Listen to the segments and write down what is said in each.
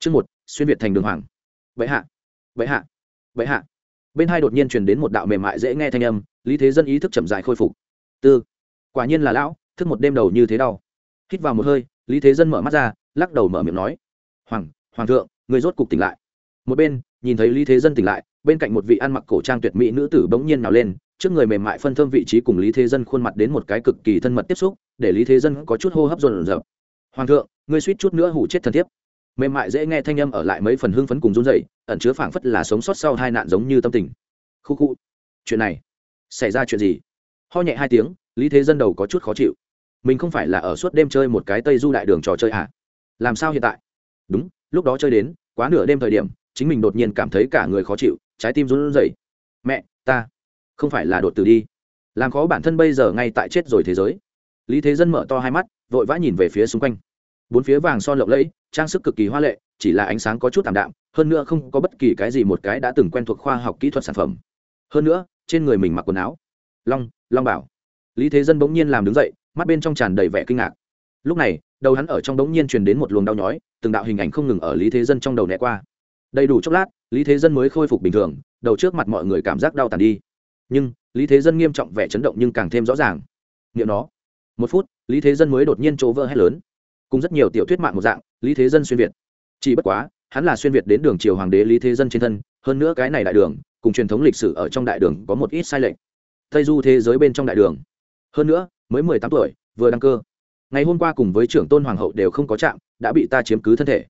chương một, xuyên việt thành đường hoàng. Vậy hạ vậy hạ vậy hạ. Bên hai đột nhiên truyền đến một đạo mềm mại dễ nghe thanh âm, lý thế dân ý thức chậm dài khôi phục. Tư, quả nhiên là lão, thức một đêm đầu như thế đau. Hít vào một hơi, lý thế dân mở mắt ra, lắc đầu mở miệng nói, hoàng hoàng thượng, người rốt cục tỉnh lại. Một bên, nhìn thấy lý thế dân tỉnh lại, bên cạnh một vị ăn mặc cổ trang tuyệt mỹ nữ tử bỗng nhiên nào lên, trước người mềm mại phân thơm vị trí cùng lý thế dân khuôn mặt đến một cái cực kỳ thân mật tiếp xúc, để lý thế dân có chút hô hấp dồn dập. Hoàng thượng, ngươi suýt chút nữa hủ chết thần thiếp mềm mại dễ nghe thanh âm ở lại mấy phần hưng phấn cùng run dậy ẩn chứa phảng phất là sống sót sau hai nạn giống như tâm tình. Khu khu. Chuyện này, xảy ra chuyện gì? Ho nhẹ hai tiếng, lý thế dân đầu có chút khó chịu. Mình không phải là ở suốt đêm chơi một cái tây du đại đường trò chơi à? Làm sao hiện tại? Đúng, lúc đó chơi đến, quá nửa đêm thời điểm, chính mình đột nhiên cảm thấy cả người khó chịu, trái tim run rẩy. Mẹ, ta không phải là đột từ đi. Làm khó bản thân bây giờ ngay tại chết rồi thế giới. Lý thế dân mở to hai mắt, vội vã nhìn về phía xung quanh bốn phía vàng son lộng lẫy, trang sức cực kỳ hoa lệ, chỉ là ánh sáng có chút tạm đạm, hơn nữa không có bất kỳ cái gì một cái đã từng quen thuộc khoa học kỹ thuật sản phẩm. Hơn nữa, trên người mình mặc quần áo. Long long bảo. Lý thế dân bỗng nhiên làm đứng dậy, mắt bên trong tràn đầy vẻ kinh ngạc. Lúc này, đầu hắn ở trong bỗng nhiên truyền đến một luồng đau nhói, từng đạo hình ảnh không ngừng ở lý thế dân trong đầu né qua. Đầy đủ chốc lát, lý thế dân mới khôi phục bình thường, đầu trước mặt mọi người cảm giác đau tàn đi. Nhưng, lý thế dân nghiêm trọng vẻ chấn động nhưng càng thêm rõ ràng. Nghiệm nó. Một phút, lý thế dân mới đột nhiên chỗ vỡ hét lớn cùng rất nhiều tiểu thuyết mạng một dạng, lý thế dân xuyên việt. Chỉ bất quá, hắn là xuyên việt đến đường triều hoàng đế lý thế dân trên thân, hơn nữa cái này đại đường, cùng truyền thống lịch sử ở trong đại đường có một ít sai lệch. Tây du thế giới bên trong đại đường. Hơn nữa, mới mười tám tuổi, vừa đăng cơ. Ngày hôm qua cùng với trưởng tôn hoàng hậu đều không có chạm, đã bị ta chiếm cứ thân thể.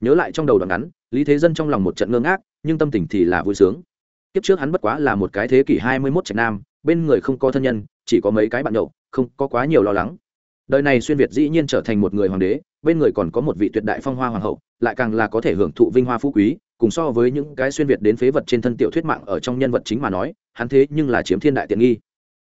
Nhớ lại trong đầu đoạn ngắn, lý thế dân trong lòng một trận ngơ ngác, nhưng tâm tình thì là vui sướng. Kiếp trước hắn bất quá là một cái thế kỷ hai mươi mốt trạch nam, bên người không có thân nhân, chỉ có mấy cái bạn nhậu, không có quá nhiều lo lắng đời này xuyên việt dĩ nhiên trở thành một người hoàng đế, bên người còn có một vị tuyệt đại phong hoa hoàng hậu, lại càng là có thể hưởng thụ vinh hoa phú quý, cùng so với những cái xuyên việt đến phế vật trên thân tiểu thuyết mạng ở trong nhân vật chính mà nói, hắn thế nhưng là chiếm thiên đại tiện nghi.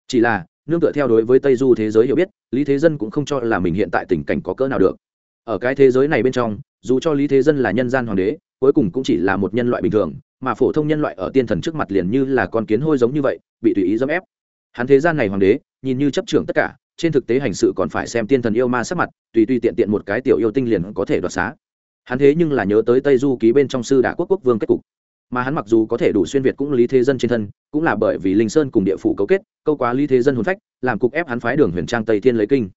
Chỉ là, nương tựa theo đối với tây du thế giới hiểu biết, lý thế dân cũng không cho là mình hiện tại tình cảnh có cỡ nào được. Ở cái thế giới này bên trong, dù cho lý thế dân là nhân gian hoàng đế, cuối cùng cũng chỉ là một nhân loại bình thường, mà phổ thông nhân loại ở tiên thần trước mặt liền như là con kiến hôi giống như vậy, bị tùy ý dâm ép. Hắn thế gian này hoàng đế, nhìn như chấp trưởng tất cả trên thực tế hành sự còn phải xem tiên thần yêu ma sắc mặt, tùy tùy tiện tiện một cái tiểu yêu tinh liền có thể đoạt xá. Hắn thế nhưng là nhớ tới tây du ký bên trong sư đả quốc quốc vương kết cục. Mà hắn mặc dù có thể đủ xuyên việt cũng lý thế dân trên thân, cũng là bởi vì linh sơn cùng địa phủ cấu kết, câu quá lý thế dân hồn phách, làm cục ép hắn phái đường huyền trang tây thiên lấy kinh.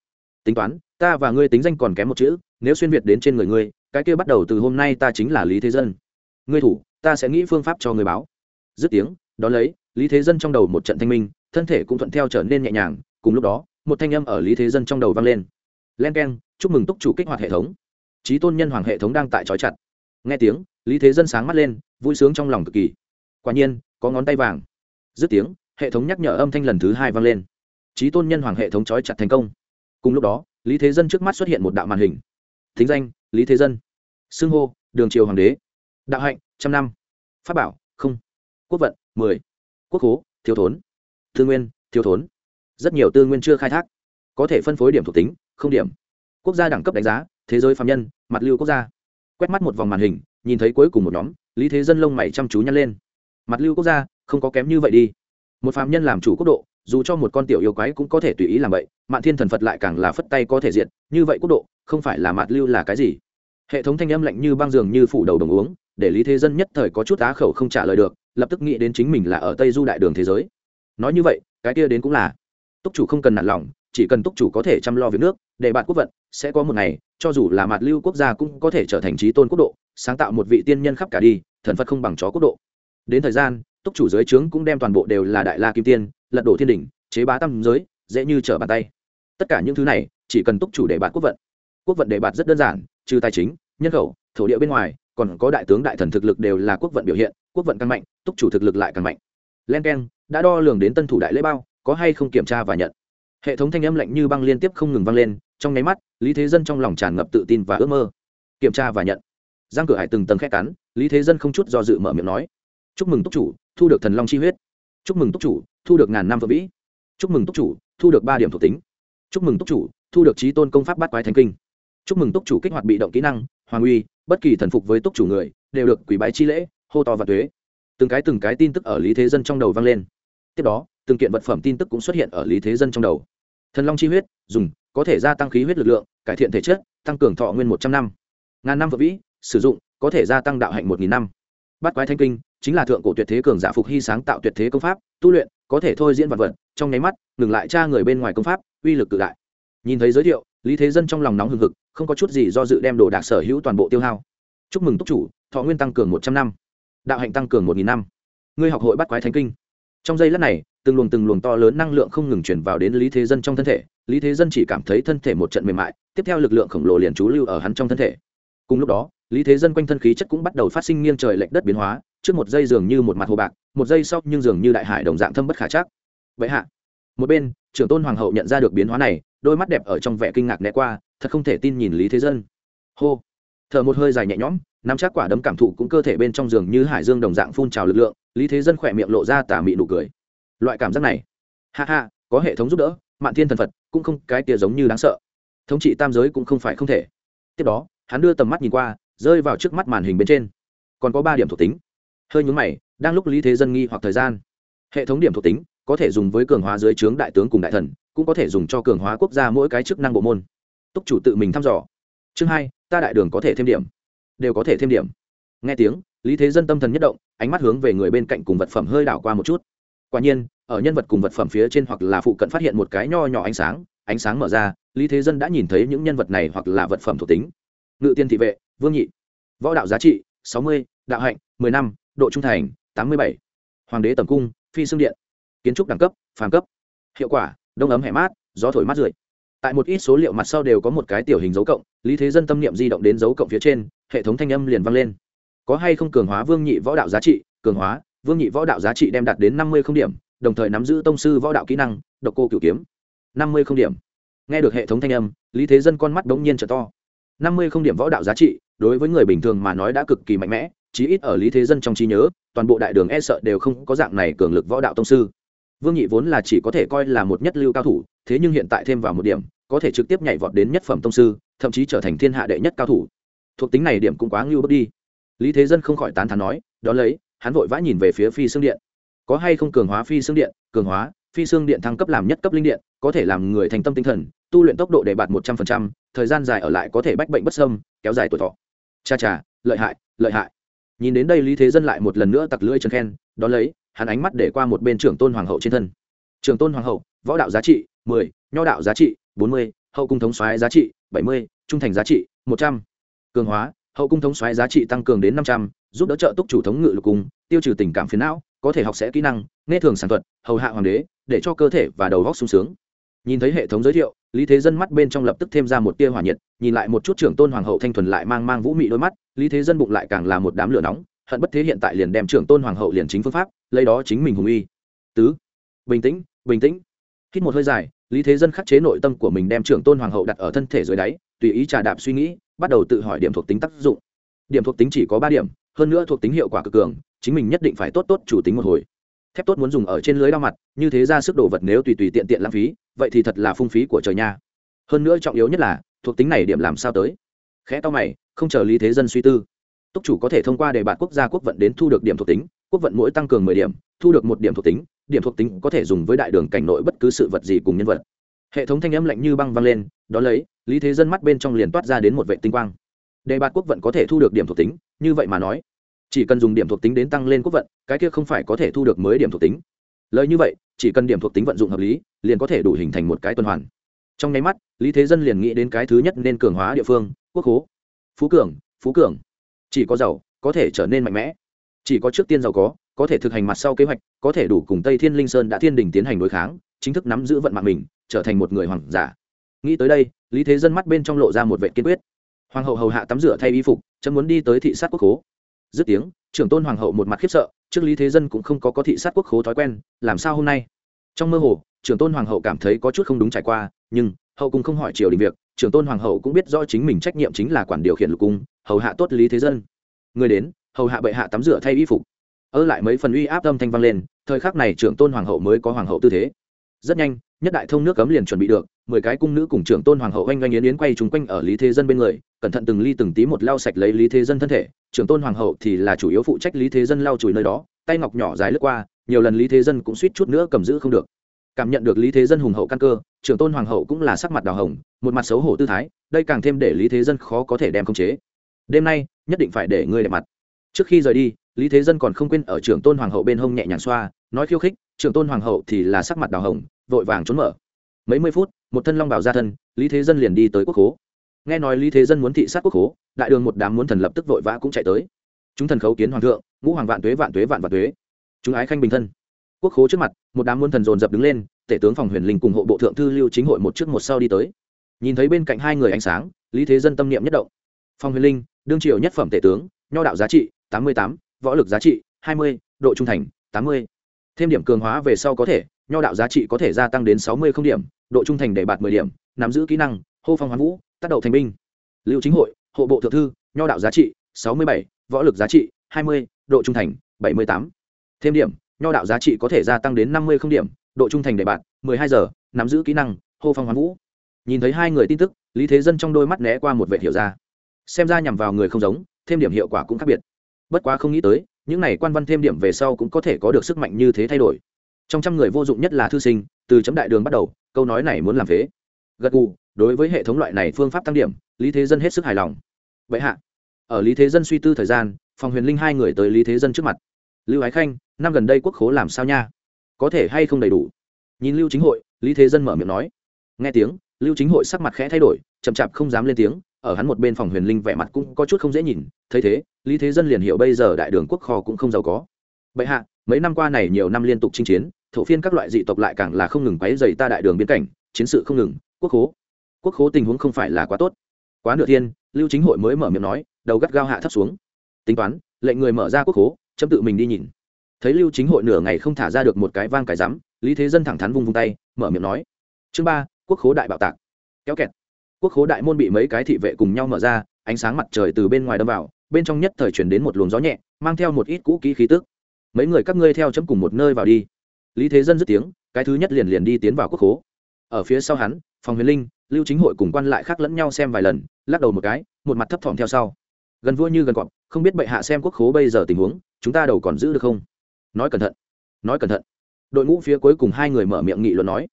Tính toán, ta và ngươi tính danh còn kém một chữ, nếu xuyên việt đến trên người ngươi, cái kia bắt đầu từ hôm nay ta chính là lý thế dân. Ngươi thủ, ta sẽ nghĩ phương pháp cho người báo. Dứt tiếng, đón lấy, lý thế dân trong đầu một trận thanh minh, thân thể cũng thuận theo trở nên nhẹ nhàng, cùng lúc đó một thanh âm ở lý thế dân trong đầu vang lên. Len k e n chúc mừng túc chủ kích hoạt hệ thống. Trí tôn nhân hoàng hệ thống đang tại trói chặt. Nghe tiếng, lý thế dân sáng mắt lên, vui sướng trong lòng cực kỳ. Quả nhiên, có ngón tay vàng. Dứt tiếng, hệ thống nhắc nhở âm thanh lần thứ hai vang lên. Trí tôn nhân hoàng hệ thống trói chặt thành công. Cùng lúc đó, lý thế dân trước mắt xuất hiện một đạo màn hình. Thính danh, lý thế dân. Xưng hô, đường triều hoàng đế. Đạo hạnh, trăm năm. Pháp bảo, không. Quốc vận, mười. Quốc hố thiếu thốn. Tư nguyên, thiếu thốn rất nhiều tư nguyên chưa khai thác, có thể phân phối điểm thuộc tính, không điểm. Quốc gia đẳng cấp đánh giá, thế giới phạm nhân, mặt lưu quốc gia. Quét mắt một vòng màn hình, nhìn thấy cuối cùng một nhóm, lý thế dân lông mày chăm chú nhăn lên. Mặt lưu quốc gia, không có kém như vậy đi. Một phạm nhân làm chủ quốc độ, dù cho một con tiểu yêu quái cũng có thể tùy ý làm vậy mạn thiên thần phật lại càng là phất tay có thể diện như vậy quốc độ, không phải là mạt lưu là cái gì? Hệ thống thanh âm lạnh như băng dường như phủ đầu đồng uống, để lý thế dân nhất thời có chút á khẩu không trả lời được, lập tức nghĩ đến chính mình là ở tây du đại đường thế giới. Nói như vậy, cái kia đến cũng là túc chủ không cần nản lòng, chỉ cần túc chủ có thể chăm lo việc nước, để bạn quốc vận, sẽ có một ngày, cho dù là mạt lưu quốc gia cũng có thể trở thành trí tôn quốc độ, sáng tạo một vị tiên nhân khắp cả đi, thần phật không bằng chó quốc độ. Đến thời gian, túc chủ giới trướng cũng đem toàn bộ đều là đại la kim tiên, lật đổ thiên đỉnh, chế bá tâm giới, dễ như trở bàn tay. Tất cả những thứ này, chỉ cần túc chủ để bạn quốc vận. Quốc vận để bạn rất đơn giản, trừ tài chính, nhân khẩu, thổ địa bên ngoài, còn có đại tướng đại thần thực lực đều là quốc vận biểu hiện, quốc vận càng mạnh, túc chủ thực lực lại càng mạnh. Len k e n đã đo lường đến tân thủ đại lễ bao có hay không kiểm tra và nhận. Hệ thống thanh âm lạnh như băng liên tiếp không ngừng vang lên, trong nháy mắt, lý thế dân trong lòng tràn ngập tự tin và ước mơ. Kiểm tra và nhận. Giang cửa hải từng tầng khét cắn, lý thế dân không chút do dự mở miệng nói. Chúc mừng túc chủ, thu được thần long chi huyết. Chúc mừng túc chủ, thu được ngàn năm vợ vĩ. Chúc mừng túc chủ, thu được ba điểm thuộc tính. Chúc mừng túc chủ, thu được trí tôn công pháp bát quái thánh kinh. Chúc mừng túc chủ kích hoạt bị động kỹ năng, hoàng uy, bất kỳ thần phục với túc chủ người, đều được quỷ bái chi lễ, hô to và thuế từng cái từng cái tin tức ở lý thế dân trong đầu vang lên. Tiếp đó từng kiện vật phẩm tin tức cũng xuất hiện ở lý thế dân trong đầu. Thần long chi huyết, dùng, có thể gia tăng khí huyết lực lượng, cải thiện thể chất, tăng cường thọ nguyên một trăm năm. Ngàn năm vợ vĩ, sử dụng, có thể gia tăng đạo hạnh một nghìn năm. Bắt quái thanh kinh, chính là thượng cổ tuyệt thế cường giả phục hy sáng tạo tuyệt thế công pháp, tu luyện, có thể thôi diễn vật vật, trong nháy mắt, ngừng lại cha người bên ngoài công pháp, uy lực cự đại. Nhìn thấy giới thiệu, lý thế dân trong lòng nóng hừng hực, không có chút gì do dự đem đồ đạc sở hữu toàn bộ tiêu hao. Chúc mừng túc chủ, thọ nguyên tăng cường một trăm năm. Đạo hạnh tăng cường một nghìn năm. Ngươi học hội bắt quái thánh kinh. Trong giây lát này từng luồng từng luồng to lớn năng lượng không ngừng chuyển vào đến lý thế dân trong thân thể. Lý thế dân chỉ cảm thấy thân thể một trận mềm mại, tiếp theo lực lượng khổng lồ liền trú lưu ở hắn trong thân thể. Cùng lúc đó, lý thế dân quanh thân khí chất cũng bắt đầu phát sinh nghiêng trời lệch đất biến hóa, trước một giây dường như một mặt hồ bạc, một giây sau nhưng dường như đại hải đồng dạng thâm bất khả chắc. Vậy hạ, một bên, trưởng tôn hoàng hậu nhận ra được biến hóa này, đôi mắt đẹp ở trong vẻ kinh ngạc né qua, thật không thể tin nhìn lý thế dân. Hô, thở một hơi dài nhẹ nhõm, nắm chắc quả đấm cảm thụ cũng cơ thể bên trong giường như hải dương đồng dạng phun trào lực lượng, lý thế dân khỏe miệng lộ ra tà mị nụ cười loại cảm giác này. Ha ha, có hệ thống giúp đỡ, mạn thiên thần phật cũng không, cái tia giống như đáng sợ. Thống trị tam giới cũng không phải không thể. Tiếp đó, hắn đưa tầm mắt nhìn qua, rơi vào trước mắt màn hình bên trên. Còn có ba điểm thuộc tính. Hơi nhúng mày, đang lúc lý thế dân nghi hoặc thời gian. Hệ thống điểm thuộc tính có thể dùng với cường hóa dưới trướng đại tướng cùng đại thần, cũng có thể dùng cho cường hóa quốc gia mỗi cái chức năng bộ môn. Túc chủ tự mình thăm dò. Chương hai, ta đại đường có thể thêm điểm. Đều có thể thêm điểm. Nghe tiếng, lý thế dân tâm thần nhất động, ánh mắt hướng về người bên cạnh cùng vật phẩm hơi đảo qua một chút quả nhiên, ở nhân vật cùng vật phẩm phía trên hoặc là phụ cận phát hiện một cái nho nhỏ ánh sáng ánh sáng mở ra, lý thế dân đã nhìn thấy những nhân vật này hoặc là vật phẩm thuộc tính. Ngự tiên thị vệ, vương nhị. Võ đạo giá trị, sáu mươi, đạo hạnh, mười năm độ trung thành, tám mươi bảy. Hoàng đế tầm cung, phi xương điện. Kiến trúc đẳng cấp, phàm cấp. Hiệu quả, đông ấm hẻ mát, gió thổi mát rượi. Tại một ít số liệu mặt sau đều có một cái tiểu hình dấu cộng, lý thế dân tâm niệm di động đến dấu cộng phía trên, hệ thống thanh âm liền vang lên. Có hay không cường hóa vương nhị võ đạo giá trị, cường hóa vương nhị võ đạo giá trị đem đạt đến năm mươi không điểm, đồng thời nắm giữ tông sư võ đạo kỹ năng, độc cô cửu kiếm. năm mươi không điểm. Nghe được hệ thống thanh âm, lý thế dân con mắt đống nhiên trở to. năm mươi không điểm võ đạo giá trị, đối với người bình thường mà nói đã cực kỳ mạnh mẽ, chí ít ở lý thế dân trong trí nhớ, toàn bộ đại đường e sợ đều không có dạng này cường lực võ đạo tông sư. Vương nhị vốn là chỉ có thể coi là một nhất lưu cao thủ, thế nhưng hiện tại thêm vào một điểm, có thể trực tiếp nhảy vọt đến nhất phẩm tông sư, thậm chí trở thành thiên hạ đệ nhất cao thủ. Thuộc tính này điểm cũng quá ngưu bước đi. Lý thế dân không khỏi tán thán nói đó lấy hắn vội vã nhìn về phía phi xương điện. Có hay không cường hóa phi xương điện? Cường hóa, phi xương điện thăng cấp làm nhất cấp linh điện, có thể làm người thành tâm tinh thần, tu luyện tốc độ để bạt một trăm phần trăm, thời gian dài ở lại có thể bách bệnh bất sâm kéo dài tuổi thọ. Cha cha, lợi hại lợi hại. Nhìn đến đây lý thế dân lại một lần nữa tặc lưỡi chân khen, đón lấy, hắn ánh mắt để qua một bên trưởng tôn hoàng hậu trên thân. Trưởng tôn hoàng hậu, võ đạo giá trị mười, nho đạo giá trị bốn mươi, hậu cung thống xoáy giá trị bảy mươi, trung thành giá trị một trăm. Cường hóa, hậu cung thống xoáy giá trị tăng cường đến năm trăm giúp đỡ trợ túc chủ thống ngự lục cung, tiêu trừ tình cảm phiền não, có thể học sẽ kỹ năng, nghe thường sản thuật, hầu hạ hoàng đế, để cho cơ thể và đầu góc sung sướng. Nhìn thấy hệ thống giới thiệu, lý thế dân mắt bên trong lập tức thêm ra một tia hỏa nhiệt, nhìn lại một chút trưởng tôn hoàng hậu thanh thuần lại mang mang vũ mị đôi mắt, lý thế dân bụng lại càng là một đám lửa nóng, hận bất thế hiện tại liền đem trưởng tôn hoàng hậu liền chính phương pháp, lấy đó chính mình hùng uy. Tứ, bình tĩnh bình tĩnh. Hít một hơi dài, lý thế dân khắc chế nội tâm của mình đem trưởng tôn hoàng hậu đặt ở thân thể dưới đáy, tùy ý trà đạp suy nghĩ, bắt đầu tự hỏi điểm thuộc tính tác dụng. Điểm thuộc tính chỉ có ba điểm hơn nữa thuộc tính hiệu quả cực cường, chính mình nhất định phải tốt tốt chủ tính một hồi. Thép tốt muốn dùng ở trên lưới đao mặt, như thế ra sức đồ vật nếu tùy tùy tiện tiện lãng phí, vậy thì thật là phung phí của trời nha. Hơn nữa trọng yếu nhất là, thuộc tính này điểm làm sao tới? Khẽ to mày, không chờ lý thế dân suy tư. Túc chủ có thể thông qua đề bạt quốc gia quốc vận đến thu được điểm thuộc tính, quốc vận mỗi tăng cường mười điểm, thu được một điểm thuộc tính, điểm thuộc tính có thể dùng với đại đường cảnh nội bất cứ sự vật gì cùng nhân vật. Hệ thống thanh âm lạnh như băng vang lên, đón lấy, lý thế dân mắt bên trong liền toát ra đến một vệ tinh quang đề bạt quốc vận có thể thu được điểm thuộc tính, như vậy mà nói, chỉ cần dùng điểm thuộc tính đến tăng lên quốc vận, cái kia không phải có thể thu được mới điểm thuộc tính. Lời như vậy, chỉ cần điểm thuộc tính vận dụng hợp lý, liền có thể đủ hình thành một cái tuần hoàn. Trong nháy mắt, lý thế dân liền nghĩ đến cái thứ nhất nên cường hóa địa phương, quốc hố phú cường phú cường. Chỉ có giàu, có thể trở nên mạnh mẽ. Chỉ có trước tiên giàu có có thể thực hành mặt sau kế hoạch, có thể đủ cùng tây thiên linh sơn đã thiên đình tiến hành đối kháng, chính thức nắm giữ vận mạng mình, trở thành một người hoàng giả. Nghĩ tới đây, lý thế dân mắt bên trong lộ ra một vệ kiên quyết hoàng hậu hầu hạ tắm rửa thay y phục, chấm muốn đi tới thị sát quốc khố. Dứt tiếng, trưởng tôn hoàng hậu một mặt khiếp sợ, trước lý thế dân cũng không có có thị sát quốc khố thói quen, làm sao hôm nay? Trong mơ hồ, trưởng tôn hoàng hậu cảm thấy có chút không đúng trải qua, nhưng hậu cung không hỏi triều đình việc, trưởng tôn hoàng hậu cũng biết rõ chính mình trách nhiệm chính là quản điều khiển lục cung, hầu hạ tốt lý thế dân. Người đến, hầu hạ bệ hạ tắm rửa thay y phục. Ơ lại mấy phần uy áp âm thanh vang lên, thời khắc này trưởng tôn hoàng hậu mới có hoàng hậu tư thế. Rất nhanh, nhất đại thông nước cấm liền chuẩn bị được mười cái cung nữ cùng trưởng tôn hoàng hậu oanh oanh yến yến quay chúng quanh ở lý thế dân bên người, cẩn thận từng ly từng tí một lau sạch lấy lý thế dân thân thể. Trưởng tôn hoàng hậu thì là chủ yếu phụ trách lý thế dân lau chùi nơi đó, tay ngọc nhỏ dài lướt qua, nhiều lần lý thế dân cũng suýt chút nữa cầm giữ không được. Cảm nhận được lý thế dân hùng hậu căn cơ, trưởng tôn hoàng hậu cũng là sắc mặt đào hồng, một mặt xấu hổ tư thái, đây càng thêm để lý thế dân khó có thể đem khống chế. Đêm nay, nhất định phải để ngươi đẹp mặt. Trước khi rời đi, lý thế dân còn không quên ở trưởng tôn hoàng hậu bên hông nhẹ nhàng xoa, nói khiêu khích, trưởng tôn hoàng hậu thì là sắc mặt đào hồng, vội vàng trốn mở. Mấy mươi phút một thân long bảo gia thân, lý thế dân liền đi tới quốc hố nghe nói lý thế dân muốn thị sát quốc hố đại đường một đám muốn thần lập tức vội vã cũng chạy tới. Chúng thần khấu kiến hoàng thượng, ngũ hoàng vạn tuế vạn tuế, vạn vạn tuế. Chúng ái khanh bình thân. Quốc khố trước mặt, một đám muôn thần dồn dập đứng lên, tể tướng phòng huyền linh cùng hộ bộ thượng thư lưu chính hội một trước một sau đi tới. Nhìn thấy bên cạnh hai người ánh sáng, lý thế dân tâm niệm nhất động. Phòng huyền linh, đương triều nhất phẩm tể tướng, nho đạo giá trị, tám mươi tám, võ lực giá trị, hai mươi, độ trung thành, tám mươi. Thêm điểm cường hóa về sau có thể nho đạo giá trị có thể gia tăng đến sáu mươi không điểm, độ trung thành để bạt mười điểm, nắm giữ kỹ năng, hô phong hoán vũ, tác động thành binh. Lưu chính hội, hộ bộ thượng thư, nho đạo giá trị, sáu mươi bảy, võ lực giá trị, hai mươi, độ trung thành, bảy mươi tám. Thêm điểm, nho đạo giá trị có thể gia tăng đến năm mươi không điểm, độ trung thành để bạn mười hai giờ, nắm giữ kỹ năng, hô phong hoán vũ. Nhìn thấy hai người tin tức, lý thế dân trong đôi mắt né qua một vệ hiểu ra. Xem ra nhằm vào người không giống, thêm điểm hiệu quả cũng khác biệt. Bất quá không nghĩ tới, những này quan văn thêm điểm về sau cũng có thể có được sức mạnh như thế thay đổi trong trăm người vô dụng nhất là thư sinh, từ chấm đại đường bắt đầu, câu nói này muốn làm thế gật gù, đối với hệ thống loại này phương pháp tăng điểm, lý thế dân hết sức hài lòng. Vậy hạ, ở lý thế dân suy tư thời gian, phòng huyền linh hai người tới lý thế dân trước mặt. Lưu ái khanh, năm gần đây quốc khố làm sao nha? Có thể hay không đầy đủ? Nhìn lưu chính hội, lý thế dân mở miệng nói. Nghe tiếng, lưu chính hội sắc mặt khẽ thay đổi, chậm chạp không dám lên tiếng, ở hắn một bên phòng huyền linh vẻ mặt cũng có chút không dễ nhìn, thấy thế, lý thế dân liền hiểu bây giờ đại đường quốc kho cũng không giàu có. Bệ hạ, mấy năm qua này nhiều năm liên tục chinh chiến thổ phiên các loại dị tộc lại càng là không ngừng quấy dày ta đại đường biên cảnh, chiến sự không ngừng, quốc khố. Quốc khố tình huống không phải là quá tốt. Quá nửa thiên, lưu chính hội mới mở miệng nói, đầu gắt gao hạ thấp xuống. Tính toán, lệnh người mở ra quốc khố, chấm tự mình đi nhìn. Thấy lưu chính hội nửa ngày không thả ra được một cái vang cái rắm, lý thế dân thẳng thắn vung vung tay, mở miệng nói. Chương ba, quốc khố đại bạo tạc. Kéo kẹt. Quốc khố đại môn bị mấy cái thị vệ cùng nhau mở ra, ánh sáng mặt trời từ bên ngoài đâm vào, bên trong nhất thời chuyển đến một luồng gió nhẹ, mang theo một ít cũ kỹ khí tức. Mấy người các ngươi theo chấm cùng một nơi vào đi lý thế dân dứt tiếng, cái thứ nhất liền liền đi tiến vào quốc khố. Ở phía sau hắn, phòng huyền linh, lưu chính hội cùng quan lại khác lẫn nhau xem vài lần, lắc đầu một cái, một mặt thấp thỏm theo sau. Gần vua như gần cọp, không biết bệ hạ xem quốc khố bây giờ tình huống, chúng ta đầu còn giữ được không? Nói cẩn thận, nói cẩn thận. Đội ngũ phía cuối cùng hai người mở miệng nghị luận nói.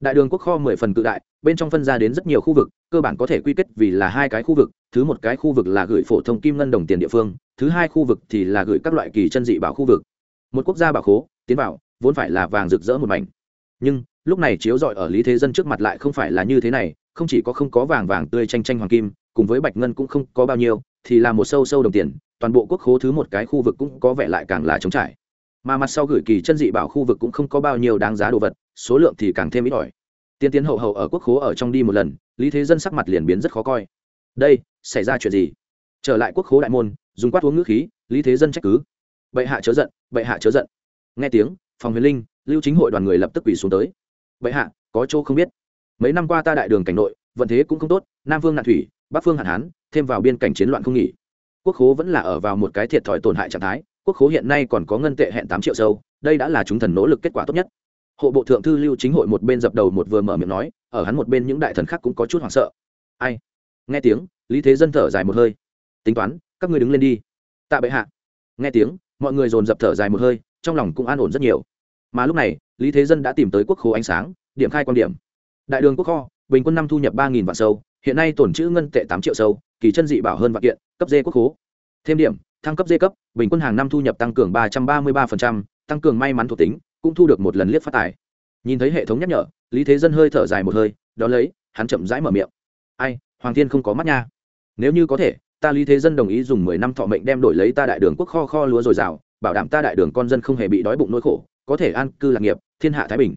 Đại đường quốc kho mười phần cự đại, bên trong phân ra đến rất nhiều khu vực, cơ bản có thể quy kết vì là hai cái khu vực, thứ một cái khu vực là gửi phổ thông kim ngân đồng tiền địa phương, thứ hai khu vực thì là gửi các loại kỳ chân dị bảo khu vực. Một quốc gia bảo khố, tiến vào vốn phải là vàng rực rỡ một mảnh. Nhưng, lúc này chiếu rọi ở lý thế dân trước mặt lại không phải là như thế này, không chỉ có không có vàng vàng tươi tranh tranh hoàng kim, cùng với bạch ngân cũng không có bao nhiêu, thì là một sâu sâu đồng tiền, toàn bộ quốc khố thứ một cái khu vực cũng có vẻ lại càng là trống trải. Mà mặt sau gửi kỳ chân dị bảo khu vực cũng không có bao nhiêu đáng giá đồ vật, số lượng thì càng thêm ít ỏi. Tiên tiến hậu hậu ở quốc khố ở trong đi một lần, lý thế dân sắc mặt liền biến rất khó coi. Đây, xảy ra chuyện gì? Trở lại quốc khố đại môn, dùng quát uống ngữ khí, lý thế dân trách cứ. Bệ hạ chớ giận, bệ hạ chớ giận. Nghe tiếng phòng huyền linh, lưu chính hội đoàn người lập tức quỳ xuống tới. Bệ hạ, có chỗ không biết. Mấy năm qua ta đại đường cảnh nội, vận thế cũng không tốt, nam vương nạn thủy, bắc phương hạn hán, thêm vào biên cảnh chiến loạn không nghỉ. Quốc khố vẫn là ở vào một cái thiệt thòi tổn hại trạng thái, quốc khố hiện nay còn có ngân tệ hẹn tám triệu sâu, đây đã là chúng thần nỗ lực kết quả tốt nhất. Hộ bộ thượng thư lưu chính hội một bên dập đầu một vừa mở miệng nói, ở hắn một bên những đại thần khác cũng có chút hoảng sợ. Ai? Nghe tiếng, lý thế dân thở dài một hơi. Tính toán, các người đứng lên đi. Tạ bệ hạ. Nghe tiếng, mọi người dồn dập thở dài một hơi trong lòng cũng an ổn rất nhiều. Mà lúc này, lý thế dân đã tìm tới quốc khố ánh sáng, điểm khai quan điểm. Đại đường quốc kho, bình quân năm thu nhập ba vạn sâu, hiện nay tổn chữ ngân tệ tám triệu sâu, kỳ chân dị bảo hơn vạn kiện, cấp dê quốc khố. Thêm điểm, thăng cấp dê cấp, bình quân hàng năm thu nhập tăng cường ba trăm ba mươi ba tăng cường may mắn thuộc tính, cũng thu được một lần liếc phát tài. Nhìn thấy hệ thống nhắc nhở, lý thế dân hơi thở dài một hơi đ ó lấy, hắn chậm rãi mở miệng. Ai, hoàng thiên không có mắt nha. Nếu như có thể, ta lý thế dân đồng ý dùng mười năm thọ mệnh đem đổi lấy ta đại đường quốc kho kho lúa dồi dào bảo đảm ta đại đường con dân không hề bị đói bụng nỗi khổ, có thể an cư lạc nghiệp, thiên hạ thái bình.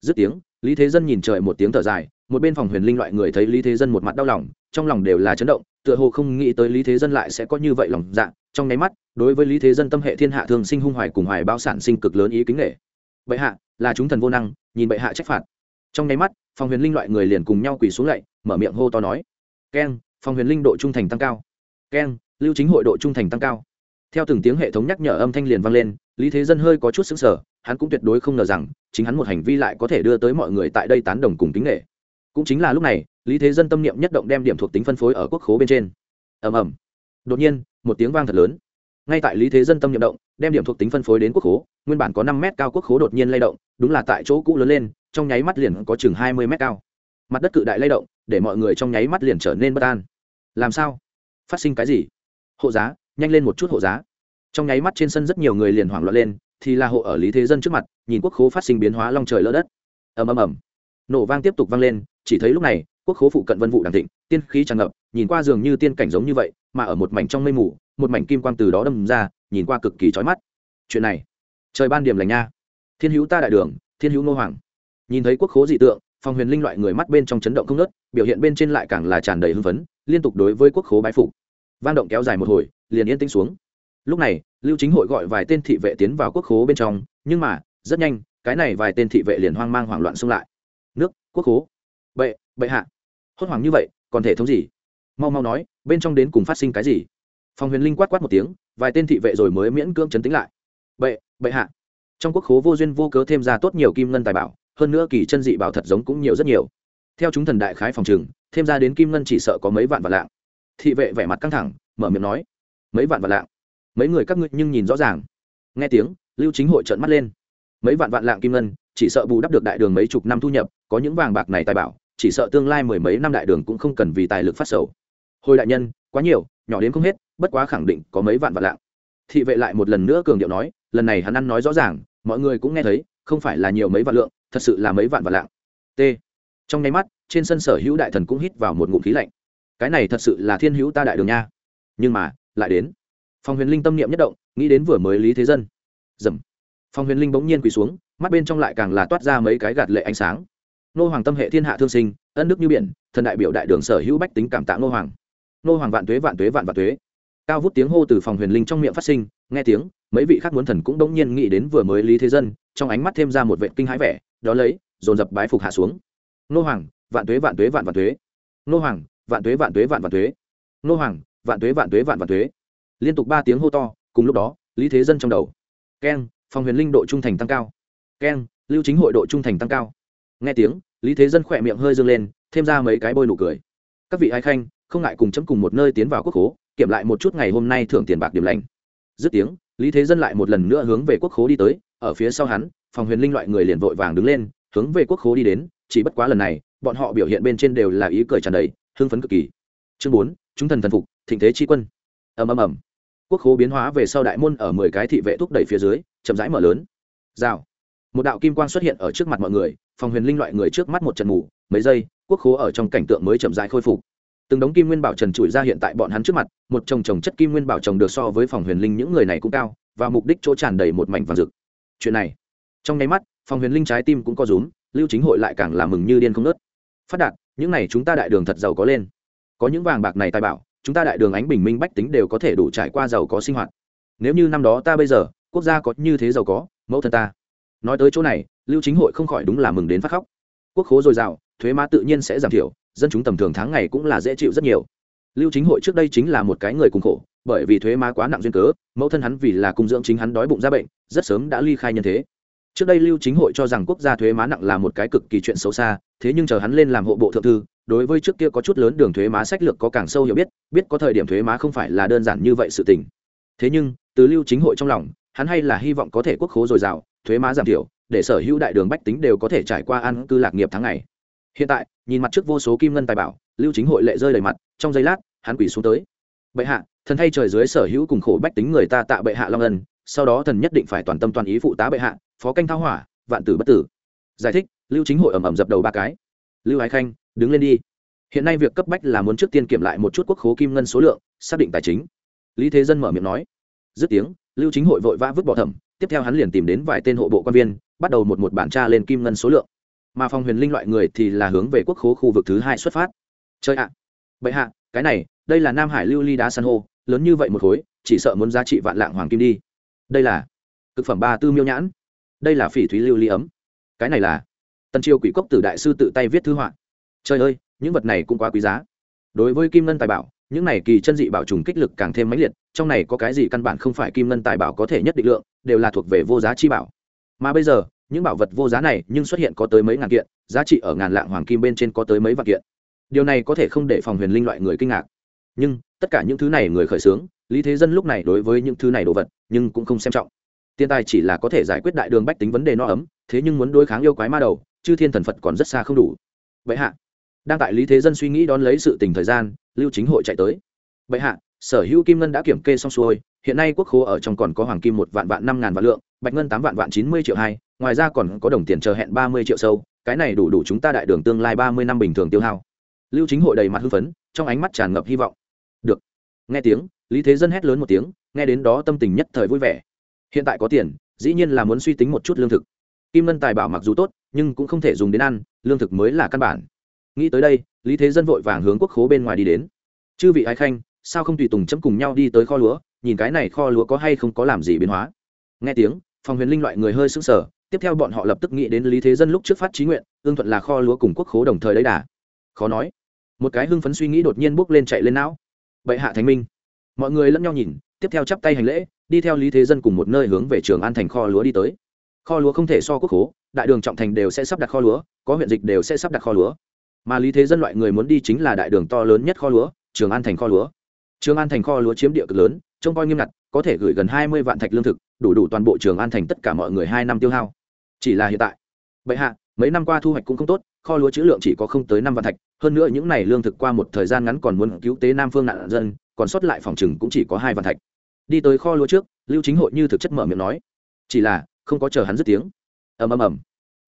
Dứt tiếng, lý thế dân nhìn trời một tiếng thở dài, một bên phòng huyền linh loại người thấy lý thế dân một mặt đau lòng, trong lòng đều là chấn động, tựa hồ không nghĩ tới lý thế dân lại sẽ có như vậy lòng dạ trong nháy mắt, đối với lý thế dân tâm hệ thiên hạ thường sinh hung hoài cùng hoài bao sản sinh cực lớn ý kính nghệ bệ hạ, là chúng thần vô năng, nhìn bệ hạ trách phạt. Trong nháy mắt, phòng huyền linh loại người liền cùng nhau quỳ xuống lạy mở miệng hô to nói. Keng, phòng huyền linh độ trung thành tăng cao. Keng, lưu chính hội độ trung thành tăng cao theo từng tiếng hệ thống nhắc nhở âm thanh liền vang lên, lý thế dân hơi có chút xứng sở hắn cũng tuyệt đối không ngờ rằng, chính hắn một hành vi lại có thể đưa tới mọi người tại đây tán đồng cùng kính nghệ cũng chính là lúc này, lý thế dân tâm niệm nhất động đem điểm thuộc tính phân phối ở quốc khố bên trên. Ầm ầm. Đột nhiên, một tiếng vang thật lớn. Ngay tại lý thế dân tâm niệm động, đem điểm thuộc tính phân phối đến quốc khố, nguyên bản có năm mét cao quốc khố đột nhiên lay động, đúng là tại chỗ cũ lớn lên, trong nháy mắt liền có chừng hai mươi mét cao. Mặt đất cự đại lay động, để mọi người trong nháy mắt liền trở nên bất an. Làm sao? Phát sinh cái gì? Hộ giá nhanh lên một chút hộ giá. Trong nháy mắt trên sân rất nhiều người liền hoảng loạn lên, thì là hộ ở lý thế dân trước mặt, nhìn quốc khố phát sinh biến hóa long trời lỡ đất. Ầm ầm ầm. Nổ vang tiếp tục vang lên, chỉ thấy lúc này, quốc khố phụ cận vân vụ đàng thịnh, tiên khí tràn ngập, nhìn qua dường như tiên cảnh giống như vậy, mà ở một mảnh trong mây mù, một mảnh kim quang từ đó đâm ra, nhìn qua cực kỳ chói mắt. Chuyện này, trời ban điểm lành nha. Thiên hữu ta đại đường, thiên hữu ngô hoàng. Nhìn thấy quốc khố dị tượng phòng huyền linh loại người mắt bên trong chấn động không nớt biểu hiện bên trên lại càng là tràn đầy hưng phấn, liên tục đối với quốc khố bái phục. Vang động kéo dài một hồi liền yên tĩnh xuống. Lúc này, lưu chính hội gọi vài tên thị vệ tiến vào quốc khố bên trong, nhưng mà, rất nhanh, cái này vài tên thị vệ liền hoang mang hoảng loạn xông lại. Nước, quốc khố. Bệ bệ hạ. Hốt hoảng như vậy, còn thể thống gì? Mau mau nói, bên trong đến cùng phát sinh cái gì? Phòng huyền linh quát quát một tiếng, vài tên thị vệ rồi mới miễn cưỡng chấn tĩnh lại. Bệ bệ hạ. Trong quốc khố vô duyên vô cớ thêm ra tốt nhiều kim ngân tài bảo, hơn nữa kỳ chân dị bảo thật giống cũng nhiều rất nhiều. Theo chúng thần đại khái phòng trừng, thêm ra đến kim ngân chỉ sợ có mấy vạn vạn lạng. Thị vệ vẻ mặt căng thẳng, mở miệng nói mấy vạn vạn lạng. Mấy người các ngươi nhưng nhìn rõ ràng. Nghe tiếng, lưu chính hội trợn mắt lên. Mấy vạn vạn lạng kim ngân, chỉ sợ bù đắp được đại đường mấy chục năm thu nhập, có những vàng bạc này tài bảo, chỉ sợ tương lai mười mấy năm đại đường cũng không cần vì tài lực phát sầu. Hồi đại nhân, quá nhiều, nhỏ đến không hết, bất quá khẳng định có mấy vạn vạn lạng. Thị vệ lại một lần nữa cường điệu nói, lần này hắn ăn nói rõ ràng, mọi người cũng nghe thấy, không phải là nhiều mấy vạn lượng, thật sự là mấy vạn vạn lạng. T. Trong nháy mắt, trên sân sở hữu đại thần cũng hít vào một ngụm khí lạnh. Cái này thật sự là thiên hữu ta đại đường nha. Nhưng mà lại đến. Phòng huyền linh tâm niệm nhất động, nghĩ đến vừa mới lý thế dân. Dầm. Phòng huyền linh bỗng nhiên quỳ xuống, mắt bên trong lại càng là toát ra mấy cái gạt lệ ánh sáng. Nô hoàng tâm hệ thiên hạ thương sinh, ân đức như biển, thần đại biểu đại đường sở hữu bách tính cảm tạ nô hoàng. Nô hoàng vạn tuế vạn tuế, vạn vạn tuế. Cao vút tiếng hô từ phòng huyền linh trong miệng phát sinh, nghe tiếng, mấy vị khác muốn thần cũng đống nhiên nghĩ đến vừa mới lý thế dân, trong ánh mắt thêm ra một vệ kinh hãi vẻ, đó lấy, dồn dập bái phục hạ xuống. Nô hoàng, vạn tuế vạn tuế, vạn vạn tuế. Nô hoàng, vạn tuế vạn tuế, vạn vạn tuế. Nô hoàng vạn tuế vạn tuế, vạn vạn tuế. Liên tục ba tiếng hô to, cùng lúc đó, lý thế dân trong đầu. Keng, phòng huyền linh độ trung thành tăng cao. Keng, lưu chính hội độ trung thành tăng cao. Nghe tiếng, lý thế dân khỏe miệng hơi dâng lên, thêm ra mấy cái bôi nụ cười. Các vị ai khanh, không ngại cùng chấm cùng một nơi tiến vào quốc khố, kiểm lại một chút ngày hôm nay thưởng tiền bạc điểm lành. Dứt tiếng, lý thế dân lại một lần nữa hướng về quốc khố đi tới, ở phía sau hắn, phòng huyền linh loại người liền vội vàng đứng lên, hướng về quốc khố đi đến, chỉ bất quá lần này, bọn họ biểu hiện bên trên đều là ý cười tràn đầy, hưng phấn cực kỳ. Chương bốn, chúng thần thần phục thịnh thế chi quân. Ầm ầm ầm. Quốc khố biến hóa về sau đại môn ở mười cái thị vệ thúc đẩy phía dưới, chậm rãi mở lớn. Rào. Một đạo kim quang xuất hiện ở trước mặt mọi người, phòng huyền linh loại người trước mắt một trận mù, mấy giây, quốc khố ở trong cảnh tượng mới chậm rãi khôi phục. Từng đống kim nguyên bảo trần trụi ra hiện tại bọn hắn trước mặt, một chồng chồng chất kim nguyên bảo trồng được so với phòng huyền linh những người này cũng cao, và mục đích chỗ tràn đầy một mảnh vàng rực. Chuyện này, trong nháy mắt, phòng huyền linh trái tim cũng có rúm, lưu chính hội lại càng làm mừng như điên không nớt phát đạt, những này chúng ta đại đường thật giàu có lên. Có những vàng bạc này tài bảo chúng ta đại đường ánh bình minh bách tính đều có thể đủ trải qua giàu có sinh hoạt. Nếu như năm đó ta bây giờ, quốc gia có như thế giàu có, mẫu thân ta. Nói tới chỗ này, lưu chính hội không khỏi đúng là mừng đến phát khóc. Quốc khố dồi dào, thuế má tự nhiên sẽ giảm thiểu, dân chúng tầm thường tháng ngày cũng là dễ chịu rất nhiều. Lưu chính hội trước đây chính là một cái người cùng khổ, bởi vì thuế má quá nặng duyên cớ, mẫu thân hắn vì là cung dưỡng chính hắn đói bụng ra bệnh, rất sớm đã ly khai nhân thế trước đây lưu chính hội cho rằng quốc gia thuế má nặng là một cái cực kỳ chuyện xấu xa, thế nhưng chờ hắn lên làm hộ bộ thượng thư, đối với trước kia có chút lớn đường thuế má sách lược có càng sâu hiểu biết biết có thời điểm thuế má không phải là đơn giản như vậy sự tình. Thế nhưng, từ lưu chính hội trong lòng, hắn hay là hy vọng có thể quốc khố dồi dào, thuế má giảm thiểu, để sở hữu đại đường bách tính đều có thể trải qua an cư lạc nghiệp tháng ngày. Hiện tại, nhìn mặt trước vô số kim ngân tài bảo, lưu chính hội lệ rơi đầy mặt, trong giây lát, hắn quỷ xuống tới. Bệ hạ, thần thay trời dưới sở hữu cùng khổ bách tính người ta tạ bệ hạ long ân sau đó thần nhất định phải toàn tâm toàn ý phụ tá bệ hạ, phó canh thao hỏa, vạn tử bất tử. Giải thích, lưu chính hội ẩm ẩm dập đầu ba cái. Lưu ái khanh, đứng lên đi. Hiện nay việc cấp bách là muốn trước tiên kiểm lại một chút quốc khố kim ngân số lượng, xác định tài chính. Lý thế dân mở miệng nói. Dứt tiếng, lưu chính hội vội vã vứt bỏ thẩm, tiếp theo hắn liền tìm đến vài tên hộ bộ quan viên, bắt đầu một một bản tra lên kim ngân số lượng. Mà phòng huyền linh loại người thì là hướng về quốc khố khu vực thứ hai xuất phát. Chơi ạ! Bệ hạ, cái này, đây là nam hải lưu ly đá san hô, lớn như vậy một khối, chỉ sợ muốn giá trị vạn lạng hoàng kim đi đây là thực phẩm ba tư miêu nhãn. Đây là phỉ thúy lưu ly ấm. Cái này là tân triều quỷ cốc tử đại sư tự tay viết thư họa. Trời ơi, những vật này cũng quá quý giá. Đối với kim ngân tài bảo, những này kỳ chân dị bảo trùng kích lực càng thêm mãnh liệt, trong này có cái gì căn bản không phải kim ngân tài bảo có thể nhất định lượng, đều là thuộc về vô giá chi bảo. Mà bây giờ, những bảo vật vô giá này nhưng xuất hiện có tới mấy ngàn kiện, giá trị ở ngàn lạng hoàng kim bên trên có tới mấy vạn kiện. Điều này có thể không để phòng huyền linh loại người kinh ngạc. Nhưng, tất cả những thứ này người khởi xướng lý thế dân lúc này đối với những thứ này đồ vật, nhưng cũng không xem trọng. Tiền tài chỉ là có thể giải quyết đại đường bách tính vấn đề no ấm, thế nhưng muốn đối kháng yêu quái ma đầu, chư thiên thần phật còn rất xa không đủ. Vậy hạ, đang tại lý thế dân suy nghĩ đón lấy sự tình thời gian, lưu chính hội chạy tới. Bệ hạ, sở hữu kim ngân đã kiểm kê xong xuôi, hiện nay quốc khố ở trong còn có hoàng kim một vạn vạn năm ngàn vạn lượng, bạch ngân tám vạn vạn chín mươi triệu hai, ngoài ra còn có đồng tiền chờ hẹn ba mươi triệu sâu, cái này đủ đủ chúng ta đại đường tương lai ba mươi năm bình thường tiêu hao. Lưu chính hội đầy mặt hưng phấn, trong ánh mắt tràn ngập hy vọng. Được. Nghe tiếng lý thế dân hét lớn một tiếng, nghe đến đó tâm tình nhất thời vui vẻ. Hiện tại có tiền, dĩ nhiên là muốn suy tính một chút lương thực. Kim ngân tài bảo mặc dù tốt, nhưng cũng không thể dùng đến ăn, lương thực mới là căn bản. Nghĩ tới đây, lý thế dân vội vàng hướng quốc khố bên ngoài đi đến. Chư vị ái khanh, sao không tùy tùng chấm cùng nhau đi tới kho lúa, nhìn cái này kho lúa có hay không có làm gì biến hóa? Nghe tiếng phòng huyền linh loại người hơi sững sờ, tiếp theo bọn họ lập tức nghĩ đến lý thế dân lúc trước phát trí nguyện, ương thuận là kho lúa cùng quốc khố đồng thời đấy đà. Khó nói. Một cái hưng phấn suy nghĩ đột nhiên bốc lên chạy lên não. Bệ hạ thánh minh mọi người lẫn nhau nhìn, tiếp theo chắp tay hành lễ, đi theo lý thế dân cùng một nơi hướng về trường an thành kho lúa đi tới. Kho lúa không thể so quốc khố, đại đường trọng thành đều sẽ sắp đặt kho lúa, có huyện dịch đều sẽ sắp đặt kho lúa. Mà lý thế dân loại người muốn đi chính là đại đường to lớn nhất kho lúa, trường an thành kho lúa. Trường an thành kho lúa chiếm địa cực lớn, trông coi nghiêm ngặt, có thể gửi gần hai mươi vạn thạch lương thực, đủ đủ toàn bộ trường an thành tất cả mọi người hai năm tiêu hao. Chỉ là hiện tại vậy hạ, mấy năm qua thu hoạch cũng không tốt, kho lúa chữ lượng chỉ có không tới năm vạn thạch, hơn nữa những n à y lương thực qua một thời gian ngắn còn muốn cứu tế nam phương nạn dân còn sót lại phòng chừng cũng chỉ có hai vạn thạch. Đi tới kho lúa trước, lưu chính hội như thực chất mở miệng nói. Chỉ là, không có chờ hắn dứt tiếng. Ầm ầm ầm.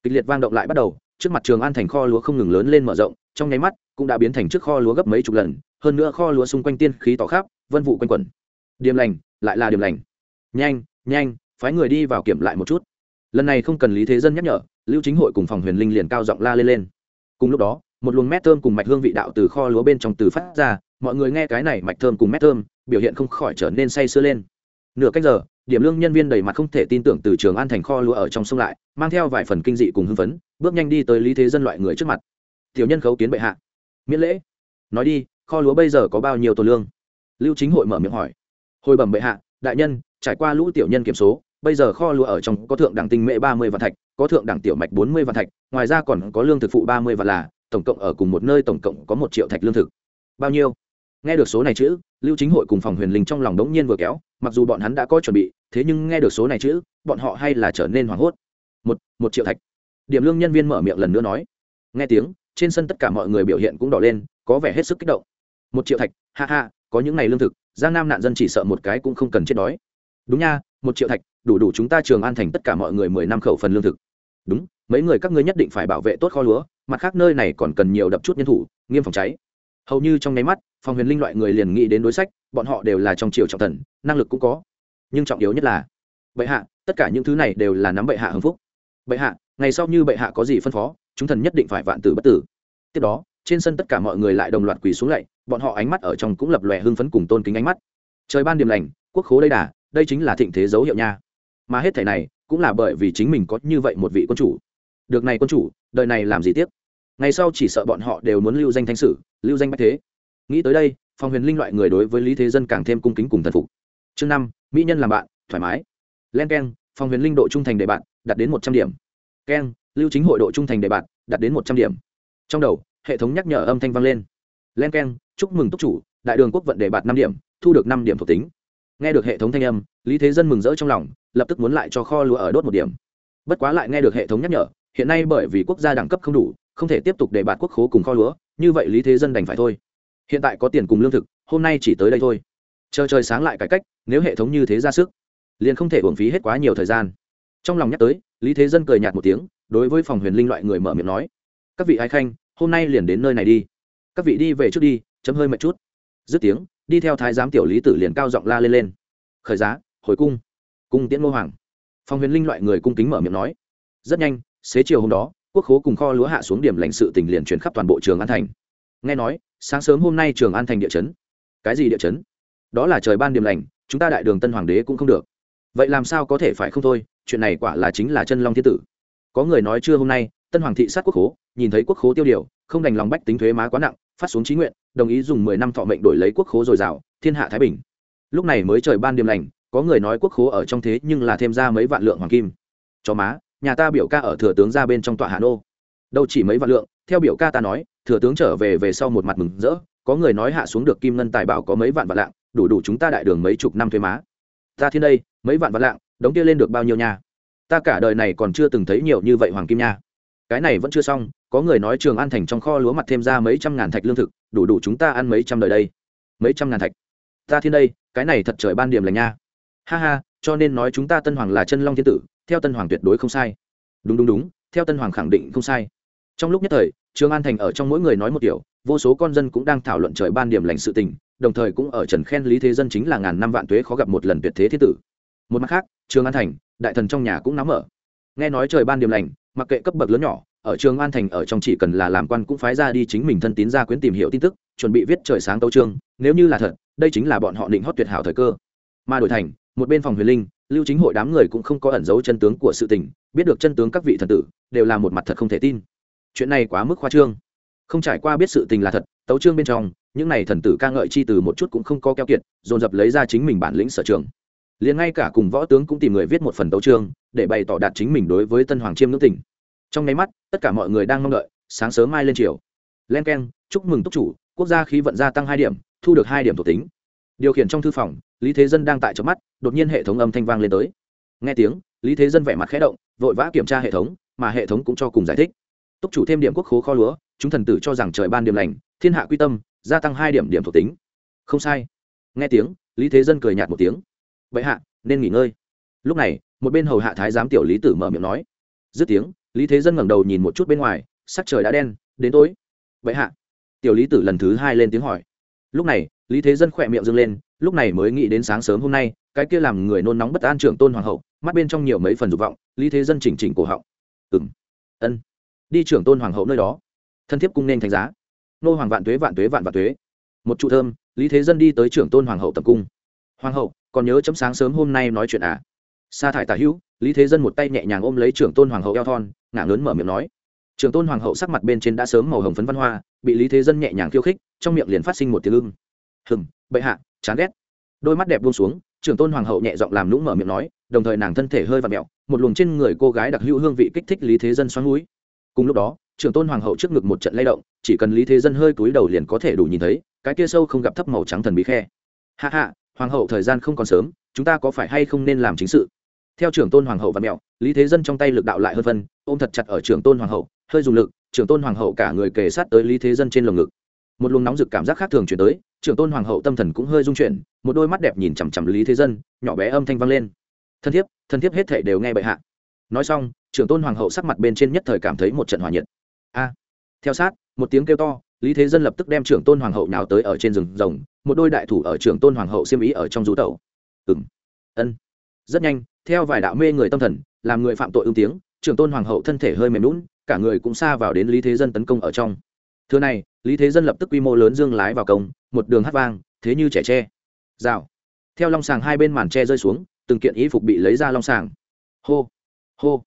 Kịch liệt vang động lại bắt đầu, trước mặt trường an thành kho lúa không ngừng lớn lên mở rộng, trong nháy mắt cũng đã biến thành trước kho lúa gấp mấy chục lần, hơn nữa kho lúa xung quanh tiên khí tỏ khắp, vân vụ quanh quẩn. Điềm lành, lại là điềm lành. Nhanh nhanh, phái người đi vào kiểm lại một chút. Lần này không cần lý thế dân nhắc nhở, lưu chính hội cùng phòng huyền linh liền cao giọng la lên lên. Cùng lúc đó, một luồng mét thơm cùng mạch hương vị đạo từ kho lúa bên trong từ phát ra mọi người nghe cái này mạch thơm cùng mét thơm, biểu hiện không khỏi trở nên say sưa lên. Nửa cách giờ, điểm lương nhân viên đầy mặt không thể tin tưởng từ trường an thành kho lúa ở trong sông lại, mang theo vài phần kinh dị cùng hưng phấn, bước nhanh đi tới lý thế dân loại người trước mặt. Tiểu nhân khấu kiến bệ hạ. Miễn lễ. Nói đi, kho lúa bây giờ có bao nhiêu tổ lương? Lưu chính hội mở miệng hỏi. Hồi bẩm bệ hạ, đại nhân, trải qua lũ tiểu nhân kiểm số, bây giờ kho lúa ở trong có thượng đẳng tinh mễ ba mươi vạn thạch, có thượng đẳng tiểu mạch bốn mươi vạn thạch, ngoài ra còn có lương thực phụ ba mươi vạn là, tổng cộng ở cùng một nơi tổng cộng có một triệu thạch lương thực. Bao nhiêu? Nghe được số này chữ, lưu chính hội cùng phòng huyền linh trong lòng đống nhiên vừa kéo, mặc dù bọn hắn đã có chuẩn bị, thế nhưng nghe được số này chữ, bọn họ hay là trở nên hoảng hốt. Một một triệu thạch. Điểm lương nhân viên mở miệng lần nữa nói. Nghe tiếng, trên sân tất cả mọi người biểu hiện cũng đỏ lên, có vẻ hết sức kích động. Một triệu thạch, ha ha, có những ngày lương thực, giang nam nạn dân chỉ sợ một cái cũng không cần chết đói. Đúng nha, một triệu thạch, đủ đủ chúng ta trường an thành tất cả mọi người mười năm khẩu phần lương thực. Đúng, mấy người các ngươi nhất định phải bảo vệ tốt kho lúa, mặt khác nơi này còn cần nhiều đập chút nhân thủ, nghiêm phòng cháy. Hầu như trong nháy mắt phòng huyền linh loại người liền nghĩ đến đối sách, bọn họ đều là trong triều trọng thần, năng lực cũng có. Nhưng trọng yếu nhất là, bệ hạ, tất cả những thứ này đều là nắm bệ hạ hưng phúc. Bệ hạ, ngày sau như bệ hạ có gì phân phó, chúng thần nhất định phải vạn tử bất tử. Tiếp đó, trên sân tất cả mọi người lại đồng loạt quỳ xuống lạy, bọn họ ánh mắt ở trong cũng lập lòe hưng phấn cùng tôn kính ánh mắt. Trời ban điểm lành, quốc khố đây đà, đây chính là thịnh thế dấu hiệu nha. Mà hết thảy này, cũng là bởi vì chính mình có như vậy một vị quân chủ. Được này quân chủ, đời này làm gì tiếc? Ngày sau chỉ sợ bọn họ đều muốn lưu danh thanh sử, lưu danh bách thế nghĩ tới đây phòng huyền linh loại người đối với lý thế dân càng thêm cung kính cùng thần phục. Chương năm, mỹ nhân làm bạn, thoải mái. Len k e n phòng huyền linh độ trung thành đề bạn, đạt đến một trăm điểm. K e n lưu chính hội độ trung thành đề bạn, đạt đến một trăm điểm. Trong đầu, hệ thống nhắc nhở âm thanh vang lên. Len k e n chúc mừng túc chủ, đại đường quốc vận đề bạt năm điểm, thu được năm điểm thuộc tính. Nghe được hệ thống thanh âm, lý thế dân mừng rỡ trong lòng, lập tức muốn lại cho kho lúa ở đốt một điểm. Bất quá lại nghe được hệ thống nhắc nhở, hiện nay bởi vì quốc gia đẳng cấp không đủ, không thể tiếp tục đề bạt quốc khố cùng kho lúa, như vậy lý thế dân đành phải thôi hiện tại có tiền cùng lương thực, hôm nay chỉ tới đây thôi. Chờ trời sáng lại cải cách, nếu hệ thống như thế ra sức, liền không thể uổng phí hết quá nhiều thời gian. Trong lòng nhắc tới, lý thế dân cười nhạt một tiếng, đối với phòng huyền linh loại người mở miệng nói, các vị ái khanh, hôm nay liền đến nơi này đi. Các vị đi về trước đi, chấm hơi mệt chút. Dứt tiếng, đi theo thái giám tiểu lý tử liền cao giọng la lên lên, khởi giá, hồi cung. Cung tiễn ngô hoàng. Phòng huyền linh loại người cung kính mở miệng nói, rất nhanh, xế chiều hôm đó, quốc khố cùng kho lúa hạ xuống điểm lãnh sự tỉnh liền chuyển khắp toàn bộ trường an thành nghe nói, sáng sớm hôm nay trường an thành địa chấn. Cái gì địa chấn? Đó là trời ban điểm lành, chúng ta đại đường tân hoàng đế cũng không được. Vậy làm sao có thể phải không thôi, chuyện này quả là chính là chân long thiên tử. Có người nói chưa hôm nay, tân hoàng thị sát quốc khố, nhìn thấy quốc khố tiêu điều, không đành lòng bách tính thuế má quá nặng, phát xuống trí nguyện, đồng ý dùng mười năm thọ mệnh đổi lấy quốc khố dồi dào, thiên hạ thái bình. Lúc này mới trời ban điểm lành, có người nói quốc khố ở trong thế nhưng là thêm ra mấy vạn lượng hoàng kim. Cho má, nhà ta biểu ca ở thừa tướng ra bên trong tọa hà nô. Đâu chỉ mấy vạn lượng, theo biểu ca ta nói thừa tướng trở về về sau một mặt mừng rỡ, có người nói hạ xuống được kim ngân tài bảo có mấy vạn vạn lạng, đủ đủ chúng ta đại đường mấy chục năm thuế má. Ta thiên đây, mấy vạn vạn lạng, đống kia lên được bao nhiêu nha? Ta cả đời này còn chưa từng thấy nhiều như vậy hoàng kim nha. Cái này vẫn chưa xong, có người nói trường an thành trong kho lúa mặt thêm ra mấy trăm ngàn thạch lương thực, đủ đủ chúng ta ăn mấy trăm đời đây. Mấy trăm ngàn thạch. Ta thiên đây, cái này thật trời ban điểm lành nha. Ha ha, cho nên nói chúng ta tân hoàng là chân long thiên tử, theo tân hoàng tuyệt đối không sai. Đúng đúng đúng, theo tân hoàng khẳng định không sai trong lúc nhất thời trương an thành ở trong mỗi người nói một điều vô số con dân cũng đang thảo luận trời ban điểm lành sự tình đồng thời cũng ở trần khen lý thế dân chính là ngàn năm vạn tuế khó gặp một lần tuyệt thế thiên tử. Một mặt khác trương an thành đại thần trong nhà cũng nắm ở, nghe nói trời ban điểm lành mặc kệ cấp bậc lớn nhỏ ở trường an thành ở trong chỉ cần là làm quan cũng phái ra đi chính mình thân tín ra quyến tìm hiểu tin tức chuẩn bị viết trời sáng tấu trương nếu như là thật đây chính là bọn họ định hót tuyệt hảo thời cơ. Mà đổi thành một bên phòng huyền linh lưu chính hội đám người cũng không có ẩn giấu chân tướng của sự tình biết được chân tướng các vị thần tử đều là một mặt thật không thể tin chuyện này quá mức khoa trương. Không trải qua biết sự tình là thật, tấu trương bên trong, những này thần tử ca ngợi chi từ một chút cũng không có keo kiệt, dồn dập lấy ra chính mình bản lĩnh sở trường. Liền ngay cả cùng võ tướng cũng tìm người viết một phần tấu trương để bày tỏ đạt chính mình đối với tân hoàng chiêm nước tỉnh trong nháy mắt, tất cả mọi người đang mong đợi, sáng sớm mai lên chiều len k e n chúc mừng túc chủ, quốc gia khí vận gia tăng hai điểm, thu được hai điểm thuộc tính. Điều khiển trong thư phòng, lý thế dân đang tại chớp mắt, đột nhiên hệ thống âm thanh vang lên tới. Nghe tiếng, lý thế dân vẻ mặt khẽ động, vội vã kiểm tra hệ thống, mà hệ thống cũng cho cùng giải thích túc chủ thêm điểm quốc khố kho lúa, chúng thần tử cho rằng trời ban điểm lành, thiên hạ quy tâm, gia tăng hai điểm điểm thuộc tính. Không sai. Nghe tiếng, lý thế dân cười nhạt một tiếng. Vậy hạ, nên nghỉ ngơi. Lúc này, một bên hầu hạ thái giám tiểu lý tử mở miệng nói. Dứt tiếng, lý thế dân ngẩng đầu nhìn một chút bên ngoài, sắc trời đã đen, đến tối. Vậy hạ. Tiểu lý tử lần thứ hai lên tiếng hỏi. Lúc này, lý thế dân khỏe miệng dâng lên, lúc này mới nghĩ đến sáng sớm hôm nay, cái kia làm người nôn nóng bất an trưởng tôn hoàng hậu, mắt bên trong nhiều mấy phần dục vọng, lý thế dân chỉnh chỉnh cổ họng. Ừng ân đi trưởng tôn hoàng hậu nơi đó. Thân thiếp cung nên thành giá. Nô hoàng vạn tuế vạn tuế, vạn vạn tuế. Một trụ thơm, lý thế dân đi tới trưởng tôn hoàng hậu tập cung. Hoàng hậu, còn nhớ chấm sáng sớm hôm nay nói chuyện à? Sa thải tả hữu, lý thế dân một tay nhẹ nhàng ôm lấy trưởng tôn hoàng hậu eo thon, ngả lớn mở miệng nói. Trưởng tôn hoàng hậu sắc mặt bên trên đã sớm màu hồng phấn văn hoa, bị lý thế dân nhẹ nhàng khiêu khích, trong miệng liền phát sinh một tiếng ưng. Hừng bệ hạ, chán ghét. Đôi mắt đẹp buông xuống, trưởng tôn hoàng hậu nhẹ giọng làm lũng mở miệng nói, đồng thời nàng thân thể hơi và mẹo, một luồng trên người cô gái đặc hữu hương vị kích thích lý thế dân xoắn núi cùng lúc đó, trưởng tôn hoàng hậu trước ngực một trận lay động, chỉ cần lý thế dân hơi cúi đầu liền có thể đủ nhìn thấy, cái kia sâu không gặp thấp màu trắng thần bí khe. Hạ hạ hoàng hậu thời gian không còn sớm, chúng ta có phải hay không nên làm chính sự? Theo trưởng tôn hoàng hậu và mẹo, lý thế dân trong tay lực đạo lại hơn phân, ôm thật chặt ở trưởng tôn hoàng hậu, hơi dùng lực, trưởng tôn hoàng hậu cả người kề sát tới lý thế dân trên lồng ngực. Một luồng nóng rực cảm giác khác thường chuyển tới, trưởng tôn hoàng hậu tâm thần cũng hơi rung chuyển, một đôi mắt đẹp nhìn chằm chằm lý thế dân, nhỏ bé âm thanh vang lên. Thân thiết thân thiết hết thể đều nghe bệ hạ. Nói xong trưởng tôn hoàng hậu sắc mặt bên trên nhất thời cảm thấy một trận hòa nhiệt. A, theo sát, một tiếng kêu to, lý thế dân lập tức đem trưởng tôn hoàng hậu nào tới ở trên rừng rồng, một đôi đại thủ ở trưởng tôn hoàng hậu xiêm ý ở trong rú tẩu. Ừ m ân. Rất nhanh, theo vài đạo mê người tâm thần, làm người phạm tội ưng tiếng, trưởng tôn hoàng hậu thân thể hơi mềm lún cả người cũng xa vào đến lý thế dân tấn công ở trong. Thưa này, lý thế dân lập tức quy mô lớn dương lái vào công một đường hát vang, thế như trẻ tre. Rào. Theo long sàng hai bên màn tre rơi xuống, từng kiện y phục bị lấy ra long sàng. Hô. Hô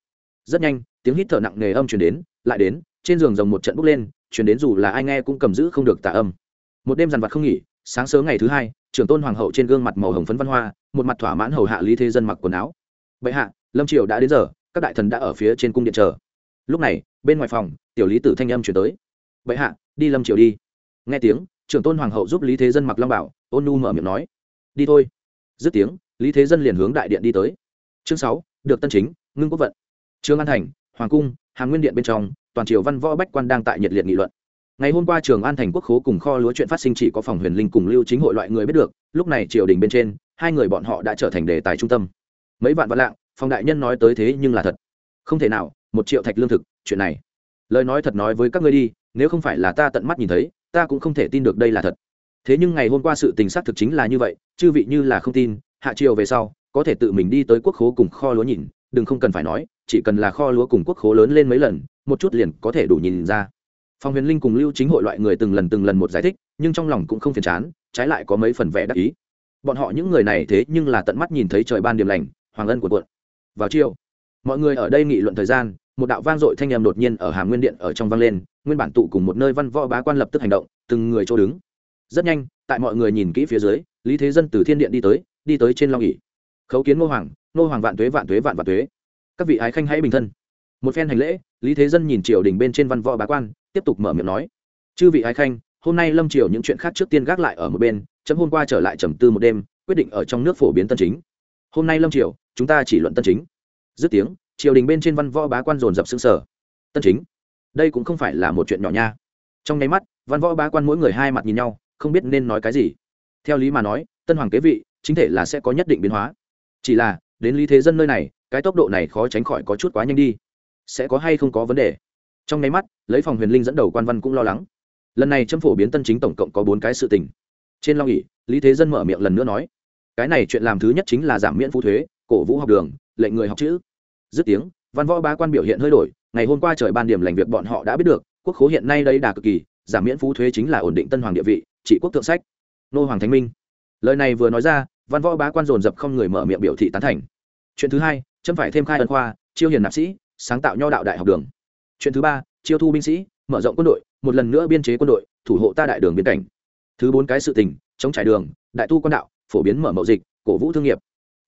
rất nhanh, tiếng hít thở nặng nề âm chuyển đến, lại đến, trên giường rồng một trận bốc lên chuyển đến dù là ai nghe cũng cầm giữ không được tà âm. Một đêm dằn vặt không nghỉ, sáng sớm ngày thứ hai, trưởng tôn hoàng hậu trên gương mặt màu hồng phấn văn hoa, một mặt thỏa mãn hầu hạ lý thế dân mặc quần áo. Bệ hạ, lâm triều đã đến giờ, các đại thần đã ở phía trên cung điện chờ. Lúc này, bên ngoài phòng, tiểu lý tử thanh âm chuyển tới. Bệ hạ, đi lâm triều đi. Nghe tiếng, trưởng tôn hoàng hậu giúp lý thế dân mặc long bảo, ôn nu mở miệng nói. Đi thôi. Dứt tiếng, lý thế dân liền hướng đại điện đi tới. Chương sáu, được tân chính, ngưng quốc vận trương an thành, hoàng cung hàng nguyên điện bên trong, toàn triều văn võ bách quan đang tại nhiệt liệt nghị luận. Ngày hôm qua trường an thành quốc khố cùng kho lúa chuyện phát sinh chỉ có phòng huyền linh cùng lưu chính hội loại người biết được, lúc này triều đình bên trên, hai người bọn họ đã trở thành đề tài trung tâm. Mấy vạn vạn lạng, phòng đại nhân nói tới thế nhưng là thật. Không thể nào, một triệu thạch lương thực, chuyện này. Lời nói thật nói với các ngươi đi, nếu không phải là ta tận mắt nhìn thấy, ta cũng không thể tin được đây là thật. Thế nhưng ngày hôm qua sự tình xác thực chính là như vậy, chư vị như là không tin, hạ triều về sau, có thể tự mình đi tới quốc khố cùng kho lúa nhìn, đừng không cần phải nói chỉ cần là kho lúa cùng quốc khố lớn lên mấy lần, một chút liền có thể đủ nhìn ra. Phong huyền linh cùng lưu chính hội loại người từng lần từng lần một giải thích, nhưng trong lòng cũng không phiền chán, trái lại có mấy phần vẻ đắc ý. Bọn họ những người này thế nhưng là tận mắt nhìn thấy trời ban điểm lành, hoàng ân của cuộn vào chiều, mọi người ở đây nghị luận thời gian, một đạo vang dội thanh âm đột nhiên ở hàm nguyên điện ở trong vang lên, nguyên bản tụ cùng một nơi văn võ bá quan lập tức hành động, từng người chỗ đứng. Rất nhanh, tại mọi người nhìn kỹ phía dưới, lý thế dân từ thiên điện đi tới đi tới trên long ỉ khấu kiến ngô hoàng ngô hoàng vạn tuế vạn tuế vạn vạn tuế các vị ái khanh hãy bình thân. Một phen hành lễ, lý thế dân nhìn triều đình bên trên văn võ bá quan, tiếp tục mở miệng nói. Chư vị ái khanh, hôm nay lâm triều những chuyện khác trước tiên gác lại ở một bên, chấm hôm qua trở lại trầm tư một đêm, quyết định ở trong nước phổ biến tân chính. Hôm nay lâm triều, chúng ta chỉ luận tân chính. Dứt tiếng, triều đình bên trên văn võ bá quan dồn dập xương sở tân chính? Đây cũng không phải là một chuyện nhỏ nha. Trong nháy mắt, văn võ bá quan mỗi người hai mặt nhìn nhau, không biết nên nói cái gì. Theo lý mà nói, tân hoàng kế vị, chính thể là sẽ có nhất định biến hóa. Chỉ là, đến lý thế dân nơi này cái tốc độ này khó tránh khỏi có chút quá nhanh đi. Sẽ có hay không có vấn đề? Trong nháy mắt, lấy phòng huyền linh dẫn đầu quan văn cũng lo lắng. Lần này châm phổ biến tân chính tổng cộng có bốn cái sự tình. Trên long ỉ lý thế dân mở miệng lần nữa nói, cái này chuyện làm thứ nhất chính là giảm miễn phú thuế, cổ vũ học đường, lệnh người học chữ. Dứt tiếng, văn võ bá quan biểu hiện hơi đổi, ngày hôm qua trời ban điểm lành việc bọn họ đã biết được, quốc khố hiện nay đây đà cực kỳ, giảm miễn phú thuế chính là ổn định tân hoàng địa vị, trị quốc thượng sách. Nô hoàng thánh minh. Lời này vừa nói ra, văn võ bá quan dồn dập không người mở miệng biểu thị tán thành chuyện thứ hai, chấm phải thêm khai ân khoa, chiêu hiền nạp sĩ, sáng tạo nho đạo đại học đường. Chuyện thứ ba, chiêu thu binh sĩ, mở rộng quân đội, một lần nữa biên chế quân đội, thủ hộ ta đại đường biên cảnh. Thứ bốn cái sự tình, chống trải đường, đại tu quan đạo, phổ biến mở mậu dịch, cổ vũ thương nghiệp.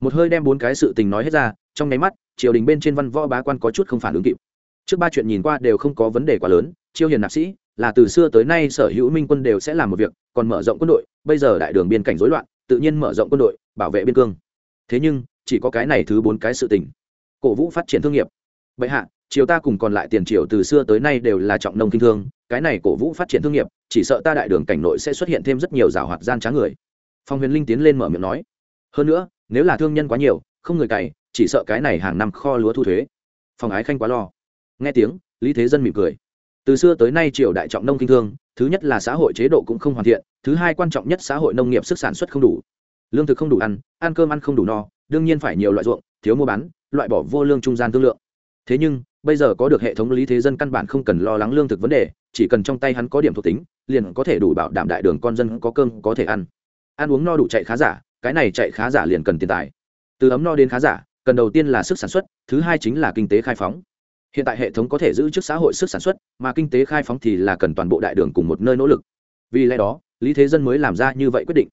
Một hơi đem bốn cái sự tình nói hết ra, trong nháy mắt, triều đình bên trên văn võ bá quan có chút không phản ứng kịp. Trước ba chuyện nhìn qua đều không có vấn đề quá lớn, chiêu hiền nạp sĩ, là từ xưa tới nay sở hữu minh quân đều sẽ làm một việc, còn mở rộng quân đội, bây giờ đại đường biên cảnh rối loạn, tự nhiên mở rộng quân đội, bảo vệ biên cương. Thế nhưng chỉ có cái này thứ bốn cái sự tình. Cổ vũ phát triển thương nghiệp. Bệ hạ, triều ta cùng còn lại tiền triều từ xưa tới nay đều là trọng nông kinh thương, cái này cổ vũ phát triển thương nghiệp, chỉ sợ ta đại đường cảnh nội sẽ xuất hiện thêm rất nhiều rào hoạt gian trá người. Phong huyền linh tiến lên mở miệng nói. Hơn nữa, nếu là thương nhân quá nhiều, không người cày, chỉ sợ cái này hàng năm kho lúa thu thuế. Phòng ái khanh quá lo. Nghe tiếng, lý thế dân mỉm cười. Từ xưa tới nay triều đại trọng nông kinh thương, thứ nhất là xã hội chế độ cũng không hoàn thiện, thứ hai quan trọng nhất xã hội nông nghiệp sức sản xuất không đủ. Lương thực không đủ ăn ăn cơm ăn không đủ no đương nhiên phải nhiều loại ruộng, thiếu mua bán, loại bỏ vô lương trung gian thương lượng. Thế nhưng, bây giờ có được hệ thống lý thế dân căn bản không cần lo lắng lương thực vấn đề, chỉ cần trong tay hắn có điểm thuộc tính, liền có thể đủ bảo đảm đại đường con dân có cơm, có thể ăn. Ăn uống no đủ chạy khá giả, cái này chạy khá giả liền cần tiền tài. Từ ấm no đến khá giả, cần đầu tiên là sức sản xuất, thứ hai chính là kinh tế khai phóng. Hiện tại hệ thống có thể giữ trước xã hội sức sản xuất, mà kinh tế khai phóng thì là cần toàn bộ đại đường cùng một nơi nỗ lực. Vì lẽ đó, lý thế dân mới làm ra như vậy quyết định.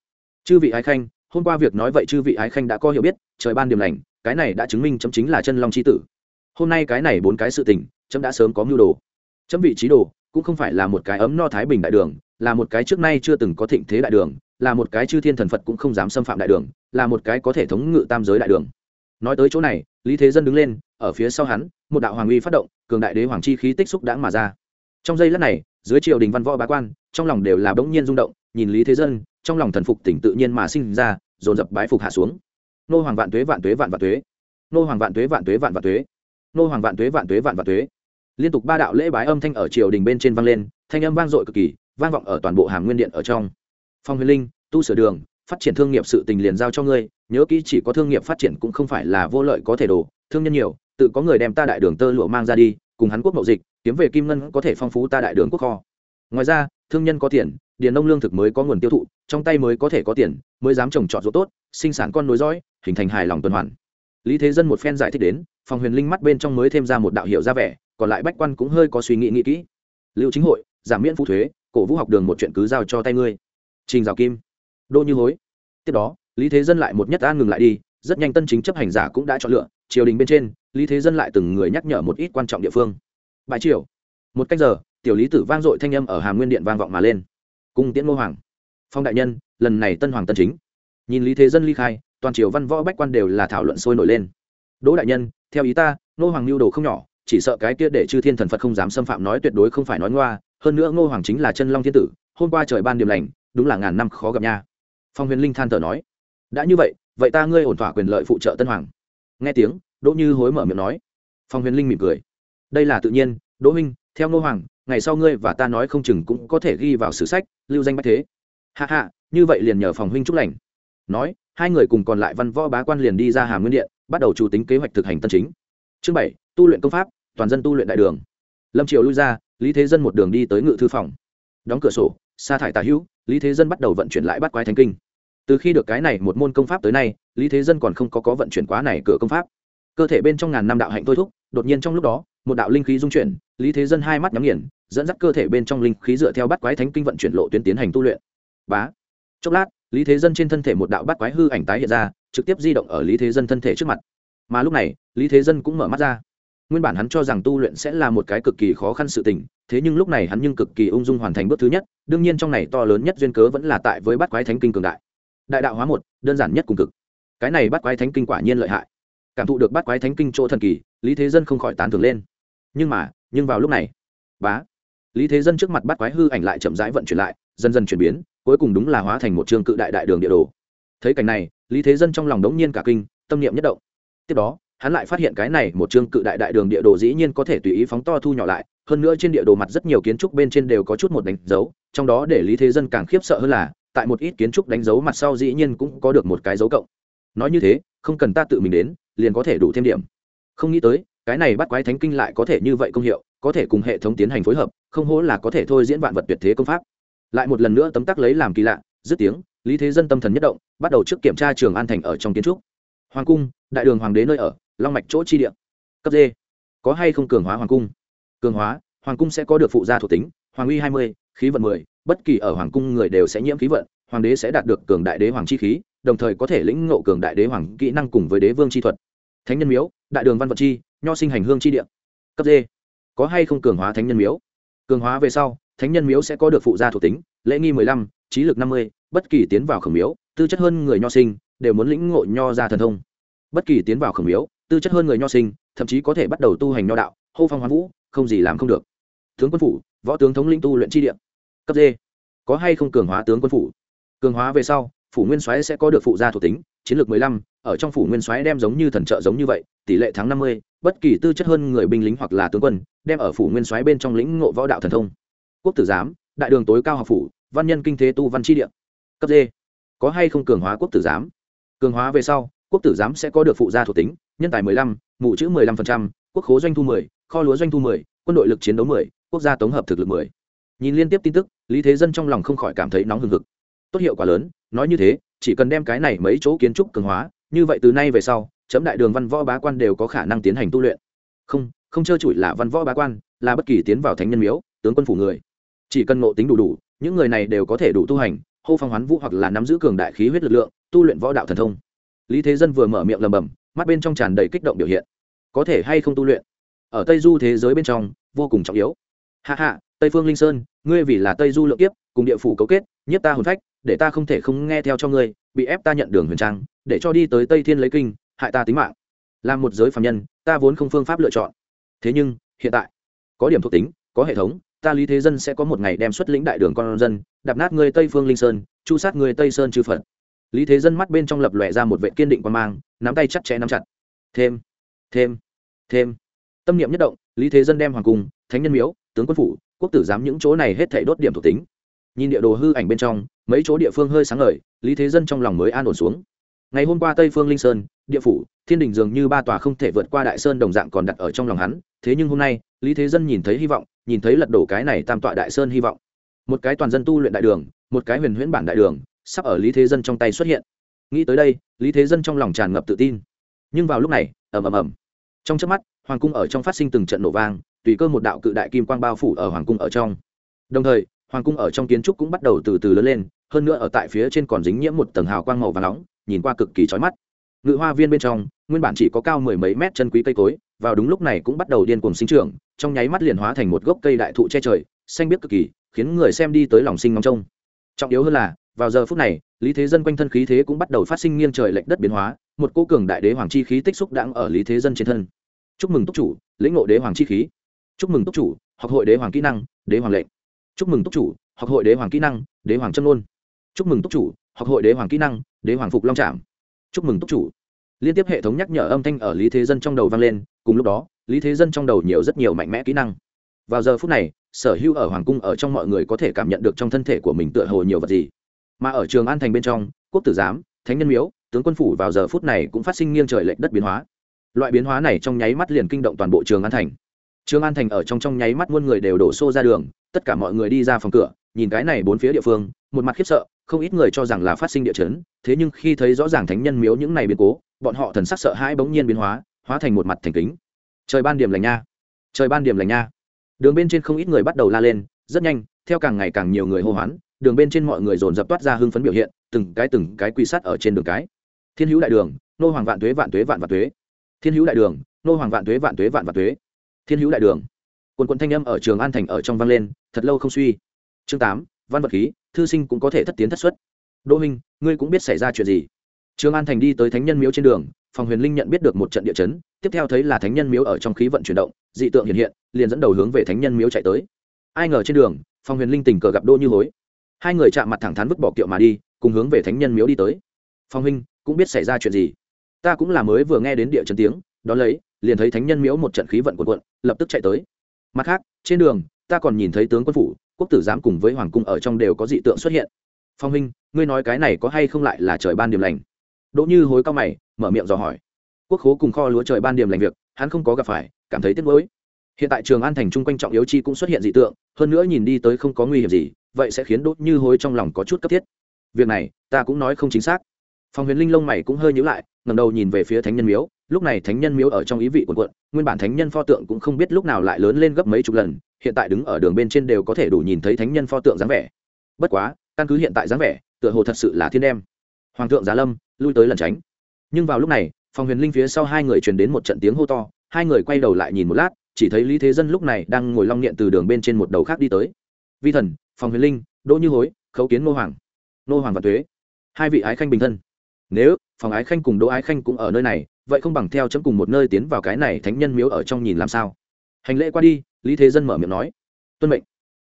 Chư vị ái khanh hôm qua việc nói vậy chư vị ái khanh đã có hiểu biết, trời ban điểm lành, cái này đã chứng minh chấm chính là chân long c h i tử. Hôm nay cái này bốn cái sự tình, chấm đã sớm có mưu đồ. Chấm vị trí đồ, cũng không phải là một cái ấm no thái bình đại đường, là một cái trước nay chưa từng có thịnh thế đại đường, là một cái chư thiên thần phật cũng không dám xâm phạm đại đường, là một cái có thể thống ngự tam giới đại đường. Nói tới chỗ này, lý thế dân đứng lên, ở phía sau hắn, một đạo hoàng uy phát động, cường đại đế hoàng chi khí tích xúc đãng mà ra. Trong giây lát này, dưới triều đình văn võ bá quan, trong lòng đều là bỗng nhiên rung động, nhìn lý thế dân, trong lòng thần phục tỉnh tự nhiên mà sinh ra dồn dập bái phục hạ xuống. Nô hoàng vạn tuế vạn tuế, vạn vạn tuế. Nô hoàng vạn tuế vạn tuế, vạn vạn tuế. Nô hoàng vạn tuế vạn tuế, vạn vạn tuế. Liên tục ba đạo lễ bái âm thanh ở triều đình bên trên vang lên, thanh âm vang dội cực kỳ, vang vọng ở toàn bộ hàm nguyên điện ở trong. Phong huyền linh, tu sửa đường, phát triển thương nghiệp sự tình liền giao cho ngươi, nhớ kỹ chỉ có thương nghiệp phát triển cũng không phải là vô lợi có thể đổ, thương nhân nhiều, tự có người đem ta đại đường tơ lụa mang ra đi, cùng hắn quốc mậu dịch, kiếm về kim ngân có thể phong phú ta đại đường quốc kho. Ngoài ra thương nhân có tiền, điền nông lương thực mới có nguồn tiêu thụ, trong tay mới có thể có tiền, mới dám trồng trọt ruộng tốt, sinh sản con nối dõi, hình thành hài lòng tuần hoàn. Lý thế dân một phen giải thích đến, phòng huyền linh mắt bên trong mới thêm ra một đạo hiệu ra vẻ, còn lại bách quan cũng hơi có suy nghĩ nghĩ kỹ. Lưu chính hội, giảm miễn phụ thuế, cổ vũ học đường một chuyện cứ giao cho tay ngươi. Trình rào kim đô như hối. Tiếp đó, lý thế dân lại một nhất an ngừng lại đi, rất nhanh tân chính chấp hành giả cũng đã chọn lựa, triều đình bên trên, lý thế dân lại từng người nhắc nhở một ít quan trọng địa phương. Bài triều, một cách giờ tiểu lý tử vang dội thanh âm ở hàm nguyên điện vang vọng mà lên. Cung tiễn ngô hoàng. Phong đại nhân, lần này tân hoàng tân chính. Nhìn lý thế dân ly khai, toàn triều văn võ bách quan đều là thảo luận sôi nổi lên. Đỗ đại nhân, theo ý ta, ngô hoàng lưu đồ không nhỏ, chỉ sợ cái kia để chư thiên thần phật không dám xâm phạm nói tuyệt đối không phải nói ngoa, hơn nữa ngô hoàng chính là chân long thiên tử, hôm qua trời ban điểm lành, đúng là ngàn năm khó gặp nha. Phong huyền linh than thở nói. Đã như vậy vậy ta ngươi ổn thỏa quyền lợi phụ trợ tân hoàng. Nghe tiếng, đỗ như hối mở miệng nói. Phong huyền linh mỉm cười. Đây là tự nhiên, đỗ minh theo ngô hoàng ngày sau ngươi và ta nói không chừng cũng có thể ghi vào sử sách, lưu danh bách thế. Hạ hạ như vậy liền nhờ phòng huynh chúc lành. Nói, hai người cùng còn lại văn võ bá quan liền đi ra hàm nguyên điện, bắt đầu chủ tính kế hoạch thực hành tân chính. Chương bảy, tu luyện công pháp, toàn dân tu luyện đại đường. Lâm triều lui ra, lý thế dân một đường đi tới ngự thư phòng. Đóng cửa sổ, sa thải tà hữu, lý thế dân bắt đầu vận chuyển lại bắt quái thánh kinh. Từ khi được cái này một môn công pháp tới nay, lý thế dân còn không có có vận chuyển quá này cửa công pháp. Cơ thể bên trong ngàn năm đạo hạnh thôi thúc, đột nhiên trong lúc đó một đạo linh khí dung chuyển, lý thế dân hai mắt nhắm nghiền, dẫn dắt cơ thể bên trong linh khí dựa theo bắt quái thánh kinh vận chuyển lộ tuyến tiến hành tu luyện. Bá. Chốc lát, lý thế dân trên thân thể một đạo bắt quái hư ảnh tái hiện ra, trực tiếp di động ở lý thế dân thân thể trước mặt. Mà lúc này, lý thế dân cũng mở mắt ra. Nguyên bản hắn cho rằng tu luyện sẽ là một cái cực kỳ khó khăn sự tình, thế nhưng lúc này hắn nhưng cực kỳ ung dung hoàn thành bước thứ nhất, đương nhiên trong này to lớn nhất duyên cớ vẫn là tại với bắt quái thánh kinh cường đại. Đại đạo hóa một, đơn giản nhất cùng cực. Cái này bắt quái thánh kinh quả nhiên lợi hại. Cảm thụ được bắt quái thánh kinh chỗ thần kỳ, lý thế dân không khỏi tán thưởng lên nhưng mà, nhưng vào lúc này, bá, lý thế dân trước mặt bắt quái hư ảnh lại chậm rãi vận chuyển lại, dần dần chuyển biến, cuối cùng đúng là hóa thành một trường cự đại đại đường địa đồ. Thấy cảnh này, lý thế dân trong lòng đống nhiên cả kinh, tâm niệm nhất động. Tiếp đó, hắn lại phát hiện cái này một chương cự đại đại đường địa đồ dĩ nhiên có thể tùy ý phóng to thu nhỏ lại, hơn nữa trên địa đồ mặt rất nhiều kiến trúc bên trên đều có chút một đánh dấu, trong đó để lý thế dân càng khiếp sợ hơn là, tại một ít kiến trúc đánh dấu mặt sau dĩ nhiên cũng có được một cái dấu cộng. Nói như thế, không cần ta tự mình đến, liền có thể đủ thêm điểm. Không nghĩ tới cái này bắt quái thánh kinh lại có thể như vậy công hiệu, có thể cùng hệ thống tiến hành phối hợp, không hố là có thể thôi diễn vạn vật tuyệt thế công pháp. Lại một lần nữa tấm tắc lấy làm kỳ lạ, dứt tiếng, lý thế dân tâm thần nhất động, bắt đầu trước kiểm tra trường an thành ở trong kiến trúc. Hoàng cung, đại đường hoàng đế nơi ở, long mạch chỗ chi địa. Cấp d. Có hay không cường hóa hoàng cung? Cường hóa, hoàng cung sẽ có được phụ gia thuộc tính, hoàng uy hai mươi, khí vận mười, bất kỳ ở hoàng cung người đều sẽ nhiễm khí vận, hoàng đế sẽ đạt được cường đại đế hoàng chi khí, đồng thời có thể lĩnh ngộ cường đại đế hoàng kỹ năng cùng với đế vương chi thuật. Thánh nhân miếu, đại đường văn vật chi nho sinh hành hương chi địa. Cấp d. Có hay không cường hóa thánh nhân miếu? Cường hóa về sau, thánh nhân miếu sẽ có được phụ gia thuộc tính, lễ nghi mười lăm, trí lực năm mươi, bất kỳ tiến vào khẩm miếu, tư chất hơn người nho sinh, đều muốn lĩnh ngộ nho ra thần thông. Bất kỳ tiến vào khẩm miếu, tư chất hơn người nho sinh, thậm chí có thể bắt đầu tu hành nho đạo, hô phong hoán vũ, không gì làm không được. Tướng quân phủ, võ tướng thống lĩnh tu luyện chi địa. Cấp d. Có hay không cường hóa tướng quân phủ? Cường hóa về sau, phủ nguyên soái sẽ có được phụ gia thuộc tính, chiến lược mười lăm ở trong phủ nguyên soái đem giống như thần trợ giống như vậy, tỷ lệ thắng năm mươi, bất kỳ tư chất hơn người binh lính hoặc là tướng quân, đem ở phủ nguyên soái bên trong lĩnh ngộ võ đạo thần thông. Quốc tử giám, đại đường tối cao học phủ, văn nhân kinh thế tu văn chi địa. Cấp d. Có hay không cường hóa quốc tử giám? Cường hóa về sau, quốc tử giám sẽ có được phụ gia thuộc tính, nhân tài mười lăm, mụ chữ mười lăm phần trăm, quốc khố doanh thu mười, kho lúa doanh thu mười, quân đội lực chiến đấu mười, quốc gia tổng hợp thực lực mười. Nhìn liên tiếp tin tức, lý thế dân trong lòng không khỏi cảm thấy nóng hừng hực. Tốt hiệu quả lớn, nói như thế, chỉ cần đem cái này mấy chỗ kiến trúc cường hóa như vậy từ nay về sau, chấm đại đường văn võ bá quan đều có khả năng tiến hành tu luyện. Không không trơ trụi là văn võ bá quan, là bất kỳ tiến vào thánh nhân miếu, tướng quân phủ người. Chỉ cần ngộ tính đủ đủ, những người này đều có thể đủ tu hành, hô phong hoán vũ hoặc là nắm giữ cường đại khí huyết lực lượng, tu luyện võ đạo thần thông. Lý thế dân vừa mở miệng lầm bầm, mắt bên trong tràn đầy kích động biểu hiện. Có thể hay không tu luyện? Ở tây du thế giới bên trong, vô cùng trọng yếu. Hạ hạ tây phương linh sơn, ngươi vì là tây du lượng kiếp, cùng địa phủ cấu kết nhất ta hồn phách để ta không thể không nghe theo cho ngươi, bị ép ta nhận đường huyền trang, để cho đi tới tây thiên lấy kinh, hại ta tính mạng. Làm một giới phạm nhân, ta vốn không phương pháp lựa chọn. Thế nhưng, hiện tại, có điểm thuộc tính, có hệ thống, ta lý thế dân sẽ có một ngày đem xuất lĩnh đại đường con dân, đạp nát ngươi tây phương linh sơn, chu sát ngươi tây sơn chư phật. Lý thế dân mắt bên trong lập lòe ra một vệ kiên định quan mang, nắm tay chặt chẽ nắm chặt. Thêm thêm thêm. Tâm niệm nhất động, lý thế dân đem hoàng cung, thánh nhân miếu, tướng quân phủ, quốc tử giám những chỗ này hết thể đốt điểm thuộc tính nhìn địa đồ hư ảnh bên trong, mấy chỗ địa phương hơi sáng ngời, lý thế dân trong lòng mới an ổn xuống. Ngày hôm qua tây phương linh sơn, địa phủ, thiên đình dường như ba tòa không thể vượt qua đại sơn đồng dạng còn đặt ở trong lòng hắn, thế nhưng hôm nay, lý thế dân nhìn thấy hy vọng, nhìn thấy lật đổ cái này tam tọa đại sơn hy vọng. Một cái toàn dân tu luyện đại đường, một cái huyền huyễn bản đại đường, sắp ở lý thế dân trong tay xuất hiện. Nghĩ tới đây, lý thế dân trong lòng tràn ngập tự tin. Nhưng vào lúc này, ầm ầm ầm. Trong chớp mắt, hoàng cung ở trong phát sinh từng trận nổ vang, tùy cơ một đạo cự đại kim quang bao phủ ở hoàng cung ở trong. Đồng thời hoàng cung ở trong kiến trúc cũng bắt đầu từ từ lớn lên, hơn nữa ở tại phía trên còn dính nhiễm một tầng hào quang màu và nóng, nhìn qua cực kỳ chói mắt. Ngự hoa viên bên trong, nguyên bản chỉ có cao mười mấy mét chân quý cây cối, vào đúng lúc này cũng bắt đầu điên cuồng sinh trưởng, trong nháy mắt liền hóa thành một gốc cây đại thụ che trời, xanh biếc cực kỳ, khiến người xem đi tới lòng sinh ngóng trông. Trọng yếu hơn là, vào giờ phút này, lý thế dân quanh thân khí thế cũng bắt đầu phát sinh nghiêng trời lệch đất biến hóa, một cô cường đại đế hoàng chi khí tích xúc đang ở lý thế dân trên thân. Chúc mừng túc chủ, lĩnh ngộ đế hoàng chi khí. Chúc mừng túc chủ, học hội đế hoàng kỹ năng, đế hoàng lệnh chúc mừng túc chủ, học hội đế hoàng kỹ năng, đế hoàng châm nôn chúc mừng túc chủ, học hội đế hoàng kỹ năng, đế hoàng phục long trạm chúc mừng túc chủ. Liên tiếp hệ thống nhắc nhở âm thanh ở lý thế dân trong đầu vang lên, cùng lúc đó, lý thế dân trong đầu nhiều rất nhiều mạnh mẽ kỹ năng. Vào giờ phút này, sở hữu ở hoàng cung ở trong mọi người có thể cảm nhận được trong thân thể của mình tựa hồ nhiều vật gì. Mà ở trường an thành bên trong, quốc tử giám, thánh nhân miếu, tướng quân phủ vào giờ phút này cũng phát sinh nghiêng trời lệch đất biến hóa. Loại biến hóa này trong nháy mắt liền kinh động toàn bộ trường an thành. Trương an thành ở trong trong nháy mắt muôn người đều đổ xô ra đường, tất cả mọi người đi ra phòng cửa, nhìn cái này bốn phía địa phương, một mặt khiếp sợ, không ít người cho rằng là phát sinh địa chấn, thế nhưng khi thấy rõ ràng thánh nhân miếu những này biến cố, bọn họ thần sắc sợ hãi bỗng nhiên biến hóa hóa thành một mặt thành kính. Trời ban điểm lành nha. Trời ban điểm lành nha. Đường bên trên không ít người bắt đầu la lên, rất nhanh, theo càng ngày càng nhiều người hô hoán, đường bên trên mọi người dồn dập toát ra hưng phấn biểu hiện, từng cái từng cái quy sát ở trên đường cái. Thiên hữu đại đường, nô hoàng vạn tuế vạn tuế vạn vạn tuế. Thiên hữu đại đường, nô hoàng vạn tuế vạn tuế vạn vạn tuế thiên hữu đại đường. Quần quận thanh âm ở trường an thành ở trong vang lên, thật lâu không suy. Chương tám, văn vật khí, thư sinh cũng có thể thất tiến thất xuất. Đỗ minh ngươi cũng biết xảy ra chuyện gì? Trường an thành đi tới thánh nhân miếu trên đường, phòng huyền linh nhận biết được một trận địa chấn, tiếp theo thấy là thánh nhân miếu ở trong khí vận chuyển động, dị tượng hiện hiện, liền dẫn đầu hướng về thánh nhân miếu chạy tới. Ai ngờ trên đường, phòng huyền linh tình cờ gặp đỗ như hối. Hai người chạm mặt thẳng thắn vứt bỏ kiệu mà đi, cùng hướng về thánh nhân miếu đi tới. Phong huynh, cũng biết xảy ra chuyện gì? Ta cũng là mới vừa nghe đến địa chấn tiếng đón lấy, liền thấy thánh nhân miếu một trận khí vận cuộn cuộn, lập tức chạy tới. Mặt khác, trên đường, ta còn nhìn thấy tướng quân phủ, quốc tử giám cùng với hoàng cung ở trong đều có dị tượng xuất hiện. Phong huynh, ngươi nói cái này có hay không lại là trời ban điểm lành? Đỗ như hối cao mày, mở miệng dò hỏi. Quốc khố cùng kho lúa trời ban điểm lành việc, hắn không có gặp phải, cảm thấy tiếc nuối. Hiện tại trường an thành chung quanh trọng yếu chi cũng xuất hiện dị tượng, hơn nữa nhìn đi tới không có nguy hiểm gì, vậy sẽ khiến đốt như hối trong lòng có chút cấp thiết. Việc này, ta cũng nói không chính xác. Phòng huyền linh lông mày cũng hơi nhíu lại ngầm đầu nhìn về phía thánh nhân miếu lúc này thánh nhân miếu ở trong ý vị quần quận nguyên bản thánh nhân pho tượng cũng không biết lúc nào lại lớn lên gấp mấy chục lần, hiện tại đứng ở đường bên trên đều có thể đủ nhìn thấy thánh nhân pho tượng dáng vẻ. Bất quá, căn cứ hiện tại dáng vẻ, tựa hồ thật sự là thiên đem. Hoàng thượng giá lâm, lui tới lần tránh. Nhưng vào lúc này, phòng huyền linh phía sau hai người truyền đến một trận tiếng hô to, hai người quay đầu lại nhìn một lát, chỉ thấy lý thế dân lúc này đang ngồi long niệm từ đường bên trên một đầu khác đi tới. Vi thần, phòng huyền linh, đỗ như hối, khấu kiến ngô hoàng. Ngô hoàng và tuế. Hai vị ái khanh bình thân. Nếu, phòng ái khanh cùng đỗ ái khanh cũng ở nơi này vậy không bằng theo chấm cùng một nơi tiến vào cái này thánh nhân miếu ở trong nhìn làm sao? Hành lễ qua đi, lý thế dân mở miệng nói. Tuân mệnh.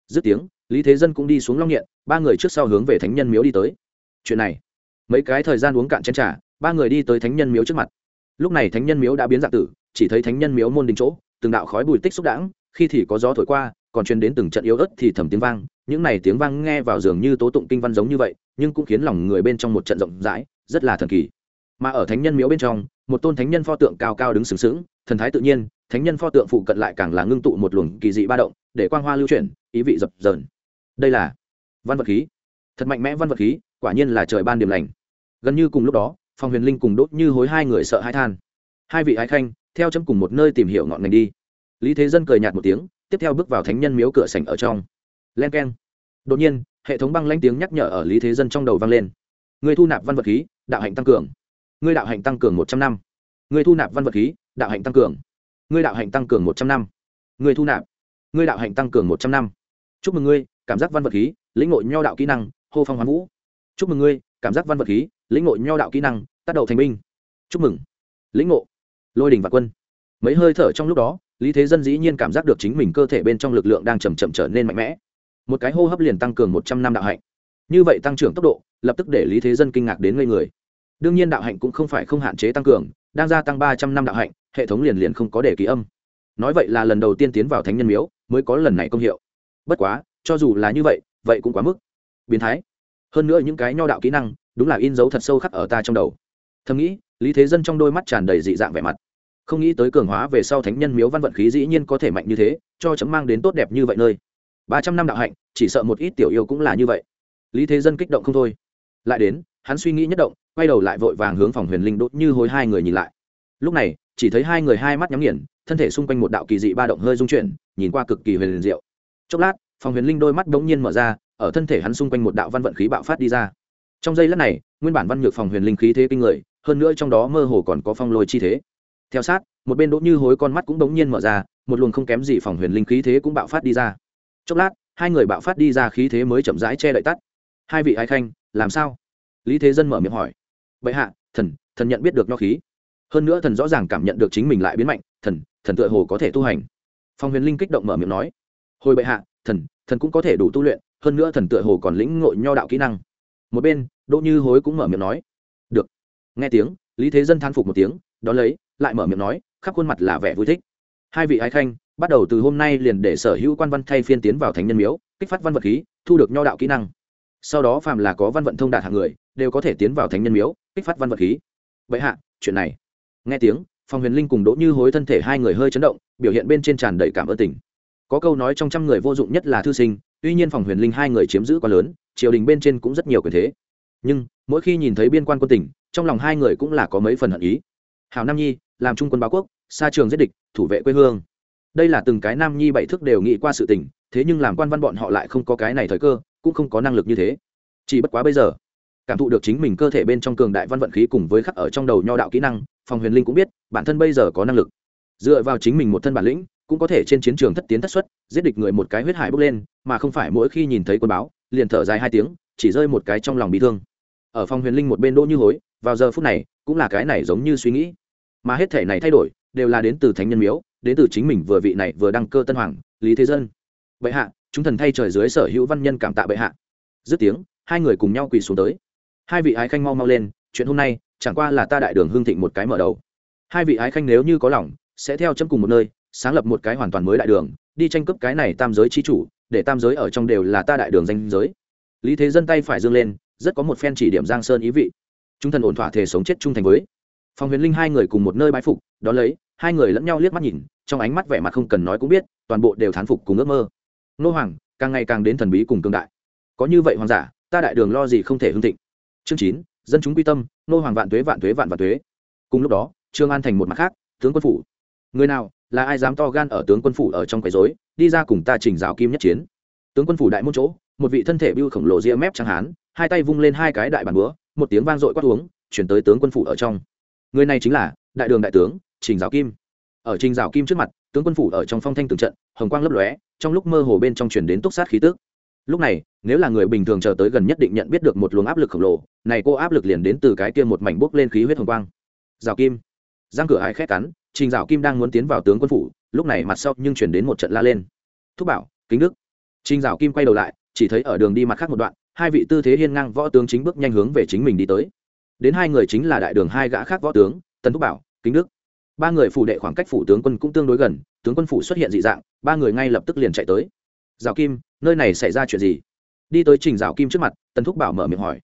Dứt tiếng, lý thế dân cũng đi xuống long nghiện, ba người trước sau hướng về thánh nhân miếu đi tới. Chuyện này, mấy cái thời gian uống cạn chén t r à ba người đi tới thánh nhân miếu trước mặt. Lúc này thánh nhân miếu đã biến dạng tử, chỉ thấy thánh nhân miếu môn đình chỗ, từng đạo khói bùi tích xúc đãng, khi thì có gió thổi qua, còn truyền đến từng trận yếu ớt thì thầm tiếng vang. Những này tiếng vang nghe vào dường như tố tụng kinh văn giống như vậy, nhưng cũng khiến lòng người bên trong một trận rộng rãi, rất là thần kỳ. Mà ở thánh nhân miếu bên trong một tôn thánh nhân pho tượng cao cao đứng sừng sững, thần thái tự nhiên, thánh nhân pho tượng phụ cận lại càng là ngưng tụ một luồng kỳ dị ba động, để quang hoa lưu chuyển, ý vị dập dờn. Đây là văn vật khí. Thật mạnh mẽ văn vật khí, quả nhiên là trời ban điểm lành. Gần như cùng lúc đó, phong huyền linh cùng đốt như hối hai người sợ hai than. Hai vị ái khanh, theo chấm cùng một nơi tìm hiểu ngọn ngành đi. Lý thế dân cười nhạt một tiếng, tiếp theo bước vào thánh nhân miếu cửa sảnh ở trong. Len k e n đột nhiên, hệ thống băng lanh tiếng nhắc nhở ở lý thế dân trong đầu vang lên. Người thu nạp văn vật khí, đạo hạnh tăng cường ngươi đạo hạnh tăng cường một trăm năm. Ngươi thu nạp văn vật khí, đạo hạnh tăng cường. Ngươi đạo hạnh tăng cường một trăm năm. Ngươi thu nạp. Ngươi đạo hạnh tăng cường một trăm năm. Chúc mừng ngươi, cảm giác văn vật khí, lĩnh ngộ nho đạo kỹ năng, hô phong hoán vũ. Chúc mừng ngươi, cảm giác văn vật khí, lĩnh ngộ nho đạo kỹ năng, tác đầu thành binh. Chúc mừng. Lĩnh ngộ. Lôi đình và quân. Mấy hơi thở trong lúc đó, lý thế dân dĩ nhiên cảm giác được chính mình cơ thể bên trong lực lượng đang chầm chậm trở nên mạnh mẽ. Một cái hô hấp liền tăng cường một trăm năm đạo hạnh. Như vậy tăng trưởng tốc độ, lập tức để lý thế dân kinh ngạc đến ngây người đương nhiên đạo hạnh cũng không phải không hạn chế tăng cường, đang gia tăng ba trăm năm đạo hạnh, hệ thống liền liền không có để ký âm. Nói vậy là lần đầu tiên tiến vào thánh nhân miếu, mới có lần này công hiệu. Bất quá, cho dù là như vậy vậy cũng quá mức. Biến thái. Hơn nữa những cái nho đạo kỹ năng, đúng là in dấu thật sâu khắc ở ta trong đầu. Thầm nghĩ, lý thế dân trong đôi mắt tràn đầy dị dạng vẻ mặt. Không nghĩ tới cường hóa về sau thánh nhân miếu văn vận khí dĩ nhiên có thể mạnh như thế, cho chấm mang đến tốt đẹp như vậy nơi. Ba trăm năm đạo hạnh, chỉ sợ một ít tiểu yêu cũng là như vậy. Lý thế dân kích động không thôi. Lại đến hắn suy nghĩ nhất động, quay đầu lại vội vàng hướng phòng huyền linh đốt như hối hai người nhìn lại. Lúc này, chỉ thấy hai người hai mắt nhắm nghiền, thân thể xung quanh một đạo kỳ dị ba động hơi rung chuyển, nhìn qua cực kỳ huyền liền diệu. Chốc lát, phòng huyền linh đôi mắt bỗng nhiên mở ra, ở thân thể hắn xung quanh một đạo văn vận khí bạo phát đi ra. Trong giây lát này, nguyên bản văn nhược phòng huyền linh khí thế kinh người, hơn nữa trong đó mơ hồ còn có phong lôi chi thế. Theo sát, một bên đỗ như hối con mắt cũng bỗng nhiên mở ra, một luồng không kém gì phòng huyền linh khí thế cũng bạo phát đi ra. Chốc lát, hai người bạo phát đi ra khí thế mới chậm rãi che đậy tắt. Hai vị ái khanh, làm sao? Lý thế dân mở miệng hỏi. Bệ hạ, thần thần nhận biết được nho khí. Hơn nữa thần rõ ràng cảm nhận được chính mình lại biến mạnh, thần thần tựa hồ có thể tu hành. Phong huyền linh kích động mở miệng nói. Hồi bệ hạ, thần thần cũng có thể đủ tu luyện, hơn nữa thần tựa hồ còn lĩnh ngộ nho đạo kỹ năng. Một bên, đỗ như hối cũng mở miệng nói. Được. Nghe tiếng, lý thế dân than phục một tiếng, đón lấy, lại mở miệng nói, khắp khuôn mặt là vẻ vui thích. Hai vị ái khanh, bắt đầu từ hôm nay liền để sở hữu quan văn thay phiên tiến vào thánh nhân miếu, kích phát văn vật khí, thu được nho đạo kỹ năng sau đó phàm là có văn vận thông đạt hạng người, đều có thể tiến vào thánh nhân miếu, kích phát văn vật khí. Vậy hạ, chuyện này. Nghe tiếng phòng huyền linh cùng đỗ như hối thân thể hai người hơi chấn động, biểu hiện bên trên tràn đầy cảm ơn tình. Có câu nói trong trăm người vô dụng nhất là thư sinh, tuy nhiên phòng huyền linh hai người chiếm giữ quá lớn, triều đình bên trên cũng rất nhiều quyền thế. Nhưng, mỗi khi nhìn thấy biên quan quân tỉnh trong lòng hai người cũng là có mấy phần hận ý. Hào nam nhi, làm trung quân báo quốc, xa trường giết địch, thủ vệ quê hương. Đây là từng cái nam nhi bảy thức đều nghĩ qua sự tình, thế nhưng làm quan văn bọn họ lại không có cái này thời cơ cũng không có năng lực như thế. Chỉ bất quá bây giờ, cảm thụ được chính mình cơ thể bên trong cường đại văn vận khí cùng với khắc ở trong đầu nho đạo kỹ năng phòng huyền linh cũng biết, bản thân bây giờ có năng lực. Dựa vào chính mình một thân bản lĩnh, cũng có thể trên chiến trường thất tiến thất xuất, giết địch người một cái huyết hải bốc lên, mà không phải mỗi khi nhìn thấy quân báo, liền thở dài hai tiếng, chỉ rơi một cái trong lòng bị thương. Ở phòng huyền linh một bên đỗ như hối, vào giờ phút này, cũng là cái này giống như suy nghĩ. Mà hết thể này thay đổi, đều là đến từ thánh nhân miếu, đến từ chính mình vừa vị này vừa đăng cơ tân hoàng, lý thế dân. Bệ hạ chúng thần thay trời dưới sở hữu văn nhân cảm tạ bệ hạ. Dứt tiếng, hai người cùng nhau quỳ xuống tới. Hai vị ái khanh mau mau lên, chuyện hôm nay, chẳng qua là ta đại đường hương thịnh một cái mở đầu. Hai vị ái khanh nếu như có lòng, sẽ theo chấm cùng một nơi, sáng lập một cái hoàn toàn mới đại đường, đi tranh cướp cái này tam giới chi chủ, để tam giới ở trong đều là ta đại đường danh giới. Lý thế dân tay phải dương lên, rất có một phen chỉ điểm giang sơn ý vị. Chúng thần ổn thỏa thể sống chết trung thành với. Phòng huyền linh hai người cùng một nơi bái phục, đón lấy, hai người lẫn nhau liếc mắt nhìn, trong ánh mắt vẻ mặt không cần nói cũng biết, toàn bộ đều thán phục cùng ước mơ nô hoàng, càng ngày càng đến thần bí cùng cương đại. Có như vậy hoàng giả, ta đại đường lo gì không thể hưng thịnh. Chương chín, dân chúng quy tâm, nô hoàng vạn tuế vạn tuế vạn vạn tuế. Cùng lúc đó, trương an thành một mặt khác, tướng quân phủ. Người nào, là ai dám to gan ở tướng quân phủ ở trong quấy rối, đi ra cùng ta chỉnh rào kim nhất chiến. Tướng quân phủ đại môn chỗ, một vị thân thể bưu khổng lồ ria mép trắng hán, hai tay vung lên hai cái đại bàn búa, một tiếng vang dội quát uống, chuyển tới tướng quân phủ ở trong. Người này chính là đại đường đại tướng trình rào kim. Ở trình rào kim trước mặt, tướng quân phủ ở trong phong thanh tường trận, hồng quang lấp lóe trong lúc mơ hồ bên trong chuyển đến túc sát khí tức. Lúc này, nếu là người bình thường chờ tới gần nhất định nhận biết được một luồng áp lực khổng lồ, này cô áp lực liền đến từ cái kia một mảnh bốc lên khí huyết hồng quang. Rào kim. Giang cửa hai khét cắn, trình rào kim đang muốn tiến vào tướng quân phủ, lúc này mặt sau nhưng chuyển đến một trận la lên. Thúc bảo, kính đức. Trình rào kim quay đầu lại, chỉ thấy ở đường đi mặt khác một đoạn, hai vị tư thế hiên ngang võ tướng chính bước nhanh hướng về chính mình đi tới. Đến hai người chính là đại đường hai gã khác võ tướng, tần thúc bảo, kính đức. Ba người phủ đệ khoảng cách phủ tướng quân cũng tương đối gần tướng quân phủ xuất hiện dị dạng, ba người ngay lập tức liền chạy tới. Rào kim, nơi này xảy ra chuyện gì? Đi tới trình rào kim trước mặt, tần thúc bảo mở miệng hỏi.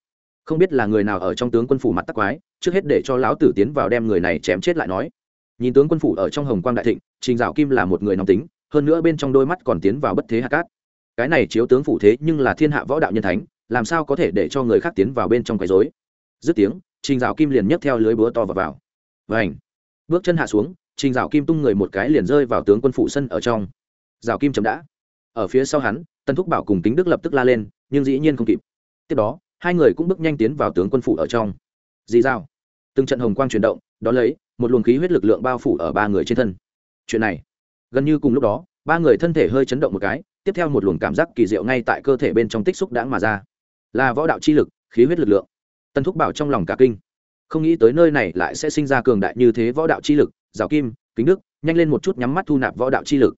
Không biết là người nào ở trong tướng quân phủ mặt tắc quái, trước hết để cho lão tử tiến vào đem người này chém chết lại nói. Nhìn tướng quân phủ ở trong hồng quang đại thịnh, trình rào kim là một người nóng tính, hơn nữa bên trong đôi mắt còn tiến vào bất thế hạ cát. Cái này chiếu tướng phủ thế nhưng là thiên hạ võ đạo nhân thánh, làm sao có thể để cho người khác tiến vào bên trong quấy dối? dứt tiếng, trình rào kim liền nhấc theo lưới búa to vào vào. Vảnh bước chân hạ xuống trình rào kim tung người một cái liền rơi vào tướng quân phủ sân ở trong. Rào kim chấm đã. Ở phía sau hắn tân thúc bảo cùng kính đức lập tức la lên, nhưng dĩ nhiên không kịp. Tiếp đó, hai người cũng bước nhanh tiến vào tướng quân phủ ở trong. Dì dao. Từng trận hồng quang chuyển động đ ó lấy, một luồng khí huyết lực lượng bao phủ ở ba người trên thân. Chuyện này, gần như cùng lúc đó, ba người thân thể hơi chấn động một cái, tiếp theo một luồng cảm giác kỳ diệu ngay tại cơ thể bên trong tích xúc đãng mà ra. Là võ đạo chi lực, khí huyết lực lượng. Tân thúc bảo trong lòng cả kinh. Không nghĩ tới nơi này lại sẽ sinh ra cường đại như thế võ đạo chi lực rào kim, kính đức, nhanh lên một chút nhắm mắt thu nạp võ đạo chi lực.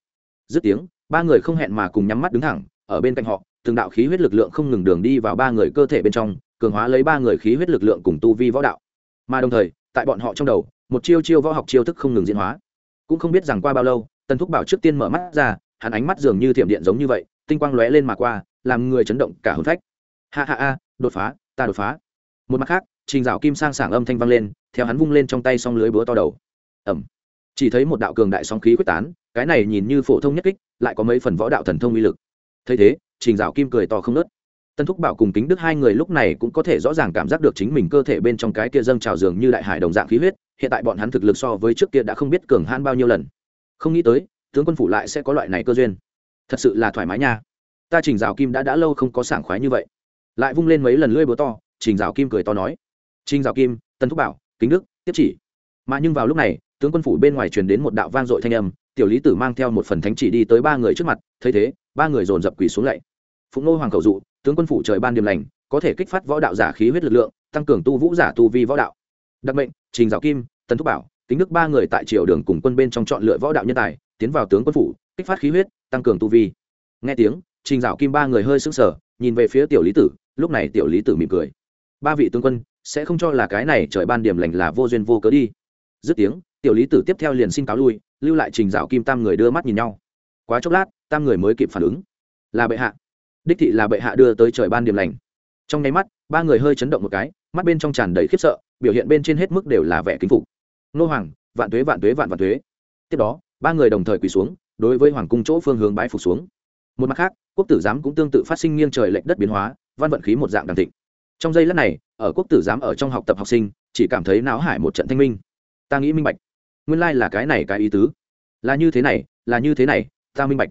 Dứt tiếng, ba người không hẹn mà cùng nhắm mắt đứng thẳng, ở bên cạnh họ, từng đạo khí huyết lực lượng không ngừng đường đi vào ba người cơ thể bên trong, cường hóa lấy ba người khí huyết lực lượng cùng tu vi võ đạo. Mà đồng thời, tại bọn họ trong đầu, một chiêu chiêu võ học chiêu thức không ngừng diễn hóa. Cũng không biết rằng qua bao lâu, tần thúc bảo trước tiên mở mắt ra, hắn ánh mắt dường như thiểm điện giống như vậy, tinh quang lóe lên mà qua, làm người chấn động cả hồn phách. Ha ha ha, đột phá, ta đột phá. Một mặt khác, trình dạo kim sang sảng âm thanh vang lên, theo hắn vung lên trong tay s lưới búa to đầu ẩm. Chỉ thấy một đạo cường đại sóng khí quyết tán, cái này nhìn như phổ thông nhất kích, lại có mấy phần võ đạo thần thông uy lực. Thấy thế, trình dạo kim cười to không nớt tân thúc bảo cùng kính đức hai người lúc này cũng có thể rõ ràng cảm giác được chính mình cơ thể bên trong cái kia dâng trào dường như đại hải đồng dạng khí huyết, hiện tại bọn hắn thực lực so với trước kia đã không biết cường han bao nhiêu lần. Không nghĩ tới, tướng quân phủ lại sẽ có loại này cơ duyên. Thật sự là thoải mái nha. Ta trình rào kim đã đã lâu không có sảng khoái như vậy. Lại vung lên mấy lần lưỡi búa to, trình rào kim cười to nói. Trình rào kim, tân thúc bảo, kính đức, tiếp chỉ. Mà nhưng vào lúc này tướng quân phủ bên ngoài truyền đến một đạo vang dội thanh âm, tiểu lý tử mang theo một phần thánh chỉ đi tới ba người trước mặt, thấy thế, ba người dồn dập quỳ xuống lạy. Phụng nô hoàng cầu dụ, tướng quân phủ trời ban điềm lành, có thể kích phát võ đạo giả khí huyết lực lượng, tăng cường tu vũ giả tu vi võ đạo. Đặc mệnh, trình rào kim, Tần thúc bảo, kính đức ba người tại triều đường cùng quân bên trong chọn lựa võ đạo nhân tài, tiến vào tướng quân phủ, kích phát khí huyết, tăng cường tu vi. Nghe tiếng, trình dạo kim ba người hơi sững sờ, nhìn về phía tiểu lý tử, lúc này tiểu lý tử mỉm cười. Ba vị tướng quân, sẽ không cho là cái này trời ban điểm lành là vô duyên vô cớ đi. Dứt tiếng tiểu lý tử tiếp theo liền xin cáo lui, lưu lại trình dạo kim tam người đưa mắt nhìn nhau. Quá chốc lát, tam người mới kịp phản ứng. Là bệ hạ. Đích thị là bệ hạ đưa tới trời ban điểm lành. Trong nháy mắt, ba người hơi chấn động một cái, mắt bên trong tràn đầy khiếp sợ, biểu hiện bên trên hết mức đều là vẻ kính phục. Nô hoàng, vạn tuế vạn tuế, vạn vạn tuế. Tiếp đó, ba người đồng thời quỳ xuống, đối với hoàng cung chỗ phương hướng bái phục xuống. Một mặt khác, quốc tử giám cũng tương tự phát sinh nghiêng trời lệch đất biến hóa, văn vận khí một dạng đàn thịnh. Trong giây lát này, ở quốc tử giám ở trong học tập học sinh, chỉ cảm thấy náo hải một trận thanh minh. Ta nghĩ minh bạch nguyên lai là cái này cái ý tứ. Là như thế này, là như thế này, ta minh bạch.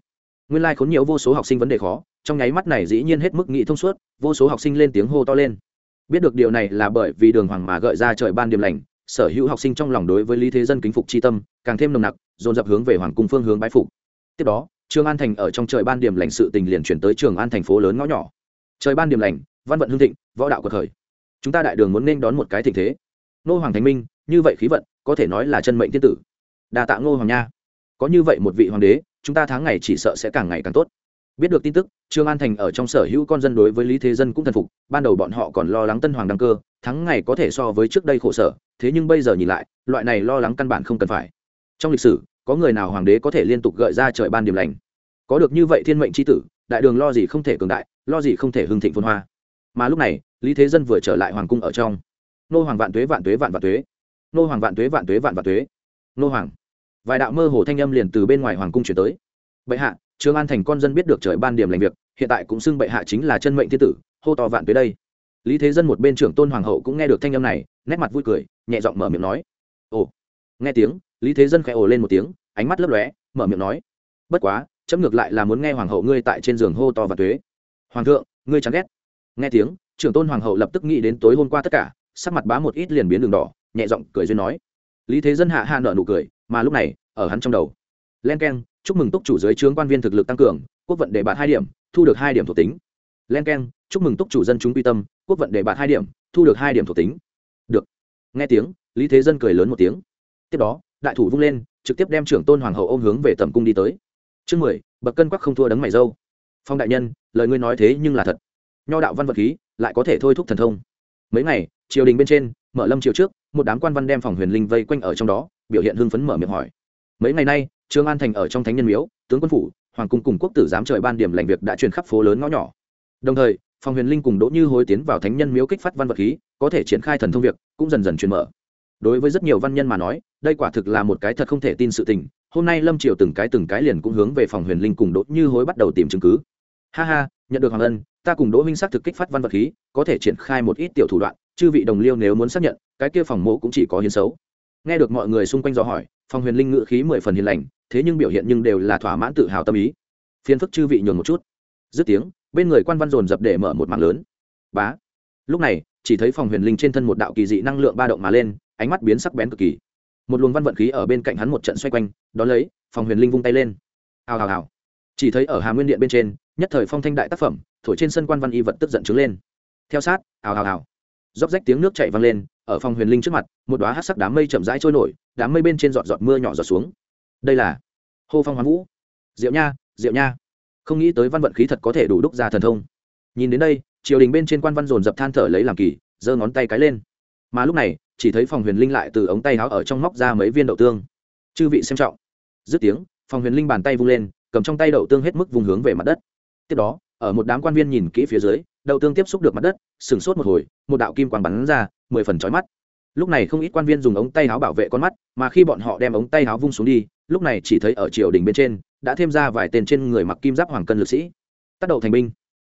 Nguyên lai khốn nhiều vô số học sinh vấn đề khó, trong nháy mắt này dĩ nhiên hết mức nghị thông suốt, vô số học sinh lên tiếng hô to lên. Biết được điều này là bởi vì đường hoàng mà gợi ra trời ban điểm lành, sở hữu học sinh trong lòng đối với lý thế dân kính phục c tâm, càng thêm nồng nặc, dồn dập hướng về hoàng cung phương hướng bái phục. Tiếp đó trường an thành ở trong trời ban điểm lành sự tình liền chuyển tới trường an thành phố lớn ngõ nhỏ. Trời ban điểm lành, văn vận hương thịnh, võ đạo cuộc khởi. Chúng ta đại đường muốn nên đón một cái tình thế. Nô hoàng thánh minh, như vậy khí vận có thể nói là chân mệnh thiên tử. Đa tạ ngô hoàng nha. Có như vậy một vị hoàng đế, chúng ta tháng ngày chỉ sợ sẽ càng ngày càng tốt. Biết được tin tức, trương an thành ở trong sở hữu con dân đối với lý thế dân cũng thần phục, ban đầu bọn họ còn lo lắng tân hoàng đăng cơ, tháng ngày có thể so với trước đây khổ sở, thế nhưng bây giờ nhìn lại, loại này lo lắng căn bản không cần phải. Trong lịch sử, có người nào hoàng đế có thể liên tục gợi ra trời ban điểm lành? Có được như vậy thiên mệnh c h i tử, đại đường lo gì không thể cường đại, lo gì không thể hưng thịnh phôn hoa. Mà lúc này, lý thế dân vừa trở lại hoàng cung ở trong. Nô hoàng vạn tuế vạn tuế vạn vạn tuế nô hoàng vạn tuế vạn tuế, vạn vạn tuế. Nô hoàng. Vài đạo mơ hồ thanh âm liền từ bên ngoài hoàng cung chuyển tới. Bệ hạ, trương an thành con dân biết được trời ban điểm lành việc, hiện tại cũng xưng bệ hạ chính là chân mệnh thiên tử, hô to vạn tuế đây. Lý thế dân một bên trưởng tôn hoàng hậu cũng nghe được thanh âm này, nét mặt vui cười, nhẹ giọng mở miệng nói. Ồ. Nghe tiếng, lý thế dân khẽ ồ lên một tiếng, ánh mắt lấp lóe, mở miệng nói. Bất quá, chấm ngược lại là muốn nghe hoàng hậu ngươi tại trên giường hô to và tuế. Hoàng thượng, ngươi chán ghét. Nghe tiếng, trưởng tôn hoàng hậu lập tức nghĩ đến tối hôm qua tất cả, sắc mặt bá một ít liền biến đường đỏ nhẹ giọng cười duyên nói. Lý thế dân hạ hạ nợ nụ cười, mà lúc này, ở hắn trong đầu. Len k e n chúc mừng túc chủ dưới trướng quan viên thực lực tăng cường, quốc vận đề bạt hai điểm, thu được hai điểm thuộc tính. Len k e n chúc mừng túc chủ dân chúng quy tâm, quốc vận đề bạt hai điểm, thu được hai điểm thuộc tính. Được. Nghe tiếng, lý thế dân cười lớn một tiếng. Tiếp đó, đại thủ vung lên, trực tiếp đem trưởng tôn hoàng hậu ôm hướng về tầm cung đi tới. Chương mười, bậc cân quắc không thua đấng mày dâu. Phong đại nhân, lời ngươi nói thế nhưng là thật. Nho đạo văn vật khí, lại có thể thôi thúc thần thông. Mấy ngày, triều đình bên trên, mở lâm triều trước một đám quan văn đem phòng huyền linh vây quanh ở trong đó, biểu hiện hưng phấn mở miệng hỏi. Mấy ngày nay, trương an thành ở trong thánh nhân miếu, tướng quân phủ, hoàng cung cùng quốc tử giám trời ban điểm lành việc đã truyền khắp phố lớn ngõ nhỏ. Đồng thời, phòng huyền linh cùng đỗ như hối tiến vào thánh nhân miếu kích phát văn vật khí, có thể triển khai thần thông việc, cũng dần dần truyền mở. Đối với rất nhiều văn nhân mà nói, đây quả thực là một cái thật không thể tin sự tình. Hôm nay lâm triều từng cái từng cái liền cũng hướng về phòng huyền linh cùng đỗ như hối bắt đầu tìm chứng cứ. Ha ha, nhận được hoàng ân, ta cùng đỗ minh xác thực kích phát văn vật khí, có thể triển khai một ít tiểu thủ đoạn chư vị đồng liêu nếu muốn xác nhận, cái kia phòng mộ cũng chỉ có hiến xấu. Nghe được mọi người xung quanh dò hỏi phòng huyền linh ngự khí mười phần hiền lành, thế nhưng biểu hiện nhưng đều là thỏa mãn tự hào tâm ý. Phiền phức chư vị nhường một chút. Dứt tiếng, bên người quan văn dồn dập để mở một mạng lớn. Bá. Lúc này, chỉ thấy phòng huyền linh trên thân một đạo kỳ dị năng lượng ba động mà lên, ánh mắt biến sắc bén cực kỳ. Một luồng văn vận khí ở bên cạnh hắn một trận xoay quanh, đó lấy phòng huyền linh vung tay lên. Hào hào hào. Chỉ thấy ở hà nguyên điện bên trên, nhất thời phong thanh đại tác phẩm, thổi trên sân quan văn y vật tức giận trứng lên. Theo sát ào ào ào róc rách tiếng nước chảy vang lên, ở phòng huyền linh trước mặt, một đoá hát sắc đám mây chậm rãi trôi nổi, đám mây bên trên giọt giọt mưa nhỏ giọt xuống. Đây là hô phong hoán vũ. Diệu nha diệu nha. Không nghĩ tới văn vận khí thật có thể đủ đúc ra thần thông. Nhìn đến đây, triều đình bên trên quan văn dồn dập than thở lấy làm kỳ, giơ ngón tay cái lên. Mà lúc này, chỉ thấy phòng huyền linh lại từ ống tay áo ở trong móc ra mấy viên đậu tương. Chư vị xem trọng. Dứt tiếng, phòng huyền linh bàn tay vung lên, cầm trong tay đậu tương hết mức vùng hướng về mặt đất. Tiếp đó, ở một đám quan viên nhìn kỹ phía dưới đầu tương tiếp xúc được mặt đất, sừng sốt một hồi, một đạo kim quang bắn ra, mười phần trói mắt. Lúc này không ít quan viên dùng ống tay áo bảo vệ con mắt, mà khi bọn họ đem ống tay áo vung xuống đi, lúc này chỉ thấy ở triều đình bên trên, đã thêm ra vài tên trên người mặc kim giáp hoàng cân lực sĩ. Tác đầu thành binh.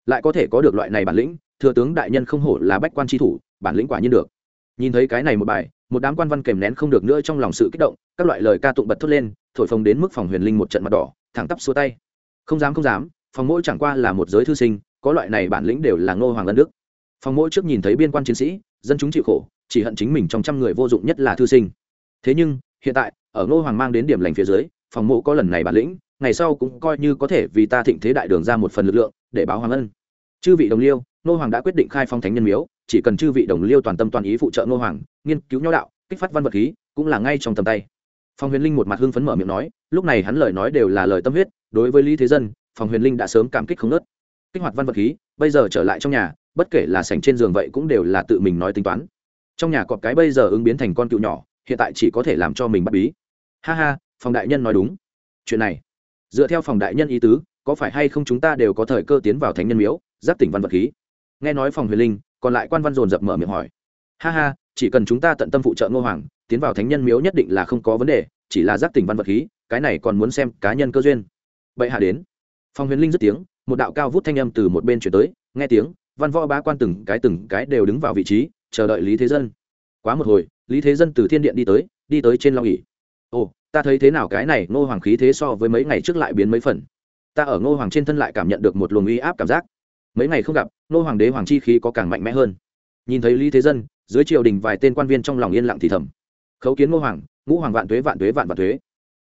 Lại có thể có được loại này bản lĩnh, thừa tướng đại nhân không hổ là bách quan tri thủ, bản lĩnh quả nhiên được. Nhìn thấy cái này một bài, một đám quan văn kèm nén không được nữa trong lòng sự kích động, các loại lời ca tụng bật thốt lên, thổi phồng đến mức phòng huyền linh một trận mặt đỏ, thẳng tắp xua tay. Không dám không dám, phòng mỗi chẳng qua là một giới thư sinh có loại này bản lĩnh đều là ngô hoàng ân đức. Phòng mỗi trước nhìn thấy biên quan chiến sĩ, dân chúng chịu khổ, chỉ hận chính mình trong trăm người vô dụng nhất là thư sinh. Thế nhưng, hiện tại, ở ngô hoàng mang đến điểm lành phía dưới, phòng mộ có lần này bản lĩnh, ngày sau cũng coi như có thể vì ta thịnh thế đại đường ra một phần lực lượng, để báo hoàng ân. Chư vị đồng liêu, ngô hoàng đã quyết định khai phong thánh nhân miếu, chỉ cần chư vị đồng liêu toàn tâm toàn ý phụ trợ ngô hoàng, nghiên cứu nho đạo, kích phát văn vật khí, cũng là ngay trong tầm tay. Phong huyền linh một mặt hưng phấn mở miệng nói, lúc này hắn lời nói đều là lời tâm huyết, đối với lý thế dân, phòng huyền linh đã sớm cảm kích không nớt kích hoạt văn vật khí, bây giờ trở lại trong nhà, bất kể là sảnh trên giường vậy cũng đều là tự mình nói tính toán. Trong nhà cọp cái bây giờ ứng biến thành con cựu nhỏ, hiện tại chỉ có thể làm cho mình bắt bí. Ha ha, phòng đại nhân nói đúng. Chuyện này, dựa theo phòng đại nhân ý tứ, có phải hay không chúng ta đều có thời cơ tiến vào thánh nhân miếu, giáp tỉnh văn vật khí? Nghe nói phòng huyền linh, còn lại quan văn dồn dập mở miệng hỏi. Ha ha, chỉ cần chúng ta tận tâm phụ trợ ngô hoàng, tiến vào thánh nhân miếu nhất định là không có vấn đề, chỉ là giác tỉnh văn vật khí, cái này còn muốn xem cá nhân cơ duyên. Bệ hạ đến. Phong huyền linh rất tiếng một đạo cao vút thanh âm từ một bên chuyển tới, nghe tiếng, văn võ bá quan từng cái từng cái đều đứng vào vị trí, chờ đợi lý thế dân. Quá một hồi, lý thế dân từ thiên điện đi tới đi tới trên long ỉ ồ, ta thấy thế nào cái này, ngô hoàng khí thế so với mấy ngày trước lại biến mấy phần. Ta ở ngô hoàng trên thân lại cảm nhận được một luồng uy áp cảm giác. Mấy ngày không gặp, ngô hoàng đế hoàng chi khí có càng mạnh mẽ hơn. Nhìn thấy lý thế dân, dưới triều đình vài tên quan viên trong lòng yên lặng thì thầm. Khấu kiến ngô hoàng, ngũ hoàng vạn tuế vạn tuế, vạn vạn tuế.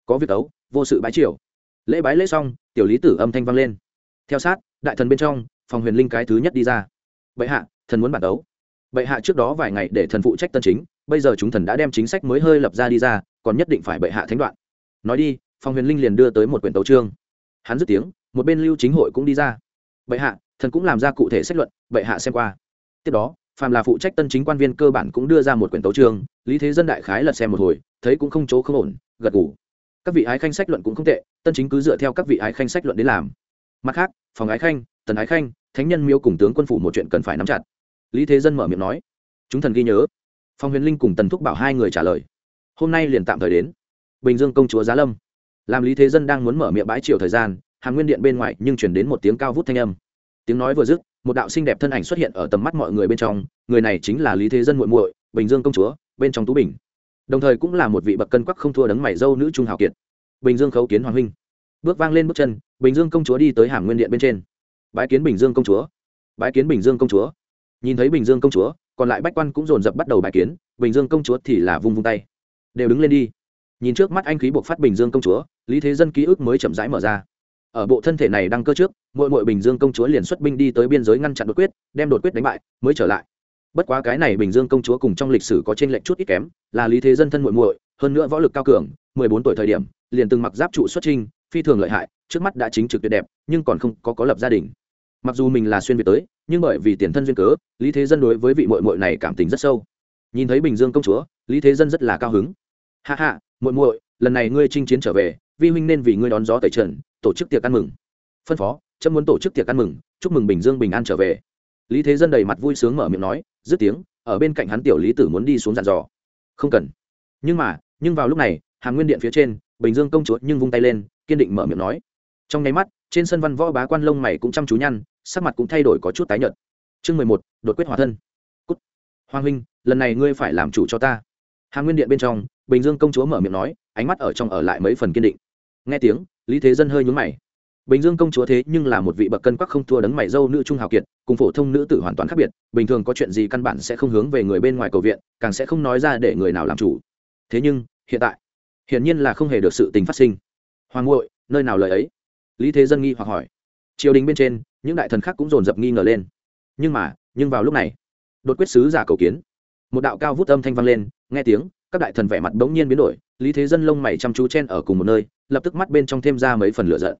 Có việc ấu, vô sự bái triều. Lễ bái lễ xong, tiểu lý tử âm thanh vang lên theo sát, đại thần bên trong, phòng huyền linh cái thứ nhất đi ra. Bệ hạ, thần muốn bản đấu bệ hạ trước đó vài ngày để thần phụ trách tân chính, bây giờ chúng thần đã đem chính sách mới hơi lập ra đi ra, còn nhất định phải bệ hạ thánh đoạn. Nói đi, phòng huyền linh liền đưa tới một quyển tấu trương hắn dứt tiếng, một bên lưu chính hội cũng đi ra. Bệ hạ, thần cũng làm ra cụ thể sách luận, bệ hạ xem qua. Tiếp đó, phàm là phụ trách tân chính quan viên cơ bản cũng đưa ra một quyển tấu chương, lý thế dân đại khái lật xem một hồi, thấy cũng không chỗ không ổn, gật ngủ các vị ái khanh sách luận cũng không tệ, tân chính cứ dựa theo các vị ái khanh sách luận đến làm mặt khác, phòng ái khanh, tần ái khanh, thánh nhân miêu cùng tướng quân phủ một chuyện cần phải nắm chặt. Lý thế dân mở miệng nói. Chúng thần ghi nhớ. Phong huyền linh cùng tần thúc bảo hai người trả lời. Hôm nay liền tạm thời đến. Bình dương công chúa giá lâm. Làm lý thế dân đang muốn mở miệng bãi chiều thời gian, hàng nguyên điện bên ngoài nhưng chuyển đến một tiếng cao vút thanh âm. Tiếng nói vừa dứt, một đạo xinh đẹp thân ảnh xuất hiện ở tầm mắt mọi người bên trong. Người này chính là lý thế dân muội muội, bình dương công chúa, bên trong tú bình. Đồng thời cũng là một vị bậc cân quắc không thua đấng mày dâu nữ trung hào kiệt. Bình dương khấu kiến hoàng huynh bước vang lên bước chân, bình dương công chúa đi tới hàm nguyên điện bên trên. Bái kiến bình dương công chúa. Bái kiến bình dương công chúa. Nhìn thấy bình dương công chúa, còn lại bách quan cũng dồn dập bắt đầu bài kiến, bình dương công chúa thì là vung vung tay. Đều đứng lên đi. Nhìn trước mắt anh khí buộc phát bình dương công chúa, lý thế dân ký ức mới chậm rãi mở ra. Ở bộ thân thể này đăng cơ trước mỗi mỗi bình dương công chúa liền xuất binh đi tới biên giới ngăn chặn đột quyết, đem đột quyết đánh bại, mới trở lại. Bất quá cái này bình dương công chúa cùng trong lịch sử có trên lệnh chút ít kém, là lý thế dân thân muội muội, hơn nữa võ lực cao cường, mười bốn tuổi thời điểm, liền từng mặc giáp trụ xuất trinh phi thường lợi hại, trước mắt đã chính trực tuyệt đẹp, nhưng còn không có có lập gia đình. Mặc dù mình là xuyên việt tới, nhưng bởi vì tiền thân duyên cớ, lý thế dân đối với vị muội muội này cảm tình rất sâu. Nhìn thấy bình dương công chúa, lý thế dân rất là cao hứng. Hạ hạ muội muội, lần này ngươi chinh chiến trở về, vi huynh nên vì ngươi đón gió tẩy trần, tổ chức tiệc ăn mừng. Phân phó trâm muốn tổ chức tiệc ăn mừng, chúc mừng bình dương bình an trở về. Lý thế dân đầy mặt vui sướng mở miệng nói, dứt tiếng, ở bên cạnh hắn tiểu lý tử muốn đi xuống dàn dò. Không cần. Nhưng mà, nhưng vào lúc này hàng nguyên điện phía trên bình dương công chúa nhưng vung tay lên, kiên định mở miệng nói. Trong nháy mắt, trên sân văn võ bá quan lông mày cũng chăm chú nhăn, sắc mặt cũng thay đổi có chút tái nhợt. Chương mười một, đột quyết hòa thân. Cút. Hoàng huynh, lần này ngươi phải làm chủ cho ta. Hàn nguyên điện bên trong, bình dương công chúa mở miệng nói, ánh mắt ở trong ở lại mấy phần kiên định. Nghe tiếng, lý thế dân hơi nhún mày. Bình dương công chúa thế nhưng là một vị bậc cân quắc không thua đấng mày dâu nữ trung hào kiệt, cùng phổ thông nữ tử hoàn toàn khác biệt, bình thường có chuyện gì căn bản sẽ không hướng về người bên ngoài cầu viện, càng sẽ không nói ra để người nào làm chủ. Thế nhưng, hiện tại hiển nhiên là không hề được sự tình phát sinh. Hoàng ngội nơi nào lời ấy? Lý thế dân nghi hoặc hỏi. Triều đình bên trên, những đại thần khác cũng dồn dập nghi ngờ lên. Nhưng mà, nhưng vào lúc này, đột quyết sứ giả cầu kiến. Một đạo cao vút âm thanh vang lên, nghe tiếng, các đại thần vẻ mặt bỗng nhiên biến đổi, lý thế dân lông mày chăm chú chen ở cùng một nơi, lập tức mắt bên trong thêm ra mấy phần lửa giận.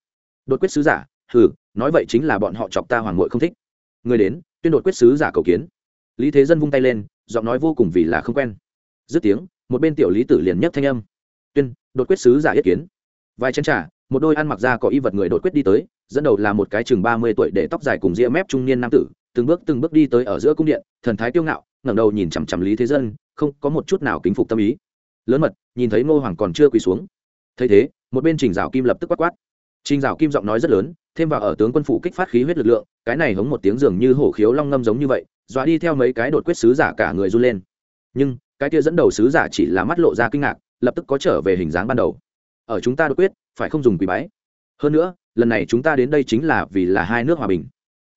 Đột quyết sứ giả, hừ, nói vậy chính là bọn họ chọc ta hoàng ngội không thích. Người đến, tuyên đột quyết sứ giả cầu kiến. Lý thế dân vung tay lên, giọng nói vô cùng vì là không quen. Dứt tiếng, một bên tiểu lý tử liền nhất thanh âm tuyên, đột quyết sứ giả yết kiến. Vài chân trả một đôi ăn mặc ra có y vật người đột quyết đi tới, dẫn đầu là một cái chừng ba mươi tuổi để tóc dài cùng ria mép trung niên nam tử, từng bước từng bước đi tới ở giữa cung điện, thần thái kiêu ngạo, ngẩng đầu nhìn chằm chằm lý thế dân, không có một chút nào kính phục tâm ý. Lớn mật, nhìn thấy ngô hoàng còn chưa quỳ xuống. Thấy thế, một bên trình dạo kim lập tức quát quát. Trình dạo kim giọng nói rất lớn, thêm vào ở tướng quân phụ kích phát khí huyết lực lượng, cái này hống một tiếng dường như hổ khiếu long ngâm giống như vậy, dọa đi theo mấy cái đột quyết sứ giả cả người run lên. Nhưng, cái kia dẫn đầu sứ giả chỉ là mắt lộ ra kinh ngạc lập tức có trở về hình dáng ban đầu. Ở chúng ta đột quyết, phải không dùng quý bái? Hơn nữa, lần này chúng ta đến đây chính là vì là hai nước hòa bình.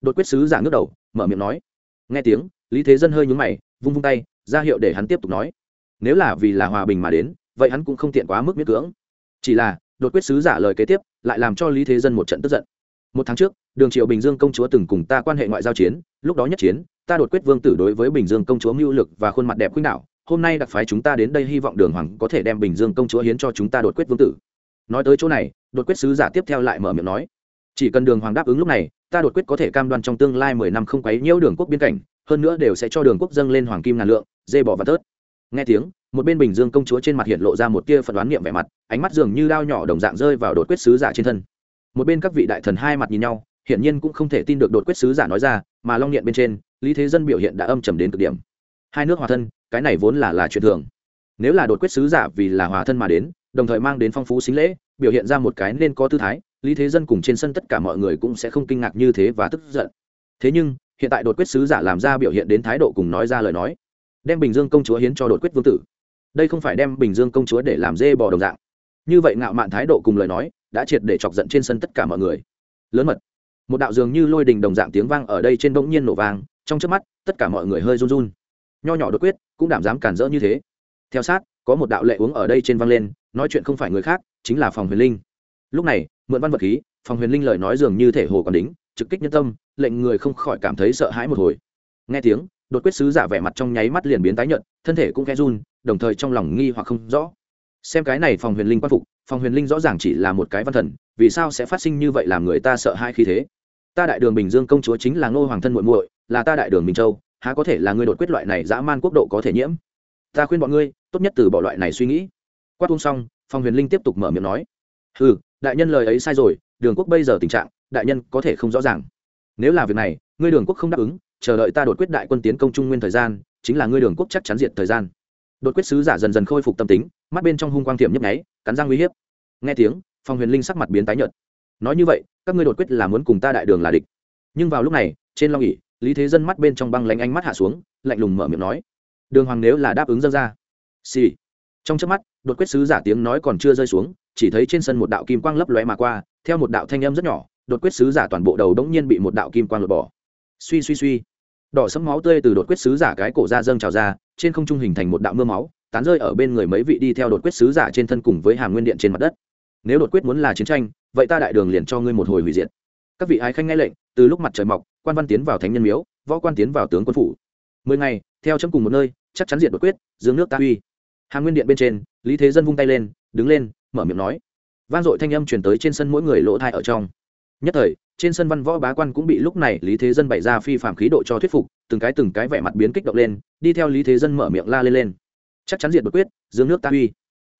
Đột quyết sứ giả ngước đầu, mở miệng nói. Nghe tiếng, lý thế dân hơi nhúng mày, vung vung tay, ra hiệu để hắn tiếp tục nói. Nếu là vì là hòa bình mà đến, vậy hắn cũng không tiện quá mức miễn cưỡng. Chỉ là, đột quyết sứ giả lời kế tiếp, lại làm cho lý thế dân một trận tức giận. Một tháng trước, đường triệu bình dương công chúa từng cùng ta quan hệ ngoại giao chiến, lúc đó nhất chiến, ta đột quyết vương tử đối với bình dương công chúa mưu lực và khuôn mặt đẹp khuynh đạo hôm nay đặc phái chúng ta đến đây, hy vọng đường hoàng có thể đem bình dương công chúa hiến cho chúng ta đột quyết vương tử. Nói tới chỗ này, đột quyết sứ giả tiếp theo lại mở miệng nói, chỉ cần đường hoàng đáp ứng lúc này, ta đột quyết có thể cam đoan trong tương lai mười năm không quấy nhiễu đường quốc biên cảnh, hơn nữa đều sẽ cho đường quốc dâng lên hoàng kim ngàn lượng, dê bỏ và tớt nghe tiếng, một bên bình dương công chúa trên mặt hiện lộ ra một tia phật đoán niệm vẻ mặt, ánh mắt dường như đao nhỏ đồng dạng rơi vào đột quyết sứ giả trên thân. Một bên các vị đại thần hai mặt nhìn nhau, hiển nhiên cũng không thể tin được đột quyết sứ giả nói ra, mà long nghiện bên trên, lý thế dân biểu hiện đã âm trầm đến cực điểm. Hai nước hòa thân cái này vốn là là chuyện thường. Nếu là đột quyết sứ giả vì là hòa thân mà đến, đồng thời mang đến phong phú xính lễ, biểu hiện ra một cái nên có tư thái, lý thế dân cùng trên sân tất cả mọi người cũng sẽ không kinh ngạc như thế và tức giận. Thế nhưng, hiện tại đột quyết sứ giả làm ra biểu hiện đến thái độ cùng nói ra lời nói, đem bình dương công chúa hiến cho đột quyết vương tử. Đây không phải đem bình dương công chúa để làm dê bò đồng dạng. Như vậy ngạo mạn thái độ cùng lời nói, đã triệt để chọc giận trên sân tất cả mọi người. Lớn mật, một đạo dường như lôi đình đồng dạng tiếng vang ở đây trên bỗng nhiên nổ vang, trong trước mắt, tất cả mọi người hơi run run. Nho nhỏ đột quyết cũng đảm dám cản rỡ như thế. Theo sát, có một đạo lệ uống ở đây trên văng lên, nói chuyện không phải người khác, chính là phòng huyền linh. Lúc này, mượn văn vật khí, phòng huyền linh lời nói dường như thể hồ còn đính, trực kích nhân tâm, lệnh người không khỏi cảm thấy sợ hãi một hồi. Nghe tiếng, đột quyết sứ giả vẻ mặt trong nháy mắt liền biến tái nhợt, thân thể cũng khẽ run, đồng thời trong lòng nghi hoặc không rõ. Xem cái này phòng huyền linh quan phục, phòng huyền linh rõ ràng chỉ là một cái văn thần, vì sao sẽ phát sinh như vậy làm người ta sợ hãi khi thế? Ta đại đường bình dương công chúa chính là ngô hoàng thân muội muội, là ta đại đường bình châu há có thể là ngươi đột quyết loại này dã man quốc độ có thể nhiễm? Ta khuyên bọn ngươi, tốt nhất từ bỏ loại này suy nghĩ. Quát tung xong, phong huyền linh tiếp tục mở miệng nói ừ đại nhân lời ấy sai rồi, đường quốc bây giờ tình trạng, đại nhân có thể không rõ ràng. Nếu là việc này, ngươi đường quốc không đáp ứng, chờ đợi ta đột quyết đại quân tiến công trung nguyên thời gian, chính là ngươi đường quốc chắc chắn diệt thời gian. Đột quyết sứ giả dần dần khôi phục tâm tính, mắt bên trong hung quang tiệm nhấp nháy, cắn răng uy hiếp. Nghe tiếng, phong huyền linh sắc mặt biến tái nhợt. Nói như vậy, các ngươi đột quyết là muốn cùng ta đại đường là địch. Nhưng vào lúc này, trên long ỉ lý thế dân mắt bên trong băng lánh ánh mắt hạ xuống, lạnh lùng mở miệng nói, đường hoàng nếu là đáp ứng dân ra. Xì、sì. trong trước mắt, đột quyết sứ giả tiếng nói còn chưa rơi xuống, chỉ thấy trên sân một đạo kim quang lấp lóe mà qua, theo một đạo thanh âm rất nhỏ, đột quyết sứ giả toàn bộ đầu đống nhiên bị một đạo kim quang lột bỏ. Suy suy suy. Đỏ sấm máu tươi từ đột quyết sứ giả cái cổ ra dâng trào ra, trên không trung hình thành một đạo mưa máu, tán rơi ở bên người mấy vị đi theo đột quyết sứ giả trên thân cùng với hàm nguyên điện trên mặt đất. Nếu đột quyết muốn là chiến tranh, vậy ta đại đường liền cho ngươi một hồi hủy diệt. Các vị ái khanh nghe lệnh từ lúc mặt trời mọc, quan văn tiến vào thánh nhân miếu, võ quan tiến vào tướng quân phủ. Mười ngày, theo chấm cùng một nơi, chắc chắn diệt đột quyết, dương nước ta uy. Hàng nguyên điện bên trên, lý thế dân vung tay lên, đứng lên, mở miệng nói. Vang dội thanh âm truyền tới trên sân mỗi người lỗ thai ở trong. Nhất thời, trên sân văn võ bá quan cũng bị lúc này lý thế dân bày ra phi phạm khí độ cho thuyết phục, từng cái từng cái vẻ mặt biến kích động lên, đi theo lý thế dân mở miệng la lên lên. Chắc chắn diệt đột quyết, dương nước ta uy.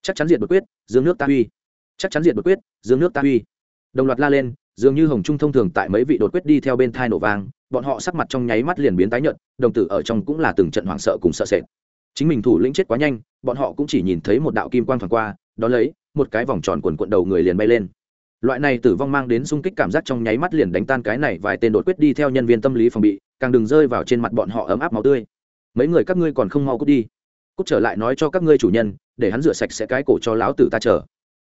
Chắc chắn diệt đột quyết, dương nước ta uy. Chắc chắn diệt đột quyết, dương nước ta uy. Đồng loạt la lên dường như hồng trung thông thường tại mấy vị đột quyết đi theo bên thai nổ vang, bọn họ sắc mặt trong nháy mắt liền biến tái nhợt, đồng tử ở trong cũng là từng trận hoảng sợ cùng sợ sệt. Chính mình thủ lĩnh chết quá nhanh, bọn họ cũng chỉ nhìn thấy một đạo kim quang thoảng qua, đó lấy, một cái vòng tròn quần quận đầu người liền bay lên. Loại này tử vong mang đến sung kích cảm giác trong nháy mắt liền đánh tan cái này vài tên đột quyết đi theo nhân viên tâm lý phòng bị, càng đừng rơi vào trên mặt bọn họ ấm áp máu tươi. Mấy người các ngươi còn không mau cút đi. Cút trở lại nói cho các ngươi chủ nhân, để hắn rửa sạch sẽ cái cổ cho lão tử ta chờ.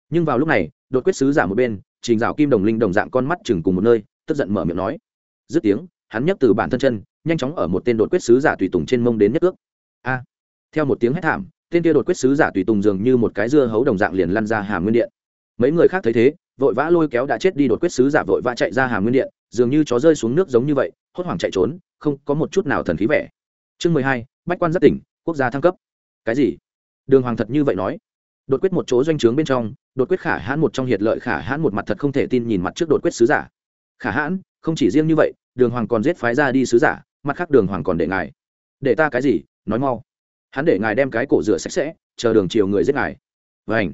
Nhưng vào lúc này, đột quyết sứ giả một bên trình dạo kim đồng linh đồng dạng con mắt chừng cùng một nơi, tức giận mở miệng nói. Dứt tiếng, hắn nhấc từ bản thân chân, nhanh chóng ở một tên đột quyết sứ giả tùy tùng trên mông đến nhất ước. A! Theo một tiếng hét thảm, tên kia đột quyết sứ giả tùy tùng dường như một cái dưa hấu đồng dạng liền lăn ra hàm nguyên điện. Mấy người khác thấy thế, vội vã lôi kéo đã chết đi đột quyết sứ giả vội vã chạy ra hàm nguyên điện, dường như chó rơi xuống nước giống như vậy, hốt hoảng chạy trốn, không có một chút nào thần khí vẻ. Chương mười hai, bách quan rất tỉnh, quốc gia thăng cấp. Cái gì? Đường hoàng thật như vậy nói. Đột quyết một chỗ doanh trướng bên trong đột quyết khả hãn một trong hiệt lợi khả hãn một mặt thật không thể tin nhìn mặt trước đột quyết sứ giả. Khả hãn, không chỉ riêng như vậy, đường hoàng còn giết phái ra đi sứ giả, mặt khác đường hoàng còn để ngài. Để ta cái gì? Nói mau. Hắn để ngài đem cái cổ rửa sạch sẽ, chờ đường chiều người giết ngài. Vảnh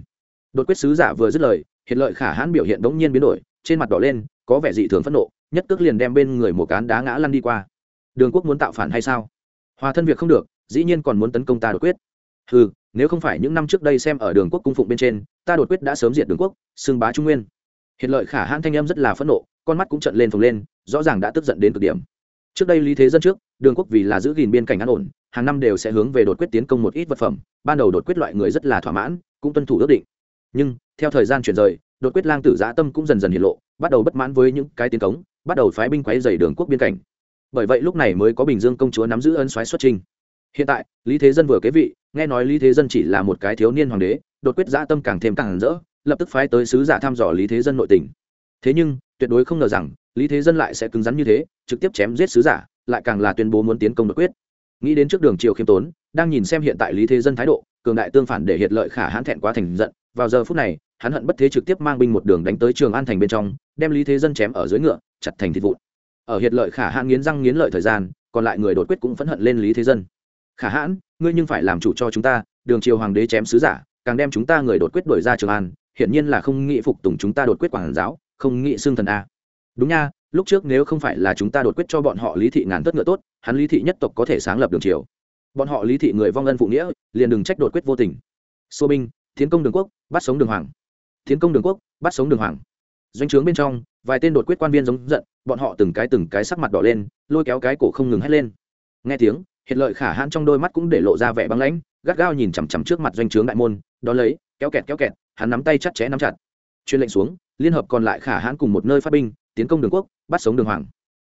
đột quyết sứ giả vừa dứt lời hiện lợi khả hãn biểu hiện đống nhiên biến đổi, trên mặt đỏ lên, có vẻ dị thường phẫn nộ, nhất tức liền đem bên người một cán đá ngã lăn đi qua. Đường quốc muốn tạo phản hay sao? Hòa thân việc không được, dĩ nhiên còn muốn tấn công ta đột quyết ừ nếu không phải những năm trước đây xem ở đường quốc cung phụng bên trên, ta đột quyết đã sớm diệt đường quốc, xưng bá trung nguyên. Hiện lợi khả hãn thanh em rất là phẫn nộ, con mắt cũng trận lên phồng lên, rõ ràng đã tức giận đến cực điểm. Trước đây lý thế dân trước, đường quốc vì là giữ gìn biên cảnh an ổn, hàng năm đều sẽ hướng về đột quyết tiến công một ít vật phẩm, ban đầu đột quyết loại người rất là thỏa mãn, cũng tuân thủ ước định. Nhưng, theo thời gian chuyển rời, đột quyết lang tử giã tâm cũng dần dần hiện lộ, bắt đầu bất mãn với những cái tiến cống, bắt đầu phái binh quấy dày đường quốc biên cảnh. Bởi vậy lúc này mới có bình dương công chúa nắm giữ ân soái xuất trình hiện tại, lý thế dân vừa kế vị, nghe nói lý thế dân chỉ là một cái thiếu niên hoàng đế, đột quyết dã tâm càng thêm càng rỡ, lập tức phái tới sứ giả thăm dò lý thế dân nội tình. Thế nhưng, tuyệt đối không ngờ rằng, lý thế dân lại sẽ cứng rắn như thế, trực tiếp chém giết sứ giả, lại càng là tuyên bố muốn tiến công đột quyết. Nghĩ đến trước đường triều khiêm tốn, đang nhìn xem hiện tại lý thế dân thái độ, cường đại tương phản để hiện lợi khả hãn thẹn quá thành giận, vào giờ phút này, hắn hận bất thế trực tiếp mang binh một đường đánh tới trường an thành bên trong, đem lý thế dân chém ở dưới ngựa, chặt thành thịt vụn. Ở hiện lợi khả hãn nghiến răng nghiến lợi thời gian, còn lại người đột quyết cũng phẫn hận lên lý thế dân khả hãn, ngươi nhưng phải làm chủ cho chúng ta, đường triều hoàng đế chém sứ giả, càng đem chúng ta người đột quyết đuổi ra trường an, hiển nhiên là không nghĩ phục tùng chúng ta đột quyết quản giáo, không nghĩ xương thần a. Đúng nha, lúc trước nếu không phải là chúng ta đột quyết cho bọn họ lý thị ngàn tất ngựa tốt, hắn lý thị nhất tộc có thể sáng lập đường triều. Bọn họ lý thị người vong ân phụ nghĩa, liền đừng trách đột quyết vô tình. Xô binh tiến công đường quốc, bắt sống đường hoàng. Tiến công đường quốc, bắt sống đường hoàng. Doanh trướng bên trong, vài tên đột quyết quan viên giống giận, bọn họ từng cái từng cái sắc mặt đỏ lên, lôi kéo cái cổ không ngừng hét lên. Nghe tiếng hiện lợi khả hãn trong đôi mắt cũng để lộ ra vẻ băng lãnh, gắt gao nhìn chằm chằm trước mặt doanh trướng đại môn đón lấy, kéo kẹt kéo kẹt, hắn nắm tay chặt chẽ nắm chặt. Chuyên lệnh xuống, liên hợp còn lại khả hãn cùng một nơi phát binh, tiến công đường quốc, bắt sống đường hoàng.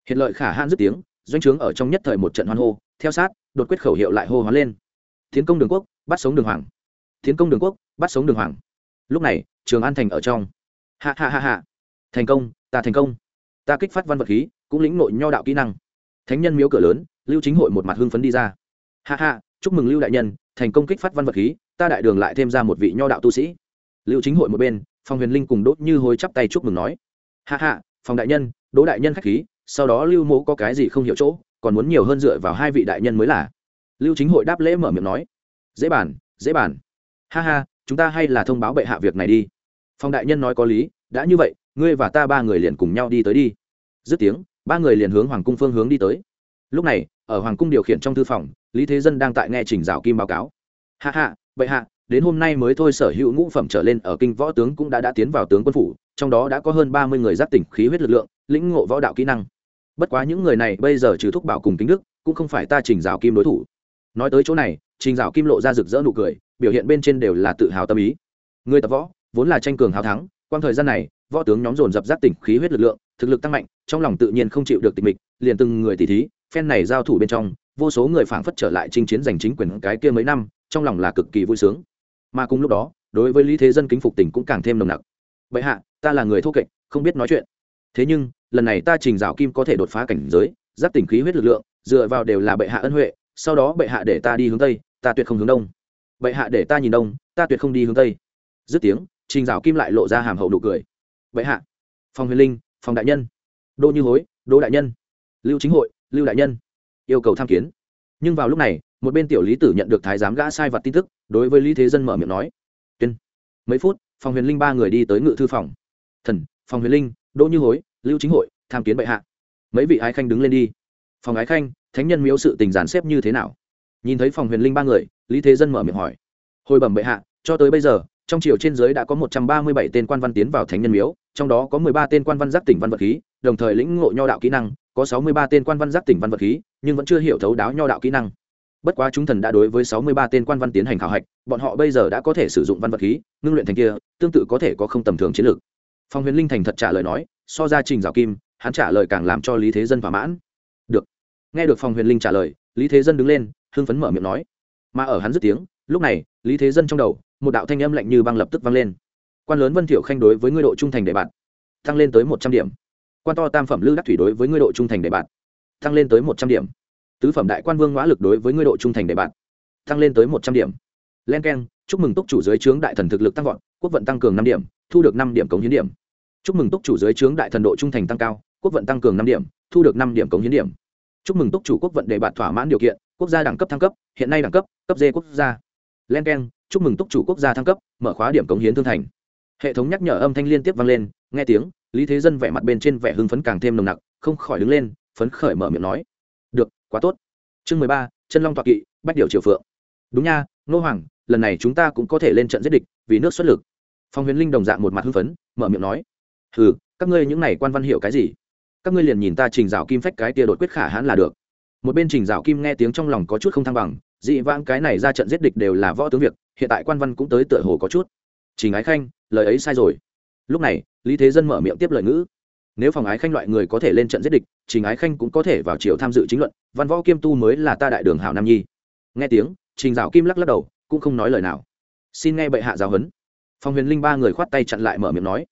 Hiện lợi khả hãn dứt tiếng, doanh trướng ở trong nhất thời một trận hoan hô, theo sát, đột quyết khẩu hiệu lại hô hoán lên. Tiến công đường quốc, bắt sống đường hoàng. Tiến công đường quốc, bắt sống đường hoàng. Lúc này, trường an thành ở trong. Hạ hạ hạ hạ thành công, ta thành công. Ta kích phát văn vật khí, cũng lĩnh nội nho đạo kỹ năng. Thánh nhân miếu cửa lớn lưu chính hội một mặt hưng phấn đi ra. Ha ha, chúc mừng lưu đại nhân thành công kích phát văn vật khí ta đại đường lại thêm ra một vị nho đạo tu sĩ. Lưu chính hội một bên phòng huyền linh cùng đốt như hối chắp tay chúc mừng nói. Ha ha, phòng đại nhân đỗ đại nhân khách khí sau đó lưu mẫu có cái gì không hiểu chỗ còn muốn nhiều hơn dựa vào hai vị đại nhân mới là. Lưu chính hội đáp lễ mở miệng nói. Dễ bàn dễ bàn. Ha ha chúng ta hay là thông báo bệ hạ việc này đi. Phòng đại nhân nói có lý đã như vậy ngươi và ta ba người liền cùng nhau đi tới đi. Dứt tiếng ba người liền hướng hoàng cung phương hướng đi tới. Lúc này ở hoàng cung điều khiển trong thư phòng, lý thế dân đang tại nghe trình rào kim báo cáo. Hạ hạ bệ hạ, đến hôm nay mới thôi sở hữu ngũ phẩm trở lên ở kinh võ tướng cũng đã đã tiến vào tướng quân phủ, trong đó đã có hơn ba mươi người giáp tỉnh khí huyết lực lượng, lĩnh ngộ võ đạo kỹ năng. Bất quá những người này bây giờ trừ thúc bảo cùng kính đức, cũng không phải ta trình rào kim đối thủ. Nói tới chỗ này, trình rào kim lộ ra rực rỡ nụ cười, biểu hiện bên trên đều là tự hào tâm ý. Người tập võ, vốn là tranh cường hào thắng, quang thời gian này, võ tướng nhóm dồn dập giáp tỉnh khí huyết lực lượng, thực lực tăng mạnh, trong lòng tự nhiên không chịu được tịch mịch, liền từng người tỉ thí phen này giao thủ bên trong, vô số người phảng phất trở lại chinh chiến giành chính quyền cái kia mấy năm, trong lòng là cực kỳ vui sướng. Mà cùng lúc đó, đối với lý thế dân kính phục tình cũng càng thêm nồng nặc. Vậy hạ, ta là người thô kệch, không biết nói chuyện. Thế nhưng, lần này ta trình rào kim có thể đột phá cảnh giới, giáp tỉnh khí huyết lực lượng, dựa vào đều là bệ hạ ân huệ, sau đó bệ hạ để ta đi hướng tây, ta tuyệt không hướng đông. Bệ hạ để ta nhìn đông, ta tuyệt không đi hướng tây. Dứt tiếng, trình rào kim lại lộ ra hàm hậu nụ cười. Bệ hạ phòng huyền linh phòng đại nhân đô như hối đô đại nhân, lưu chính hội lưu đại nhân, yêu cầu tham kiến. Nhưng vào lúc này, một bên tiểu lý tử nhận được thái giám gã sai vặt tin tức, đối với lý thế dân mở miệng nói, tuyên, mấy phút phòng huyền linh ba người đi tới ngự thư phòng. Thần phòng huyền linh, đỗ như hối, lưu chính hội, tham kiến bệ hạ. Mấy vị ái khanh đứng lên đi. Phòng ái khanh, thánh nhân miếu sự tình giàn xếp như thế nào? Nhìn thấy phòng huyền linh ba người, lý thế dân mở miệng hỏi, hồi bẩm bệ hạ, cho tới bây giờ, trong triều trên giới đã có một trăm ba mươi bảy tên quan văn tiến vào thánh nhân miếu, trong đó có mười ba tên quan văn giác tỉnh văn vật khí, đồng thời lĩnh ngộ nho đạo kỹ năng có sáu mươi ba tên quan văn giác tỉnh văn vật khí, nhưng vẫn chưa hiểu thấu đáo nho đạo kỹ năng. Bất quá chúng thần đã đối với sáu mươi ba tên quan văn tiến hành khảo hạch, bọn họ bây giờ đã có thể sử dụng văn vật khí, ngưng luyện thành kia, tương tự có thể có không tầm thường chiến lược. Phong huyền linh thành thật trả lời nói, so ra trình dạo kim, hắn trả lời càng làm cho lý thế dân thỏa mãn. Được. Nghe được phong huyền linh trả lời, lý thế dân đứng lên, hưng phấn mở miệng nói. Mà ở hắn dứt tiếng, lúc này, lý thế dân trong đầu, một đạo thanh âm lạnh như băng lập tức vang lên. Quan lớn vân thiệu khanh đối với ngươi độ trung thành đề bạt tăng lên tới một trăm điểm quan to tam phẩm lư đắc thủy đối với ngươi độ trung thành đề bạt tăng lên tới một trăm điểm. Tứ phẩm đại quan vương mã lực đối với ngươi độ trung thành đề bạt tăng lên tới một trăm điểm. Len k e n chúc mừng túc chủ giới trướng đại thần thực lực tăng vọt, quốc vận tăng cường năm điểm, thu được năm điểm cống hiến điểm. Chúc mừng túc chủ giới trướng đại thần độ trung thành tăng cao, quốc vận tăng cường năm điểm, thu được năm điểm cống hiến điểm. Chúc mừng túc chủ quốc vận đề bạt thỏa mãn điều kiện, quốc gia đẳng cấp thăng cấp, hiện nay đẳng cấp cấp d quốc gia. Len k e n chúc mừng túc chủ quốc gia thăng cấp, mở khóa điểm cống hiến thương thành. Hệ thống nhắc nhở âm thanh liên tiếp vang lên, nghe tiếng lý thế dân vẻ mặt bên trên vẻ hưng phấn càng thêm nồng nặc, không khỏi đứng lên, phấn khởi mở miệng nói, được, quá tốt. Chương mười ba, chân long toạc kỵ, bách điều triều phượng. Đúng nha, Ngô hoàng, lần này chúng ta cũng có thể lên trận giết địch, vì nước xuất lực. Phong huyền linh đồng dạng một mặt hưng phấn, mở miệng nói ừ các ngươi những này quan văn hiệu cái gì? Các ngươi liền nhìn ta trình dạo kim phách cái tia đột quyết khả hãn là được. Một bên trình dạo kim nghe tiếng trong lòng có chút không thăng bằng, dị vãng cái này ra trận giết địch đều là võ tướng việc, hiện tại quan văn cũng tới tựa hồ có chút. Trình ái khanh, lời ấy sai rồi lúc này, lý thế dân mở miệng tiếp lời ngữ. Nếu phòng ái khanh loại người có thể lên trận giết địch, trình ái khanh cũng có thể vào triều tham dự chính luận, văn võ kiêm tu mới là ta đại đường hảo nam nhi. Nghe tiếng, trình dạo kim lắc lắc đầu, cũng không nói lời nào. Xin nghe bệ hạ giáo huấn. Phòng huyền linh ba người khoát tay chặn lại mở miệng nói.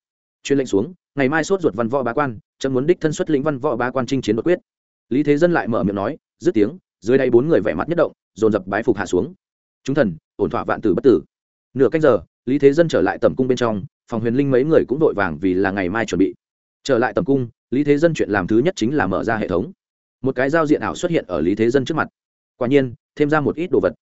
Chuyên lệnh xuống, ngày mai sốt ruột văn võ bá quan, chấm muốn đích thân xuất lĩnh văn võ bá quan chinh chiến đột quyết. Lý thế dân lại mở miệng nói, dứt tiếng, dưới đây bốn người vẻ mặt nhất động, dồn dập bái phục hạ xuống. Chúng thần, ổn thỏa vạn tử bất tử. Nửa canh giờ lý thế dân trở lại tầm cung bên trong, phòng huyền linh mấy người cũng vội vàng vì là ngày mai chuẩn bị. Trở lại tầm cung, lý thế dân chuyện làm thứ nhất chính là mở ra hệ thống. Một cái giao diện ảo xuất hiện ở lý thế dân trước mặt. Quả nhiên, thêm ra một ít đồ vật.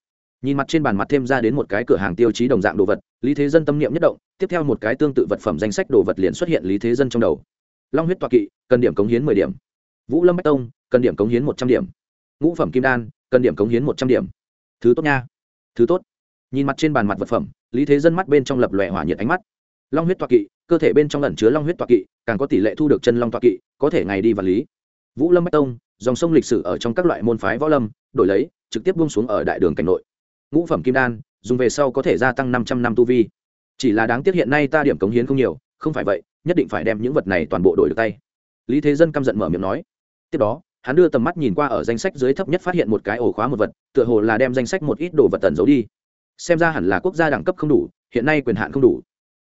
Nhìn mặt trên bàn mặt thêm ra đến một cái cửa hàng tiêu chí đồng dạng đồ vật, lý thế dân tâm niệm nhất động, tiếp theo một cái tương tự vật phẩm danh sách đồ vật liền xuất hiện lý thế dân trong đầu. Long huyết toa kỵ, cần điểm cống hiến mười điểm. Vũ lâm bách tông, cần điểm cống hiến một trăm điểm. Ngũ phẩm kim đan, cần điểm cống hiến một trăm điểm. Thứ tốt nha. Thứ tốt. Nhìn mặt trên bàn mặt vật phẩm lý thế dân mắt bên trong lập lòe hỏa nhiệt ánh mắt. Long huyết toa kỵ, cơ thể bên trong lẩn chứa long huyết toa kỵ, càng có tỷ lệ thu được chân long toa kỵ, có thể ngày đi vật lý. Vũ lâm bách tông, dòng sông lịch sử ở trong các loại môn phái võ lâm, đổi lấy, trực tiếp buông xuống ở đại đường cảnh nội. Ngũ phẩm kim đan, dùng về sau có thể gia tăng năm trăm năm tu vi. Chỉ là đáng tiếc hiện nay ta điểm cống hiến không nhiều, không phải vậy, nhất định phải đem những vật này toàn bộ đổi được tay. Lý thế dân căm giận mở miệng nói. Tiếp đó, hắn đưa tầm mắt nhìn qua ở danh sách dưới thấp nhất phát hiện một cái ổ khóa một vật, tựa hồ là đem danh sách một ít đồ vật tần giấu đi xem ra hẳn là quốc gia đẳng cấp không đủ, hiện nay quyền hạn không đủ.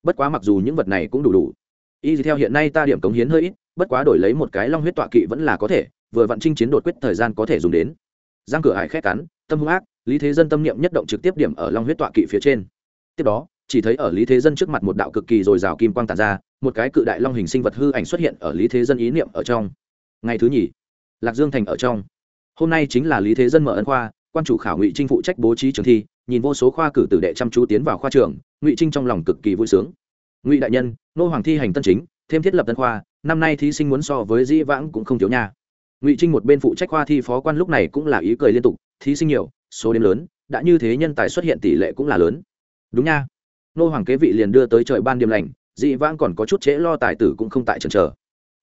Bất quá mặc dù những vật này cũng đủ đủ, y theo hiện nay ta điểm cống hiến hơi ít, bất quá đổi lấy một cái long huyết tọa kỵ vẫn là có thể, vừa vặn chinh chiến đột quyết thời gian có thể dùng đến. Giang cửa hải khét cắn, tâm hung ác, lý thế dân tâm niệm nhất động trực tiếp điểm ở long huyết tọa kỵ phía trên. Tiếp đó, chỉ thấy ở lý thế dân trước mặt một đạo cực kỳ dồi dào kim quang tàn ra, một cái cự đại long hình sinh vật hư ảnh xuất hiện ở lý thế dân ý niệm ở trong. Ngày thứ nhì, lạc dương thành ở trong. Hôm nay chính là lý thế dân mở ân khoa, quan chủ khảo ngụy trinh phụ trách bố trí trường thi nhìn vô số khoa cử tử đệ chăm chú tiến vào khoa trường, ngụy trinh trong lòng cực kỳ vui sướng. Ngụy đại nhân, nô hoàng thi hành tân chính, thêm thiết lập tân khoa, năm nay thí sinh muốn so với dĩ vãng cũng không thiếu nha. Ngụy trinh một bên phụ trách khoa thi phó quan lúc này cũng là ý cười liên tục, thí sinh nhiều, số đêm lớn, đã như thế nhân tài xuất hiện tỷ lệ cũng là lớn. Đúng nha. Nô hoàng kế vị liền đưa tới trời ban điểm lành dị vãng còn có chút trễ lo tài tử cũng không tại trần trờ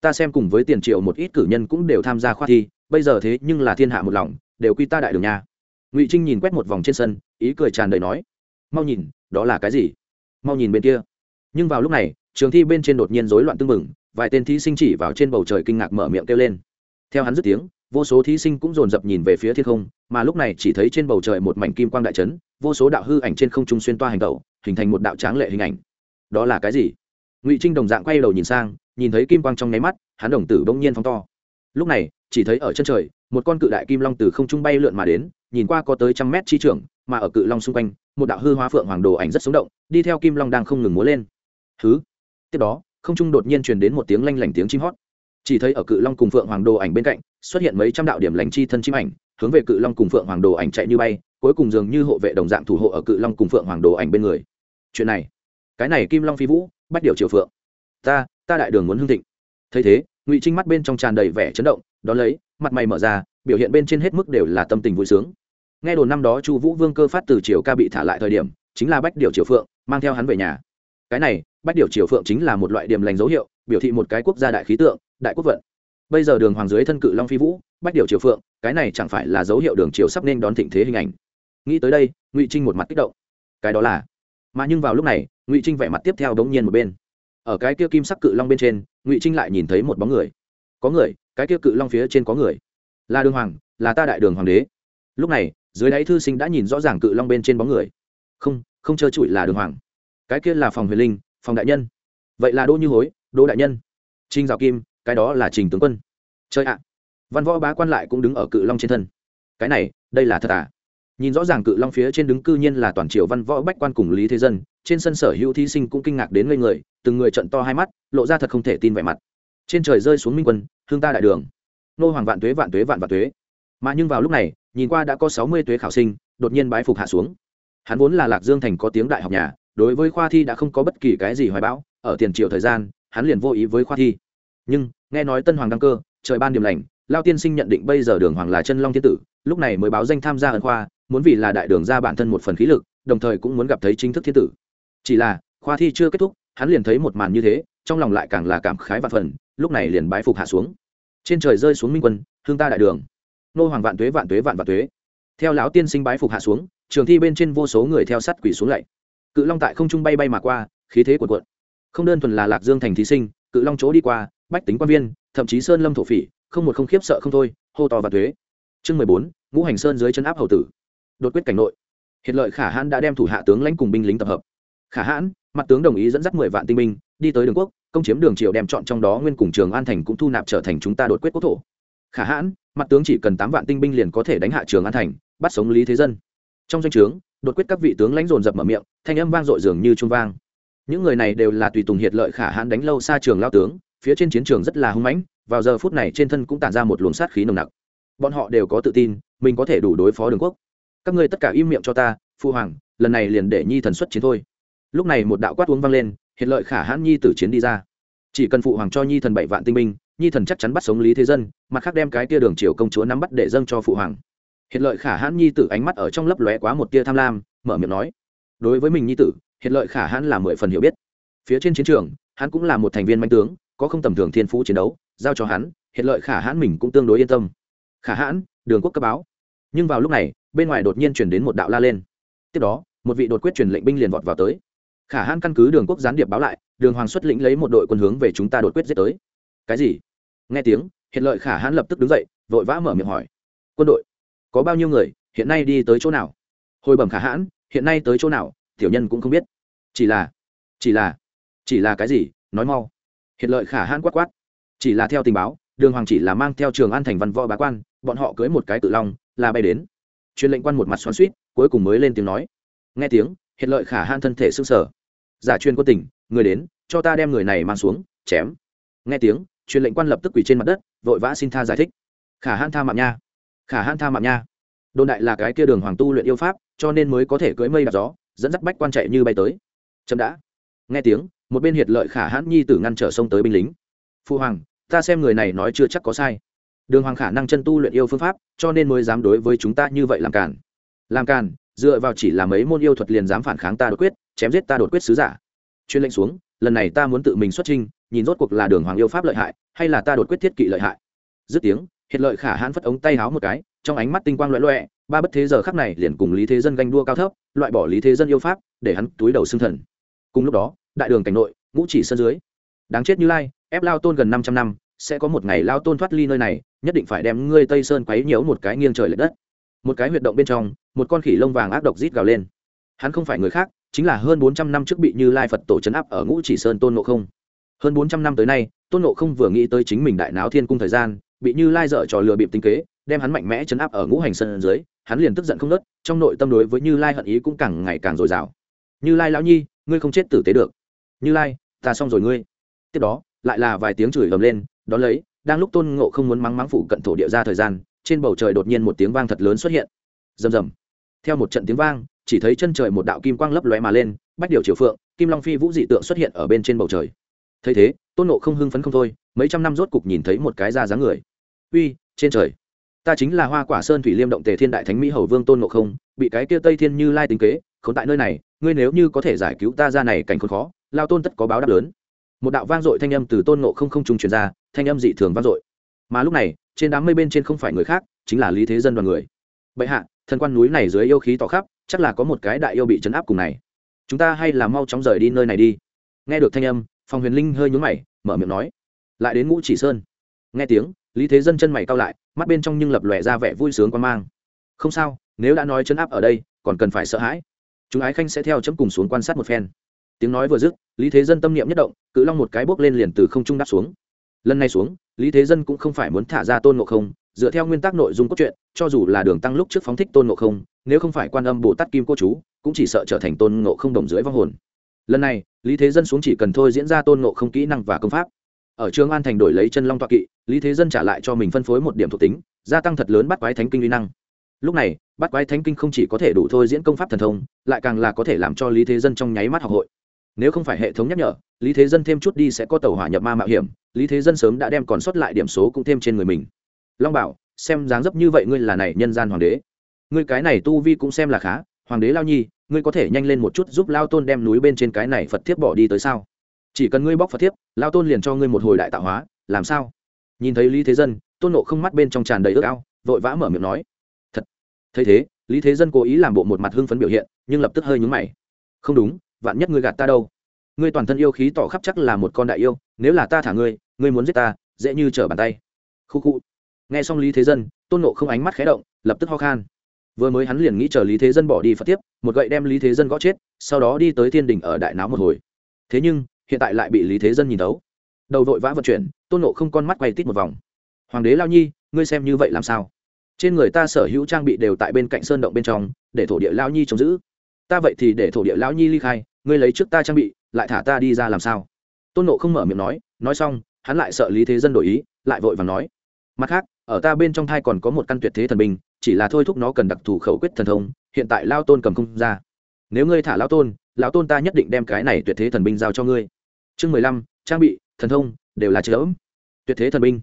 ta xem cùng với tiền triệu một ít cử nhân cũng đều tham gia khoa thi, bây giờ thế nhưng là thiên hạ một lòng, đều quy ta đại đường nha. Ngụy trinh nhìn quét một vòng trên sân ý cười tràn đầy nói, mau nhìn, đó là cái gì? Mau nhìn bên kia. Nhưng vào lúc này, trường thi bên trên đột nhiên rối loạn tưng mừng vài tên thí sinh chỉ vào trên bầu trời kinh ngạc mở miệng kêu lên. Theo hắn dứt tiếng, vô số thí sinh cũng dồn dập nhìn về phía thiên không, mà lúc này chỉ thấy trên bầu trời một mảnh kim quang đại trấn, vô số đạo hư ảnh trên không trung xuyên toa hành tẩu, hình thành một đạo tráng lệ hình ảnh. Đó là cái gì? Ngụy trinh đồng dạng quay đầu nhìn sang, nhìn thấy kim quang trong nháy mắt, hắn đồng tử bỗng nhiên phóng to. Lúc này, chỉ thấy ở chân trời, một con cự đại kim long từ không trung bay lượn mà đến, nhìn qua có tới trăm mét chi trưởng mà ở cự long xung quanh, một đạo hư hóa phượng hoàng đồ ảnh rất sống động, đi theo kim long đang không ngừng múa lên. Thứ tiếp đó, không trung đột nhiên truyền đến một tiếng lanh lảnh tiếng chim hót. Chỉ thấy ở cự long cùng phượng hoàng đồ ảnh bên cạnh, xuất hiện mấy trăm đạo điểm lành chi thân chim ảnh, hướng về cự long cùng phượng hoàng đồ ảnh chạy như bay, cuối cùng dường như hộ vệ đồng dạng thủ hộ ở cự long cùng phượng hoàng đồ ảnh bên người. Chuyện này, cái này kim long phi vũ bắt điều triều phượng. Ta ta đại đường muốn hưng thịnh. Thấy thế, ngụy trinh mắt bên trong tràn đầy vẻ chấn động, đón lấy, mặt mày mở ra, biểu hiện bên trên hết mức đều là tâm tình vui sướng nghe đồn năm đó chu vũ vương cơ phát từ triều ca bị thả lại thời điểm, chính là bách điều triều phượng, mang theo hắn về nhà. Cái này, bách điều triều phượng chính là một loại điểm lành dấu hiệu, biểu thị một cái quốc gia đại khí tượng, đại quốc vận. Bây giờ đường hoàng dưới thân cự long phi vũ, bách điều triều phượng, cái này chẳng phải là dấu hiệu đường triều sắp nên đón thịnh thế hình ảnh. Nghĩ tới đây, ngụy trinh một mặt kích động. Cái đó là, mà nhưng vào lúc này, ngụy trinh vẻ mặt tiếp theo đống nhiên một bên. Ở cái kia kim sắc cự long bên trên, ngụy trinh lại nhìn thấy một bóng người. Có người, cái kia cự long phía trên có người. Là đường hoàng, là ta đại đường hoàng đế. Lúc này dưới đáy thư sinh đã nhìn rõ ràng cự long bên trên bóng người. Không không trơ trụi là đường hoàng. Cái kia là phòng huyền linh, phòng đại nhân. Vậy là đỗ như hối, đỗ đại nhân. Trinh giáo kim, cái đó là trình tướng quân. Chơi ạ! Văn võ bá quan lại cũng đứng ở cự long trên thân. Cái này, đây là thật à? Nhìn rõ ràng cự long phía trên đứng cư nhiên là toàn triều văn võ bách quan cùng lý thế dân, trên sân sở hữu thí sinh cũng kinh ngạc đến ngây người, từng người trận to hai mắt, lộ ra thật không thể tin vẻ mặt. Trên trời rơi xuống minh quân thương ta đại đường. Nô hoàng vạn tuế vạn tuế vạn vạn tuế. Mà nhưng vào lúc này nhìn qua đã có sáu mươi tuế khảo sinh, đột nhiên bái phục hạ xuống. Hắn vốn là lạc dương thành có tiếng đại học nhà, đối với khoa thi đã không có bất kỳ cái gì hoài bão, ở tiền triệu thời gian, hắn liền vô ý với khoa thi. Nhưng, nghe nói tân hoàng đăng cơ, trời ban điểm lành, lao tiên sinh nhận định bây giờ đường hoàng là chân long thiên tử, lúc này mới báo danh tham gia ẩn khoa, muốn vì là đại đường ra bản thân một phần khí lực, đồng thời cũng muốn gặp thấy chính thức thiên tử. Chỉ là, khoa thi chưa kết thúc, hắn liền thấy một màn như thế, trong lòng lại càng là cảm khái và phần, lúc này liền bái phục hạ xuống. Trên trời rơi xuống minh quân thương ta đại đường nô hoàng vạn tuế vạn tuế vạn vạn tuế. Theo lão tiên sinh bái phục hạ xuống, trường thi bên trên vô số người theo sát quỷ xuống lạy cự long tại không trung bay bay mà qua, khí thế cuộn cuộn. Không đơn thuần là lạc dương thành thí sinh, cự long chỗ đi qua, bách tính quan viên, thậm chí sơn lâm thổ phỉ, không một không khiếp sợ không thôi, hô to và thuế chương mười bốn, ngũ hành sơn dưới chân áp hầu tử. Đột quyết cảnh nội. Hiện lợi khả hãn đã đem thủ hạ tướng lãnh cùng binh lính tập hợp. Khả hãn, mặt tướng đồng ý dẫn dắt mười vạn tinh binh, đi tới đường quốc, công chiếm đường triều đem chọn trong đó nguyên cùng trường an thành cũng thu nạp trở thành chúng ta đột quyết quốc thổ. Khả hãn mặt tướng chỉ cần tám vạn tinh binh liền có thể đánh hạ trường an thành, bắt sống lý thế dân. Trong danh o trướng, đột quyết các vị tướng lãnh dồn dập mở miệng, thanh âm vang dội dường như trung vang. Những người này đều là tùy tùng hiệt lợi khả hãn đánh lâu xa trường lao tướng, phía trên chiến trường rất là hung mãnh, vào giờ phút này trên thân cũng tản ra một luồng sát khí nồng nặc. Bọn họ đều có tự tin, mình có thể đủ đối phó đường quốc. Các ngươi tất cả im miệng cho ta, phu hoàng, lần này liền để nhi thần xuất chiến thôi. Lúc này một đạo quát uống vang lên hiện lợi khả hãn nhi tử chiến đi ra. Chỉ cần phụ hoàng cho nhi thần bảy vạn tinh binh nhi thần chắc chắn bắt sống lý thế dân, mặt khác đem cái tia đường triều công chúa nắm bắt để dâng cho phụ hoàng. Hiện lợi khả hãn nhi tử ánh mắt ở trong lấp lóe quá một tia tham lam, mở miệng nói, đối với mình nhi tử, hiện lợi khả hãn là mười phần hiểu biết. Phía trên chiến trường, hắn cũng là một thành viên manh tướng, có không tầm thường thiên phú chiến đấu, giao cho hắn, hiện lợi khả hãn mình cũng tương đối yên tâm. Khả hãn, đường quốc cấp báo. Nhưng vào lúc này, bên ngoài đột nhiên chuyển đến một đạo la lên. Tiếp đó, một vị đột quyết truyền lệnh binh liền vọt vào tới. Khả hãn căn cứ đường quốc gián điệp báo lại, đường hoàng xuất lĩnh lấy một đội quân hướng về chúng ta đột quyết giết tới cái gì? Nghe tiếng hiện lợi khả hãn lập tức đứng dậy, vội vã mở miệng hỏi. Quân đội, có bao nhiêu người, hiện nay đi tới chỗ nào? Hồi bẩm khả hãn, hiện nay tới chỗ nào, tiểu nhân cũng không biết. Chỉ là chỉ là chỉ là cái gì, nói mau. Hiện lợi khả hãn quát quát. Chỉ là theo tình báo, đường hoàng chỉ là mang theo trường an thành văn võ bá quan, bọn họ cưới một cái tự long, là bay đến. Truyền lệnh quan một mặt xoắn suýt cuối cùng mới lên tiếng nói. Nghe tiếng hiện lợi khả hãn thân thể s ư sở giả chuyên quân tỉnh, người đến, cho ta đem người này mang xuống, chém. Nghe tiếng truyền lệnh quan lập tức quỳ trên mặt đất, vội vã xin tha giải thích. Khả hãn tha mạng nha. Khả hãn tha mạng nha. Đồn đại là cái kia đường hoàng tu luyện yêu pháp, cho nên mới có thể cưỡi mây đạp gió, dẫn dắt bách quan chạy như bay tới. Chậm đã. Nghe tiếng, một bên hiệt lợi khả hãn nhi tử ngăn trở sông tới binh lính. Phu hoàng, ta xem người này nói chưa chắc có sai. Đường hoàng khả năng chân tu luyện yêu phương pháp, cho nên mới dám đối với chúng ta như vậy làm càn. Làm càn, dựa vào chỉ là mấy môn yêu thuật liền dám phản kháng ta đột quyết, chém giết ta đột quyết sứ giả chuyên lệnh xuống, lần này ta muốn tự mình xuất trinh nhìn rốt cuộc là đường hoàng yêu pháp lợi hại, hay là ta đột quyết thiết kỵ lợi hại. Dứt tiếng hiện lợi khả hãn phất ống tay háo một cái, trong ánh mắt tinh quang loẹ loẹ ba bất thế giờ khắc này liền cùng lý thế dân ganh đua cao thấp, loại bỏ lý thế dân yêu pháp, để hắn túi đầu xương thần. Cùng lúc đó, đại đường cảnh nội, ngũ chỉ sân dưới. Đáng chết như lai, ép lao tôn gần năm trăm năm, sẽ có một ngày lao tôn thoát ly nơi này, nhất định phải đem ngươi tây sơn quấy nhiễu một cái nghiêng trời l ệ đất. Một cái huyệt động bên trong, một con khỉ lông vàng ác độc rít gào lên. Hắn không phải người khác chính là hơn bốn trăm năm trước bị như lai phật tổ trấn áp ở ngũ chỉ sơn tôn ngộ không. Hơn bốn trăm năm tới nay tôn ngộ không vừa nghĩ tới chính mình đại náo thiên cung thời gian bị như lai dở trò lừa bịp tính kế đem hắn mạnh mẽ chấn áp ở ngũ hành sơn dưới hắn liền tức giận không ngớt, trong nội tâm đối với như lai hận ý cũng càng ngày càng dồi dào. Như lai lão nhi ngươi không chết tử tế được. Như lai ta xong rồi ngươi. Tiếp đó lại là vài tiếng chửi ầm lên đón lấy đang lúc tôn ngộ không muốn mắng mắng phủ cận thổ địa ra thời gian trên bầu trời đột nhiên một tiếng vang thật lớn xuất hiện. Rầm rầm. Theo một trận tiếng vang chỉ thấy chân trời một đạo kim quang lấp lóe mà lên, bách điều triều phượng, kim long phi vũ dị tượng xuất hiện ở bên trên bầu trời. Thấy thế, tôn nộ không hưng phấn không thôi, mấy trăm năm rốt cục nhìn thấy một cái da dáng người. Uy, trên trời, ta chính là hoa quả sơn thủy liêm động tề thiên đại thánh mỹ hầu vương tôn nộ không, bị cái kia tây thiên như lai tính kế k h ố n tại nơi này, ngươi nếu như có thể giải cứu ta ra này cảnh khốn khó, lao tôn tất có báo đáp lớn. Một đạo vang dội thanh âm từ tôn nộ không không trung truyền ra, thanh âm dị thường vang dội. Mà lúc này, trên đám mây bên trên không phải người khác, chính là lý thế dân đoàn người. Bệ hạ, thần quan núi này dưới yêu khí tỏ khắp chắc là có một cái đại yêu bị chấn áp cùng này. Chúng ta hay là mau chóng rời đi nơi này đi. Nghe được thanh âm phòng huyền linh hơi nhún mày, mở miệng nói. Lại đến ngũ chỉ sơn. Nghe tiếng, lý thế dân chân mày cao lại, mắt bên trong nhưng lập lòe ra vẻ vui sướng quan mang. Không sao, nếu đã nói chấn áp ở đây, còn cần phải sợ hãi. Chúng ái khanh sẽ theo chấm cùng xuống quan sát một phen. Tiếng nói vừa dứt, lý thế dân tâm niệm nhất động, cự long một cái bước lên liền từ không trung đáp xuống. Lần này xuống, lý thế dân cũng không phải muốn thả ra tôn ngộ không, dựa theo nguyên tắc nội dung cốt truyện, cho dù là đường tăng lúc trước phóng thích tôn ngộ không nếu không phải quan âm bồ tát kim cô chú, cũng chỉ sợ trở thành tôn ngộ không đồng dưới vong hồn. Lần này, lý thế dân xuống chỉ cần thôi diễn ra tôn ngộ không kỹ năng và công pháp. Ở trường an thành đổi lấy chân long toa kỵ, lý thế dân trả lại cho mình phân phối một điểm thuộc tính, gia tăng thật lớn bắt quái thánh kinh uy năng. Lúc này, bắt quái thánh kinh không chỉ có thể đủ thôi diễn công pháp thần thông, lại càng là có thể làm cho lý thế dân trong nháy mắt học hội. Nếu không phải hệ thống nhắc nhở, lý thế dân thêm chút đi sẽ có tàu hỏa nhập ma mạo hiểm, lý thế dân sớm đã đem còn sót lại điểm số cũng thêm trên người mình. Long bảo, xem dáng dấp như vậy ngươi là này nhân gian hoàng đế ngươi cái này tu vi cũng xem là khá, hoàng đế lao nhi, ngươi có thể nhanh lên một chút giúp lao tôn đem núi bên trên cái này phật thiếp bỏ đi tới sao? Chỉ cần ngươi bóc phật thiếp, lao tôn liền cho ngươi một hồi đại tạo hóa, làm sao? Nhìn thấy lý thế dân, tôn nộ không mắt bên trong tràn đầy ước ao, vội vã mở miệng nói, thật. Thấy thế, lý thế dân cố ý làm bộ một mặt hưng phấn biểu hiện, nhưng lập tức hơi nhúng mày. Không đúng, vạn nhất ngươi gạt ta đâu? Ngươi toàn thân yêu khí tỏ khắp chắc là một con đại yêu, nếu là ta thả ngươi ngươi muốn giết ta, dễ như trở bàn tay. Khu khu. Nghe xong lý thế dân, tôn nộ không ánh mắt khé động, lập tức ho khan vừa mới hắn liền nghĩ chờ lý thế dân bỏ đi phật tiếp, một gậy đem lý thế dân gõ chết, sau đó đi tới thiên đình ở đại náo một hồi. Thế nhưng, hiện tại lại bị lý thế dân nhìn tấu đầu vội vã vận chuyển, tôn nộ không con mắt quay tít một vòng. Hoàng đế lao nhi, ngươi xem như vậy làm sao? Trên người ta sở hữu trang bị đều tại bên cạnh sơn động bên trong, để thổ địa lao nhi trông giữ. Ta vậy thì để thổ địa lao nhi ly khai, ngươi lấy trước ta trang bị, lại thả ta đi ra làm sao? Tôn nộ không mở miệng nói nói xong, hắn lại sợ lý thế dân đổi ý, lại vội và nói, mặt khác, ở ta bên trong thai còn có một căn tuyệt thế thần binh chỉ là thôi thúc nó cần đặc thù khẩu quyết thần thông, hiện tại lao tôn cầm không ra. Nếu ngươi thả lao tôn lão tôn ta nhất định đem cái này tuyệt thế thần binh giao cho ngươi. Chương mười lăm, trang bị, thần thông, đều là chớm tuyệt thế thần binh.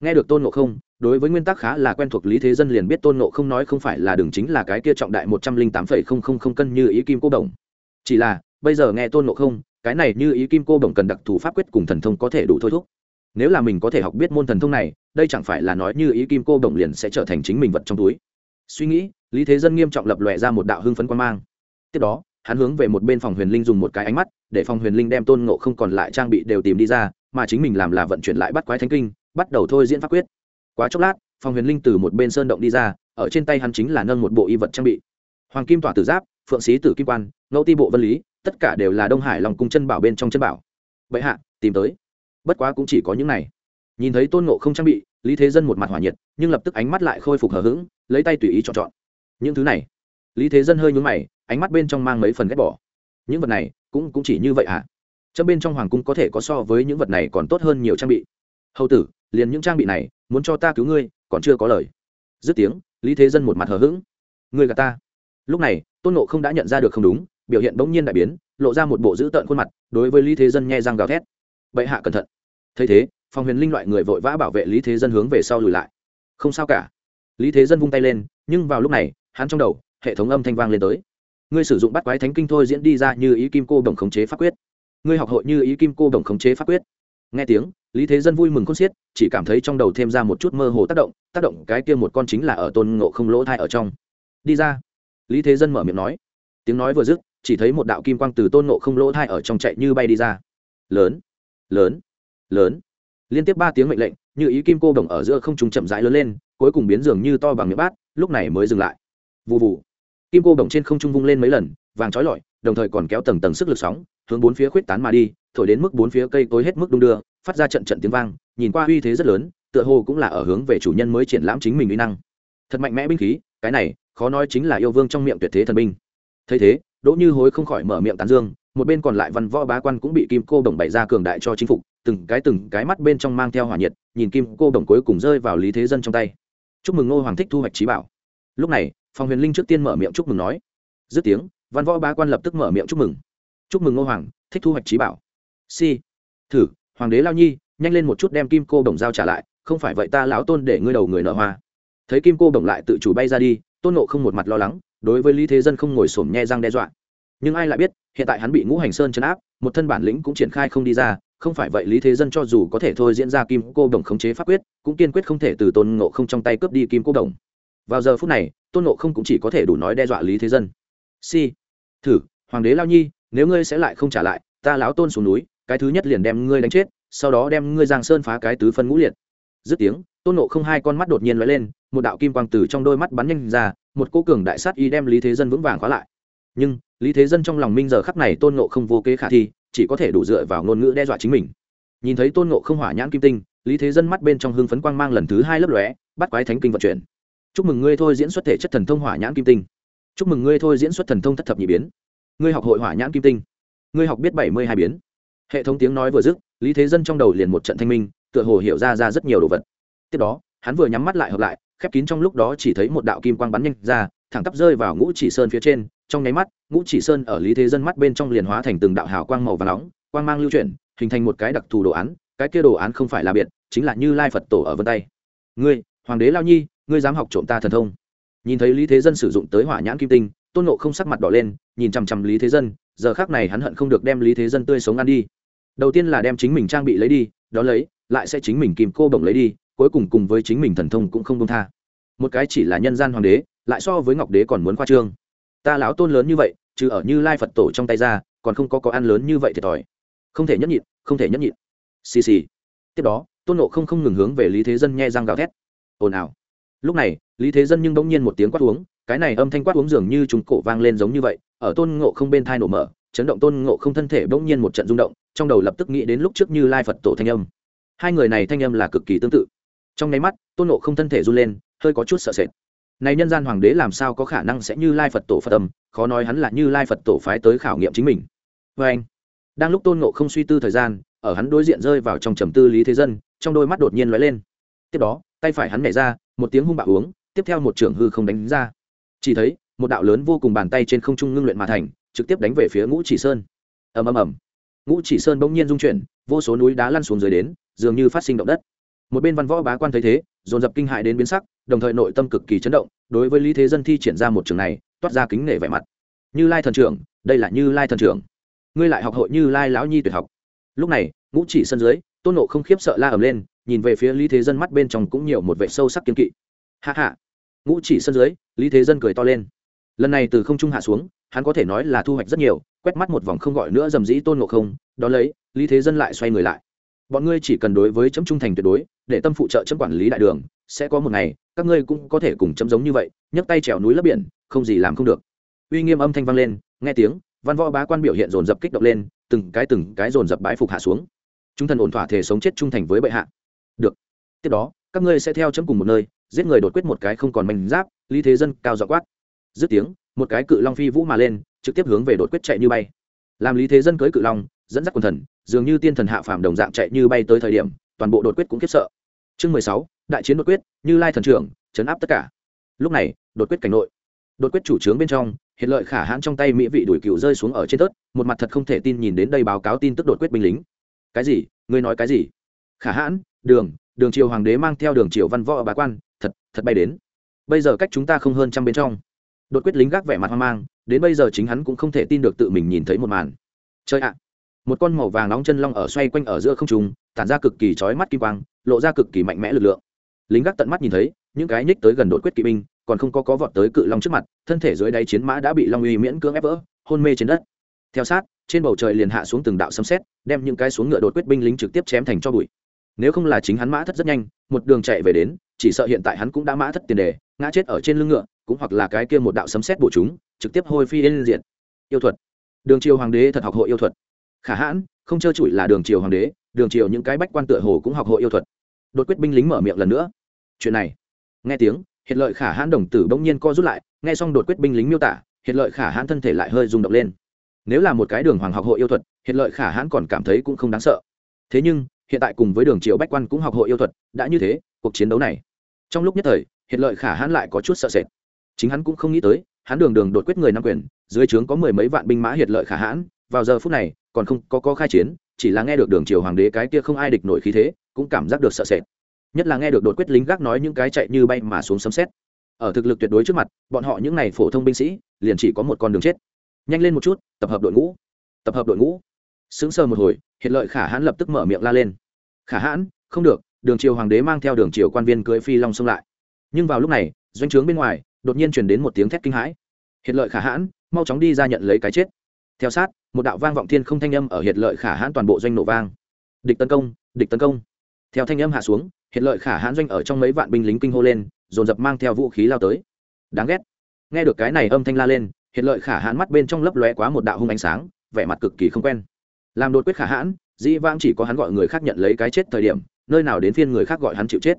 Nghe được tôn ngộ không, đối với nguyên tắc khá là quen thuộc lý thế dân liền biết tôn ngộ không nói không phải là đường chính là cái kia trọng đại một trăm linh tám phẩy không không không cân như ý kim cô đồng. Chỉ là, bây giờ nghe tôn ngộ không, cái này như ý kim cô đồng cần đặc thù pháp quyết cùng thần thông có thể đủ thôi thúc nếu là mình có thể học biết môn thần thông này, đây chẳng phải là nói như ý kim cô đồng liền sẽ trở thành chính mình vật trong túi. Suy nghĩ, lý thế dân nghiêm trọng lập lòe ra một đạo hưng phấn quan mang. Tiếp đó, hắn hướng về một bên phòng huyền linh dùng một cái ánh mắt, để phòng huyền linh đem tôn ngộ không còn lại trang bị đều tìm đi ra, mà chính mình làm là vận chuyển lại bắt quái thánh kinh, bắt đầu thôi diễn pháp quyết. Quá chốc lát, phòng huyền linh từ một bên sơn động đi ra, ở trên tay hắn chính là nâng một bộ y vật trang bị. Hoàng kim tỏa tử giáp, phượng sĩ tử kim quan, ngẫu ti bộ vân lý, tất cả đều là đông hải lòng cung chân bảo bên trong chân bảo. Vậy hạ, tìm tới bất quá cũng chỉ có những này. Nhìn thấy tôn ngộ không trang bị, lý thế dân một mặt hỏa nhiệt, nhưng lập tức ánh mắt lại khôi phục hờ hững, lấy tay tùy ý chọn chọn. Những thứ này. Lý thế dân hơi nhún mày, ánh mắt bên trong mang mấy phần ghét bỏ. Những vật này, cũng cũng chỉ như vậy hả? À? trong bên trong hoàng cung có thể có so với những vật này còn tốt hơn nhiều trang bị. Hầu tử, liền những trang bị này, muốn cho ta cứu ngươi, còn chưa có lời. Dứt tiếng, lý thế dân một mặt hờ hững. Ngươi gà ta. Lúc này, tôn nộ không đã nhận ra được không đúng, biểu hiện bỗng nhiên đại biến, lộ ra một bộ dữ tợn khuôn mặt, đối với lý thế dân nghe răng gào thét. Bệ hạ cẩn thận thấy thế phòng huyền linh loại người vội vã bảo vệ lý thế dân hướng về sau lùi lại. Không sao cả. Lý thế dân vung tay lên, nhưng vào lúc này, hắn trong đầu, hệ thống âm thanh vang lên tới. Ngươi sử dụng bắt quái thánh kinh thôi diễn đi ra như ý kim cô đồng khống chế pháp quyết. Ngươi học hội như ý kim cô đồng khống chế pháp quyết. Nghe tiếng, lý thế dân vui mừng khôn xiết, chỉ cảm thấy trong đầu thêm ra một chút mơ hồ tác động tác động cái kia một con chính là ở tôn ngộ không lỗ thai ở trong. Đi ra. Lý thế dân mở miệng nói. Tiếng nói vừa dứt, chỉ thấy một đạo kim quang từ tôn ngộ không lỗ thai ở trong chạy như bay đi ra. Lớn. Lớn lớn. Liên tiếp ba tiếng mệnh lệnh, như ý kim cô đồng ở giữa không trung chậm rãi lớn lên, cuối cùng biến dường như to bằng miệng bát, lúc này mới dừng lại. Vụ vụ kim cô đồng trên không trung vung lên mấy lần, vàng trói lọi, đồng thời còn kéo tầng tầng sức lực sóng, hướng bốn phía khuyết tán mà đi, thổi đến mức bốn phía cây tối hết mức đung đưa, phát ra trận trận tiếng vang, nhìn qua uy thế rất lớn, tựa hồ cũng là ở hướng về chủ nhân mới triển lãm chính mình uy năng. Thật mạnh mẽ binh khí, cái này, khó nói chính là yêu vương trong miệng tuyệt thế thần binh. Thấy thế, đỗ như hối không khỏi mở miệng tán dương, một bên còn lại văn võ bá quan cũng bị kim cô đồng bày ra cường đại cho chính phục từng cái từng cái mắt bên trong mang theo hỏa nhiệt, nhìn kim cô đồng cuối cùng rơi vào lý thế dân trong tay. Chúc mừng ngô hoàng thích thu hoạch trí bảo. Lúc này phòng huyền linh trước tiên mở miệng chúc mừng nói. Dứt tiếng, văn võ bá quan lập tức mở miệng chúc mừng. Chúc mừng ngô hoàng, thích thu hoạch trí bảo. Si, thử, hoàng đế lao nhi, nhanh lên một chút đem kim cô đồng giao trả lại, không phải vậy ta lão tôn để ngươi đầu người nợ hoa. Thấy kim cô đồng lại tự chủ bay ra đi, tôn nộ không một mặt lo lắng, đối với lý thế dân không ngồi xổm nhe răng đe dọa. Nhưng ai lại biết, hiện tại hắn bị ngũ hành sơn chấn áp, một thân bản lĩnh cũng triển khai không đi ra không phải vậy lý thế dân cho dù có thể thôi diễn ra kim cô đồng khống chế pháp quyết, cũng kiên quyết không thể từ tôn ngộ không trong tay cướp đi kim cô đồng. Vào giờ phút này, tôn ngộ không cũng chỉ có thể đủ nói đe dọa lý thế dân. Si, thử, hoàng đế lao nhi, nếu ngươi sẽ lại không trả lại, ta láo tôn xuống núi, cái thứ nhất liền đem ngươi đánh chết, sau đó đem ngươi giang sơn phá cái tứ phân ngũ liệt. Dứt tiếng, tôn nộ không hai con mắt đột nhiên lóe lên, một đạo kim quang từ trong đôi mắt bắn nhanh ra, một cô cường đại sát y đem lý thế dân vững vàng khóa lại. Nhưng, lý thế dân trong lòng minh giờ khắc này tôn nộ không vô kế khả thi chỉ có thể đủ dựa vào ngôn ngữ đe dọa chính mình. Nhìn thấy tôn ngộ không hỏa nhãn kim tinh, lý thế dân mắt bên trong hưng phấn quang mang lần thứ hai lấp lóe, bắt quái thánh kinh vận chuyển. Chúc mừng ngươi thôi diễn xuất thể chất thần thông hỏa nhãn kim tinh. Chúc mừng ngươi thôi diễn xuất thần thông thất thập nhị biến. Ngươi học hội hỏa nhãn kim tinh. Ngươi học biết bảy mươi hai biến. Hệ thống tiếng nói vừa dứt, lý thế dân trong đầu liền một trận thanh minh, tựa hồ hiểu ra ra rất nhiều đồ vật. Tiếp đó, hắn vừa nhắm mắt lại hợp lại, khép kín trong lúc đó chỉ thấy một đạo kim quang bắn nhanh ra, thẳng tắp rơi vào ngũ chỉ sơn phía trên trong nháy mắt, ngũ chỉ sơn ở lý thế dân mắt bên trong liền hóa thành từng đạo hào quang màu và nóng, quang mang lưu chuyển, hình thành một cái đặc thù đồ án, cái kia đồ án không phải là biệt, chính là như lai phật tổ ở vân tay. Ngươi, hoàng đế lao nhi, ngươi dám học trộm ta thần thông. Nhìn thấy lý thế dân sử dụng tới hỏa nhãn kim tinh, tôn nộ không sắc mặt đỏ lên, nhìn chằm chằm lý thế dân, giờ khác này hắn hận không được đem lý thế dân tươi sống ăn đi. Đầu tiên là đem chính mình trang bị lấy đi, đó lấy, lại sẽ chính mình kìm cô bổng lấy đi, cuối cùng cùng với chính mình thần thông cũng không công tha. Một cái chỉ là nhân gian hoàng đế, lại so với ngọc đế còn muốn khoa trương ta lão tôn lớn như vậy chứ ở như lai phật tổ trong tay ra, còn không có có ăn lớn như vậy thiệt thòi không thể nhấp nhịn, không thể nhấp nhịn. Xì xì. Tiếp đó, tôn nộ không không ngừng hướng về lý thế dân nhẹ răng gào thét. Ồn ào. Lúc này, lý thế dân nhưng bỗng nhiên một tiếng quát uống, cái này âm thanh quát uống dường như chúng cổ vang lên giống như vậy, ở tôn ngộ không bên thai nổ mở, chấn động tôn ngộ không thân thể bỗng nhiên một trận rung động, trong đầu lập tức nghĩ đến lúc trước như lai phật tổ thanh âm. Hai người này thanh âm là cực kỳ tương tự. Trong nháy mắt, tôn ngộ không thân thể run lên, hơi có chút sợ sệt này nhân gian hoàng đế làm sao có khả năng sẽ như lai phật tổ phật âm? Khó nói hắn là như lai phật tổ phái tới khảo nghiệm chính mình. Vê anh, đang lúc tôn ngộ không suy tư thời gian, ở hắn đối diện rơi vào trong trầm tư lý thế dân, trong đôi mắt đột nhiên lóe lên. Tiếp đó, tay phải hắn nhảy ra, một tiếng hung bạo uống, tiếp theo một trưởng hư không đánh ra. Chỉ thấy, một đạo lớn vô cùng bàn tay trên không trung ngưng luyện mà thành, trực tiếp đánh về phía ngũ chỉ sơn. Ầm ầm ầm. Ngũ chỉ sơn bỗng nhiên rung chuyển, vô số núi đá lăn xuống dưới đến, dường như phát sinh động đất một bên văn võ bá quan thấy thế, dồn dập kinh hại đến biến sắc, đồng thời nội tâm cực kỳ chấn động, đối với lý thế dân thi triển ra một trường này, toát ra kính nể vẻ mặt. Như lai thần trưởng, đây là như lai thần trưởng. Ngươi lại học hội như lai lão nhi tuyệt học. Lúc này, ngũ chỉ sân dưới, tôn nộ không khiếp sợ la ầm lên, nhìn về phía lý thế dân mắt bên trong cũng nhiều một vệ sâu sắc kiên kỵ. Hạ hạ ngũ chỉ sân dưới, lý thế dân cười to lên. Lần này từ không trung hạ xuống, hắn có thể nói là thu hoạch rất nhiều, quét mắt một vòng không gọi nữa dầm dĩ tôn ngộ không, đón lấy, lý thế dân lại xoay người lại. Bọn ngươi chỉ cần đối với chấm trung thành tuyệt đối để tâm phụ trợ chấm quản lý đại đường, sẽ có một ngày, các ngươi cũng có thể cùng chấm giống như vậy, nhấc tay trèo núi lấp biển, không gì làm không được. Uy nghiêm âm thanh vang lên, nghe tiếng, văn võ bá quan biểu hiện dồn dập kích động lên, từng cái từng cái dồn dập bái phục hạ xuống. Chúng thần ổn thỏa thể sống chết trung thành với bệ hạ. Được. Tiếp đó, các ngươi sẽ theo chấm cùng một nơi, giết người đột quyết một cái không còn manh giáp, lý thế dân cao dọ quát. Dứt tiếng, một cái cự long phi vũ mà lên, trực tiếp hướng về đột quyết chạy như bay. Làm lý thế dân cưới cự long, dẫn dắt quần thần, dường như tiên thần hạ phàm đồng dạng chạy như bay tới thời điểm toàn bộ đột quyết cũng khiếp sợ. Chương mười sáu, đại chiến đột quyết, như lai thần trưởng, chấn áp tất cả. Lúc này, đột quyết cảnh nội. Đột quyết chủ trướng bên trong, hiện lợi khả hãn trong tay mỹ vị đuổi cựu rơi xuống ở trên tớt, một mặt thật không thể tin nhìn đến đây báo cáo tin tức đột quyết binh lính. Cái gì? Ngươi nói cái gì? Khả hãn, đường đường triều hoàng đế mang theo đường triều văn võ bá quan, thật thật bay đến. Bây giờ cách chúng ta không hơn trăm bên trong. Đột quyết lính gác vẻ mặt hoang mang, đến bây giờ chính hắn cũng không thể tin được tự mình nhìn thấy một màn. Chơi ạ! Một con màu vàng nóng chân long ở xoay quanh ở giữa không trùng tản ra cực kỳ chói mắt kim quang, lộ ra cực kỳ mạnh mẽ lực lượng. Lính gác tận mắt nhìn thấy, những cái nhích tới gần đột quyết kỵ binh, còn không có có vọt tới cự long trước mặt, thân thể dưới đáy chiến mã đã bị long uy miễn cưỡng ép vỡ, hôn mê trên đất. Theo sát, trên bầu trời liền hạ xuống từng đạo sấm sét, đem những cái xuống ngựa đột quyết binh lính trực tiếp chém thành cho bụi. Nếu không là chính hắn mã thất rất nhanh, một đường chạy về đến, chỉ sợ hiện tại hắn cũng đã mã thất tiền đề, ngã chết ở trên lưng ngựa, cũng hoặc là cái kia một đạo sấm sét bổ chúng, trực tiếp hôi phi lên diện yêu thuật. Đường triều hoàng đế thật học hội yêu thuật. Khả hãn, không trơ trụi là đường triều hoàng đế đường triều những cái bách quan tựa hồ cũng học hội yêu thuật. Đột quyết binh lính mở miệng lần nữa. Chuyện này. Nghe tiếng hiện lợi khả hãn đồng tử bỗng nhiên co rút lại, nghe xong đột quyết binh lính miêu tả hiện lợi khả hãn thân thể lại hơi rung động lên. Nếu là một cái đường hoàng học hội yêu thuật hiện lợi khả hãn còn cảm thấy cũng không đáng sợ. Thế nhưng, hiện tại cùng với đường triều bách quan cũng học hội yêu thuật, đã như thế, cuộc chiến đấu này. Trong lúc nhất thời hiện lợi khả hãn lại có chút sợ sệt. Chính hắn cũng không nghĩ tới, hắn đường đường đột quyết người nam quyền, dưới trướng có mười mấy vạn binh mã hiện lợi khả hãn. Vào giờ phút này còn không có có khai chiến, chỉ là nghe được đường triều hoàng đế cái kia không ai địch nổi khí thế, cũng cảm giác được sợ sệt. Nhất là nghe được đột quyết lính gác nói những cái chạy như bay mà xuống sấm xét ở thực lực tuyệt đối trước mặt, bọn họ những n à y phổ thông binh sĩ, liền chỉ có một con đường chết. Nhanh lên một chút, tập hợp đội ngũ. Tập hợp đội ngũ. Sững sờ một hồi hiện lợi khả hãn lập tức mở miệng la lên. Khả hãn, không được, đường triều hoàng đế mang theo đường triều quan viên cưỡi phi long xông lại. Nhưng vào lúc này, doanh trướng bên ngoài, đột nhiên truyền đến một tiếng thét kinh hãi. Hiện lợi khả hãn, mau chóng đi ra nhận lấy cái chết theo sát, một đạo vang vọng thiên không thanh âm ở hiện lợi khả hãn toàn bộ doanh nổ vang. Địch tấn công, địch tấn công. Theo thanh âm hạ xuống hiện lợi khả hãn doanh ở trong mấy vạn binh lính kinh hô lên, dồn dập mang theo vũ khí lao tới. Đáng ghét. Nghe được cái này âm thanh la lên hiện lợi khả hãn mắt bên trong lấp lóe quá một đạo hung ánh sáng, vẻ mặt cực kỳ không quen. Làm đột quyết khả hãn, dĩ vãng chỉ có hắn gọi người khác nhận lấy cái chết thời điểm, nơi nào đến phiên người khác gọi hắn chịu chết.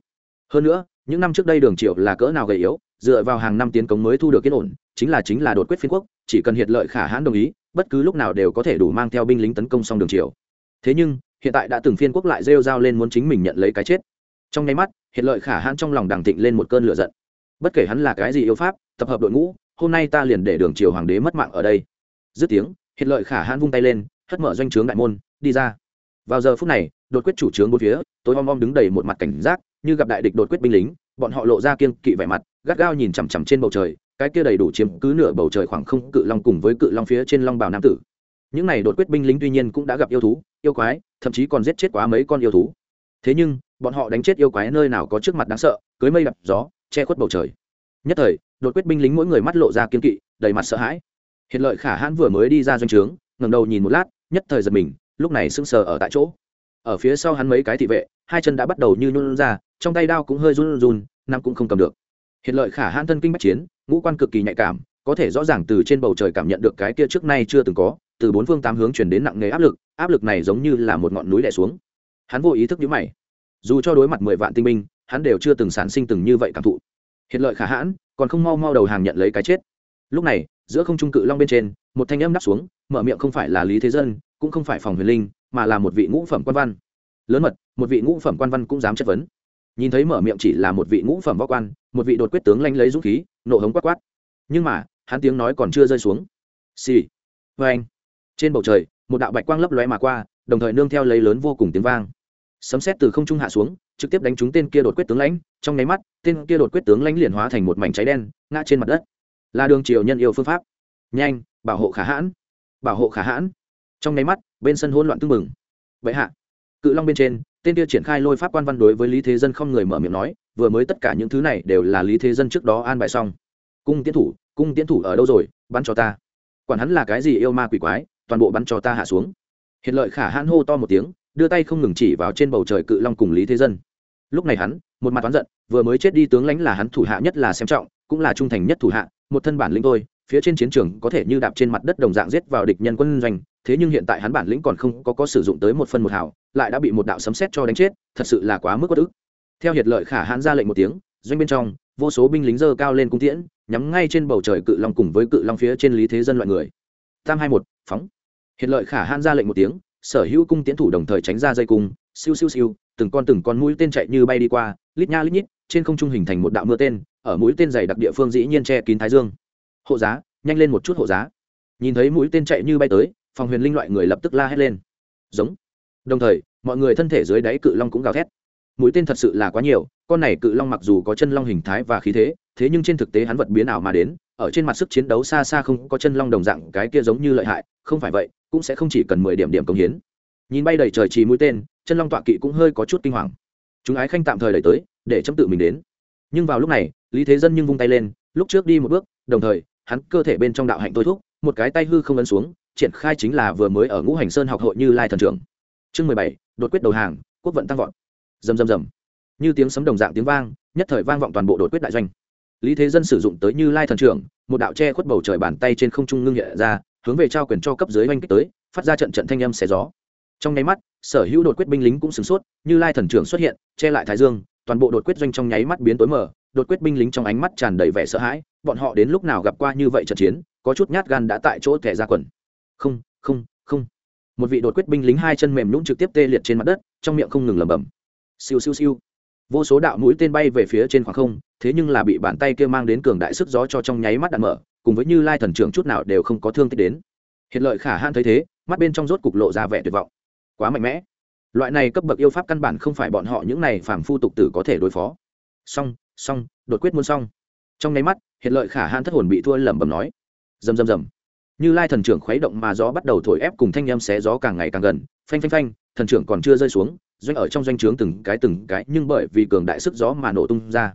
Hơn nữa, những năm trước đây đường triệu là cỡ nào gầy yếu, dựa vào hàng năm tiến cống mới thu được yên ổn, chính là chính là đột quyết phiên quốc, chỉ cần hiện lợi khả hãn đồng ý bất cứ lúc nào đều có thể đủ mang theo binh lính tấn công xong đường triều. Thế nhưng, hiện tại đã từng phiên quốc lại rêu rao lên muốn chính mình nhận lấy cái chết. Trong nháy mắt hiện lợi khả hãn trong lòng đằng thịnh lên một cơn lửa giận. Bất kể hắn là cái gì yêu pháp, tập hợp đội ngũ, hôm nay ta liền để đường triều hoàng đế mất mạng ở đây. Dứt tiếng hiện lợi khả hãn vung tay lên, hất mở doanh trướng đại môn, đi ra. Vào giờ phút này, đột quyết chủ trướng bốn phía, tối om om đứng đầy một mặt cảnh giác, như gặp đại địch đột quyết binh lính, bọn họ lộ ra kiên kỵ vẻ mặt, gắt gao nhìn chằm chằm trên bầu trời cái kia đầy đủ chiếm cứ nửa bầu trời khoảng không cự long cùng với cự long phía trên long bào nam tử. Những này đột quyết binh lính tuy nhiên cũng đã gặp yêu thú, yêu quái, thậm chí còn giết chết quá mấy con yêu thú. Thế nhưng, bọn họ đánh chết yêu quái nơi nào có trước mặt đáng sợ, cưới mây đập gió, che khuất bầu trời. Nhất thời, đột quyết binh lính mỗi người mắt lộ ra kiên kỵ, đầy mặt sợ hãi. Hiện lợi khả hãn vừa mới đi ra doanh trướng ngầm đầu nhìn một lát, nhất thời giật mình, lúc này sững sờ ở tại chỗ. Ở phía sau hắn mấy cái thị vệ, hai chân đã bắt đầu như nhún ra, trong tay đao cũng hơi run run nam cũng không cầm được hiện lợi khả hãn thân kinh bách chiến, ngũ quan cực kỳ nhạy cảm, có thể rõ ràng từ trên bầu trời cảm nhận được cái kia trước nay chưa từng có, từ bốn phương tám hướng chuyển đến nặng nề áp lực áp lực này giống như là một ngọn núi đè xuống. Hắn vô ý thức nhíu mày. Dù cho đối mặt mười vạn tinh binh, hắn đều chưa từng sản sinh từng như vậy cảm thụ. Hiện lợi khả hãn, còn không mau mau đầu hàng nhận lấy cái chết. Lúc này, giữa không trung cự long bên trên, một thanh âm đáp xuống, mở miệng không phải là lý thế dân, cũng không phải phòng huyền linh, mà là một vị ngũ phẩm quan văn. Lớn mật, một vị ngũ phẩm quan văn cũng dám chất vấn nhìn thấy mở miệng chỉ là một vị ngũ phẩm võ quan, một vị đột quyết tướng lanh lấy dũng khí, nộ hống quát quát. Nhưng mà, hắn tiếng nói còn chưa rơi xuống. Xì、sì. vê vâng anh. Trên bầu trời, một đạo bạch quang lấp lóe mà qua, đồng thời nương theo lấy lớn vô cùng tiếng vang. Sấm xét từ không trung hạ xuống, trực tiếp đánh trúng tên kia đột quyết tướng lãnh. Trong nháy mắt, tên kia đột quyết tướng lãnh liền hóa thành một mảnh cháy đen, ngã trên mặt đất. Là đường triều nhân yêu phương pháp. Nhanh, bảo hộ khả hãn. Bảo hộ khả hãn. Trong nháy mắt, bên sân hỗn loạn tưng mừng vậy hạ, cự long bên trên tên kia triển khai lôi pháp quan văn đối với lý thế dân không người mở miệng nói, vừa mới tất cả những thứ này đều là lý thế dân trước đó an bài xong. Cung tiến thủ, cung tiến thủ ở đâu rồi? Bắn cho ta. Quản hắn là cái gì yêu ma quỷ quái, toàn bộ bắn cho ta hạ xuống. Hiện lợi khả hãn hô to một tiếng, đưa tay không ngừng chỉ vào trên bầu trời cự long cùng lý thế dân. Lúc này hắn, một mặt oán giận, vừa mới chết đi tướng lãnh là hắn thủ hạ nhất là xem trọng, cũng là trung thành nhất thủ hạ, một thân bản lĩnh thôi phía trên chiến trường có thể như đạp trên mặt đất đồng dạng giết vào địch nhân quân doanh, thế nhưng hiện tại hắn bản lĩnh còn không có có sử dụng tới một phân một hảo lại đã bị một đạo sấm sét cho đánh chết, thật sự là quá mức bất ức. Theo hiệt lợi khả hãn ra lệnh một tiếng, doanh bên trong, vô số binh lính dơ cao lên cung tiễn, nhắm ngay trên bầu trời cự long cùng với cự long phía trên lý thế dân loại người. Tam hai một, phóng. Hiện lợi khả hãn ra lệnh một tiếng, sở hữu cung tiến thủ đồng thời tránh ra dây cung, siêu siêu siêu, từng con từng con mũi tên chạy như bay đi qua, lít nha lít nhít, trên không trung hình thành một đạo mưa tên, ở mũi tên dày đặc địa phương dĩ nhiên che kín thái dương hộ giá, nhanh lên một chút hộ giá. Nhìn thấy mũi tên chạy như bay tới phòng huyền linh loại người lập tức la hét lên. Giống. Đồng thời, mọi người thân thể dưới đáy cự long cũng gào thét. Mũi tên thật sự là quá nhiều, con này cự long mặc dù có chân long hình thái và khí thế thế nhưng trên thực tế hắn vật biến ảo mà đến, ở trên mặt sức chiến đấu xa xa không có chân long đồng dạng, cái kia giống như lợi hại, không phải vậy, cũng sẽ không chỉ cần mười điểm điểm công hiến. Nhìn bay đầy trời trì mũi tên, chân long tọa kỵ cũng hơi có chút kinh hoàng. Chúng ái khanh tạm thời đẩy tới, để chấm tự mình đến. Nhưng vào lúc này, lý thế dân nhưng vung tay lên, lúc trước đi một bước, đồng thời hắn cơ thể bên trong đạo hạnh tôi thúc, một cái tay hư không ấn xuống, triển khai chính là vừa mới ở ngũ hành sơn học hội như lai thần trưởng. Chương mười bảy, đột quyết đầu hàng, quốc vận tăng vọt. Rầm rầm rầm. Như tiếng sấm đồng dạng tiếng vang, nhất thời vang vọng toàn bộ đột quyết đại doanh. Lý thế dân sử dụng tới như lai thần trưởng, một đạo che khuất bầu trời bàn tay trên không trung ngưng nhẹ ra, hướng về trao quyền cho cấp dưới oanh kích tới, phát ra trận trận thanh âm xé gió. Trong nháy mắt, sở hữu đột quyết binh lính cũng sửng sốt, như lai thần trưởng xuất hiện, che lại thái dương, toàn bộ đột quyết doanh trong nháy mắt biến tối mờ đột quyết binh lính trong ánh mắt tràn đầy vẻ sợ hãi, bọn họ đến lúc nào gặp qua như vậy trận chiến, có chút nhát gan đã tại chỗ thẻ ra quần. Không không không. Một vị đột quyết binh lính hai chân mềm nhũng trực tiếp tê liệt trên mặt đất, trong miệng không ngừng lẩm bẩm. Siêu siêu siêu. Vô số đạo mũi tên bay về phía trên khoảng không, thế nhưng là bị bàn tay kia mang đến cường đại sức gió cho trong nháy mắt đạn mở, cùng với như lai thần trưởng chút nào đều không có thương tích đến. Hiện lợi khả hãn thấy thế, mắt bên trong rốt cục lộ ra vẻ tuyệt vọng. Quá mạnh mẽ. Loại này cấp bậc yêu pháp căn bản không phải bọn họ những này phàm phu tục tử có thể đối phó. Song song đột quyết muốn xong. Trong nháy mắt hiện lợi khả hãn thất hồn bị thua lẩm bẩm nói. Rầm rầm rầm. Như lai thần trưởng khuấy động mà gió bắt đầu thổi ép cùng thanh â xé gió càng ngày càng gần. Phanh phanh phanh, thần trưởng còn chưa rơi xuống, doanh ở trong doanh trướng từng cái từng cái, nhưng bởi vì cường đại sức gió mà nổ tung ra.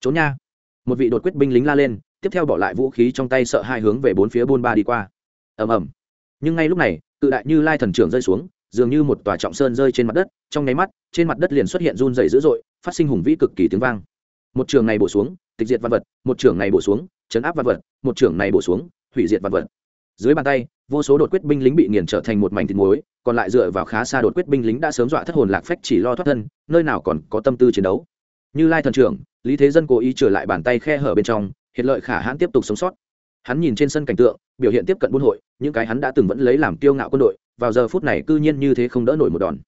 Trốn nha. Một vị đột quyết binh lính la lên, tiếp theo bỏ lại vũ khí trong tay sợ hai hướng về bốn phía buôn ba đi qua. Ầm ầm. Nhưng ngay lúc này, cự đại như lai thần trưởng rơi xuống, dường như một tòa trọng sơn rơi trên mặt đất. Trong nháy mắt, trên mặt đất liền xuất hiện run dày dữ dội, phát sinh hùng vĩ cực kỳ tiếng vang một trường này bổ xuống, tịch diệt văn vật, một trường này bổ xuống, chấn áp văn vật, một trường này bổ xuống, hủy diệt văn vật. Dưới bàn tay, vô số đột quyết binh lính bị nghiền trở thành một mảnh thịt muối, còn lại dựa vào khá xa đột quyết binh lính đã sớm dọa thất hồn lạc phách chỉ lo thoát thân, nơi nào còn có tâm tư chiến đấu. Như lai thần trưởng, lý thế dân cố ý trở lại bàn tay khe hở bên trong, hiện lợi khả hãn tiếp tục sống sót. Hắn nhìn trên sân cảnh tượng, biểu hiện tiếp cận buôn hội, những cái hắn đã từng vẫn lấy làm kiêu ngạo quân đội, vào giờ phút này cư nhiên như thế không đỡ nổi một đòn.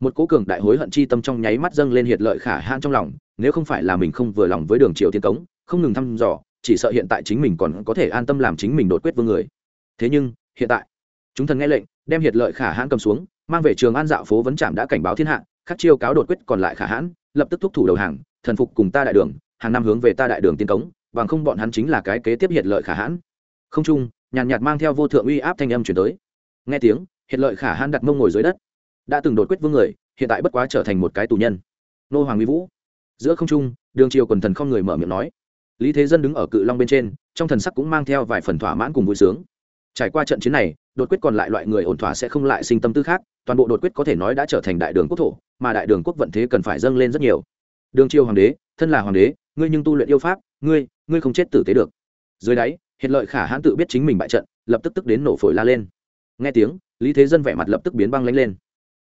Một cố cường đại hối hận chi tâm trong nháy mắt dâng lên hiện lợi khả hãn trong lòng nếu không phải là mình không vừa lòng với đường triều Thiên cống, không ngừng thăm dò, chỉ sợ hiện tại chính mình còn có thể an tâm làm chính mình đột quyết vương người. Thế nhưng, hiện tại, chúng thần nghe lệnh, đem hiệt lợi khả hãn cầm xuống, mang về trường an dạo phố vấn trạm đã cảnh báo thiên hạ, khắc chiêu cáo đột quyết còn lại khả hãn, lập tức thúc thủ đầu hàng, thần phục cùng ta đại đường, hàng năm hướng về ta đại đường tiên cống, bằng không bọn hắn chính là cái kế tiếp hiệt lợi khả hãn. Không trung nhàn nhạt mang theo vô thượng uy áp thanh âm chuyển tới. Nghe tiếng, hiệt lợi khả hãn đặt mông ngồi dưới đất, đã từng đột quyết vương người, hiện tại bất quá trở thành một cái tù nhân. Nô hoàng uy vũ giữa không trung, đường triều quần thần không người mở miệng nói. Lý thế dân đứng ở cự long bên trên, trong thần sắc cũng mang theo vài phần thỏa mãn cùng vui sướng. Trải qua trận chiến này, đột quyết còn lại loại người ổn thỏa sẽ không lại sinh tâm tư khác, toàn bộ đột quyết có thể nói đã trở thành đại đường quốc thổ, mà đại đường quốc vận thế cần phải dâng lên rất nhiều. Đường triều hoàng đế, thân là hoàng đế, ngươi nhưng tu luyện yêu pháp, ngươi ngươi không chết tử tế được. Dưới đáy hiện lợi khả hãn tự biết chính mình bại trận, lập tức tức đến nổ phổi la lên. Nghe tiếng, lý thế dân vẻ mặt lập tức biến băng lanh lên.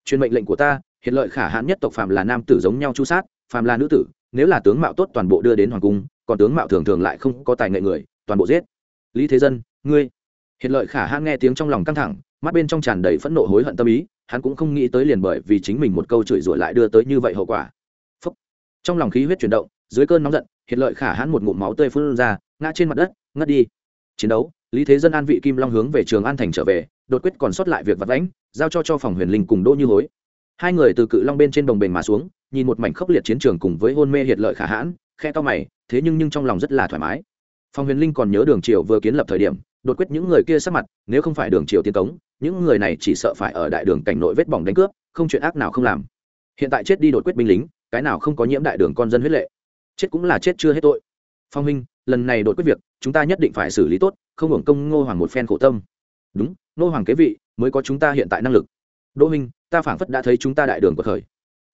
Truyền mệnh lệnh của ta hiện lợi khả hãn nhất tộc phạm là nam tử giống nhau chu sát phàm là nữ tử, nếu là tướng mạo tốt toàn bộ đưa đến hoàng cung, còn tướng mạo thường thường lại không có tài nghệ người, toàn bộ giết. Lý thế dân, ngươi. Hiện lợi khả hãng nghe tiếng trong lòng căng thẳng, mắt bên trong tràn đầy phẫn nộ hối hận tâm ý, hắn cũng không nghĩ tới liền bởi vì chính mình một câu chửi rủa lại đưa tới như vậy hậu quả. Phúc. trong lòng khí huyết chuyển động, dưới cơn nóng giận hiện lợi khả hãn một ngụm máu tươi phun ra, ngã trên mặt đất, ngất đi. Chiến đấu, lý thế dân an vị kim long hướng về trường an thành trở về, đột quyết còn sót lại việc vật lãnh giao cho cho phòng huyền linh cùng đỗ như hối. Hai người từ cự long bên trên đồng bền mà xuống nhìn một mảnh khốc liệt chiến trường cùng với hôn mê hiệt lợi khả hãn khe to mày, thế nhưng nhưng trong lòng rất là thoải mái. Phong huyền linh còn nhớ đường triều vừa kiến lập thời điểm, đột quyết những người kia sát mặt, nếu không phải đường triều tiến cống, những người này chỉ sợ phải ở đại đường cảnh nội vết bỏng đánh cướp, không chuyện ác nào không làm. Hiện tại chết đi đột quyết binh lính, cái nào không có nhiễm đại đường con dân huyết lệ. Chết cũng là chết chưa hết tội. Phong huynh lần này đột quyết việc, chúng ta nhất định phải xử lý tốt, không hưởng công ngô hoàng một phen khổ tâm. Đúng, ngô hoàng kế vị, mới có chúng ta hiện tại năng lực. Đỗ huynh ta phảng phất đã thấy chúng ta đại đường của thời.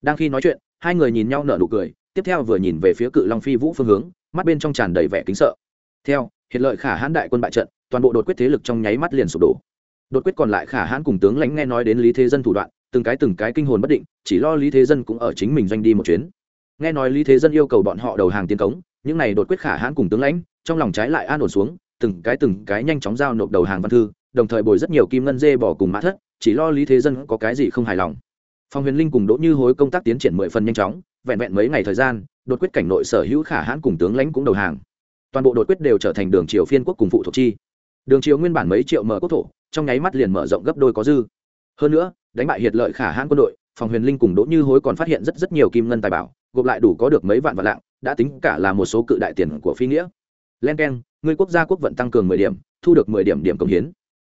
Đang khi nói chuyện hai người nhìn nhau nở nụ cười, tiếp theo vừa nhìn về phía cự long phi vũ phương hướng, mắt bên trong tràn đầy vẻ kính sợ. Theo, hiện lợi khả hãn đại quân bại trận, toàn bộ đột quyết thế lực trong nháy mắt liền sụp đổ. Đột quyết còn lại khả hãn cùng tướng lãnh nghe nói đến lý thế dân thủ đoạn, từng cái từng cái kinh hồn bất định, chỉ lo lý thế dân cũng ở chính mình doanh đi một chuyến. Nghe nói lý thế dân yêu cầu bọn họ đầu hàng tiến cống, những này đột quyết khả hãn cùng tướng lãnh, trong lòng trái lại an ổn xuống, từng cái từng cái nhanh chóng giao nộp đầu hàng văn thư, đồng thời bồi rất nhiều kim ngân dê bỏ cùng mã thất, chỉ lo lý thế dân có cái gì không hài lòng phong huyền linh cùng đỗ như hối công tác tiến triển mười phần nhanh chóng, vẹn vẹn mấy ngày thời gian, đột quyết cảnh nội sở hữu khả hãn cùng tướng lãnh cũng đầu hàng. Toàn bộ đột quyết đều trở thành đường triều phiên quốc cùng phụ thuộc chi. Đường triều nguyên bản mấy triệu mở quốc thổ, trong nháy mắt liền mở rộng gấp đôi có dư. Hơn nữa, đánh bại hiệt lợi khả hãn quân đội phòng huyền linh cùng đỗ như hối còn phát hiện rất rất nhiều kim ngân tài bảo, gộp lại đủ có được mấy vạn vạn lạng, đã tính cả là một số cự đại tiền của phi nghĩa. Len k e n người quốc gia quốc vận tăng cường mười điểm, thu được mười điểm điểm công hiến.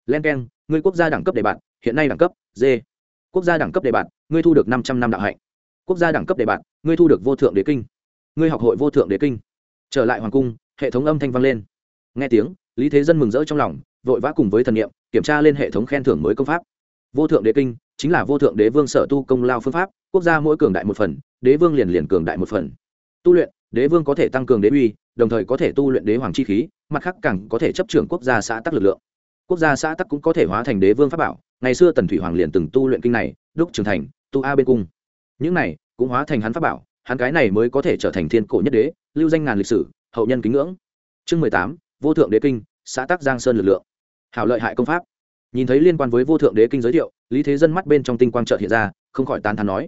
Len k e n người quốc gia đẳng cấp đề bạt, hiện nay đẳng cấp d quốc gia đẳng cấp đề bạt, ngươi thu được năm trăm năm đạo hạnh. Quốc gia đẳng cấp đề bạt, ngươi thu được vô thượng đế kinh. Ngươi học hội vô thượng đế kinh. Trở lại hoàng cung, hệ thống âm thanh vang lên. Nghe tiếng, lý thế dân mừng rỡ trong lòng, vội vã cùng với thần nghiệm kiểm tra lên hệ thống khen thưởng mới công pháp. Vô thượng đế kinh chính là vô thượng đế vương sở tu công lao phương pháp, quốc gia mỗi cường đại một phần, đế vương liền liền cường đại một phần. Tu luyện, đế vương có thể tăng cường đế uy, đồng thời có thể tu luyện đế hoàng chi khí, mặt khác càng có thể chấp trưởng quốc gia xã tắc lực lượng. Quốc gia xã tắc cũng có thể hóa thành đế vương pháp bảo ngày xưa tần thủy hoàng liền từng tu luyện kinh này, đúc trưởng thành, tu a bên cung. Những này cũng hóa thành hắn pháp bảo, hắn cái này mới có thể trở thành thiên cổ nhất đế, lưu danh ngàn lịch sử, hậu nhân kính ngưỡng. Chương mười tám, vô thượng đế kinh, xã tắc giang sơn lực lượng. Hảo lợi hại công pháp. Nhìn thấy liên quan với vô thượng đế kinh giới thiệu, lý thế dân mắt bên trong tinh quang trợ hiện ra, không khỏi tán thán nói.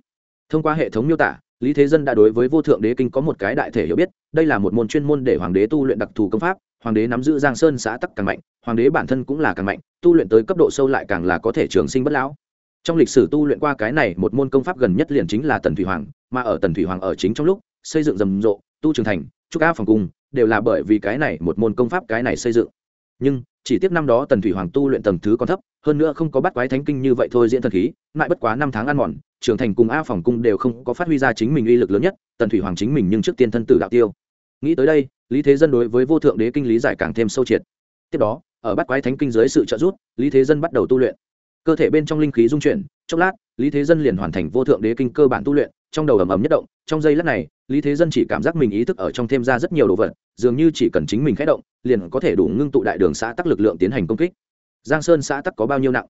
Thông qua hệ thống miêu tả, lý thế dân đã đối với vô thượng đế kinh có một cái đại thể hiểu biết, đây là một môn chuyên môn để hoàng đế tu luyện đặc thù công pháp hoàng đế nắm giữ giang sơn xã tắc càng mạnh, hoàng đế bản thân cũng là càng mạnh, tu luyện tới cấp độ sâu lại càng là có thể trường sinh bất lão. Trong lịch sử tu luyện qua cái này một môn công pháp gần nhất liền chính là tần thủy hoàng, mà ở tần thủy hoàng ở chính trong lúc, xây dựng rầm rộ, tu trường thành, trúc áp phòng cung, đều là bởi vì cái này một môn công pháp cái này xây dựng. Nhưng, chỉ tiếc năm đó tần thủy hoàng tu luyện tầng thứ còn thấp, hơn nữa không có bắt quái thánh kinh như vậy thôi diễn thần khí, lại bất quá năm tháng ăn mòn, trưởng thành cùng a phòng cung đều không có phát huy ra chính mình uy lực lớn nhất, tần thủy hoàng chính mình nhưng trước tiên thân tử đạo tiêu. Nghĩ tới đây lý thế dân đối với vô thượng đế kinh lý giải càng thêm sâu triệt. Tiếp đó, ở bắt quái thánh kinh dưới sự trợ giúp, lý thế dân bắt đầu tu luyện. Cơ thể bên trong linh khí dung chuyển, chốc lát, lý thế dân liền hoàn thành vô thượng đế kinh cơ bản tu luyện, trong đầu ầm ầm nhất động. Trong giây lát này, lý thế dân chỉ cảm giác mình ý thức ở trong thêm ra rất nhiều đồ vật, dường như chỉ cần chính mình khẽ động, liền có thể đủ ngưng tụ đại đường xã tắc lực lượng tiến hành công kích. Giang sơn xã tắc có bao nhiêu nặng?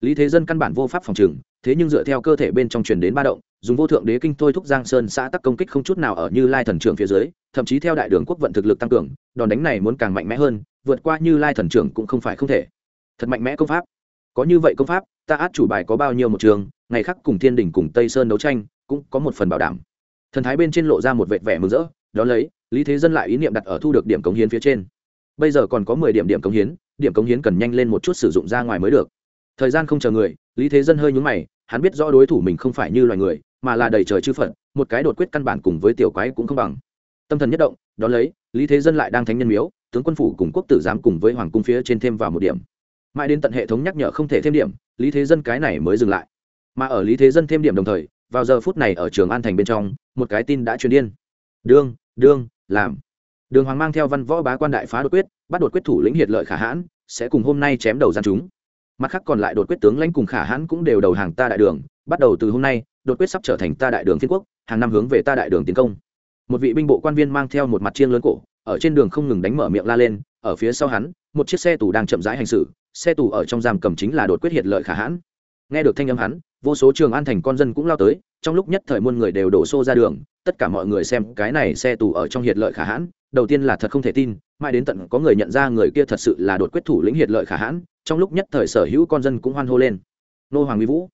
Lý thế dân căn bản vô pháp phòng trừng, thế nhưng dựa theo cơ thể bên trong truyền đến ba động dùng vô thượng đế kinh thôi thúc giang sơn xã tắc công kích không chút nào ở như lai thần trưởng phía dưới, thậm chí theo đại đường quốc vận thực lực tăng cường, đòn đánh này muốn càng mạnh mẽ hơn, vượt qua như lai thần trưởng cũng không phải không thể. Thật mạnh mẽ công pháp. Có như vậy công pháp, ta át chủ bài có bao nhiêu một trường, ngày khác cùng thiên đình cùng tây sơn đấu tranh, cũng có một phần bảo đảm. Thần thái bên trên lộ ra một vệt vẻ mừng rỡ, đó lấy, lý thế dân lại ý niệm đặt ở thu được điểm cống hiến phía trên. Bây giờ còn có mười điểm điểm cống hiến, điểm cống hiến cần nhanh lên một chút sử dụng ra ngoài mới được. Thời gian không chờ người, lý thế dân hơi nhúng mày hắn biết rõ đối thủ mình không phải như loài người, mà là đầy trời chư phận một cái đột quyết căn bản cùng với tiểu quái cũng không bằng. Tâm thần nhất động, đón lấy, lý thế dân lại đang thánh nhân miếu, tướng quân phủ cùng quốc tử giám cùng với hoàng cung phía trên thêm vào một điểm. Mãi đến tận hệ thống nhắc nhở không thể thêm điểm, lý thế dân cái này mới dừng lại. Mà ở lý thế dân thêm điểm đồng thời, vào giờ phút này ở trường an thành bên trong, một cái tin đã truyền điên. Đương đương, làm. Đường hoàng mang theo văn võ bá quan đại phá đột quyết, bắt đột quyết thủ lĩnh hiệt lợi khả hãn, sẽ cùng hôm nay chém đầu gian chúng mặt khác còn lại đột quyết tướng lãnh cùng khả hãn cũng đều đầu hàng ta đại đường, bắt đầu từ hôm nay, đột quyết sắp trở thành ta đại đường phiên quốc, hàng năm hướng về ta đại đường tiến công. Một vị binh bộ quan viên mang theo một mặt chiên lớn cổ, ở trên đường không ngừng đánh mở miệng la lên, ở phía sau hắn, một chiếc xe tù đang chậm rãi hành xử, xe tù ở trong giam cầm chính là đột quyết hiện lợi khả hãn. Nghe được thanh âm hắn, vô số trường an thành con dân cũng lao tới, trong lúc nhất thời muôn người đều đổ xô ra đường, tất cả mọi người xem cái này xe tù ở trong hiệt lợi khả hãn, đầu tiên là thật không thể tin, mãi đến tận có người nhận ra người kia thật sự là đột quyết thủ lĩnh hiệt lợi khả hãn trong lúc nhất thời sở hữu con dân cũng hoan hô lên. Nô hoàng uy vũ,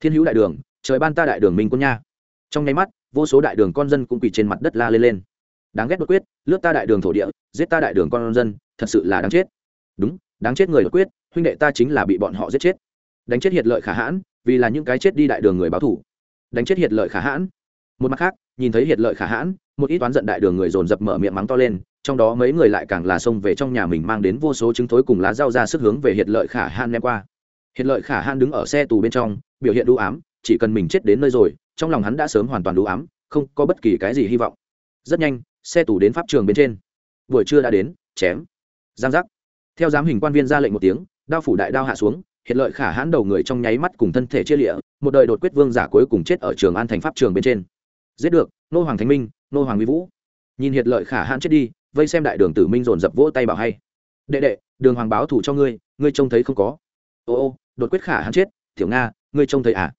thiên hữu đại đường, trời ban ta đại đường minh quân nha. Trong nháy mắt, vô số đại đường con dân cũng quỳ trên mặt đất la lên lên. Đáng ghét đột quyết, lướt ta đại đường thổ địa, giết ta đại đường con dân, thật sự là đáng chết. Đúng, đáng chết người đột quyết, huynh đệ ta chính là bị bọn họ giết chết. Đánh chết hiệt lợi khả hãn, vì là những cái chết đi đại đường người báo thủ. Đánh chết hiệt lợi khả hãn. Một mặt khác, nhìn thấy hiệt lợi khả hãn một ít toán giận đại đường người dồn dập mở miệng mắng to lên, trong đó mấy người lại càng là xông về trong nhà mình mang đến vô số chứng thối cùng lá dao ra sức hướng về hiện lợi khả han đem qua. Hiện lợi khả han đứng ở xe tù bên trong, biểu hiện đũ ám, chỉ cần mình chết đến nơi rồi, trong lòng hắn đã sớm hoàn toàn đũ ám, không có bất kỳ cái gì hy vọng. Rất nhanh, xe tù đến pháp trường bên trên. Buổi trưa đã đến, chém. Giang giác. Theo giám hình quan viên ra lệnh một tiếng, đao phủ đại đao hạ xuống hiện lợi khả hãn đầu người trong nháy mắt cùng thân thể chia lịa, một đời đột quyết vương giả cuối cùng chết ở trường an thành pháp trường bên trên. Giết được, nô hoàng thánh minh nô hoàng mỹ vũ. Nhìn hiệt lợi khả hãn chết đi, vây xem đại đường tử minh dồn dập vỗ tay bảo hay. Đệ đệ, đường hoàng báo thủ cho ngươi ngươi trông thấy không có. Ô ô, đột quyết khả hãn chết, tiểu nga, ngươi trông thấy à?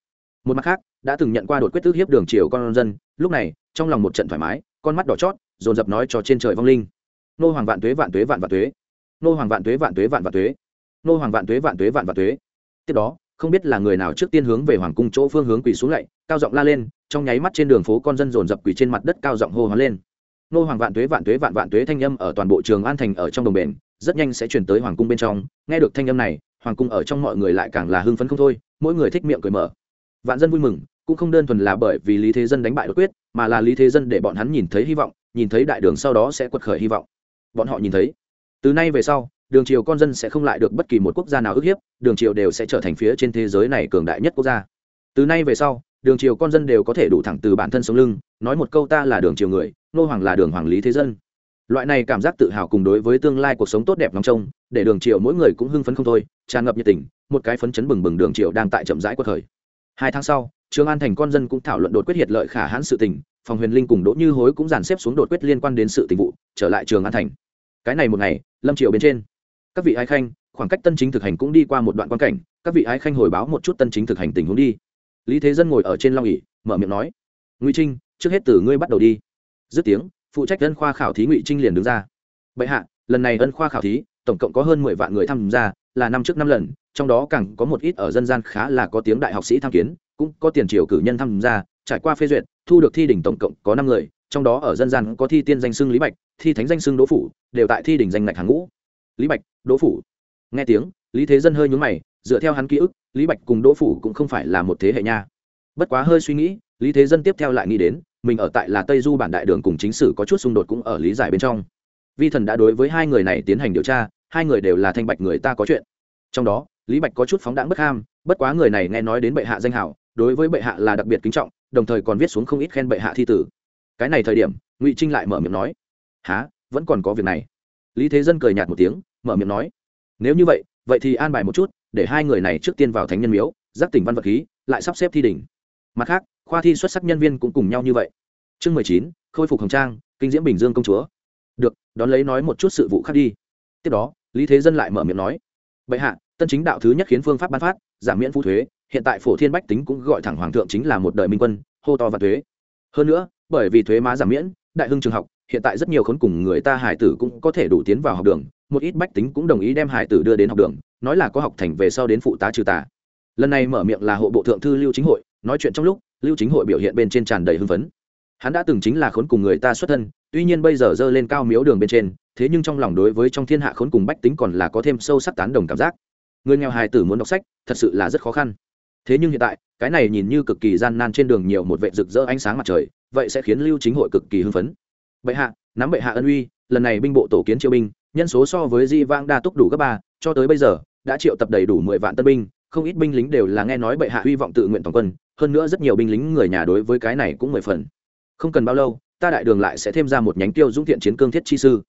Một mặt khác, đã từng nhận qua đột quyết tức hiếp đường triều con dân, lúc này, trong lòng một trận thoải mái, con mắt đỏ chót, dồn dập nói cho trên trời vong linh. Nô hoàng vạn tuế vạn tuế vạn vạn tuế. Nô hoàng vạn tuế vạn tuế vạn vạn tuế. Nô hoàng vạn tuế vạn tuế vạn vạn tuế. Tiếp đó, không biết là người nào trước tiên hướng về hoàng cung chỗ phương hướng quỳ xuống lạy cao giọng la lên trong nháy mắt trên đường phố con dân dồn dập quỳ trên mặt đất cao giọng hô hoán lên. Nô hoàng vạn tuế vạn tuế, vạn vạn tuế thanh âm ở toàn bộ trường an thành ở trong đồng bền, rất nhanh sẽ chuyển tới hoàng cung bên trong. Nghe được thanh âm này, hoàng cung ở trong mọi người lại càng là hưng phấn không thôi, mỗi người thích miệng cười mở. Vạn dân vui mừng, cũng không đơn thuần là bởi vì lý thế dân đánh bại đột quyết, mà là lý thế dân để bọn hắn nhìn thấy hy vọng, nhìn thấy đại đường sau đó sẽ quật khởi hy vọng. Bọn họ nhìn thấy, từ nay về sau, đường triều con dân sẽ không lại được bất kỳ một quốc gia nào ức hiếp, đường triều đều sẽ trở thành phía trên thế giới này cường đại nhất quốc gia. Từ nay về sau đường triều con dân đều có thể đủ thẳng từ bản thân sống lưng, nói một câu ta là đường triều người, nô hoàng là đường hoàng lý thế dân. Loại này cảm giác tự hào cùng đối với tương lai cuộc sống tốt đẹp nóng trông, để đường triều mỗi người cũng hưng phấn không thôi, tràn ngập nhiệt tình, một cái phấn chấn bừng bừng đường triều đang tại chậm rãi quật khởi. Hai tháng sau, trường an thành con dân cũng thảo luận đột quyết hiệt lợi khả hãn sự tình, phòng huyền linh cùng đỗ như hối cũng dàn xếp xuống đột quyết liên quan đến sự tình vụ, trở lại trường an thành. Cái này một ngày, lâm triều bên trên, các vị ái khanh, khoảng cách tân chính thực hành cũng đi qua một đoạn quan cảnh, các vị ái khanh hồi báo một chút tân chính thực hành tình huống đi lý thế dân ngồi ở trên long ỉ mở miệng nói, ngụy trinh, trước hết từ ngươi bắt đầu đi. Dứt tiếng, phụ trách ân khoa khảo thí ngụy trinh liền đứng ra. Bệ hạ, lần này ân khoa khảo thí, tổng cộng có hơn mười vạn người tham gia, là năm trước năm lần, trong đó càng có một ít ở dân gian khá là có tiếng đại học sĩ tham kiến, cũng có tiền triều cử nhân tham gia, trải qua phê duyệt, thu được thi đỉnh tổng cộng có năm người, trong đó ở dân gian có thi tiên danh xưng lý bạch, thi thánh danh xưng đỗ phủ, đều tại thi đỉnh danh ngạch hàng ngũ. Lý bạch, đỗ phủ. Nghe tiếng, lý thế dân hơi nhúng mày dựa theo hắn ký ức, lý bạch cùng đỗ phủ cũng không phải là một thế hệ nha. Bất quá hơi suy nghĩ, lý thế dân tiếp theo lại nghĩ đến, mình ở tại là tây du bản đại đường cùng chính sử có chút xung đột cũng ở lý giải bên trong. Vi thần đã đối với hai người này tiến hành điều tra, hai người đều là thanh bạch người ta có chuyện. Trong đó, lý bạch có chút phóng đáng bất ham, bất quá người này nghe nói đến bệ hạ danh hảo, đối với bệ hạ là đặc biệt kính trọng, đồng thời còn viết xuống không ít khen bệ hạ thi tử. Cái này thời điểm, ngụy trinh lại mở miệng nói há vẫn còn có việc này? Lý thế dân cười nhạt một tiếng, mở miệng nói, nếu như vậy vậy thì an bài một chút để hai người này trước tiên vào thánh nhân miếu giác tỉnh văn vật khí, lại sắp xếp thi đỉnh. Mặt khác, khoa thi xuất sắc nhân viên cũng cùng nhau như vậy. Chương mười chín, khôi phục hồng trang, kinh diễm bình dương công chúa. Được, đón lấy nói một chút sự vụ khác đi. Tiếp đó, lý thế dân lại mở miệng nói. Bệ hạ, tân chính đạo thứ nhất khiến phương pháp ban phát, giảm miễn phụ thuế, hiện tại phổ thiên bách tính cũng gọi thẳng hoàng thượng chính là một đời minh quân, hô to và thuế. Hơn nữa, bởi vì thuế má giảm miễn, đại hưng trường học, hiện tại rất nhiều khốn cùng người ta hải tử cũng có thể đủ tiến vào học đường, một ít bách tính cũng đồng ý đem hải tử đưa đến học đường nói là có học thành về sau đến phụ tá trừ tà. Lần này mở miệng là hộ bộ thượng thư lưu chính hội, nói chuyện trong lúc, lưu chính hội biểu hiện bên trên tràn đầy hưng phấn. Hắn đã từng chính là khốn cùng người ta xuất thân, tuy nhiên bây giờ dơ lên cao miếu đường bên trên, thế nhưng trong lòng đối với trong thiên hạ khốn cùng bách tính còn là có thêm sâu sắc tán đồng cảm giác. Người nghèo hài tử muốn đọc sách, thật sự là rất khó khăn. Thế nhưng hiện tại, cái này nhìn như cực kỳ gian nan trên đường nhiều một vệ rực rỡ ánh sáng mặt trời, vậy sẽ khiến lưu chính hội cực kỳ hưng phấn. Bệ hạ, nắm bệ hạ ân uy, lần này binh bộ tổ kiến triều binh, nhân số so với di vang đa túc đủ gấp ba, cho tới bây giờ đã triệu tập đầy đủ mười vạn tân binh, không ít binh lính đều là nghe nói bệ hạ hy vọng tự nguyện toàn quân, hơn nữa rất nhiều binh lính người nhà đối với cái này cũng mười phần. Không cần bao lâu, ta đại đường lại sẽ thêm ra một nhánh tiêu dũng thiện chiến cương thiết chi sư.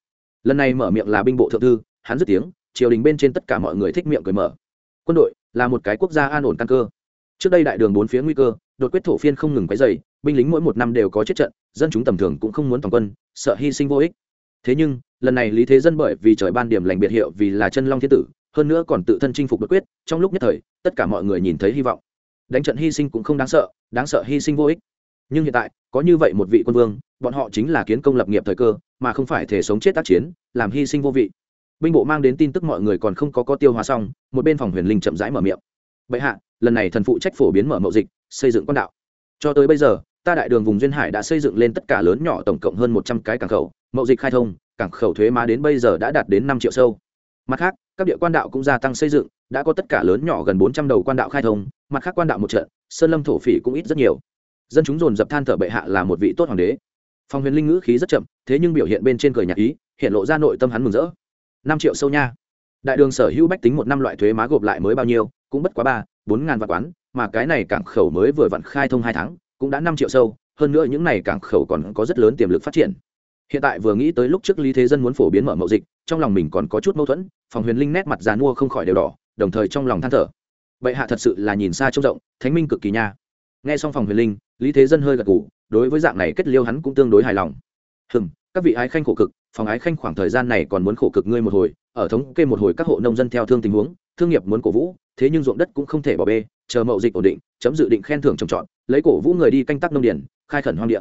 Lần này mở miệng là binh bộ thượng thư, hắn dứt tiếng, triều đình bên trên tất cả mọi người thích miệng cười mở. Quân đội là một cái quốc gia an ổn căn cơ. Trước đây đại đường bốn phía nguy cơ, đột quyết thổ phiên không ngừng quấy dày binh lính mỗi một năm đều có chết trận, dân chúng tầm thường cũng không muốn toàn quân, sợ hy sinh vô ích. Thế nhưng, lần này lý thế dân bởi vì trời ban điểm lành biệt hiệu vì là chân long thiên tử hơn nữa còn tự thân chinh phục đột quyết, trong lúc nhất thời, tất cả mọi người nhìn thấy hy vọng. Đánh trận hy sinh cũng không đáng sợ đáng sợ hy sinh vô ích. Nhưng hiện tại, có như vậy một vị quân vương, bọn họ chính là kiến công lập nghiệp thời cơ, mà không phải thể sống chết tác chiến, làm hy sinh vô vị. Binh bộ mang đến tin tức mọi người còn không có có tiêu hóa xong, một bên phòng huyền linh chậm rãi mở miệng. Bệ hạ, lần này thần phụ trách phổ biến mở mậu dịch, xây dựng quan đạo. Cho tới bây giờ, ta đại đường vùng duyên hải đã xây dựng lên tất cả lớn nhỏ tổng cộng hơn một trăm cái cảng khẩu, mậu dịch khai thông, cảng khẩu thuế má đến bây giờ đã đạt đến năm triệu sâu mặt khác, các địa quan đạo cũng gia tăng xây dựng, đã có tất cả lớn nhỏ gần bốn trăm đầu quan đạo khai thông, mặt khác quan đạo một trận, sơn lâm thổ phỉ cũng ít rất nhiều. Dân chúng dồn dập than thở bệ hạ là một vị tốt hoàng đế. Phong huyền linh ngữ khí rất chậm, thế nhưng biểu hiện bên trên cười nhạc ý, hiện lộ ra nội tâm hắn mừng rỡ. Năm triệu sâu nha. Đại đường sở hữu bách tính một năm loại thuế má gộp lại mới bao nhiêu, cũng bất quá ba, bốn ngàn vạn quán, mà cái này cảng khẩu mới vừa vặn khai thông hai tháng, cũng đã năm triệu sâu, hơn nữa những này cảng khẩu còn có rất lớn tiềm lực phát triển hiện tại vừa nghĩ tới lúc trước lý thế dân muốn phổ biến mở mậu dịch, trong lòng mình còn có chút mâu thuẫn, phòng huyền linh nét mặt già mua không khỏi đều đỏ, đồng thời trong lòng than thở. Vậy hạ thật sự là nhìn xa trông rộng, thánh minh cực kỳ nha. Nghe xong phòng huyền linh, lý thế dân hơi gật gù, đối với dạng này kết liêu hắn cũng tương đối hài lòng. Hừm, các vị ái khanh khổ cực, phòng ái khanh khoảng thời gian này còn muốn khổ cực ngươi một hồi, ở thống kê một hồi các hộ nông dân theo thương tình huống, thương nghiệp muốn cổ vũ, thế nhưng ruộng đất cũng không thể bỏ bê, chờ mậu dịch ổn định, chấm dự định khen thưởng trồng trọt, lấy cổ vũ người đi canh tác nông điển, khai khẩn hoang địa.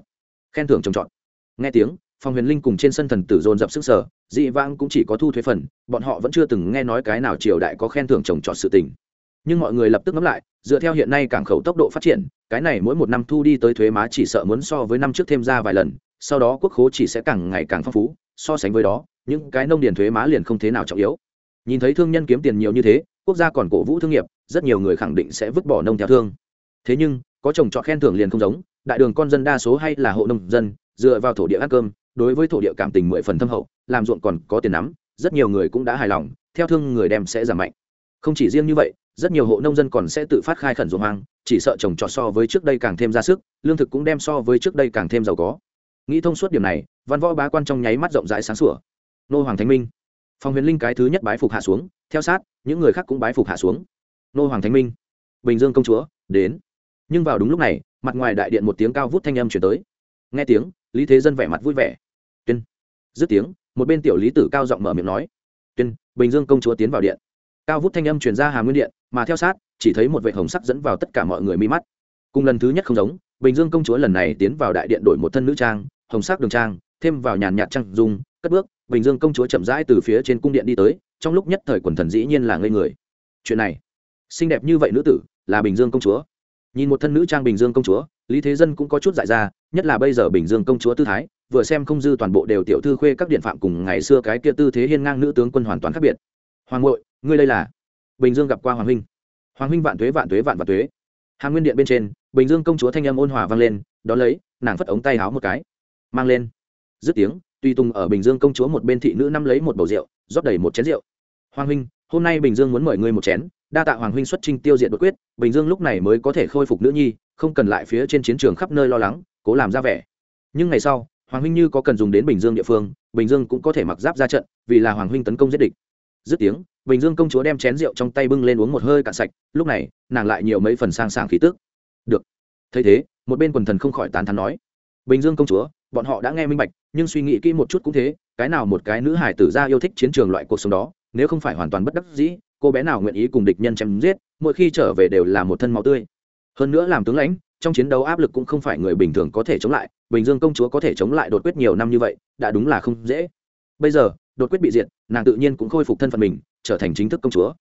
Khen thưởng trồng trọt. Nghe tiếng phòng huyền linh cùng trên sân thần tử dồn dập sức sở, dị vãng cũng chỉ có thu thuế phần, bọn họ vẫn chưa từng nghe nói cái nào triều đại có khen thưởng trồng trọt sự tình. Nhưng mọi người lập tức ngẫm lại, dựa theo hiện nay cảng khẩu tốc độ phát triển, cái này mỗi một năm thu đi tới thuế má chỉ sợ muốn so với năm trước thêm ra vài lần, sau đó quốc khố chỉ sẽ càng ngày càng phong phú, so sánh với đó, những cái nông điền thuế má liền không thế nào trọng yếu. Nhìn thấy thương nhân kiếm tiền nhiều như thế, quốc gia còn cổ vũ thương nghiệp, rất nhiều người khẳng định sẽ vứt bỏ nông theo thương. Thế nhưng, có trồng trọt khen thưởng liền không giống, đại đường con dân đa số hay là hộ nông dân, dựa vào thổ địa ăn cơm đối với thổ địa cảm tình mười phần thâm hậu, làm ruộng còn có tiền nắm, rất nhiều người cũng đã hài lòng, theo thương người đem sẽ giảm mạnh. Không chỉ riêng như vậy, rất nhiều hộ nông dân còn sẽ tự phát khai khẩn ruộng hoang, chỉ sợ trồng trọt so với trước đây càng thêm ra sức, lương thực cũng đem so với trước đây càng thêm giàu có. Nghĩ thông suốt điểm này, văn võ bá quan trong nháy mắt rộng rãi sáng sủa. Nô hoàng thánh minh. Phòng huyền linh cái thứ nhất bái phục hạ xuống, theo sát, những người khác cũng bái phục hạ xuống. Nô hoàng thánh minh. Bình dương công chúa, đến. Nhưng vào đúng lúc này, mặt ngoài đại điện một tiếng cao vút thanh âm chuyển tới. Nghe tiếng, lý thế dân vẻ mặt vui vẻ dứt tiếng, một bên tiểu lý tử cao giọng mở miệng nói, tuyên, bình dương công chúa tiến vào điện. Cao vút thanh âm truyền ra hà nguyên điện, mà theo sát, chỉ thấy một vệ hồng sắc dẫn vào tất cả mọi người mi mắt. Cùng lần thứ nhất không giống, bình dương công chúa lần này tiến vào đại điện đổi một thân nữ trang, hồng sắc đường trang, thêm vào nhàn nhạt trang dung, cất bước, bình dương công chúa chậm rãi từ phía trên cung điện đi tới, trong lúc nhất thời quần thần dĩ nhiên là ngây người. Chuyện này, xinh đẹp như vậy nữ tử, là bình dương công chúa. Nhìn một thân nữ trang bình dương công chúa, lý thế dân cũng có chút dại ra, nhất là bây giờ bình dương công chúa tư thái vừa xem không dư toàn bộ đều tiểu thư khuê các điện phạm cùng ngày xưa cái kia tư thế hiên ngang nữ tướng quân hoàn toàn khác biệt. Hoàng ngội ngươi đây là? Bình dương gặp qua hoàng huynh. Hoàng huynh vạn tuế vạn tuế, vạn vạn tuế. Hàng nguyên điện bên trên, bình dương công chúa thanh âm ôn hòa vang lên đ ó lấy, nàng phất ống tay háo một cái, mang lên. Dứt tiếng tuy tùng ở bình dương công chúa một bên thị nữ năm lấy một bầu rượu, rót đầy một chén rượu. Hoàng huynh, hôm nay bình dương muốn mời ngươi một chén, đa tạ hoàng huynh xuất trình tiêu diệt đột quyết, bình dương lúc này mới có thể khôi phục nữ nhi, không cần lại phía trên chiến trường khắp nơi lo lắng, cố làm ra vẻ. Nhưng ngày sau hoàng huynh như có cần dùng đến bình dương địa phương, bình dương cũng có thể mặc giáp ra trận, vì là hoàng huynh tấn công giết địch. Dứt tiếng, bình dương công chúa đem chén rượu trong tay bưng lên uống một hơi cạn sạch, lúc này, nàng lại nhiều mấy phần sang sảng khí tức. Được. Thấy thế, một bên quần thần không khỏi tán thán nói, bình dương công chúa, bọn họ đã nghe minh bạch, nhưng suy nghĩ kỹ một chút cũng thế, cái nào một cái nữ hải tử ra yêu thích chiến trường loại cuộc sống đó, nếu không phải hoàn toàn bất đắc dĩ, cô bé nào nguyện ý cùng địch nhân chém giết, mỗi khi trở về đều là một thân máu tươi. Hơn nữa làm tướng lãnh trong chiến đấu áp lực cũng không phải người bình thường có thể chống lại, bình dương công chúa có thể chống lại đột quyết nhiều năm như vậy, đã đúng là không dễ. Bây giờ, đột quyết bị diệt, nàng tự nhiên cũng khôi phục thân phận mình, trở thành chính thức công chúa.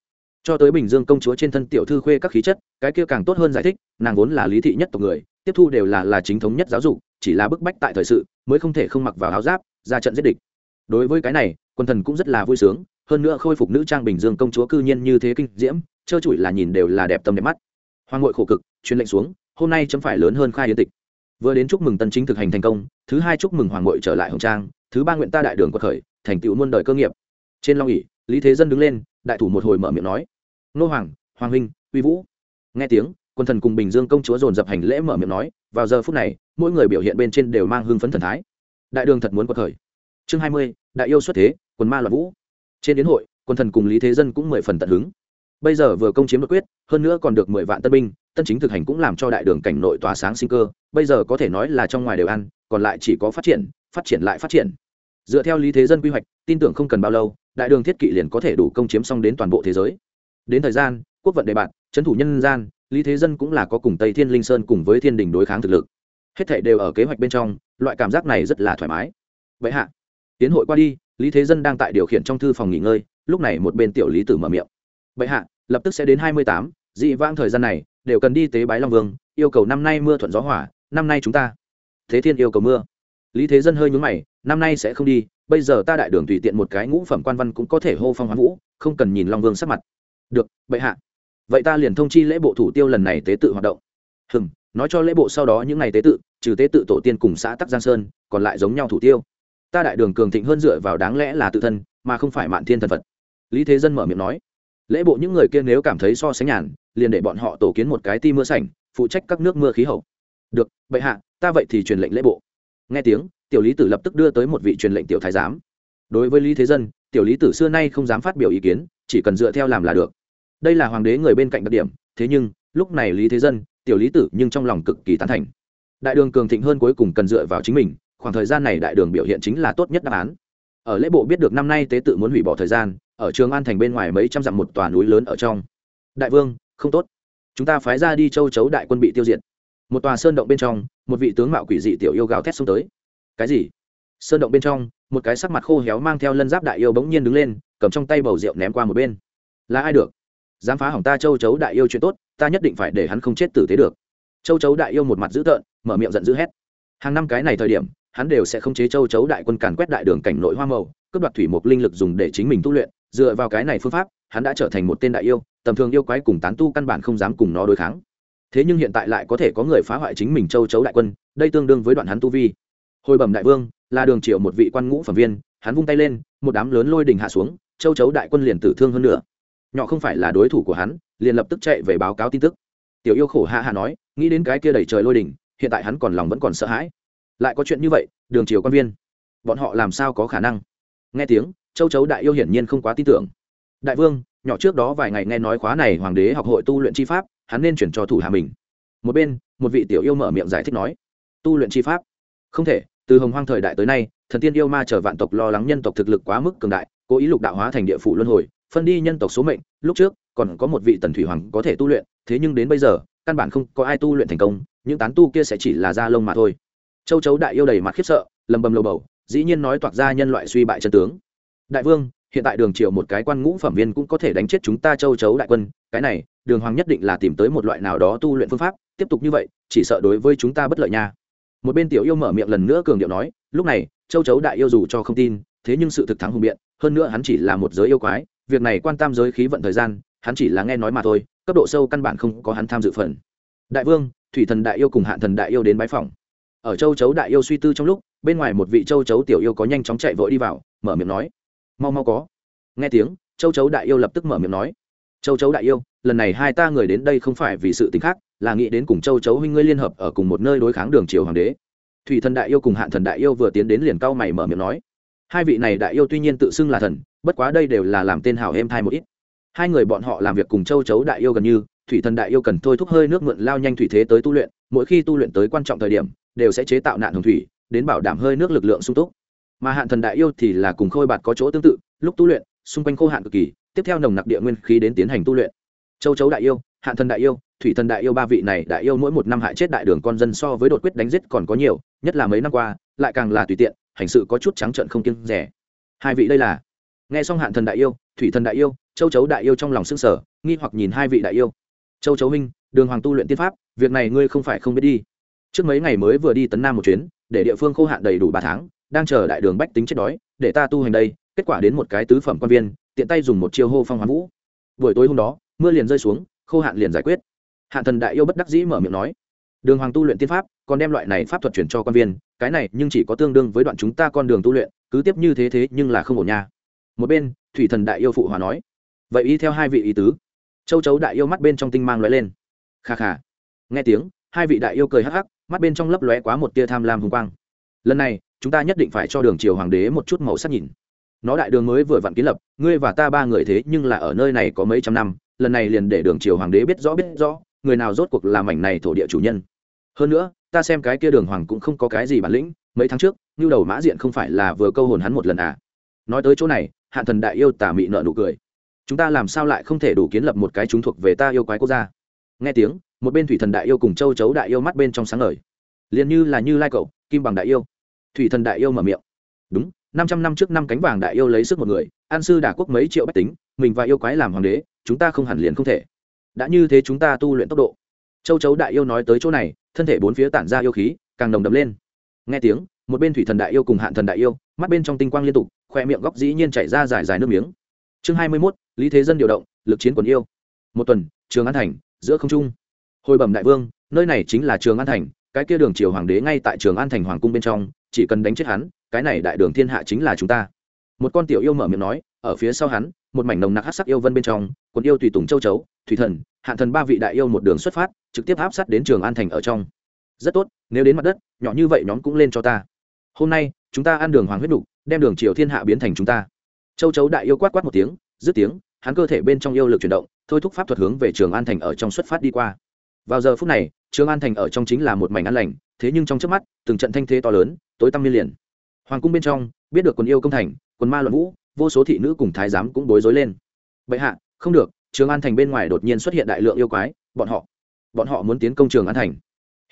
Cho tới bình dương công chúa trên thân tiểu thư khuê các khí chất, cái kia càng tốt hơn giải thích, nàng vốn là lý thị nhất tộc người, tiếp thu đều là là chính thống nhất giáo dục, chỉ là bức bách tại thời sự, mới không thể không mặc vào áo giáp, ra trận giết địch. Đối với cái này, quân thần cũng rất là vui sướng, hơn nữa khôi phục nữ trang bình dương công chúa cư nhiên như thế kinh diễm, trơ trụi là nhìn đều là đẹp tâm đẹp mắt. Hoàng ngội khổ cực, truyền lệnh xuống hôm nay chấm phải lớn hơn khai yến tịch. Vừa đến chúc mừng tân chính thực hành thành công, thứ hai chúc mừng hoàng ngội trở lại hồng trang, thứ ba nguyện ta đại đường quật khởi, thành tựu muôn đời cơ nghiệp. Trên long ỉ lý thế dân đứng lên, đại thủ một hồi mở miệng nói, nô hoàng hoàng huynh, uy vũ. Nghe tiếng, quân thần cùng bình dương công chúa dồn dập hành lễ mở miệng nói, vào giờ phút này, mỗi người biểu hiện bên trên đều mang hưng phấn thần thái. Đại đường thật muốn quật khởi. Chương hai mươi, đại yêu xuất thế, quần ma loạn vũ. Trên đến hội, quân thần cùng lý thế dân cũng mười phần tận hứng. Bây giờ vừa công chiếm đột quyết, hơn nữa còn được mười vạn tân binh tân chính thực hành cũng làm cho đại đường cảnh nội tỏa sáng sinh cơ, bây giờ có thể nói là trong ngoài đều ăn, còn lại chỉ có phát triển phát triển lại phát triển. Dựa theo lý thế dân quy hoạch, tin tưởng không cần bao lâu, đại đường thiết kỵ liền có thể đủ công chiếm xong đến toàn bộ thế giới. Đến thời gian, quốc vận đề bạt, trấn thủ nhân gian, lý thế dân cũng là có cùng tây thiên linh sơn cùng với thiên đình đối kháng thực lực. Hết thảy đều ở kế hoạch bên trong, loại cảm giác này rất là thoải mái. Vậy hạ, tiến hội qua đi, lý thế dân đang tại điều khiển trong thư phòng nghỉ ngơi, lúc này một bên tiểu lý tử mở miệng. Bệ hạ, lập tức sẽ đến hai mươi tám, dị vãng thời gian này đều cần đi tế bái long vương, yêu cầu năm nay mưa thuận gió hỏa năm nay chúng ta, thế thiên yêu cầu mưa. Lý thế dân hơi nhúng mày, năm nay sẽ không đi, bây giờ ta đại đường tùy tiện một cái ngũ phẩm quan văn cũng có thể hô phong hoán vũ, không cần nhìn long vương sắc mặt. Được, bệ hạ. Vậy ta liền thông chi lễ bộ thủ tiêu lần này tế tự hoạt động. Hừm, nói cho lễ bộ sau đó những ngày tế tự, trừ tế tự tổ tiên cùng xã tắc giang sơn, còn lại giống nhau thủ tiêu. Ta đại đường cường thịnh hơn dựa vào đáng lẽ là tự thân, mà không phải mạn thiên thần phật. Lý thế dân mở miệng nói lễ bộ những người kia nếu cảm thấy so sánh nhàn, liền để bọn họ tổ kiến một cái ti mưa sảnh, phụ trách các nước mưa khí hậu. Được bệ hạ, ta vậy thì truyền lệnh lễ bộ. Nghe tiếng, tiểu lý tử lập tức đưa tới một vị truyền lệnh tiểu thái giám. Đối với lý thế dân, tiểu lý tử xưa nay không dám phát biểu ý kiến, chỉ cần dựa theo làm là được. Đây là hoàng đế người bên cạnh đặc điểm, thế nhưng, lúc này lý thế dân, tiểu lý tử nhưng trong lòng cực kỳ tán thành. Đại đường cường thịnh hơn cuối cùng cần dựa vào chính mình, khoảng thời gian này đại đường biểu hiện chính là tốt nhất đáp án. Ở lễ bộ biết được năm nay tế tự muốn hủy bỏ thời gian ở trường an thành bên ngoài mấy trăm dặm một tòa núi lớn ở trong. Đại vương, không tốt. Chúng ta phái ra đi châu chấu đại quân bị tiêu diệt. Một tòa sơn động bên trong, một vị tướng mạo quỷ dị tiểu yêu gào thét xông tới. Cái gì? Sơn động bên trong, một cái sắc mặt khô héo mang theo lân giáp đại yêu bỗng nhiên đứng lên, cầm trong tay bầu rượu ném qua một bên. Là ai được? Dám phá hỏng ta châu chấu đại yêu chuyện tốt, ta nhất định phải để hắn không chết tử tế được. Châu chấu đại yêu một mặt dữ tợn, mở miệng giận dữ hét. Hàng năm cái này thời điểm, hắn đều sẽ không chế châu chấu đại quân càn quét đại đường cảnh nội hoa màu, cướp đoạt thủy mục linh lực dùng để chính mình tu luyện dựa vào cái này phương pháp, hắn đã trở thành một tên đại yêu, tầm thường yêu quái cùng tán tu căn bản không dám cùng nó đối kháng. Thế nhưng hiện tại lại có thể có người phá hoại chính mình châu chấu đại quân, đây tương đương với đoạn hắn tu vi. Hồi bẩm đại vương, là đường triệu một vị quan ngũ phẩm viên, hắn vung tay lên, một đám lớn lôi đình hạ xuống, châu chấu đại quân liền tử thương hơn nữa. Nhỏ không phải là đối thủ của hắn, liền lập tức chạy về báo cáo tin tức. Tiểu yêu khổ hạ hạ nói, nghĩ đến cái kia đẩy trời lôi đình, hiện tại hắn còn lòng vẫn còn sợ hãi. Lại có chuyện như vậy, đường triều quan viên, bọn họ làm sao có khả năng? Nghe tiếng châu chấu đại yêu hiển nhiên không quá tin tưởng. Đại vương, nhỏ trước đó vài ngày nghe nói khóa này hoàng đế học hội tu luyện chi pháp, hắn nên chuyển cho thủ hạ mình. Một bên, một vị tiểu yêu mở miệng giải thích nói, tu luyện chi pháp? Không thể, từ hồng hoang thời đại tới nay, thần tiên yêu ma chờ vạn tộc lo lắng nhân tộc thực lực quá mức cường đại, cố ý lục đạo hóa thành địa phủ luân hồi, phân đi nhân tộc số mệnh, lúc trước, còn có một vị tần thủy hoàng có thể tu luyện, thế nhưng đến bây giờ, căn bản không có ai tu luyện thành công, những tán tu kia sẽ chỉ là da lông mà thôi. Châu chấu đại yêu đầy mặt khiếp sợ, lầm bầm lầu bầu, dĩ nhiên nói toạc ra nhân loại suy bại chân tướng đại vương, hiện tại đường triệu một cái quan ngũ phẩm viên cũng có thể đánh chết chúng ta châu chấu đại quân, cái này, đường hoàng nhất định là tìm tới một loại nào đó tu luyện phương pháp, tiếp tục như vậy, chỉ sợ đối với chúng ta bất lợi nha. Một bên tiểu yêu mở miệng lần nữa cường điệu nói, lúc này, châu chấu đại yêu dù cho không tin, thế nhưng sự thực thắng hùng biện, hơn nữa hắn chỉ là một giới yêu quái, việc này quan tam giới khí vận thời gian, hắn chỉ là nghe nói mà thôi, cấp độ sâu căn bản không có hắn tham dự phần. Đại vương, thủy thần đại yêu cùng hạn thần đại yêu đến bái phòng ở châu chấu đại yêu suy tư trong lúc, bên ngoài một vị châu chấu tiểu yêu có nhanh chóng chạy vội đi vào, mở miệng nói mau mau có. Nghe tiếng, châu chấu đại yêu lập tức mở miệng nói. Châu chấu đại yêu, lần này hai ta người đến đây không phải vì sự t khác, là nghĩ đến cùng châu chấu huynh ngươi liên hợp ở cùng một nơi đối kháng đường triều hoàng đế. Thủy thần đại yêu cùng hạn thần đại yêu vừa tiến đến liền cao mày mở miệng nói. Hai vị này đại yêu tuy nhiên tự xưng là thần, bất quá đây đều là làm tên hảo êm thai một ít. Hai người bọn họ làm việc cùng châu chấu đại yêu gần như, thủy thần đại yêu cần thôi thúc hơi nước mượn lao nhanh thủy thế tới tu luyện, mỗi khi tu luyện tới quan trọng thời điểm, đều sẽ chế tạo nạn hồng thủy, đến bảo đảm hơi nước lực lượng sung túc mà hạn thần đại yêu thì là cùng khôi bạt có chỗ tương tự, lúc tu luyện, xung quanh khô hạn cực kỳ, tiếp theo nồng nặc địa nguyên khí đến tiến hành tu luyện. Châu chấu đại yêu, hạn thần đại yêu, thủy thần đại yêu ba vị này đại yêu mỗi một năm hại chết đại đường con dân so với đột quyết đánh giết còn có nhiều, nhất là mấy năm qua, lại càng là tùy tiện, hành sự có chút trắng trợn không kiêng rẻ. Hai vị đây là, nghe xong hạn thần đại yêu, thủy thần đại yêu, châu chấu đại yêu trong lòng xương sở nghi hoặc nhìn hai vị đại yêu. Châu chấu minh đường hoàng tu luyện tiên pháp, việc này ngươi không phải không biết đi. Trước mấy ngày mới vừa đi tấn nam một chuyến, để địa phương khô hạn đầy đủ ba tháng đang chờ đại đường bách tính chết đói, để ta tu hành đây, kết quả đến một cái tứ phẩm quan viên, tiện tay dùng một chiêu hô phong hoán vũ. Buổi tối hôm đó, mưa liền rơi xuống, khô hạn liền giải quyết. Hạn thần đại yêu bất đắc dĩ mở miệng nói, đường hoàng tu luyện tiên pháp, còn đem loại này pháp thuật chuyển cho quan viên, cái này nhưng chỉ có tương đương với đoạn chúng ta con đường tu luyện, cứ tiếp như thế thế nhưng là không ổn nha. Một bên, thủy thần đại yêu phụ hòa nói, vậy ý theo hai vị ý tứ. Châu chấu đại yêu mắt bên trong tinh mang lóe lên. Kha kha. Nghe tiếng, hai vị đại yêu cười hắc hắc, mắt bên trong lấp lóe quá một tia tham lam hùng quang lần này, chúng ta nhất định phải cho đường triều hoàng đế một chút màu sắc nhìn. Nó đại đường mới vừa vặn kiến lập, ngươi và ta ba người thế nhưng là ở nơi này có mấy trăm năm, lần này liền để đường triều hoàng đế biết rõ biết rõ, người nào rốt cuộc làm mảnh này thổ địa chủ nhân. Hơn nữa, ta xem cái kia đường hoàng cũng không có cái gì bản lĩnh, mấy tháng trước như đầu mã diện không phải là vừa câu hồn hắn một lần à? Nói tới chỗ này hạn thần đại yêu tả mị nợ nụ cười. Chúng ta làm sao lại không thể đủ kiến lập một cái chúng thuộc về ta yêu quái quốc gia? Nghe tiếng, một bên thủy thần đại yêu cùng châu chấu đại yêu mắt bên trong sáng ngời. Liền như là như lai cậu kim bằng đại yêu thủy thần đại yêu mở miệng. Đúng, năm trăm năm trước năm cánh vàng đại yêu lấy sức một người, an sư đả quốc mấy triệu bách tính, mình và yêu quái làm hoàng đế, chúng ta không hẳn liền không thể. Đã như thế chúng ta tu luyện tốc độ. Châu chấu đại yêu nói tới chỗ này, thân thể bốn phía tản ra yêu khí, càng nồng đậm lên. Nghe tiếng, một bên thủy thần đại yêu cùng hạn thần đại yêu, mắt bên trong tinh quang liên tục khoe miệng góc dĩ nhiên chảy ra dài dài nước miếng. Chương hai mươi mốt, lý thế dân điều động, lực chiến quần yêu. Một tuần, trường an thành, giữa không trung. Hồi bẩm đại vương, nơi này chính là trường an thành cái kia đường triều hoàng đế ngay tại trường an thành hoàng cung bên trong, chỉ cần đánh chết hắn, cái này đại đường thiên hạ chính là chúng ta. Một con tiểu yêu mở miệng nói, ở phía sau hắn, một mảnh nồng nặc hát sắc yêu vân bên trong, quần yêu tùy tùng châu chấu, thủy thần, hạn thần ba vị đại yêu một đường xuất phát, trực tiếp áp sát đến trường an thành ở trong. Rất tốt, nếu đến mặt đất, nhỏ như vậy nhóm cũng lên cho ta. Hôm nay, chúng ta ăn đường hoàng huyết đục, đem đường triều thiên hạ biến thành chúng ta. Châu chấu đại yêu quát quát một tiếng, dứt tiếng, hắn cơ thể bên trong yêu lực chuyển động, thôi thúc pháp thuật hướng về trường an thành ở trong xuất phát đi qua vào giờ phút này, trương an thành ở trong chính là một mảnh an lành, thế nhưng trong trước mắt, từng trận thanh thế to lớn, tối tăm liên liền. Hoàng cung bên trong, biết được quần yêu công thành, quần ma luận vũ, vô số thị nữ cùng thái giám cũng bối rối lên. Bệ hạ, không được trường an thành bên ngoài đột nhiên xuất hiện đại lượng yêu quái, bọn họ bọn họ muốn tiến công trường an thành.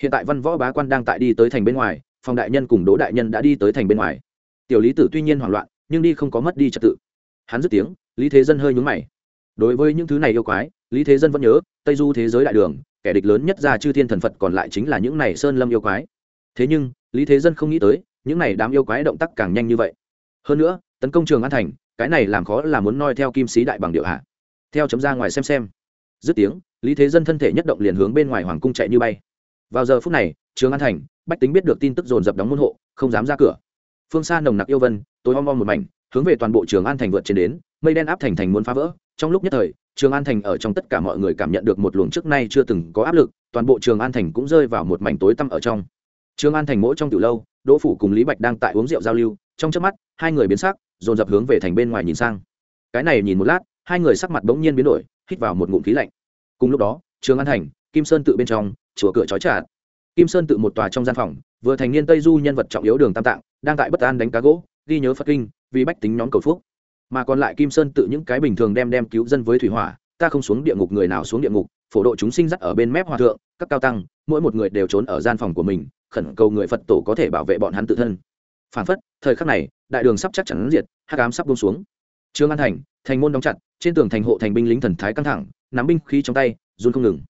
Hiện tại văn võ bá quan đang tại đi tới thành bên ngoài phòng đại nhân cùng đỗ đại nhân đã đi tới thành bên ngoài. Tiểu lý tử tuy nhiên hoảng loạn, nhưng đi không có mất đi trật tự. Hắn dứt tiếng, lý thế dân hơi nhúng mày. Đối với những thứ này yêu quái, lý thế dân vẫn nhớ, tây du thế giới đại đường kẻ địch lớn nhất ra chư thiên thần phật còn lại chính là những này sơn lâm yêu quái. Thế nhưng, lý thế dân không nghĩ tới, những này đám yêu quái động tác càng nhanh như vậy. Hơn nữa, tấn công trường an thành, cái này làm khó là muốn noi theo kim sĩ đại bằng điệu hạ. Theo chấm ra ngoài xem xem. Dứt tiếng, lý thế dân thân thể nhất động liền hướng bên ngoài hoàng cung chạy như bay. Vào giờ phút này, trường an thành, bách tính biết được tin tức dồn dập đóng môn hộ, không dám ra cửa. Phương xa nồng nặc yêu vân, tối om om một mảnh, hướng về toàn bộ trường an thành vượt trên đến, mây đen áp thành thành muốn phá vỡ, trong lúc nhất thời trường an thành ở trong tất cả mọi người cảm nhận được một luồng trước nay chưa từng có áp lực, toàn bộ trường an thành cũng rơi vào một mảnh tối tăm ở trong. Trường an thành mỗi trong từ lâu, đỗ phủ cùng lý bạch đang tại uống rượu giao lưu, trong trước mắt, hai người biến sắc, dồn dập hướng về thành bên ngoài nhìn sang. Cái này nhìn một lát, hai người sắc mặt bỗng nhiên biến đổi, hít vào một ngụm khí lạnh. Cùng lúc đó, trường an thành, kim sơn tự bên trong, chùa cửa chói chặt. kim sơn tự một tòa trong gian phòng, vừa thành niên tây du nhân vật trọng yếu đường tam tạng, đang tại bất an đánh cá gỗ, ghi nhớ phật kinh, vì bách tính nhóm cầu phúc mà còn lại kim sơn tự những cái bình thường đem đem cứu dân với thủy hỏa, ta không xuống địa ngục người nào xuống địa ngục, phổ độ chúng sinh dắt ở bên mép hòa thượng, các cao tăng, mỗi một người đều trốn ở gian phòng của mình, khẩn cầu người phật tổ có thể bảo vệ bọn hắn tự thân. Phản phất, thời khắc này, đại đường sắp chắc chắn diệt, hắc ám sắp buông xuống. Trương an thành thành môn đóng chặt, trên tường thành hộ thành binh lính thần thái căng thẳng, nắm binh khí trong tay, run không ngừng.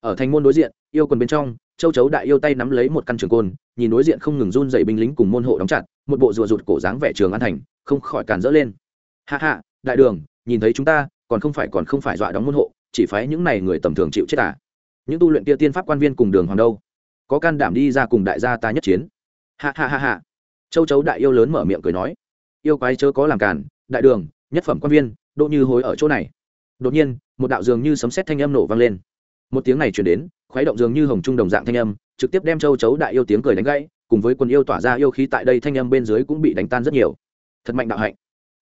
Ở thành môn đối diện, yêu quần bên trong, châu chấu đại yêu tay nắm lấy một căn trường côn, nhìn đối diện không ngừng run dậy binh lính cùng môn hộ đóng chặt, một bộ rùa rụt cổ dáng vẻ trường an thành, không khỏi cản rỡ lên hạ hạ, đại đường, nhìn thấy chúng ta, còn không phải còn không phải dọa đóng môn hộ, chỉ phái những này người tầm thường chịu chết à? Những tu luyện kia tiên pháp quan viên cùng đường hoàng đâu? Có can đảm đi ra cùng đại gia ta nhất chiến? Hạ hạ hạ hạ. Châu chấu đại yêu lớn mở miệng cười nói. Yêu quái chớ có làm cản đại đường, nhất phẩm quan viên, đỗ như hối ở chỗ này. Đột nhiên, một đạo dường như sấm sét thanh âm nổ vang lên. Một tiếng này chuyển đến, khuấy động dường như hồng trung đồng dạng thanh âm, trực tiếp đem châu chấu đại yêu tiếng cười đánh gãy, cùng với quân yêu tỏa ra yêu khí tại đây thanh âm bên dưới cũng bị đánh tan rất nhiều. Thật mạnh đạo hạnh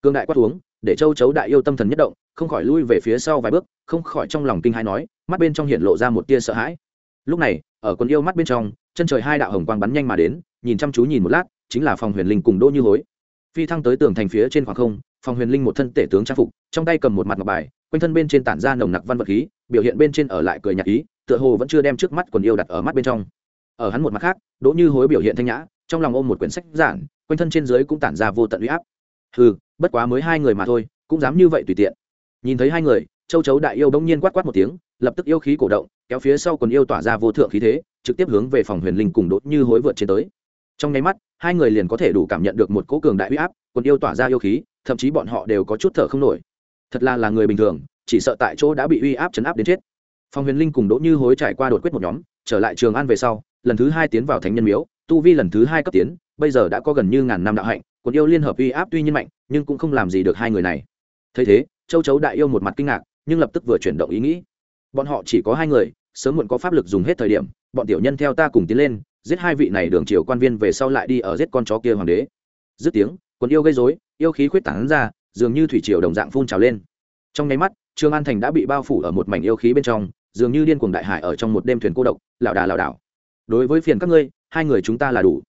cương đại quát uống, để châu chấu đại yêu tâm thần nhất động, không khỏi lui về phía sau vài bước, không khỏi trong lòng kinh hai nói, mắt bên trong hiện lộ ra một tia sợ hãi. Lúc này, ở con yêu mắt bên trong, chân trời hai đạo hồng quang bắn nhanh mà đến, nhìn chăm chú nhìn một lát, chính là phòng huyền linh cùng đỗ như hối. Phi thăng tới tường thành phía trên khoảng không phòng huyền linh một thân tể tướng trang phục, trong tay cầm một mặt ngọc bài, quanh thân bên trên tản ra nồng nặc văn vật khí, biểu hiện bên trên ở lại cười nhạc ý, tựa hồ vẫn chưa đem trước mắt quần yêu đặt ở mắt bên trong. Ở hắn một mặt khác, đỗ như hối biểu hiện thanh nhã, trong lòng ôm một quyển sách giản, quanh thân trên dưới cũng tản ra vô tận uy áp. Hừ bất quá mới hai người mà thôi, cũng dám như vậy tùy tiện. Nhìn thấy hai người, châu chấu đại yêu bỗng nhiên quát quát một tiếng, lập tức yêu khí cổ động, kéo phía sau còn yêu tỏa ra vô thượng khí thế, trực tiếp hướng về phòng huyền linh cùng đốt như hối vượt trên tới. Trong nháy mắt, hai người liền có thể đủ cảm nhận được một cỗ cường đại uy áp còn yêu tỏa ra yêu khí, thậm chí bọn họ đều có chút thở không nổi. Thật là là người bình thường, chỉ sợ tại chỗ đã bị uy áp chấn áp đến chết. Phòng huyền linh cùng đỗ như hối trải qua đột quyết một nhóm, trở lại trường an về sau, lần thứ hai tiến vào thánh nhân miếu, tu vi lần thứ hai cấp tiến, bây giờ đã có gần như ngàn năm đạo hạnh quần yêu liên hợp uy áp tuy nhiên mạnh, nhưng cũng không làm gì được hai người này. Thấy thế, châu chấu đại yêu một mặt kinh ngạc, nhưng lập tức vừa chuyển động ý nghĩ. Bọn họ chỉ có hai người, sớm muộn có pháp lực dùng hết thời điểm, bọn tiểu nhân theo ta cùng tiến lên, giết hai vị này đường triều quan viên về sau lại đi ở giết con chó kia hoàng đế. Dứt tiếng, quần yêu gây dối yêu khí khuyết tảng ra, dường như thủy triều đồng dạng phun trào lên. Trong nháy mắt, trương an thành đã bị bao phủ ở một mảnh yêu khí bên trong, dường như điên cuồng đại hải ở trong một đêm thuyền cô độc, lảo đà lảo đảo. Đối với phiền các ngươi, hai người chúng ta là đủ.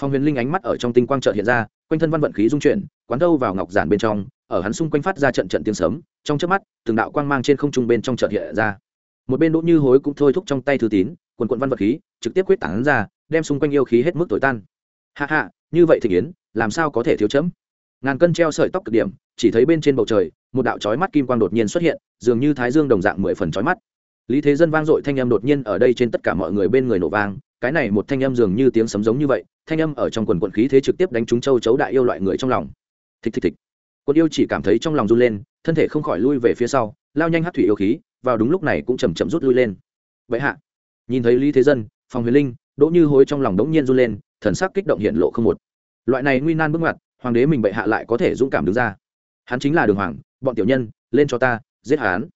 Phong huyền linh ánh mắt ở trong tinh quang trợ hiện ra quanh thân văn vận khí dung chuyển, quán thâu vào ngọc giản bên trong, ở hắn xung quanh phát ra trận trận tiếng sấm, trong chớp mắt, từng đạo quang mang trên không trung bên trong chợt hiện ra. Một bên đỗ như hối cũng thôi thúc trong tay thư tín, quần quận văn vật khí, trực tiếp quyết tản ra, đem xung quanh yêu khí hết mức tối tan. Hạ hạ như vậy thì yến làm sao có thể thiếu chấm? Ngàn cân treo sợi tóc cực điểm, chỉ thấy bên trên bầu trời, một đạo chói mắt kim quang đột nhiên xuất hiện, dường như thái dương đồng dạng mười phần chói mắt. Lý thế dân vang dội thanh âm đột nhiên ở đây trên tất cả mọi người bên người nổ vang cái này một thanh âm dường như tiếng sấm giống như vậy, thanh âm ở trong quần quận khí thế trực tiếp đánh trúng châu chấu đại yêu loại người trong lòng. Thịch thịch thịch. Quân yêu chỉ cảm thấy trong lòng run lên, thân thể không khỏi lui về phía sau, lao nhanh hát thủy yêu khí, vào đúng lúc này cũng chầm chậm rút lui lên. Vậy hạ. Nhìn thấy lý thế dân phòng huyền linh, đỗ như hối trong lòng đống nhiên run lên, thần sắc kích động hiện lộ không một. Loại này nguy nan bước ngoặt, hoàng đế mình bệ hạ lại có thể dũng cảm đứng ra. Hắn chính là đường hoàng, bọn tiểu nhân, lên cho ta, giết hắn.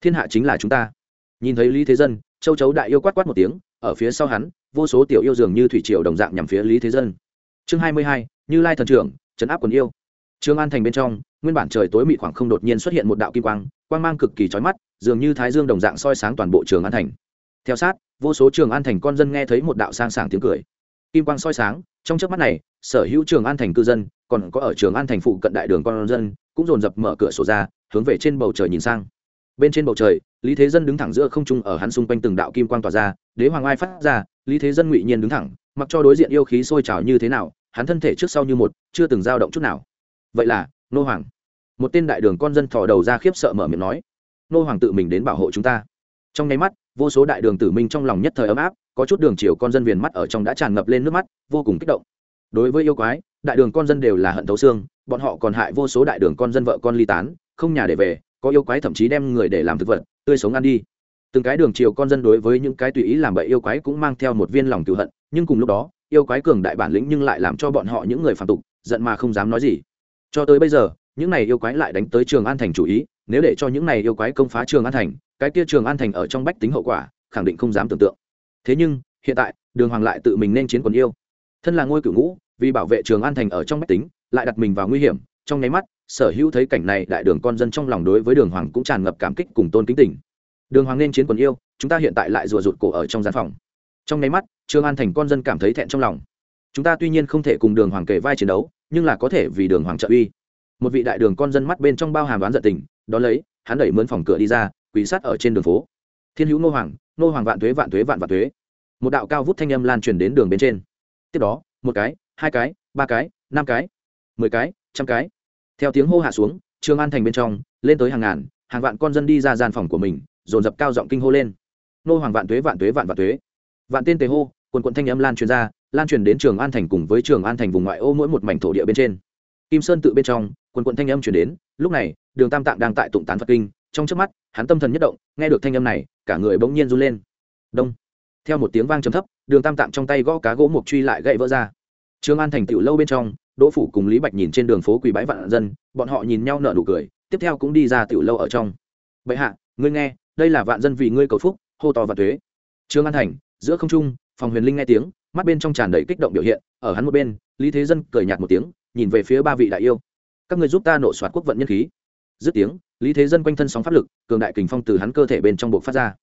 Thiên hạ chính là chúng ta. Nhìn thấy lý thế dân, châu chấu đại yêu quát quát một tiếng, ở phía sau hắn vô số tiểu yêu dường như thủy triều đồng dạng nhằm phía lý thế dân. Chương hai mươi hai, như lai thần trưởng, trấn áp quần yêu. Trương an thành bên trong, nguyên bản trời tối mịt khoảng không đột nhiên xuất hiện một đạo kim quang quang mang cực kỳ trói mắt, dường như thái dương đồng dạng soi sáng toàn bộ trường an thành. Theo sát, vô số trường an thành con dân nghe thấy một đạo sang sảng tiếng cười. Kim quang soi sáng, trong trước mắt này, sở hữu trường an thành cư dân, còn có ở trường an thành phụ cận đại đường con dân, cũng dồn dập mở cửa sổ ra, hướng về trên bầu trời nhìn sang. Bên trên bầu trời, lý thế dân đứng thẳng giữa không trung ở hắn xung quanh từng đạo kim quang tỏa ra, đế hoàng ai phát ra lý thế dân ngụy nhiên đứng thẳng, mặc cho đối diện yêu khí sôi trào như thế nào, hắn thân thể trước sau như một, chưa từng dao động chút nào. Vậy là, nô hoàng. Một tên đại đường con dân thò đầu ra khiếp sợ mở miệng nói, nô hoàng tự mình đến bảo hộ chúng ta. Trong nháy mắt, vô số đại đường tử minh trong lòng nhất thời ấm áp, có chút đường chiều con dân viền mắt ở trong đã tràn ngập lên nước mắt, vô cùng kích động. Đối với yêu quái, đại đường con dân đều là hận thấu xương, bọn họ còn hại vô số đại đường con dân vợ con ly tán, không nhà để về, có yêu quái thậm chí đem người để làm thực vật, tươi sống ăn đi từng cái đường chiều con dân đối với những cái tùy ý làm bậy yêu quái cũng mang theo một viên lòng tự hận, nhưng cùng lúc đó, yêu quái cường đại bản lĩnh nhưng lại làm cho bọn họ những người phản tục, giận mà không dám nói gì. Cho tới bây giờ, những này yêu quái lại đánh tới trường an thành chủ ý, nếu để cho những này yêu quái công phá trường an thành, cái kia trường an thành ở trong bách tính hậu quả, khẳng định không dám tưởng tượng. Thế nhưng, hiện tại, đường hoàng lại tự mình nên chiến quần yêu. Thân là ngôi cửu ngũ, vì bảo vệ trường an thành ở trong bách tính, lại đặt mình vào nguy hiểm, trong nháy mắt, sở hữu thấy cảnh này đại đường con dân trong lòng đối với đường hoàng cũng tràn ngập cảm kích cùng tôn kính tình đường hoàng nên chiến quần yêu, chúng ta hiện tại lại rùa rụt cổ ở trong gian phòng. Trong nháy mắt trường an thành con dân cảm thấy thẹn trong lòng. Chúng ta tuy nhiên không thể cùng đường hoàng kề vai chiến đấu, nhưng là có thể vì đường hoàng trợ uy. Một vị đại đường con dân mắt bên trong bao hàm đoán giận tình, đó lấy, hắn đẩy mướn phòng cửa đi ra quỷ sát ở trên đường phố. Thiên hữu nô hoàng nô hoàng vạn thuế vạn thuế vạn vạn thuế một đạo cao vút thanh âm lan truyền đến đường bên trên. Tiếp đó, một cái, hai cái, ba cái, năm cái, mười cái, trăm cái. Theo tiếng hô hạ xuống trường an thành bên trong, lên tới hàng ngàn, hàng vạn con dân đi ra gian phòng của mình dồn dập cao giọng kinh hô lên. Nô hoàng vạn tuế vạn tuế, vạn vạn tuế. Vạn tên tề hô, quần quận thanh âm lan truyền ra, lan truyền đến trường an thành cùng với trường an thành vùng ngoại ô mỗi một mảnh thổ địa bên trên. Kim sơn tự bên trong, quần quận thanh âm truyền đến, lúc này, đường tam tạng đang tại tụng tán phật kinh, trong trước mắt, hắn tâm thần nhất động, nghe được thanh âm này, cả người bỗng nhiên run lên. Đông. Theo một tiếng vang trầm thấp, đường tam tạng trong tay gõ cá gỗ mộc truy lại gậy vỡ ra. Trường an thành tựu lâu bên trong, đỗ phủ cùng lý bạch nhìn trên đường phố quỳ bãi vạn dân, bọn họ nhìn nhau nở nụ cười, tiếp theo cũng đi ra tựu lâu ở trong. Bệ hạ, ngươi nghe đây là vạn dân vì ngươi cầu phúc, hô to và thuế. Trương an thành, giữa không trung, phòng huyền linh nghe tiếng, mắt bên trong tràn đầy kích động biểu hiện, ở hắn một bên, lý thế dân cười nhạt một tiếng, nhìn về phía ba vị đại yêu. Các người giúp ta nộ soạt quốc vận nhân khí. Dứt tiếng, lý thế dân quanh thân sóng pháp lực, cường đại kình phong từ hắn cơ thể bên trong buộc phát ra.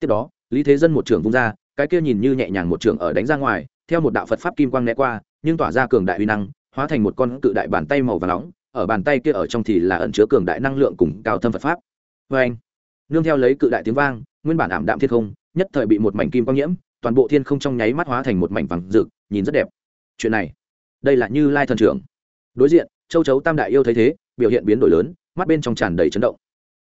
Tiếp đó, lý thế dân một trường vung ra, cái kia nhìn như nhẹ nhàng một trường ở đánh ra ngoài, theo một đạo phật pháp kim quang né qua, nhưng tỏa ra cường đại uy năng, hóa thành một con cự đại bàn tay màu và nóng, ở bàn tay kia ở trong thì là ẩn chứa cường đại năng lượng cùng cao thâm phật pháp. Vê anh nương theo lấy cự đại tiếng vang nguyên bản ảm đạm thiên không nhất thời bị một mảnh kim quang nhiễm toàn bộ thiên không trong nháy mắt hóa thành một mảnh vàng rực nhìn rất đẹp. Chuyện này đây là như lai thần trưởng. Đối diện châu chấu tam đại yêu thấy thế biểu hiện biến đổi lớn mắt bên trong tràn đầy chấn động.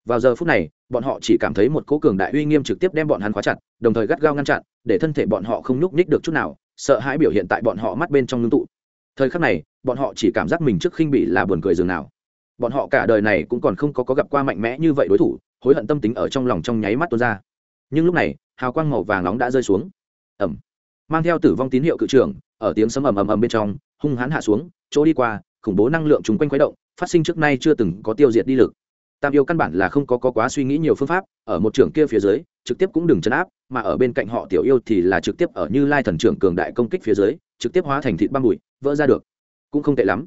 Vào giờ phút này bọn họ chỉ cảm thấy một cỗ cường đại uy nghiêm trực tiếp đem bọn hắn khóa chặt đồng thời gắt gao ngăn chặn để thân thể bọn họ không nhúc nhích được chút nào sợ hãi biểu hiện tại bọn họ mắt bên trong ngưng tụ. Thời khắc này bọn họ chỉ cảm giác mình trước khinh bị là buồn cười dường nào. Bọn họ cả đời này cũng còn không có, có gặp qua mạnh mẽ như vậy đối thủ hối hận tâm tính ở trong lòng trong nháy mắt tuôn ra. Nhưng lúc này hào quang màu vàng nóng đã rơi xuống. Ẩm mang theo tử vong tín hiệu cự trưởng ở tiếng sấm ầm ầm ầm bên trong hung hãn hạ xuống chỗ đi qua khủng bố năng lượng chung quanh khuấy động phát sinh trước nay chưa từng có tiêu diệt đi lực. Tam yêu căn bản là không có, có quá suy nghĩ nhiều phương pháp ở một trưởng kia phía dưới trực tiếp cũng đừng chấn áp mà ở bên cạnh họ tiểu yêu thì là trực tiếp ở như lai thần trưởng cường đại công kích phía dưới trực tiếp hóa thành thịt băng bụi vỡ ra được. Cũng không tệ lắm.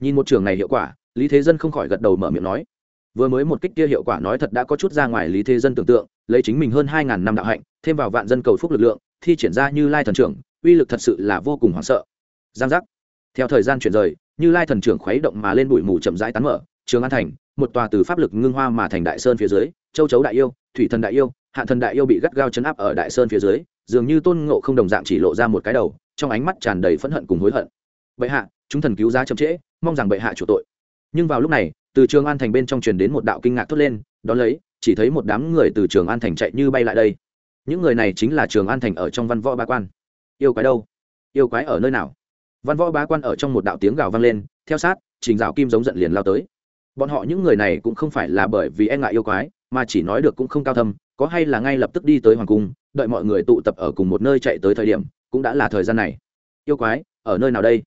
Nhìn một trưởng này hiệu quả lý thế dân không khỏi gật đầu mở miệng nói vừa mới một kích kia hiệu quả nói thật đã có chút ra ngoài lý thế dân tưởng tượng, lấy chính mình hơn hai ngàn năm đạo hạnh, thêm vào vạn dân cầu phúc lực lượng, thi triển ra như lai thần trưởng, uy lực thật sự là vô cùng hoảng sợ. Giang giác. Theo thời gian chuyển rời, như lai thần trưởng khuấy động mà lên bụi mù chậm rãi tán mở, trường an thành, một tòa từ pháp lực ngưng hoa mà thành đại sơn phía dưới, châu chấu đại yêu, thủy thần đại yêu, hạ thần đại yêu bị gắt gao chấn áp ở đại sơn phía dưới, dường như tôn ngộ không đồng dạng chỉ lộ ra một cái đầu, trong ánh mắt tràn đầy phẫn hận cùng hối hận. Bệ hạ, chúng thần cứu giá chậm trễ, mong rằng bệ hạ chủ tội. Nhưng vào lúc này từ trường an thành bên trong truyền đến một đạo kinh ngạc thốt lên đón lấy, chỉ thấy một đám người từ trường an thành chạy như bay lại đây. Những người này chính là trường an thành ở trong văn võ ba quan. Yêu quái đâu? Yêu quái ở nơi nào? Văn võ ba quan ở trong một đạo tiếng gào vang lên, theo sát, trình dạo kim giống giận liền lao tới. Bọn họ những người này cũng không phải là bởi vì e ngại yêu quái, mà chỉ nói được cũng không cao thâm, có hay là ngay lập tức đi tới hoàng cung, đợi mọi người tụ tập ở cùng một nơi chạy tới thời điểm, cũng đã là thời gian này. Yêu quái, ở nơi nào đây?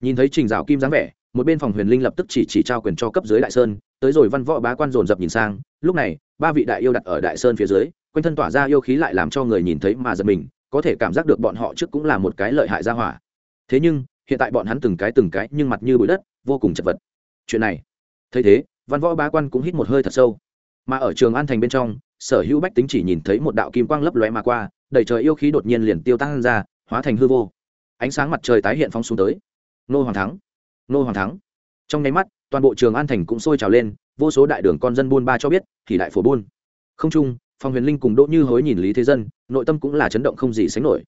Nhìn thấy trình dạo kim dáng vẻ một bên phòng huyền linh lập tức chỉ chỉ trao quyền cho cấp dưới đại sơn, tới rồi văn võ bá quan dồn dập nhìn sang, lúc này, ba vị đại yêu đặt ở đại sơn phía dưới, quanh thân tỏa ra yêu khí lại làm cho người nhìn thấy mà giật mình, có thể cảm giác được bọn họ trước cũng là một cái lợi hại ra hỏa. Thế nhưng, hiện tại bọn hắn từng cái từng cái nhưng mặt như bụi đất, vô cùng chật vật. Chuyện này, thấy thế, văn võ bá quan cũng hít một hơi thật sâu. Mà ở trường an thành bên trong, sở hữu bách tính chỉ nhìn thấy một đạo kim quang lấp lóe mà qua, đầy trời yêu khí đột nhiên liền tiêu tan ra, hóa thành hư vô. Ánh sáng mặt trời tái hiện phóng xuống tới. Nô hoàng thắng nô hoàng thắng. Trong nháy mắt, toàn bộ trường an thành cũng sôi trào lên, vô số đại đường con dân buôn ba cho biết, thì đại phổ buôn. Không chung, phong huyền linh cùng đỗ như hối nhìn lý thế dân, nội tâm cũng là chấn động không gì sánh nổi.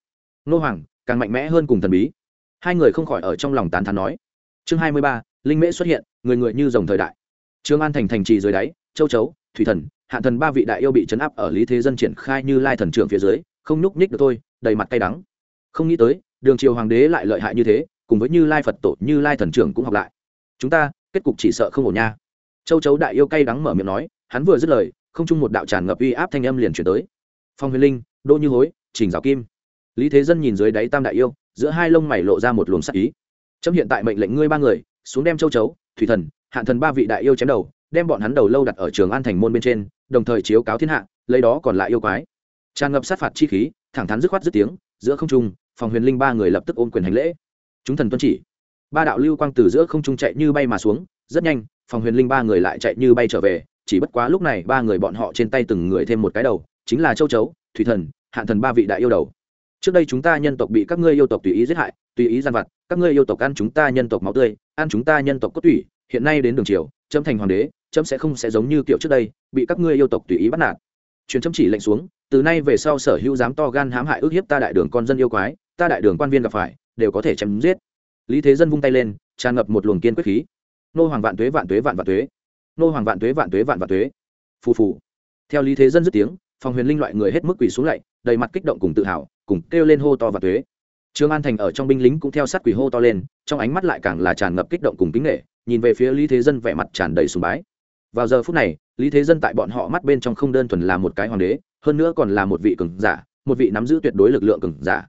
Nô hoàng, càng mạnh mẽ hơn cùng thần bí. Hai người không khỏi ở trong lòng tán thán nói. Chương hai mươi ba, linh mễ xuất hiện, người người như dòng thời đại. Trương an thành thành trì dưới đáy, châu chấu, thủy thần, hạ thần ba vị đại yêu bị chấn áp ở lý thế dân triển khai như lai thần trưởng phía dưới, không nhúc nhích được thôi, đầy mặt cay đắng. Không nghĩ tới, đường triều hoàng đế lại lợi hại như thế cùng với như lai phật tổ, như lai thần trưởng cũng học lại. Chúng ta, kết cục chỉ sợ không ổn nha. Châu chấu đại yêu cay đắng mở miệng nói, hắn vừa dứt lời, không chung một đạo tràn ngập uy áp thanh âm liền chuyển tới. Phong huyền linh, đỗ như hối, trình giáo kim. Lý thế dân nhìn dưới đáy tam đại yêu, giữa hai lông mày lộ ra một luồng sắc ý. Trong hiện tại mệnh lệnh ngươi ba người, xuống đem châu chấu, thủy thần hạn thần ba vị đại yêu chém đầu, đem bọn hắn đầu lâu đặt ở trường an thành môn bên trên, đồng thời chiếu cáo thiên hạ, lấy đó còn lại yêu quái. Tràn ngập sát phạt chi khí, thẳng thắn dứt khoát dứt tiếng, giữa không trung phòng huyền linh ba người lập tức ôm quyền hành lễ chúng thần tuân chỉ. Ba đạo lưu quang từ giữa không trung chạy như bay mà xuống, rất nhanh, phòng huyền linh ba người lại chạy như bay trở về, chỉ bất quá lúc này ba người bọn họ trên tay từng người thêm một cái đầu, chính là châu chấu, thủy thần hạn thần ba vị đại yêu đầu. Trước đây chúng ta nhân tộc bị các ngươi yêu tộc tùy ý giết hại, tùy ý gian vặt, các ngươi yêu tộc ăn chúng ta nhân tộc máu tươi, ăn chúng ta nhân tộc cốt tủy, hiện nay đến đường triều trâm thành hoàng đế trâm sẽ không sẽ giống như kiểu trước đây, bị các ngươi yêu tộc tùy ý bắt nạt. Truyền chấm chỉ lệnh xuống, từ nay về sau sở hữu dám to gan hãm hại ức hiếp ta đại đường con dân yêu quái, ta đại đường quan viên gặp phải đều có thể chém giết. Lý thế dân vung tay lên, tràn ngập một luồng kiên quyết khí. Nô hoàng vạn tuế vạn tuế vạn vạn tuế. Nô hoàng vạn tuế vạn tuế vạn vạn tuế. Phù phù. Theo lý thế dân dứt tiếng, phòng huyền linh loại người hết mức quỳ xuống lạy đầy mặt kích động cùng tự hào, cùng kêu lên hô to vạn tuế. Trương an thành ở trong binh lính cũng theo sát quỳ hô to lên, trong ánh mắt lại càng là tràn ngập kích động cùng kính nghệ nhìn về phía lý thế dân vẻ mặt tràn đầy sùng bái. Vào giờ phút này, lý thế dân tại bọn họ mắt bên trong không đơn thuần là một cái hoàng đế, hơn nữa còn là một vị cường giả, một vị nắm giữ tuyệt đối lực lượng cường giả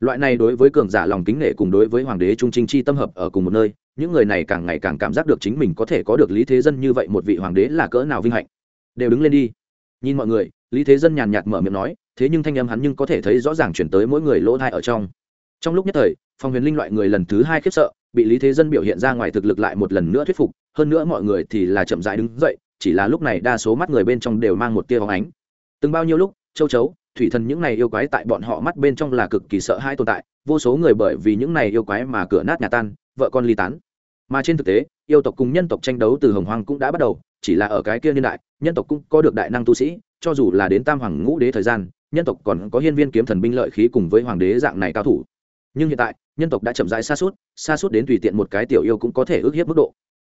loại này đối với cường giả lòng kính nghệ cùng đối với hoàng đế trung trinh chi tâm hợp ở cùng một nơi, những người này càng ngày càng cảm giác được chính mình có thể có được lý thế dân như vậy một vị hoàng đế là cỡ nào vinh hạnh. Đều đứng lên đi. Nhìn mọi người, lý thế dân nhàn nhạt mở miệng nói, thế nhưng thanh âm hắn nhưng có thể thấy rõ ràng chuyển tới mỗi người lỗ thai ở trong. Trong lúc nhất thời, phong huyền linh loại người lần thứ hai khiếp sợ, bị lý thế dân biểu hiện ra ngoài thực lực lại một lần nữa thuyết phục, hơn nữa mọi người thì là chậm dại đứng dậy, chỉ là lúc này đa số mắt người bên trong đều mang một tia hóng ánh. Từng bao nhiêu lúc, châu chấu thủy thần những này yêu quái tại bọn họ mắt bên trong là cực kỳ sợ hai tồn tại, vô số người bởi vì những này yêu quái mà cửa nát nhà tan, vợ con ly tán. Mà trên thực tế, yêu tộc cùng nhân tộc tranh đấu từ hồng hoang cũng đã bắt đầu, chỉ là ở cái kia niên đại, nhân tộc cũng có được đại năng tu sĩ, cho dù là đến tam hoàng ngũ đế thời gian, nhân tộc còn có hiên viên kiếm thần binh lợi khí cùng với hoàng đế dạng này cao thủ. Nhưng hiện tại, nhân tộc đã chậm rãi xa suốt xa suốt đến tùy tiện một cái tiểu yêu cũng có thể ước hiếp mức độ.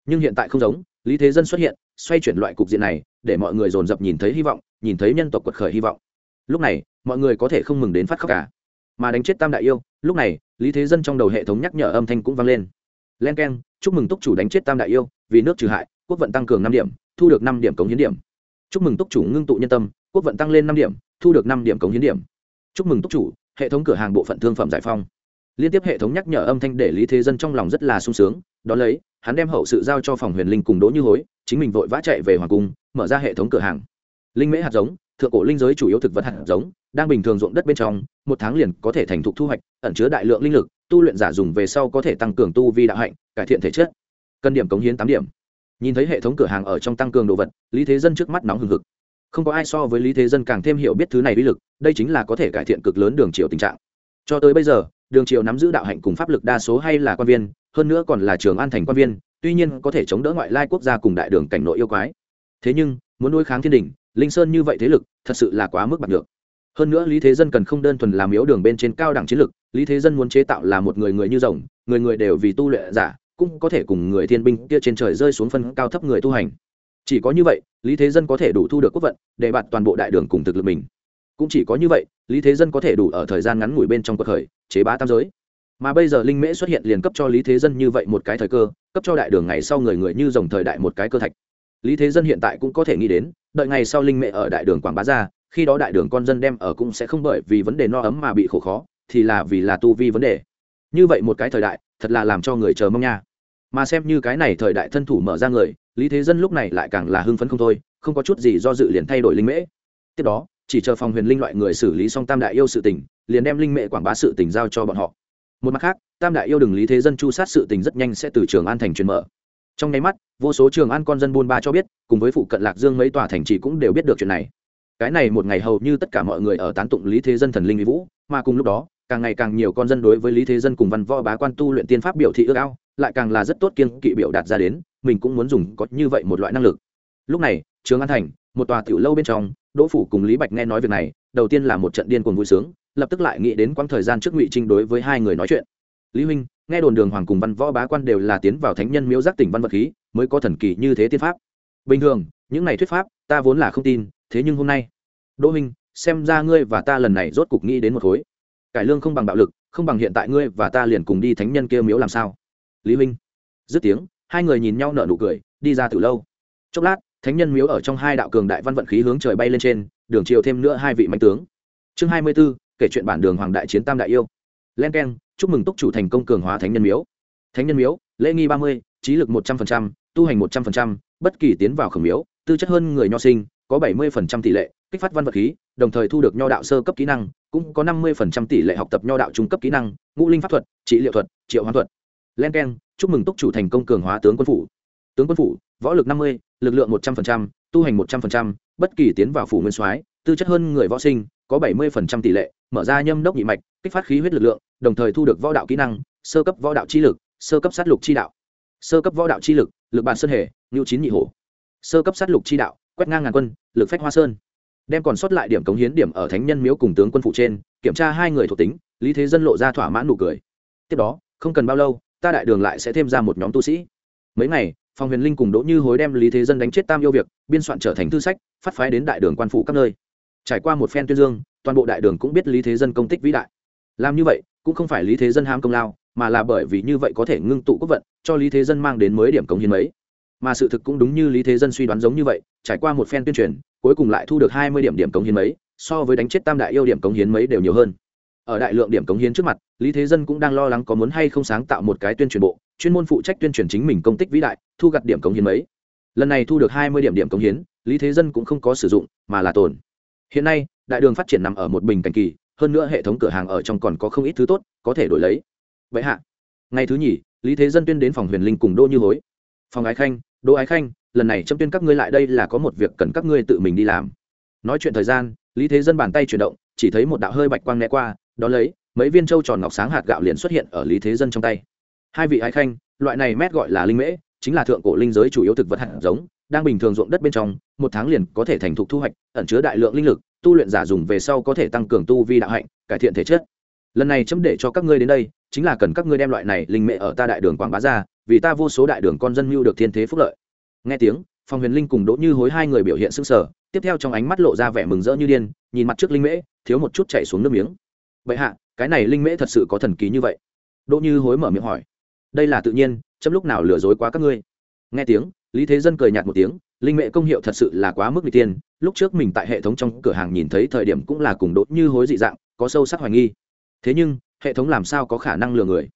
Nhưng hiện tại không giống, lý thế dân xuất hiện, xoay chuyển loại cục diện này, để mọi người dồn dập nhìn thấy hy vọng, nhìn thấy nhân tộc quật khởi hy vọng lúc này, mọi người có thể không mừng đến phát khóc cả. Mà đánh chết tam đại yêu, lúc này, lý thế dân trong đầu hệ thống nhắc nhở âm thanh cũng vang lên. Len k e n chúc mừng túc chủ đánh chết tam đại yêu, vì nước trừ hại, quốc vận tăng cường năm điểm, thu được năm điểm cống hiến điểm. Chúc mừng túc chủ ngưng tụ nhân tâm, quốc vận tăng lên năm điểm, thu được năm điểm cống hiến điểm. Chúc mừng túc chủ, hệ thống cửa hàng bộ phận thương phẩm giải phong liên tiếp hệ thống nhắc nhở âm thanh để lý thế dân trong lòng rất là sung sướng đón lấy, hắn đem hậu sự giao cho phòng huyền linh cùng đỗ như hối, chính mình vội vã chạy về hoàng cung, mở ra hệ thống cửa hàng. Linh mễ hạt giống thượng cổ linh giới chủ yếu thực vật hạt giống, đang bình thường ruộng đất bên trong, một tháng liền có thể thành thục thu hoạch, ẩn chứa đại lượng linh lực, tu luyện giả dùng về sau có thể tăng cường tu vi đạo hạnh, cải thiện thể chất. Cân điểm cống hiến tám điểm. Nhìn thấy hệ thống cửa hàng ở trong tăng cường đồ vật, lý thế dân trước mắt nóng hừng hực. Không có ai so với lý thế dân càng thêm hiểu biết thứ này uy lực, đây chính là có thể cải thiện cực lớn đường triều tình trạng. Cho tới bây giờ, đường triều nắm giữ đạo hạnh cùng pháp lực đa số hay là quan viên, hơn nữa còn là trường an thành quan viên, tuy nhiên có thể chống đỡ ngoại lai quốc gia cùng đại đường cảnh nội yêu quái. Thế nhưng, muốn nuôi kháng thiên đình linh sơn như vậy thế lực, thật sự là quá mức bạc được hơn nữa lý thế dân cần không đơn thuần làm yếu đường bên trên cao đẳng chiến lực, lý thế dân muốn chế tạo là một người người như rồng, người người đều vì tu luyện giả, cũng có thể cùng người thiên binh kia trên trời rơi xuống phân cao thấp người tu hành. Chỉ có như vậy, lý thế dân có thể đủ thu được quốc vận, để bạt toàn bộ đại đường cùng thực lực mình. Cũng chỉ có như vậy, lý thế dân có thể đủ ở thời gian ngắn ngủi bên trong cuộc khởi, chế bá tam giới. Mà bây giờ linh mễ xuất hiện liền cấp cho lý thế dân như vậy một cái thời cơ, cấp cho đại đường ngày sau người người như dòng thời đại một cái cơ thạch. Lý thế dân hiện tại cũng có thể nghĩ đến đợi ngày sau linh mẹ ở đại đường quảng bá ra, khi đó đại đường con dân đem ở cũng sẽ không bởi vì vấn đề no ấm mà bị khổ khó, thì là vì là tu vi vấn đề. Như vậy một cái thời đại, thật là làm cho người chờ mong nha. Mà xem như cái này thời đại thân thủ mở ra người, lý thế dân lúc này lại càng là hưng phấn không thôi, không có chút gì do dự liền thay đổi linh mễ tiếp đó, chỉ chờ phòng huyền linh loại người xử lý xong tam đại yêu sự tình, liền đem linh mễ quảng bá sự tình giao cho bọn họ. Một mặt khác, tam đại yêu đừng lý thế dân chu sát sự tình rất nhanh sẽ từ trường an thành truyền mở trong nháy mắt, vô số trường an con dân buôn ba cho biết, cùng với phụ cận lạc dương mấy tòa thành trì cũng đều biết được chuyện này. Cái này một ngày hầu như tất cả mọi người ở tán tụng lý thế dân thần linh mỹ vũ, mà cùng lúc đó, càng ngày càng nhiều con dân đối với lý thế dân cùng văn võ bá quan tu luyện tiên pháp biểu thị ước ao, lại càng là rất tốt kiên kỵ biểu đạt ra đến, mình cũng muốn dùng có như vậy một loại năng lực. Lúc này, trường an thành, một tòa tiểu lâu bên trong, đỗ phủ cùng lý bạch nghe nói việc này, đầu tiên là một trận điên cuồng vui sướng, lập tức lại nghĩ đến quãng thời gian trước ngụy trinh đối với hai người nói chuyện. Lý huynh nghe đồn đường hoàng cùng văn võ bá quan đều là tiến vào thánh nhân miếu giác tỉnh văn vật khí, mới có thần kỳ như thế tiên pháp. Bình thường, những này thuyết pháp, ta vốn là không tin, thế nhưng hôm nay, đỗ minh xem ra ngươi và ta lần này rốt cục nghĩ đến một khối. Cải lương không bằng bạo lực, không bằng hiện tại ngươi và ta liền cùng đi thánh nhân kia miếu làm sao? Lý minh dứt tiếng, hai người nhìn nhau nở nụ cười, đi ra từ lâu. Chốc lát, thánh nhân miếu ở trong hai đạo cường đại văn vận khí hướng trời bay lên trên, đường chiều thêm nữa hai vị mạnh tướng. Chương hai mươi b ố kể chuyện bản đường hoàng đại chiến tam đại yêu. Len k e n chúc mừng túc chủ thành công cường hóa thánh nhân miếu. Thánh nhân miếu, lễ nghi ba mươi, trí lực một trăm linh tu hành một trăm linh bất kỳ tiến vào khẩn miếu, tư chất hơn người nho sinh, có bảy mươi tỷ lệ kích phát văn vật khí, đồng thời thu được nho đạo sơ cấp kỹ năng, cũng có năm mươi tỷ lệ học tập nho đạo trung cấp kỹ năng, ngũ linh pháp thuật, trị liệu thuật, triệu hoán thuật. Len k e n chúc mừng túc chủ thành công cường hóa tướng quân phủ. Tướng quân phủ, võ lực năm mươi, lực lượng một trăm linh tu hành một trăm linh bất kỳ tiến vào phủ nguyên soái, tư chất hơn người võ sinh, có bảy mươi tỷ lệ, mở ra nhâm đốc nhị mạch, kích phát khí huyết lực lượng đồng thời thu được võ đạo kỹ năng, sơ cấp võ đạo chi lực, sơ cấp sát lục chi đạo. Sơ cấp võ đạo chi lực lực bản sơn hề, ngưu chín nhị hổ. Sơ cấp sát lục chi đạo, quét ngang ngàn quân, lực phách hoa sơn. Đem còn sót lại điểm cống hiến điểm ở thánh nhân miếu cùng tướng quân phụ trên, kiểm tra hai người thuộc tính, lý thế dân lộ ra thỏa mãn nụ cười. Tiếp đó, không cần bao lâu, ta đại đường lại sẽ thêm ra một nhóm tu sĩ. Mấy ngày phòng huyền linh cùng đỗ như hối đem lý thế dân đánh chết tam yêu việc, biên soạn trở thành thư sách, phát phái đến đại đường quan phủ các nơi. Trải qua một phen tuyên dương, toàn bộ đại đường cũng biết lý thế dân công tích vĩ đại làm như vậy, cũng không phải lý thế dân ham công lao, mà là bởi vì như vậy có thể ngưng tụ quốc vận, cho lý thế dân mang đến mới điểm cống hiến mấy. Mà sự thực cũng đúng như lý thế dân suy đoán giống như vậy, trải qua một phen tuyên truyền, cuối cùng lại thu được hai mươi điểm điểm cống hiến mấy, so với đánh chết tam đại yêu điểm cống hiến mấy đều nhiều hơn. Ở đại lượng điểm cống hiến trước mặt, lý thế dân cũng đang lo lắng có muốn hay không sáng tạo một cái tuyên truyền bộ, chuyên môn phụ trách tuyên truyền chính mình công tích vĩ đại, thu gặt điểm cống hiến mấy. Lần này thu được hai mươi điểm điểm cống hiến, lý thế dân cũng không có sử dụng, mà là tồn. Hiện nay, đại đường phát triển nằm ở một bình cảnh kỳ hơn nữa hệ thống cửa hàng ở trong còn có không ít thứ tốt, có thể đổi lấy. Vậy hạ, ngày thứ nhì, lý thế dân tuyên đến phòng huyền linh cùng đô như hối. Phòng ái khanh đô ái khanh, lần này trâm tuyên các ngươi lại đây là có một việc cần các ngươi tự mình đi làm. Nói chuyện thời gian, lý thế dân bàn tay chuyển động, chỉ thấy một đạo hơi bạch quang né qua đón lấy, mấy viên trâu tròn ngọc sáng hạt gạo liền xuất hiện ở lý thế dân trong tay. Hai vị ái khanh, loại này mét gọi là linh mễ, chính là thượng cổ linh giới chủ yếu thực vật hạt giống, đang bình thường ruộng đất bên trong, một tháng liền có thể thành thục thu hoạch, ẩn chứa đại lượng linh lực tu luyện giả dùng về sau có thể tăng cường tu vi đạo hạnh, cải thiện thể chất. Lần này chấm để cho các ngươi đến đây, chính là cần các ngươi đem loại này linh mệ ở ta đại đường quảng bá ra, vì ta vô số đại đường con dân mưu được thiên thế phúc lợi. Nghe tiếng phòng huyền linh cùng đỗ như hối hai người biểu hiện sức sở tiếp theo trong ánh mắt lộ ra vẻ mừng rỡ như điên, nhìn mặt trước linh mễ, thiếu một chút chạy xuống nước miếng. Vậy hạ, cái này linh mễ thật sự có thần kỳ như vậy? Đỗ như hối mở miệng hỏi. Đây là tự nhiên, chấm lúc nào lừa dối quá các ngươi? Nghe tiếng, lý thế dân cười nhạt một tiếng linh mệ công hiệu thật sự là quá mức n tiên. Lúc trước mình tại hệ thống trong cửa hàng nhìn thấy thời điểm cũng là cùng đốt như hối dị dạng, có sâu sắc hoài nghi. Thế nhưng, hệ thống làm sao có khả năng lừa người?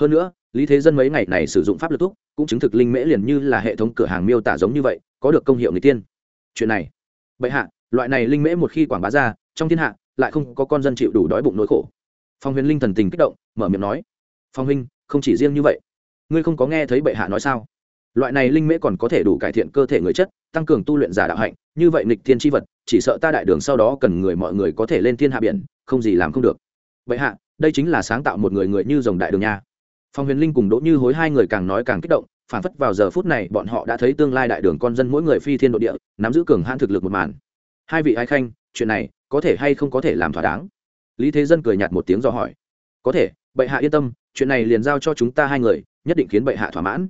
Hơn nữa, lý thế dân mấy ngày này sử dụng pháp lực thúc, cũng chứng thực linh mễ liền như là hệ thống cửa hàng miêu tả giống như vậy, có được công hiệu người tiên. Chuyện này. Bệ hạ, loại này linh mễ một khi quảng bá ra, trong thiên hạ, lại không có con dân chịu đủ đói bụng nỗi khổ. Phong huyền linh thần tình kích động, mở miệng nói. Phong huynh, không chỉ riêng như vậy. Ngươi không có nghe thấy bệ hạ nói sao? Loại này linh mễ còn có thể đủ cải thiện cơ thể người chất, tăng cường tu luyện giả đạo hạnh, như vậy nịch thiên tri vật, chỉ sợ ta đại đường sau đó cần người mọi người có thể lên thiên hạ biển, không gì làm không được. Vậy hạ, đây chính là sáng tạo một người người như dòng đại đường nha. Phong huyền linh cùng đỗ như hối hai người càng nói càng kích động phản phất vào giờ phút này bọn họ đã thấy tương lai đại đường con dân mỗi người phi thiên độ địa, nắm giữ cường hãn thực lực một màn. Hai vị ai khanh, chuyện này có thể hay không có thể làm thỏa đáng? Lý thế dân cười nhạt một tiếng do hỏi. Có thể, bệ hạ yên tâm, chuyện này liền giao cho chúng ta hai người, nhất định khiến bệ hạ thỏa mãn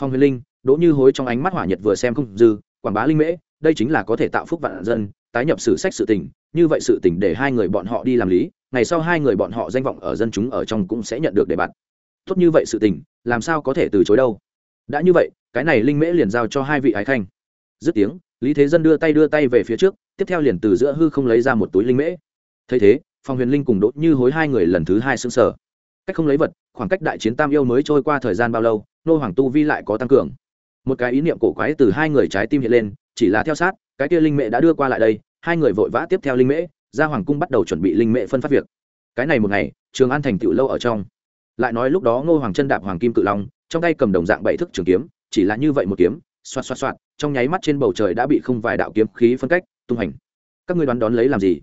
phong huyền linh, đỗ như hối trong ánh mắt hỏa nhật vừa xem không dư, quảng bá linh mễ, đây chính là có thể tạo phúc vạn dân, tái nhập sử sách sự tình, như vậy sự tình để hai người bọn họ đi làm lý, ngày sau hai người bọn họ danh vọng ở dân chúng ở trong cũng sẽ nhận được đề bạt. Tốt như vậy sự tình, làm sao có thể từ chối đâu? Đã như vậy, cái này linh mễ liền giao cho hai vị ái khanh. Dứt tiếng, lý thế dân đưa tay đưa tay về phía trước, tiếp theo liền từ giữa hư không lấy ra một túi linh mễ. Thấy thế, phong huyền linh cùng đỗ như hối hai người lần thứ hai xứng sở cách không lấy vật, khoảng cách đại chiến tam yêu mới trôi qua thời gian bao lâu nô hoàng tu vi lại có tăng cường. Một cái ý niệm cổ quái từ hai người trái tim hiện lên, chỉ là theo sát, cái kia linh mễ đã đưa qua lại đây, hai người vội vã tiếp theo linh mễ ra hoàng cung bắt đầu chuẩn bị linh mễ phân phát việc. Cái này một ngày, trường an thành tựu lâu ở trong. Lại nói lúc đó ngô hoàng chân đạp hoàng kim cự long, trong tay cầm đồng dạng bảy thức trường kiếm, chỉ là như vậy một kiếm, xoạt xoạt xoạt, trong nháy mắt trên bầu trời đã bị không vài đạo kiếm khí phân cách, tung hành. Các ngươi đoán đón lấy làm gì?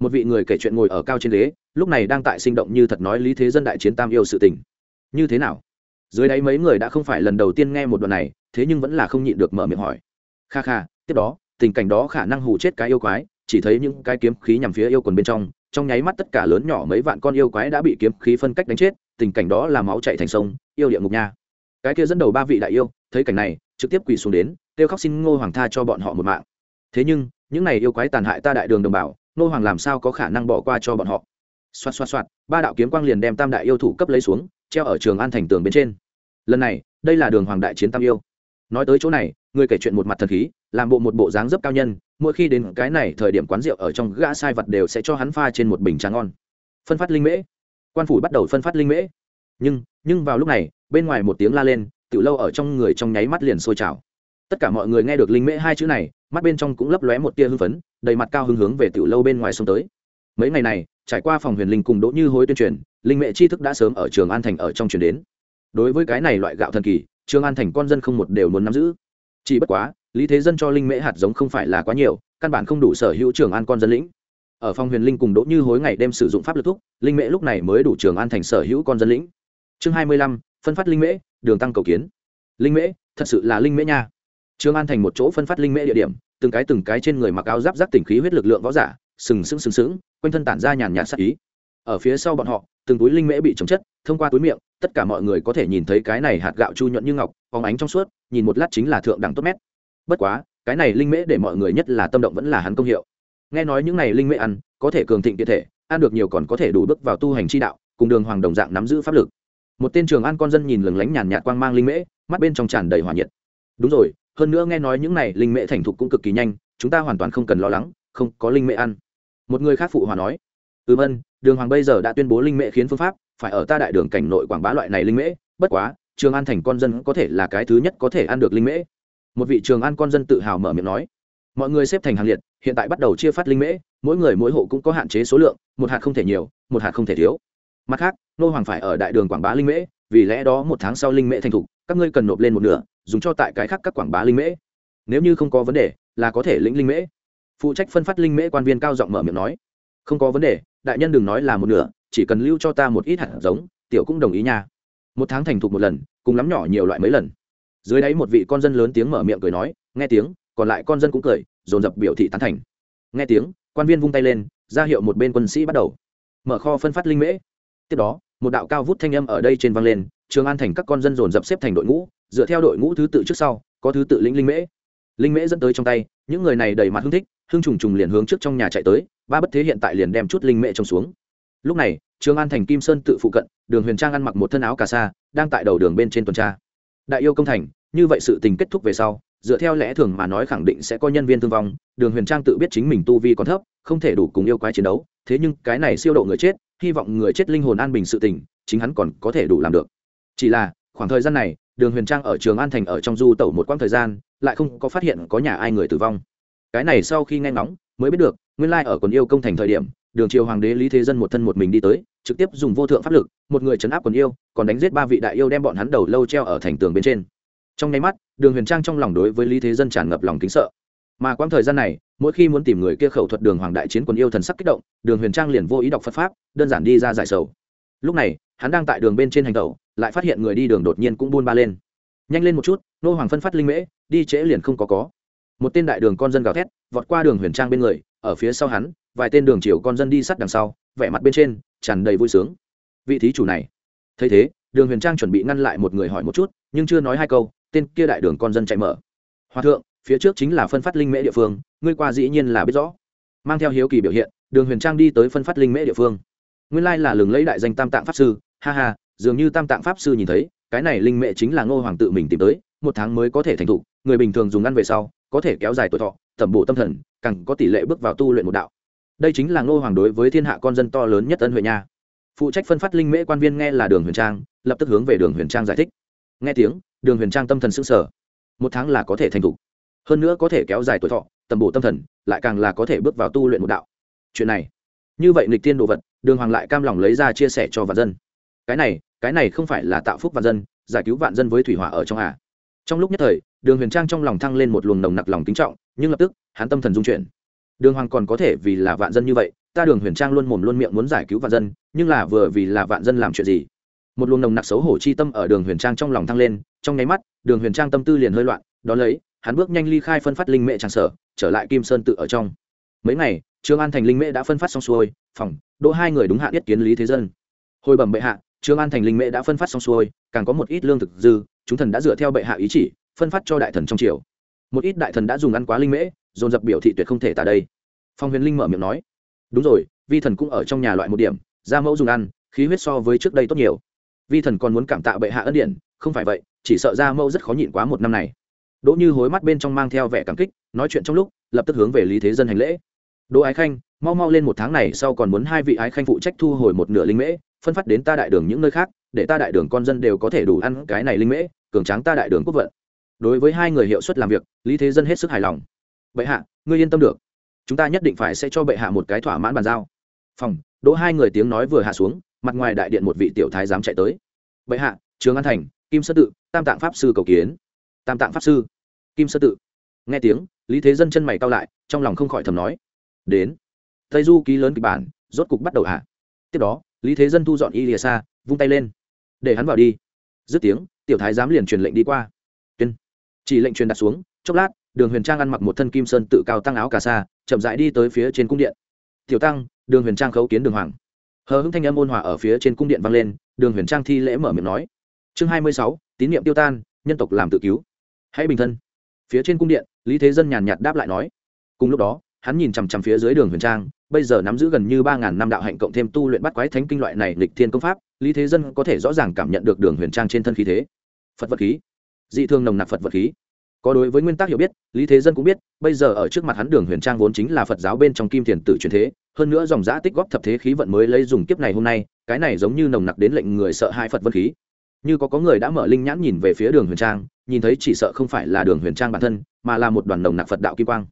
Một vị người kể chuyện ngồi ở cao trên ghế, lúc này đang tại sinh động như thật nói lý thế dân đại chiến tam yêu sự tình. Như thế nào? Dưới đáy mấy người đã không phải lần đầu tiên nghe một đoạn này, thế nhưng vẫn là không nhịn được mở miệng hỏi. Kha kha, tiếp đó, tình cảnh đó khả năng hù chết cái yêu quái, chỉ thấy những cái kiếm khí nhằm phía yêu quần bên trong trong nháy mắt tất cả lớn nhỏ mấy vạn con yêu quái đã bị kiếm khí phân cách đánh chết, tình cảnh đó là máu chạy thành sông, yêu địa ngục nha. Cái kia dẫn đầu ba vị đại yêu, thấy cảnh này, trực tiếp quỳ xuống đến, kêu khóc xin ngô hoàng tha cho bọn họ một mạng. Thế nhưng, những này yêu quái tàn hại ta đại đường đồng bào, ngô hoàng làm sao có khả năng bỏ qua cho bọn họ? Xoạt xoạt xoạt, ba đạo kiếm quang liền đem tam đại yêu thủ cấp lấy xuống treo ở trường an thành tường bên trên. Lần này, đây là đường hoàng đại chiến tam yêu. Nói tới chỗ này, người kể chuyện một mặt thần khí, làm bộ một bộ dáng dấp cao nhân, mỗi khi đến cái này thời điểm quán rượu ở trong gã sai vật đều sẽ cho hắn pha trên một bình trà ngon. Phân phát linh mễ. Quan phủ bắt đầu phân phát linh mễ. Nhưng nhưng vào lúc này, bên ngoài một tiếng la lên Tự lâu ở trong người trong nháy mắt liền sôi trào. Tất cả mọi người nghe được linh mễ hai chữ này, mắt bên trong cũng lấp lóe một tia hưng phấn, đầy mặt cao hưng hướng về tiểu lâu bên ngoài sông tới. Mấy ngày này, trải qua phòng huyền linh cùng đỗ như hối tuyên truyền linh mẹ tri thức đã sớm ở trường an thành ở trong chuyển đến. Đối với cái này loại gạo thần kỳ, trường an thành con dân không một đều muốn nắm giữ. Chỉ bất quá, lý thế dân cho linh mễ hạt giống không phải là quá nhiều, căn bản không đủ sở hữu trường an con dân lĩnh. Ở phòng huyền linh cùng đỗ như hối ngày đêm sử dụng pháp lực thúc, linh mễ lúc này mới đủ trường an thành sở hữu con dân lĩnh. Chương hai mươi lăm, phân phát linh mễ đường tăng cầu kiến. Linh mễ thật sự là linh mễ nha. Trường an thành một chỗ phân phát linh mễ địa điểm, từng cái từng cái trên người mặc áo giáp giáp tỉnh khí huyết lực lượng võ giả, sừng sững sừng sững, quanh thân tản ra nhàn nhạt sắc ý. Ở phía sau bọn họ từng túi linh mễ bị chống chất, thông qua túi miệng, tất cả mọi người có thể nhìn thấy cái này hạt gạo chu nhuận như ngọc, phóng ánh trong suốt, nhìn một lát chính là thượng đẳng tốt mét. Bất quá, cái này linh mễ để mọi người nhất là tâm động vẫn là hắn công hiệu. Nghe nói những này linh mễ ăn, có thể cường thịnh tiện thể, ăn được nhiều còn có thể đủ bước vào tu hành chi đạo, cùng đường hoàng đồng dạng nắm giữ pháp lực. Một tên trường an con dân nhìn lừng lánh nhàn nhạt quang mang linh mễ, mắt bên trong tràn đầy hỏa nhiệt. Đúng rồi, hơn nữa nghe nói những này linh mễ thành thục cũng cực kỳ nhanh, chúng ta hoàn toàn không cần lo lắng, không có linh mễ ăn. Một người khác phụ hòa nói, ừm, ân đường hoàng bây giờ đã tuyên bố linh mễ khiến phương pháp, phải ở ta đại đường cảnh nội quảng bá loại này linh mễ, bất quá, trường an thành con dân có thể là cái thứ nhất có thể ăn được linh mễ. Một vị trường an con dân tự hào mở miệng nói, mọi người xếp thành hàng liệt, hiện tại bắt đầu chia phát linh mễ, mỗi người mỗi hộ cũng có hạn chế số lượng, một hạt không thể nhiều, một hạt không thể thiếu. Mặt khác, nô hoàng phải ở đại đường quảng bá linh mễ, vì lẽ đó một tháng sau linh mễ thành thục, các ngươi cần nộp lên một nửa, dùng cho tại cái khác các quảng bá linh mễ. Nếu như không có vấn đề, là có thể lĩnh linh mễ. Phụ trách phân phát linh mễ quan viên cao giọng mở miệng nói, không có vấn đề đại nhân đừng nói là một nửa, chỉ cần lưu cho ta một ít hạt giống, tiểu cũng đồng ý nha. Một tháng thành thục một lần, cùng lắm nhỏ nhiều loại mấy lần. Dưới đáy một vị con dân lớn tiếng mở miệng cười nói, nghe tiếng, còn lại con dân cũng cười, dồn dập biểu thị tán thành. Nghe tiếng, quan viên vung tay lên, ra hiệu một bên quân sĩ bắt đầu. Mở kho phân phát linh mễ. Tiếp đó, một đạo cao vút thanh âm ở đây trên vang lên, trường an thành các con dân dồn dập xếp thành đội ngũ, dựa theo đội ngũ thứ tự trước sau, có thứ tự lĩnh linh mễ. Linh mễ dẫn tới trong tay, những người này đầy mặt hương thích hưng trùng trùng liền hướng trước trong nhà chạy tới, ba bất thế hiện tại liền đem chút linh mệ trông xuống. Lúc này, trường an thành kim sơn tự phụ cận, đường huyền trang ăn mặc một thân áo cà sa, đang tại đầu đường bên trên tuần tra. Đại yêu công thành, như vậy sự tình kết thúc về sau, dựa theo lẽ thường mà nói khẳng định sẽ có nhân viên thương vong, đường huyền trang tự biết chính mình tu vi còn thấp, không thể đủ cùng yêu quái chiến đấu, thế nhưng cái này siêu độ người chết, hy vọng người chết linh hồn an bình sự tình, chính hắn còn có thể đủ làm được. Chỉ là, khoảng thời gian này, đường huyền trang ở trường an thành ở trong du tẩu một quãng thời gian, lại không có phát hiện có nhà ai người tử vong cái này sau khi nghe ngóng, mới biết được, nguyên lai ở quần yêu công thành thời điểm, đường triều hoàng đế lý thế dân một thân một mình đi tới, trực tiếp dùng vô thượng pháp lực, một người chấn áp quần yêu, còn đánh giết ba vị đại yêu đem bọn hắn đầu lâu treo ở thành tường bên trên. Trong nháy mắt, đường huyền trang trong lòng đối với lý thế dân tràn ngập lòng kính sợ. Mà quãng thời gian này, mỗi khi muốn tìm người kia khẩu thuật đường hoàng đại chiến quần yêu thần sắc kích động, đường huyền trang liền vô ý đọc phật pháp, đơn giản đi ra giải sầu. Lúc này, hắn đang tại đường bên trên hành tẩu, lại phát hiện người đi đường đột nhiên cũng buôn ba lên. Nhanh lên một chút, nô hoàng phân phát linh mễ, đi trễ liền không có có một tên đại đường con dân gào thét, vọt qua đường huyền trang bên người, ở phía sau hắn, vài tên đường chiều con dân đi sát đằng sau, vẻ mặt bên trên, tràn đầy vui sướng. Vị thí chủ này. Thấy thế, đường huyền trang chuẩn bị ngăn lại một người hỏi một chút, nhưng chưa nói hai câu, tên kia đại đường con dân chạy mở. Hòa thượng, phía trước chính là phân phát linh mễ địa phương, ngươi qua dĩ nhiên là biết rõ. Mang theo hiếu kỳ biểu hiện, đường huyền trang đi tới phân phát linh mễ địa phương. Nguyên lai là lừng lấy đại danh tam tạng pháp sư, ha ha, dường như tam tạng pháp sư nhìn thấy, cái này linh mễ chính là ngô hoàng tự mình tìm tới, một tháng mới có thể thành thục người bình thường dùng ăn về sau có thể kéo dài tuổi thọ tẩm bổ tâm thần, càng có tỷ lệ bước vào tu luyện một đạo. Đây chính là ngô hoàng đối với thiên hạ con dân to lớn nhất ân huệ nha. Phụ trách phân phát linh mễ quan viên nghe là đường huyền trang, lập tức hướng về đường huyền trang giải thích. Nghe tiếng, đường huyền trang tâm thần s ư n g sở một tháng là có thể thành thục. Hơn nữa có thể kéo dài tuổi thọ tầm bổ tâm thần, lại càng là có thể bước vào tu luyện một đạo. Chuyện này. Như vậy nịch tiên đồ vật, đường hoàng lại cam lòng lấy ra chia sẻ cho vạn dân. Cái này cái này không phải là tạo phúc vạn dân, giải cứu vạn dân với thủy hỏa ở trong à. trong lúc nhất thời đường huyền trang trong lòng thăng lên một luồng nồng nặc lòng kính trọng, nhưng lập tức, hắn tâm thần dung chuyển. Đường hoàng còn có thể vì là vạn dân như vậy, ta đường huyền trang luôn mồm luôn miệng muốn giải cứu vạn dân, nhưng là vừa vì là vạn dân làm chuyện gì? Một luồng nồng nặc xấu hổ chi tâm ở đường huyền trang trong lòng thăng lên, trong nháy mắt, đường huyền trang tâm tư liền hơi loạn đ ó lấy, hắn bước nhanh ly khai phân phát linh mẹ trang sở, trở lại kim sơn tự ở trong. Mấy ngày, trương an thành linh mẹ đã phân phát xong xuôi, phòng, đỗ hai người đúng hạn nhất kiến lý thế dân. Hồi bẩm bệ hạ, trương an thành linh mễ đã phân phát xong xuôi, càng có một ít lương thực dư, chúng thần đã dựa theo bệ hạ ý chỉ phân phát cho đại thần trong triều. Một ít đại thần đã dùng ăn quá linh mễ, dồn dập biểu thị tuyệt không thể tả đây. Phong huyền linh mở miệng nói, đúng rồi, vi thần cũng ở trong nhà loại một điểm ra mẫu dùng ăn, khí huyết so với trước đây tốt nhiều. Vi thần còn muốn cảm tạ bệ hạ ân điển, không phải vậy, chỉ sợ ra mẫu rất khó nhịn quá một năm này. Đỗ như hối mắt bên trong mang theo vẻ cảm kích, nói chuyện trong lúc, lập tức hướng về lý thế dân hành lễ. Đỗ ái khanh, mau mau lên một tháng này sau còn muốn hai vị ái khanh phụ trách thu hồi một nửa linh mễ, phân phát đến ta đại đường những nơi khác, để ta đại đường con dân đều có thể đủ ăn cái này linh mễ, cường tráng ta đại đường quốc vận đối với hai người hiệu suất làm việc, lý thế dân hết sức hài lòng. Bệ hạ, ngươi yên tâm được. Chúng ta nhất định phải sẽ cho bệ hạ một cái thỏa mãn bàn giao. Phòng, đỗ hai người tiếng nói vừa hạ xuống, mặt ngoài đại điện một vị tiểu thái dám chạy tới. Bệ hạ, trường an thành, kim sơ tự, tam tạng pháp sư cầu kiến. Tam tạng pháp sư? Kim sơ tự. Nghe tiếng, lý thế dân chân mày cao lại, trong lòng không khỏi thầm nói. Đến. Tây du ký lớn kịch bản, rốt cục bắt đầu hạ tiếp đó, lý thế dân thu dọn y lìa xa, vung tay lên. Để hắn vào đi. Dứt tiếng, tiểu thái giám liền truyền lệnh đi qua chỉ lệnh truyền đặt xuống, chốc lát, đường huyền trang ăn mặc một thân kim sơn tự cao tăng áo cà sa, chậm rãi đi tới phía trên cung điện. Tiểu tăng, đường huyền trang khấu kiến đường hoàng. Hờ hững thanh âm ôn hòa ở phía trên cung điện vang lên, đường huyền trang thi lễ mở miệng nói. Chương hai mươi sáu, tín nhiệm tiêu tan, nhân tộc làm tự cứu. Hãy bình thân. Phía trên cung điện, lý thế dân nhàn nhạt đáp lại nói. Cùng lúc đó, hắn nhìn chằm chằm phía dưới đường huyền trang, bây giờ nắm giữ gần như ba ngàn năm đạo hạnh cộng thêm tu luyện bắt quái thánh kinh loại này lịch thiên công pháp, lý thế dân có thể rõ ràng cảm nhận được đường huyền trang trên thân khí thế. Phật vật khí dị thương nồng nặc phật vật khí. Có đối với nguyên tắc hiểu biết, lý thế dân cũng biết, bây giờ ở trước mặt hắn đường huyền trang vốn chính là phật giáo bên trong kim thiền tử truyền thế, hơn nữa dòng giã tích góp thập thế khí vận mới lấy dùng kiếp này hôm nay, cái này giống như nồng nặc đến lệnh người sợ hai phật vân khí. Như có có người đã mở linh nhãn nhìn về phía đường huyền trang, nhìn thấy chỉ sợ không phải là đường huyền trang bản thân, mà là một đoàn nồng nặc phật đạo kim quang.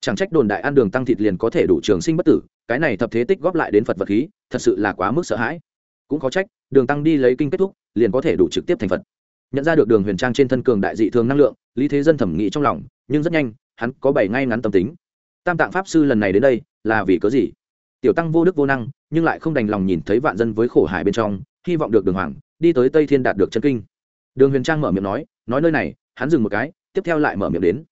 Chẳng trách đồn đại ăn đường tăng thịt liền có thể đủ trường sinh bất tử, cái này thập thế tích góp lại đến phật vật khí, thật sự là quá mức sợ hãi. Cũng có trách, đường tăng đi lấy kinh kết thúc, liền có thể đủ trực tiếp thành phật nhận ra được đường huyền trang trên thân cường đại dị thường năng lượng, lý thế dân thẩm nghĩ trong lòng, nhưng rất nhanh, hắn có bảy ngay ngắn tâm tính. Tam tạng pháp sư lần này đến đây, là vì cớ gì? Tiểu tăng vô đức vô năng, nhưng lại không đành lòng nhìn thấy vạn dân với khổ hải bên trong, hy vọng được đường hoàng, đi tới tây thiên đạt được chân kinh. Đường huyền trang mở miệng nói nói nơi này, hắn dừng một cái, tiếp theo lại mở miệng đến.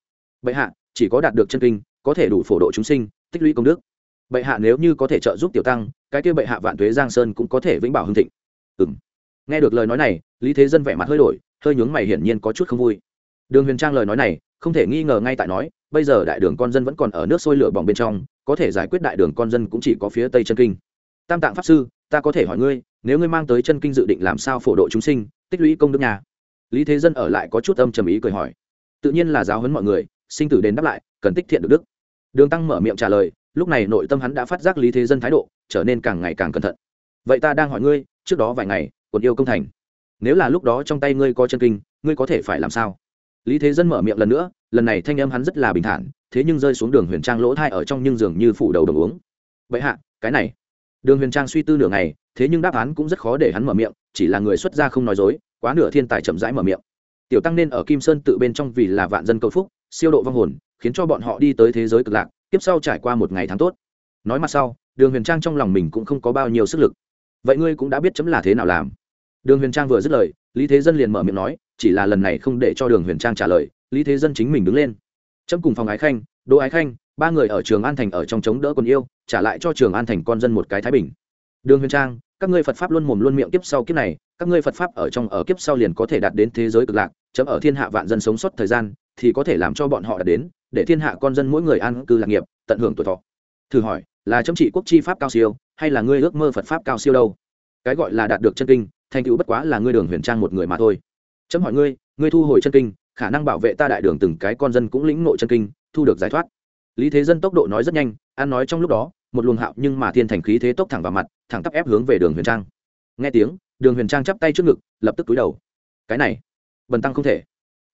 Bệ hạ, chỉ có đạt được chân kinh, có thể đủ phổ độ chúng sinh, tích lũy công đức. Bệ hạ nếu như có thể trợ giúp tiểu tăng, cái kia bệ hạ vạn thuế giang sơn cũng có thể vĩnh bảo hưng thịnh. Ừ nghe được lời nói này, lý thế dân vẻ mặt hơi đổi hơi nhướng mày hiển nhiên có chút không vui. Đường huyền trang lời nói này, không thể nghi ngờ ngay tại nói, bây giờ đại đường con dân vẫn còn ở nước sôi lửa bỏng bên trong, có thể giải quyết đại đường con dân cũng chỉ có phía tây chân kinh. Tam tạng pháp sư, ta có thể hỏi ngươi, nếu ngươi mang tới chân kinh dự định làm sao phổ độ chúng sinh, tích lũy công đức nhà? Lý thế dân ở lại có chút âm trầm ý cười hỏi. Tự nhiên là giáo huấn mọi người, sinh tử đến đáp lại, cần tích thiện được đức. Đường tăng mở miệng trả lời, lúc này nội tâm hắn đã phát giác lý thế dân thái độ, trở nên càng ngày càng cẩn thận. Vậy ta đang hỏi ngươi, trước đó vài ngày còn yêu công thành nếu là lúc đó trong tay ngươi có chân kinh, ngươi có thể phải làm sao? Lý thế dân mở miệng lần nữa, lần này thanh âm hắn rất là bình thản, thế nhưng rơi xuống đường huyền trang lỗ thai ở trong nhưng giường như phủ đầu đồng uống. Vậy hạ, cái này. Đường huyền trang suy tư nửa ngày, thế nhưng đáp án cũng rất khó để hắn mở miệng, chỉ là người xuất gia không nói dối, quá nửa thiên tài chậm rãi mở miệng. Tiểu tăng nên ở kim sơn tự bên trong vì là vạn dân cầu phúc, siêu độ vong hồn, khiến cho bọn họ đi tới thế giới cực lạc, tiếp sau trải qua một ngày tháng tốt. Nói mặt sau, đường huyền trang trong lòng mình cũng không có bao nhiêu sức lực. Vậy ngươi cũng đã biết chấm là thế nào làm đường huyền trang vừa dứt lời, lý thế dân liền mở miệng nói, chỉ là lần này không để cho đường huyền trang trả lời, lý thế dân chính mình đứng lên. Chấm cùng phòng ái khanh, đỗ ái khanh, ba người ở trường an thành ở trong chống đỡ quân yêu, trả lại cho trường an thành con dân một cái thái bình. Đường huyền trang, các ngươi phật pháp luôn mồm luôn miệng kiếp sau kiếp này, các ngươi phật pháp ở trong ở kiếp sau liền có thể đạt đến thế giới cực lạc, chấm ở thiên hạ vạn dân sống suốt thời gian, thì có thể làm cho bọn họ đạt đến, để thiên hạ con dân mỗi người an cư lạc nghiệp, tận hưởng tuổi thọ. Thử hỏi, là chấm trị quốc chi pháp cao siêu, hay là ngươi ước mơ phật pháp cao siêu đâu? Cái gọi là đạt được chân kinh thành tựu bất quá là ngươi đường huyền trang một người mà thôi. Chấm hỏi ngươi ngươi thu hồi chân kinh, khả năng bảo vệ ta đại đường từng cái con dân cũng lĩnh nội chân kinh, thu được giải thoát. Lý thế dân tốc độ nói rất nhanh an nói trong lúc đó, một luồng hạo nhưng mà thiên thành khí thế tốc thẳng vào mặt, thẳng tắp ép hướng về đường huyền trang. Nghe tiếng, đường huyền trang chắp tay trước ngực, lập tức túi đầu. Cái này, bần tăng không thể.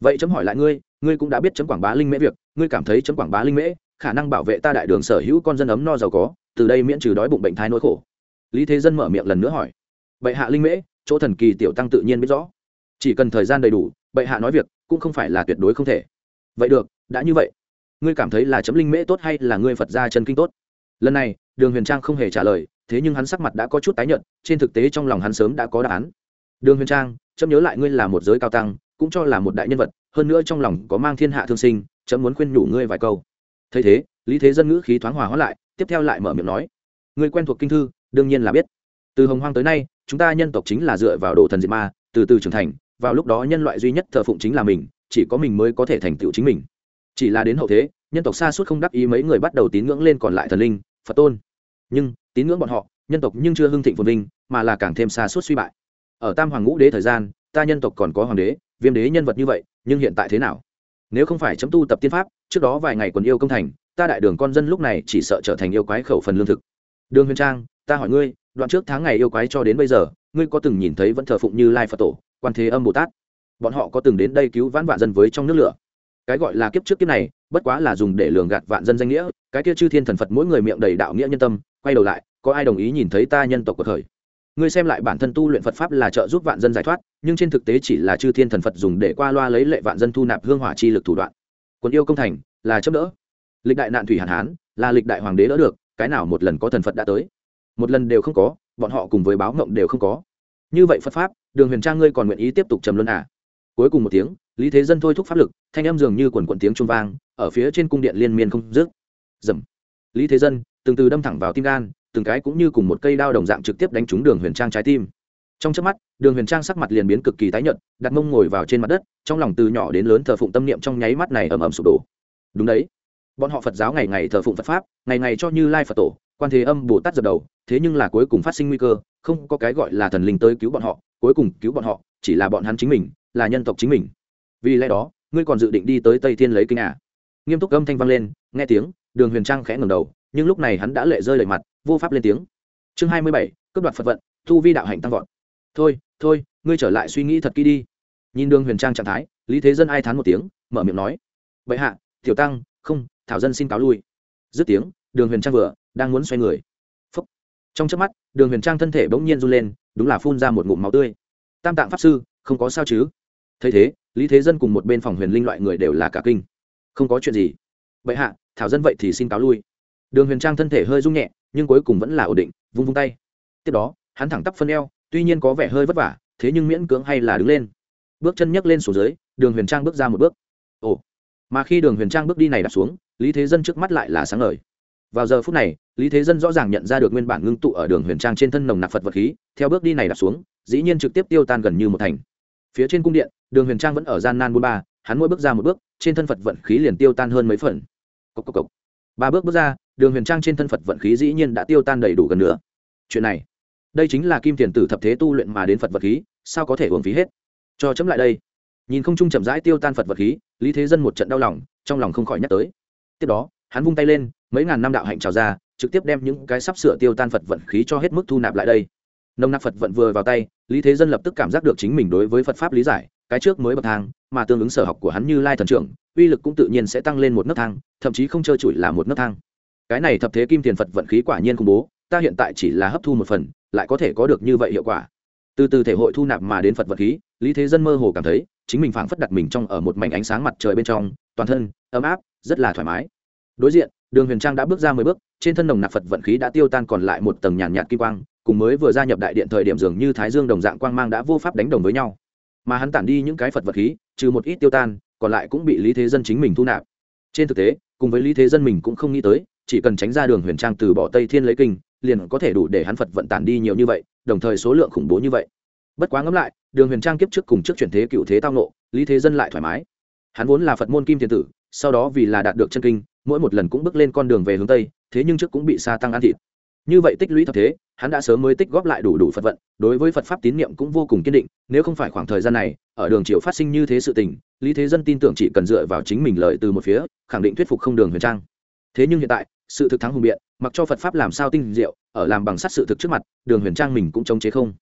Vậy chấm hỏi lại ngươi ngươi cũng đã biết chấm quảng bá linh mễ việc, ngươi cảm thấy chấm quảng bá linh mễ, khả năng bảo vệ ta đại đường sở hữu con dân ấm no giàu có, từ đây miễn trừ đói bụng bệnh thai nỗi khổ. Lý thế dân mở miệng lần nữa hỏi. Bệ hạ linh mễ chỗ thần kỳ tiểu tăng tự nhiên biết rõ. Chỉ cần thời gian đầy đủ, bệ hạ nói việc cũng không phải là tuyệt đối không thể. Vậy được, đã như vậy. Ngươi cảm thấy là chấm linh mễ tốt hay là ngươi phật gia chân kinh tốt? Lần này, đường huyền trang không hề trả lời, thế nhưng hắn sắc mặt đã có chút tái nhợt, trên thực tế trong lòng hắn sớm đã có đáp án. Đường huyền trang, chấm nhớ lại ngươi là một giới cao tăng, cũng cho là một đại nhân vật, hơn nữa trong lòng có mang thiên hạ thương sinh, chấm muốn khuyên nhủ ngươi vài câu. Thấy thế, lý thế dân ngữ khí thoáng hòa hóa lại, tiếp theo lại mở miệng nói, ngươi quen thuộc kinh thư, đương nhiên là biết từ hồng hoang tới nay, chúng ta nhân tộc chính là dựa vào đồ thần diệt ma, từ từ trưởng thành, vào lúc đó nhân loại duy nhất thờ phụng chính là mình, chỉ có mình mới có thể thành tựu chính mình. Chỉ là đến hậu thế, nhân tộc xa suốt không đắc ý mấy người bắt đầu tín ngưỡng lên còn lại thần linh, phật tôn. Nhưng, tín ngưỡng bọn họ, nhân tộc nhưng chưa hưng thịnh phồn vinh, mà là càng thêm xa suốt suy bại. Ở tam hoàng ngũ đế thời gian, ta nhân tộc còn có hoàng đế, viêm đế nhân vật như vậy, nhưng hiện tại thế nào? Nếu không phải chấm tu tập tiên pháp, trước đó vài ngày còn yêu công thành, ta đại đường con dân lúc này chỉ sợ trở thành yêu quái khẩu phần lương thực. Đường huyền trang, ta hỏi ngươi đoạn trước tháng ngày yêu quái cho đến bây giờ, ngươi có từng nhìn thấy vẫn thờ phụng như lai phật tổ, quan thế âm bồ tát? Bọn họ có từng đến đây cứu vãn vạn dân với trong nước lửa? Cái gọi là kiếp trước kiếp này, bất quá là dùng để lường gạt vạn dân danh nghĩa, cái kia chư thiên thần phật mỗi người miệng đầy đạo nghĩa nhân tâm, quay đầu lại, có ai đồng ý nhìn thấy ta nhân tộc của thời? Ngươi xem lại bản thân tu luyện phật pháp là trợ giúp vạn dân giải thoát, nhưng trên thực tế chỉ là chư thiên thần phật dùng để qua loa lấy lệ vạn dân thu nạp hương hỏa chi lực thủ đoạn. Quân yêu công thành, là chấp đỡ. Lịch đại nạn thủy hàn hán, là lịch đại hoàng đế đỡ được, cái nào một lần có thần phật đã tới? Một lần đều không có, bọn họ cùng với báo ngộng đều không có. Như vậy phật pháp, đường huyền trang ngươi còn nguyện ý tiếp tục trầm luân à? Cuối cùng một tiếng, lý thế dân thôi thúc pháp lực, thanh âm dường như quần quận tiếng trung vang, ở phía trên cung điện liên miên không dứt. Dầm. Lý thế dân, từng từ đâm thẳng vào tim gan, từng cái cũng như cùng một cây đao đồng dạng trực tiếp đánh trúng đường huyền trang trái tim. Trong chớp mắt, đường huyền trang sắc mặt liền biến cực kỳ tái nhợt, đặt mông ngồi vào trên mặt đất, trong lòng từ nhỏ đến lớn thờ phụng tâm niệm trong nháy mắt này ầm ầm sụp đổ. Đúng đấy. Bọn họ phật giáo ngày ngày thờ phụng phật pháp, ngày ngày cho như lai phật tổ quan thế âm bồ tát dập đầu, thế nhưng là cuối cùng phát sinh nguy cơ, không có cái gọi là thần linh tới cứu bọn họ, cuối cùng cứu bọn họ chỉ là bọn hắn chính mình, là nhân tộc chính mình. Vì lẽ đó, ngươi còn dự định đi tới tây thiên lấy kinh à? Nghiêm túc âm thanh vang lên, nghe tiếng, đường huyền trang khẽ ngầm đầu, nhưng lúc này hắn đã lệ rơi lệ mặt, vô pháp lên tiếng. Chương hai mươi bảy, cướp đoạt phật vận thu vi đạo hạnh tăng vọt. Thôi thôi, ngươi trở lại suy nghĩ thật kỹ đi. Nhìn đường huyền trang trạng thái, lý thế dân ai thán một tiếng, mở miệng nói. Vậy hạ, tiểu tăng, không, thảo dân xin cáo lui. Dứt tiếng đường huyền trang vừa, đang muốn xoay người. Phúc. trong chớp mắt, đường huyền trang thân thể bỗng nhiên run lên, đúng là phun ra một ngụm máu tươi. Tam tạng pháp sư, không có sao chứ? Thấy thế, lý thế dân cùng một bên phòng huyền linh loại người đều là cả kinh. Không có chuyện gì. Vậy hạ, thảo dân vậy thì xin cáo lui. Đường huyền trang thân thể hơi rung nhẹ, nhưng cuối cùng vẫn là ổn định, vung vung tay. Tiếp đó, hắn thẳng tắp phân eo, tuy nhiên có vẻ hơi vất vả, thế nhưng miễn cưỡng hay là đứng lên. Bước chân nhấc lên xuống dưới, đường huyền trang bước ra một bước. Ồ. Mà khi đường huyền trang bước đi này đặt xuống, lý thế dân trước mắt lại là sáng ngời vào giờ phút này, lý thế dân rõ ràng nhận ra được nguyên bản ngưng tụ ở đường huyền trang trên thân nồng nặc phật vật khí, theo bước đi này đặt xuống, dĩ nhiên trực tiếp tiêu tan gần như một thành. Phía trên cung điện, đường huyền trang vẫn ở gian nan bốn ba, hắn mỗi bước ra một bước, trên thân phật vận khí liền tiêu tan hơn mấy phần. Cốc cốc cốc. ba bước bước ra, đường huyền trang trên thân phật vận khí dĩ nhiên đã tiêu tan đầy đủ gần nữa. Chuyện này, đây chính là kim tiền tử thập thế tu luyện mà đến phật vật khí, sao có thể uống phí hết? Cho chấm lại đây. Nhìn không trung chậm rãi tiêu tan phật vật khí, lý thế dân một trận đau lòng, trong lòng không khỏi nhắc tới. Tiếp đó hắn vung tay lên, mấy ngàn năm đạo hạnh trào ra, trực tiếp đem những cái sắp sửa tiêu tan phật vận khí cho hết mức thu nạp lại đây. Nồng nặc phật vận vừa vào tay, lý thế dân lập tức cảm giác được chính mình đối với phật pháp lý giải, cái trước mới bậc thang, mà tương ứng sở học của hắn như lai thần trưởng, uy lực cũng tự nhiên sẽ tăng lên một nấc thang, thậm chí không trơ trụi là một nấc thang. Cái này thập thế kim tiền phật vận khí quả nhiên khủng bố, ta hiện tại chỉ là hấp thu một phần, lại có thể có được như vậy hiệu quả. Từ từ thể hội thu nạp mà đến phật vật khí, lý thế dân mơ hồ cảm thấy, chính mình phảng phất đặt mình trong ở một mảnh ánh sáng mặt trời bên trong, toàn thân ấm áp, rất là thoải mái đối diện, đường huyền trang đã bước ra mười bước, trên thân nồng nặc phật vận khí đã tiêu tan còn lại một tầng nhàn nhạt kim quang, cùng mới vừa gia nhập đại điện thời điểm dường như thái dương đồng dạng quang mang đã vô pháp đánh đồng với nhau. Mà hắn tản đi những cái phật vật khí, trừ một ít tiêu tan, còn lại cũng bị lý thế dân chính mình thu nạp. Trên thực tế, cùng với lý thế dân mình cũng không nghĩ tới, chỉ cần tránh ra đường huyền trang từ bỏ tây thiên lấy kinh, liền có thể đủ để hắn phật vận tản đi nhiều như vậy, đồng thời số lượng khủng bố như vậy. Bất quá ngẫm lại, đường huyền trang kiếp trước cùng trước chuyển thế cựu thế tao nộ lý thế dân lại thoải mái. Hắn vốn là phật môn kim thiên tử, sau đó vì là đạt được chân kinh mỗi một lần cũng bước lên con đường về hướng tây, thế nhưng trước cũng bị sa tăng ăn thịt. Như vậy tích lũy thập thế, hắn đã sớm mới tích góp lại đủ đủ phật vận, đối với phật pháp tín nhiệm cũng vô cùng kiên định, nếu không phải khoảng thời gian này, ở đường triều phát sinh như thế sự tình, lý thế dân tin tưởng chỉ cần dựa vào chính mình lợi từ một phía, khẳng định thuyết phục không đường huyền trang. Thế nhưng hiện tại, sự thực thắng hùng biện, mặc cho phật pháp làm sao tinh diệu, ở làm bằng sắt sự thực trước mặt, đường huyền trang mình cũng chống chế không.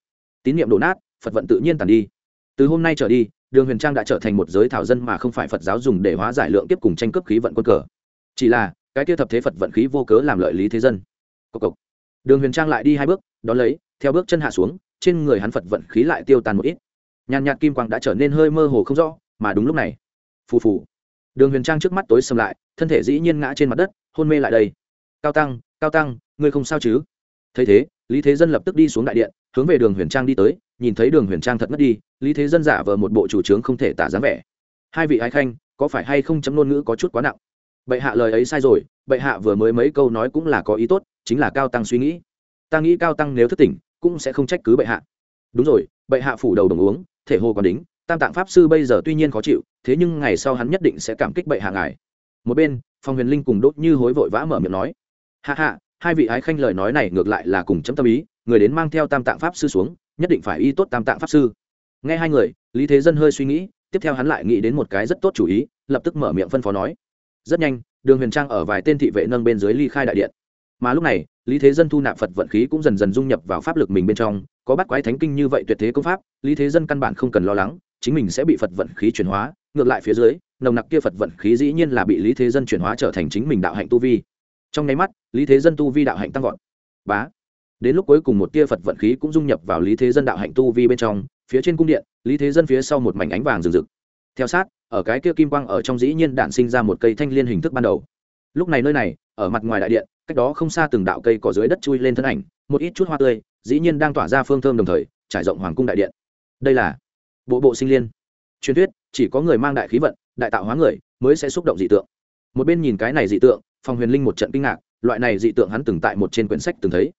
Tín nhiệm đổ nát, phật vận tự nhiên tàn đi. Từ hôm nay trở đi, đường huyền trang đã trở thành một giới thảo dân mà không phải phật giáo dùng để hóa giải lượng tiếp cùng tranh cướp khí vận quân cờ chỉ là, cái kia thập thế phật vận khí vô cớ làm lợi lý thế dân. Cộc cộc. đường huyền trang lại đi hai bước, đón lấy, theo bước chân hạ xuống, trên người hắn phật vận khí lại tiêu tan một ít. Nhàn nhạt kim quang đã trở nên hơi mơ hồ không rõ, mà đúng lúc này, phù phù. Đường huyền trang trước mắt tối xâm lại, thân thể dĩ nhiên ngã trên mặt đất, hôn mê lại đây. Cao tăng cao tăng, ngươi không sao chứ? Thấy thế, lý thế dân lập tức đi xuống đại điện, hướng về đường huyền trang đi tới, nhìn thấy đường huyền trang thật mất đi, lý thế dân giả vờ một bộ chủ trướng không thể tả dáng vẻ. Hai vị ái khanh, có phải hay không chấm ngôn ngữ có chút quá nặng? Bệ hạ lời ấy sai rồi, bệ hạ vừa mới mấy câu nói cũng là có ý tốt, chính là cao tăng suy nghĩ. Ta nghĩ cao tăng nếu thức tỉnh, cũng sẽ không trách cứ bệ hạ. Đúng rồi, bệ hạ phủ đầu đồng uống, thể hồ còn đính, tam tạng pháp sư bây giờ tuy nhiên khó chịu, thế nhưng ngày sau hắn nhất định sẽ cảm kích bệ hạ ngài. Một bên, phong huyền linh cùng đốt như hối vội vã mở miệng nói. Hạ hạ hai vị ái khanh lời nói này ngược lại là cùng chấm tâm ý, người đến mang theo tam tạng pháp sư xuống, nhất định phải y tốt tam tạng pháp sư. Nghe hai người, lý thế dân hơi suy nghĩ, tiếp theo hắn lại nghĩ đến một cái rất tốt chủ ý, lập tức mở miệng phân phó nói rất nhanh, đường huyền trang ở vài tên thị vệ nâng bên dưới ly khai đại điện. Mà lúc này, lý thế dân thu nạp phật vận khí cũng dần dần dung nhập vào pháp lực mình bên trong, có bắt quái thánh kinh như vậy tuyệt thế công pháp, lý thế dân căn bản không cần lo lắng, chính mình sẽ bị phật vận khí chuyển hóa. Ngược lại phía dưới, nồng nặc kia phật vận khí dĩ nhiên là bị lý thế dân chuyển hóa trở thành chính mình đạo hạnh tu vi. Trong nháy mắt, lý thế dân tu vi đạo hạnh tăng vọt. Bá! Đến lúc cuối cùng một tia phật vận khí cũng dung nhập vào lý thế dân đạo hạnh tu vi bên trong, phía trên cung điện, lý thế dân phía sau một mảnh ánh vàng rừng rực. Theo sát ở cái kia kim quang ở trong dĩ nhiên đạn sinh ra một cây thanh liên hình thức ban đầu. Lúc này nơi này, ở mặt ngoài đại điện, cách đó không xa từng đạo cây cỏ dưới đất chui lên thân ảnh, một ít chút hoa tươi, dĩ nhiên đang tỏa ra phương thơm đồng thời, trải rộng hoàng cung đại điện. Đây là bộ bộ sinh liên. Truyền thuyết, chỉ có người mang đại khí vận, đại tạo hóa người, mới sẽ xúc động dị tượng. Một bên nhìn cái này dị tượng phòng huyền linh một trận kinh ngạc, loại này dị tượng hắn từng tại một trên quyển sách từng thấy.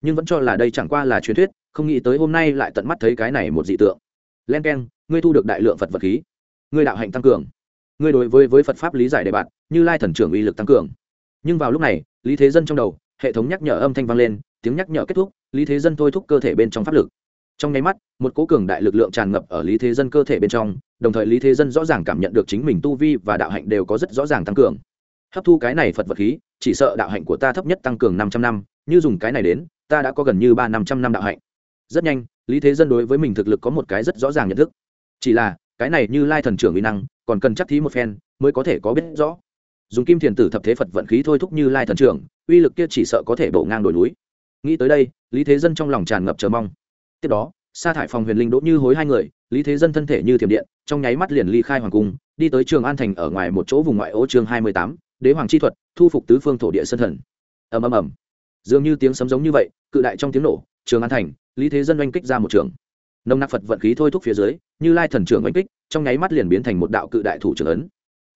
Nhưng vẫn cho là đây chẳng qua là truyền thuyết, không nghĩ tới hôm nay lại tận mắt thấy cái này một dị tượng. Len k e n ngươi thu được đại lượng phật vật khí ngươi đạo hạnh tăng cường. Ngươi đối với với phật pháp lý giải đề bạt, như lai thần trưởng uy lực tăng cường. Nhưng vào lúc này, lý thế dân trong đầu, hệ thống nhắc nhở âm thanh vang lên, tiếng nhắc nhở kết thúc, lý thế dân thôi thúc cơ thể bên trong pháp lực. Trong nháy mắt, một cố cường đại lực lượng tràn ngập ở lý thế dân cơ thể bên trong, đồng thời lý thế dân rõ ràng cảm nhận được chính mình tu vi và đạo hạnh đều có rất rõ ràng tăng cường. Hấp thu cái này phật vật khí, chỉ sợ đạo hạnh của ta thấp nhất tăng cường năm trăm năm, như dùng cái này đến, ta đã có gần như ba năm trăm năm đạo hạnh. Rất nhanh, lý thế dân đối với mình thực lực có một cái rất rõ ràng nhận thức. Chỉ là cái này như lai thần trưởng uy năng, còn cần chắc thí một phen, mới có thể có biết rõ. Dùng kim thiền tử thập thế phật vận khí thôi thúc như lai thần trưởng, uy lực kia chỉ sợ có thể bổ ngang đổi núi. Nghĩ tới đây, lý thế dân trong lòng tràn ngập chờ mong. Tiếp đó, sa thải phòng huyền linh đỗ như hối hai người, lý thế dân thân thể như thiểm điện, trong nháy mắt liền ly khai hoàng cung, đi tới trường an thành ở ngoài một chỗ vùng ngoại ô chương hai mươi tám, đế hoàng chi thuật, thu phục tứ phương thổ địa sân thần. Ầm ầm ầm. Dường như tiếng sấm giống như vậy, cự đại trong tiếng nổ, trường an thành, lý thế dân oanh kích ra một trường nông nặc phật vận khí thôi thúc phía dưới như lai thần trưởng oanh kích trong nháy mắt liền biến thành một đạo cự đại thủ trưởng ấn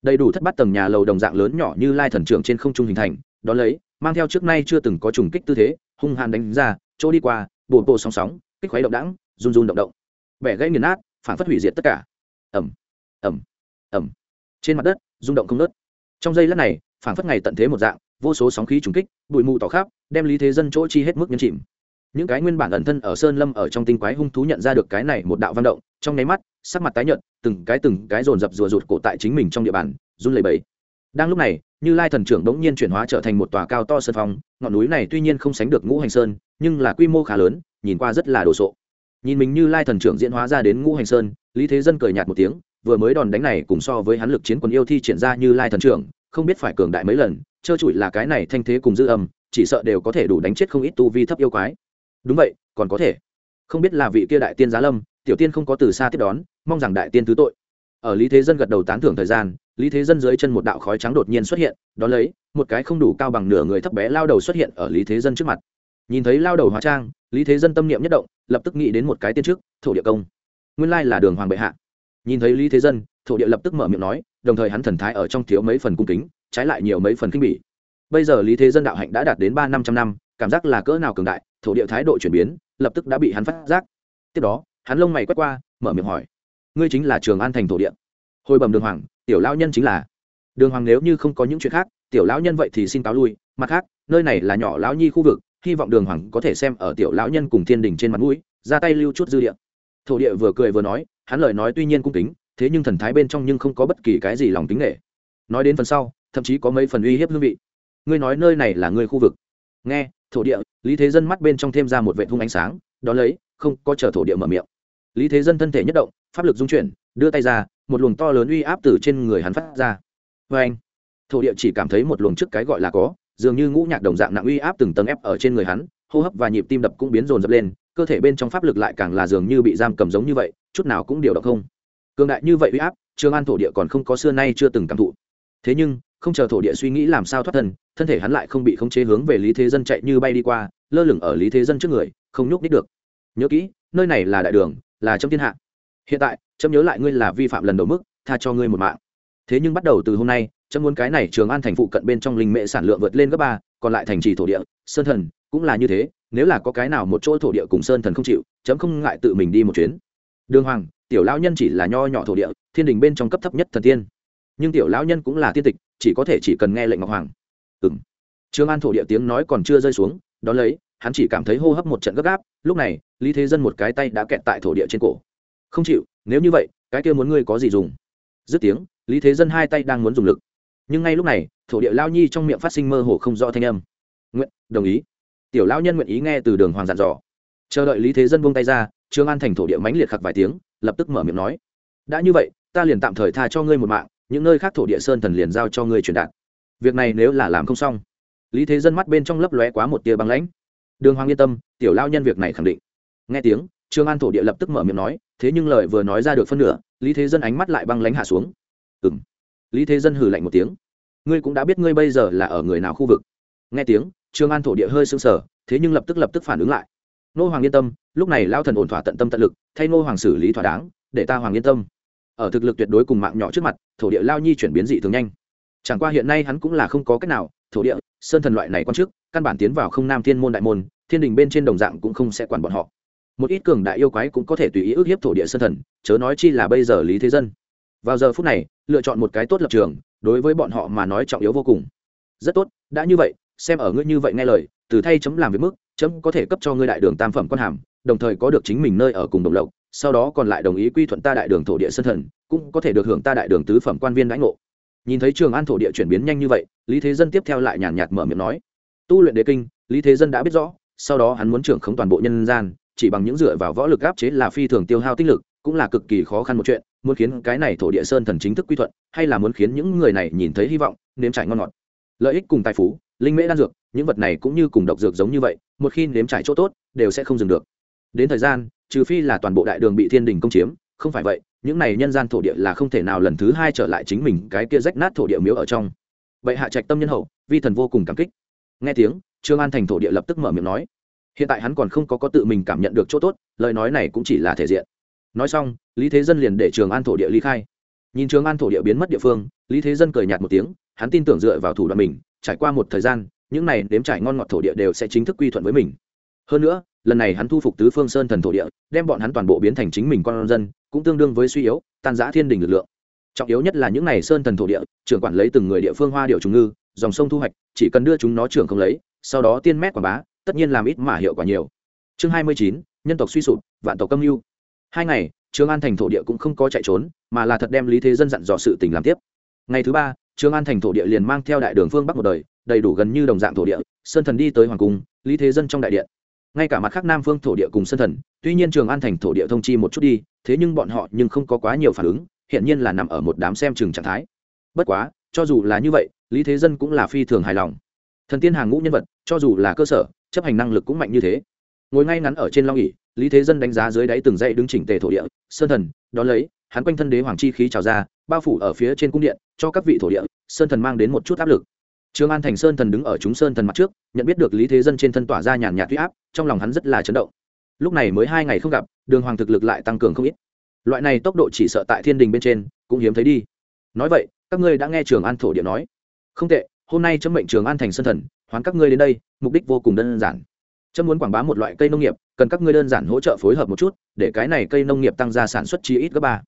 đầy đủ thất bát tầng nhà lầu đồng dạng lớn nhỏ như lai thần trưởng trên không trung hình thành đón lấy mang theo trước nay chưa từng có trùng kích tư thế hung hàn đánh ra chỗ đi qua bồ bộ sóng sóng kích khuấy động đãng run run động động bẻ gãy nghiền nát phản phất hủy diệt tất cả ẩm ẩm ẩm trên mặt đất rung động không nớt trong giây lát này phản phất ngày tận thế một dạng vô số sóng khí trùng kích bụi mù tỏ khắp đem lý thế dân chỗ chi hết mức nhấn chìm những cái nguyên bản ẩn thân ở sơn lâm ở trong tinh quái hung thú nhận ra được cái này một đạo văn động, trong nháy mắt, sắc mặt tái nhợt, từng cái từng cái dồn dập rùa rụt cổ tại chính mình trong địa bàn, run lẩy bẩy. Đang lúc này, như lai thần trưởng bỗng nhiên chuyển hóa trở thành một tòa cao to sơn phong, ngọn núi này tuy nhiên không sánh được ngũ hành sơn, nhưng là quy mô khá lớn, nhìn qua rất là đồ sộ. Nhìn mình như lai thần trưởng diễn hóa ra đến ngũ hành sơn, lý thế dân cười nhạt một tiếng, vừa mới đòn đánh này cùng so với hắn lực chiến quân yêu thi triển ra như lai thần trưởng, không biết phải cường đại mấy lần, trơ trụi là cái này thanh thế cùng dư âm, chỉ sợ đều có thể đủ đánh chết không ít tu vi thấp yêu quái đúng vậy, còn có thể. Không biết là vị kia đại tiên giá lâm, tiểu tiên không có từ xa tiếp đón, mong rằng đại tiên thứ tội. Ở lý thế dân gật đầu tán thưởng thời gian, lý thế dân dưới chân một đạo khói trắng đột nhiên xuất hiện, đón lấy, một cái không đủ cao bằng nửa người thấp bé lao đầu xuất hiện ở lý thế dân trước mặt. Nhìn thấy lao đầu hóa trang, lý thế dân tâm niệm nhất động, lập tức nghĩ đến một cái tiên trước thổ địa công. Nguyên lai là đường hoàng bệ hạ. Nhìn thấy lý thế dân, thổ địa lập tức mở miệng nói, đồng thời hắn thần thái ở trong thiếu mấy phần cung kính, trái lại nhiều mấy phần kinh bỉ. Bây giờ lý thế dân đạo hạnh đã đạt đến ba năm trăm năm cảm giác là cỡ nào cường đại, thổ địa thái độ chuyển biến, lập tức đã bị hắn phát giác. Tiếp đó, hắn lông mày quét qua, mở miệng hỏi, ngươi chính là trường an thành thổ địa? Hồi bẩm đường hoàng, tiểu lão nhân chính là. Đường hoàng nếu như không có những chuyện khác, tiểu lão nhân vậy thì xin cáo lui, mặt khác, nơi này là nhỏ lão nhi khu vực, hy vọng đường hoàng có thể xem ở tiểu lão nhân cùng thiên đình trên mặt mũi, ra tay lưu chút dư địa. Thổ địa vừa cười vừa nói, hắn lời nói tuy nhiên cung kính, thế nhưng thần thái bên trong nhưng không có bất kỳ cái gì lòng tính nghệ nói đến phần sau, thậm chí có mấy phần uy hiếp hương vị. Ngươi nói nơi này là ngươi khu vực? Nghe thổ địa, lý thế dân mắt bên trong thêm ra một vệ thung ánh sáng đ ó lấy, không có chờ thổ địa mở miệng. Lý thế dân thân thể nhất động, pháp lực dung chuyển, đưa tay ra, một luồng to lớn uy áp từ trên người hắn phát ra. Vê anh, thổ địa chỉ cảm thấy một luồng trước cái gọi là có, dường như ngũ nhạc đồng dạng nặng uy áp từng tầng ép ở trên người hắn, hô hấp và nhịp tim đập cũng biến rồn rập lên, cơ thể bên trong pháp lực lại càng là dường như bị giam cầm giống như vậy, chút nào cũng điều động không. Cường đại như vậy uy áp, trường an thổ địa còn không có xưa nay chưa từng cảm thụ. Thế nhưng không chờ thổ địa suy nghĩ làm sao thoát thân thân thể hắn lại không bị khống chế hướng về lý thế dân chạy như bay đi qua, lơ lửng ở lý thế dân trước người, không nhúc nít được. Nhớ kỹ, nơi này là đại đường, là trong thiên hạ. Hiện tại trâm nhớ lại ngươi là vi phạm lần đầu mức, tha cho ngươi một mạng. Thế nhưng bắt đầu từ hôm nay trâm muốn cái này trường an thành phụ cận bên trong linh mệ sản lượng vượt lên gấp ba, còn lại thành trì thổ địa, sơn thần, cũng là như thế, nếu là có cái nào một chỗ thổ địa cùng sơn thần không chịu, chấm không ngại tự mình đi một chuyến. Đường hoàng, tiểu lão nhân chỉ là nho nhỏ thổ địa, thiên đình bên trong cấp thấp nhất thần tiên. Nhưng tiểu lão nhân cũng là tiên tịch chỉ có thể chỉ cần nghe lệnh ngọc hoàng. Ừng trương an thổ địa tiếng nói còn chưa rơi xuống đ ó lấy, hắn chỉ cảm thấy hô hấp một trận gấp gáp, lúc này, lý thế dân một cái tay đã kẹt tại thổ địa trên cổ. Không chịu, nếu như vậy, cái kia muốn ngươi có gì dùng? Dứt tiếng, lý thế dân hai tay đang muốn dùng lực. Nhưng ngay lúc này, thổ địa lao nhi trong miệng phát sinh mơ hồ không rõ thanh âm. Nguyện, đồng ý. Tiểu lao nhân nguyện ý nghe từ đường hoàng dặn dò. Chờ đợi lý thế dân buông tay ra, trương an thành thổ địa mãnh liệt khặc vài tiếng, lập tức mở miệng nói. Đã như vậy, ta liền tạm thời tha cho ngươi một mạng những nơi khác thổ địa sơn thần liền giao cho ngươi truyền đạt. Việc này nếu là làm không xong, lý thế dân mắt bên trong lấp lóe quá một tia băng lãnh. Đường hoàng yên tâm, tiểu lao nhân việc này khẳng định. Nghe tiếng, trương an thổ địa lập tức mở miệng nói, thế nhưng lời vừa nói ra được phân nửa, lý thế dân ánh mắt lại băng lãnh hạ xuống. Ừ m lý thế dân hừ lạnh một tiếng. Ngươi cũng đã biết ngươi bây giờ là ở người nào khu vực. Nghe tiếng, trương an thổ địa hơi sững sờ, thế nhưng lập tức lập tức phản ứng lại. Nô hoàng yên tâm, lúc này lao thần ổn thỏa tận tâm tận lực, thay nô hoàng xử lý thỏa đáng, để ta hoàng yên tâm ở thực lực tuyệt đối cùng mạng nhỏ trước mặt, thổ địa lao nhi chuyển biến dị thường nhanh. Chẳng qua hiện nay hắn cũng là không có cách nào, thổ địa, sơn thần loại này quan chức căn bản tiến vào không nam thiên môn đại môn, thiên đình bên trên đồng dạng cũng không sẽ quản bọn họ. Một ít cường đại yêu quái cũng có thể tùy ý ước hiếp thổ địa sơn thần, chớ nói chi là bây giờ lý thế dân. Vào giờ phút này, lựa chọn một cái tốt lập trường, đối với bọn họ mà nói trọng yếu vô cùng. Rất tốt, đã như vậy, xem ở ngươi như vậy nghe lời, từ thay chấm làm việc mức, chấm có thể cấp cho ngươi đại đường tam phẩm quan hàm, đồng thời có được chính mình nơi ở cùng đồng lộc sau đó còn lại đồng ý quy thuận ta đại đường thổ địa sân thần, cũng có thể được hưởng ta đại đường tứ phẩm quan viên đãi ngộ. Nhìn thấy trường an thổ địa chuyển biến nhanh như vậy, lý thế dân tiếp theo lại nhàn nhạt mở miệng nói, tu luyện đế kinh, lý thế dân đã biết rõ, sau đó hắn muốn trưởng khống toàn bộ nhân gian, chỉ bằng những dựa vào võ lực áp chế là phi thường tiêu hao tinh lực, cũng là cực kỳ khó khăn một chuyện, muốn khiến cái này thổ địa sơn thần chính thức quy thuận, hay là muốn khiến những người này nhìn thấy hy vọng, nếm trải ngon ngọt. Lợi ích cùng tài phú, linh mễ đan dược, những vật này cũng như cùng độc dược giống như vậy, một khi nếm trải chỗ tốt, đều sẽ không dừng được. Đến thời gian trừ phi là toàn bộ đại đường bị thiên đình công chiếm, không phải vậy, những này nhân gian thổ địa là không thể nào lần thứ hai trở lại chính mình cái kia rách nát thổ địa miếu ở trong. Vậy hạ trạch tâm nhân hậu, vi thần vô cùng cảm kích. Nghe tiếng, trương an thành thổ địa lập tức mở miệng nói. Hiện tại hắn còn không có có tự mình cảm nhận được chỗ tốt, lời nói này cũng chỉ là thể diện. Nói xong, lý thế dân liền để trường an thổ địa ly khai. Nhìn trường an thổ địa biến mất địa phương, lý thế dân cười nhạt một tiếng, hắn tin tưởng dựa vào thủ đoạn mình, trải qua một thời gian, những này đếm trải ngon ngọt thổ địa đều sẽ chính thức quy thuận với mình. Hơn nữa lần này hắn thu phục tứ phương sơn thần thổ địa, đem bọn hắn toàn bộ biến thành chính mình con dân, cũng tương đương với suy yếu, tan giã thiên đình lực lượng. Trọng yếu nhất là những này sơn thần thổ địa, trưởng quản lấy từng người địa phương hoa điệu trùng ngư, dòng sông thu hoạch, chỉ cần đưa chúng nó trưởng không lấy, sau đó tiên mét quảng bá, tất nhiên làm ít mà hiệu quả nhiều. Chương hai mươi chín, nhân tộc suy sụp, vạn tộc câm mưu. Hai ngày trương an thành thổ địa cũng không có chạy trốn, mà là thật đem lý thế dân dặn dò sự tình làm tiếp. Ngày thứ ba trương an thành thổ địa liền mang theo đại đường phương bắc một đời, đầy đủ gần như đồng dạng thổ địa, sơn thần đi tới hoàng cung, lý thế dân trong đại điện ngay cả mặt khác nam phương thổ địa cùng sơn thần, tuy nhiên trường an thành thổ địa thông chi một chút đi, thế nhưng bọn họ nhưng không có quá nhiều phản ứng hiện nhiên là nằm ở một đám xem chừng trạng thái. Bất quá, cho dù là như vậy, lý thế dân cũng là phi thường hài lòng. Thần tiên hàng ngũ nhân vật, cho dù là cơ sở, chấp hành năng lực cũng mạnh như thế. Ngồi ngay ngắn ở trên long ỉ lý thế dân đánh giá dưới đáy từng dãy đứng chỉnh tề thổ địa sơn thần đ ó lấy, hắn quanh thân đế hoàng chi khí trào ra, bao phủ ở phía trên cung điện, cho các vị thổ địa sơn thần mang đến một chút áp lực trương an thành sơn thần đứng ở chúng sơn thần mặt trước, nhận biết được lý thế dân trên thân tỏa ra nhàn nhạt uy áp, trong lòng hắn rất là chấn động. Lúc này mới hai ngày không gặp, đường hoàng thực lực lại tăng cường không ít. Loại này tốc độ chỉ sợ tại thiên đình bên trên, cũng hiếm thấy đi. Nói vậy, các ngươi đã nghe trường an thổ địa nói. Không tệ, hôm nay chấm mệnh trường an thành sơn thần, hoán các ngươi đến đây, mục đích vô cùng đơn giản. Chấm muốn quảng bá một loại cây nông nghiệp, cần các ngươi đơn giản hỗ trợ phối hợp một chút, để cái này cây nông nghiệp tăng gia sản xuất chi ít gấp ba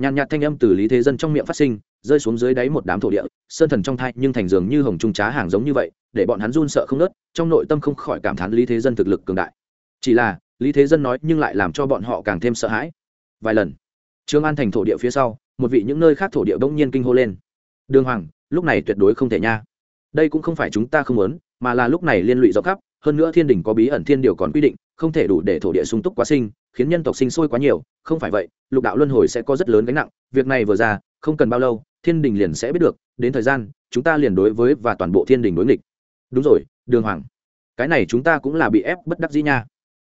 nhàn nhạt thanh âm từ lý thế dân trong miệng phát sinh, rơi xuống dưới đáy một đám thổ địa, sơn thần trong thai nhưng thành dường như hồng trung trá hàng giống như vậy, để bọn hắn run sợ không nớt, trong nội tâm không khỏi cảm thán lý thế dân thực lực cường đại. Chỉ là, lý thế dân nói nhưng lại làm cho bọn họ càng thêm sợ hãi. Vài lần, trương an thành thổ địa phía sau, một vị những nơi khác thổ địa bỗng nhiên kinh hô lên. Đường hoàng, lúc này tuyệt đối không thể nha. Đây cũng không phải chúng ta không muốn, mà là lúc này liên lụy rộng khắp, hơn nữa thiên đình có bí ẩn thiên điều còn quy định không thể đủ để thổ địa sung túc quá sinh, khiến nhân tộc sinh sôi quá nhiều, không phải vậy, lục đạo luân hồi sẽ có rất lớn gánh nặng, việc này vừa ra, không cần bao lâu, thiên đình liền sẽ biết được, đến thời gian, chúng ta liền đối với và toàn bộ thiên đình đối nghịch. Đúng rồi, đường hoàng. Cái này chúng ta cũng là bị ép bất đắc dĩ nha.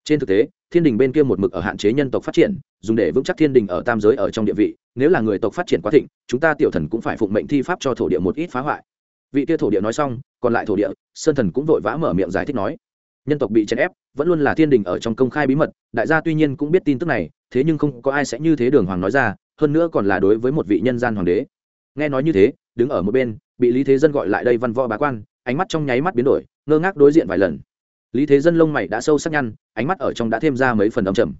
Trên thực tế, thiên đình bên kia một mực ở hạn chế nhân tộc phát triển, dùng để vững chắc thiên đình ở tam giới ở trong địa vị, nếu là người tộc phát triển quá thịnh, chúng ta tiểu thần cũng phải phụng mệnh thi pháp cho thổ địa một ít phá hoại. Vị kia thổ địa nói xong, còn lại thổ địa, sơn thần cũng vội vã mở miệng giải thích nói nhân tộc bị chèn ép, vẫn luôn là thiên đình ở trong công khai bí mật, đại gia tuy nhiên cũng biết tin tức này, thế nhưng không có ai sẽ như thế đường hoàng nói ra, hơn nữa còn là đối với một vị nhân gian hoàng đế. Nghe nói như thế, đứng ở một bên, bị lý thế dân gọi lại đây văn võ bá quan, ánh mắt trong nháy mắt biến đổi, ngơ ngác đối diện vài lần. Lý thế dân lông mày đã sâu sắc nhăn, ánh mắt ở trong đã thêm ra mấy phần đ trầm.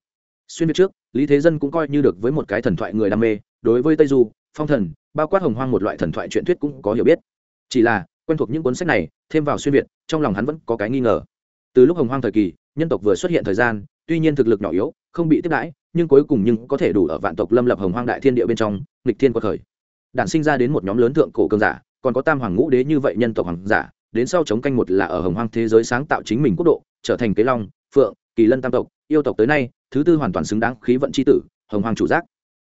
Xuyên việt trước, lý thế dân cũng coi như được với một cái thần thoại người đam mê, đối với tây du, phong thần, bao quát hồng hoang một loại thần thoại truyện thuyết cũng có hiểu biết. Chỉ là, quen thuộc những cuốn sách này, thêm vào xuyên việt, trong lòng hắn vẫn có cái nghi ngờ từ lúc hồng hoang thời kỳ, nhân tộc vừa xuất hiện thời gian, tuy nhiên thực lực nhỏ yếu, không bị tiếp đãi, nhưng cuối cùng nhưng có thể đủ ở vạn tộc lâm lập hồng hoang đại thiên địa bên trong, nghịch thiên quật khởi đản sinh ra đến một nhóm lớn thượng cổ cường giả, còn có tam hoàng ngũ đế như vậy nhân tộc hoàng giả, đến sau chống canh một là ở hồng hoang thế giới sáng tạo chính mình quốc độ, trở thành kế long, phượng, kỳ lân tam tộc, yêu tộc tới nay, thứ tư hoàn toàn xứng đáng khí vận c h i tử, hồng hoàng chủ giác.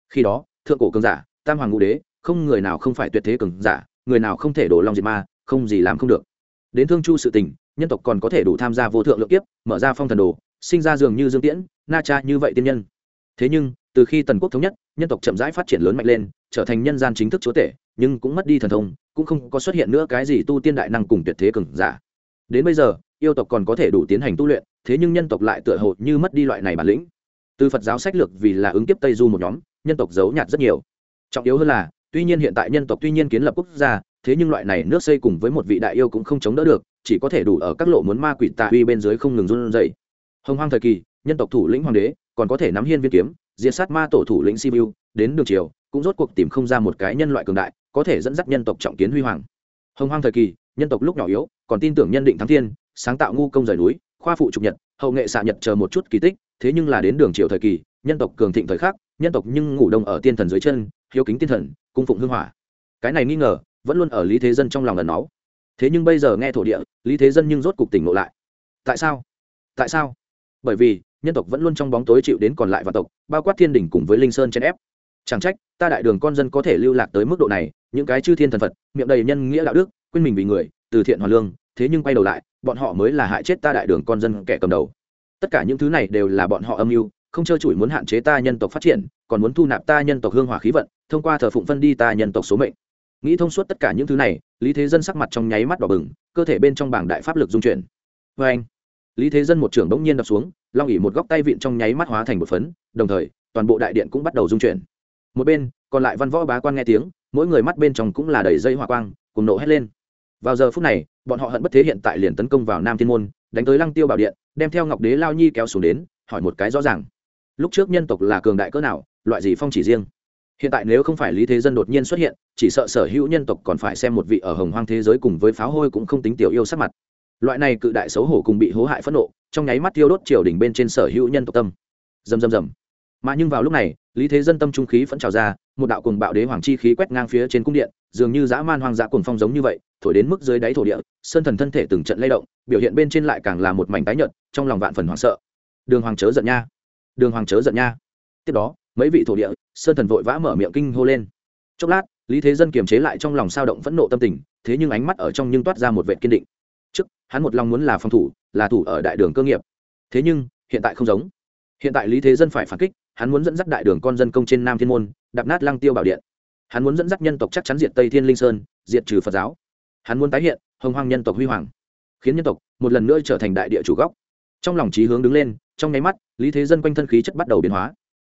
Khi đó, thượng cổ cường giả, tam hoàng ngũ đế, không người nào không phải tuyệt thế cường giả, người nào không thể đổ long diệt ma, không gì làm không được. Đến thương chu sự tình nhân tộc còn có thể đủ tham gia vô thượng lượng kiếp, mở ra phong thần đồ, sinh ra dường như dương tiễn, na cha như vậy tiên nhân. Thế nhưng, từ khi tần quốc thống nhất, nhân tộc chậm rãi phát triển lớn mạnh lên, trở thành nhân gian chính thức chúa tể, nhưng cũng mất đi thần thông, cũng không có xuất hiện nữa cái gì tu tiên đại năng cùng tuyệt thế cường giả. Đến bây giờ, yêu tộc còn có thể đủ tiến hành tu luyện, thế nhưng nhân tộc lại tựa hồ như mất đi loại này bản lĩnh. Từ phật giáo sách lược vì là ứng kiếp tây du một nhóm, nhân tộc giấu nhạt rất nhiều. Trọng yếu hơn là, tuy nhiên hiện tại nhân tộc tuy nhiên kiến lập quốc gia, thế nhưng loại này nước xây cùng với một vị đại yêu cũng không chống đỡ được chỉ có thể đủ ở các lộ muốn ma quỷ tà uy bên dưới không ngừng run dậy hồng hoang thời kỳ, nhân tộc thủ lĩnh hoàng đế, còn có thể nắm hiên viên kiếm, diệt sát ma tổ thủ lĩnh sibiu đến đường triều, cũng rốt cuộc tìm không ra một cái nhân loại cường đại, có thể dẫn dắt nhân tộc trọng kiến huy hoàng. Hồng hoang thời kỳ, nhân tộc lúc nhỏ yếu, còn tin tưởng nhân định thắng thiên, sáng tạo ngu công rời núi, khoa phụ trục nhật, hậu nghệ xạ nhật chờ một chút kỳ tích, thế nhưng là đến đường triều thời kỳ, nhân tộc cường thịnh thời khắc, nhân tộc nhưng ngủ đông ở tiên thần dưới chân, hiếu kính tiên thần, cung phụng hương hỏa. Cái này nghi ngờ, vẫn luôn ở lý thế dân trong lòng lần máu thế nhưng bây giờ nghe thổ địa, lý thế dân nhưng rốt cục tỉnh ngộ lại. Tại sao? Tại sao? Bởi vì, nhân tộc vẫn luôn trong bóng tối chịu đến còn lại vạn tộc, bao quát thiên đình cùng với linh sơn chen ép. Chẳng trách, ta đại đường con dân có thể lưu lạc tới mức độ này, những cái chư thiên thần phật, miệng đầy nhân nghĩa đạo đức, quên mình vì người, từ thiện hoàn lương, thế nhưng quay đầu lại, bọn họ mới là hại chết ta đại đường con dân kẻ cầm đầu. Tất cả những thứ này đều là bọn họ âm mưu, không trơ trụi muốn hạn chế ta nhân tộc phát triển, còn muốn thu nạp ta nhân tộc hương hỏa khí vận, thông qua thờ phụng phân đi ta nhân tộc số mệnh nghĩ thông suốt tất cả những thứ này, lý thế dân sắc mặt trong nháy mắt đỏ bừng, cơ thể bên trong bảng đại pháp lực dung chuyển. Vê anh, lý thế dân một trưởng bỗng nhiên đập xuống, long ỉ một góc tay vịn trong nháy mắt hóa thành một phấn, đồng thời, toàn bộ đại điện cũng bắt đầu dung chuyển. Một bên, còn lại văn võ bá quan nghe tiếng, mỗi người mắt bên trong cũng là đầy dây hỏa quang cùng nộ hét lên. Vào giờ phút này, bọn họ hận bất thế hiện tại liền tấn công vào nam thiên môn, đánh tới lăng tiêu bảo điện, đem theo ngọc đế lao nhi kéo xuống đến, hỏi một cái rõ ràng. Lúc trước nhân tộc là cường đại cỡ nào, loại gì phong chỉ riêng? Hiện tại nếu không phải lý thế dân đột nhiên xuất hiện, chỉ sợ sở hữu nhân tộc còn phải xem một vị ở hồng hoang thế giới cùng với pháo hôi cũng không tính tiểu yêu sắc mặt. Loại này cự đại xấu hổ cùng bị hố hại phẫn nộ, trong nháy mắt tiêu đốt triều đỉnh bên trên sở hữu nhân tộc tâm. Dầm dầm dầm mà nhưng vào lúc này, lý thế dân tâm trung khí vẫn trào ra, một đạo cùng bạo đế hoàng chi khí quét ngang phía trên cung điện, dường như dã man hoang dã cùng phong giống như vậy, thổi đến mức dưới đáy thổ địa, sơn thần thân thể từng trận lay động, biểu hiện bên trên lại càng là một mảnh tái nhợt, trong lòng vạn phần hoảng sợ. Đường hoàng chớ giận nha. Đường hoàng chớ giận nha. Tiếp đó mấy vị thổ địa, sơn thần vội vã mở miệng kinh hô lên. Chốc lát, lý thế dân kiềm chế lại trong lòng sao động phẫn nộ tâm tình, thế nhưng ánh mắt ở trong nhưng toát ra một vệ kiên định. Trước, hắn một lòng muốn là phòng thủ, là thủ ở đại đường cơ nghiệp. Thế nhưng, hiện tại không giống. Hiện tại lý thế dân phải phản kích, hắn muốn dẫn dắt đại đường con dân công trên nam thiên môn, đạp nát lăng tiêu bảo điện. Hắn muốn dẫn dắt nhân tộc chắc chắn diệt tây thiên linh sơn, diệt trừ phật giáo. Hắn muốn tái hiện, hồng hoang nhân tộc huy hoàng, khiến nhân tộc một lần nữa trở thành đại địa chủ góc trong lòng trí hướng đứng lên, trong nháy mắt, lý thế dân quanh thân khí chất bắt đầu biến hóa.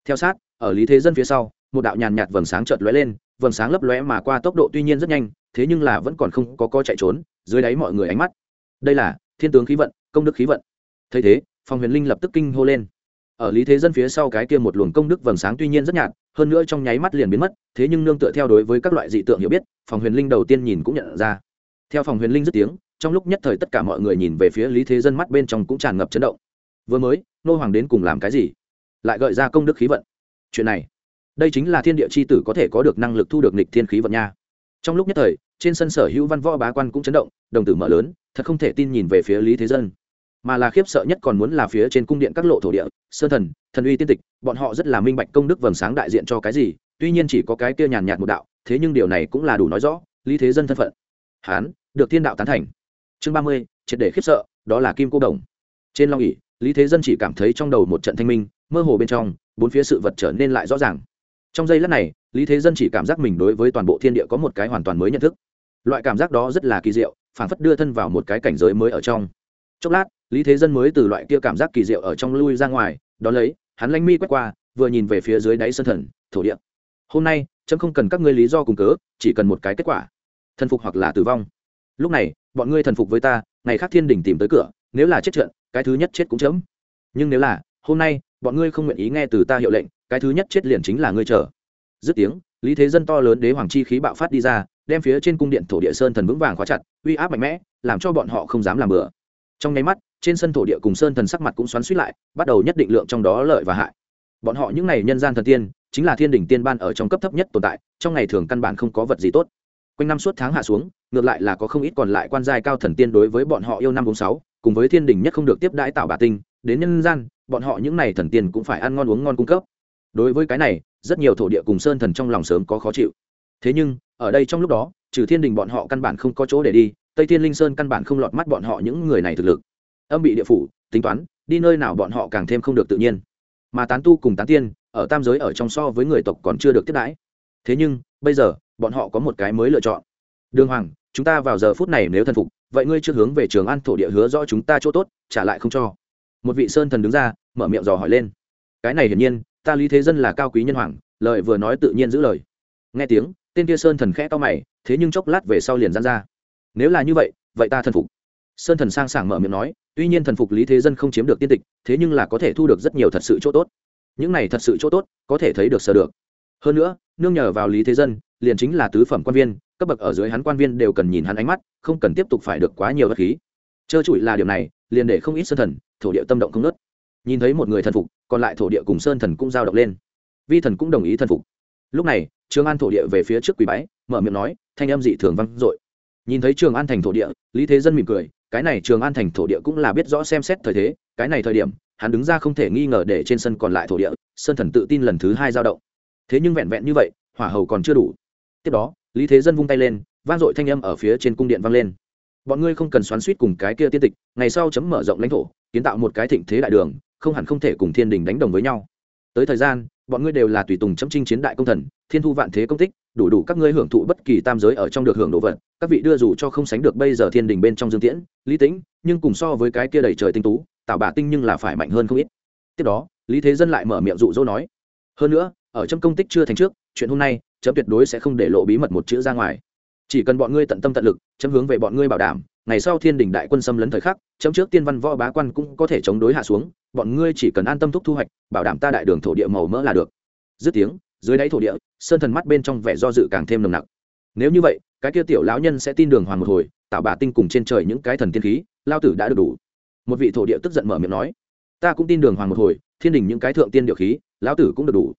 Theo sát ở lý thế dân phía sau, một đạo nhàn nhạt vầng sáng chợt lóe lên, vầng sáng lấp lóe mà qua tốc độ tuy nhiên rất nhanh, thế nhưng là vẫn còn không có co chạy trốn, dưới đáy mọi người ánh mắt. Đây là thiên tướng khí vận, công đức khí vận. Thấy thế phòng huyền linh lập tức kinh hô lên. Ở lý thế dân phía sau cái kia một luồng công đức vầng sáng tuy nhiên rất nhạt, hơn nữa trong nháy mắt liền biến mất, thế nhưng nương tựa theo đối với các loại dị tượng hiểu biết phòng huyền linh đầu tiên nhìn cũng nhận ra. Theo phòng huyền linh dứt tiếng, trong lúc nhất thời tất cả mọi người nhìn về phía lý thế dân mắt bên trong cũng tràn ngập chấn động. Vừa mới, nô hoàng đến cùng làm cái gì? Lại gợi ra công đức khí vận chuyện này. Đây chính là thiên địa c h i tử có thể có được năng lực thu được nịch thiên khí vận nha. Trong lúc nhất thời, trên sân sở hữu văn võ bá quan cũng chấn động, đồng tử mở lớn, thật không thể tin nhìn về phía lý thế dân. Mà là khiếp sợ nhất còn muốn là phía trên cung điện các lộ thổ địa sơ thần thần uy tiên tịch, bọn họ rất là minh bạch công đức vầng sáng đại diện cho cái gì, tuy nhiên chỉ có cái kia nhàn nhạt một đạo, thế nhưng điều này cũng là đủ nói rõ, lý thế dân thân phận. Hán, được thiên đạo tán thành. Chương ba mươi, triệt để khiếp sợ, đó là kim cô đồng. Trên long ỉ lý thế dân chỉ cảm thấy trong đầu một trận thanh minh mơ hồ bên trong, bốn phía sự vật trở nên lại rõ ràng. Trong giây lát này, lý thế dân chỉ cảm giác mình đối với toàn bộ thiên địa có một cái hoàn toàn mới nhận thức. Loại cảm giác đó rất là kỳ diệu phản phất đưa thân vào một cái cảnh giới mới ở trong. Chốc lát, lý thế dân mới từ loại kia cảm giác kỳ diệu ở trong lui ra ngoài đ ó lấy, hắn lanh mi quét qua, vừa nhìn về phía dưới đáy sân thần, thổ địa. Hôm nay trâm không cần các ngươi lý do cùng cớ, chỉ cần một cái kết quả. Thần phục hoặc là tử vong. Lúc này, bọn ngươi thần phục với ta, ngày khác thiên đình tìm tới cửa, nếu là chết trận, cái thứ nhất chết cũng chấm. Nhưng nếu là, hôm nay bọn ngươi không nguyện ý nghe từ ta hiệu lệnh, cái thứ nhất chết liền chính là ngươi chờ. Dứt tiếng, lý thế dân to lớn đế hoàng chi khí bạo phát đi ra, đem phía trên cung điện thổ địa sơn thần vững vàng khóa chặt, uy áp mạnh mẽ, làm cho bọn họ không dám làm bừa. Trong nháy mắt, trên sân thổ địa cùng sơn thần sắc mặt cũng xoắn suýt lại, bắt đầu nhất định lượng trong đó lợi và hại. Bọn họ những n à y nhân gian thần tiên, chính là thiên đỉnh tiên ban ở trong cấp thấp nhất tồn tại, trong ngày thường căn bản không có vật gì tốt. Quanh năm suốt tháng hạ xuống, ngược lại là có không ít còn lại quan giai cao thần tiên đối với bọn họ yêu năm bốn sáu, cùng với thiên đình nhất không được tiếp đãi tạo bà tinh đến nhân gian, bọn họ những n à y thần tiên cũng phải ăn ngon uống ngon cung cấp. Đối với cái này, rất nhiều thổ địa cùng sơn thần trong lòng sớm có khó chịu. Thế nhưng, ở đây trong lúc đó, trừ thiên đình bọn họ căn bản không có chỗ để đi, tây thiên linh sơn căn bản không lọt mắt bọn họ những người này thực lực. Âm bị địa phủ, tính toán, đi nơi nào bọn họ càng thêm không được tự nhiên. Mà tán tu cùng tán tiên, ở tam giới ở trong so với người tộc còn chưa được tiếp đãi. Thế nhưng, bây giờ, bọn họ có một cái mới lựa chọn. Đường hoàng, chúng ta vào giờ phút này nếu thần phục, vậy ngươi chưa hướng về trường an thổ địa hứa rõ chúng ta chỗ tốt, trả lại không cho một vị sơn thần đứng ra, mở miệng dò hỏi lên. Cái này hiển nhiên, ta lý thế dân là cao quý nhân hoàng, lời vừa nói tự nhiên giữ lời. Nghe tiếng, tên kia sơn thần khẽ to mày, thế nhưng chốc lát về sau liền dán ra. Nếu là như vậy vậy ta thần phục. Sơn thần sang sảng mở miệng nói, tuy nhiên thần phục lý thế dân không chiếm được tiên tịch, thế nhưng là có thể thu được rất nhiều thật sự chỗ tốt. Những này thật sự chỗ tốt, có thể thấy được sờ được. Hơn nữa, nương nhờ vào lý thế dân, liền chính là tứ phẩm quan viên, cấp bậc ở dưới hắn quan viên đều cần nhìn hắn ánh mắt, không cần tiếp tục phải được quá nhiều vật khí. Trơ trụi là điều này liền để không ít sơn thần, thổ địa tâm động không nớt nhìn thấy một người thần phục, còn lại thổ địa cùng sơn thần cũng giao động lên. Vi thần cũng đồng ý thần phục. Lúc này, trường an thổ địa về phía trước quỷ bái, mở miệng nói, thanh âm dị thường vang dội. Nhìn thấy trường an thành thổ địa, lý thế dân mỉm cười, cái này trường an thành thổ địa cũng là biết rõ xem xét thời thế, cái này thời điểm, hắn đứng ra không thể nghi ngờ để trên sân còn lại thổ địa, sơn thần tự tin lần thứ hai giao động. Thế nhưng vẹn vẹn như vậy, hỏa hầu còn chưa đủ. Tiếp đó, lý thế dân vung tay lên, vang dội thanh âm ở phía trên cung điện vang lên bọn ngươi không cần xoắn suýt cùng cái kia tiên tịch, ngày sau chấm mở rộng lãnh thổ, kiến tạo một cái thịnh thế đại đường, không hẳn không thể cùng thiên đình đánh đồng với nhau. Tới thời gian, bọn ngươi đều là tùy tùng chấm trinh chiến đại công thần, thiên thu vạn thế công tích, đủ đủ các ngươi hưởng thụ bất kỳ tam giới ở trong được hưởng đồ vật, các vị đưa dù cho không sánh được bây giờ thiên đình bên trong dương tiễn, lý tĩnh, nhưng cùng so với cái kia đầy trời tinh tú tạo bà tinh nhưng là phải mạnh hơn không ít. Tiếp đó, lý thế dân lại mở miệng dụ dỗ nói, hơn nữa, ở trong công tích chưa thành trước, chuyện hôm nay, chấm tuyệt đối sẽ không để lộ bí mật một chữ ra ngoài chỉ cần bọn ngươi tận tâm tận lực, chấm hướng về bọn ngươi bảo đảm, ngày sau thiên đình đại quân xâm lấn thời khắc, chấm trước tiên văn võ bá quan cũng có thể chống đối hạ xuống, bọn ngươi chỉ cần an tâm thúc thu hoạch, bảo đảm ta đại đường thổ địa màu mỡ là được. Dứt tiếng, dưới đáy thổ địa, sơn thần mắt bên trong vẻ do dự càng thêm nồng nặc. Nếu như vậy, cái kia tiểu lão nhân sẽ tin đường hoàn một hồi, tạo bà tinh cùng trên trời những cái thần tiên khí, lao tử đã được đủ. Một vị thổ địa tức giận mở miệng nói, ta cũng tin đường hoàng một hồi, thiên đình những cái thượng tiên điệu khí, lão tử cũng được đủ.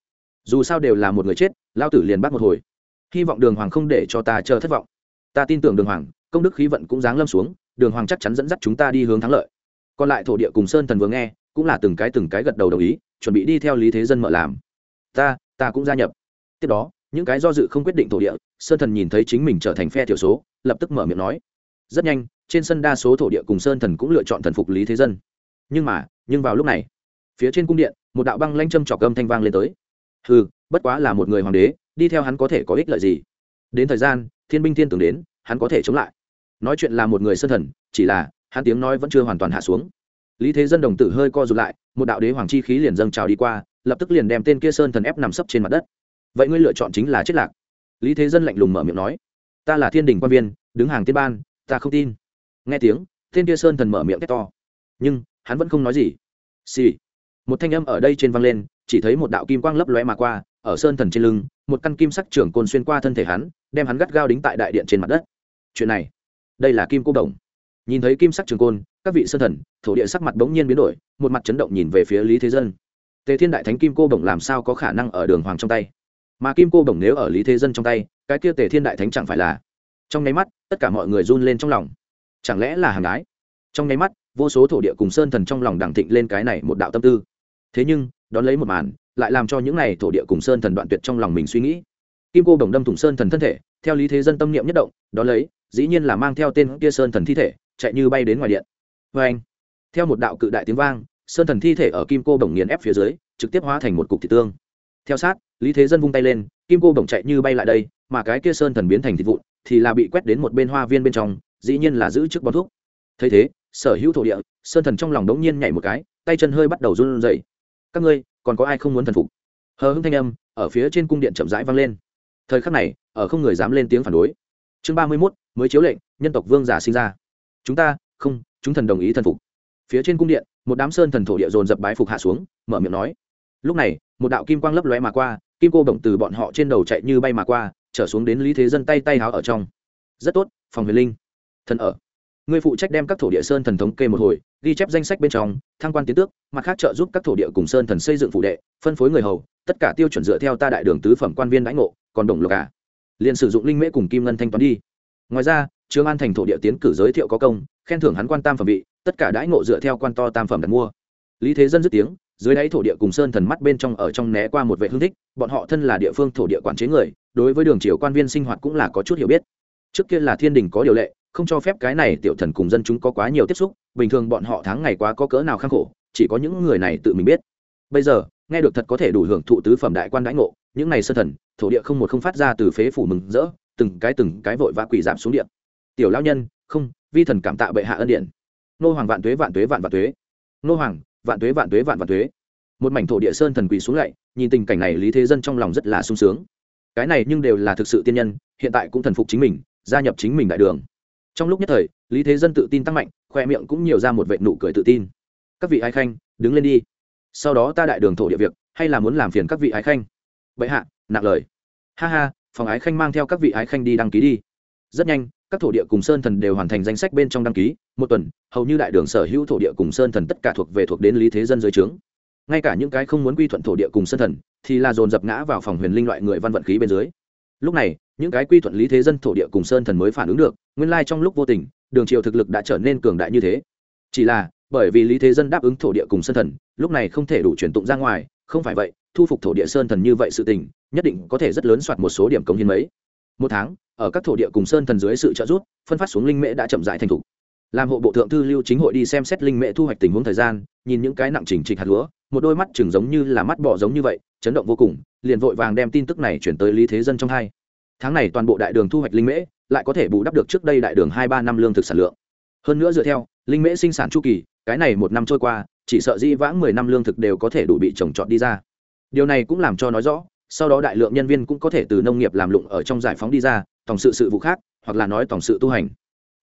Dù sao đều là một người chết lao tử liền bắt một hồi hy vọng đường hoàng không để cho ta chờ thất vọng. Ta tin tưởng đường hoàng, công đức khí vận cũng giáng lâm xuống, đường hoàng chắc chắn dẫn dắt chúng ta đi hướng thắng lợi. Còn lại thổ địa cùng sơn thần vừa nghe, cũng là từng cái từng cái gật đầu đồng ý, chuẩn bị đi theo lý thế dân mở làm. Ta ta cũng gia nhập. Tiếp đó, những cái do dự không quyết định thổ địa, sơn thần nhìn thấy chính mình trở thành phe thiểu số, lập tức mở miệng nói. Rất nhanh, trên sân đa số thổ địa cùng sơn thần cũng lựa chọn thần phục lý thế dân. Nhưng mà, nhưng vào lúc này, phía trên cung điện, một đạo băng lanh châm trọc âm thanh vang lên tới. Hừ, bất quá là một người hoàng đế đi theo hắn có thể có ích lợi gì? Đến thời gian, thiên binh thiên tưởng đến, hắn có thể chống lại. Nói chuyện là một người sơn thần, chỉ là, hắn tiếng nói vẫn chưa hoàn toàn hạ xuống. Lý thế dân đồng tử hơi co rụt lại, một đạo đế hoàng chi khí liền dâng trào đi qua, lập tức liền đem tên kia sơn thần ép nằm sấp trên mặt đất. Vậy ngươi lựa chọn chính là chết lạc. Lý thế dân lạnh lùng mở miệng nói, ta là thiên đình quan viên, đứng hàng tiên ban, ta không tin. Nghe tiếng, tên kia sơn thần mở miệng thét to. Nhưng, hắn vẫn không nói gì. Xì、sì. một thanh âm ở đây trên văng lên, chỉ thấy một đạo kim quang lấp lóe mà qua, ở sơn thần trên lưng một căn kim sắc trưởng côn xuyên qua thân thể hắn, đem hắn gắt gao đính tại đại điện trên mặt đất. Chuyện này, đây là kim cô đồng. Nhìn thấy kim sắc trường côn, các vị sơ thần, thổ địa sắc mặt bỗng nhiên biến đổi, một mặt chấn động nhìn về phía lý thế dân. Tề thiên đại thánh kim cô bổng làm sao có khả năng ở đường hoàng trong tay? Mà kim cô bổng nếu ở lý thế dân trong tay, cái kia tề thiên đại thánh chẳng phải là? Trong nháy mắt, tất cả mọi người run lên trong lòng. Chẳng lẽ là hàng gái trong nháy mắt, vô số thổ địa cùng sơn thần trong lòng đẳng thịnh lên cái này một đạo tâm tư. Thế nhưng, đón lấy một màn lại làm cho những này thổ địa cùng sơn thần đoạn tuyệt trong lòng mình suy nghĩ. Kim cô đồng đâm thủng sơn thần thân thể, theo lý thế dân tâm niệm nhất động, đó lấy, dĩ nhiên là mang theo tên kia sơn thần thi thể, chạy như bay đến ngoài điện. Vê anh, theo một đạo cự đại tiếng vang, sơn thần thi thể ở kim cô đồng nghiền ép phía dưới, trực tiếp hóa thành một cục thịt tương. Theo sát, lý thế dân vung tay lên, kim cô đồng chạy như bay lại đây, mà cái kia sơn thần biến thành thịt vụn, thì là bị quét đến một bên hoa viên bên trong, dĩ nhiên là giữ trước bón thuốc. Thấy thế, sở hữu thổ địa, sơn thần trong lòng đống nhiên nhảy một cái, tay chân hơi bắt đầu run rẩy. Các ngươi còn có ai không muốn thần phục? Hờ hưng thanh âm ở phía trên cung điện chậm rãi vang lên. Thời khắc này, ở không người dám lên tiếng phản đối. Chương ba mươi mốt, mới chiếu lệnh, nhân tộc vương giả sinh ra. Chúng ta, không, chúng thần đồng ý thần phục. Phía trên cung điện, một đám sơn thần thổ địa dồn dập bái phục hạ xuống, mở miệng nói. Lúc này, một đạo kim quang lấp lóe mà qua, kim cô bổng từ bọn họ trên đầu chạy như bay mà qua, trở xuống đến lý thế dân tay tay háo ở trong. Rất tốt, phòng huyền linh. Thần ở. Người phụ trách đem các thổ địa sơn thần thống kê một hồi ghi chép danh sách bên trong, thăng quan tiến tước, mặt khác trợ giúp các thổ địa cùng sơn thần xây dựng phụ đệ, phân phối người hầu, tất cả tiêu chuẩn dựa theo ta đại đường tứ phẩm quan viên đãi ngộ, còn đồng lộc cả liền sử dụng linh mễ cùng kim ngân thanh toán đi. Ngoài ra, trương an thành thổ địa tiến cử giới thiệu có công, khen thưởng hắn quan tam phẩm vị, tất cả đãi ngộ dựa theo quan to tam phẩm đặt mua. Lý thế dân dứt tiếng, dưới đáy thổ địa cùng sơn thần mắt bên trong ở trong né qua một vệ hương thích, bọn họ thân là địa phương thổ địa quản chế người, đối với đường triều quan viên sinh hoạt cũng là có chút hiểu biết. Trước kia là thiên đình có điều lệ, không cho phép cái này tiểu thần cùng dân chúng có quá nhiều tiếp xúc bình thường bọn họ tháng ngày quá có cỡ nào khang khổ, chỉ có những người này tự mình biết. Bây giờ, nghe được thật có thể đủ hưởng thụ tứ phẩm đại quan đãi ngộ, những này sơ thần, thổ địa không một không phát ra từ phế phủ mừng rỡ, từng cái từng cái vội vã quỷ giảm xuống điện. Tiểu lao nhân, không, vi thần cảm tạ bệ hạ ân điện. Nô hoàng vạn tuế vạn tuế vạn vạn tuế. Nô hoàng, vạn tuế vạn tuế vạn vạn tuế. Một mảnh thổ địa sơn thần quỳ xuống lại, nhìn tình cảnh này lý thế dân trong lòng rất là sung sướng. Cái này nhưng đều là thực sự tiên nhân, hiện tại cũng thần phục chính mình, gia nhập chính mình đại đường trong lúc nhất thời, lý thế dân tự tin tăng mạnh, khoe miệng cũng nhiều ra một vệ nụ cười tự tin. Các vị ái khanh, đứng lên đi. Sau đó ta đại đường thổ địa việc, hay là muốn làm phiền các vị ái khanh? Bệ hạ, nặng lời. Ha ha, phòng ái khanh mang theo các vị ái khanh đi đăng ký đi. Rất nhanh, các thổ địa cùng sơn thần đều hoàn thành danh sách bên trong đăng ký. Một tuần, hầu như đại đường sở hữu thổ địa cùng sơn thần tất cả thuộc về thuộc đến lý thế dân dưới trướng. Ngay cả những cái không muốn quy thuận thổ địa cùng sơn thần, thì là dồn dập ngã vào phòng huyền linh loại người văn vận khí bên dưới. Lúc này những cái quy thuận lý thế dân thổ địa cùng sơn thần mới phản ứng được, nguyên lai trong lúc vô tình, đường triều thực lực đã trở nên cường đại như thế. Chỉ là, bởi vì lý thế dân đáp ứng thổ địa cùng sơn thần, lúc này không thể đủ truyền tụng ra ngoài, không phải vậy, thu phục thổ địa sơn thần như vậy sự tình, nhất định có thể rất lớn soạt một số điểm công hiến mấy. Một tháng, ở các thổ địa cùng sơn thần dưới sự trợ giúp, phân phát xuống linh mễ đã chậm rãi thành thục. Làm hộ bộ thượng thư lưu chính hội đi xem xét linh mễ thu hoạch tình huống thời gian, nhìn những cái nặng chỉnh trịch hạt lúa, một đôi mắt chừng giống như là mắt bỏ giống như vậy, chấn động vô cùng, liền vội vàng đem tin tức này chuyển tới lý thế dân trong hai tháng này toàn bộ đại đường thu hoạch linh mễ, lại có thể bù đắp được trước đây đại đường hai ba năm lương thực sản lượng. Hơn nữa dựa theo, linh mễ sinh sản chu kỳ, cái này một năm trôi qua, chỉ sợ di vãng mười năm lương thực đều có thể đủ bị trồng trọt đi ra. Điều này cũng làm cho nói rõ, sau đó đại lượng nhân viên cũng có thể từ nông nghiệp làm lụng ở trong giải phóng đi ra, tổng sự sự vụ khác, hoặc là nói tổng sự tu hành.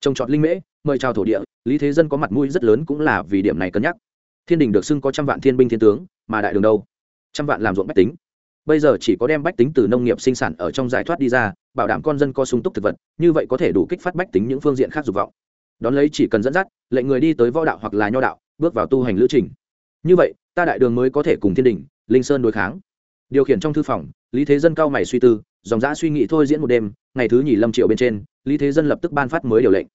Trồng trọt linh mễ, mời chào thổ địa, lý thế dân có mặt mũi rất lớn cũng là vì điểm này cân nhắc. Thiên đình được xưng có trăm vạn thiên binh thiên tướng, mà đại đường đâu? Trăm vạn làm ruộng bách tính bây giờ chỉ có đem bách tính từ nông nghiệp sinh sản ở trong giải thoát đi ra, bảo đảm con dân có sung túc thực vật, như vậy có thể đủ kích phát bách tính những phương diện khác dục vọng. Đón lấy chỉ cần dẫn dắt, lệnh người đi tới võ đạo hoặc là nho đạo, bước vào tu hành lữ trình. Như vậy, ta đại đường mới có thể cùng thiên đình, linh sơn đối kháng. Điều khiển trong thư phòng, lý thế dân cao mày suy tư, dòng dã suy nghĩ thôi diễn một đêm, ngày thứ nhì lâm triệu bên trên, lý thế dân lập tức ban phát mới điều lệnh.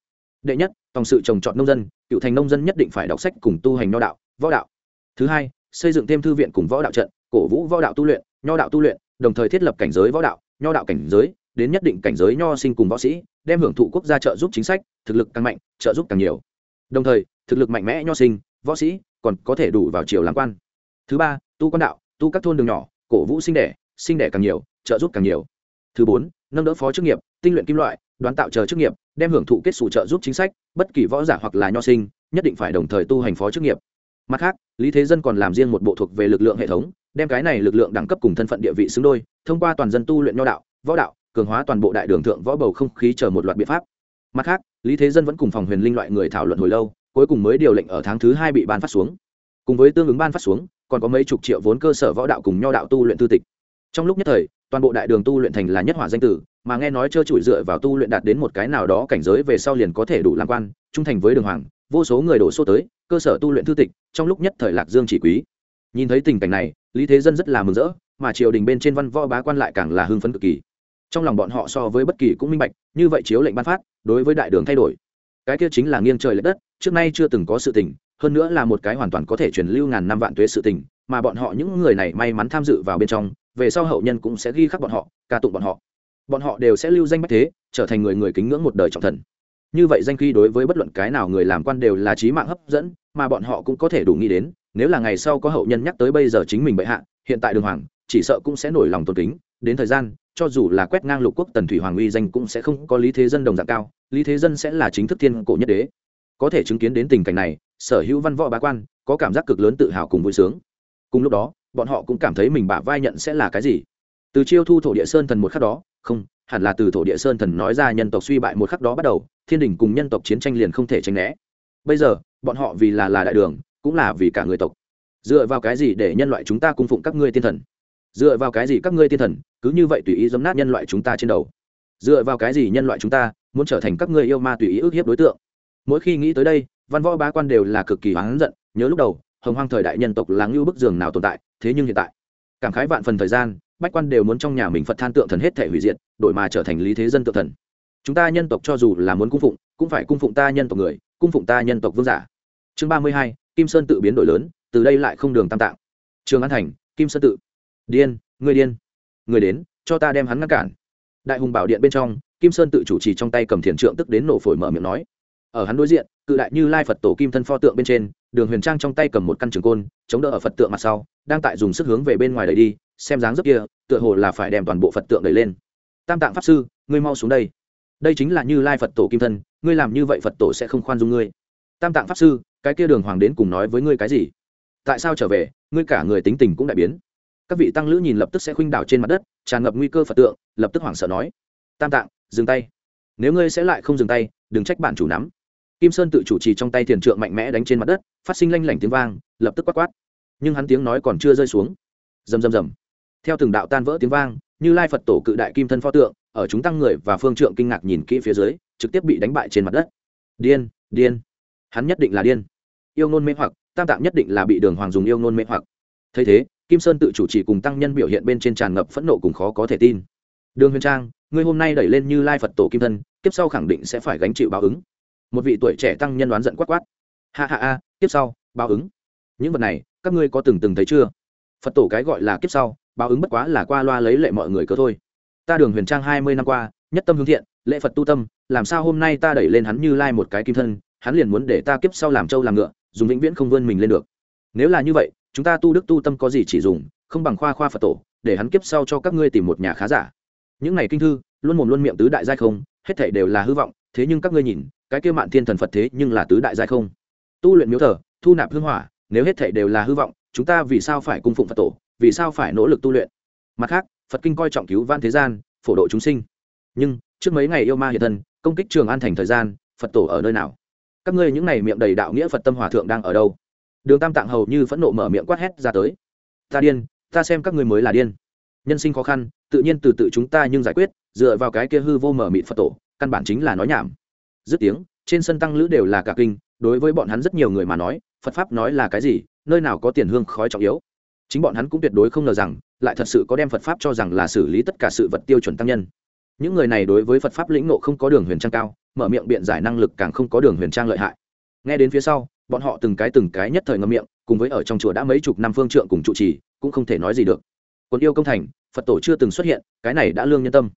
Đệ nhất tổng sự trồng trọt nông dân, cựu thành nông dân nhất định phải đọc sách cùng tu hành nho đạo, võ đạo. Thứ hai, xây dựng thêm thư viện cùng võ đạo trận, cổ vũ võ đạo tu luyện nho đạo tu luyện, đồng thời thiết lập cảnh giới võ đạo, nho đạo cảnh giới, đến nhất định cảnh giới nho sinh cùng võ sĩ, đem hưởng thụ quốc gia trợ giúp chính sách, thực lực càng mạnh, trợ giúp càng nhiều. Đồng thời, thực lực mạnh mẽ nho sinh, võ sĩ còn có thể đủ vào triều làm quan. Thứ ba, tu quan đạo, tu các thôn đường nhỏ, cổ vũ sinh đẻ sinh đẻ càng nhiều, trợ giúp càng nhiều. Thứ bốn, nâng đỡ phó chức nghiệp, tinh luyện kim loại, đoán tạo chờ chức nghiệp, đem hưởng thụ kết xù trợ giúp chính sách, bất kỳ võ giả hoặc là nho sinh, nhất định phải đồng thời tu hành phó chức nghiệp. Mặt khác, lý thế dân còn làm riêng một bộ thuộc về lực lượng hệ thống đem cái này lực lượng đẳng cấp cùng thân phận địa vị xứng đôi, thông qua toàn dân tu luyện nho đạo, võ đạo, cường hóa toàn bộ đại đường thượng võ bầu không khí chờ một loạt biện pháp. Mặt khác, lý thế dân vẫn cùng phòng huyền linh loại người thảo luận hồi lâu, cuối cùng mới điều lệnh ở tháng thứ hai bị ban phát xuống. Cùng với tương ứng ban phát xuống, còn có mấy chục triệu vốn cơ sở võ đạo cùng nho đạo tu luyện tư tịch. Trong lúc nhất thời, toàn bộ đại đường tu luyện thành là nhất hỏa danh tử, mà nghe nói trơ trụi dựa vào tu luyện đạt đến một cái nào đó cảnh giới về sau liền có thể đủ làm quan, trung thành với đường hoàng, vô số người đổ xô tới, cơ sở tu luyện thư tịch, trong lúc nhất thời lạc dương chỉ quý nhìn thấy tình cảnh này, lý thế dân rất là mừng rỡ, mà triều đình bên trên văn võ bá quan lại càng là hưng phấn cực kỳ. Trong lòng bọn họ so với bất kỳ cũng minh bạch, như vậy chiếu lệnh ban phát, đối với đại đường thay đổi. Cái kia chính là nghiêng trời l ệ đất, trước nay chưa từng có sự tình, hơn nữa là một cái hoàn toàn có thể truyền lưu ngàn năm vạn tuế sự tình, mà bọn họ những người này may mắn tham dự vào bên trong, về sau hậu nhân cũng sẽ ghi khắc bọn họ, ca tụng bọn họ. Bọn họ đều sẽ lưu danh bách thế, trở thành người người kính ngưỡng một đời trọng thần. Như vậy danh khi đối với bất luận cái nào người làm quan đều là trí mạng hấp dẫn mà bọn họ cũng có thể đủ nghĩ đến, nếu là ngày sau có hậu nhân nhắc tới bây giờ chính mình bệ hạ, hiện tại đường hoàng, chỉ sợ cũng sẽ nổi lòng tôn kính. Đến thời gian, cho dù là quét ngang lục quốc tần thủy hoàng uy danh cũng sẽ không có lý thế dân đồng dạng cao, lý thế dân sẽ là chính thức thiên cổ nhất đế. Có thể chứng kiến đến tình cảnh này, sở hữu văn võ bá quan có cảm giác cực lớn tự hào cùng vui sướng. Cùng lúc đó, bọn họ cũng cảm thấy mình bả vai nhận sẽ là cái gì. Từ chiêu thu thổ địa sơn thần một khắc đó, không, hẳn là từ thổ địa sơn thần nói ra nhân tộc suy bại một khắc đó bắt đầu, thiên đình cùng nhân tộc chiến tranh liền không thể tránh né bây giờ, bọn họ vì là là đại đường, cũng là vì cả người tộc. Dựa vào cái gì để nhân loại chúng ta cung phụng các ngươi tiên thần? Dựa vào cái gì các ngươi tiên thần, cứ như vậy tùy ý dấm nát nhân loại chúng ta trên đầu. Dựa vào cái gì nhân loại chúng ta muốn trở thành các ngươi yêu ma tùy ý ức hiếp đối tượng? Mỗi khi nghĩ tới đây, văn võ bá quan đều là cực kỳ hoáng giận, nhớ lúc đầu, hồng hoang thời đại nhân tộc là ngưu bức giường nào tồn tại, thế nhưng hiện tại, cảm khái vạn phần thời gian, bách quan đều muốn trong nhà mình phật than tượng thần hết thể hủy diệt, đổi mà trở thành lý thế dân tượng thần. Chúng ta nhân tộc cho dù là muốn cung phụng, cũng phải cung phụng ta nhân tộc người cung phụng ta nhân tộc vương giả. Chương ba mươi hai, kim sơn tự biến đổi lớn, từ đây lại không đường tam tạng. Trường an thành, kim sơn tự. Điên, người điên. Người đến, cho ta đem hắn ngăn cản. Đại hùng bảo điện bên trong, kim sơn tự chủ trì trong tay cầm thiền trượng tức đến nổ phổi mở miệng nói. Ở hắn đối diện, cự đại như lai phật tổ kim thân pho tượng bên trên, đường huyền trang trong tay cầm một căn trường côn, chống đỡ ở phật tượng mặt sau, đang tại dùng sức hướng về bên ngoài đẩy đi, xem dáng dấp kia, tựa hồ là phải đem toàn bộ phật tượng đẩy lên. Tam tạng pháp sư, ngươi mau xuống đây. Đây chính là như lai phật tổ kim thân ngươi làm như vậy phật tổ sẽ không khoan dung ngươi. Tam tạng pháp sư, cái kia đường hoàng đến cùng nói với ngươi cái gì? Tại sao trở về, ngươi cả người tính tình cũng đại biến. Các vị tăng lữ nhìn lập tức sẽ khuynh đảo trên mặt đất, tràn ngập nguy cơ phật tượng, lập tức hoảng sợ nói. Tam tạng, dừng tay. Nếu ngươi sẽ lại không dừng tay, đừng trách bản chủ nắm. Kim sơn tự chủ trì trong tay thiền trượng mạnh mẽ đánh trên mặt đất, phát sinh lanh lảnh tiếng vang, lập tức quát quát. Nhưng hắn tiếng nói còn chưa rơi xuống. Rầm rầm rầm. Theo từng đạo tan vỡ tiếng vang, như lai phật tổ cự đại kim thân pho tượng ở chúng tăng người và phương trượng kinh ngạc nhìn kỹ phía dưới, trực tiếp bị đánh bại trên mặt đất. Điên điên. Hắn nhất định là điên. Yêu ngôn mê hoặc, tam tạm nhất định là bị đường hoàng dùng yêu ngôn mê hoặc. Thấy thế, kim sơn tự chủ trì cùng tăng nhân biểu hiện bên trên tràn ngập phẫn nộ cùng khó có thể tin. Đường huyền trang, ngươi hôm nay đẩy lên như lai phật tổ kim thân tiếp sau khẳng định sẽ phải gánh chịu báo ứng. Một vị tuổi trẻ tăng nhân đoán giận quát quát. Ha ha ha tiếp sau, báo ứng. Những vật này, các ngươi có từng từng thấy chưa? Phật tổ cái gọi là kiếp sau, báo ứng bất quá là qua loa lấy lệ mọi người cơ thôi ta đường huyền trang hai mươi năm qua, nhất tâm hướng thiện, lễ phật tu tâm, làm sao hôm nay ta đẩy lên hắn như lai một cái kim thân, hắn liền muốn để ta kiếp sau làm trâu làm ngựa, dùng vĩnh viễn không vươn mình lên được. Nếu là như vậy, chúng ta tu đức tu tâm có gì chỉ dùng, không bằng khoa khoa phật tổ, để hắn kiếp sau cho các ngươi tìm một nhà khá giả. Những này kinh thư, luôn mồm luôn miệng tứ đại giai không, hết thể đều là hư vọng, thế nhưng các ngươi nhìn, cái kia mạn thiên thần phật thế nhưng là tứ đại giai không. Tu luyện miếu thờ, thu nạp hương hỏa, nếu hết thể đều là hư vọng, chúng ta vì sao phải cung phụng phật tổ, vì sao phải nỗ lực tu luyện? Mặt khác phật kinh coi trọng cứu van thế gian, phổ độ chúng sinh. Nhưng, trước mấy ngày yêu ma hiện thân, công kích trường an thành thời gian, phật tổ ở nơi nào? Các ngươi những ngày miệng đầy đạo nghĩa phật tâm hòa thượng đang ở đâu? Đường tam tạng hầu như phẫn nộ mở miệng quát hét ra tới. Ta điên, ta xem các ngươi mới là điên. Nhân sinh khó khăn, tự nhiên từ tự chúng ta nhưng giải quyết, dựa vào cái kia hư vô mở mịt phật tổ, căn bản chính là nói nhảm. Dứt tiếng, trên sân tăng lữ đều là cả kinh, đối với bọn hắn rất nhiều người mà nói, phật pháp nói là cái gì, nơi nào có tiền hương khói trọng yếu. Chính bọn hắn cũng tuyệt đối không ngờ rằng lại thật sự có đem phật pháp cho rằng là xử lý tất cả sự vật tiêu chuẩn tăng nhân. Những người này đối với phật pháp lĩnh nộ không có đường huyền trang cao, mở miệng biện giải năng lực càng không có đường huyền trang lợi hại. Nghe đến phía sau, bọn họ từng cái từng cái nhất thời ngâm miệng, cùng với ở trong chùa đã mấy chục năm phương trượng cùng trụ trì, cũng không thể nói gì được. Quân yêu công thành, phật tổ chưa từng xuất hiện, cái này đã lương nhân tâm.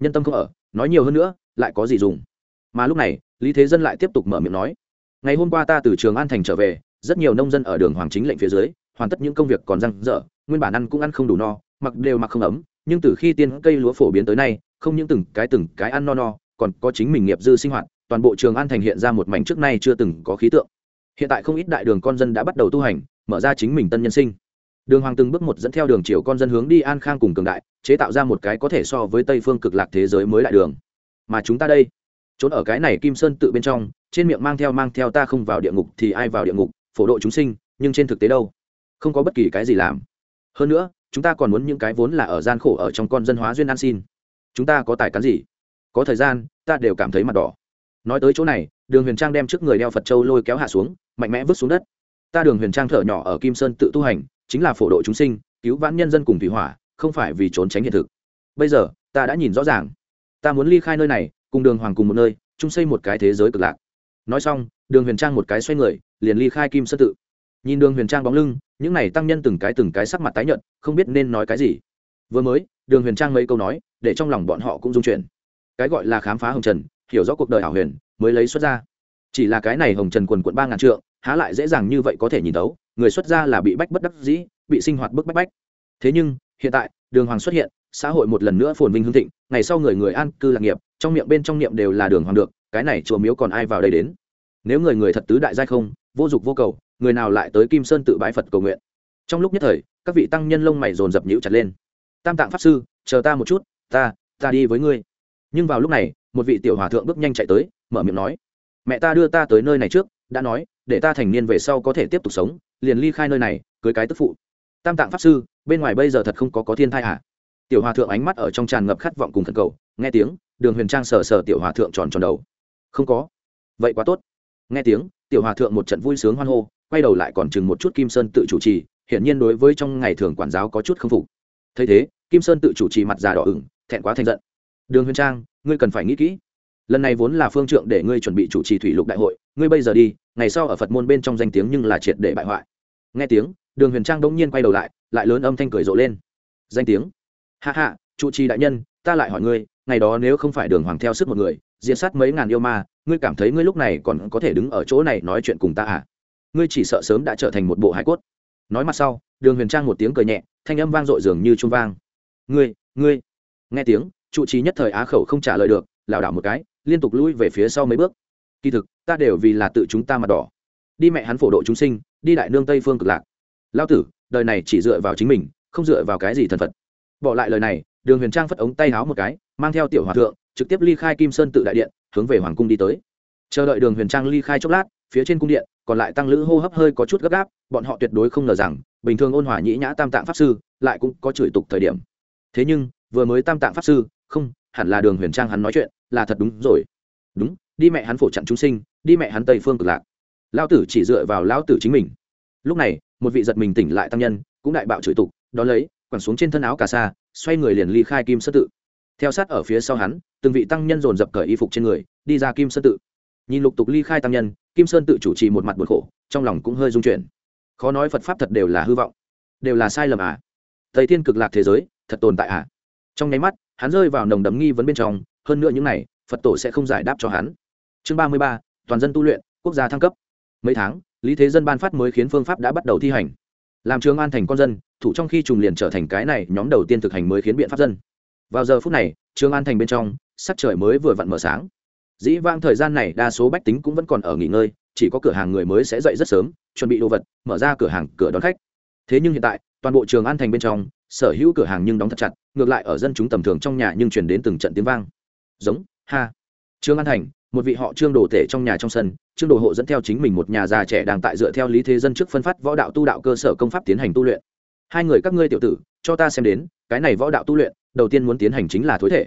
Nhân tâm không ở, nói nhiều hơn nữa, lại có gì dùng? Mà lúc này, lý thế dân lại tiếp tục mở miệng nói, ngày hôm qua ta từ trường an thành trở về, rất nhiều nông dân ở đường hoàng chính lệnh phía dưới, hoàn tất những công việc còn răng dở nguyên bản ăn cũng ăn không đủ no, mặc đều mặc không ấm, nhưng từ khi tiên cây lúa phổ biến tới nay, không những từng cái từng cái ăn no no, còn có chính mình nghiệp dư sinh hoạt, toàn bộ trường an thành hiện ra một mảnh trước nay chưa từng có khí tượng. Hiện tại không ít đại đường con dân đã bắt đầu tu hành, mở ra chính mình tân nhân sinh. Đường hoàng từng bước một dẫn theo đường chiều con dân hướng đi an khang cùng cường đại, chế tạo ra một cái có thể so với tây phương cực lạc thế giới mới đại đường. Mà chúng ta đây, trốn ở cái này kim sơn tự bên trong, trên miệng mang theo mang theo ta không vào địa ngục thì ai vào địa ngục, phổ độ chúng sinh, nhưng trên thực tế đâu? Không có bất kỳ cái gì làm hơn nữa, chúng ta còn muốn những cái vốn là ở gian khổ ở trong con dân hóa duyên an xin. Chúng ta có tài cán gì? Có thời gian, ta đều cảm thấy mặt đỏ. Nói tới chỗ này, đường huyền trang đem trước người đeo phật châu lôi kéo hạ xuống, mạnh mẽ vứt xuống đất. Ta đường huyền trang thở nhỏ ở kim sơn tự tu hành, chính là phổ độ chúng sinh, cứu vãn nhân dân cùng thủy hỏa, không phải vì trốn tránh hiện thực. Bây giờ, ta đã nhìn rõ ràng. Ta muốn ly khai nơi này, cùng đường hoàng cùng một nơi, chung xây một cái thế giới cực lạc. Nói xong, đường huyền trang một cái xoay người, liền ly khai kim sơn tự nhìn đường huyền trang bóng lưng, những này tăng nhân từng cái từng cái sắc mặt tái nhợt, không biết nên nói cái gì. Vừa mới, đường huyền trang mấy câu nói, để trong lòng bọn họ cũng dung chuyển. Cái gọi là khám phá hồng trần, hiểu rõ cuộc đời ảo huyền, mới lấy xuất ra. Chỉ là cái này hồng trần quần quận ba ngàn trượng, há lại dễ dàng như vậy có thể nhìn tấu người xuất gia là bị bách bất đắc dĩ, bị sinh hoạt bức bách bách. Thế nhưng, hiện tại, đường hoàng xuất hiện, xã hội một lần nữa phồn vinh hương thịnh, ngày sau người người an, cư lạc nghiệp, trong miệng bên trong niệm đều là đường hoàng được, cái này chùa miếu còn ai vào đây đến? Nếu người người thật tứ đại giai không, vô dục vô cầu người nào lại tới kim sơn tự bái phật cầu nguyện. Trong lúc nhất thời, các vị tăng nhân lông mày dồn dập nhũ chặt lên. Tam tạng pháp sư, chờ ta một chút, ta ta đi với ngươi. Nhưng vào lúc này, một vị tiểu hòa thượng bước nhanh chạy tới, mở miệng nói, mẹ ta đưa ta tới nơi này trước, đã nói, để ta thành niên về sau có thể tiếp tục sống, liền ly khai nơi này, cưới cái tức phụ. Tam tạng pháp sư, bên ngoài bây giờ thật không có có thiên thai hả? Tiểu hòa thượng ánh mắt ở trong tràn ngập khát vọng cùng thần cầu, nghe tiếng, đường huyền trang sờ sờ tiểu hòa thượng tròn tròn đầu. Không có. Vậy quá tốt. Nghe tiếng, tiểu hòa thượng một trận vui sướng hoan hô quay đầu lại còn chừng một chút kim sơn tự chủ trì, hiển nhiên đối với trong ngày thường quản giáo có chút k phục. Thấy thế, kim sơn tự chủ trì mặt già đỏ ửng, thẹn quá thành giận. Đường huyền trang, ngươi cần phải nghĩ kỹ. Lần này vốn là phương trượng để ngươi chuẩn bị chủ trì thủy lục đại hội, ngươi bây giờ đi, ngày sau ở phật môn bên trong danh tiếng nhưng là triệt để bại hoại. Nghe tiếng, đường huyền trang đông nhiên quay đầu lại lại lớn âm thanh cười rộ lên. Danh tiếng. Hạ hạ chủ trì đại nhân, ta lại hỏi ngươi, ngày đó nếu không phải đường hoàng theo sức một người diễn sát mấy ngàn yêu ma, ngươi cảm thấy ngươi lúc này còn có thể đứng ở chỗ này nói chuyện cùng ta à? Ngươi chỉ sợ sớm đã trở thành một bộ hải cốt. Nói mặt sau, đường huyền trang một tiếng cười nhẹ, thanh âm vang dội dường như trung vang. Ngươi ngươi. Nghe tiếng, trụ trì nhất thời á khẩu không trả lời được, lảo đảo một cái, liên tục lui về phía sau mấy bước. Kỳ thực, ta đều vì là tự chúng ta mặt đỏ. Đi mẹ hắn phổ độ chúng sinh, đi đại nương tây phương cực lạc. Lao tử, đời này chỉ dựa vào chính mình, không dựa vào cái gì thần phật. Bỏ lại lời này, đường huyền trang phất ống tay háo một cái, mang theo tiểu hòa thượng, trực tiếp ly khai kim sơn tự đại điện, hướng về hoàng cung đi tới. Chờ đợi đường huyền trang ly khai chốc lát, phía trên cung điện còn lại tăng lữ hô hấp hơi có chút gấp gáp, bọn họ tuyệt đối không ngờ rằng, bình thường ôn hòa nhĩ nhã tam tạng pháp sư lại cũng có chửi tục thời điểm. Thế nhưng, vừa mới tam tạng pháp sư, không, hẳn là đường huyền trang hắn nói chuyện, là thật đúng rồi. Đúng, đi mẹ hắn phổ chặn chúng sinh, đi mẹ hắn tây phương cực lạc. Lao tử chỉ dựa vào lao tử chính mình. Lúc này, một vị giật mình tỉnh lại tăng nhân, cũng đại bạo chửi tục đ ó lấy, quẳng xuống trên thân áo cà sa, xoay người liền ly khai kim sơ tự. Theo sát ở phía sau hắn, từng vị tăng nhân dồn dập cởi y phục trên người, đi ra kim sơ tự. Nhìn lục tục ly khai tăng nhân kim sơn tự chủ trì một mặt buồn khổ, trong lòng cũng hơi rung chuyển. Khó nói phật pháp thật đều là hư vọng, đều là sai lầm à? Thầy thiên cực lạc thế giới, thật tồn tại à? Trong nháy mắt, hắn rơi vào nồng đấm nghi vấn bên trong, hơn nữa những này, phật tổ sẽ không giải đáp cho hắn. Chương ba mươi ba, toàn dân tu luyện, quốc gia thăng cấp. Mấy tháng, lý thế dân ban phát mới khiến phương pháp đã bắt đầu thi hành. Làm trường an thành con dân, thủ trong khi trùng liền trở thành cái này nhóm đầu tiên thực hành mới khiến biện pháp dân. Vào giờ phút này, trường an thành bên trong, sắc trời mới vừa vặn mở sáng dĩ vãng thời gian này đa số bách tính cũng vẫn còn ở nghỉ ngơi, chỉ có cửa hàng người mới sẽ dậy rất sớm, chuẩn bị đồ vật, mở ra cửa hàng, cửa đón khách. Thế nhưng hiện tại, toàn bộ trường an thành bên trong, sở hữu cửa hàng nhưng đóng thật chặt, ngược lại ở dân chúng tầm thường trong nhà nhưng chuyển đến từng trận tiếng vang. Giống, ha. Trương an thành, một vị họ trương đồ tể trong nhà trong sân, trương đồ hộ dẫn theo chính mình một nhà già trẻ đang tại dựa theo lý thế dân trước phân phát võ đạo tu đạo cơ sở công pháp tiến hành tu luyện. Hai người các ngươi tiểu tử, cho ta xem đến, cái này võ đạo tu luyện, đầu tiên muốn tiến hành chính là thối thể.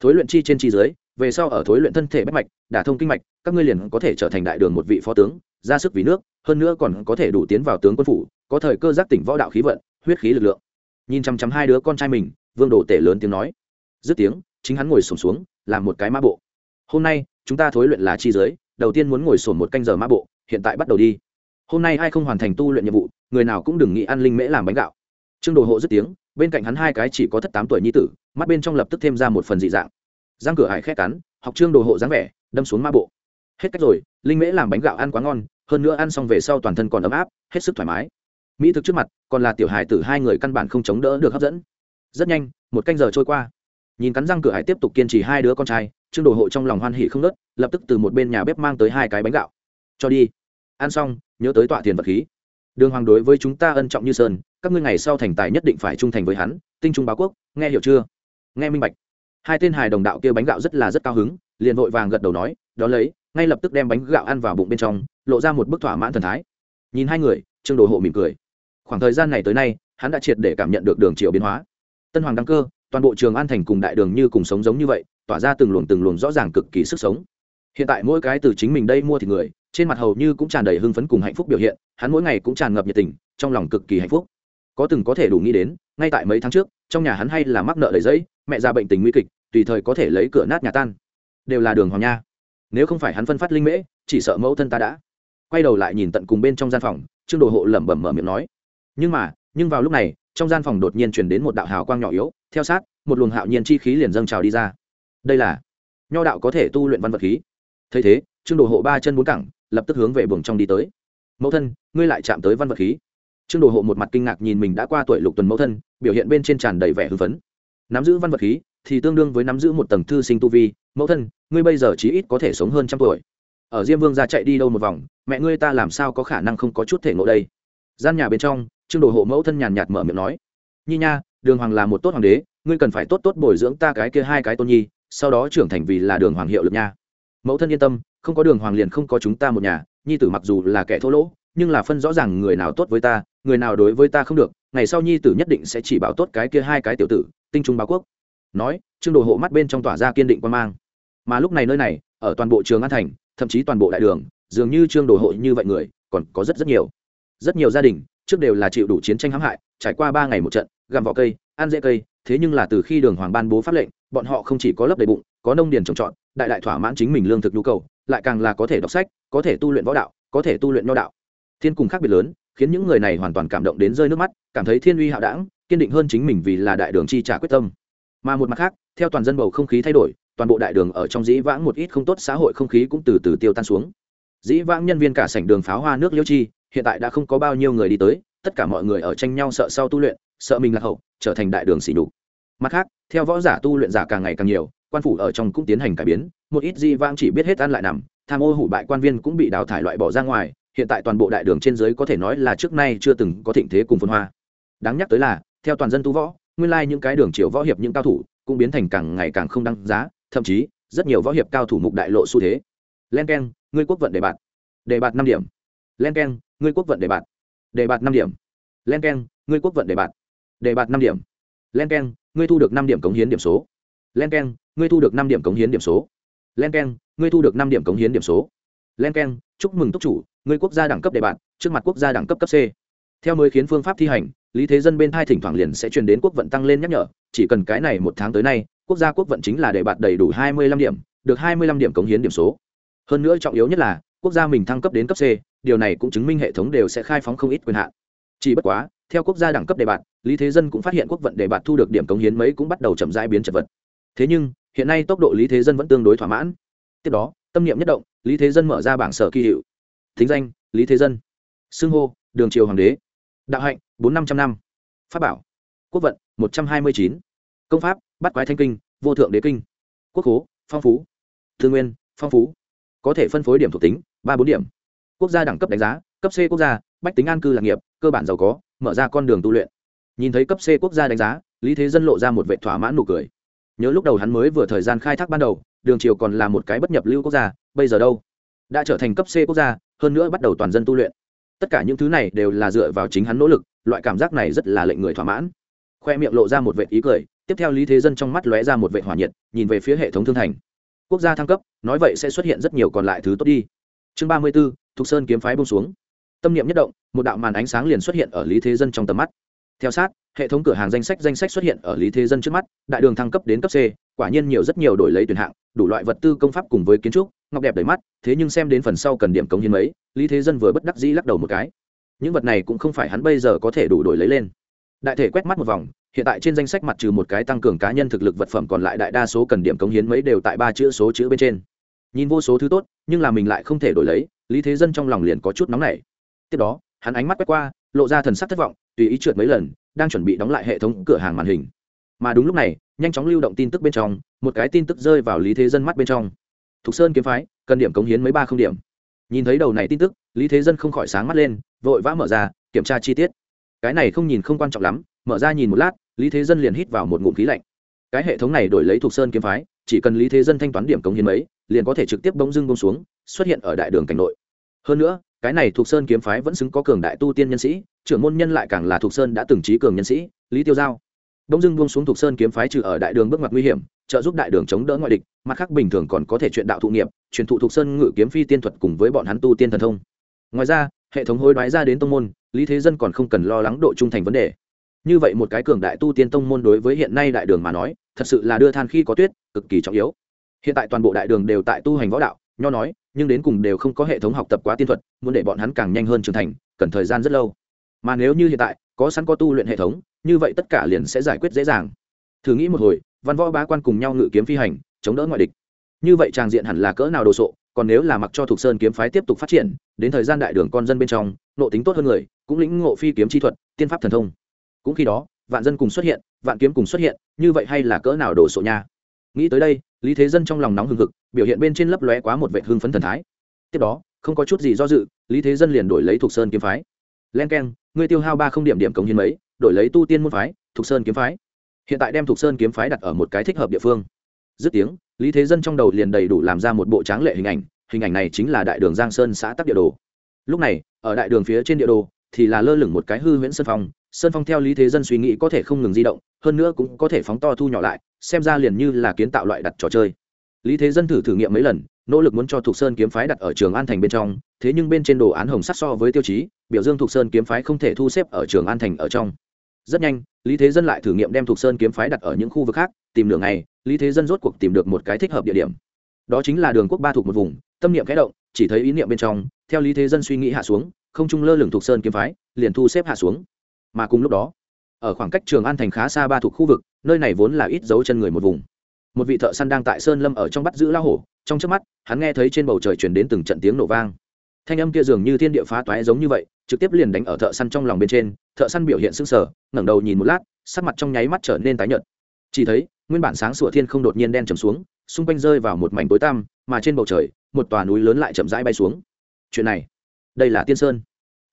Thối luyện chi trên chi dưới về sau ở thối luyện thân thể bách mạch đả thông kinh mạch các ngươi liền có thể trở thành đại đường một vị phó tướng ra sức vì nước hơn nữa còn có thể đủ tiến vào tướng quân phủ có thời cơ giác tỉnh võ đạo khí vận huyết khí lực lượng. Nhìn chăm chăm hai đứa con trai mình vương đồ tể lớn tiếng nói. Dứt tiếng chính hắn ngồi sổm xuống, xuống làm một cái mã bộ. Hôm nay chúng ta thối luyện là chi giới đầu tiên muốn ngồi sổm một canh giờ mã bộ hiện tại bắt đầu đi. Hôm nay ai không hoàn thành tu luyện nhiệm vụ người nào cũng đừng nghĩ ăn linh mễ làm bánh gạo. Trương đồ hộ dứt tiếng bên cạnh hắn hai cái chỉ có thất tám tuổi nhi tử mắt bên trong lập tức thêm ra một phần dị dạng giang cửa hải khét cắn, học trương đồ hộ dáng vẻ, đâm xuống ma bộ. Hết cách rồi, linh mễ làm bánh gạo ăn quá ngon, hơn nữa ăn xong về sau toàn thân còn ấm áp, hết sức thoải mái. Mỹ thực trước mặt, còn là tiểu hải tử hai người căn bản không chống đỡ được hấp dẫn. Rất nhanh, một canh giờ trôi qua. Nhìn cắn răng cửa hải tiếp tục kiên trì hai đứa con trai, trương đồ hộ trong lòng hoan hỉ không nớt lập tức từ một bên nhà bếp mang tới hai cái bánh gạo. Cho đi. Ăn xong, nhớ tới tọa tiền vật khí. Đường hoàng đối với chúng ta ân trọng như sơn, các ngươi ngày sau thành tài nhất định phải trung thành với hắn, tinh trung báo quốc, nghe hiểu chưa? Nghe minh bạch hai tên hài đồng đạo kia bánh gạo rất là rất cao hứng, liền vội vàng gật đầu nói đó lấy. Ngay lập tức đem bánh gạo ăn vào bụng bên trong, lộ ra một bức thỏa mãn thần thái. Nhìn hai người, trương đồ hộ mỉm cười. Khoảng thời gian này tới nay, hắn đã triệt để cảm nhận được đường chiều biến hóa. Tân hoàng đăng cơ, toàn bộ trường an thành cùng đại đường như cùng sống giống như vậy, tỏa ra từng luồng từng luồng rõ ràng cực kỳ sức sống. Hiện tại mỗi cái từ chính mình đây mua thì người, trên mặt hầu như cũng tràn đầy hưng phấn cùng hạnh phúc biểu hiện, hắn mỗi ngày cũng tràn ngập nhiệt tình, trong lòng cực kỳ hạnh phúc. Có từng có thể đủ nghĩ đến, ngay tại mấy tháng trước, trong nhà hắn hay là mắc nợ đầy giấy mẹ ra bệnh tình nguy kịch tùy thời có thể lấy cửa nát nhà tan. Đều là đường hoàng nha. Nếu không phải hắn phân phát linh mễ, chỉ sợ mẫu thân ta đã. Quay đầu lại nhìn tận cùng bên trong gian phòng, trương đồ hộ lẩm bẩm mở miệng nói. Nhưng mà, nhưng vào lúc này, trong gian phòng đột nhiên truyền đến một đạo hào quang nhỏ yếu, theo sát, một luồng hạo nhiên chi khí liền dâng trào đi ra. Đây là nho đạo có thể tu luyện văn vật khí. Thấy thế, trương đồ hộ ba chân bốn cẳng, lập tức hướng về buồng trong đi tới. Mẫu thân, ngươi lại chạm tới văn vật khí. Trương đồ hộ một mặt kinh ngạc nhìn mình đã qua tuổi lục tuần mẫu thân, biểu hiện bên trên tràn đầy vẻ hưng phấn. Nắm giữ văn vật khí thì tương đương với nắm giữ một tầng thư sinh tu vi. Mẫu thân, ngươi bây giờ chí ít có thể sống hơn trăm tuổi. Ở diêm vương ra chạy đi đâu một vòng, mẹ ngươi ta làm sao có khả năng không có chút thể ngộ đây? Gian nhà bên trong, trương đồ hộ mẫu thân nhàn nhạt mở miệng nói, nhi nha, đường hoàng là một tốt hoàng đế, ngươi cần phải tốt tốt bồi dưỡng ta cái kia hai cái tôn nhi, sau đó trưởng thành vì là đường hoàng hiệu lực nha. Mẫu thân yên tâm, không có đường hoàng liền không có chúng ta một nhà, nhi tử mặc dù là kẻ thô lỗ, nhưng là phân rõ ràng người nào tốt với ta, người nào đối với ta không được, ngày sau nhi tử nhất định sẽ chỉ bảo tốt cái kia hai cái tiểu tử, tinh trung báo quốc nói, trương đồ hộ mắt bên trong tỏa ra kiên định quan mang. Mà lúc này nơi này, ở toàn bộ trường an thành, thậm chí toàn bộ đại đường, dường như trương đồ hộ như vậy người, còn có rất rất nhiều. Rất nhiều gia đình, trước đều là chịu đủ chiến tranh hãm hại, trải qua ba ngày một trận, gặm vỏ cây, ăn dễ cây, thế nhưng là từ khi đường hoàng ban bố pháp lệnh, bọn họ không chỉ có lấp đầy bụng, có nông điền trồng trọt, đại đại thỏa mãn chính mình lương thực nhu cầu, lại càng là có thể đọc sách, có thể tu luyện võ đạo, có thể tu luyện nho đạo. Thiên cùng khác biệt lớn, khiến những người này hoàn toàn cảm động đến rơi nước mắt, cảm thấy thiên uy hạo đảng, kiên định hơn chính mình vì là đại đường chi trả quyết tâm mà một mặt khác, theo toàn dân bầu không khí thay đổi, toàn bộ đại đường ở trong dĩ vãng một ít không tốt xã hội không khí cũng từ từ tiêu tan xuống. Dĩ vãng nhân viên cả sảnh đường pháo hoa nước liêu chi, hiện tại đã không có bao nhiêu người đi tới, tất cả mọi người ở tranh nhau sợ sau tu luyện, sợ mình lạc hậu, trở thành đại đường xỉ đục mặt khác, theo võ giả tu luyện giả càng ngày càng nhiều, quan phủ ở trong cũng tiến hành cải biến, một ít di vang chỉ biết hết ăn lại nằm, tham ô hủ bại quan viên cũng bị đào thải loại bỏ ra ngoài, hiện tại toàn bộ đại đường trên giới có thể nói là trước nay chưa từng có thịnh thế cùng phân hoa. Đáng nhắc tới là, theo toàn dân tu võ nguyên lai những cái đường chiều võ hiệp những cao thủ cũng biến thành càng ngày càng không đăng giá, thậm chí, rất nhiều võ hiệp cao thủ mục đại lộ xu thế. Len k e n ngươi quốc vận đề bạt. Đề bạt năm điểm. Len k e n ngươi quốc vận đề bạt. Đề bạt năm điểm. Len k e n ngươi quốc vận đề bạt. Đề bạt năm điểm. Len k e n ngươi thu được năm điểm cống hiến điểm số. Len k e n ngươi thu được năm điểm cống hiến điểm số. Len k e n ngươi thu được năm điểm cống hiến điểm số. Len k e n chúc mừng túc chủ, ngươi quốc gia đẳng cấp đề bạt, trước mặt quốc gia đẳng cấp cấp c. Theo mới khiến phương pháp thi hành lý thế dân bên thai thỉnh thoảng liền sẽ truyền đến quốc vận tăng lên nhắc nhở, chỉ cần cái này một tháng tới nay, quốc gia quốc vận chính là để bạt đầy đủ hai mươi lăm điểm, được hai mươi lăm điểm cống hiến điểm số. Hơn nữa trọng yếu nhất là, quốc gia mình thăng cấp đến cấp c, điều này cũng chứng minh hệ thống đều sẽ khai phóng không ít quyền hạn. Chỉ bất quá, theo quốc gia đẳng cấp đề bạt, lý thế dân cũng phát hiện quốc vận đề bạt thu được điểm cống hiến mấy cũng bắt đầu chậm rãi biến chật vật. Thế nhưng, hiện nay tốc độ lý thế dân vẫn tương đối thỏa mãn. Tiếp đó, tâm niệm nhất động, lý thế dân mở ra bảng sở kỳ hiệu. Thính danh, lý thế dân. Xưng hô, đường triều hoàng đế. Đạo hạnh bốn năm trăm năm. Pháp bảo. Quốc vận, một trăm hai mươi chín. Công pháp, bắt quái thanh kinh, vô thượng đế kinh. Quốc hố phong phú. Thương nguyên, phong phú. Có thể phân phối điểm thuộc tính, ba bốn điểm. Quốc gia đẳng cấp đánh giá, cấp c quốc gia, bách tính an cư lạc nghiệp, cơ bản giàu có, mở ra con đường tu luyện. Nhìn thấy cấp c quốc gia đánh giá, lý thế dân lộ ra một vệ thỏa mãn nụ cười. Nhớ lúc đầu hắn mới vừa thời gian khai thác ban đầu, đường triều còn là một cái bất nhập lưu quốc gia, bây giờ đâu? Đã trở thành cấp c quốc gia, hơn nữa bắt đầu toàn dân tu luyện tất cả những thứ này đều là dựa vào chính hắn nỗ lực, loại cảm giác này rất là lệnh người thỏa mãn. Khoe miệng lộ ra một vệ ý cười, tiếp theo lý thế dân trong mắt lóe ra một vệ hỏa nhiệt, nhìn về phía hệ thống thương thành. Quốc gia thăng cấp, nói vậy sẽ xuất hiện rất nhiều còn lại thứ tốt đi. Chương ba mươi b ố thục sơn kiếm phái bông xuống. Tâm niệm nhất động, một đạo màn ánh sáng liền xuất hiện ở lý thế dân trong tầm mắt. Theo sát, hệ thống cửa hàng danh sách danh sách xuất hiện ở lý thế dân trước mắt, đại đường thăng cấp đến cấp c quả nhiên nhiều rất nhiều đổi lấy tuyển hạng, đủ loại vật tư công pháp cùng với kiến trúc, ngọc đẹp đầy mắt, thế nhưng xem đến phần sau cần điểm cống hiến mấy, lý thế dân vừa bất đắc dĩ lắc đầu một cái. Những vật này cũng không phải hắn bây giờ có thể đủ đổi lấy lên. Đại thể quét mắt một vòng, hiện tại trên danh sách mặt trừ một cái tăng cường cá nhân thực lực vật phẩm còn lại đại đa số cần điểm cống hiến mấy đều tại ba chữ số chữ bên trên. Nhìn vô số thứ tốt, nhưng là mình lại không thể đổi lấy, lý thế dân trong lòng liền có chút nóng nảy. Tiếp đó, hắn ánh mắt quét qua, lộ ra thần sắc thất vọng, tùy ý trượt mấy lần, đang chuẩn bị đóng lại hệ thống cửa hàng màn hình mà đúng lúc này, nhanh chóng lưu động tin tức bên trong, một cái tin tức rơi vào lý thế dân mắt bên trong. Thục sơn kiếm phái, cần điểm cống hiến mấy ba không điểm. Nhìn thấy đầu này tin tức, lý thế dân không khỏi sáng mắt lên, vội vã mở ra, kiểm tra chi tiết. Cái này không nhìn không quan trọng lắm, mở ra nhìn một lát, lý thế dân liền hít vào một ngụm khí lạnh. Cái hệ thống này đổi lấy thục sơn kiếm phái, chỉ cần lý thế dân thanh toán điểm cống hiến mấy, liền có thể trực tiếp bông dưng bông xuống, xuất hiện ở đại đường cảnh nội. Hơn nữa, cái này thuộc sơn kiếm phái vẫn xứng có cường đại tu tiên nhân sĩ, trưởng môn nhân lại càng là thuộc sơn đã từng trí cường nhân sĩ, lý tiêu giao đông dưng buông xuống thuộc sơn kiếm phái trừ ở đại đường bước ngoặt nguy hiểm, trợ giúp đại đường chống đỡ ngoại địch, mặt khác bình thường còn có thể chuyện đạo thụ nghiệp, truyền thụ thuộc sơn ngự kiếm phi tiên thuật cùng với bọn hắn tu tiên thần thông. Ngoài ra, hệ thống hối đoái ra đến tông môn, lý thế dân còn không cần lo lắng độ trung thành vấn đề. Như vậy một cái cường đại tu tiên tông môn đối với hiện nay đại đường mà nói, thật sự là đưa than khi có tuyết, cực kỳ trọng yếu. Hiện tại toàn bộ đại đường đều tại tu hành võ đạo, nho nói, nhưng đến cùng đều không có hệ thống học tập quá tiên thuật, muốn để bọn hắn càng nhanh hơn trưởng thành, cần thời gian rất lâu. Mà nếu như hiện tại có sẵn có tu luyện hệ thống, như vậy tất cả liền sẽ giải quyết dễ dàng. Thử nghĩ một hồi, văn võ bá quan cùng nhau ngự kiếm phi hành, chống đỡ ngoại địch. Như vậy tràng diện hẳn là cỡ nào đồ sộ, còn nếu là mặc cho thuộc sơn kiếm phái tiếp tục phát triển, đến thời gian đại đường con dân bên trong, nộ tính tốt hơn người, cũng lĩnh ngộ phi kiếm chi thuật, tiên pháp thần thông. Cũng khi đó, vạn dân cùng xuất hiện, vạn kiếm cùng xuất hiện, như vậy hay là cỡ nào đồ sộ nha? Nghĩ tới đây, lý thế dân trong lòng nóng hừng hực, biểu hiện bên trên lấp lóe quá một vệ hưng phấn thần thái. Tiếp đó, không có chút gì do dự, lý thế dân liền đổi lấy thuộc sơn kiếm phái len k e n ngươi tiêu hao ba không điểm điểm cống hiến mấy, đổi lấy tu tiên môn phái thuộc sơn kiếm phái. Hiện tại đem thuộc sơn kiếm phái đặt ở một cái thích hợp địa phương. Dứt tiếng, lý thế dân trong đầu liền đầy đủ làm ra một bộ tráng lệ hình ảnh hình ảnh này chính là đại đường giang sơn xã tắc địa đồ. Lúc này, ở đại đường phía trên địa đồ thì là lơ lửng một cái hư huyễn sơn phong sơn phong theo lý thế dân suy nghĩ có thể không ngừng di động, hơn nữa cũng có thể phóng to thu nhỏ lại, xem ra liền như là kiến tạo loại đặt trò chơi. Lý thế dân thử thử nghiệm mấy lần nỗ lực muốn cho thục sơn kiếm phái đặt ở trường an thành bên trong, thế nhưng bên trên đồ án hồng sắc so với tiêu chí, biểu dương thục sơn kiếm phái không thể thu xếp ở trường an thành ở trong. Rất nhanh, lý thế dân lại thử nghiệm đem thục sơn kiếm phái đặt ở những khu vực khác, tìm đường này lý thế dân rốt cuộc tìm được một cái thích hợp địa điểm. Đó chính là đường quốc ba thuộc một vùng, tâm niệm khẽ động, chỉ thấy ý niệm bên trong, theo lý thế dân suy nghĩ hạ xuống, không trung lơ lửng thục sơn kiếm phái, liền thu xếp hạ xuống. Mà cùng lúc đó, ở khoảng cách trường an thành khá xa ba thuộc khu vực, nơi này vốn là ít dấu chân người một vùng một vị thợ săn đang tại sơn lâm ở trong bắt giữ lao hổ, trong trước mắt, hắn nghe thấy trên bầu trời chuyển đến từng trận tiếng nổ vang. Thanh âm kia dường như thiên địa phá toái giống như vậy, trực tiếp liền đánh ở thợ săn trong lòng bên trên, thợ săn biểu hiện sưng sờ, ngẩng đầu nhìn một lát, sắc mặt trong nháy mắt trở nên tái nhợt. Chỉ thấy, nguyên bản sáng sủa thiên không đột nhiên đen trầm xuống, xung quanh rơi vào một mảnh tối tăm, mà trên bầu trời, một tòa núi lớn lại chậm rãi bay xuống. Chuyện này, đây là tiên sơn.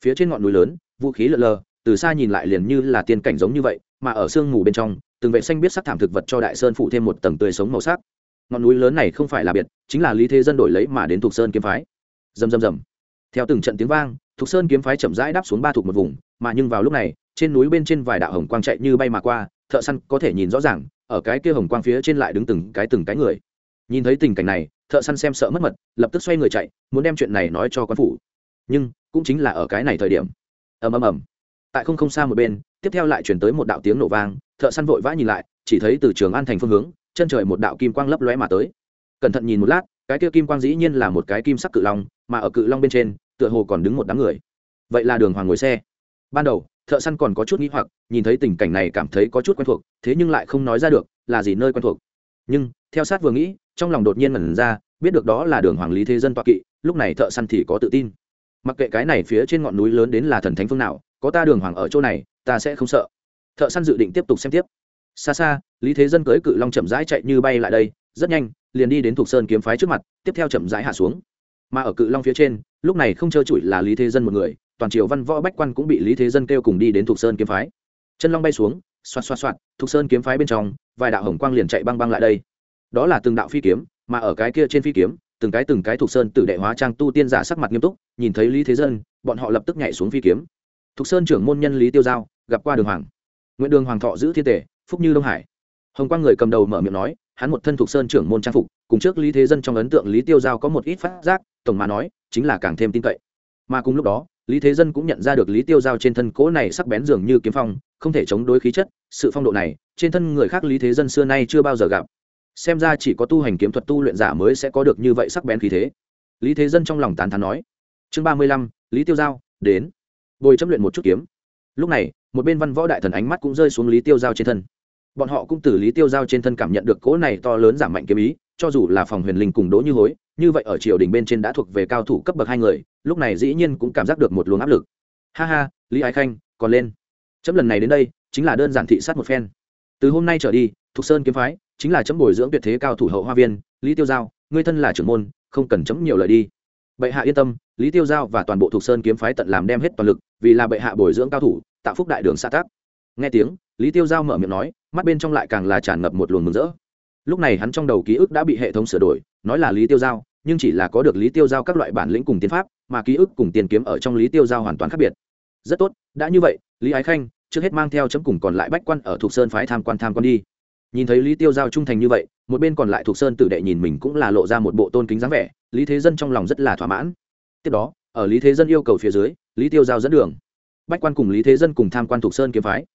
Phía trên ngọn núi lớn, vũ khí lợn lờ, từ xa nhìn lại liền như là tiên cảnh giống như vậy, mà ở sương mù bên trong từng vệ xanh biết sắc thảm thực vật cho đại sơn phụ thêm một tầng tươi sống màu sắc. Ngọn núi lớn này không phải là biệt, chính là lý thế dân đổi lấy mà đến thuộc sơn kiếm phái. Dầm dầm dầm theo từng trận tiếng vang, thuộc sơn kiếm phái chậm rãi đáp xuống ba thuộc một vùng, mà nhưng vào lúc này, trên núi bên trên vài đạo hồng quang chạy như bay mà qua, thợ săn có thể nhìn rõ ràng, ở cái kia hồng quang phía trên lại đứng từng cái từng cái người. Nhìn thấy tình cảnh này, thợ săn xem sợ mất mật, lập tức xoay người chạy, muốn đem chuyện này nói cho quan phủ. Nhưng, cũng chính là ở cái này thời điểm. Ầm ầm ầm. Tại không không xa một bên, tiếp theo lại chuyển tới một đạo tiếng nổ vang thợ săn vội vã nhìn lại, chỉ thấy từ trường an thành phương hướng, chân trời một đạo kim quang lấp lóe mà tới. Cẩn thận nhìn một lát, cái kia kim quang dĩ nhiên là một cái kim sắc cự long, mà ở cự long bên trên, tựa hồ còn đứng một đám người. Vậy là đường hoàng ngồi xe. Ban đầu, thợ săn còn có chút nghĩ hoặc, nhìn thấy tình cảnh này cảm thấy có chút quen thuộc, thế nhưng lại không nói ra được là gì nơi quen thuộc. Nhưng, theo sát vừa nghĩ, trong lòng đột nhiên ngẩn ra, biết được đó là đường hoàng lý thế dân toạ kỵ, lúc này thợ săn thì có tự tin. Mặc kệ cái này phía trên ngọn núi lớn đến là thần thánh phương nào, có ta đường hoàng ở chỗ này, ta sẽ không sợ thợ săn dự định tiếp tục xem tiếp. Xa xa, lý thế dân cưới cự long chậm rãi chạy như bay lại đây, rất nhanh, liền đi đến thục sơn kiếm phái trước mặt, tiếp theo chậm rãi hạ xuống. Mà ở cự long phía trên, lúc này không trơ trụi là lý thế dân một người, toàn triều văn võ bách quan cũng bị lý thế dân kêu cùng đi đến thục sơn kiếm phái. Chân long bay xuống, xoạt xoạt xoạt, thục sơn kiếm phái bên trong, vài đạo hồng quang liền chạy băng băng lại đây. Đó là từng đạo phi kiếm, mà ở cái kia trên phi kiếm, từng cái từng cái thục sơn tử đệ hóa trang tu tiên giả sắc mặt nghiêm túc, nhìn thấy lý thế dân, bọn họ lập tức nhảy xuống phi kiếm. Thục sơn trưởng môn nhân lý tiêu giao, gặp qua đường hoàng nguyễn đường hoàng thọ giữ thiên tể, phúc như đông hải. Hồng quang người cầm đầu mở miệng nói, hắn một thân thục sơn trưởng môn trang phục, cùng trước lý thế dân trong ấn tượng lý tiêu giao có một ít phát giác, tổng mà nói, chính là càng thêm tin cậy. Mà cùng lúc đó, lý thế dân cũng nhận ra được lý tiêu giao trên thân cỗ này sắc bén dường như kiếm phong, không thể chống đối khí chất, sự phong độ này, trên thân người khác lý thế dân xưa nay chưa bao giờ gặp. Xem ra chỉ có tu hành kiếm thuật tu luyện giả mới sẽ có được như vậy sắc bén khí thế. Lý thế dân trong lòng tán thán nói, chương ba mươi lăm, lý tiêu giao, đến. Bồi chấp luyện một chút kiếm. Lúc này một bên văn võ đại thần ánh mắt cũng rơi xuống lý tiêu giao trên thân. Bọn họ cũng từ lý tiêu giao trên thân cảm nhận được cỗ này to lớn giảm mạnh kiếm ý, cho dù là phòng huyền linh cùng đỗ như hối, như vậy ở triều đình bên trên đã thuộc về cao thủ cấp bậc hai người, lúc này dĩ nhiên cũng cảm giác được một luồng áp lực. Ha ha, lý ái khanh, còn lên. Chấm lần này đến đây, chính là đơn giản thị sát một phen. Từ hôm nay trở đi, thục sơn kiếm phái chính là chấm bồi dưỡng tuyệt thế cao thủ hậu hoa viên, lý tiêu giao, ngươi thân là trưởng môn, không cần chấm nhiều lời đi. Bệ hạ yên tâm, lý tiêu giao và toàn bộ thục sơn kiếm phái tận làm đem hết toàn lực, vì là bệ hạ bồi dưỡng cao thủ tạo phúc đại đường xã tác nghe tiếng, lý tiêu giao mở miệng nói, mắt bên trong lại càng là tràn ngập một luồng mừng rỡ. Lúc này hắn trong đầu ký ức đã bị hệ thống sửa đổi, nói là lý tiêu giao, nhưng chỉ là có được lý tiêu giao các loại bản lĩnh cùng tiến pháp, mà ký ức cùng tiền kiếm ở trong lý tiêu giao hoàn toàn khác biệt. Rất tốt, đã như vậy, lý ái khanh, trước hết mang theo chấm cùng còn lại bách quan ở thuộc sơn phái tham quan tham quan đi. Nhìn thấy lý tiêu giao trung thành như vậy, một bên còn lại thuộc sơn tử đệ nhìn mình cũng là lộ ra một bộ tôn kính dáng vẻ, lý thế dân trong lòng rất là thỏa mãn. Tiếp đó, ở lý thế dân yêu cầu phía dưới, lý tiêu giao dẫn đường bách quan cùng lý thế dân cùng tham quan thục sơn kiếm phái.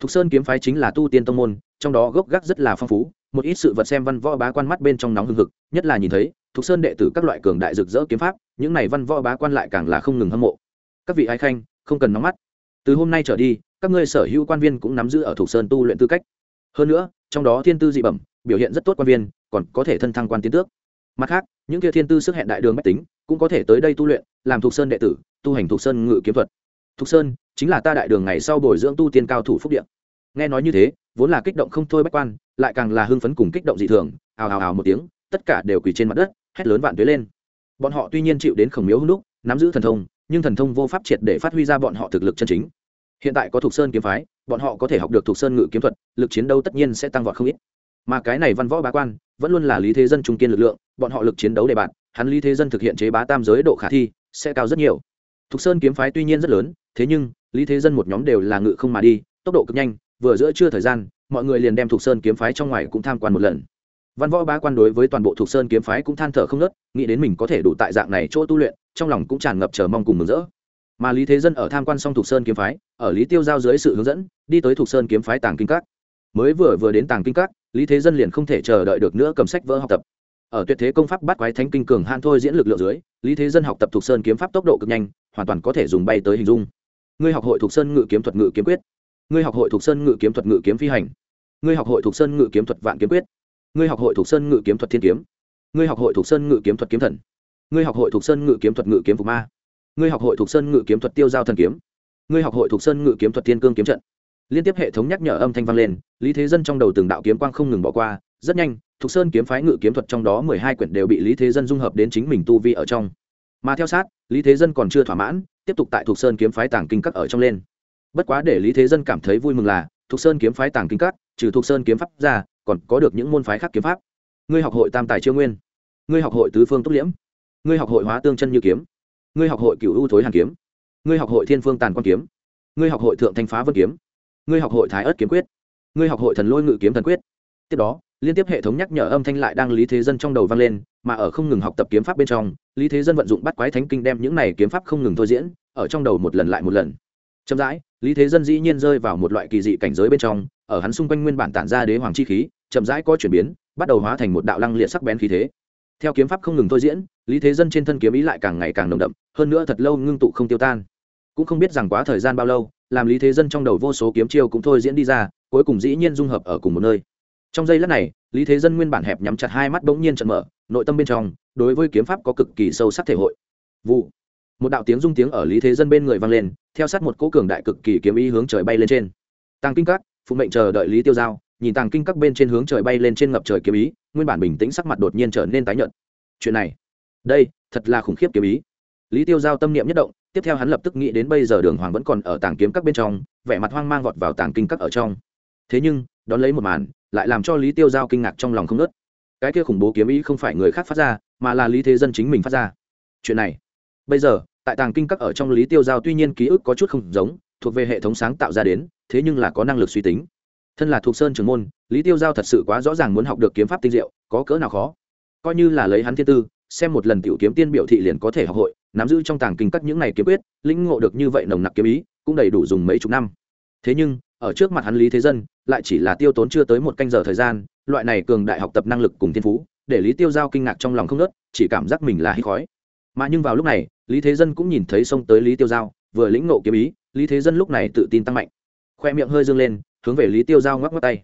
Thục sơn kiếm phái chính là tu tiên tông môn, trong đó gốc gác rất là phong phú, một ít sự vật xem văn võ bá quan mắt bên trong nóng hưng hực, nhất là nhìn thấy, thục sơn đệ tử các loại cường đại rực rỡ kiếm pháp, những này văn võ bá quan lại càng là không ngừng hâm mộ. Các vị ái khanh, không cần nóng mắt. Từ hôm nay trở đi, các ngươi sở hữu quan viên cũng nắm giữ ở thục sơn tu luyện tư cách. Hơn nữa, trong đó thiên tư dị bẩm, biểu hiện rất tốt quan viên, còn có thể thân thăng quan tiến tước. Mặt khác, những kia thiên tư sức hẹn đại đường mách tính, cũng có thể tới đây tu luyện, làm thục sơn đệ tử, tu hành thục sơn ngự kiếm thuật thục sơn, chính là ta đại đường ngày sau bồi dưỡng tu tiên cao thủ phúc điện nghe nói như thế, vốn là kích động không thôi bách quan, lại càng là hưng phấn cùng kích động dị thường, ào ào ào một tiếng, tất cả đều quỳ trên mặt đất, hét lớn vạn tuế lên. Bọn họ tuy nhiên chịu đến khổng miếu hưng đúc, nắm giữ thần thông, nhưng thần thông vô pháp triệt để phát huy ra bọn họ thực lực chân chính. Hiện tại có thục sơn kiếm phái, bọn họ có thể học được thục sơn ngự kiếm thuật, lực chiến đấu tất nhiên sẽ tăng vọt không ít. Mà cái này văn võ bá quan, vẫn luôn là lý thế dân trung kiên lực lượng, bọn họ lực chiến đấu đề bạn, hắn lý thế dân thực hiện chế bá tam giới độ khả thi, sẽ cao rất nhiều thục sơn kiếm phái tuy nhiên rất lớn, thế nhưng, lý thế dân một nhóm đều là ngự không mà đi, tốc độ cực nhanh, vừa giữa trưa thời gian, mọi người liền đem thục sơn kiếm phái trong ngoài cũng tham quan một lần. Văn võ bá quan đối với toàn bộ thục sơn kiếm phái cũng than thở không nớt nghĩ đến mình có thể đủ tại dạng này chỗ tu luyện, trong lòng cũng tràn ngập chờ mong cùng mừng rỡ. Mà lý thế dân ở tham quan xong thục sơn kiếm phái, ở lý tiêu giao dưới sự hướng dẫn, đi tới thục sơn kiếm phái tàng kinh các. Mới vừa vừa đến tàng kinh các, lý thế dân liền không thể chờ đợi được nữa cầm sách vỡ học tập ở tuyệt thế công pháp bắt quái thánh kinh cường han thôi diễn lực lượng dưới lý thế dân học tập thục sơn kiếm pháp tốc độ cực nhanh hoàn toàn có thể dùng bay tới hình dung ngươi học hội thục sơn ngự kiếm thuật ngự kiếm quyết ngươi học hội thục sơn ngự kiếm thuật ngự kiếm phi hành ngươi học hội thục sơn ngự kiếm thuật vạn kiếm quyết ngươi học hội thục sơn ngự kiếm thuật thiên kiếm ngươi học hội thục sơn ngự kiếm thuật kiếm thần ngươi học hội thục sơn ngự kiếm thuật ngự kiếm phục ma ngươi học hội thục sơn ngự kiếm thuật tiêu giao thần kiếm ngươi học hội thục sơn ngự kiếm thuật thiên cương kiếm trận liên tiếp hệ thống nhắc nhở âm thanh vang lên lý thế dân trong đầu từng đạo kiếm quang không ngừng bỏ qua rất nhanh thục sơn kiếm phái ngự kiếm thuật trong đó mười hai quyển đều bị lý thế dân dung hợp đến chính mình tu vi ở trong. Mà theo sát, lý thế dân còn chưa thỏa mãn, tiếp tục tại thục sơn kiếm phái tàng kinh các ở trong lên. Bất quá để lý thế dân cảm thấy vui mừng là, thục sơn kiếm phái tàng kinh các, trừ thục sơn kiếm pháp ra, còn có được những môn phái khác kiếm pháp. Ngươi học hội tam tài chiêu nguyên. Ngươi học hội tứ phương túc liễm. Ngươi học hội hóa tương chân như kiếm. Ngươi học hội cựu ưu thối hàn kiếm. Ngươi học hội thiên phương tàn quan kiếm. Ngươi học hội thượng thanh phá vân kiếm. Ngươi học hội thái ớt kiếm quyết. Ngươi học hội thần lôi ngự kiếm thần quyết tiếp đó, liên tiếp hệ thống nhắc nhở âm thanh lại đang lý thế dân trong đầu vang lên, mà ở không ngừng học tập kiếm pháp bên trong, lý thế dân vận dụng bắt quái thánh kinh đem những này kiếm pháp không ngừng thôi diễn, ở trong đầu một lần lại một lần. Chậm rãi, lý thế dân dĩ nhiên rơi vào một loại kỳ dị cảnh giới bên trong, ở hắn xung quanh nguyên bản tản ra đế hoàng chi khí, chậm rãi có chuyển biến, bắt đầu hóa thành một đạo lăng liệt sắc bén khí thế. Theo kiếm pháp không ngừng thôi diễn, lý thế dân trên thân kiếm ý lại càng ngày càng nồng đậm, hơn nữa thật lâu ngưng tụ không tiêu tan. Cũng không biết rằng quá thời gian bao lâu, làm lý thế dân trong đầu vô số kiếm chiêu cũng thôi diễn đi ra, cuối cùng dĩ nhiên dung hợp ở cùng một nơi trong giây lát này, lý thế dân nguyên bản hẹp nhắm chặt hai mắt bỗng nhiên trận mở, nội tâm bên trong, đối với kiếm pháp có cực kỳ sâu sắc thể hội. Vụ. Một đạo tiếng rung tiếng ở lý thế dân bên người vang lên, theo sát một cỗ cường đại cực kỳ kiếm ý hướng trời bay lên trên. Tàng kinh các, phụ mệnh chờ đợi lý tiêu giao, nhìn tàng kinh các bên trên hướng trời bay lên trên ngập trời kiếm ý, nguyên bản bình tĩnh sắc mặt đột nhiên trở nên tái nhợt. Chuyện này, đây, thật là khủng khiếp kiếm ý. Lý tiêu giao tâm niệm nhất động, tiếp theo hắn lập tức nghĩ đến bây giờ đường hoàng vẫn còn ở tàng kiếm các bên trong, vẻ mặt hoang mang vọt vào tàng kinh các ở trong. Thế nhưng đón lấy một màn, lại làm cho lý tiêu giao kinh ngạc trong lòng không nớt cái kia khủng bố kiếm ý không phải người khác phát ra, mà là lý thế dân chính mình phát ra. Chuyện này, bây giờ, tại tàng kinh các ở trong lý tiêu giao tuy nhiên ký ức có chút không giống, thuộc về hệ thống sáng tạo ra đến, thế nhưng là có năng lực suy tính. Thân là thuộc sơn trường môn, lý tiêu giao thật sự quá rõ ràng muốn học được kiếm pháp tinh diệu, có cỡ nào khó. Coi như là lấy hắn thiên tư, xem một lần tiểu kiếm tiên biểu thị liền có thể học hội, nắm giữ trong tàng kinh các những này kiếm quyết, lĩnh ngộ được như vậy nồng nặc kiếm ý, cũng đầy đủ dùng mấy chục năm. Thế nhưng ở trước mặt hắn lý thế dân, lại chỉ là tiêu tốn chưa tới một canh giờ thời gian, loại này cường đại học tập năng lực cùng thiên phú, để lý tiêu giao kinh ngạc trong lòng không nớt chỉ cảm giác mình là hít khói. Mà nhưng vào lúc này, lý thế dân cũng nhìn thấy xông tới lý tiêu giao, vừa lĩnh ngộ kiếm ý, lý thế dân lúc này tự tin tăng mạnh. Khoe miệng hơi dương lên, hướng về lý tiêu giao ngoắc ngoắc tay.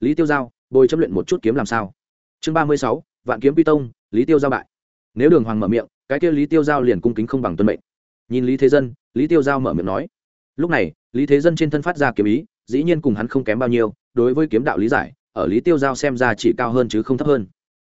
Lý tiêu giao, bồi chấm luyện một chút kiếm làm sao? Chương ba mươi sáu, vạn kiếm pi tông, lý tiêu giao bại. Nếu đường hoàng mở miệng, cái kia lý tiêu giao liền cung kính không bằng tuân mệnh. Nhìn lý thế dân, lý tiêu giao mở miệng nói. Lúc này, lý thế dân trên thân phát ra kiếm ý dĩ nhiên cùng hắn không kém bao nhiêu, đối với kiếm đạo lý giải, ở lý tiêu giao xem ra chỉ cao hơn chứ không thấp hơn.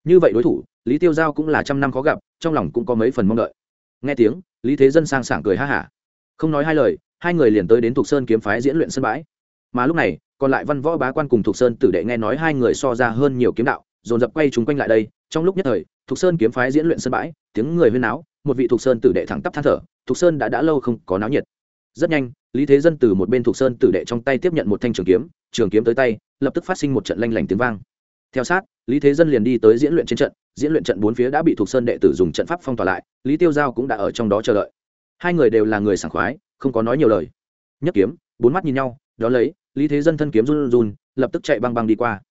Như vậy đối thủ, lý tiêu giao cũng là trăm năm khó gặp, trong lòng cũng có mấy phần mong đợi. Nghe tiếng, lý thế dân sang sảng cười ha hả. Không nói hai lời, hai người liền tới đến thục sơn kiếm phái diễn luyện sân bãi. Mà lúc này, còn lại văn võ bá quan cùng thục sơn tử đệ nghe nói hai người so ra hơn nhiều kiếm đạo, dồn dập quay chúng quanh lại đây. Trong lúc nhất thời, thục sơn kiếm phái diễn luyện sân bãi, tiếng người huyên náo, một vị thục sơn tử đệ thẳng tắp than thở, thục sơn đã đã lâu không có náo nhiệt rất nhanh, lý thế dân từ một bên thuộc sơn tử đệ trong tay tiếp nhận một thanh trường kiếm trường kiếm tới tay, lập tức phát sinh một trận lanh lảnh tiếng vang. Theo sát, lý thế dân liền đi tới diễn luyện trên trận, diễn luyện trận bốn phía đã bị thuộc sơn đệ tử dùng trận pháp phong tỏa lại, lý tiêu giao cũng đã ở trong đó chờ đợi. Hai người đều là người sảng khoái, không có nói nhiều lời. Nhất kiếm, bốn mắt nhìn nhau, đó lấy, lý thế dân thân kiếm run run, lập tức chạy băng băng đi qua.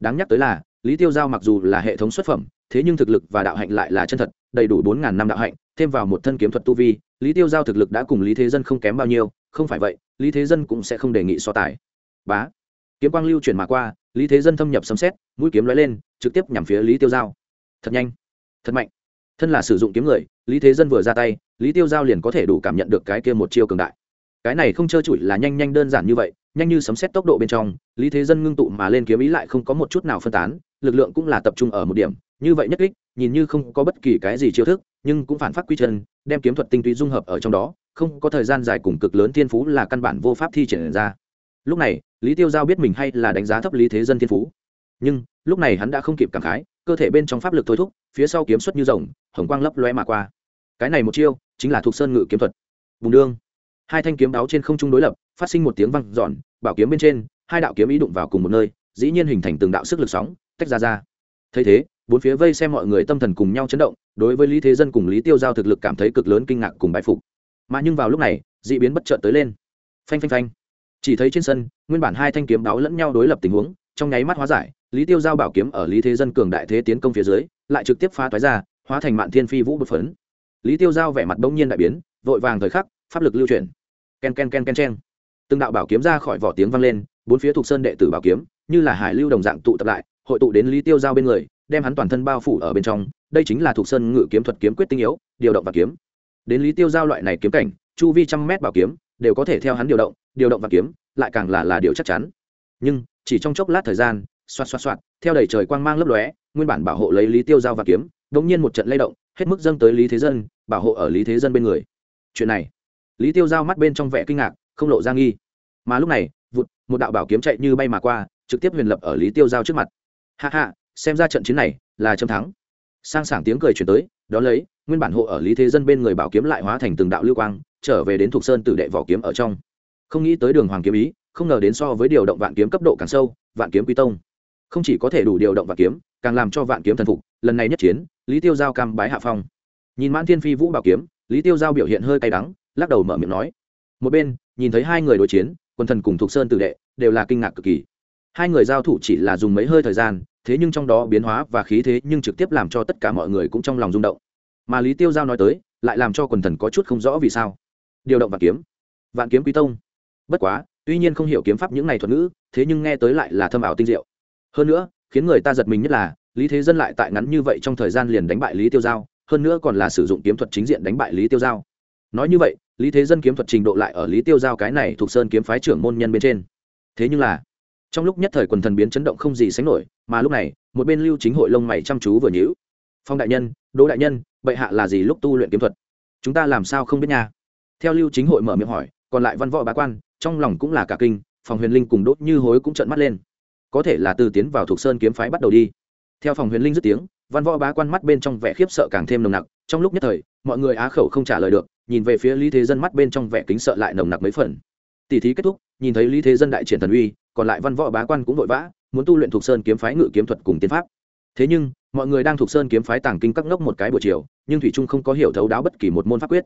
Đáng nhắc tới là, lý tiêu giao mặc dù là hệ thống xuất phẩm, thế nhưng thực lực và đạo hạnh lại là chân thật, đầy đủ bốn ngàn năm đạo hạnh, thêm vào một thân kiếm thuật tu vi lý tiêu giao thực lực đã cùng lý thế dân không kém bao nhiêu, không phải vậy, lý thế dân cũng sẽ không đề nghị so tài. Bá. Kiếm quang lưu chuyển mà qua, lý thế dân thâm nhập sấm xét mũi kiếm lóe lên, trực tiếp nhằm phía lý tiêu giao. Thật nhanh. Thật mạnh. Thân là sử dụng kiếm người, lý thế dân vừa ra tay, lý tiêu giao liền có thể đủ cảm nhận được cái kia một chiêu cường đại. Cái này không trơ trụi là nhanh nhanh đơn giản như vậy, nhanh như sấm xét tốc độ bên trong, lý thế dân ngưng tụ mà lên kiếm ý lại không có một chút nào phân tán, lực lượng cũng là tập trung ở một điểm, như vậy nhất kích, nhìn như không có bất kỳ cái gì chiêu thức, nhưng cũng phản phát quy chân đem kiếm thuật tinh túy dung hợp ở trong đó, không có thời gian dài cùng cực lớn thiên phú là căn bản vô pháp thi triển ra. Lúc này, lý tiêu giao biết mình hay là đánh giá thấp lý thế dân thiên phú. Nhưng, lúc này hắn đã không kịp cảm khái, cơ thể bên trong pháp lực thôi thúc, phía sau kiếm xuất như rồng, hồng quang lấp loe mà qua. Cái này một chiêu, chính là thuộc sơn ngự kiếm thuật. Bùng đương. Hai thanh kiếm đáo trên không trung đối lập, phát sinh một tiếng văng giòn bảo kiếm bên trên, hai đạo kiếm ý đụng vào cùng một nơi, dĩ nhiên hình thành từng đạo sức lực sóng, tách ra ra. Thấy thế bốn phía vây xem mọi người tâm thần cùng nhau chấn động, đối với lý thế dân cùng lý tiêu giao thực lực cảm thấy cực lớn kinh ngạc cùng bái phục. Mà nhưng vào lúc này d ị biến bất chợt tới lên. Phanh phanh phanh. Chỉ thấy trên sân, nguyên bản hai thanh kiếm đáo lẫn nhau đối lập tình huống, trong nháy mắt hóa giải, lý tiêu giao bảo kiếm ở lý thế dân cường đại thế tiến công phía dưới, lại trực tiếp phá toái ra, hóa thành mạn thiên phi vũ bột phấn. Lý tiêu giao vẻ mặt bỗng nhiên đại biến, vội vàng thời khắc, pháp lực lưu chuyển. Ken ken ken ken chen từng đạo bảo kiếm ra khỏi vỏ tiếng vang lên, bốn phía thuộc sơn đệ tử bảo kiếm, như là hải lưu đồng dạng tụ tập lại, hội tụ đến lý tiêu giao bên người đem hắn toàn thân bao phủ ở bên trong, đây chính là thuộc sơn ngự kiếm thuật kiếm quyết tinh yếu, điều động và kiếm. Đến lý tiêu giao loại này kiếm cảnh, chu vi trăm mét bảo kiếm, đều có thể theo hắn điều động điều động và kiếm, lại càng là là điều chắc chắn. Nhưng, chỉ trong chốc lát thời gian, xoạt xoạt xoạt, theo đầy trời quang mang lấp lóe, nguyên bản bảo hộ lấy lý tiêu giao và kiếm, đột nhiên một trận lay động, hết mức dâng tới lý thế dân, bảo hộ ở lý thế dân bên người. Chuyện này, lý tiêu giao mắt bên trong vẻ kinh ngạc, không lộ ra nghi. Mà lúc này, vụt, một đạo bảo kiếm chạy như bay mà qua, trực tiếp huyền lập ở lý tiêu giao trước mặt. Hạ hạ xem ra trận chiến này là châm thắng. Sang sảng tiếng cười chuyển tới đón lấy, nguyên bản hộ ở lý thế dân bên người bảo kiếm lại hóa thành từng đạo lưu quang, trở về đến thục sơn tử đệ vỏ kiếm ở trong. Không nghĩ tới đường hoàng kiếm ý, không ngờ đến so với điều động vạn kiếm cấp độ càng sâu, vạn kiếm quy tông. Không chỉ có thể đủ điều động vạn kiếm, càng làm cho vạn kiếm thần phục, lần này nhất chiến, lý tiêu giao cam bái hạ phong. Nhìn mãn thiên phi vũ bảo kiếm, lý tiêu giao biểu hiện hơi cay đắng, lắc đầu mở miệng nói. Một bên, nhìn thấy hai người đối chiến, quân thần cùng thục sơn tử đệ, đều là kinh ngạc cực kỳ. Hai người giao thủ chỉ là dùng mấy hơi thời gian thế nhưng trong đó biến hóa và khí thế nhưng trực tiếp làm cho tất cả mọi người cũng trong lòng rung động. Mà lý tiêu giao nói tới, lại làm cho quần thần có chút không rõ vì sao. Điều động vạn kiếm. Vạn kiếm quý tông. Bất quá, tuy nhiên không hiểu kiếm pháp những này thuật ngữ, thế nhưng nghe tới lại là thâm ảo tinh diệu. Hơn nữa, khiến người ta giật mình nhất là, lý thế dân lại tại ngắn như vậy trong thời gian liền đánh bại lý tiêu giao, hơn nữa còn là sử dụng kiếm thuật chính diện đánh bại lý tiêu giao. Nói như vậy, lý thế dân kiếm thuật trình độ lại ở lý tiêu giao cái này thuộc sơn kiếm phái trưởng môn nhân bên trên. Thế nhưng là trong lúc nhất thời quần thần biến chấn động không gì sánh nổi, mà lúc này, một bên lưu chính hội lông mày chăm chú vừa nhữ phong đại nhân, đỗ đại nhân, bệ hạ là gì lúc tu luyện kiếm thuật? Chúng ta làm sao không biết nha? Theo lưu chính hội mở miệng hỏi, còn lại văn võ bá quan, trong lòng cũng là cả kinh, phòng huyền linh cùng đốt như hối cũng trợn mắt lên. Có thể là từ tiến vào thuộc sơn kiếm phái bắt đầu đi. Theo phòng huyền linh dứt tiếng, văn võ bá quan mắt bên trong vẻ khiếp sợ càng thêm nồng nặc, trong lúc nhất thời, mọi người á khẩu không trả lời được, nhìn về phía lý thế dân mắt bên trong vẻ kính sợ lại nồng nặc mấy phần. Tỷ thí kết thúc, nhìn thấy lý thế dân đại triển thần uy còn lại văn võ bá quan cũng vội vã, muốn tu luyện thuộc sơn kiếm phái ngự kiếm thuật cùng tiến pháp. Thế nhưng, mọi người đang thuộc sơn kiếm phái tàng kinh các ngốc một cái buổi chiều, nhưng thủy trung không có hiểu thấu đáo bất kỳ một môn pháp quyết.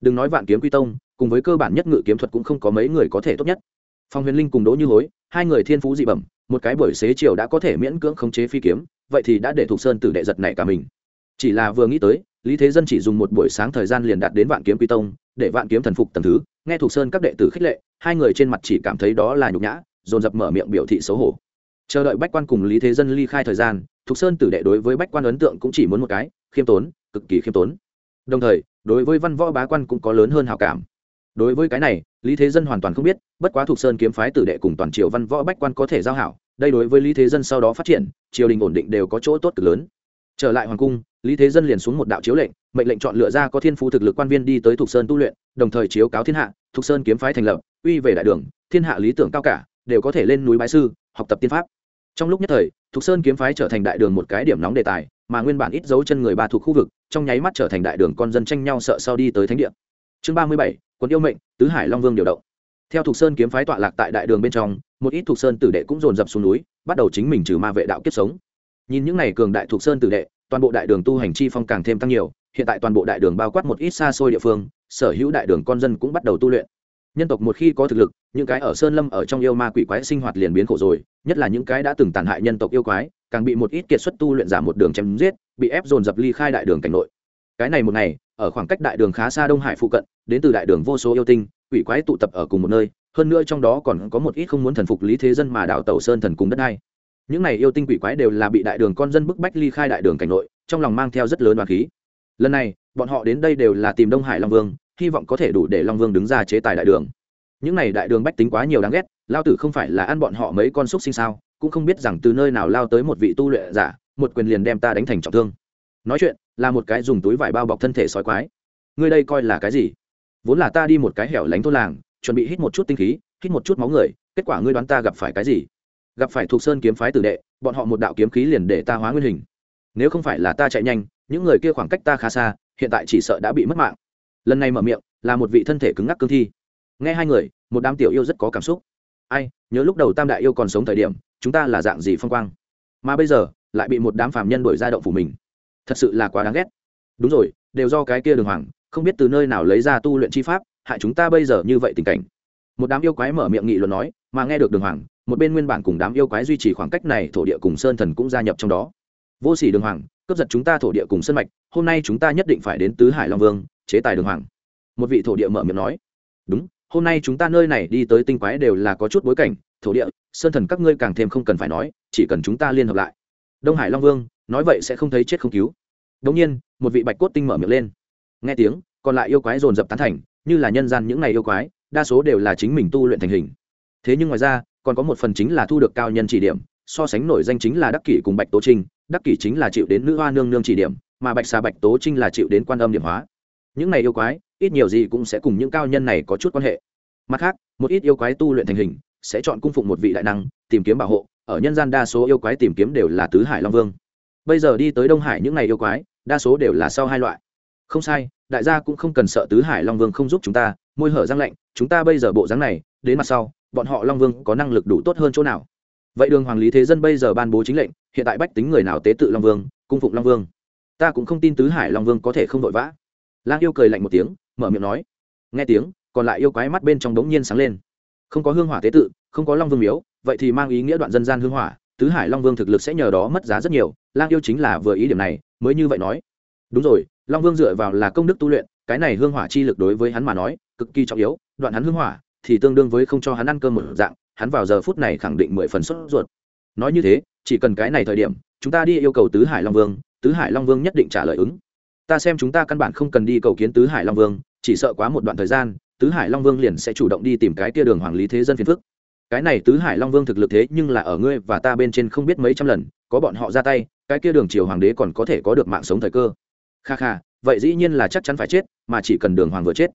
Đừng nói vạn kiếm quy tông, cùng với cơ bản nhất ngự kiếm thuật cũng không có mấy người có thể tốt nhất. Phong huyền linh cùng đỗ như hối, hai người thiên phú dị bẩm, một cái buổi xế chiều đã có thể miễn cưỡng khống chế phi kiếm, vậy thì đã để thuộc sơn tử đệ giật này cả mình. Chỉ là vừa nghĩ tới, lý thế dân chỉ dùng một buổi sáng thời gian liền đạt đến vạn kiếm quy tông, để vạn kiếm thần phục tầm thứ, nghe thuộc sơn các đệ tử khích lệ, hai người trên mặt chỉ cảm thấy đó là nhục nhã dồn dập mở miệng biểu thị xấu hổ. Chờ đợi bách quan cùng lý thế dân ly khai thời gian, thục sơn tử đệ đối với bách quan ấn tượng cũng chỉ muốn một cái, khiêm tốn, cực kỳ khiêm tốn. Đồng thời, đối với văn võ bá quan cũng có lớn hơn hào cảm. Đối với cái này, lý thế dân hoàn toàn không biết, bất quá thục sơn kiếm phái tử đệ cùng toàn triều văn võ bách quan có thể giao hảo, đây đối với lý thế dân sau đó phát triển, triều đình ổn định đều có chỗ tốt cực lớn. Trở lại hoàng cung, lý thế dân liền xuống một đạo chiếu lệnh, mệnh lệnh chọn lựa ra có thiên phú thực lực quan viên đi tới thục sơn tu luyện, đồng thời chiếu cáo thiên hạ, thục sơn kiếm phái thành lập, uy về đại đường, thiên hạ lý tưởng cao cả đều có thể lên núi bái sư, học tập tiên pháp. Trong lúc nhất thời, thục sơn kiếm phái trở thành đại đường một cái điểm nóng đề tài, mà nguyên bản ít dấu chân người ba thuộc khu vực, trong nháy mắt trở thành đại đường con dân tranh nhau sợ sau đi tới thánh địa. Chương ba mươi bảy quân yêu mệnh, tứ hải long vương điều động. Theo thục sơn kiếm phái tọa lạc tại đại đường bên trong, một ít thục sơn tử đệ cũng dồn dập xuống núi, bắt đầu chính mình trừ ma vệ đạo kiếp sống. Nhìn những n à y cường đại thục sơn tử đệ, toàn bộ đại đường tu hành chi phong càng thêm tăng nhiều, hiện tại toàn bộ đại đường bao quát một ít xa xôi địa phương, sở hữu đại đường con dân cũng bắt đầu tu luyện nhân tộc một khi có thực lực, những cái ở sơn lâm ở trong yêu ma quỷ quái sinh hoạt liền biến khổ rồi, nhất là những cái đã từng tàn hại nhân tộc yêu quái, càng bị một ít kiệt xuất tu luyện giả một đường chém giết, bị ép dồn dập ly khai đại đường cảnh nội. Cái này một ngày, ở khoảng cách đại đường khá xa đông hải phụ cận, đến từ đại đường vô số yêu tinh, quỷ quái tụ tập ở cùng một nơi, hơn nữa trong đó còn có một ít không muốn thần phục lý thế dân mà đảo tàu sơn thần cùng đất hai những này yêu tinh quỷ quái đều là bị đại đường con dân bức bách ly khai đại đường cảnh nội, trong lòng mang theo rất lớn đoàn khí. Lần này, bọn họ đến đây đều là tìm đông hải long vương hy vọng có thể đủ để long vương đứng ra chế tài đại đường. Những này đại đường bách tính quá nhiều đáng ghét, lao tử không phải là ăn bọn họ mấy con xúc sinh sao, cũng không biết rằng từ nơi nào lao tới một vị tu luyện giả, một quyền liền đem ta đánh thành trọng thương. Nói chuyện, là một cái dùng túi vải bao bọc thân thể sói quái. Ngươi đây coi là cái gì? Vốn là ta đi một cái hẻo lánh thôn làng, chuẩn bị hít một chút tinh khí, hít một chút máu người, kết quả ngươi đoán ta gặp phải cái gì? Gặp phải thuộc sơn kiếm phái tử đệ, bọn họ một đạo kiếm khí liền để ta hóa nguyên hình. Nếu không phải là ta chạy nhanh, những người kia khoảng cách ta khá xa, hiện tại chỉ sợ đã bị mất mạng lần này mở miệng là một vị thân thể cứng ngắc cương thi. Nghe hai người, một đám tiểu yêu rất có cảm xúc. Ai, nhớ lúc đầu tam đại yêu còn sống thời điểm, chúng ta là dạng gì phong quang? Mà bây giờ, lại bị một đám phàm nhân đổi ra động phủ mình. Thật sự là quá đáng ghét. Đúng rồi, đều do cái kia đường hoàng, không biết từ nơi nào lấy ra tu luyện chi pháp, hại chúng ta bây giờ như vậy tình cảnh. Một đám yêu quái mở miệng nghị luận nói, mà nghe được đường hoàng, một bên nguyên bản cùng đám yêu quái duy trì khoảng cách này, thổ địa cùng sơn thần cũng gia nhập trong đó. Vô sỉ đường hoàng, cướp giật chúng ta thổ địa cùng sơn mạch, hôm nay chúng ta nhất định phải đến tứ hải long vương chế tài đường hoàng. Một vị thổ địa mở miệng nói, đúng, hôm nay chúng ta nơi này đi tới tinh quái đều là có chút bối cảnh, thổ địa, sơn thần các ngươi càng thêm không cần phải nói, chỉ cần chúng ta liên hợp lại. Đông hải long vương nói vậy sẽ không thấy chết không cứu. Đ nhiên, một vị bạch cốt tinh mở miệng lên. Nghe tiếng, còn lại yêu quái dồn dập tán thành, như là nhân gian những ngày yêu quái, đa số đều là chính mình tu luyện thành hình. Thế nhưng ngoài ra, còn có một phần chính là thu được cao nhân chỉ điểm, so sánh nổi danh chính là đắc kỷ cùng bạch tố trinh. Đắc kỷ chính là chịu đến nữ hoa nương nương chỉ điểm, mà bạch xà bạch tố trinh là chịu đến quan âm điểm hóa những này yêu quái, ít nhiều gì cũng sẽ cùng những cao nhân này có chút quan hệ. Mặt khác, một ít yêu quái tu luyện thành hình, sẽ chọn cung phụng một vị đại năng, tìm kiếm bảo hộ, ở nhân gian đa số yêu quái tìm kiếm đều là tứ hải long vương. Bây giờ đi tới đông hải những ngày yêu quái, đa số đều là sau hai loại. Không sai, đại gia cũng không cần sợ tứ hải long vương không giúp chúng ta, môi hở răng lạnh, chúng ta bây giờ bộ dáng này, đến mặt sau, bọn họ long vương có năng lực đủ tốt hơn chỗ nào? Vậy đường hoàng lý thế dân bây giờ ban bố chính lệnh, hiện tại bách tính người nào tế tự long vương, cung phụng long vương? Ta cũng không tin tứ hải long vương có thể không vội vã lang yêu cười lạnh một tiếng, mở miệng nói. Nghe tiếng, còn lại yêu quái mắt bên trong đống nhiên sáng lên. Không có hương hỏa tế tự, không có long vương miếu, vậy thì mang ý nghĩa đoạn dân gian hương hỏa, tứ hải long vương thực lực sẽ nhờ đó mất giá rất nhiều, lang yêu chính là vừa ý điểm này, mới như vậy nói. Đúng rồi, long vương dựa vào là công đức tu luyện, cái này hương hỏa chi lực đối với hắn mà nói, cực kỳ trọng yếu, đoạn hắn hương hỏa thì tương đương với không cho hắn ăn cơm một dạng, hắn vào giờ phút này khẳng định mười phần sốt ruột. Nói như thế, chỉ cần cái này thời điểm, chúng ta đi yêu cầu tứ hải long vương, tứ hải long vương nhất định trả lời ứng ta xem chúng ta căn bản không cần đi cầu kiến tứ hải long vương, chỉ sợ quá một đoạn thời gian, tứ hải long vương liền sẽ chủ động đi tìm cái tia đường hoàng lý thế dân phiền phức. Cái này tứ hải long vương thực lực thế nhưng là ở ngươi và ta bên trên không biết mấy trăm lần, có bọn họ ra tay, cái kia đường triều hoàng đế còn có thể có được mạng sống thời cơ. Kha kha, vậy dĩ nhiên là chắc chắn phải chết, mà chỉ cần đường hoàng vừa chết.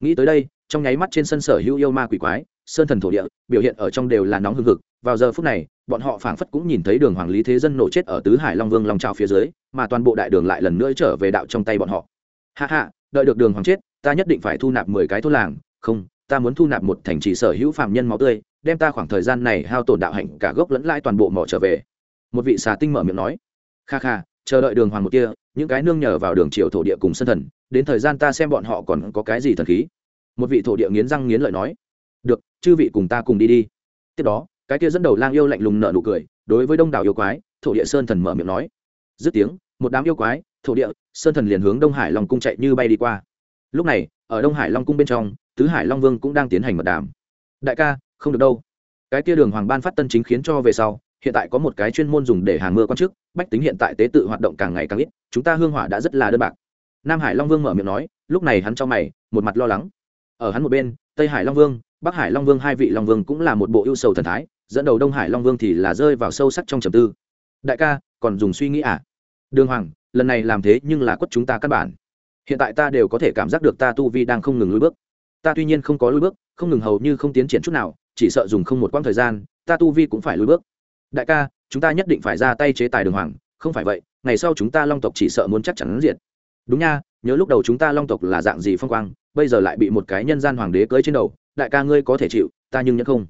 Nghĩ tới đây, trong nháy mắt trên sân sở hữu yêu ma quỷ quái, sơn thần thổ địa, biểu hiện ở trong đều là nóng hừng hực. Vào giờ phút này bọn họ phảng phất cũng nhìn thấy đường hoàng lý thế dân nổ chết ở tứ hải long vương long trào phía dưới, mà toàn bộ đại đường lại lần nữa trở về đạo trong tay bọn họ. Hạ hạ đợi được đường hoàng chết, ta nhất định phải thu nạp mười cái thôn làng. Không, ta muốn thu nạp một thành trì sở hữu phạm nhân máu tươi, đem ta khoảng thời gian này hao tổn đạo hạnh cả gốc lẫn lãi toàn bộ mỏ trở về. Một vị xà tinh mở miệng nói. Kha kha, chờ đợi đường hoàng một kia, những cái nương nhờ vào đường triều thổ địa cùng sân thần, đến thời gian ta xem bọn họ còn có cái gì thần khí. Một vị thổ địa nghiến răng nghiến lợi nói. Được, chư vị cùng ta cùng đi đi. Tiếp đó cái kia dẫn đầu lang yêu lạnh lùng nợ nụ cười, đối với đông đảo yêu quái, thổ địa sơn thần mở miệng nói. Dứt tiếng, một đám yêu quái, thổ địa, sơn thần liền hướng đông hải long cung chạy như bay đi qua. Lúc này, ở đông hải long cung bên trong, tứ hải long vương cũng đang tiến hành mật đàm. Đại ca, không được đâu. Cái kia đường hoàng ban phát tân chính khiến cho về sau, hiện tại có một cái chuyên môn dùng để hàng mưa quan chức, bách tính hiện tại tế tự hoạt động càng ngày càng ít, chúng ta hương hỏa đã rất là đơn bạc. Nam hải long vương mở miệng nói, lúc này hắn cho mày, một mặt lo lắng. Ở hắn một bên, tây hải long vương, bắc hải long vương hai vị long vương cũng là một bộ ưu sầu thần thái dẫn đầu đông hải long vương thì là rơi vào sâu sắc trong trầm tư. Đại ca, còn dùng suy nghĩ à? Đường hoàng, lần này làm thế nhưng là quất chúng ta căn bản. Hiện tại ta đều có thể cảm giác được ta tu vi đang không ngừng lùi bước. Ta tuy nhiên không có lùi bước, không ngừng hầu như không tiến triển chút nào, chỉ sợ dùng không một quãng thời gian, ta tu vi cũng phải lùi bước. Đại ca, chúng ta nhất định phải ra tay chế tài đường hoàng, không phải vậy, ngày sau chúng ta long tộc chỉ sợ muốn chắc chắn diệt. Đúng nha, nhớ lúc đầu chúng ta long tộc là dạng gì phong quang, bây giờ lại bị một cái nhân gian hoàng đế cưới trên đầu, đại ca ngươi có thể chịu, ta nhưng nhất không.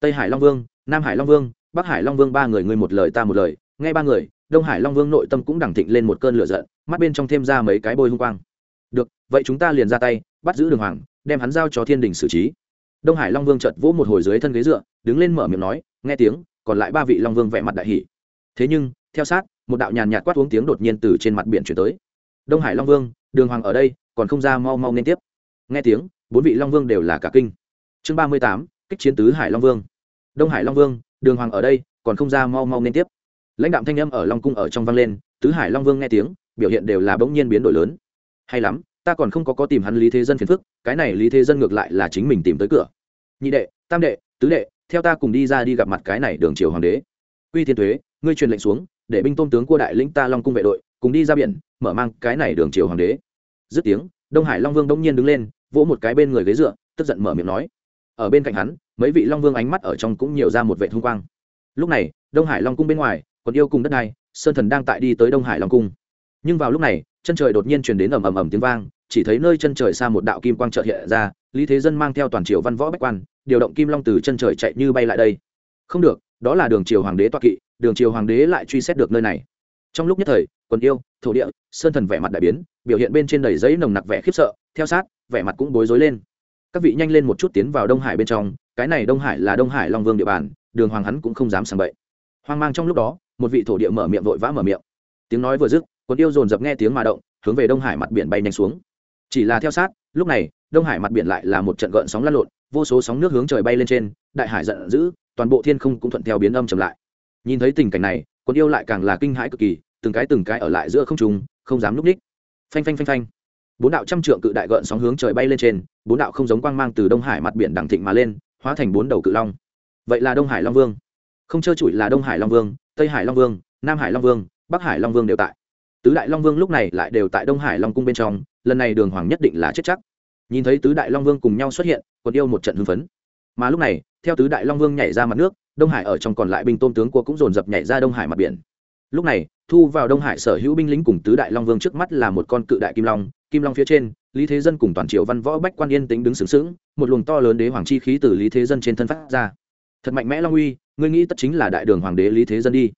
Tây hải long vương nam hải long vương, bắc hải long vương ba người ngươi một lời ta một lời, nghe ba người, đông hải long vương nội tâm cũng đẳng thịnh lên một cơn lửa giận, mắt bên trong thêm ra mấy cái bôi hung quang. Được, vậy chúng ta liền ra tay, bắt giữ đường hoàng, đem hắn giao cho thiên đình xử trí. Đông hải long vương chợt vỗ một hồi dưới thân ghế dựa, đứng lên mở miệng nói, nghe tiếng, còn lại ba vị long vương vẻ mặt đại hỷ thế nhưng, theo sát, một đạo nhàn nhạt quát uống tiếng đột nhiên từ trên mặt biển chuyển tới. Đông hải long vương, đường hoàng ở đây, còn không ra mau mau nên tiếp. Nghe tiếng, bốn vị long vương đều là cả kinh. Chương ba mươi tám, kích chiến tứ hải long vương đông hải long vương, đường hoàng ở đây, còn không ra mau mau nên tiếp. Lãnh đạm thanh âm ở long cung ở trong vang lên, tứ hải long vương nghe tiếng, biểu hiện đều là bỗng nhiên biến đổi lớn. Hay lắm, ta còn không có có tìm hắn lý thế dân phiền phức, cái này lý thế dân ngược lại là chính mình tìm tới cửa. Nhị đệ, tam đệ, tứ đệ, theo ta cùng đi ra đi gặp mặt cái này đường triều hoàng đế. Uy thiên thuế ngươi truyền lệnh xuống, để binh tôn tướng của đại lĩnh ta long cung vệ đội, cùng đi ra biển, mở mang cái này đường triều hoàng đế. Dứt tiếng, đông hải long vương đông nhiên đứng lên, vỗ một cái bên người ghế dựa, tức giận mở miệng nói. Ở bên cạnh hắn mấy vị long vương ánh mắt ở trong cũng nhiều ra một vệ thông quang. Lúc này, đông hải long cung bên ngoài, còn yêu cùng đất này sơn thần đang tại đi tới đông hải long cung. Nhưng vào lúc này, chân trời đột nhiên truyền đến ầm ầm ầm tiếng vang, chỉ thấy nơi chân trời xa một đạo kim quang chợt hiện ra, lý thế dân mang theo toàn triều văn võ bách quan, điều động kim long từ chân trời chạy như bay lại đây. Không được, đó là đường triều hoàng đế toa kỵ, đường triều hoàng đế lại truy xét được nơi này. Trong lúc nhất thời, quần yêu, thổ địa, sơn thần vẻ mặt đại biến, biểu hiện bên trên đầy giấy nồng nặc vẻ khiếp sợ, theo sát, vẻ mặt cũng bối rối lên. Các vị nhanh lên một chút tiến vào đông hải bên trong cái này đông hải là đông hải long vương địa bàn, đường hoàng hắn cũng không dám sàng bậy. Hoang mang trong lúc đó, một vị thổ địa mở miệng vội vã mở miệng. Tiếng nói vừa dứt quần yêu dồn dập nghe tiếng mà động, hướng về đông hải mặt biển bay nhanh xuống. Chỉ là theo sát, lúc này, đông hải mặt biển lại là một trận gợn sóng lăn lộn, vô số sóng nước hướng trời bay lên trên, đại hải giận dữ, toàn bộ thiên không cũng thuận theo biến âm trầm lại. Nhìn thấy tình cảnh này, quân yêu lại càng là kinh hãi cực kỳ, từng cái từng cái ở lại giữa không trùng không dám núp ních phanh phanh phanh phanh. Bốn đạo trăm trượng cự đại gợn sóng hướng trời bay lên trên, bốn đạo không giống quang mang từ đông hải mặt biển đằng thịnh mà lên hóa thành bốn đầu cự long. Vậy là đông hải long vương. Không trơ trụi là đông hải long vương, tây hải long vương, nam hải long vương, bắc hải long vương đều tại. Tứ đại long vương lúc này lại đều tại đông hải long cung bên trong, lần này đường hoàng nhất định là chết chắc. Nhìn thấy tứ đại long vương cùng nhau xuất hiện còn yêu một trận hưng phấn. Mà lúc này, theo tứ đại long vương nhảy ra mặt nước, đông hải ở trong còn lại binh tôm tướng của cũng dồn dập nhảy ra đông hải mặt biển. Lúc này, thu vào đông hải sở hữu binh lính cùng tứ đại long vương trước mắt là một con cự đại kim long kim long phía trên, lý thế dân cùng toàn triệu văn võ bách quan yên tính đứng sướng sướng một luồng to lớn đế hoàng chi khí từ lý thế dân trên thân phát ra. Thật mạnh mẽ long uy, ngươi nghĩ tất chính là đại đường hoàng đế lý thế dân đi.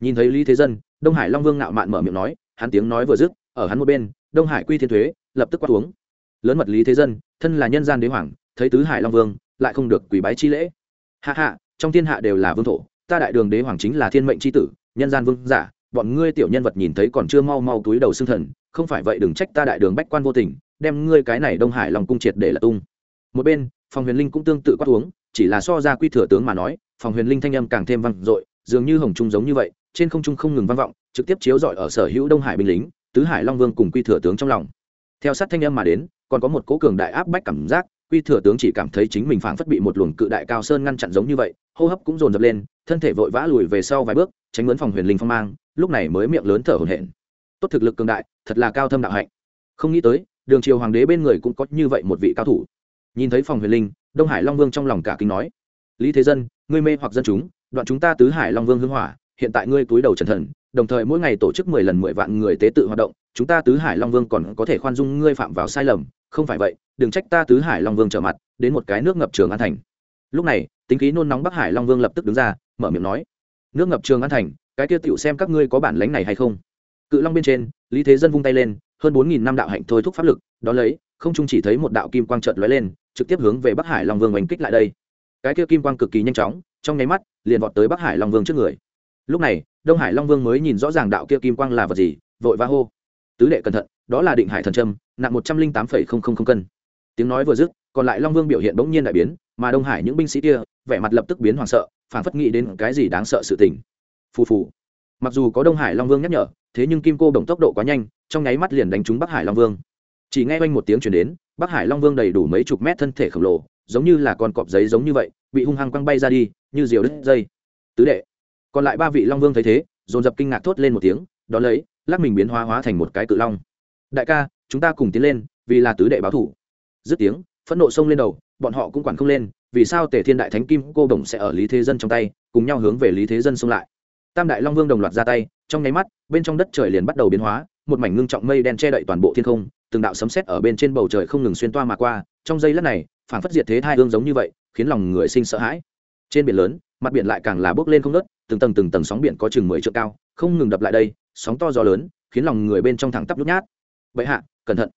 Nhìn thấy lý thế dân, đông hải long vương ngạo mạn mở miệng nói, hắn tiếng nói vừa dứt, ở hắn một bên, đông hải quy thiên thuế lập tức quát uống. Lớn mật lý thế dân, thân là nhân gian đế hoàng, thấy tứ hải long vương, lại không được quỳ bái chi lễ. Hạ hạ, trong thiên hạ đều là vương thổ, ta đại đường đế hoàng chính là thiên mệnh c h i tử, nhân gian vương giả, bọn ngươi tiểu nhân vật nhìn thấy còn chưa mau mau túi đầu xương thần không phải vậy đừng trách ta đại đường bách quan vô tình, đem ngươi cái này đông hải lòng cung triệt để là tung. Một bên, phòng huyền linh cũng tương tự quát uống, chỉ là so ra quy thừa tướng mà nói, phòng huyền linh thanh âm càng thêm vang dội, dường như hồng trung giống như vậy, trên không trung không ngừng vang vọng, trực tiếp chiếu rọi ở sở hữu đông hải binh lính, tứ hải long vương cùng quy thừa tướng trong lòng. Theo sát thanh âm mà đến, còn có một cố cường đại áp bách cảm giác, quy thừa tướng chỉ cảm thấy chính mình phảng phất bị một luồng cự đại cao sơn ngăn chặn giống như vậy, hô hấp cũng dồn dập lên, thân thể vội vã lùi về sau vài bước, tránh mướn phòng huyền linh phong mang, lúc này mới miệng lớn thở hổn hển tốt thực lực cường đại, thật là cao thâm đạo hạnh. Không nghĩ tới, đường triều hoàng đế bên người cũng có như vậy một vị cao thủ. Nhìn thấy phòng huyền linh, đông hải long vương trong lòng cả kinh nói, lý thế dân, ngươi mê hoặc dân chúng, đoạn chúng ta tứ hải long vương hưng hỏa, hiện tại ngươi túi đầu trần thần, đồng thời mỗi ngày tổ chức mười lần mười vạn người tế tự hoạt động, chúng ta tứ hải long vương còn có thể khoan dung ngươi phạm vào sai lầm, không phải vậy, đừng trách ta tứ hải long vương trở mặt, đến một cái nước ngập trường an thành. Lúc này, tính khí nôn nóng bắc hải long vương lập tức đứng ra, mở miệng nói, nước ngập trường an thành, cái kia tựu xem các ngươi có bản lánh này hay không? Cự long bên trên, lý thế dân vung tay lên, hơn bốn nghìn năm đạo hạnh thôi thúc pháp lực, đó lấy, không chung chỉ thấy một đạo kim quang trợt lóe lên, trực tiếp hướng về bắc hải long vương oanh kích lại đây. Cái kia kim quang cực kỳ nhanh chóng, trong nháy mắt, liền vọt tới bắc hải long vương trước người. Lúc này, đông hải long vương mới nhìn rõ ràng đạo kia kim quang là vật gì, vội va hô. Tứ đệ cẩn thận, đó là định hải thần trâm nặng một trăm linh tám phẩy không không không cân. Tiếng nói vừa dứt, còn lại long vương biểu hiện bỗng nhiên đại biến, mà đông hải những binh sĩ kia, vẻ mặt lập tức biến hoảng sợ, phảng phất nghĩ đến cái gì đáng sợ sự tình. Phù phù. Mặc dù có đông hải long vương nhắc nhở thế nhưng kim cô đồng tốc độ quá nhanh, trong nháy mắt liền đánh trúng bắc hải long vương. Chỉ nghe oanh một tiếng chuyển đến, bắc hải long vương đầy đủ mấy chục mét thân thể khổng lồ, giống như là con cọp giấy giống như vậy, bị hung hăng quăng bay ra đi, như diều đứt dây. Tứ đệ, còn lại ba vị long vương thấy thế, dồn dập kinh ngạc thốt lên một tiếng, đón lấy, lắc mình biến hóa hóa thành một cái cự long. Đại ca, chúng ta cùng tiến lên, vì là tứ đệ báo thủ. Dứt tiếng, phẫn nộ xông lên đầu, bọn họ cũng quản không lên, vì sao tề thiên đại thánh kim cô đồng sẽ ở lý thế dân trong tay, cùng nhau hướng về lý thế dân xông lại? Tam đại long vương đồng loạt ra tay, trong nháy mắt, bên trong đất trời liền bắt đầu biến hóa, một mảnh ngưng trọng mây đen che đậy toàn bộ thiên không, từng đạo sấm sét ở bên trên bầu trời không ngừng xuyên toa mà qua. Trong giây lát này, phản phất diệt thế thai hương giống như vậy, khiến lòng người sinh sợ hãi. Trên biển lớn, mặt biển lại càng là bước lên không nớt từng tầng từng tầng sóng biển có chừng mười trượng cao, không ngừng đập lại đây, sóng to gió lớn, khiến lòng người bên trong thẳng tắp nhút nhát. Vậy hạ, cẩn thận.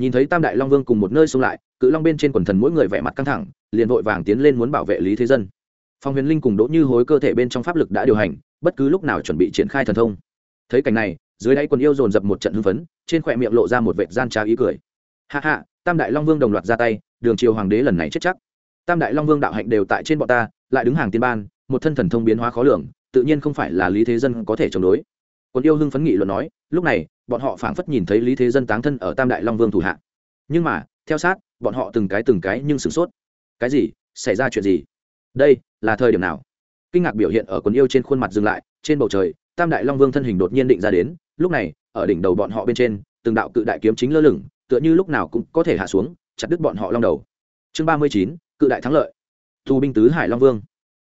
Nhìn thấy tam đại long vương cùng một nơi xông lại, cự long bên trên quần thần mỗi người vẻ mặt căng thẳng, liền vội vàng tiến lên muốn bảo vệ lý thế dân phong huyền linh cùng đỗ như hối cơ thể bên trong pháp lực đã điều hành, bất cứ lúc nào chuẩn bị triển khai thần thông. Thấy cảnh này, dưới đáy quần yêu dồn dập một trận hưng phấn, trên khỏe miệng lộ ra một vệt gian trá ý cười. Hạ hạ tam đại long vương đồng loạt ra tay, đường triều hoàng đế lần này chết chắc. Tam đại long vương đạo hạnh đều tại trên bọn ta, lại đứng hàng tiên ban, một thân thần thông biến hóa khó lường, tự nhiên không phải là lý thế dân có thể chống đối. Quân yêu hưng phấn nghị luận nói, lúc này, bọn họ phảng phất nhìn thấy lý thế dân táng thân ở tam đại long vương thủ hạ. Nhưng mà, theo sát, bọn họ từng cái từng cái nhưng sửng sốt. Cái gì? Xảy ra chuyện gì? Đây là thời điểm nào? Kinh ngạc biểu hiện ở quần yêu trên khuôn mặt dừng lại, trên bầu trời, tam đại long vương thân hình đột nhiên định ra đến, lúc này, ở đỉnh đầu bọn họ bên trên, từng đạo cự đại kiếm chính lơ lửng, tựa như lúc nào cũng có thể hạ xuống, chặt đứt bọn họ long đầu. Chương ba mươi chín, cự đại thắng lợi. Thu binh tứ hải long vương.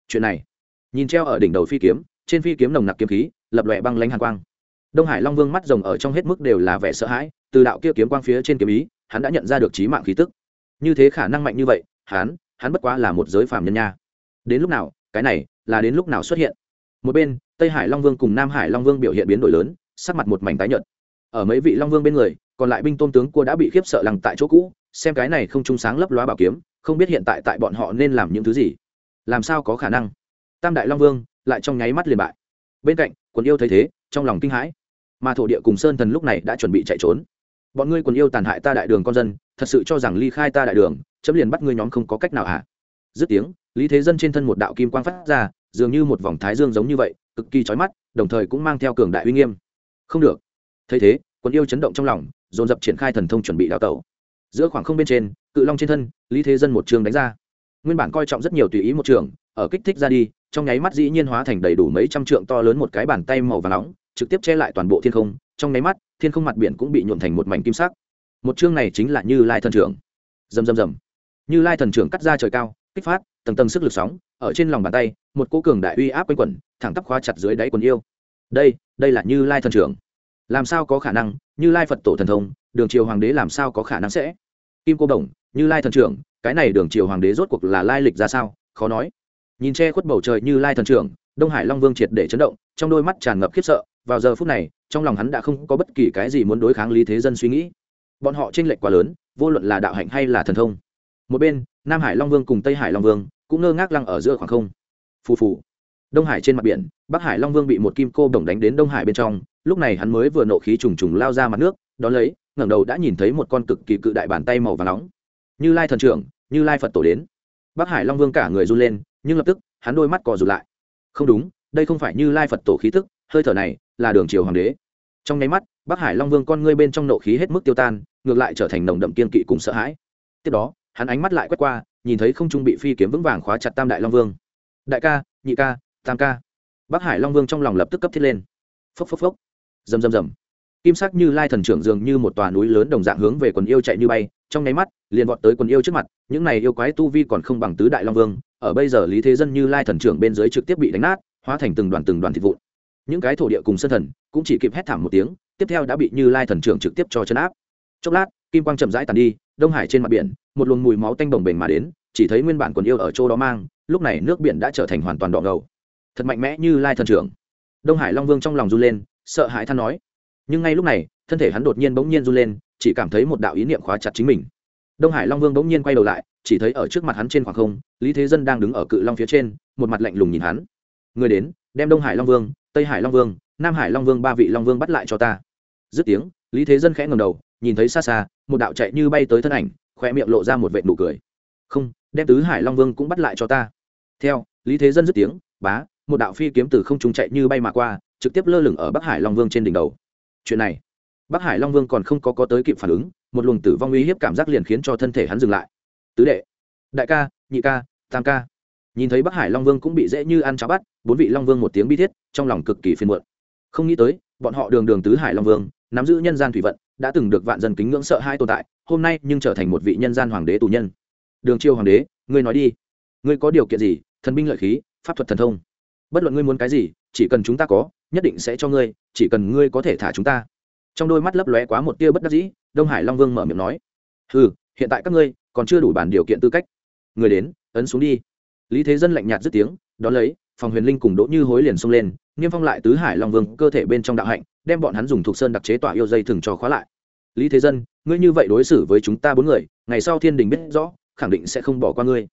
Chuyện này, nhìn treo ở đỉnh đầu phi kiếm, trên phi kiếm nồng nặc kiếm khí, lập lòe băng lanh hàn quang. Đông hải long vương mắt rồng ở trong hết mức đều là vẻ sợ hãi, từ đạo kia kiếm quang phía trên kiếm ý, hắn đã nhận ra được trí mạng khí tức. Như thế khả năng mạnh như vậy, hắn hắn bất quá là một giới phàm nhân nha đến lúc nào, cái này là đến lúc nào xuất hiện. Một bên, tây hải long vương cùng nam hải long vương biểu hiện biến đổi lớn, sắc mặt một mảnh tái nhợt. Ở mấy vị long vương bên người, còn lại binh tôn tướng cua đã bị khiếp sợ lằng tại chỗ cũ, xem cái này không trung sáng lấp loá bảo kiếm, không biết hiện tại tại bọn họ nên làm những thứ gì. Làm sao có khả năng? Tam đại long vương lại trong nháy mắt liền bại. Bên cạnh, quần yêu thấy thế, trong lòng kinh hãi. Mà thổ địa cùng sơn thần lúc này đã chuẩn bị chạy trốn. Bọn ngươi quần yêu tàn hại ta đại đường con dân, thật sự cho rằng ly khai ta đại đường, chấm liền bắt ngươi nhóm không có cách nào hả? Dứt tiếng lý thế dân trên thân một đạo kim quang phát ra, dường như một vòng thái dương giống như vậy, cực kỳ trói mắt, đồng thời cũng mang theo cường đại uy nghiêm. Không được. Thấy thế, quân yêu chấn động trong lòng, dồn dập triển khai thần thông chuẩn bị đào tẩu. Giữa khoảng không bên trên, cự long trên thân, lý thế dân một trường đánh ra. Nguyên bản coi trọng rất nhiều tùy ý một trường, ở kích thích ra đi, trong nháy mắt dĩ nhiên hóa thành đầy đủ mấy trăm trượng to lớn một cái bàn tay màu và nóng, trực tiếp che lại toàn bộ thiên không. Trong nháy mắt, thiên không mặt biển cũng bị nhuộn thành một mảnh kim sắc. Một chương này chính là như lai thần trưởng. Rầm rầm rầm. Như lai thần trưởng cắt ra trời cao kích phát, tầng tầng sức lực sóng, ở trên lòng bàn tay, một cô cường đại uy áp quanh quẩn, thẳng tắp khóa chặt dưới đáy quần yêu. Đây đây là như lai thần trưởng. Làm sao có khả năng? Như lai phật tổ thần thông, đường triều hoàng đế làm sao có khả năng sẽ? Kim cô đồng, như lai thần trưởng, cái này đường triều hoàng đế rốt cuộc là lai lịch ra sao? Khó nói. Nhìn che khuất bầu trời như lai thần trưởng, đông hải long vương triệt để chấn động, trong đôi mắt tràn ngập khiếp sợ, vào giờ phút này, trong lòng hắn đã không có bất kỳ cái gì muốn đối kháng lý thế dân suy nghĩ. Bọn họ tranh lệch quá lớn, vô luận là đạo hạnh hay là thần thông một bên, nam hải long vương cùng tây hải long vương cũng ngơ ngác lăng ở giữa khoảng không. Phù phù. Đông hải trên mặt biển, bắc hải long vương bị một kim cô đồng đánh đến đông hải bên trong, lúc này hắn mới vừa nộ khí trùng trùng lao ra mặt nước, đón lấy, ngẩng đầu đã nhìn thấy một con cực kỳ cự đại bàn tay màu và nóng. Như lai thần trưởng, như lai phật tổ đến. Bắc hải long vương cả người run lên, nhưng lập tức, hắn đôi mắt cò rụt lại. Không đúng, đây không phải như lai phật tổ khí tức, hơi thở này là đường triều hoàng đế. Trong nháy mắt, bắc hải long vương con ngươi bên trong nộ khí hết mức tiêu tan, ngược lại trở thành nồng đậm kiên kỵ cùng sợ hãi. Tiếp đó hắn ánh mắt lại quét qua, nhìn thấy không trung bị phi kiếm vững vàng khóa chặt tam đại long vương. Đại ca, nhị ca, tam ca. Bắc hải long vương trong lòng lập tức cấp thiết lên. Phốc phốc phốc. Rầm rầm rầm. Kim sắc như lai thần trưởng dường như một tòa núi lớn đồng dạng hướng về quần yêu chạy như bay, trong nháy mắt, liền vọt tới quần yêu trước mặt, những này yêu quái tu vi còn không bằng tứ đại long vương, ở bây giờ lý thế dân như lai thần trưởng bên dưới trực tiếp bị đánh nát, hóa thành từng đoàn từng đoàn thịt vụn. Những cái thổ địa cùng sân thần cũng chỉ kịp hét thảm một tiếng, tiếp theo đã bị như lai thần trưởng trực tiếp cho chấn áp. Chốc lát kim quang chậm rãi tàn đi, đông hải trên mặt biển, một luồng mùi máu tanh bồng bềnh mà đến, chỉ thấy nguyên bản quần yêu ở chỗ đó mang, lúc này nước biển đã trở thành hoàn toàn đỏ ngầu. Thật mạnh mẽ như lai thần trưởng. Đông hải long vương trong lòng run lên, sợ hãi than nói. Nhưng ngay lúc này, thân thể hắn đột nhiên bỗng nhiên run lên, chỉ cảm thấy một đạo ý niệm khóa chặt chính mình. Đông hải long vương bỗng nhiên quay đầu lại, chỉ thấy ở trước mặt hắn trên khoảng không, lý thế dân đang đứng ở cự long phía trên, một mặt lạnh lùng nhìn hắn. Người đến, đem đông hải long vương, tây hải long vương, nam hải long vương ba vị long vương bắt lại cho ta. Dứt tiếng, lý thế dân khẽ ngầm đầu nhìn thấy xa xa, một đạo chạy như bay tới thân ảnh khoe miệng lộ ra một vệ nụ cười. Không, đem tứ hải long vương cũng bắt lại cho ta. Theo, lý thế dân dứt tiếng, bá, một đạo phi kiếm từ không trung chạy như bay mà qua, trực tiếp lơ lửng ở bắc hải long vương trên đỉnh đầu. Chuyện này, bắc hải long vương còn không có có tới kịp phản ứng, một luồng tử vong uy hiếp cảm giác liền khiến cho thân thể hắn dừng lại. Tứ đệ, đại ca, nhị ca, tam ca. Nhìn thấy bắc hải long vương cũng bị dễ như ăn cháo bắt, bốn vị long vương một tiếng bi thiết, trong lòng cực kỳ phiền muộn. Không nghĩ tới, bọn họ đường đường tứ hải long vương, nắm giữ nhân gian thủy vận đã từng được vạn dân kính ngưỡng sợ hai tồn tại, hôm nay nhưng trở thành một vị nhân gian hoàng đế tù nhân. Đường triều hoàng đế, ngươi nói đi. Ngươi có điều kiện gì? Thần binh lợi khí, pháp thuật thần thông. Bất luận ngươi muốn cái gì, chỉ cần chúng ta có, nhất định sẽ cho ngươi, chỉ cần ngươi có thể thả chúng ta. Trong đôi mắt lấp lóe quá một tia bất đắc dĩ, đông hải long vương mở miệng nói. Ừ hiện tại các ngươi còn chưa đủ bản điều kiện tư cách. Người đến, ấn xuống đi. Lý thế dân lạnh nhạt dứt tiếng, đón lấy, phòng huyền linh cùng đỗ như hối liền xông lên niêm phong lại tứ hải long vương cơ thể bên trong đạo hạnh, đem bọn hắn dùng thuộc sơn đặc chế tỏa yêu dây thừng cho khóa lại. Lý thế dân, ngươi như vậy đối xử với chúng ta bốn người, ngày sau thiên đình biết rõ, khẳng định sẽ không bỏ qua ngươi.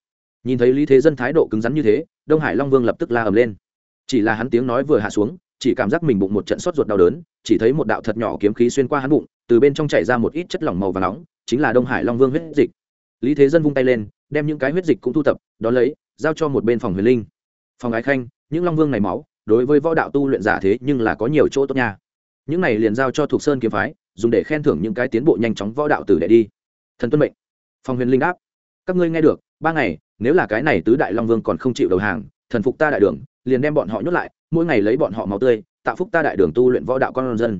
Nhìn thấy lý thế dân thái độ cứng rắn như thế, đông hải long vương lập tức la ầm lên. Chỉ là hắn tiếng nói vừa hạ xuống, chỉ cảm giác mình bụng một trận sốt ruột đau đớn, chỉ thấy một đạo thật nhỏ kiếm khí xuyên qua hắn bụng, từ bên trong chảy ra một ít chất lỏng màu và nóng, chính là đông hải long vương huyết dịch. Lý thế dân vung tay lên, đem những cái huyết dịch cũng thu thập đón lấy, giao cho một bên phòng huyền linh. Phòng ái khanh, những long vương này máu đối với võ đạo tu luyện giả thế nhưng là có nhiều chỗ tốt nha. Những này liền giao cho thuộc sơn kiếm phái, dùng để khen thưởng những cái tiến bộ nhanh chóng võ đạo tử đệ đi. Thần tuân mệnh. Phong huyền linh đáp. Các ngươi nghe được, ba ngày, nếu là cái này tứ đại long vương còn không chịu đầu hàng, thần phục ta đại đường, liền đem bọn họ nhốt lại, mỗi ngày lấy bọn họ máu tươi, tạo phúc ta đại đường tu luyện võ đạo con dân.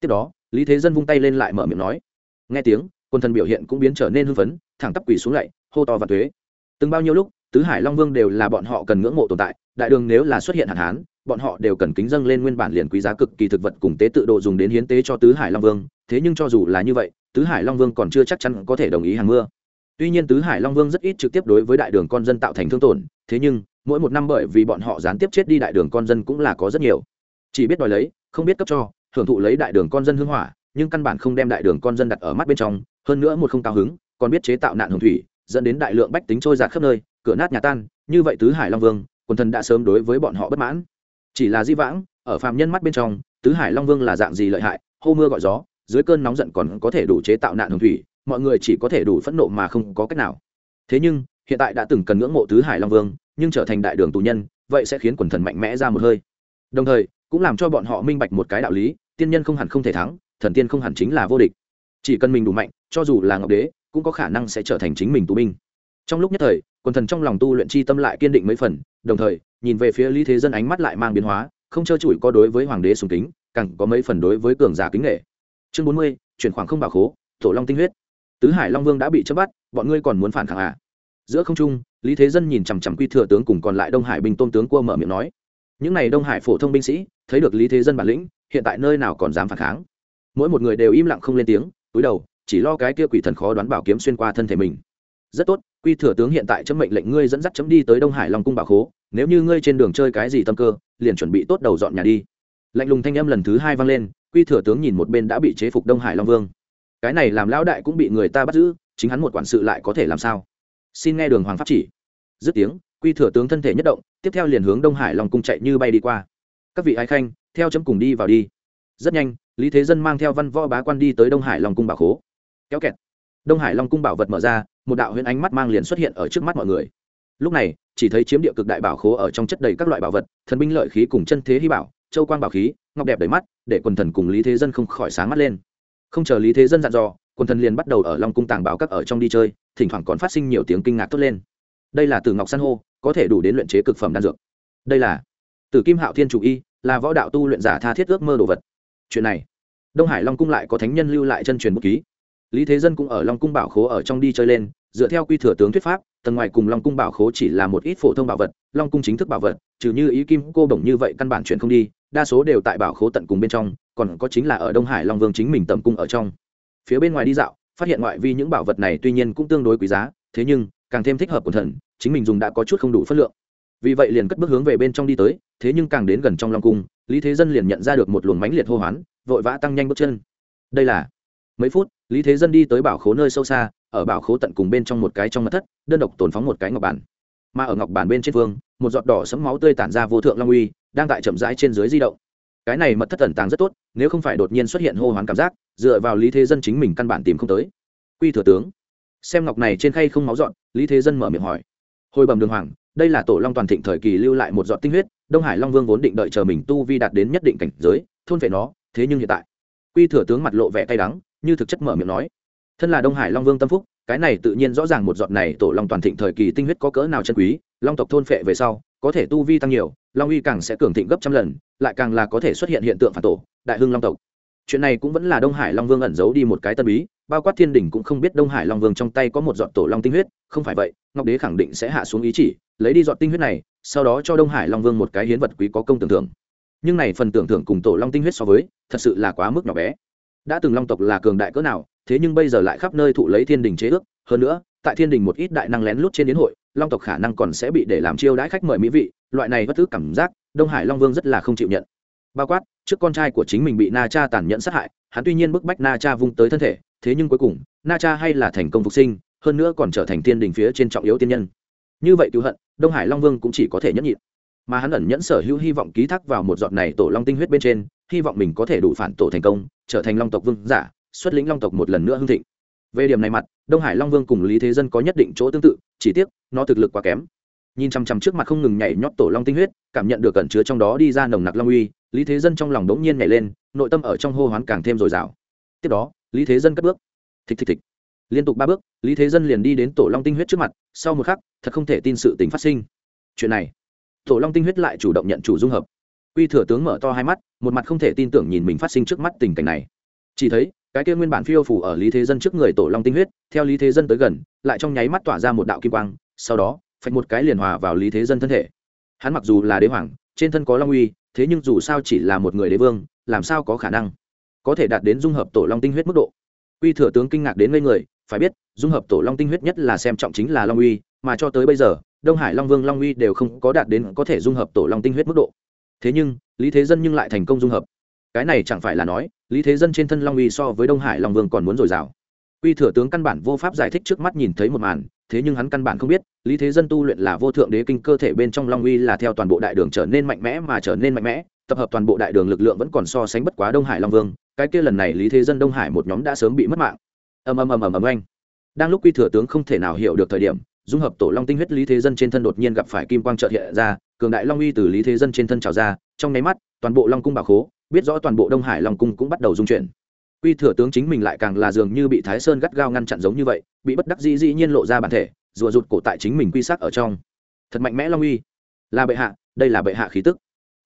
Tiếp đó, lý thế dân vung tay lên lại mở miệng nói. Nghe tiếng, quân thần biểu hiện cũng biến trở nên hưng phấn, thẳng tắp quỳ xuống lại, hô to và thuế từng bao nhiêu lúc, tứ hải long vương đều là bọn họ cần ngưỡng mộ tồn tại, đại đường nếu là xuất hiện hạn hán bọn họ đều cần kính dâng lên nguyên bản liền quý giá cực kỳ thực vật cùng tế tự độ dùng đến hiến tế cho tứ hải long vương. Thế nhưng cho dù là như vậy, tứ hải long vương còn chưa chắc chắn có thể đồng ý hàng mưa. Tuy nhiên tứ hải long vương rất ít trực tiếp đối với đại đường con dân tạo thành thương tổn, thế nhưng, mỗi một năm bởi vì bọn họ gián tiếp chết đi đại đường con dân cũng là có rất nhiều. Chỉ biết đòi lấy, không biết cấp cho, hưởng thụ lấy đại đường con dân hưng hỏa, nhưng căn bản không đem đại đường con dân đặt ở mắt bên trong, hơn nữa một không cao hứng, còn biết chế tạo nạn hồng thủy, dẫn đến đại lượng bách tính trôi giạt khắp nơi, cửa nát nhà tan, như vậy tứ hải long vương, quần thần đã sớm đối với bọn họ bất mãn chỉ là di vãng, ở phàm nhân mắt bên trong, tứ hải long vương là dạng gì lợi hại, hô mưa gọi gió, dưới cơn nóng giận còn có thể đủ chế tạo nạn hồng thủy, mọi người chỉ có thể đủ phẫn nộ mà không có cách nào. Thế nhưng, hiện tại đã từng cần ngưỡng mộ tứ hải long vương, nhưng trở thành đại đường tù nhân, vậy sẽ khiến quần thần mạnh mẽ ra một hơi. Đồng thời, cũng làm cho bọn họ minh bạch một cái đạo lý, tiên nhân không hẳn không thể thắng, thần tiên không hẳn chính là vô địch. Chỉ cần mình đủ mạnh, cho dù là ngọc đế, cũng có khả năng sẽ trở thành chính mình tù binh. Trong lúc nhất thời quần thần trong lòng tu luyện chi tâm lại kiên định mấy phần, đồng thời, nhìn về phía lý thế dân ánh mắt lại mang biến hóa, không trơ trụi có đối với hoàng đế sùng kính, càng có mấy phần đối với cường giả kính nghệ chương bốn mươi, chuyển khoảng không bảo khố, tổ long tinh huyết. Tứ hải long vương đã bị chấp bắt, bọn ngươi còn muốn phản kháng à? Giữa không trung, lý thế dân nhìn chằm chằm quy thừa tướng cùng còn lại đông hải binh tôn tướng cua mở miệng nói. Những n à y đông hải phổ thông binh sĩ, thấy được lý thế dân bản lĩnh, hiện tại nơi nào còn dám phản kháng? Mỗi một người đều im lặng không lên tiếng, túi đầu, chỉ lo cái kia quỷ thần khó đoán bảo kiếm xuyên qua thân thể mình. Rất tốt quy thừa tướng hiện tại chấm mệnh lệnh ngươi dẫn dắt chấm đi tới đông hải long cung bảo khố, nếu như ngươi trên đường chơi cái gì tâm cơ, liền chuẩn bị tốt đầu dọn nhà đi. Lạnh lùng thanh âm lần thứ hai vang lên, quy thừa tướng nhìn một bên đã bị chế phục đông hải long vương. Cái này làm lão đại cũng bị người ta bắt giữ, chính hắn một quản sự lại có thể làm sao? Xin nghe đường hoàng pháp chỉ. Dứt tiếng, quy thừa tướng thân thể nhất động, tiếp theo liền hướng đông hải long cung chạy như bay đi qua. Các vị ái khanh, theo chấm cùng đi vào đi. Rất nhanh, lý thế dân mang theo văn võ bá quan đi tới đông hải long cung bảo khố. Kéo kẹt. Đông hải long cung bảo vật mở ra một đạo huyễn ánh mắt mang liền xuất hiện ở trước mắt mọi người. Lúc này, chỉ thấy chiếm địa cực đại bảo khố ở trong chất đầy các loại bảo vật, thần binh lợi khí cùng chân thế hy bảo, châu quang bảo khí, ngọc đẹp đầy mắt, để quần thần cùng lý thế dân không khỏi sáng mắt lên. Không chờ lý thế dân dặn dò, quần thần liền bắt đầu ở long cung tàng bảo các ở trong đi chơi, thỉnh thoảng còn phát sinh nhiều tiếng kinh ngạc tốt lên. Đây là từ ngọc san hô, có thể đủ đến luyện chế cực phẩm đan dược. Đây là từ kim hạo thiên chủ y, là võ đạo tu luyện giả tha thiết ước mơ đồ vật. Chuyện này, đông hải long cung lại có thánh nhân lưu lại chân truyền bút ký lý thế dân cũng ở long cung bảo khố ở trong đi chơi lên, dựa theo quy thừa tướng thuyết pháp, tầng ngoài cùng long cung bảo khố chỉ là một ít phổ thông bảo vật, long cung chính thức bảo vật, trừ như ý kim, cô bổng như vậy căn bản chuyện không đi, đa số đều tại bảo khố tận cùng bên trong, còn có chính là ở đông hải long vương chính mình tầm cung ở trong. Phía bên ngoài đi dạo, phát hiện ngoại vi những bảo vật này tuy nhiên cũng tương đối quý giá, thế nhưng, càng thêm thích hợp của thần, chính mình dùng đã có chút không đủ phất lượng. Vì vậy liền cất bước hướng về bên trong đi tới, thế nhưng càng đến gần trong long cung, lý thế dân liền nhận ra được một luồng mánh liệt hô hoán, vội vã tăng nhanh bước chân. Đây là mấy phút, lý thế dân đi tới bảo khố nơi sâu xa, ở bảo khố tận cùng bên trong một cái trong mặt thất, đơn độc tồn phóng một cái ngọc bản. Mà ở ngọc bản bên trên phương một giọt đỏ sấm máu tươi tản ra vô thượng long uy, đang tại chậm rãi trên dưới di động. Cái này mật thất tẩn tàng rất tốt, nếu không phải đột nhiên xuất hiện hô hoán cảm giác, dựa vào lý thế dân chính mình căn bản tìm không tới. Quy thừa tướng. Xem ngọc này trên khay không máu dọn, lý thế dân mở miệng hỏi. Hồi bẩm đường hoàng, đây là tổ long toàn thịnh thời kỳ lưu lại một giọt tinh huyết, đông hải long vương vốn định đợi chờ mình tu vi đạt đến nhất định cảnh giới, thôn vệ nó, thế nhưng hiện tại. Quy thừa tướng mặt lộ vẻ cay đắng như thực chất mở miệng nói. Thân là đông hải long vương tâm phúc, cái này tự nhiên rõ ràng một giọt này tổ long toàn thịnh thời kỳ tinh huyết có cỡ nào chân quý, long tộc thôn phệ về sau, có thể tu vi tăng nhiều, long uy càng sẽ cường thịnh gấp trăm lần, lại càng là có thể xuất hiện hiện tượng phản tổ, đại hưng long tộc. Chuyện này cũng vẫn là đông hải long vương ẩn giấu đi một cái tân bí, bao quát thiên đình cũng không biết đông hải long vương trong tay có một giọt tổ long tinh huyết, không phải vậy, ngọc đế khẳng định sẽ hạ xuống ý chỉ, lấy đi giọt tinh huyết này, sau đó cho đông hải long vương một cái hiến vật quý có công tưởng thưởng. Nhưng này phần tưởng thưởng cùng tổ long tinh huyết so với, thật sự là quá mức nhỏ bé đã từng long tộc là cường đại cỡ nào, thế nhưng bây giờ lại khắp nơi thụ lấy thiên đình chế ước. Hơn nữa, tại thiên đình một ít đại năng lén lút trên đến hội, long tộc khả năng còn sẽ bị để làm chiêu đãi khách mời mỹ vị. Loại này bất thứ cảm giác, đông hải long vương rất là không chịu nhận. Bao quát, trước con trai của chính mình bị na cha tàn nhẫn sát hại, hắn tuy nhiên bức bách na cha vung tới thân thể, thế nhưng cuối cùng, na cha hay là thành công phục sinh, hơn nữa còn trở thành thiên đình phía trên trọng yếu tiên nhân. Như vậy cứu hận, đông hải long vương cũng chỉ có thể nhẫn nhịn. Mà hắn ẩn nhẫn sở hữu hy vọng ký thác vào một giọt này tổ long tinh huyết bên trên, hy vọng mình có thể đủ phản tổ thành công trở thành long tộc vương giả, xuất lĩnh long tộc một lần nữa hưng thịnh. Về điểm này mặt, đông hải long vương cùng lý thế dân có nhất định chỗ tương tự, chỉ tiếc, nó thực lực quá kém. Nhìn chằm chằm trước mặt không ngừng nhảy nhót tổ long tinh huyết, cảm nhận được cẩn chứa trong đó đi ra nồng nặc long uy, lý thế dân trong lòng đống nhiên nhảy lên, nội tâm ở trong hô hoán càng thêm dồi dào. Tiếp đó, lý thế dân cất bước. Thịch thịch thịch. Liên tục ba bước, lý thế dân liền đi đến tổ long tinh huyết trước mặt, sau một khắc, thật không thể tin sự tình phát sinh. Chuyện này, tổ long tinh huyết lại chủ động nhận chủ dung hợp quy thừa tướng mở to hai mắt, một mặt không thể tin tưởng nhìn mình phát sinh trước mắt tình cảnh này. Chỉ thấy, cái kia nguyên bản phiêu phủ ở lý thế dân trước người tổ long tinh huyết, theo lý thế dân tới gần, lại trong nháy mắt tỏa ra một đạo kim quang, sau đó, phạch một cái liền hòa vào lý thế dân thân thể. Hắn mặc dù là đế hoàng, trên thân có long uy, thế nhưng dù sao chỉ là một người đế vương, làm sao có khả năng có thể đạt đến dung hợp tổ long tinh huyết mức độ? Quy thừa tướng kinh ngạc đến ngây người, phải biết, dung hợp tổ long tinh huyết nhất là xem trọng chính là long uy, mà cho tới bây giờ, đông hải long vương long uy đều không có đạt đến có thể dung hợp tổ long tinh huyết mức độ thế nhưng, lý thế dân nhưng lại thành công dung hợp. Cái này chẳng phải là nói, lý thế dân trên thân long uy so với đông hải long vương còn muốn dồi dào. Quy thừa tướng căn bản vô pháp giải thích trước mắt nhìn thấy một màn, thế nhưng hắn căn bản không biết, lý thế dân tu luyện là vô thượng đế kinh cơ thể bên trong long uy là theo toàn bộ đại đường trở nên mạnh mẽ mà trở nên mạnh mẽ, tập hợp toàn bộ đại đường lực lượng vẫn còn so sánh bất quá đông hải long vương, cái kia lần này lý thế dân đông hải một nhóm đã sớm bị mất mạng. Ầm ầm ầm ầm ầm anh đang lúc quy thừa tướng không thể nào hiểu được thời điểm, dung hợp tổ long tinh huyết lý thế dân trên thân đột nhiên gặp phải kim quang trợ hiện ra cường đại long uy từ lý thế dân trên thân trào ra, trong nháy mắt, toàn bộ long cung bảo khố, biết rõ toàn bộ đông hải long cung cũng bắt đầu dung chuyển. Quy thừa tướng chính mình lại càng là dường như bị thái sơn gắt gao ngăn chặn giống như vậy, bị bất đắc dĩ dĩ nhiên lộ ra bản thể rùa rụt cổ tại chính mình quy sắc ở trong. Thật mạnh mẽ long uy. Là bệ hạ, đây là bệ hạ khí tức.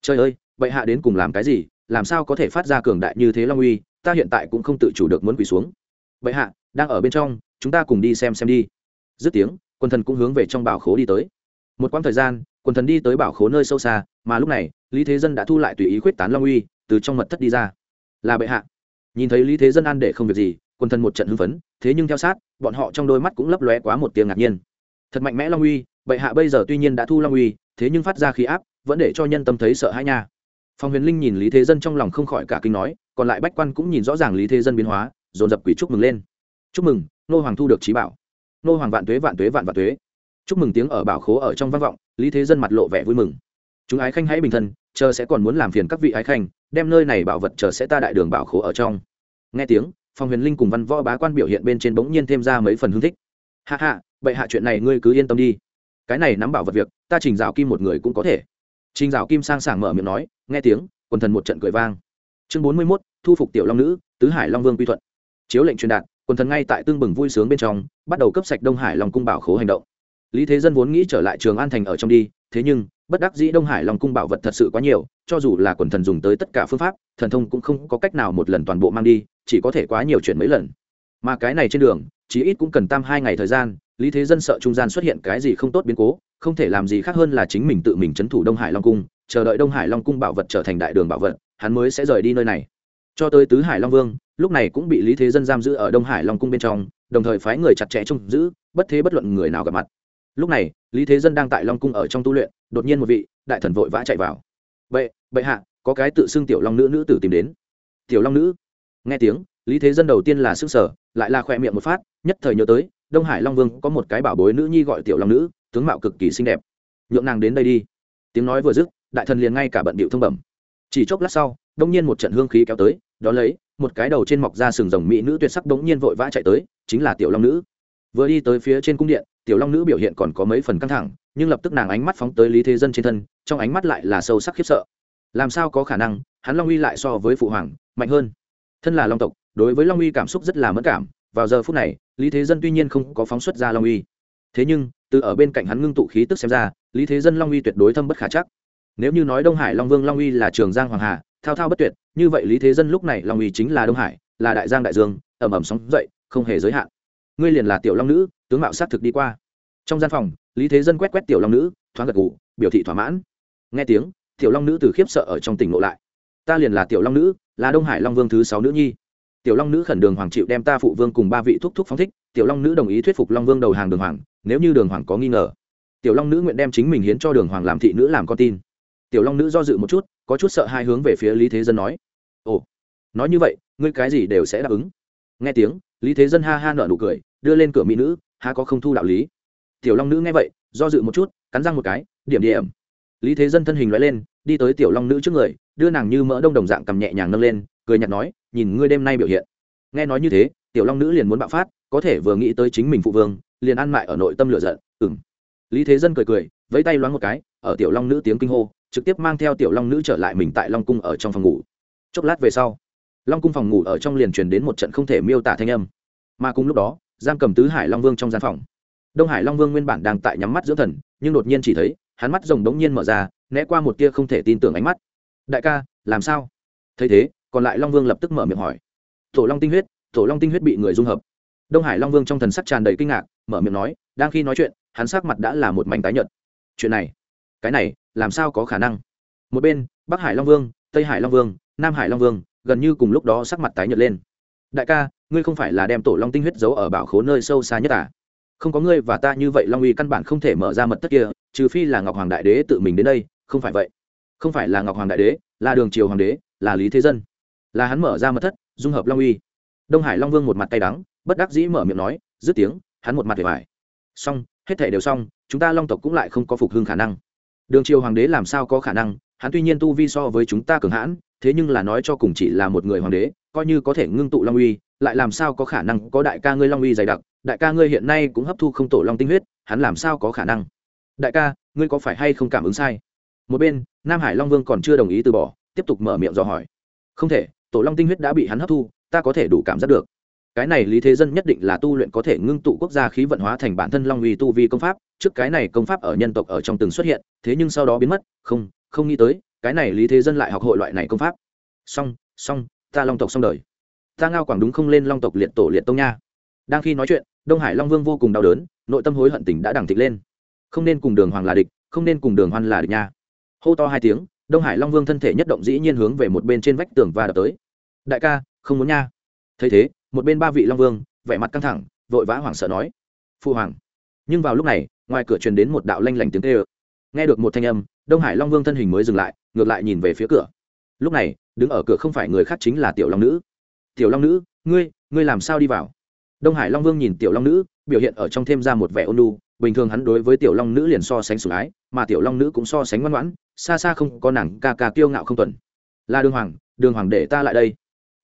Trời ơi, bệ hạ đến cùng làm cái gì, làm sao có thể phát ra cường đại như thế long uy, ta hiện tại cũng không tự chủ được muốn quỳ xuống. Bệ hạ, đang ở bên trong, chúng ta cùng đi xem xem đi. Dứt tiếng, quân thần cũng hướng về trong bảo khố đi tới. Một quãng thời gian quần thần đi tới bảo khố nơi sâu xa, mà lúc này, lý thế dân đã thu lại tùy ý khuyết tán long uy, từ trong mật thất đi ra. Là bệ hạ. Nhìn thấy lý thế dân ăn để không việc gì, quần thần một trận hưng phấn, thế nhưng theo sát, bọn họ trong đôi mắt cũng lấp lóe quá một tiếng ngạc nhiên. Thật mạnh mẽ long uy, bệ hạ bây giờ tuy nhiên đã thu long uy, thế nhưng phát ra khí áp, vẫn để cho nhân tâm thấy sợ hãi nha. Phong huyền linh nhìn lý thế dân trong lòng không khỏi cả kinh nói, còn lại bách quan cũng nhìn rõ ràng lý thế dân biến hóa, dồn dập quỷ chúc mừng lên. Chúc mừng, nô hoàng thu được trí bảo. Nô hoàng vạn tuế vạn tuế, vạn vạn tuế chúc mừng tiếng ở bảo khố ở trong vang vọng, lý thế dân mặt lộ vẻ vui mừng. Chúng ái khanh hãy bình thân, chờ sẽ còn muốn làm phiền các vị ái khanh, đem nơi này bảo vật chờ sẽ ta đại đường bảo khố ở trong. Nghe tiếng, phong huyền linh cùng văn võ bá quan biểu hiện bên trên bỗng nhiên thêm ra mấy phần hương thích. Hạ hạ bệ hạ chuyện này ngươi cứ yên tâm đi. Cái này nắm bảo vật việc, ta trình rào kim một người cũng có thể. Trình rào kim sang sảng mở miệng nói, nghe tiếng, quần thần một trận cười vang. Chương bốn mươi mốt, thu phục tiểu long nữ, tứ hải long vương quy thuận. Chiếu lệnh truyền đạt, quần thần ngay tại tương bừng vui sướng bên trong, bắt đầu cấp sạch đông hải long cung bảo khố hành động lý thế dân vốn nghĩ trở lại trường an thành ở trong đi, thế nhưng, bất đắc dĩ đông hải long cung bảo vật thật sự quá nhiều, cho dù là quần thần dùng tới tất cả phương pháp, thần thông cũng không có cách nào một lần toàn bộ mang đi, chỉ có thể quá nhiều chuyện mấy lần. Mà cái này trên đường, chí ít cũng cần tam hai ngày thời gian, lý thế dân sợ trung gian xuất hiện cái gì không tốt biến cố, không thể làm gì khác hơn là chính mình tự mình c h ấ n thủ đông hải long cung, chờ đợi đông hải long cung bảo vật trở thành đại đường bảo vật, hắn mới sẽ rời đi nơi này. Cho tới tứ hải long vương, lúc này cũng bị lý thế dân giam giữ ở đông hải long cung bên trong, đồng thời phái người chặt chẽ trông giữ, bất thế bất luận người nào gặp mặt lúc này, lý thế dân đang tại long cung ở trong tu luyện, đột nhiên một vị, đại thần vội vã chạy vào. Vậy bệ hạ, có cái tự xưng tiểu long nữ nữ tử tìm đến. Tiểu long nữ? Nghe tiếng, lý thế dân đầu tiên là sức sở lại là khoe miệng một phát, nhất thời nhớ tới, đông hải long vương có một cái bảo bối nữ nhi gọi tiểu long nữ, tướng mạo cực kỳ xinh đẹp. Nhượng nàng đến đây đi. Tiếng nói vừa dứt, đại thần liền ngay cả bận bịu thông bẩm. Chỉ chốc lát sau, đông nhiên một trận hương khí kéo tới đó lấy, một cái đầu trên mọc ra sừng rồng mỹ nữ tuyệt sắc đống nhiên vội vã chạy tới, chính là tiểu long nữ. Vừa đi tới phía trên cung điện tiểu long nữ biểu hiện còn có mấy phần căng thẳng, nhưng lập tức nàng ánh mắt phóng tới lý thế dân trên thân, trong ánh mắt lại là sâu sắc khiếp sợ. Làm sao có khả năng, hắn long uy lại so với phụ hoàng, mạnh hơn? Thân là long tộc, đối với long uy cảm xúc rất là mất cảm, vào giờ phút này, lý thế dân tuy nhiên không có phóng xuất ra long uy. Thế nhưng, từ ở bên cạnh hắn ngưng tụ khí tức xem ra, lý thế dân long uy tuyệt đối thâm bất khả chắc. Nếu như nói đông hải long vương long uy là trường giang hoàng hà, thao thao bất tuyệt, như vậy lý thế dân lúc này long uy chính là đông hải, là đại giang đại dương ẩm ẩm sóng dậy, không hề giới hạn ngươi liền là tiểu long nữ, tướng mạo sát thực đi qua. Trong gian phòng, lý thế dân quét quét tiểu long nữ, thoáng gật gù, biểu thị thỏa mãn. Nghe tiếng, tiểu long nữ từ khiếp sợ ở trong tỉnh ngộ lại. Ta liền là tiểu long nữ, là đông hải long vương thứ sáu nữ nhi. Tiểu long nữ khẩn đường hoàng chịu đem ta phụ vương cùng ba vị thúc thúc phóng thích, tiểu long nữ đồng ý thuyết phục long vương đầu hàng đường hoàng, nếu như đường hoàng có nghi ngờ. Tiểu long nữ nguyện đem chính mình hiến cho đường hoàng làm thị nữ làm con tin. Tiểu long nữ do dự một chút, có chút sợ hai hướng về phía lý thế dân nói. Ồ, nói như vậy, ngươi cái gì đều sẽ đáp ứng. Nghe tiếng, lý thế dân ha ha nợ nụ cười đưa lên cửa mỹ nữ, há có không thu đạo lý. Tiểu long nữ nghe vậy, do dự một chút, cắn răng một cái, điểm điểm. Lý thế dân thân hình loại lên, đi tới tiểu long nữ trước người, đưa nàng như mỡ đông đồng dạng cầm nhẹ nhàng nâng lên, cười nhạt nói, nhìn ngươi đêm nay biểu hiện. Nghe nói như thế, tiểu long nữ liền muốn bạo phát, có thể vừa nghĩ tới chính mình phụ vương, liền ăn mại ở nội tâm lửa giận ừng lý thế dân cười cười, vẫy tay loáng một cái, ở tiểu long nữ tiếng kinh hô, trực tiếp mang theo tiểu long nữ trở lại mình tại long cung ở trong phòng ngủ. Chốc lát về sau, long cung phòng ngủ ở trong liền truyền đến một trận không thể miêu tả thanh âm. Mà cùng lúc đó giam cầm tứ hải long vương trong gian phòng. Đông hải long vương nguyên bản đang tại nhắm mắt dưỡng thần, nhưng đột nhiên chỉ thấy, hắn mắt rồng đống nhiên mở ra, né qua một tia không thể tin tưởng ánh mắt. Đại ca, làm sao? Thấy thế, còn lại long vương lập tức mở miệng hỏi. Tổ long tinh huyết tổ long tinh huyết bị người dung hợp. Đông hải long vương trong thần sắc tràn đầy kinh ngạc, mở miệng nói, đang khi nói chuyện, hắn sắc mặt đã là một mảnh tái nhợt. Chuyện này? Cái này, làm sao có khả năng? Một bên, bắc hải long vương, tây hải long vương, nam hải long vương, gần như cùng lúc đó sắc mặt tái nhợt lên. Đại ca ngươi không phải là đem tổ long tinh huyết giấu ở bảo khố nơi sâu xa nhất à? Không có ngươi và ta như vậy long uy căn bản không thể mở ra mật tất kia, trừ phi là ngọc hoàng đại đế tự mình đến đây, không phải vậy. Không phải là ngọc hoàng đại đế, là đường triều hoàng đế, là lý thế dân. Là hắn mở ra mật thất, dung hợp long uy. Đông hải long vương một mặt tay đắng, bất đắc dĩ mở miệng nói, dứt tiếng, hắn một mặt vẻ vải xong, hết thể đều xong, chúng ta long tộc cũng lại không có phục hưng khả năng. Đường triều hoàng đế làm sao có khả năng? Hắn tuy nhiên tu vi so với chúng ta cường hãn thế nhưng là nói cho cùng chỉ là một người hoàng đế, coi như có thể ngưng tụ long uy, lại làm sao có khả năng có đại ca ngươi long uy dày đặc, đại ca ngươi hiện nay cũng hấp thu không tổ long tinh huyết, hắn làm sao có khả năng? Đại ca, ngươi có phải hay không cảm ứng sai? Một bên, nam hải long vương còn chưa đồng ý từ bỏ, tiếp tục mở miệng dò hỏi. Không thể, tổ long tinh huyết đã bị hắn hấp thu, ta có thể đủ cảm giác được. Cái này lý thế dân nhất định là tu luyện có thể ngưng tụ quốc gia khí vận hóa thành bản thân long uy tu vi công pháp, trước cái này công pháp ở nhân tộc ở trong từng xuất hiện, thế nhưng sau đó biến mất, không không nghĩ tới cái này lý thế dân lại học hội loại này công pháp. Xong xong, ta long tộc xong đời. Ta ngao quảng đúng không lên long tộc liệt tổ liệt tông nha. Đang khi nói chuyện, đông hải long vương vô cùng đau đớn, nội tâm hối hận tình đã đẳng thịt lên. Không nên cùng đường hoàng là địch, không nên cùng đường hoan là địch nha. Hô to hai tiếng, đông hải long vương thân thể nhất động dĩ nhiên hướng về một bên trên vách tường và đập tới. Đại ca, không muốn nha. Thấy thế, một bên ba vị long vương, vẻ mặt căng thẳng, vội vã hoảng sợ nói. Phu hoàng. Nhưng vào lúc này, ngoài cửa truyền đến một đạo lanh lảnh tiếng tê ơ nghe được một thanh âm, đông hải long vương thân hình mới dừng lại, ngược lại nhìn về phía cửa. Lúc này, đứng ở cửa không phải người khác chính là tiểu long nữ. Tiểu long nữ, ngươi ngươi làm sao đi vào? Đông hải long vương nhìn tiểu long nữ, biểu hiện ở trong thêm ra một vẻ ôn lu bình thường hắn đối với tiểu long nữ liền so sánh sủng ái, mà tiểu long nữ cũng so sánh ngoan ngoãn, xa xa không có nàng ca ca kiêu ngạo không tuần. Là đường hoàng đường hoàng để ta lại đây.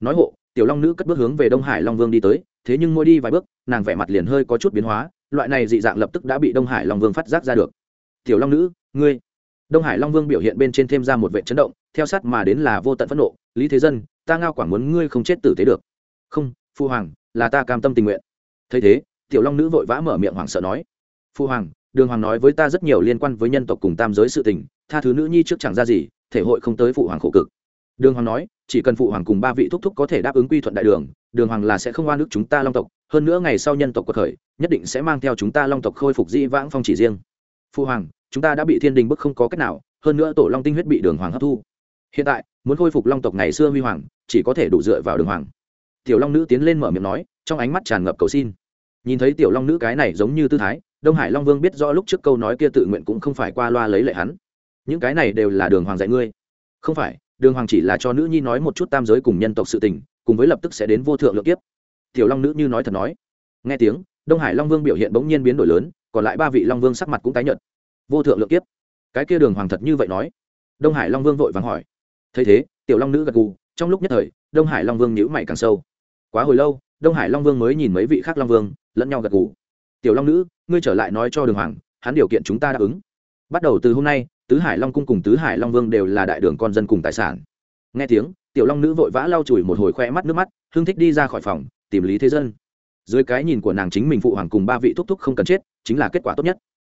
Nói hộ, tiểu long nữ cất bước hướng về đông hải long vương đi tới, thế nhưng mỗi đi vài bước, nàng vẻ mặt liền hơi có chút biến hóa, loại này dị dạng lập tức đã bị đông hải long vương phát giác ra được tiểu long nữ, ngươi. Đông hải long vương biểu hiện bên trên thêm ra một vệ chấn động, theo sát mà đến là vô tận phẫn nộ, lý thế dân, ta ngao quảng muốn ngươi không chết tử tế được. Không, phu hoàng, là ta cam tâm tình nguyện. Thấy thế, tiểu long nữ vội vã mở miệng hoảng sợ nói, phu hoàng, đường hoàng nói với ta rất nhiều liên quan với nhân tộc cùng tam giới sự tình, tha thứ nữ nhi trước chẳng ra gì, thể hội không tới phụ hoàng khổ cực. Đường hoàng nói, chỉ cần phụ hoàng cùng ba vị thúc thúc có thể đáp ứng quy thuận đại đường đường hoàng là sẽ không oan ức chúng ta long tộc, hơn nữa ngày sau nhân tộc cuộc khởi, nhất định sẽ mang theo chúng ta long tộc khôi phục dĩ vãng phong chỉ riêng phụ hoàng, chúng ta đã bị thiên đình bức không có cách nào, hơn nữa tổ long tinh huyết bị đường hoàng hấp thu. Hiện tại, muốn khôi phục long tộc ngày xưa huy hoàng, chỉ có thể đủ dựa vào đường hoàng. Tiểu long nữ tiến lên mở miệng nói, trong ánh mắt tràn ngập cầu xin. Nhìn thấy tiểu long nữ cái này giống như tư thái, đông hải long vương biết rõ lúc trước câu nói kia tự nguyện cũng không phải qua loa lấy lệ hắn. Những cái này đều là đường hoàng dạy ngươi. Không phải, đường hoàng chỉ là cho nữ nhi nói một chút tam giới cùng nhân tộc sự tình, cùng với lập tức sẽ đến vô thượng lượng kiếp. Tiểu long nữ như nói thật nói. Nghe tiếng, đông hải long vương biểu hiện bỗng nhiên biến đổi lớn còn lại ba vị long vương sắc mặt cũng tái nhợt. Vô thượng lượng kiếp. Cái kia đường hoàng thật như vậy nói. Đông hải long vương vội vàng hỏi. Thấy thế, tiểu long nữ gật gù, trong lúc nhất thời, đông hải long vương nhíu mày càng sâu. Quá hồi lâu, đông hải long vương mới nhìn mấy vị khác long vương, lẫn nhau gật gù. Tiểu long nữ, ngươi trở lại nói cho đường hoàng, hắn điều kiện chúng ta đáp ứng. Bắt đầu từ hôm nay, tứ hải long cung cùng tứ hải long vương đều là đại đường con dân cùng tài sản. Nghe tiếng, tiểu long nữ vội vã lau chùi một hồi khoe mắt nước mắt hương thích đi ra khỏi phòng, tìm lý thế dân dưới cái nhìn của nàng chính mình phụ hoàng cùng ba vị thúc thúc không cần chết, chính là kết quả tốt nhất.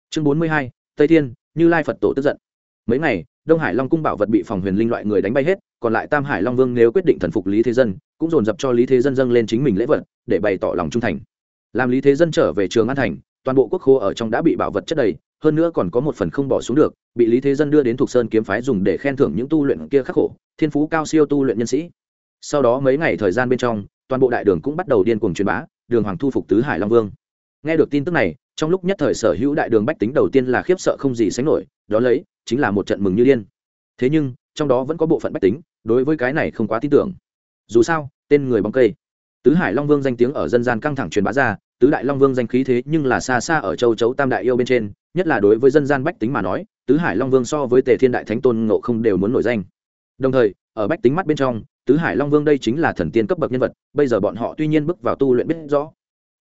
Chương bốn mươi hai, tây thiên, như lai phật tổ tức giận. Mấy ngày, đông hải long cung bảo vật bị phòng huyền linh loại người đánh bay hết, còn lại tam hải long vương nếu quyết định thần phục lý thế dân, cũng dồn dập cho lý thế dân dâng lên chính mình lễ vật, để bày tỏ lòng trung thành. Làm lý thế dân trở về trường an thành, toàn bộ quốc khô ở trong đã bị bảo vật chất đầy, hơn nữa còn có một phần không bỏ xuống được, bị lý thế dân đưa đến thuộc sơn kiếm phái dùng để khen thưởng những tu luyện kia khắc khổ, thiên phú cao siêu tu luyện nhân sĩ. Sau đó mấy ngày thời gian bên trong, toàn bộ đại đường cũng bắt đầu điên cuồng truyền bá đường hoàng thu phục tứ hải long vương. Nghe được tin tức này, trong lúc nhất thời sở hữu đại đường bách tính đầu tiên là khiếp sợ không gì sánh nổi, đó lấy, chính là một trận mừng như điên. Thế nhưng, trong đó vẫn có bộ phận bách tính, đối với cái này không quá tin tưởng. Dù sao, tên người bóng cây. Tứ hải long vương danh tiếng ở dân gian căng thẳng truyền bá ra, tứ đại long vương danh khí thế nhưng là xa xa ở châu chấu tam đại yêu bên trên, nhất là đối với dân gian bách tính mà nói, tứ hải long vương so với tề thiên đại thánh tôn ngộ không đều muốn nổi danh. Đồng thời, ở bách tính mắt bên trong tứ hải long vương đây chính là thần tiên cấp bậc nhân vật, bây giờ bọn họ tuy nhiên bước vào tu luyện biết rõ,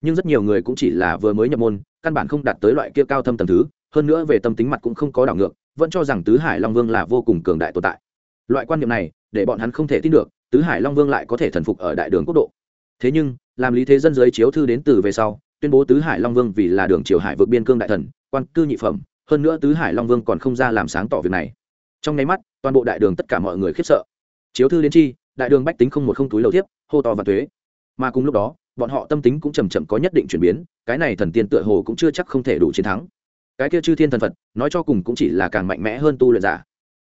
nhưng rất nhiều người cũng chỉ là vừa mới nhập môn, căn bản không đạt tới loại kia cao thâm tầng thứ, hơn nữa về tâm tính mặt cũng không có đảo ngược, vẫn cho rằng tứ hải long vương là vô cùng cường đại tồn tại. Loại quan niệm này, để bọn hắn không thể tin được, tứ hải long vương lại có thể thần phục ở đại đường quốc độ. Thế nhưng, làm lý thế dân giới chiếu thư đến từ về sau, tuyên bố tứ hải long vương vì là đường triều hải vượt biên cương đại thần, quan cư nhị phẩm, hơn nữa tứ hải long vương còn không ra làm sáng tỏ việc này. Trong nháy mắt, toàn bộ đại đường tất cả mọi người khiếp sợ. Chiếu thư đến chi đại đường bách tính không một không túi lầu tiếp hô to và thuế. Mà cùng lúc đó, bọn họ tâm tính cũng chầm chậm có nhất định chuyển biến, cái này thần tiên tựa hồ cũng chưa chắc không thể đủ chiến thắng. Cái kia chư thiên thần phật, nói cho cùng cũng chỉ là càng mạnh mẽ hơn tu luyện giả.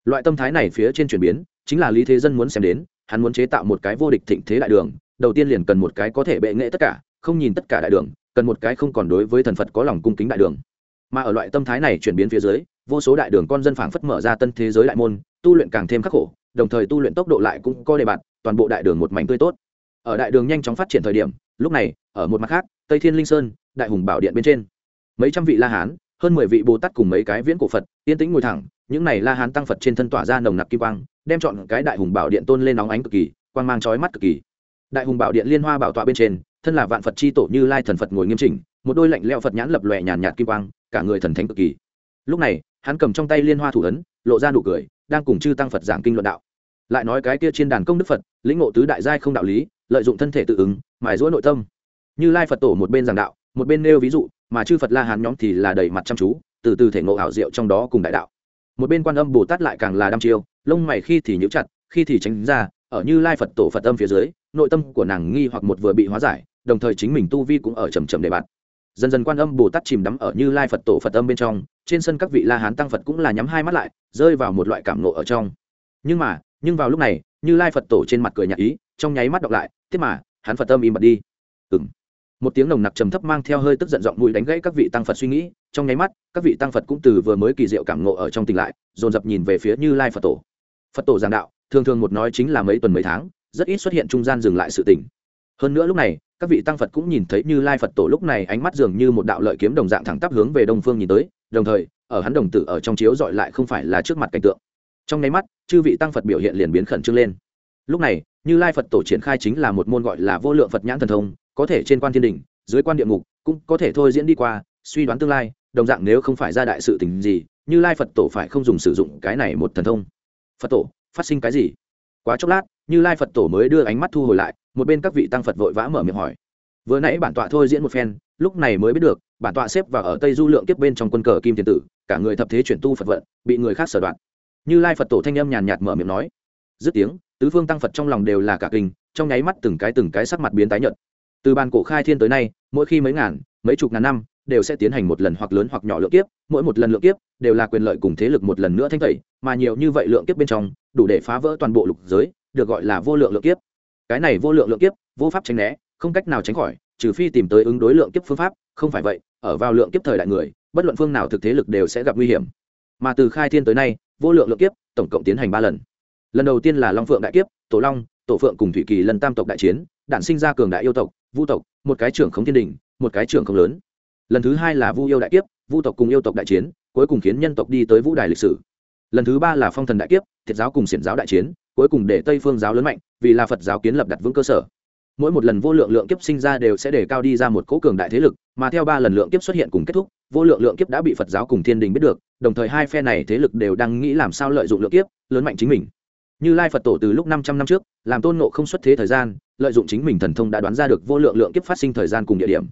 Loại tâm thái này phía trên chuyển biến, chính là lý thế dân muốn xem đến, hắn muốn chế tạo một cái vô địch thịnh thế đại đường, đầu tiên liền cần một cái có thể bệ nghệ tất cả, không nhìn tất cả đại đường, cần một cái không còn đối với thần phật có lòng cung kính đại đường. Mà ở loại tâm thái này chuyển biến phía dưới, vô số đại đường con dân phảng phất mở ra tân thế giới đại môn, tu luyện càng thêm khắc khổ đồng thời tu luyện tốc độ lại cũng có đề bạt, toàn bộ đại đường một mảnh tươi tốt. Ở đại đường nhanh chóng phát triển thời điểm, lúc này, ở một mặt khác, tây thiên linh sơn, đại hùng bảo điện bên trên. Mấy trăm vị la hán, hơn mười vị bồ tát cùng mấy cái viễn cổ phật, yên tĩnh ngồi thẳng, những này la hán tăng phật trên thân tỏa ra nồng nặc kim quang, đem chọn cái đại hùng bảo điện tôn lên nóng ánh cực kỳ, quang mang chói mắt cực kỳ. Đại hùng bảo điện liên hoa bảo tọa bên trên, thân là vạn phật c h i tổ như lai thần phật ngồi nghiêm chỉnh, một đôi lạnh leo phật nhãn lập lòe nhàn nhạt kim quang, cả người thần thánh cực kỳ. Lúc này, hắn cầm trong tay liên hoa thủ ấn, lộ ra nụ cười, đang cùng chư tăng phật giảng kinh luận đạo lại nói cái kia trên đàn công đức phật, lĩnh ngộ tứ đại giai không đạo lý, lợi dụng thân thể tự ứng, mài rũa nội tâm. Như lai phật tổ một bên giảng đạo, một bên nêu ví dụ, mà chư phật la hán nhóm thì là đầy mặt chăm chú, từ từ thể ngộ ảo diệu trong đó cùng đại đạo. Một bên quan âm bồ tát lại càng là đăm chiêu, lông mày khi thì nhíu chặt, khi thì tránh ra, ở như lai phật tổ phật âm phía dưới, nội tâm của nàng nghi hoặc một vừa bị hóa giải, đồng thời chính mình tu vi cũng ở trầm trầm đề bạt. Dần dần quan âm bồ tát chìm đắm ở như lai phật tổ phật âm bên trong, trên sân các vị la hán tăng phật cũng là nhắm hai mắt lại, rơi vào một loại cảm nộ ở trong. Nhưng mà nhưng vào lúc này, như lai phật tổ trên mặt cười nhạt ý, trong nháy mắt đọc lại tiếp mà, hắn phật tâm im bật đi. Ừng một tiếng nồng nặc trầm thấp mang theo hơi tức giận giọng mũi đánh gãy các vị tăng phật suy nghĩ, trong nháy mắt, các vị tăng phật cũng từ vừa mới kỳ diệu cảm ngộ ở trong tỉnh lại, dồn dập nhìn về phía như lai phật tổ. Phật tổ giảng đạo, thường thường một nói chính là mấy tuần mấy tháng, rất ít xuất hiện trung gian dừng lại sự tỉnh hơn nữa lúc này, các vị tăng phật cũng nhìn thấy như lai phật tổ lúc này ánh mắt dường như một đạo lợi kiếm đồng dạng thẳng tắp hướng về đông phương nhìn tới, đồng thời, ở hắn đồng tử ở trong chiếu dọi lại không phải là trước mặt cảnh tượng. Trong nháy mắt chư vị tăng phật biểu hiện liền biến khẩn trương lên. Lúc này, như lai phật tổ triển khai chính là một môn gọi là vô lượng phật nhãn thần thông, có thể trên quan thiên đình dưới quan địa ngục, cũng có thể thôi diễn đi qua, suy đoán tương lai, đồng dạng nếu không phải ra đại sự tình gì, như lai phật tổ phải không dùng sử dụng cái này một thần thông. Phật tổ, phát sinh cái gì? Quá chốc lát, như lai phật tổ mới đưa ánh mắt thu hồi lại, một bên các vị tăng phật vội vã mở miệng hỏi. Vừa nãy bản tọa thôi diễn một phen, lúc này mới biết được, bản tọa xếp vào ở tây du lượng kiếp bên trong quân cờ kim tiền tử, cả người thập thế chuyển tu phật vận, bị người khác sở đoạn như lai phật tổ thanh âm nhàn nhạt mở miệng nói. Dứt tiếng, tứ phương tăng phật trong lòng đều là cả kinh, trong nháy mắt từng cái từng cái sắc mặt biến tái nhợt. Từ bàn cổ khai thiên tới nay, mỗi khi mấy ngàn, mấy chục ngàn năm, đều sẽ tiến hành một lần hoặc lớn hoặc nhỏ lượng kiếp, mỗi một lần lượng kiếp, đều là quyền lợi cùng thế lực một lần nữa thanh tẩy, mà nhiều như vậy lượng kiếp bên trong, đủ để phá vỡ toàn bộ lục giới, được gọi là vô lượng lượng kiếp. Cái này vô lượng lượng kiếp, vô pháp tránh né, không cách nào tránh khỏi, trừ phi tìm tới ứng đối lượng kiếp phương pháp, không phải vậy, ở vào lượng kiếp thời đại người, bất luận phương nào thực thế lực đều sẽ gặp nguy hiểm. Mà từ khai thiên tới nay vô lượng lượng kiếp, tổng cộng tiến hành ba lần. Lần đầu tiên là long phượng đại kiếp, tổ long, tổ phượng cùng thủy kỳ lần tam tộc đại chiến, đản sinh ra cường đại yêu tộc, vu tộc, một cái trưởng không thiên đình, một cái trưởng không lớn. Lần thứ hai là vu yêu đại kiếp, vu tộc cùng yêu tộc đại chiến, cuối cùng khiến nhân tộc đi tới vũ đài lịch sử. Lần thứ ba là phong thần đại kiếp, thiệt giáo cùng xiển giáo đại chiến, cuối cùng để tây phương giáo lớn mạnh, vì là phật giáo kiến lập đặt vững cơ sở mỗi một lần vô lượng lượng kiếp sinh ra đều sẽ để cao đi ra một cố cường đại thế lực, mà theo ba lần lượng kiếp xuất hiện cùng kết thúc, vô lượng lượng kiếp đã bị phật giáo cùng thiên đình biết được, đồng thời hai phe này thế lực đều đang nghĩ làm sao lợi dụng lượng kiếp, lớn mạnh chính mình. Như lai phật tổ từ lúc năm trăm năm trước, làm tôn nộ không xuất thế thời gian, lợi dụng chính mình thần thông đã đoán ra được vô lượng lượng kiếp phát sinh thời gian cùng địa điểm.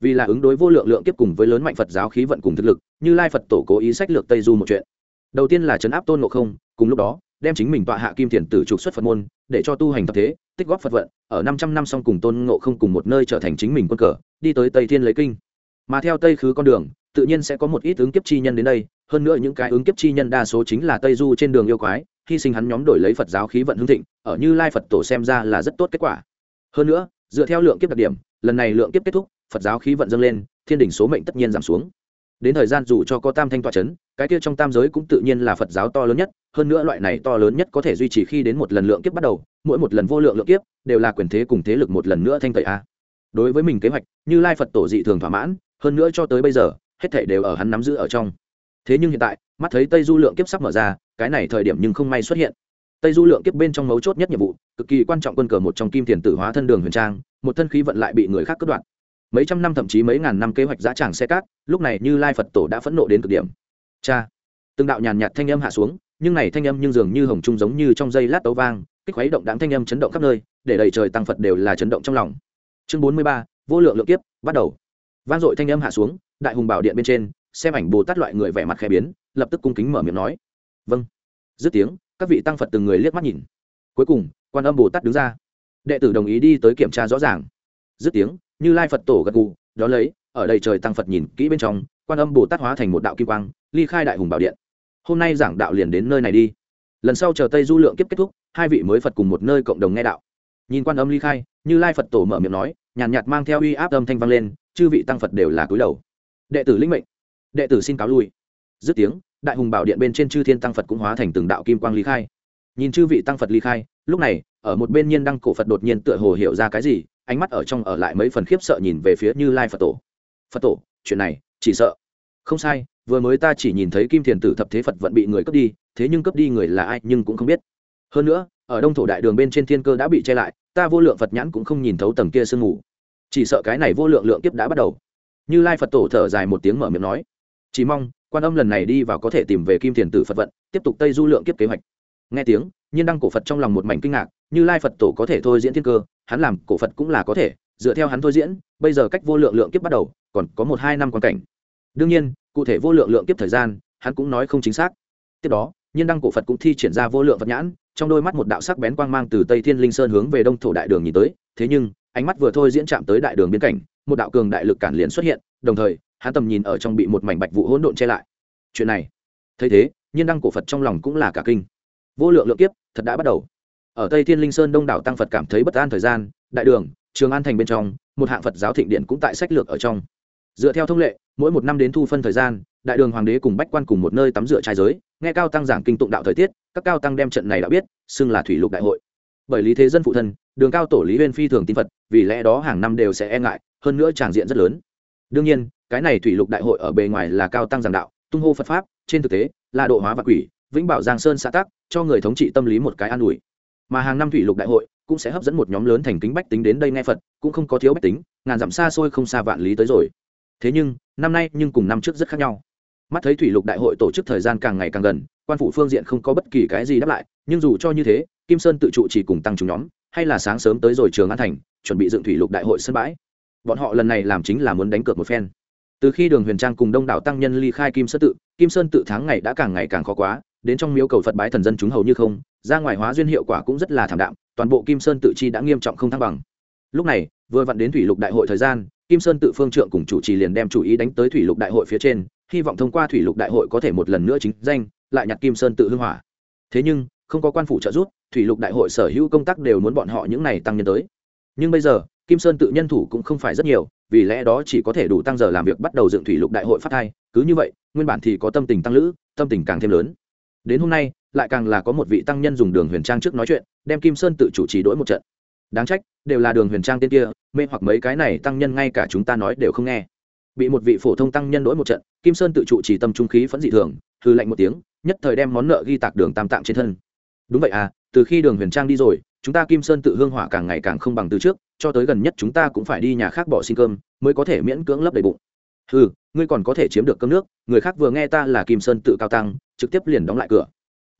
Vì là ứng đối vô lượng lượng kiếp cùng với lớn mạnh phật giáo khí vận cùng thực lực, như lai phật tổ cố ý sách lược tây du một chuyện. Đầu tiên là chấn áp tôn nộ không, cùng lúc đó đem chính mình tọa hạ kim thiền tử trục xuất phật môn, để cho tu hành tập thế, tích góp phật vận, ở năm trăm năm xong cùng tôn ngộ không cùng một nơi trở thành chính mình quân cờ, đi tới tây thiên lấy kinh. Mà theo tây khứ con đường, tự nhiên sẽ có một ít ứng kiếp chi nhân đến đây, hơn nữa những cái ứng kiếp chi nhân đa số chính là tây du trên đường yêu quái, hy sinh hắn nhóm đổi lấy phật giáo khí vận hương thịnh, ở như lai phật tổ xem ra là rất tốt kết quả. Hơn nữa, dựa theo lượng kiếp đặc điểm, lần này lượng kiếp kết thúc, phật giáo khí vận dâng lên, thiên đỉnh số mệnh tất nhiên giảm xuống đến thời gian dù cho có tam thanh tọa c h ấ n cái kia trong tam giới cũng tự nhiên là phật giáo to lớn nhất, hơn nữa loại này to lớn nhất có thể duy trì khi đến một lần lượng kiếp bắt đầu, mỗi một lần vô lượng lượng kiếp, đều là quyền thế cùng thế lực một lần nữa thanh tẩy a. Đối với mình kế hoạch, như lai phật tổ dị thường thỏa mãn, hơn nữa cho tới bây giờ, hết thể đều ở hắn nắm giữ ở trong. Thế nhưng hiện tại, mắt thấy tây du lượng kiếp sắp mở ra, cái này thời điểm nhưng không may xuất hiện. Tây du lượng kiếp bên trong mấu chốt nhất nhiệm vụ, cực kỳ quan trọng quân cờ một trong kim tiền tử hóa thân đường huyền trang, một thân khí vận lại bị người khác cướp đoạt mấy trăm năm thậm chí mấy ngàn năm kế hoạch dã tràng xe cát, lúc này như lai phật tổ đã phẫn nộ đến cực điểm. Cha! Từng đạo nhàn nhạt thanh âm hạ xuống, nhưng này thanh âm nhưng dường như hồng trung giống như trong dây lát tấu vang, kích khuấy động đáng thanh âm chấn động khắp nơi, để đầy trời tăng phật đều là chấn động trong lòng. Chương bốn mươi ba, vô lượng lượng kiếp, bắt đầu. Vang dội thanh âm hạ xuống, đại hùng bảo điện bên trên, xem ảnh bồ tát loại người vẻ mặt khẽ biến, lập tức cung kính mở miệng nói. Vâng. Dứt tiếng, các vị tăng phật từng người liếc mắt nhìn. Cuối cùng, quan âm bồ tát đứng ra. Đệ tử đồng ý đi tới kiểm tra rõ ràng. Dứt tiếng như lai phật tổ gật gù đó lấy, ở đây trời tăng phật nhìn kỹ bên trong, quan âm bồ tát hóa thành một đạo kim quang, ly khai đại hùng bảo điện. Hôm nay giảng đạo liền đến nơi này đi. Lần sau chờ tây du lượng kiếp kết thúc, hai vị mới phật cùng một nơi cộng đồng nghe đạo. Nhìn quan âm ly khai, như lai phật tổ mở miệng nói, nhàn nhạt mang theo uy áp âm thanh vang lên, chư vị tăng phật đều là cúi đầu. Đệ tử linh mệnh. Đệ tử xin cáo lui. Dứt tiếng, đại hùng bảo điện bên trên chư thiên tăng phật cũng hóa thành từng đạo kim quang ly khai. Nhìn chư vị tăng phật ly khai, lúc này, ở một bên nhiên đăng cổ phật đột nhiên tựa hồ hiểu ra cái gì ánh mắt ở trong ở lại mấy phần khiếp sợ nhìn về phía như lai phật tổ. Phật tổ, chuyện này, chỉ sợ. Không sai, vừa mới ta chỉ nhìn thấy kim thiền tử thập thế phật vẫn bị người cướp đi, thế nhưng cướp đi người là ai nhưng cũng không biết. Hơn nữa, ở đông thổ đại đường bên trên thiên cơ đã bị che lại, ta vô lượng phật nhãn cũng không nhìn thấu tầng kia sương mù. Chỉ sợ cái này vô lượng lượng kiếp đã bắt đầu. Như lai phật tổ thở dài một tiếng mở miệng nói. Chỉ mong, quan âm lần này đi vào có thể tìm về kim thiền tử phật vận, tiếp tục tây du lượng kiếp kế hoạch. Nghe tiếng nhiên đăng cổ phật trong lòng một mảnh kinh ngạc, như lai phật tổ có thể thôi diễn thiên cơ, hắn làm cổ phật cũng là có thể, dựa theo hắn thôi diễn, bây giờ cách vô lượng lượng kiếp bắt đầu, còn có một hai năm quan cảnh. Đương nhiên, cụ thể vô lượng lượng kiếp thời gian, hắn cũng nói không chính xác. Tiếp đó, nhiên đăng cổ phật cũng thi triển ra vô lượng phật nhãn, trong đôi mắt một đạo sắc bén quang mang từ tây thiên linh sơn hướng về đông thổ đại đường nhìn tới, thế nhưng, ánh mắt vừa thôi diễn chạm tới đại đường biên cảnh, một đạo cường đại lực cản liền xuất hiện, đồng thời, hắn tầm nhìn ở trong bị một mảnh bạch vụ hỗn độn che lại. Chuyện này, thấy thế, nhiên đăng cổ phật trong lòng cũng là cả kinh vô lượng lượng kiếp, thật đã bắt đầu. Ở tây thiên linh sơn đông đảo tăng phật cảm thấy bất an thời gian, đại đường, trường an thành bên trong, một hạng phật giáo thịnh điện cũng tại sách lược ở trong. Dựa theo thông lệ, mỗi một năm đến thu phân thời gian, đại đường hoàng đế cùng bách quan cùng một nơi tắm rửa trai giới, nghe cao tăng giảng kinh tụng đạo thời tiết, các cao tăng đem trận này đã biết, xưng là thủy lục đại hội. Bởi lý thế dân phụ thân, đường cao tổ lý huyên phi thường tin phật, vì lẽ đó hàng năm đều sẽ e ngại, hơn nữa tràng diện rất lớn. Đương nhiên, cái này thủy lục đại hội ở bề ngoài là cao tăng giảng đạo, tung hô phật pháp, trên thực tế, là độ hóa và quỷ vĩnh bảo giang sơn xã tắc, cho người thống trị tâm lý một cái an ủi. Mà hàng năm thủy lục đại hội cũng sẽ hấp dẫn một nhóm lớn thành kính bách tính đến đây nghe phật, cũng không có thiếu bách tính, ngàn dặm xa xôi không xa vạn lý tới rồi. Thế nhưng, năm nay nhưng cùng năm trước rất khác nhau. Mắt thấy thủy lục đại hội tổ chức thời gian càng ngày càng gần, quan phủ phương diện không có bất kỳ cái gì đáp lại, nhưng dù cho như thế, kim sơn tự trụ chỉ cùng tăng chúng nhóm, hay là sáng sớm tới rồi trường an thành, chuẩn bị dựng thủy lục đại hội sân bãi. Bọn họ lần này làm chính là muốn đánh cược một phen. Từ khi đường huyền trang cùng đông đảo tăng nhân ly khai kim sơn tự, kim sơn tự tháng ngày đã càng ngày càng khó quá đến trong miếu cầu phật bái thần dân chúng hầu như không, ra ngoài hóa duyên hiệu quả cũng rất là thảm đạm, toàn bộ kim sơn tự chi đã nghiêm trọng không thăng bằng. Lúc này, vừa vặn đến thủy lục đại hội thời gian, kim sơn tự phương trượng cùng chủ trì liền đem chủ ý đánh tới thủy lục đại hội phía trên, hy vọng thông qua thủy lục đại hội có thể một lần nữa chính danh, lại nhặt kim sơn tự hưng hỏa. Thế nhưng, không có quan phủ trợ giúp, thủy lục đại hội sở hữu công tác đều muốn bọn họ những này tăng nhân tới. Nhưng bây giờ, kim sơn tự nhân thủ cũng không phải rất nhiều, vì lẽ đó chỉ có thể đủ tăng giờ làm việc bắt đầu dựng thủy lục đại hội phát thai, cứ như vậy, nguyên bản thì có tâm tình tăng lữ, tâm tình càng thêm lớn đến hôm nay, lại càng là có một vị tăng nhân dùng đường huyền trang trước nói chuyện, đem kim sơn tự chủ trì đổi một trận. Đáng trách, đều là đường huyền trang tên kia, mê hoặc mấy cái này tăng nhân ngay cả chúng ta nói đều không nghe. Bị một vị phổ thông tăng nhân đổi một trận, kim sơn tự trụ chỉ tâm trung khí phẫn dị thường hư lạnh một tiếng, nhất thời đem món nợ ghi tạc đường tam tạng trên thân. Đúng vậy à từ khi đường huyền trang đi rồi, chúng ta kim sơn tự hương hỏa càng ngày càng không bằng từ trước, cho tới gần nhất chúng ta cũng phải đi nhà khác bỏ xin cơm, mới có thể miễn cưỡng lấp đầy bụng. Ừ ngươi còn có thể chiếm được cơm nước, người khác vừa nghe ta là kim sơn tự cao tăng, trực tiếp liền đóng lại cửa.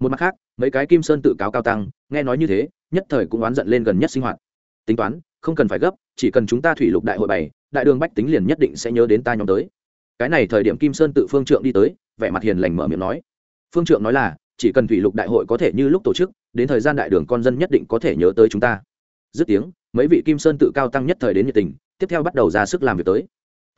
Một mặt khác, mấy cái kim sơn tự cáo cao tăng, nghe nói như thế, nhất thời cũng oán giận lên gần nhất sinh hoạt. Tính toán, không cần phải gấp, chỉ cần chúng ta thủy lục đại hội bày, đại đường bách tính liền nhất định sẽ nhớ đến ta nhóm tới. Cái này thời điểm kim sơn tự phương trượng đi tới, vẻ mặt hiền lành mở miệng nói. Phương trượng nói là, chỉ cần thủy lục đại hội có thể như lúc tổ chức, đến thời gian đại đường con dân nhất định có thể nhớ tới chúng ta. Dứt tiếng, mấy vị kim sơn tự cao tăng nhất thời đến nhiệt tình, tiếp theo bắt đầu ra sức làm việc tới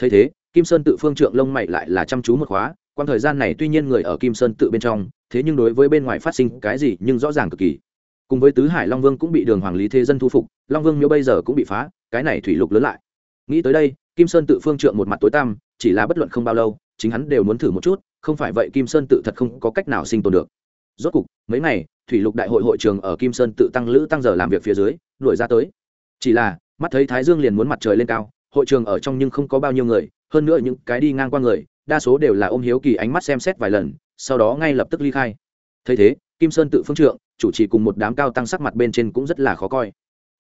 thấy thế, kim sơn tự phương trượng lông mày lại là chăm chú một khóa quan thời gian này tuy nhiên người ở kim sơn tự bên trong, thế nhưng đối với bên ngoài phát sinh cái gì nhưng rõ ràng cực kỳ. Cùng với tứ hải long vương cũng bị đường hoàng lý thế dân thu phục, long vương miếu bây giờ cũng bị phá, cái này thủy lục lớn lại. Nghĩ tới đây, kim sơn tự phương trượng một mặt tối tăm, chỉ là bất luận không bao lâu, chính hắn đều muốn thử một chút, không phải vậy kim sơn tự thật không có cách nào sinh tồn được. Rốt cục, mấy ngày, thủy lục đại hội hội trường ở kim sơn tự tăng lữ tăng giờ làm việc phía dưới, đuổi ra tới. Chỉ là, mắt thấy thái dương liền muốn mặt trời lên cao hội trường ở trong nhưng không có bao nhiêu người, hơn nữa những cái đi ngang qua người, đa số đều là ôm hiếu kỳ ánh mắt xem xét vài lần, sau đó ngay lập tức ly khai. Thấy thế, kim sơn tự phương trượng, chủ trì cùng một đám cao tăng sắc mặt bên trên cũng rất là khó coi.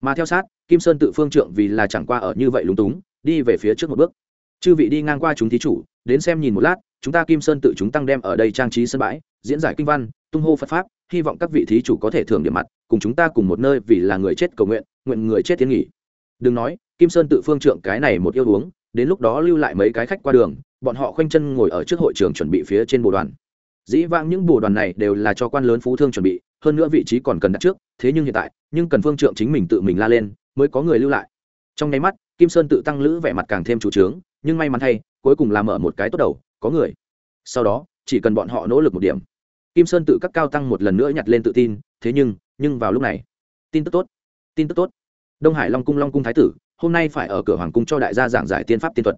Mà theo sát, kim sơn tự phương trượng vì là chẳng qua ở như vậy lúng túng, đi về phía trước một bước. Chư vị đi ngang qua chúng thí chủ, đến xem nhìn một lát, chúng ta kim sơn tự chúng tăng đem ở đây trang trí sân bãi, diễn giải kinh văn, tung hô phật pháp, hy vọng các vị thí chủ có thể thưởng điểm mặt, cùng chúng ta cùng một nơi vì là người chết cầu nguyện nguyện người chết tiến nghỉ. Đừng nói kim sơn tự phương trượng cái này một yêu uống, đến lúc đó lưu lại mấy cái khách qua đường, bọn họ khoanh chân ngồi ở trước hội trường chuẩn bị phía trên bồ đoàn. Dĩ vãng những bồ đoàn này đều là cho quan lớn phú thương chuẩn bị, hơn nữa vị trí còn cần đặt trước, thế nhưng hiện tại, nhưng cần phương trượng chính mình tự mình la lên, mới có người lưu lại. Trong nháy mắt, kim sơn tự tăng lữ vẻ mặt càng thêm chủ trướng, nhưng may mắn thay, cuối cùng làm mở một cái tốt đầu, có người. Sau đó, chỉ cần bọn họ nỗ lực một điểm. Kim sơn tự các cao tăng một lần nữa nhặt lên tự tin, thế nhưng nhưng vào lúc này, tin tức tốt, tin tức tốt. Đông hải long cung long cung thái tử hôm nay phải ở cửa hoàng cung cho đại gia giảng giải tiên pháp tiên thuật.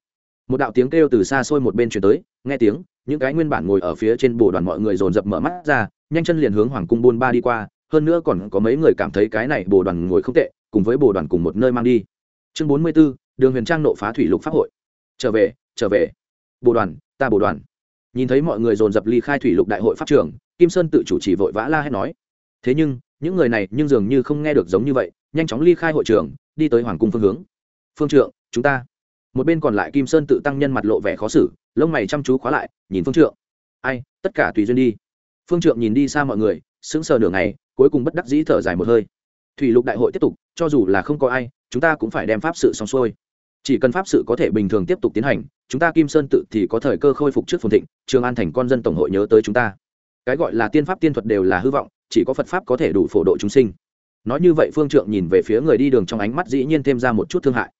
Một đạo tiếng kêu từ xa xôi một bên chuyển tới nghe tiếng những cái nguyên bản ngồi ở phía trên bộ đoàn mọi người dồn dập mở mắt ra nhanh chân liền hướng hoàng cung buôn ba đi qua hơn nữa còn có mấy người cảm thấy cái này bộ đoàn ngồi không tệ cùng với bộ đoàn cùng một nơi mang đi. Chương bốn mươi 44, đường huyền trang nộ phá thủy lục pháp hội. Trở về trở về. Bộ đoàn ta bộ đoàn. Nhìn thấy mọi người dồn dập ly khai thủy lục đại hội pháp trường kim sơn tự chủ chỉ vội vã la hét nói. Thế nhưng những người này nhưng dường như không nghe được giống như vậy nhanh chóng ly khai hội trường đi tới hoàng cung phương hướng phương trượng, chúng ta. Một bên còn lại kim sơn tự tăng nhân mặt lộ vẻ khó xử, lông mày chăm chú khóa lại, nhìn phương trượng. Ai, tất cả tùy duyên đi. Phương trượng nhìn đi xa mọi người, sững sờ nửa ngày, cuối cùng bất đắc dĩ thở dài một hơi. Thủy lục đại hội tiếp tục, cho dù là không có ai, chúng ta cũng phải đem pháp sự xong xuôi. Chỉ cần pháp sự có thể bình thường tiếp tục tiến hành, chúng ta kim sơn tự thì có thời cơ khôi phục trước phồn thịnh, trường an thành con dân tổng hội nhớ tới chúng ta. Cái gọi là tiên pháp tiên thuật đều là hư vọng, chỉ có phật pháp có thể đủ phổ độ chúng sinh. Nói như vậy phương trượng nhìn về phía người đi đường trong ánh mắt dĩ nhiên thêm ra một chút thương hại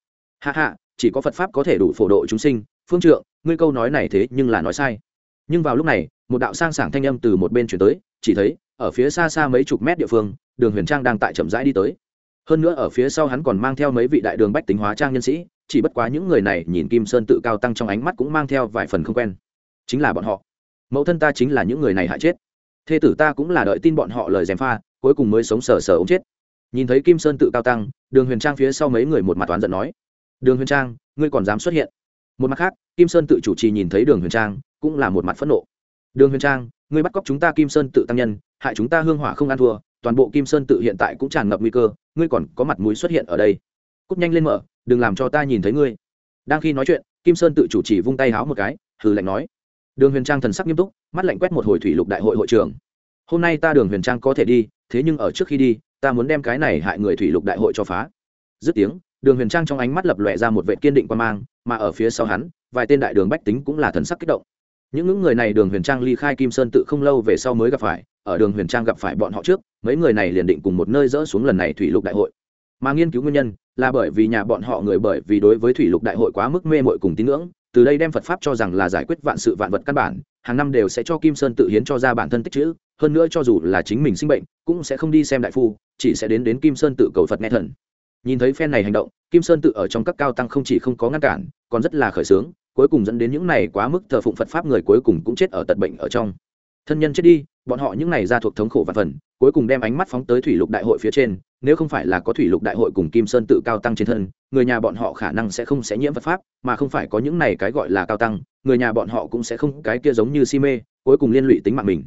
hạ hạ chỉ có phật pháp có thể đủ phổ độ chúng sinh. Phương trượng, ngươi câu nói này thế nhưng là nói sai. Nhưng vào lúc này, một đạo sang sảng thanh âm từ một bên chuyển tới, chỉ thấy, ở phía xa xa mấy chục mét địa phương, đường huyền trang đang tại chậm rãi đi tới. Hơn nữa ở phía sau hắn còn mang theo mấy vị đại đường bách tính hóa trang nhân sĩ, chỉ bất quá những người này nhìn kim sơn tự cao tăng trong ánh mắt cũng mang theo vài phần không quen. Chính là bọn họ. Mẫu thân ta chính là những người này hại chết. Thê tử ta cũng là đợi tin bọn họ lời gièm pha, cuối cùng mới sống sờ sờ ống chết. Nhìn thấy kim sơn tự cao tăng, đường huyền trang phía sau mấy người một mặt toán giận nói đường huyền trang, ngươi còn dám xuất hiện. Một mặt khác, kim sơn tự chủ trì nhìn thấy đường huyền trang, cũng là một mặt phẫn nộ. Đường huyền trang, ngươi bắt cóc chúng ta kim sơn tự tăng nhân, hại chúng ta hương hỏa không ăn thua, toàn bộ kim sơn tự hiện tại cũng tràn ngập nguy cơ, ngươi còn có mặt mũi xuất hiện ở đây. Cúp nhanh lên mở, đừng làm cho ta nhìn thấy ngươi. Đang khi nói chuyện, kim sơn tự chủ trì vung tay háo một cái, hừ lạnh nói. Đường huyền trang thần sắc nghiêm túc, mắt lạnh quét một hồi thủy lục đại hội hội trường hôm nay ta đường huyền trang có thể đi, thế nhưng ở trước khi đi, ta muốn đem cái này hại người thủy lục đại hội cho phá. Dứt tiếng đường huyền trang trong ánh mắt lập lòe ra một vệ kiên định quan mang, mà ở phía sau hắn, vài tên đại đường bách tính cũng là thần sắc kích động. Những ngưỡng người này đường huyền trang ly khai kim sơn tự không lâu về sau mới gặp phải, ở đường huyền trang gặp phải bọn họ trước, mấy người này liền định cùng một nơi dỡ xuống lần này thủy lục đại hội. Mà nghiên cứu nguyên nhân, là bởi vì nhà bọn họ người bởi vì đối với thủy lục đại hội quá mức mê mội cùng tín ngưỡng, từ đây đem phật pháp cho rằng là giải quyết vạn sự vạn vật căn bản, hàng năm đều sẽ cho kim sơn tự hiến cho ra bản thân tích chữ, hơn nữa cho dù là chính mình sinh bệnh, cũng sẽ không đi xem đại phu, chỉ sẽ đến đến kim sơn tự cầu phật nghe thần nhìn thấy phen này hành động, kim sơn tự ở trong các cao tăng không chỉ không có ngăn cản, còn rất là khởi xướng cuối cùng dẫn đến những này quá mức thờ phụng phật pháp người cuối cùng cũng chết ở tận bệnh ở trong. Thân nhân chết đi, bọn họ những này ra thuộc thống khổ và phần, cuối cùng đem ánh mắt phóng tới thủy lục đại hội phía trên, nếu không phải là có thủy lục đại hội cùng kim sơn tự cao tăng trên thân, người nhà bọn họ khả năng sẽ không sẽ nhiễm phật pháp, mà không phải có những này cái gọi là cao tăng, người nhà bọn họ cũng sẽ không, cái kia giống như si mê, cuối cùng liên lụy tính mạng mình.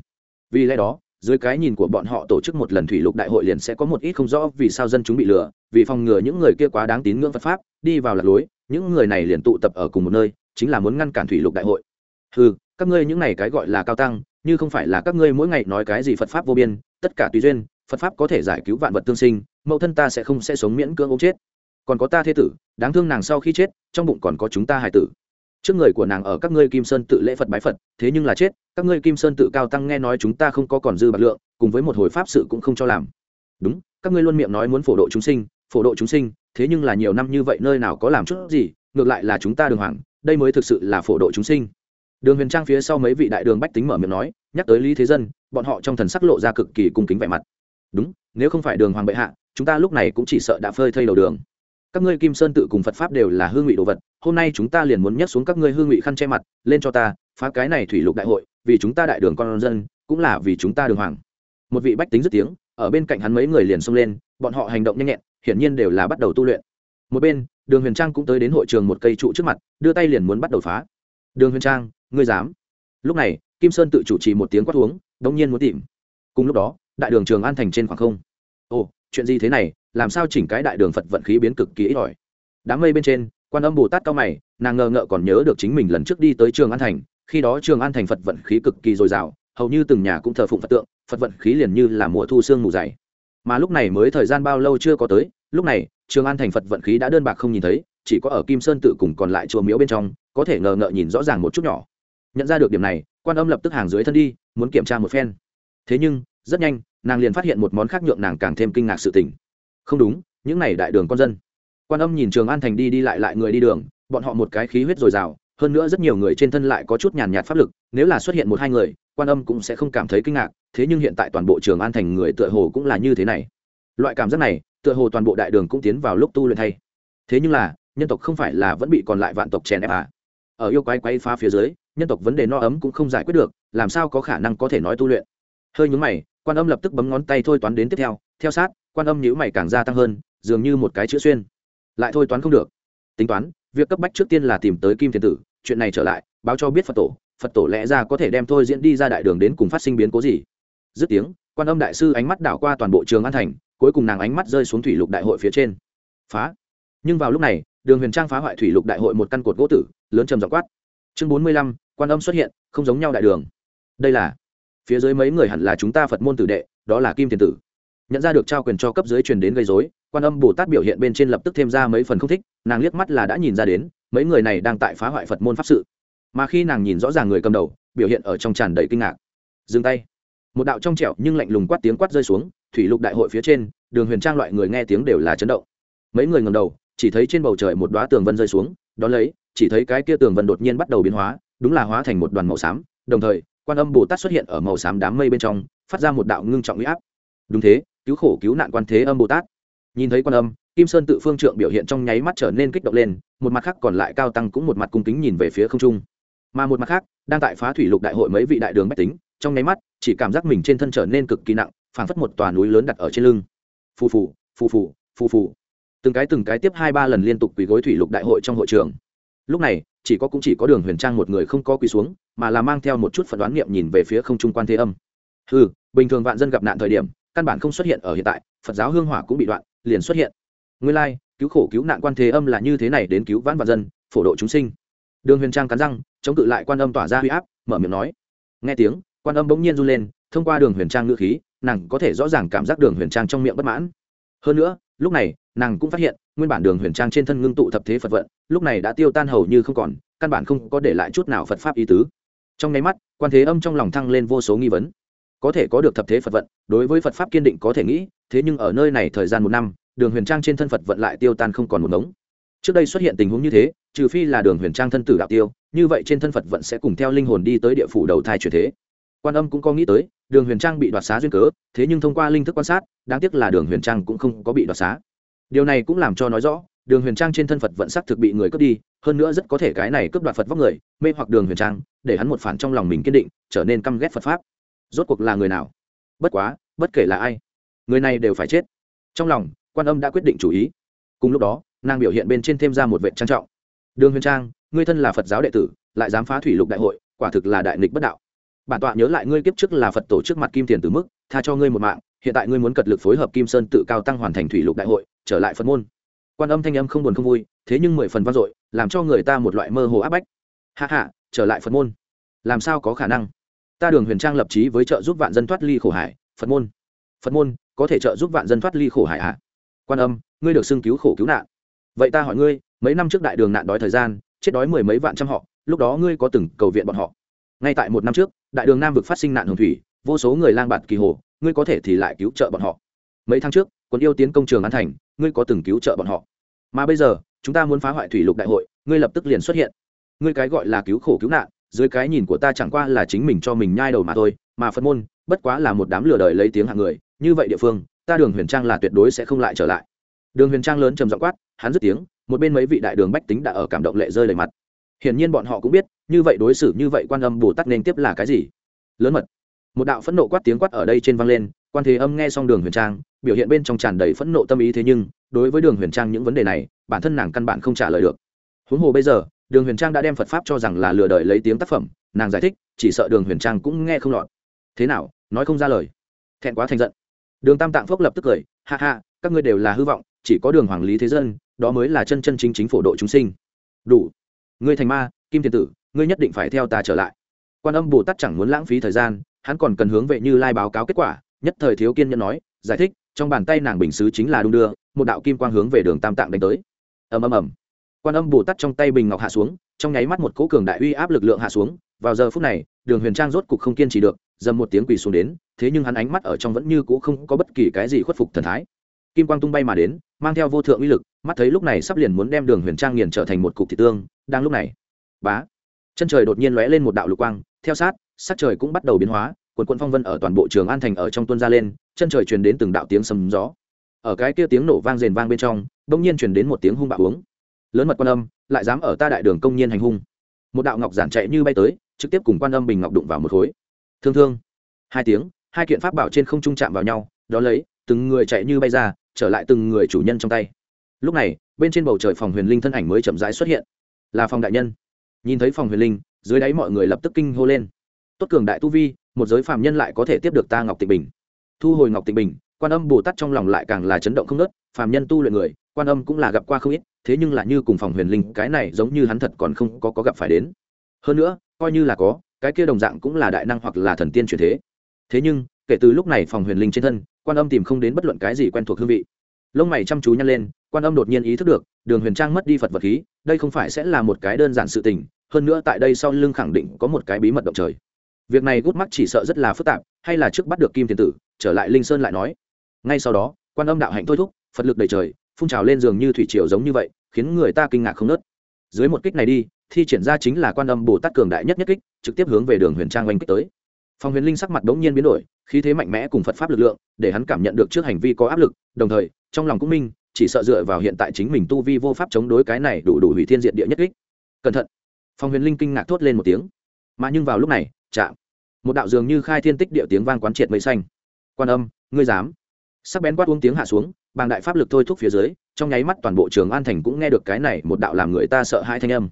Vì lẽ đó dưới cái nhìn của bọn họ tổ chức một lần thủy lục đại hội liền sẽ có một ít không rõ vì sao dân chúng bị lừa, vì phòng ngừa những người kia quá đáng tín ngưỡng phật pháp, đi vào lạc lối, những người này liền tụ tập ở cùng một nơi, chính là muốn ngăn cản thủy lục đại hội. Ừ các ngươi những này cái gọi là cao tăng, như không phải là các ngươi mỗi ngày nói cái gì phật pháp vô biên, tất cả tùy duyên, phật pháp có thể giải cứu vạn vật tương sinh, mẫu thân ta sẽ không sẽ sống miễn cưỡng ống chết. Còn có ta thế tử, đáng thương nàng sau khi chết, trong bụng còn có chúng ta hải tử trước người của nàng ở các ngươi kim sơn tự lễ phật bái phật, thế nhưng là chết, các ngươi kim sơn tự cao tăng nghe nói chúng ta không có còn dư bạc lượng, cùng với một hồi pháp sự cũng không cho làm. Đúng, các ngươi luôn miệng nói muốn phổ độ chúng sinh, phổ độ chúng sinh, thế nhưng là nhiều năm như vậy nơi nào có làm chút gì, ngược lại là chúng ta đường hoàng, đây mới thực sự là phổ độ chúng sinh. Đường huyền trang phía sau mấy vị đại đường bách tính mở miệng nói, nhắc tới lý thế dân, bọn họ trong thần sắc lộ ra cực kỳ cung kính vẻ mặt. Đúng, nếu không phải đường hoàng bệ hạ, chúng ta lúc này cũng chỉ sợ đã phơi thây đầu đường. Các ngươi kim sơn tự cùng phật pháp đều là hương ngụy đồ vật hôm nay chúng ta liền muốn nhấc xuống các ngươi hương ngụy khăn che mặt, lên cho ta, phá cái này thủy lục đại hội, vì chúng ta đại đường con dân, cũng là vì chúng ta đường hoàng. Một vị bách tính dứt tiếng, ở bên cạnh hắn mấy người liền xông lên, bọn họ hành động nhanh nhẹn, hiển nhiên đều là bắt đầu tu luyện. Một bên, đường huyền trang cũng tới đến hội trường một cây trụ trước mặt, đưa tay liền muốn bắt đầu phá. Đường huyền trang, ngươi dám? Lúc này, kim sơn tự chủ trì một tiếng quát uống, đống nhiên muốn tìm. Cùng lúc đó, đại đường trường an thành trên khoảng không. Ồ, chuyện gì thế này, làm sao chỉnh cái đại đường phật vận khí biến cực kỳ ít ỏi? Đám mây bên trên quan âm bồ tát cao mày, nàng ngờ ngợ còn nhớ được chính mình lần trước đi tới trường an thành, khi đó trường an thành phật vận khí cực kỳ dồi dào, hầu như từng nhà cũng thờ phụng phật tượng, phật vận khí liền như là mùa thu sương mù dày. Mà lúc này mới thời gian bao lâu chưa có tới, lúc này, trường an thành phật vận khí đã đơn bạc không nhìn thấy, chỉ có ở kim sơn tự cùng còn lại chùa miếu bên trong, có thể ngờ ngợ nhìn rõ ràng một chút nhỏ. Nhận ra được điểm này, quan âm lập tức hàng dưới thân đi, muốn kiểm tra một phen. Thế nhưng, rất nhanh, nàng liền phát hiện một món khác nhượng nàng càng thêm kinh ngạc sự tình. Không đúng, những này đại đường con dân quan âm nhìn trường an thành đi đi lại lại người đi đường, bọn họ một cái khí huyết dồi dào, hơn nữa rất nhiều người trên thân lại có chút nhàn nhạt pháp lực, nếu là xuất hiện một hai người, quan âm cũng sẽ không cảm thấy kinh ngạc, thế nhưng hiện tại toàn bộ trường an thành người tựa hồ cũng là như thế này. Loại cảm giác này, tựa hồ toàn bộ đại đường cũng tiến vào lúc tu luyện thay. Thế nhưng là, nhân tộc không phải là vẫn bị còn lại vạn tộc chèn ép à? Ở yêu quái quái phá phía dưới, nhân tộc vấn đề no ấm cũng không giải quyết được, làm sao có khả năng có thể nói tu luyện? Hơi nhúng mày, quan âm lập tức bấm ngón tay thôi toán đến tiếp theo theo sát, quan âm nhữ mày càng gia tăng hơn, dường như một cái chữ xuyên lại thôi toán không được. Tính toán, việc cấp bách trước tiên là tìm tới kim thiền tử, chuyện này trở lại, báo cho biết phật tổ phật tổ lẽ ra có thể đem thôi diễn đi ra đại đường đến cùng phát sinh biến cố gì. Dứt tiếng, quan âm đại sư ánh mắt đảo qua toàn bộ trường an thành, cuối cùng nàng ánh mắt rơi xuống thủy lục đại hội phía trên. Phá. Nhưng vào lúc này, đường huyền trang phá hoại thủy lục đại hội một căn cột gỗ tử, lớn trầm dọ quát. Chương bốn mươi lăm, quan âm xuất hiện, không giống nhau đại đường. Đây là, phía dưới mấy người hẳn là chúng ta phật môn tử đệ, đó là kim thiền tử. Nhận ra được trao quyền cho cấp dưới truyền đến gây dối quan âm bồ tát biểu hiện bên trên lập tức thêm ra mấy phần không thích, nàng liếc mắt là đã nhìn ra đến, mấy người này đang tại phá hoại phật môn pháp sự. Mà khi nàng nhìn rõ ràng người cầm đầu, biểu hiện ở trong tràn đầy kinh ngạc. Dừng tay. Một đạo trong trẻo nhưng lạnh lùng quát tiếng quát rơi xuống, thủy lục đại hội phía trên, đường huyền trang loại người nghe tiếng đều là chấn động. Mấy người ngầm đầu, chỉ thấy trên bầu trời một đoá tường vân rơi xuống, đón lấy, chỉ thấy cái kia tường vân đột nhiên bắt đầu biến hóa, đúng là hóa thành một đoàn màu xám, đồng thời, quan âm bồ tát xuất hiện ở màu xám đám mây bên trong, phát ra một đạo ngưng trọng huy áp. Đúng thế, cứu khổ cứu nạn quan thế âm bồ tát nhìn thấy quan âm, kim sơn tự phương trượng biểu hiện trong nháy mắt trở nên kích động lên, một mặt khác còn lại cao tăng cũng một mặt cung kính nhìn về phía không trung. Mà một mặt khác, đang tại phá thủy lục đại hội mấy vị đại đường bách tính, trong nháy mắt, chỉ cảm giác mình trên thân trở nên cực kỳ nặng, phảng phất một tòa núi lớn đặt ở trên lưng. Phù phù phù phù phù phù. Từng cái từng cái tiếp hai ba lần liên tục quỳ gối thủy lục đại hội trong hội trường. Lúc này, chỉ có cũng chỉ có đường huyền trang một người không có quỳ xuống, mà là mang theo một chút phận đoán niệm nhìn về phía không trung quan thế âm. Ừ bình thường vạn dân gặp nạn thời điểm, căn bản không xuất hiện ở hiện tại, phật giáo hương hỏa cũng bị đoạn liền xuất hiện. Nguyên lai, cứu khổ cứu nạn quan thế âm là như thế này đến cứu vãn vạn dân, phổ độ chúng sinh. Đường huyền trang cắn răng, chống cự lại quan âm tỏa ra huy áp, mở miệng nói. Nghe tiếng, quan âm bỗng nhiên run lên, thông qua đường huyền trang ngữ khí, nàng có thể rõ ràng cảm giác đường huyền trang trong miệng bất mãn. Hơn nữa, lúc này, nàng cũng phát hiện, nguyên bản đường huyền trang trên thân ngưng tụ thập thế phật vận, lúc này đã tiêu tan hầu như không còn, căn bản không có để lại chút nào phật pháp ý tứ. Trong nháy mắt, quan thế âm trong lòng thăng lên vô số nghi vấn có thể có được thập thế phật vận, đối với phật pháp kiên định có thể nghĩ, thế nhưng ở nơi này thời gian một năm, đường huyền trang trên thân phật vận lại tiêu tan không còn một ngống. Trước đây xuất hiện tình huống như thế, trừ phi là đường huyền trang thân tử đạo tiêu, như vậy trên thân phật vận sẽ cùng theo linh hồn đi tới địa phủ đầu thai chuyển thế. Quan âm cũng có nghĩ tới, đường huyền trang bị đoạt xá duyên cớ, thế nhưng thông qua linh thức quan sát, đáng tiếc là đường huyền trang cũng không có bị đoạt xá. Điều này cũng làm cho nói rõ, đường huyền trang trên thân phật vận sắc thực bị người cướp đi, hơn nữa rất có thể cái này cướp đoạt phật vóc người, mê hoặc đường huyền trang, để hắn một phản trong lòng mình kiên định, trở nên căm ghét phật pháp rốt cuộc là người nào? Bất quá, bất kể là ai, người này đều phải chết. Trong lòng, quan âm đã quyết định chủ ý. Cùng lúc đó, nàng biểu hiện bên trên thêm ra một vệ trang trọng. Đường huyền trang, ngươi thân là phật giáo đệ tử, lại dám phá thủy lục đại hội, quả thực là đại nghịch bất đạo. Bản tọa nhớ lại ngươi kiếp trước là phật tổ trước mặt kim tiền từ mức, tha cho ngươi một mạng, hiện tại ngươi muốn cật lực phối hợp kim sơn tự cao tăng hoàn thành thủy lục đại hội, trở lại phật môn. Quan âm thanh âm không buồn không vui, thế nhưng mười phần vang dội, làm cho người ta một loại mơ hồ áp bách. Hạ hạ trở lại phật môn. Làm sao có khả năng? Ta đường huyền trang lập trí với trợ giúp vạn dân thoát ly khổ hải, phật môn. Phật môn, có thể trợ giúp vạn dân thoát ly khổ hải à? quan âm, ngươi được xưng cứu khổ cứu nạn. Vậy ta hỏi ngươi, mấy năm trước đại đường nạn đói thời gian, chết đói mười mấy vạn trăm họ, lúc đó ngươi có từng cầu viện bọn họ? Ngay tại một năm trước, đại đường nam vực phát sinh nạn hồng thủy, vô số người lang bạt kỳ hồ, ngươi có thể thì lại cứu trợ bọn họ? Mấy tháng trước quân yêu tiến công trường an thành, ngươi có từng cứu trợ bọn họ? Mà bây giờ, chúng ta muốn phá hoại thủy lục đại hội, ngươi lập tức liền xuất hiện. Ngươi cái gọi là cứu khổ cứu nạn dưới cái nhìn của ta chẳng qua là chính mình cho mình nhai đầu mà thôi, mà phân môn, bất quá là một đám lừa đời lấy tiếng hạng người, như vậy địa phương, ta đường huyền trang là tuyệt đối sẽ không lại trở lại. Đường huyền trang lớn trầm giọng quát, hắn dứt tiếng, một bên mấy vị đại đường bách tính đã ở cảm động lệ rơi đầy mặt. Hiển nhiên bọn họ cũng biết, như vậy đối xử, như vậy quan âm bồ tát nên tiếp là cái gì? Lớn mật. Một đạo phẫn nộ quát tiếng quát ở đây trên vang lên, quan thế âm nghe xong đường huyền trang, biểu hiện bên trong tràn đầy phẫn nộ tâm ý thế nhưng, đối với đường huyền trang những vấn đề này, bản thân nàng căn bản không trả lời được. Huống hồ bây giờ đường huyền trang đã đem phật pháp cho rằng là lừa đời lấy tiếng tác phẩm, nàng giải thích, chỉ sợ đường huyền trang cũng nghe không lọt. Thế nào, nói không ra lời. Thẹn quá thành giận. Đường tam tạng phốc lập tức cười, ha ha, các ngươi đều là hư vọng, chỉ có đường hoàng lý thế dân, đó mới là chân chân chính chính phổ độ chúng sinh. Đủ. Ngươi thành ma, kim thiên tử, ngươi nhất định phải theo ta trở lại. Quan âm bồ tát chẳng muốn lãng phí thời gian, hắn còn cần hướng về như lai báo cáo kết quả, nhất thời thiếu kiên nhẫn nói, giải thích, trong bàn tay nàng bình xứ chính là đung đưa, một đạo kim quang hướng về đường tam tạng đánh tới. Ầm ầm ầm quan âm bồ tát trong tay bình ngọc hạ xuống, trong nháy mắt một cỗ cường đại uy áp lực lượng hạ xuống, vào giờ phút này, đường huyền trang rốt cục không kiên trì được, dầm một tiếng quỳ xuống đến, thế nhưng hắn ánh mắt ở trong vẫn như cũ không có bất kỳ cái gì khuất phục thần thái. Kim quang tung bay mà đến, mang theo vô thượng uy lực, mắt thấy lúc này sắp liền muốn đem đường huyền trang nghiền trở thành một cục thị tương, đang lúc này, bá, chân trời đột nhiên lóe lên một đạo lục quang, theo sát sát trời cũng bắt đầu biến hóa, quần quân phong vân ở toàn bộ trường an thành ở trong tuân ra lên, chân trời truyền đến từng đạo tiếng sầm gió. Ở cái kia tiếng nổ vang rền vang bên trong, bỗng nhiên truyền đến một tiếng hung bạo uống lớn mật quan âm, lại dám ở ta đại đường công nhiên hành hung. Một đạo ngọc giản chạy như bay tới, trực tiếp cùng quan âm bình ngọc đụng vào một khối. Thương thương. Hai tiếng, hai kiện pháp bảo trên không trung chạm vào nhau, đó lấy, từng người chạy như bay ra, trở lại từng người chủ nhân trong tay. Lúc này, bên trên bầu trời phòng huyền linh thân ảnh mới chậm rãi xuất hiện. Là phòng đại nhân. Nhìn thấy phòng huyền linh, dưới đáy mọi người lập tức kinh hô lên. Tốt cường đại tu vi, một giới phàm nhân lại có thể tiếp được ta ngọc tịnh bình. Thu hồi ngọc tịnh bình, quan âm bồ tát trong lòng lại càng là chấn động không nớt phàm nhân tu luyện người quan âm cũng là gặp qua không ít thế nhưng là như cùng phòng huyền linh cái này giống như hắn thật còn không có, có gặp phải đến. Hơn nữa coi như là có cái kia đồng dạng cũng là đại năng hoặc là thần tiên truyền thế. Thế nhưng kể từ lúc này phòng huyền linh trên thân quan âm tìm không đến bất luận cái gì quen thuộc hương vị. Lông mày chăm chú nhăn lên quan âm đột nhiên ý thức được đường huyền trang mất đi phật vật khí đây không phải sẽ là một cái đơn giản sự tình hơn nữa tại đây sau lưng khẳng định có một cái bí mật động trời. Việc này gút mắt chỉ sợ rất là phức tạp hay là trước bắt được kim thiên tử trở lại linh sơn lại nói. Ngay sau đó quan âm đạo hạnh thôi thúc phật lực đầy trời phun trào lên giường như thủy triều giống như vậy, khiến người ta kinh ngạc không nớt. Dưới một kích này đi, thi triển ra chính là quan âm bồ tát cường đại nhất nhất kích, trực tiếp hướng về đường huyền trang oanh kích tới. Phong huyền linh sắc mặt bỗng nhiên biến đổi, khí thế mạnh mẽ cùng phật pháp lực lượng, để hắn cảm nhận được trước hành vi có áp lực, đồng thời, trong lòng cũng minh, chỉ sợ dựa vào hiện tại chính mình tu vi vô pháp chống đối cái này đủ đủ hủy thiên diện địa nhất kích. Cẩn thận! Phong huyền linh kinh ngạc thốt lên một tiếng. Mà nhưng vào lúc này, chạm! Một đạo dường như khai thiên tích địa tiếng vang quán triệt mây xanh. Quan âm, ngươi dám! Sắc bén quát uống tiếng hạ xuống bàng đại pháp lực thôi thúc phía dưới, trong nháy mắt toàn bộ trường an thành cũng nghe được cái này một đạo làm người ta sợ hai thanh âm.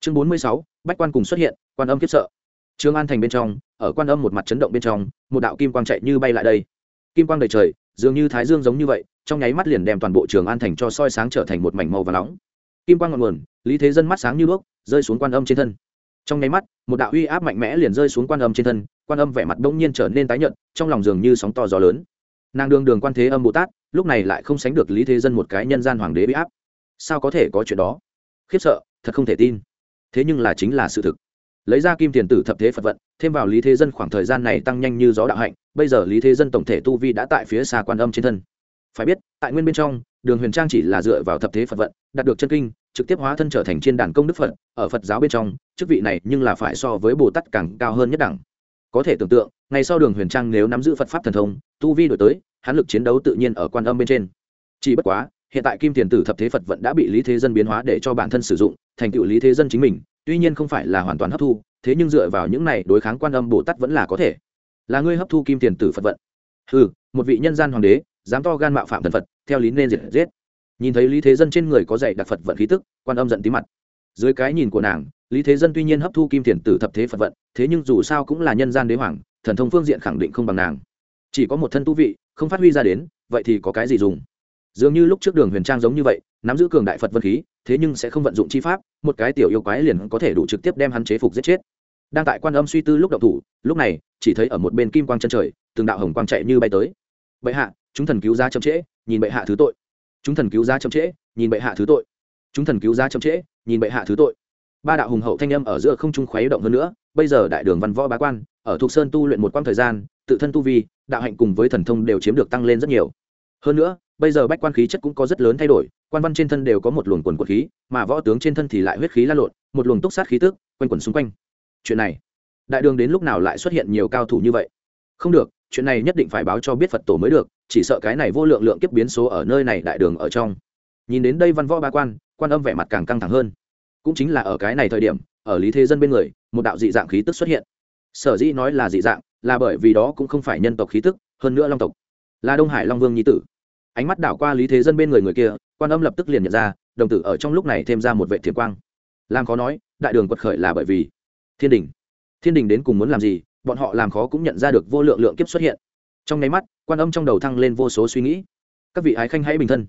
Chương bốn mươi sáu, bách quan cùng xuất hiện, quan âm kiếp sợ. Trường an thành bên trong, ở quan âm một mặt chấn động bên trong, một đạo kim quang chạy như bay lại đây. Kim quang đầy trời, dường như thái dương giống như vậy, trong nháy mắt liền đem toàn bộ trường an thành cho soi sáng trở thành một mảnh màu và nóng. Kim quang ngọn nguồn, lý thế dân mắt sáng như đuốc rơi xuống quan âm trên thân. Trong nháy mắt, một đạo uy áp mạnh mẽ liền rơi xuống quan âm trên thân, quan âm vẻ mặt đông nhiên trở nên tái nhợt, trong lòng dường như sóng to gió lớn. Nàng đường đường quan thế âm bồ tát lúc này lại không sánh được lý thế dân một cái nhân gian hoàng đế bị áp. Sao có thể có chuyện đó? Khiếp sợ, thật không thể tin. Thế nhưng là chính là sự thực. Lấy ra kim tiền tử thập thế phật vận, thêm vào lý thế dân khoảng thời gian này tăng nhanh như gió đạo hạnh, bây giờ lý thế dân tổng thể tu vi đã tại phía xa quan âm trên thân. Phải biết, tại nguyên bên trong, đường huyền trang chỉ là dựa vào thập thế phật vận, đạt được chân kinh, trực tiếp hóa thân trở thành trên đàn công đức phật, ở phật giáo bên trong, chức vị này nhưng là phải so với bồ tát càng cao hơn nhất đẳng. Có thể tưởng tượng ngày sau đường huyền trang nếu nắm giữ phật pháp thần thông, tu vi đổi tới hắn lực chiến đấu tự nhiên ở quan âm bên trên. Chỉ bất quá, hiện tại kim tiền tử thập thế phật vận đã bị lý thế dân biến hóa để cho bản thân sử dụng, thành tựu lý thế dân chính mình, tuy nhiên không phải là hoàn toàn hấp thu, thế nhưng dựa vào những này đối kháng quan âm bồ tát vẫn là có thể. Là ngươi hấp thu kim tiền tử phật vận. Ừ một vị nhân gian hoàng đế, dám to gan mạo phạm thần phật, theo lý nên diệt giết. Nhìn thấy lý thế dân trên người có dạy đặc phật vận khí tức, quan âm giận tí mặt. Dưới cái nhìn của nàng, lý thế dân tuy nhiên hấp thu kim tiền tử thập thế phật vận, thế nhưng dù sao cũng là nhân gian đế hoàng, thần thông phương diện khẳng định không bằng nàng chỉ có một thân tu vị, không phát huy ra đến, vậy thì có cái gì dùng? Dường như lúc trước đường huyền trang giống như vậy, nắm giữ cường đại phật vân khí, thế nhưng sẽ không vận dụng chi pháp, một cái tiểu yêu quái liền có thể đủ trực tiếp đem hắn chế phục giết chết. Đang tại quan âm suy tư lúc đậu thủ, lúc này, chỉ thấy ở một bên kim quang chân trời, từng đạo hồng quang chạy như bay tới. Bệ hạ, chúng thần cứu giá chậm trễ, nhìn bệ hạ thứ tội. Chúng thần cứu giá chậm trễ, nhìn bệ hạ thứ tội. Chúng thần cứu giá chậm trễ, nhìn bệ hạ thứ tội. Ba đạo hùng hậu thanh âm ở giữa không trung khuấy động hơn nữa, bây giờ đại đường văn võ bá quan, ở thuộc sơn tu luyện một quãng thời gian, tự thân tu vi đạo hạnh cùng với thần thông đều chiếm được tăng lên rất nhiều. Hơn nữa, bây giờ bách quan khí chất cũng có rất lớn thay đổi, quan văn trên thân đều có một luồng quần quật khí, mà võ tướng trên thân thì lại huyết khí lan lộn, một luồng túc sát khí tức quanh quẩn xung quanh. Chuyện này, đại đường đến lúc nào lại xuất hiện nhiều cao thủ như vậy? Không được, chuyện này nhất định phải báo cho biết phật tổ mới được, chỉ sợ cái này vô lượng lượng kiếp biến số ở nơi này đại đường ở trong. Nhìn đến đây văn võ ba quan quan âm vẻ mặt càng căng thẳng hơn. Cũng chính là ở cái này thời điểm, ở lý thế dân bên người, một đạo dị dạng khí tức xuất hiện. Sở dĩ nói là dị dạng là bởi vì đó cũng không phải nhân tộc khí tức, hơn nữa long tộc. Là đông hải long vương nhi tử. Ánh mắt đảo qua lý thế dân bên người người kia, quan âm lập tức liền nhận ra, đồng tử ở trong lúc này thêm ra một vệ thiểm quang. Làm khó nói, đại đường quật khởi là bởi vì thiên đình. Thiên đình đến cùng muốn làm gì, bọn họ làm khó cũng nhận ra được vô lượng lượng kiếp xuất hiện. Trong nháy mắt, quan âm trong đầu thăng lên vô số suy nghĩ. Các vị ái khanh hãy bình thân.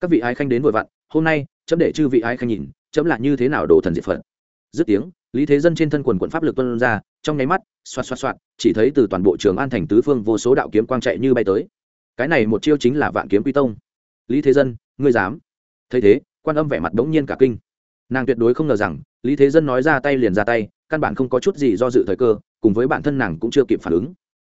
Các vị ái khanh đến vội vặn, hôm nay, chấm để chư vị ái khanh nhìn, chấm là như thế nào đồ thần diệt phật. Dứt tiếng, lý thế dân trên thân quần quận pháp lực tuân ra, trong nháy mắt xoạt xoạt xoạt chỉ thấy từ toàn bộ trường an thành tứ phương vô số đạo kiếm quang chạy như bay tới. Cái này một chiêu chính là vạn kiếm quy tông. Lý thế dân ngươi dám? Thấy thế quan âm vẻ mặt đống nhiên cả kinh. Nàng tuyệt đối không ngờ rằng lý thế dân nói ra tay liền ra tay căn bản không có chút gì do dự thời cơ cùng với bản thân nàng cũng chưa kịp phản ứng.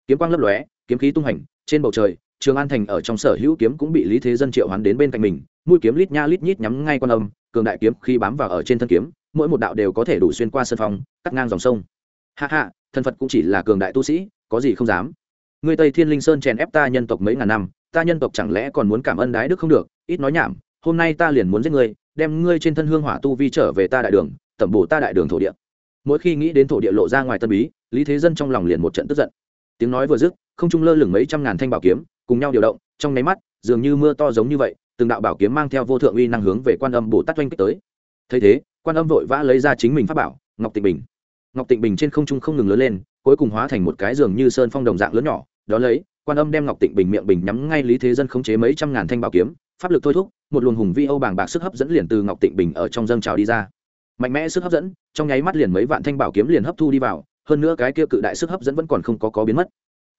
Kiếm quang lấp lóe kiếm khí tung hành trên bầu trời trường an thành ở trong sở hữu kiếm cũng bị lý thế dân triệu hoán đến bên cạnh mình mũi kiếm lít nha lít nhít nhắm ngay quan âm cường đại kiếm khi bám vào ở trên thân kiếm mỗi một đạo đều có thể đủ xuyên qua sân phòng, cắt ngang dòng sông. Hạ hạ thân phật cũng chỉ là cường đại tu sĩ, có gì không dám. Người tây thiên linh sơn chèn ép ta nhân tộc mấy ngàn năm, ta nhân tộc chẳng lẽ còn muốn cảm ơn đái đức không được? Ít nói nhảm, hôm nay ta liền muốn giết ngươi, đem ngươi trên thân hương hỏa tu vi trở về ta đại đường, tẩm bổ ta đại đường thổ địa. Mỗi khi nghĩ đến thổ địa lộ ra ngoài tân bí, lý thế dân trong lòng liền một trận tức giận. Tiếng nói vừa dứt, không trung lơ lửng mấy trăm ngàn thanh bảo kiếm, cùng nhau điều động, trong nháy mắt, dường như mưa to giống như vậy, từng đạo bảo kiếm mang theo vô thượng uy năng hướng về quan âm bồ tát oanh kích tới. Thấy thế, quan âm vội vã lấy ra chính mình pháp bảo, ngọc tịnh bình ngọc tịnh bình trên không trung không ngừng lớn lên, cuối cùng hóa thành một cái giường như sơn phong đồng dạng lớn nhỏ, đó lấy, quan âm đem ngọc tịnh bình miệng bình nhắm ngay lý thế dân khống chế mấy trăm ngàn thanh bảo kiếm, pháp lực thôi thúc, một luồng hùng vi âu bàng bạc sức hấp dẫn liền từ ngọc tịnh bình ở trong dâng trào đi ra. Mạnh mẽ sức hấp dẫn, trong nháy mắt liền mấy vạn thanh bảo kiếm liền hấp thu đi vào, hơn nữa cái kia cự đại sức hấp dẫn vẫn còn không có có biến mất.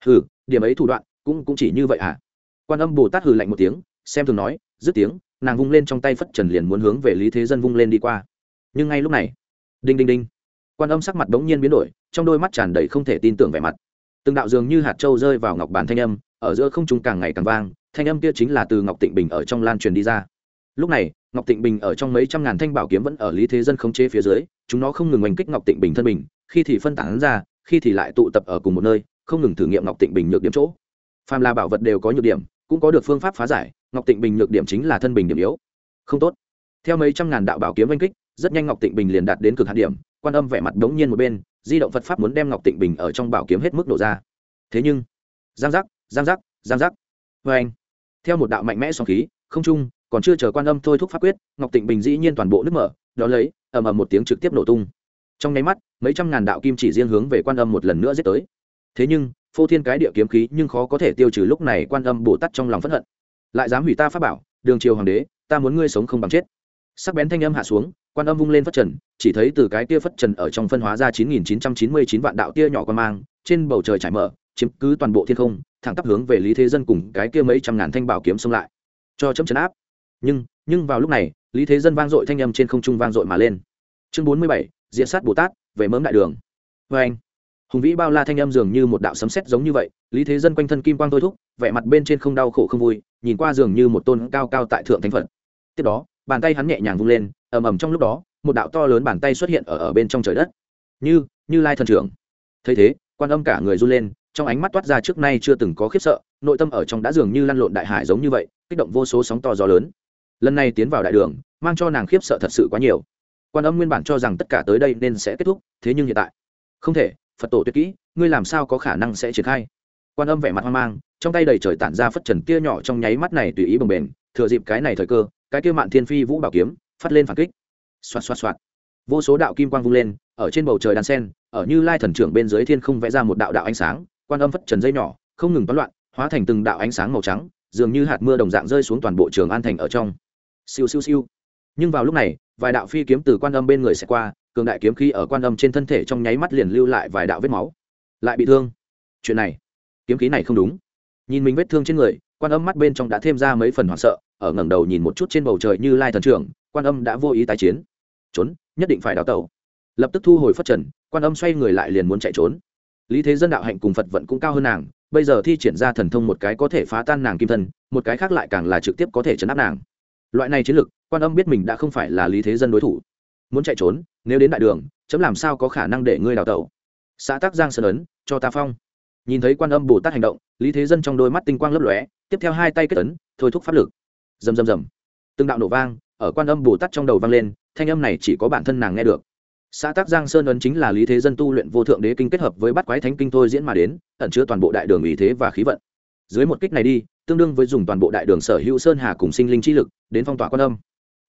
Hừ, điểm ấy thủ đoạn, cũng cũng chỉ như vậy à? Quan âm bồ tát hừ lạnh một tiếng, xem thường nói, dứt tiếng, nàng vung lên trong tay phất trần liền muốn hướng về lý thế dân vung lên đi qua. Nhưng ngay lúc này, đinh đinh đinh quan âm sắc mặt bỗng nhiên biến đổi, trong đôi mắt tràn đầy không thể tin tưởng vẻ mặt. Từng đạo dường như hạt trâu rơi vào ngọc bàn thanh âm, ở giữa không trung càng ngày càng vang, thanh âm kia chính là từ ngọc tịnh bình ở trong lan truyền đi ra. Lúc này, ngọc tịnh bình ở trong mấy trăm ngàn thanh bảo kiếm vẫn ở lý thế dân khống chế phía dưới, chúng nó không ngừng oanh kích ngọc tịnh bình thân bình khi thì phân tán ra, khi thì lại tụ tập ở cùng một nơi, không ngừng thử nghiệm ngọc tịnh bình nhược điểm chỗ. Phàm là bảo vật đều có nhược điểm, cũng có được phương pháp phá giải, ngọc tịnh bình nhược điểm chính là thân bình điểm yếu. Không tốt. Theo mấy trăm ngàn đạo bảo kiếm oanh kích, rất nhanh ngọc tịnh bình liền đạt đến cực hạn điểm quan âm vẻ mặt đống nhiên một bên, di động phật pháp muốn đem ngọc tịnh bình ở trong bảo kiếm hết mức nổ ra. Thế nhưng, giang giác giang giác giang giác. Vê anh, theo một đạo mạnh mẽ song khí, không trung, còn chưa chờ quan âm thôi thúc pháp quyết, ngọc tịnh bình dĩ nhiên toàn bộ nước mở đó lấy, ầm ầm một tiếng trực tiếp nổ tung. Trong nháy mắt, mấy trăm ngàn đạo kim chỉ riêng hướng về quan âm một lần nữa giết tới. Thế nhưng, phô thiên cái địa kiếm khí nhưng khó có thể tiêu trừ lúc này quan âm bồ tát trong lòng phẫn hận. Lại dám hủy ta pháp bảo, đường triều hoàng đế, ta muốn ngươi sống không bằng chết. Sắc bén thanh âm hạ xuống quan âm vung lên phất trần, chỉ thấy từ cái tia phất trần ở trong phân hóa ra chín nghìn chín trăm chín mươi chín vạn đạo tia nhỏ quan mang, trên bầu trời trải mở, chiếm cứ toàn bộ thiên không, thẳng tắp hướng về lý thế dân cùng cái kia mấy trăm ngàn thanh bảo kiếm xông lại. Cho chấm chấn áp. Nhưng nhưng vào lúc này, lý thế dân vang dội thanh âm trên không trung vang dội mà lên. Chương bốn mươi bảy diện sát bồ tát, về mớm đại đường. Vê anh, hùng vĩ bao la thanh âm dường như một đạo sấm sét giống như vậy, lý thế dân quanh thân kim quang thôi thúc, vẻ mặt bên trên không đau khổ không vui, nhìn qua dường như một tôn cao cao tại thượng thánh phật. Tiếp đó bàn tay hắn nhẹ nhàng vung lên, ầm ầm trong lúc đó, một đạo to lớn bàn tay xuất hiện ở ở bên trong trời đất. Như như lai thần trưởng. Thấy thế, quan âm cả người run lên, trong ánh mắt toát ra trước nay chưa từng có khiếp sợ, nội tâm ở trong đã dường như lăn lộn đại hải giống như vậy, kích động vô số sóng to gió lớn. Lần này tiến vào đại đường, mang cho nàng khiếp sợ thật sự quá nhiều. Quan âm nguyên bản cho rằng tất cả tới đây nên sẽ kết thúc, thế nhưng hiện tại, không thể, phật tổ tuyệt kỹ, ngươi làm sao có khả năng sẽ triển khai? Quan âm vẻ mặt hoang mang, trong tay đầy trời tản ra phất trần tia nhỏ trong nháy mắt này tùy ý bồng bềnh, thừa dịp cái này thời cơ cái kia mạn thiên phi vũ bảo kiếm, phát lên phản kích. Xoạt xoạt xoạt. Vô số đạo kim quang vung lên, ở trên bầu trời đan sen, ở như lai thần trưởng bên dưới thiên không vẽ ra một đạo đạo ánh sáng, quan âm phất trần dây nhỏ, không ngừng toán loạn, hóa thành từng đạo ánh sáng màu trắng, dường như hạt mưa đồng dạng rơi xuống toàn bộ trường an thành ở trong. Siêu siêu siêu. Nhưng vào lúc này, vài đạo phi kiếm từ quan âm bên người sẽ qua, cường đại kiếm khí ở quan âm trên thân thể trong nháy mắt liền lưu lại vài đạo vết máu. Lại bị thương. Chuyện này, kiếm khí này không đúng. Nhìn mình vết thương trên người, quan âm mắt bên trong đã thêm ra mấy phần hoảng sợ ở ngẩng đầu nhìn một chút trên bầu trời như lai thần trưởng, quan âm đã vô ý tái chiến. Trốn, nhất định phải đào tẩu. Lập tức thu hồi phất trần, quan âm xoay người lại liền muốn chạy trốn. Lý thế dân đạo hạnh cùng phật vận cũng cao hơn nàng, bây giờ thi triển ra thần thông một cái có thể phá tan nàng kim thân, một cái khác lại càng là trực tiếp có thể chấn áp nàng. Loại này chiến lực, quan âm biết mình đã không phải là lý thế dân đối thủ. Muốn chạy trốn, nếu đến đại đường, chấm làm sao có khả năng để ngươi đào tẩu? Xã tác giang sơn ấn, cho ta phong. Nhìn thấy quan âm bồ tát hành động, lý thế dân trong đôi mắt tinh quang lấp lóe, tiếp theo hai tay kết ấn, thôi thúc pháp lực rầm rầm rầm. Từng đạo nổ vang, ở quan âm bồ tát trong đầu vang lên, thanh âm này chỉ có bản thân nàng nghe được. Xã tác giang sơn ấn chính là lý thế dân tu luyện vô thượng đế kinh kết hợp với bắt quái thánh kinh thôi diễn mà đến, ẩn chứa toàn bộ đại đường ý thế và khí vận. Dưới một kích này đi, tương đương với dùng toàn bộ đại đường sở hữu sơn hà cùng sinh linh chi lực, đến phong tỏa quan âm.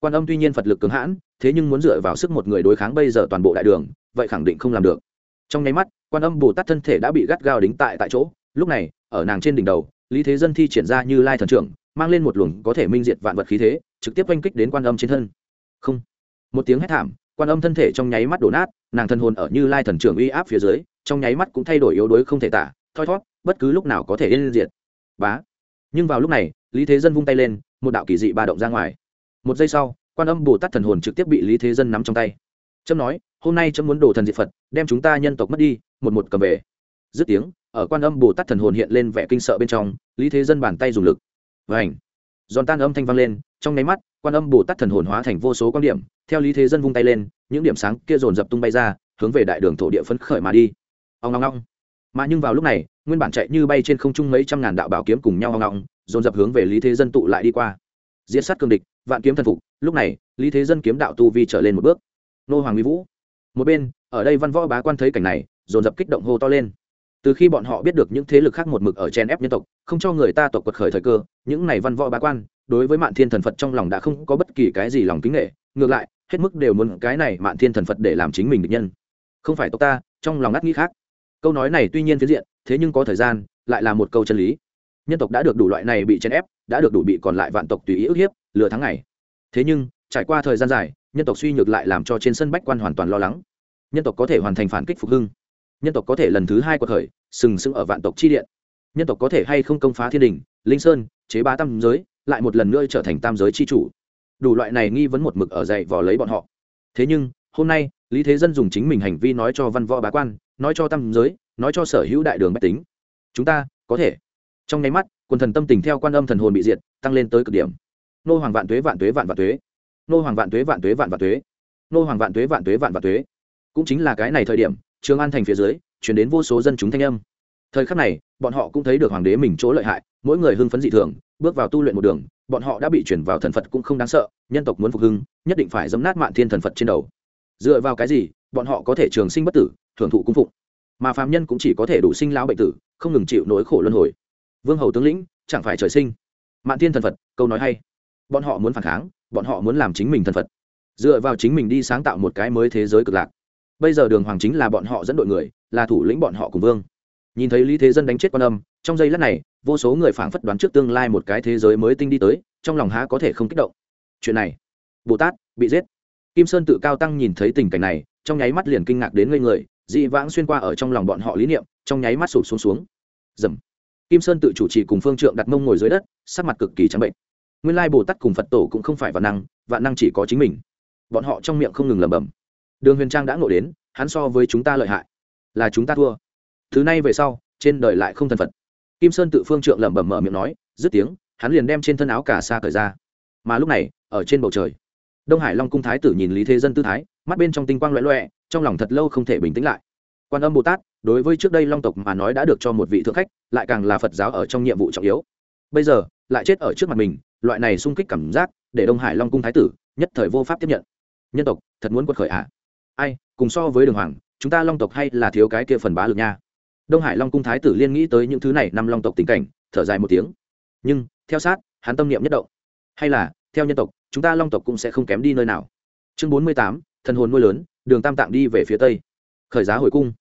Quan âm tuy nhiên phật lực cứng hãn, thế nhưng muốn dựa vào sức một người đối kháng bây giờ toàn bộ đại đường, vậy khẳng định không làm được. Trong nháy mắt, quan âm bồ tát thân thể đã bị gắt gao đính tại tại chỗ. Lúc này, ở nàng trên đỉnh đầu, lý thế dân thi triển ra như lai thần trưởng mang lên một luồng có thể minh diệt vạn vật khí thế, trực tiếp oanh kích đến quan âm trên thân. Không. Một tiếng hét thảm, quan âm thân thể trong nháy mắt đổ nát, nàng thân hồn ở như lai thần trưởng uy áp phía dưới, trong nháy mắt cũng thay đổi yếu đuối không thể tả, thoi thót, bất cứ lúc nào có thể yên diệt. Bá. Nhưng vào lúc này, lý thế dân vung tay lên, một đạo kỳ dị ba động ra ngoài. Một giây sau, quan âm bồ tát thần hồn trực tiếp bị lý thế dân nắm trong tay. Trâm nói, hôm nay trâm muốn đổ thần diệt phật, đem chúng ta nhân tộc mất đi, một một cầm về. Dứt tiếng, ở quan âm bồ tát thần hồn hiện lên vẻ kinh sợ bên trong, lý thế dân bàn tay dùng lực và ảnh. Giòn tan âm thanh vang lên, trong nháy mắt, quan âm bồ tát thần hồn hóa thành vô số quan điểm, theo lý thế dân vung tay lên, những điểm sáng kia dồn dập tung bay ra, hướng về đại đường thổ địa phấn khởi mà đi. Ông long long mà nhưng vào lúc này, nguyên bản chạy như bay trên không trung mấy trăm ngàn đạo bảo kiếm cùng nhau ông long dồn dập hướng về lý thế dân tụ lại đi qua. Diễn sát cương địch, vạn kiếm thần phục, lúc này, lý thế dân kiếm đạo tu vi trở lên một bước. Nô hoàng mỹ vũ. Một bên, ở đây văn võ bá quan thấy cảnh này, dồn dập kích động hô to lên từ khi bọn họ biết được những thế lực khác một mực ở chen ép nhân tộc, không cho người ta tộc quật khởi thời cơ, những này văn võ bá quan, đối với mạn thiên thần phật trong lòng đã không có bất kỳ cái gì lòng kính nghệ ngược lại, hết mức đều muốn cái này mạn thiên thần phật để làm chính mình định nhân. Không phải tộc ta, trong lòng ngắt nghĩ khác. Câu nói này tuy nhiên phiến diện, thế nhưng có thời gian, lại là một câu chân lý. Nhân tộc đã được đủ loại này bị chèn ép, đã được đủ bị còn lại vạn tộc tùy ý ức hiếp, lừa tháng ngày. Thế nhưng, trải qua thời gian dài, nhân tộc suy nhược lại làm cho trên sân bách quan hoàn toàn lo lắng. Nhân tộc có thể hoàn thành phản kích phục hưng nhân tộc có thể lần thứ hai cuộc khởi, sừng sững ở vạn tộc chi điện. Nhân tộc có thể hay không công phá thiên đình, linh sơn, chế bá tam giới, lại một lần nữa trở thành tam giới chi chủ. Đủ loại này nghi vấn một mực ở dậy vò lấy bọn họ. Thế nhưng, hôm nay, lý thế dân dùng chính mình hành vi nói cho văn võ bá quan, nói cho tam giới, nói cho sở hữu đại đường bách tính. Chúng ta, có thể. Trong nháy mắt, quần thần tâm tình theo quan âm thần hồn bị diệt, tăng lên tới cực điểm. Nô hoàng vạn tuế vạn tuế vạn vạn tuế. Nô hoàng vạn tuế vạn tuế vạn vạn tuế. Nô hoàng vạn tuế vạn tuế vạn vạn tuế. Cũng chính là cái này thời điểm trường an thành phía dưới chuyển đến vô số dân chúng thanh âm. Thời khắc này, bọn họ cũng thấy được hoàng đế mình chỗ lợi hại, mỗi người hưng phấn dị thường, bước vào tu luyện một đường, bọn họ đã bị chuyển vào thần phật cũng không đáng sợ, nhân tộc muốn phục hưng, nhất định phải dấm nát mạn thiên thần phật trên đầu. Dựa vào cái gì, bọn họ có thể trường sinh bất tử, thưởng thụ cung phụng? Mà phàm nhân cũng chỉ có thể đủ sinh lão bệnh tử, không ngừng chịu nỗi khổ luân hồi. Vương hầu tướng lĩnh, chẳng phải trời sinh? Mạn thiên thần phật, câu nói hay. Bọn họ muốn phản kháng, bọn họ muốn làm chính mình thần phật. Dựa vào chính mình đi sáng tạo một cái mới thế giới cực lạc bây giờ đường hoàng chính là bọn họ dẫn đội người, là thủ lĩnh bọn họ cùng vương. Nhìn thấy lý thế dân đánh chết quan âm, trong giây lát này, vô số người phảng phất đoán trước tương lai một cái thế giới mới tinh đi tới, trong lòng há có thể không kích động. Chuyện này, bồ tát bị giết. Kim sơn tự cao tăng nhìn thấy tình cảnh này, trong nháy mắt liền kinh ngạc đến ngây người, dị vãng xuyên qua ở trong lòng bọn họ lý niệm, trong nháy mắt sụp xuống xuống. Dầm. Kim sơn tự chủ trì cùng phương trượng đặt mông ngồi dưới đất, sắc mặt cực kỳ trắng bệnh. Nguyên lai bồ tát cùng phật tổ cũng không phải vạn năng vạn năng chỉ có chính mình. Bọn họ trong miệng không ngừng lẩm bẩm đường huyền trang đã ngộ đến, hắn so với chúng ta lợi hại. Là chúng ta thua. Thứ này về sau, trên đời lại không thân phật. Kim sơn tự phương trượng lẩm bẩm mở miệng nói, dứt tiếng, hắn liền đem trên thân áo cả xa cởi ra. Mà lúc này, ở trên bầu trời, đông hải long cung thái tử nhìn lý thế dân tư thái, mắt bên trong tinh quang loẹ loẹ trong lòng thật lâu không thể bình tĩnh lại. Quan âm bồ tát, đối với trước đây long tộc mà nói đã được cho một vị thượng khách, lại càng là phật giáo ở trong nhiệm vụ trọng yếu. Bây giờ, lại chết ở trước mặt mình, loại này sung kích cảm giác, để đông hải long cung thái tử nhất thời vô pháp tiếp nhận. Nhân tộc, thật muốn quật khởi ạ à? Ai, cùng so với đường hoàng, chúng ta long tộc hay là thiếu cái kia phần bá lực nha? Đông hải long cung thái tử liên nghĩ tới những thứ này năm long tộc tình cảnh, thở dài một tiếng. Nhưng, theo sát, hắn tâm niệm nhất động. Hay là, theo nhân tộc, chúng ta long tộc cũng sẽ không kém đi nơi nào. Chương bốn mươi tám, thần hồn nuôi lớn, đường tam tạng đi về phía tây. Khởi giá hồi cung.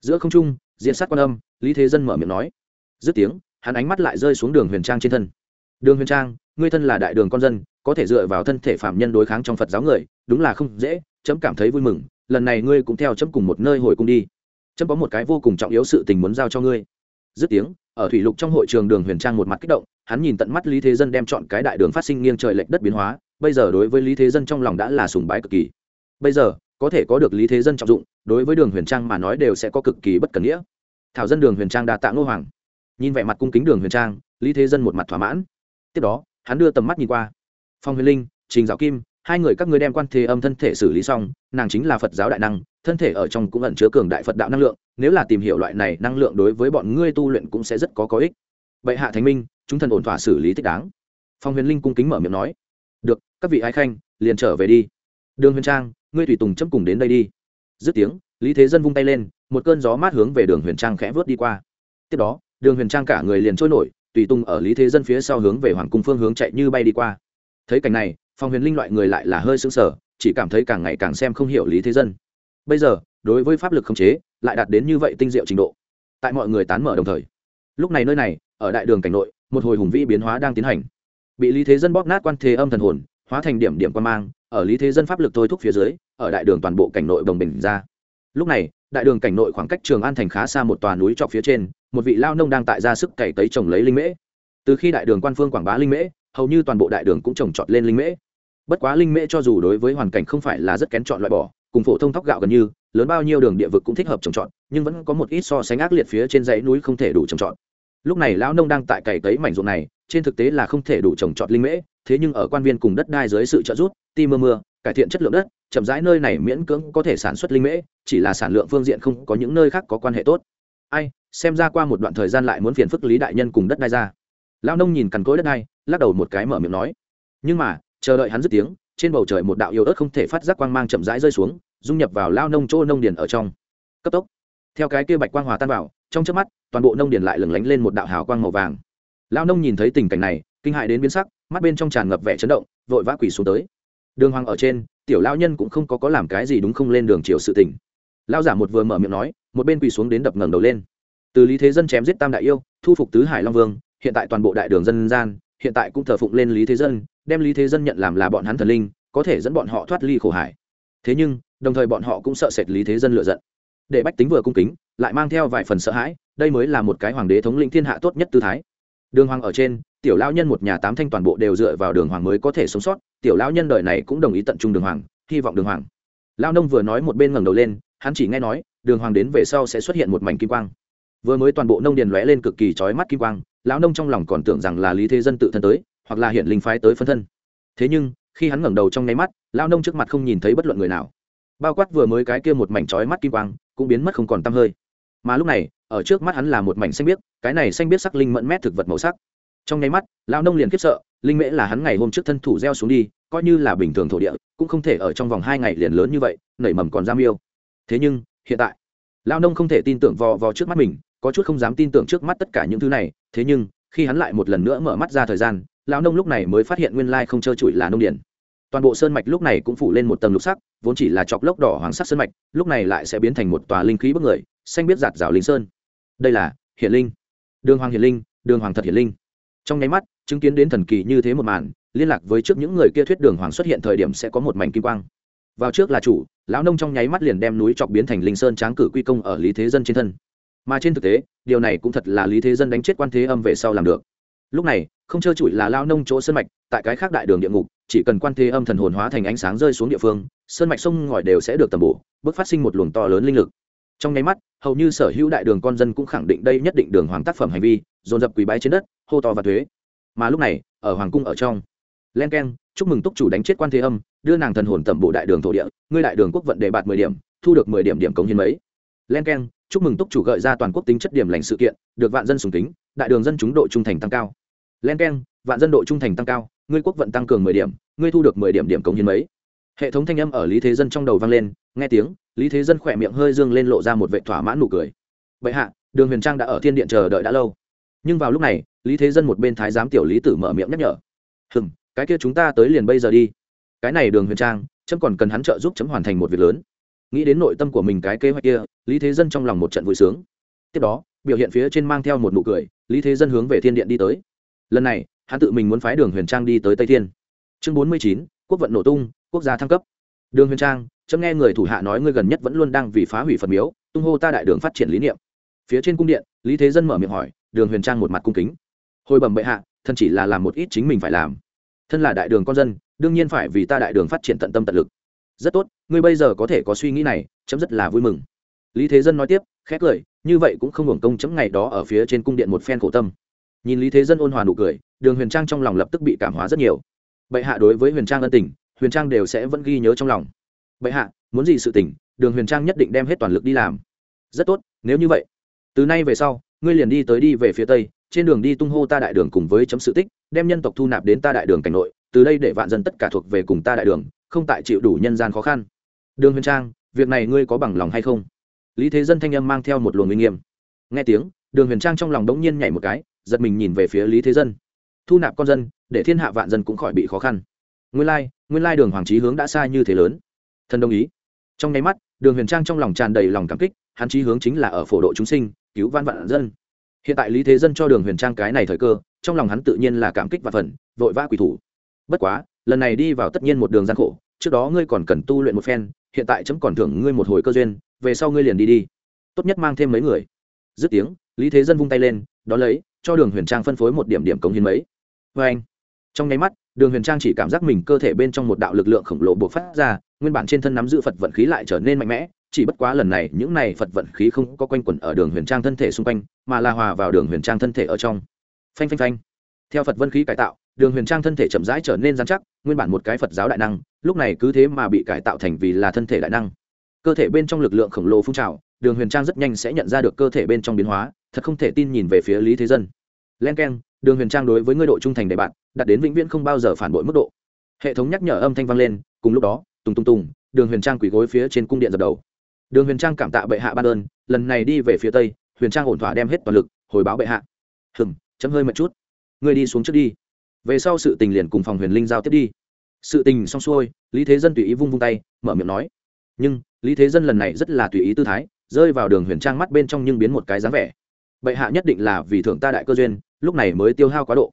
Giữa không trung, diện sát quan âm, lý thế dân mở miệng nói. Dứt tiếng, hắn ánh mắt lại rơi xuống đường huyền trang trên thân. Đường huyền trang, ngươi thân là đại đường con dân, có thể dựa vào thân thể phạm nhân đối kháng trong phật giáo người, đúng là không dễ, chấm cảm thấy vui mừng lần này ngươi cũng theo chấm cùng một nơi hồi cung đi. Chấm có một cái vô cùng trọng yếu sự tình muốn giao cho ngươi. Dứt tiếng, ở thủy lục trong hội trường đường huyền trang một mặt kích động, hắn nhìn tận mắt lý thế dân đem chọn cái đại đường phát sinh nghiêng trời lệch đất biến hóa, bây giờ đối với lý thế dân trong lòng đã là sùng bái cực kỳ. Bây giờ, có thể có được lý thế dân trọng dụng, đối với đường huyền trang mà nói đều sẽ có cực kỳ bất cần nghĩa. Thảo dân đường huyền trang đa tạ ngô hoàng. Nhìn vẻ mặt cung kính đường huyền trang, lý thế dân một mặt thỏa mãn. Tiếp đó, hắn đưa tầm mắt nhìn qua. Phong huyền linh, trình giáo kim hai người các ngươi đem quan thế âm thân thể xử lý xong, nàng chính là phật giáo đại năng, thân thể ở trong cũng ẩn chứa cường đại phật đạo năng lượng, nếu là tìm hiểu loại này năng lượng đối với bọn ngươi tu luyện cũng sẽ rất có có ích. Bệ hạ thánh minh, chúng thần ổn thỏa xử lý thích đáng. Phong huyền linh cung kính mở miệng nói. Được, các vị ái khanh, liền trở về đi. Đường huyền trang, ngươi tùy tùng chấm cùng đến đây đi. Dứt tiếng, lý thế dân vung tay lên, một cơn gió mát hướng về đường huyền trang khẽ vớt đi qua. Tiếp đó, đường huyền trang cả người liền trôi nổi, tùy tùng ở lý thế dân phía sau hướng về hoàng cung phương hướng chạy như bay đi qua. Thấy cảnh này phong huyền linh loại người lại là hơi sững sờ, chỉ cảm thấy càng ngày càng xem không hiểu lý thế dân. Bây giờ, đối với pháp lực khống chế, lại đạt đến như vậy tinh diệu trình độ. Tại mọi người tán mở đồng thời. Lúc này nơi này, ở đại đường cảnh nội, một hồi hùng vĩ biến hóa đang tiến hành. Bị lý thế dân bóp nát quan thế âm thần hồn, hóa thành điểm điểm quan mang, ở lý thế dân pháp lực thôi thúc phía dưới, ở đại đường toàn bộ cảnh nội đồng bình ra. Lúc này, đại đường cảnh nội khoảng cách trường an thành khá xa một tòa núi trọc phía trên, một vị lao nông đang tại ra sức cày cấy trồng lấy linh mễ. Từ khi đại đường quan phương quảng bá linh mễ, hầu như toàn bộ đại đường cũng trồng trọt lên linh mễ bất quá linh mễ cho dù đối với hoàn cảnh không phải là rất kén chọn loại bỏ, cùng phổ thông thóc gạo gần như, lớn bao nhiêu đường địa vực cũng thích hợp trồng trọt, nhưng vẫn có một ít so sánh ác liệt phía trên dãy núi không thể đủ trồng trọt. Lúc này lão nông đang tại cày cấy mảnh ruộng này, trên thực tế là không thể đủ trồng trọt linh mễ, thế nhưng ở quan viên cùng đất đai dưới sự trợ giúp, ti mưa mưa, cải thiện chất lượng đất, chậm rãi nơi này miễn cưỡng có thể sản xuất linh mễ, chỉ là sản lượng phương diện không có những nơi khác có quan hệ tốt. Ai, xem ra qua một đoạn thời gian lại muốn phiền phức lý đại nhân cùng đất đai ra. Lão nông nhìn cằn cối đất đai, lắc đầu một cái mở miệng nói. Nhưng mà chờ đợi hắn dứt tiếng, trên bầu trời một đạo yếu ớt không thể phát giác quang mang chậm rãi rơi xuống, dung nhập vào lao nông chỗ nông điền ở trong. Cấp tốc. Theo cái kia bạch quang hòa tan vào, trong trước mắt, toàn bộ nông điền lại lừng lánh lên một đạo hào quang màu vàng. Lao nông nhìn thấy tình cảnh này, kinh hại đến biến sắc, mắt bên trong tràn ngập vẻ chấn động, vội vã quỳ xuống tới. Đường hoàng ở trên, tiểu lao nhân cũng không có có làm cái gì đúng không lên đường chiều sự tỉnh lao giả một vừa mở miệng nói, một bên quỳ xuống đến đập ngẩng đầu lên. Từ lý thế dân chém giết tam đại yêu, thu phục tứ hải long vương, hiện tại toàn bộ đại đường dân gian, hiện tại cũng thờ phụng lên lý thế dân đem lý thế dân nhận làm là bọn hắn thần linh, có thể dẫn bọn họ thoát ly khổ hải. Thế nhưng, đồng thời bọn họ cũng sợ sệt lý thế dân lựa giận. Để bách tính vừa cung kính, lại mang theo vài phần sợ hãi, đây mới là một cái hoàng đế thống lĩnh thiên hạ tốt nhất tư thái. Đường hoàng ở trên, tiểu lão nhân một nhà tám thanh toàn bộ đều dựa vào đường hoàng mới có thể sống sót, tiểu lão nhân đời này cũng đồng ý tận trung đường hoàng, hy vọng đường hoàng. Lao nông vừa nói một bên ngẩng đầu lên, hắn chỉ nghe nói, đường hoàng đến về sau sẽ xuất hiện một mảnh kim quang. Vừa mới toàn bộ nông điền lóe lên cực kỳ chói mắt kim quang, lão nông trong lòng còn tưởng rằng là lý thế dân tự thân tới hoặc là hiện linh phái tới phân thân. Thế nhưng, khi hắn ngẩng đầu trong nháy mắt, lão nông trước mặt không nhìn thấy bất luận người nào. Bao quát vừa mới cái kia một mảnh chói mắt kim quang, cũng biến mất không còn tăm hơi. Mà lúc này, ở trước mắt hắn là một mảnh xanh biếc, cái này xanh biếc sắc linh mẫn mét thực vật màu sắc. Trong nháy mắt, lão nông liền khiếp sợ, linh mễ là hắn ngày hôm trước thân thủ gieo xuống đi, coi như là bình thường thổ địa, cũng không thể ở trong vòng hai ngày liền lớn như vậy, nảy mầm còn giam yêu. Thế nhưng, hiện tại, lão nông không thể tin tưởng vò vò trước mắt mình, có chút không dám tin tưởng trước mắt tất cả những thứ này. Thế nhưng, khi hắn lại một lần nữa mở mắt ra thời gian lão nông lúc này mới phát hiện nguyên lai không trơ trụi là nông điển. Toàn bộ sơn mạch lúc này cũng phủ lên một tầng lục sắc, vốn chỉ là chọc lốc đỏ hoàng sắc sơn mạch, lúc này lại sẽ biến thành một tòa linh khí bức người, xanh biết giạt rào linh sơn. Đây là hiển linh. Đường hoàng hiển linh, đường hoàng thật hiển linh. Trong nháy mắt, chứng kiến đến thần kỳ như thế một màn, liên lạc với trước những người kia thuyết đường hoàng xuất hiện thời điểm sẽ có một mảnh kim quang. Vào trước là chủ, lão nông trong nháy mắt liền đem núi chọc biến thành linh sơn tráng cử quy công ở lý thế dân trên thân. Mà trên thực tế, điều này cũng thật là lý thế dân đánh chết quan thế âm về sau làm được lúc này, không trơ trụi là lao nông chỗ sơn mạch, tại cái khác đại đường địa ngục, chỉ cần quan thế âm thần hồn hóa thành ánh sáng rơi xuống địa phương, sơn mạch sông ngòi đều sẽ được tầm bổ bước phát sinh một luồng to lớn linh lực. Trong nháy mắt, hầu như sở hữu đại đường con dân cũng khẳng định đây nhất định đường hoàng tác phẩm hành vi, dồn dập quý bái trên đất, hô to và thuế. Mà lúc này, ở hoàng cung ở trong, len k e n chúc mừng túc chủ đánh chết quan thế âm, đưa nàng thần hồn tẩm bộ đại đường thổ địa, ngươi đại đường quốc vận đề bạt mười điểm, thu được mười điểm điểm cống hiến mấy. Len k e n chúc mừng túc chủ gợi ra toàn quốc tính chất điểm lành sự kiện, được vạn dân sùng kính, đại đường dân chúng độ trung thành tăng cao len k e n vạn dân độ trung thành tăng cao, ngươi quốc vận tăng cường mười điểm, ngươi thu được mười điểm điểm cống hiến mấy. Hệ thống thanh âm ở lý thế dân trong đầu vang lên, nghe tiếng, lý thế dân khỏe miệng hơi dương lên lộ ra một vệ thỏa mãn nụ cười. Vậy hạ, đường huyền trang đã ở thiên điện chờ đợi đã lâu. Nhưng vào lúc này, lý thế dân một bên thái giám tiểu lý tử mở miệng nhắc nhở. Hừm, cái kia chúng ta tới liền bây giờ đi. Cái này đường huyền trang, chấm còn cần hắn trợ giúp chấm hoàn thành một việc lớn. Nghĩ đến nội tâm của mình cái kế hoạch kia, lý thế dân trong lòng một trận vui sướng. Tiếp đó, biểu hiện phía trên mang theo một nụ cười, lý thế dân hướng về thiên điện đi tới lần này, hắn tự mình muốn phái đường huyền trang đi tới tây thiên. Chương bốn mươi chín, quốc vận nổ tung, quốc gia thăng cấp. Đường huyền trang, chấm nghe người thủ hạ nói ngươi gần nhất vẫn luôn đang vì phá hủy phật miếu, tung hô ta đại đường phát triển lý niệm. Phía trên cung điện, lý thế dân mở miệng hỏi, đường huyền trang một mặt cung kính. Hồi bẩm bệ hạ thân chỉ là làm một ít chính mình phải làm. Thân là đại đường con dân, đương nhiên phải vì ta đại đường phát triển tận tâm tận lực. Rất tốt, ngươi bây giờ có thể có suy nghĩ này, chấm rất là vui mừng. Lý thế dân nói tiếp khét lời như vậy cũng không hưởng công chấm ngày đó ở phía trên cung điện một phen khổ tâm nhìn lý thế dân ôn hòa nụ cười, đường huyền trang trong lòng lập tức bị cảm hóa rất nhiều. Bệ hạ đối với huyền trang ân tình, huyền trang đều sẽ vẫn ghi nhớ trong lòng. Bệ hạ, muốn gì sự tình, đường huyền trang nhất định đem hết toàn lực đi làm. Rất tốt, nếu như vậy, từ nay về sau, ngươi liền đi tới đi về phía tây, trên đường đi tung hô ta đại đường cùng với chấm sự tích, đem nhân tộc thu nạp đến ta đại đường cảnh nội, từ đây để vạn dân tất cả thuộc về cùng ta đại đường, không tại chịu đủ nhân gian khó khăn. Đường huyền trang, việc này ngươi có bằng lòng hay không? Lý thế dân thanh âm mang theo một luồng uy nghiêm. Nghe tiếng, đường huyền trang trong lòng đống nhiên nhảy một cái giật mình nhìn về phía lý thế dân. Thu nạp con dân, để thiên hạ vạn dân cũng khỏi bị khó khăn. Nguyên lai nguyên lai đường hoàng trí hướng đã sai như thế lớn. Thần đồng ý. Trong nháy mắt, đường huyền trang trong lòng tràn đầy lòng cảm kích, hắn trí hướng chính là ở phổ độ chúng sinh, cứu văn vạn dân. Hiện tại lý thế dân cho đường huyền trang cái này thời cơ, trong lòng hắn tự nhiên là cảm kích và phần vội vã quỷ thủ. Bất quá, lần này đi vào tất nhiên một đường gian khổ, trước đó ngươi còn cần tu luyện một phen, hiện tại chấm còn thưởng ngươi một hồi cơ duyên, về sau ngươi liền đi đi. Tốt nhất mang thêm mấy người. Dứt tiếng, lý thế dân vung tay lên đ ó lấy cho đường huyền trang phân phối một điểm điểm cống hiến mấy. Vê anh, trong nháy mắt, đường huyền trang chỉ cảm giác mình cơ thể bên trong một đạo lực lượng khổng lồ buộc phát ra, nguyên bản trên thân nắm giữ phật vận khí lại trở nên mạnh mẽ, chỉ bất quá lần này, những này phật vận khí không có quanh quẩn ở đường huyền trang thân thể xung quanh, mà là hòa vào đường huyền trang thân thể ở trong. Phanh phanh phanh. Theo phật vân khí cải tạo, đường huyền trang thân thể chậm rãi trở nên dán chắc, nguyên bản một cái phật giáo đại năng, lúc này cứ thế mà bị cải tạo thành vì là thân thể đại năng. Cơ thể bên trong lực lượng khổng lồ phun trào, đường huyền trang rất nhanh sẽ nhận ra được cơ thể bên trong biến hóa thật không thể tin nhìn về phía lý thế dân. Len k e n đường huyền trang đối với ngươi độ trung thành đề bạn, đặt đến vĩnh viễn không bao giờ phản bội mức độ. Hệ thống nhắc nhở âm thanh vang lên, cùng lúc đó, tùng tùng tùng, đường huyền trang quỳ gối phía trên cung điện dập đầu. Đường huyền trang cảm tạ bệ hạ ban ơn, lần này đi về phía tây, huyền trang ổn thỏa đem hết toàn lực, hồi báo bệ hạ. Hừng chấm hơi một chút. Ngươi đi xuống trước đi. Về sau sự tình liền cùng phòng huyền linh giao tiếp đi. Sự tình xong xuôi, lý thế dân tùy ý vung vung tay, mở miệng nói. Nhưng, lý thế dân lần này rất là tùy ý tư thái, rơi vào đường huyền trang mắt bên trong nhưng biến một cái dáng vẻ bệ hạ nhất định là vì thưởng ta đại cơ duyên, lúc này mới tiêu hao quá độ.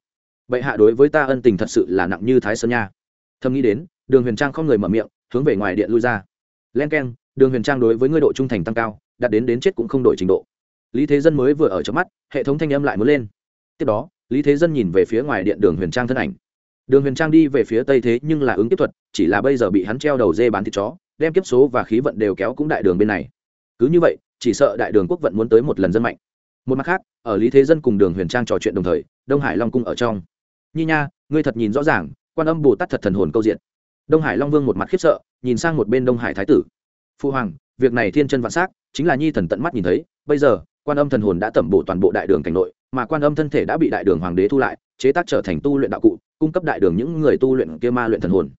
Bệ hạ đối với ta ân tình thật sự là nặng như thái sơn nha. Thầm nghĩ đến, đường huyền trang không người mở miệng, hướng về ngoài điện lui ra. Len k e n đường huyền trang đối với ngươi độ trung thành tăng cao, đạt đến đến chết cũng không đổi trình độ. Lý thế dân mới vừa ở trong mắt, hệ thống thanh âm lại muốn lên. Tiếp đó, lý thế dân nhìn về phía ngoài điện đường huyền trang thân ảnh. Đường huyền trang đi về phía tây thế nhưng là ứng kiếp thuật, chỉ là bây giờ bị hắn treo đầu dê bán thịt chó, đem kiếp số và khí vận đều kéo cũng đại đường bên này. Cứ như vậy, chỉ sợ đại đường quốc vận muốn tới một lần dân mạnh một mặt khác, ở lý thế dân cùng đường huyền trang trò chuyện đồng thời, đông hải long cung ở trong. Nhi nha, ngươi thật nhìn rõ ràng, quan âm bồ tát thật thần hồn câu diện. Đông hải long vương một mặt khiếp sợ, nhìn sang một bên đông hải thái tử. Phu hoàng, việc này thiên chân vạn s á c chính là nhi thần tận mắt nhìn thấy, bây giờ, quan âm thần hồn đã tẩm bổ toàn bộ đại đường cảnh nội, mà quan âm thân thể đã bị đại đường hoàng đế thu lại, chế tác trở thành tu luyện đạo cụ, cung cấp đại đường những người tu luyện kia ma luyện thần hồn.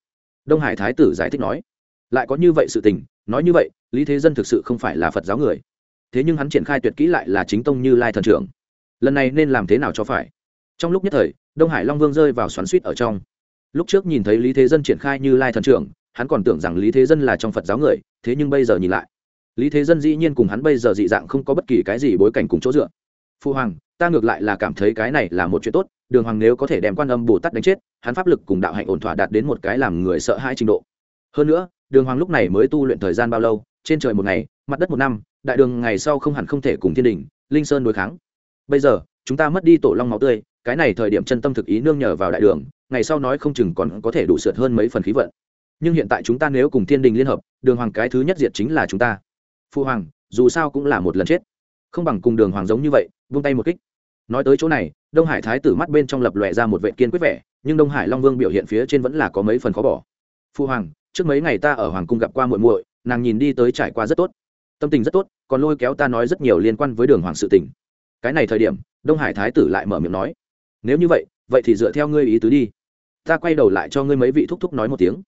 Đông hải thái tử giải thích nói, lại có như vậy sự tình, nói như vậy, lý thế dân thực sự không phải là phật giáo người thế nhưng hắn triển khai tuyệt kỹ lại là chính tông như lai thần trưởng. Lần này nên làm thế nào cho phải? Trong lúc nhất thời, đông hải long vương rơi vào xoắn suýt ở trong. Lúc trước nhìn thấy lý thế dân triển khai như lai thần trưởng, hắn còn tưởng rằng lý thế dân là trong phật giáo người, thế nhưng bây giờ nhìn lại, lý thế dân dĩ nhiên cùng hắn bây giờ dị dạng không có bất kỳ cái gì bối cảnh cùng chỗ dựa. Phu hoàng, ta ngược lại là cảm thấy cái này là một chuyện tốt, đường hoàng nếu có thể đem quan âm bồ tát đánh chết, hắn pháp lực cùng đạo hạnh ổn thỏa đạt đến một cái làm người sợ hai trình độ. Hơn nữa, đường hoàng lúc này mới tu luyện thời gian bao lâu? Trên trời một ngày, mặt đất một năm đại đường ngày sau không hẳn không thể cùng thiên đình, linh sơn đối kháng. Bây giờ, chúng ta mất đi tổ long máu tươi, cái này thời điểm chân tâm thực ý nương nhờ vào đại đường, ngày sau nói không chừng còn có thể đủ sượt hơn mấy phần khí vận. Nhưng hiện tại chúng ta nếu cùng thiên đình liên hợp, đường hoàng cái thứ nhất diệt chính là chúng ta. Phu hoàng, dù sao cũng là một lần chết. Không bằng cùng đường hoàng giống như vậy, vung tay một kích. Nói tới chỗ này, đông hải thái tử mắt bên trong lập lòe ra một vệ kiên quyết vẻ, nhưng đông hải long vương biểu hiện phía trên vẫn là có mấy phần khó bỏ. Phu hoàng, trước mấy ngày ta ở hoàng cung gặp qua muội muội, nàng nhìn đi tới trải qua rất tốt tâm tình rất tốt, còn lôi kéo ta nói rất nhiều liên quan với đường hoàng sự tình. Cái này thời điểm, đông hải thái tử lại mở miệng nói, nếu như vậy vậy thì dựa theo ngươi ý tứ đi. Ta quay đầu lại cho ngươi mấy vị thúc thúc nói một tiếng.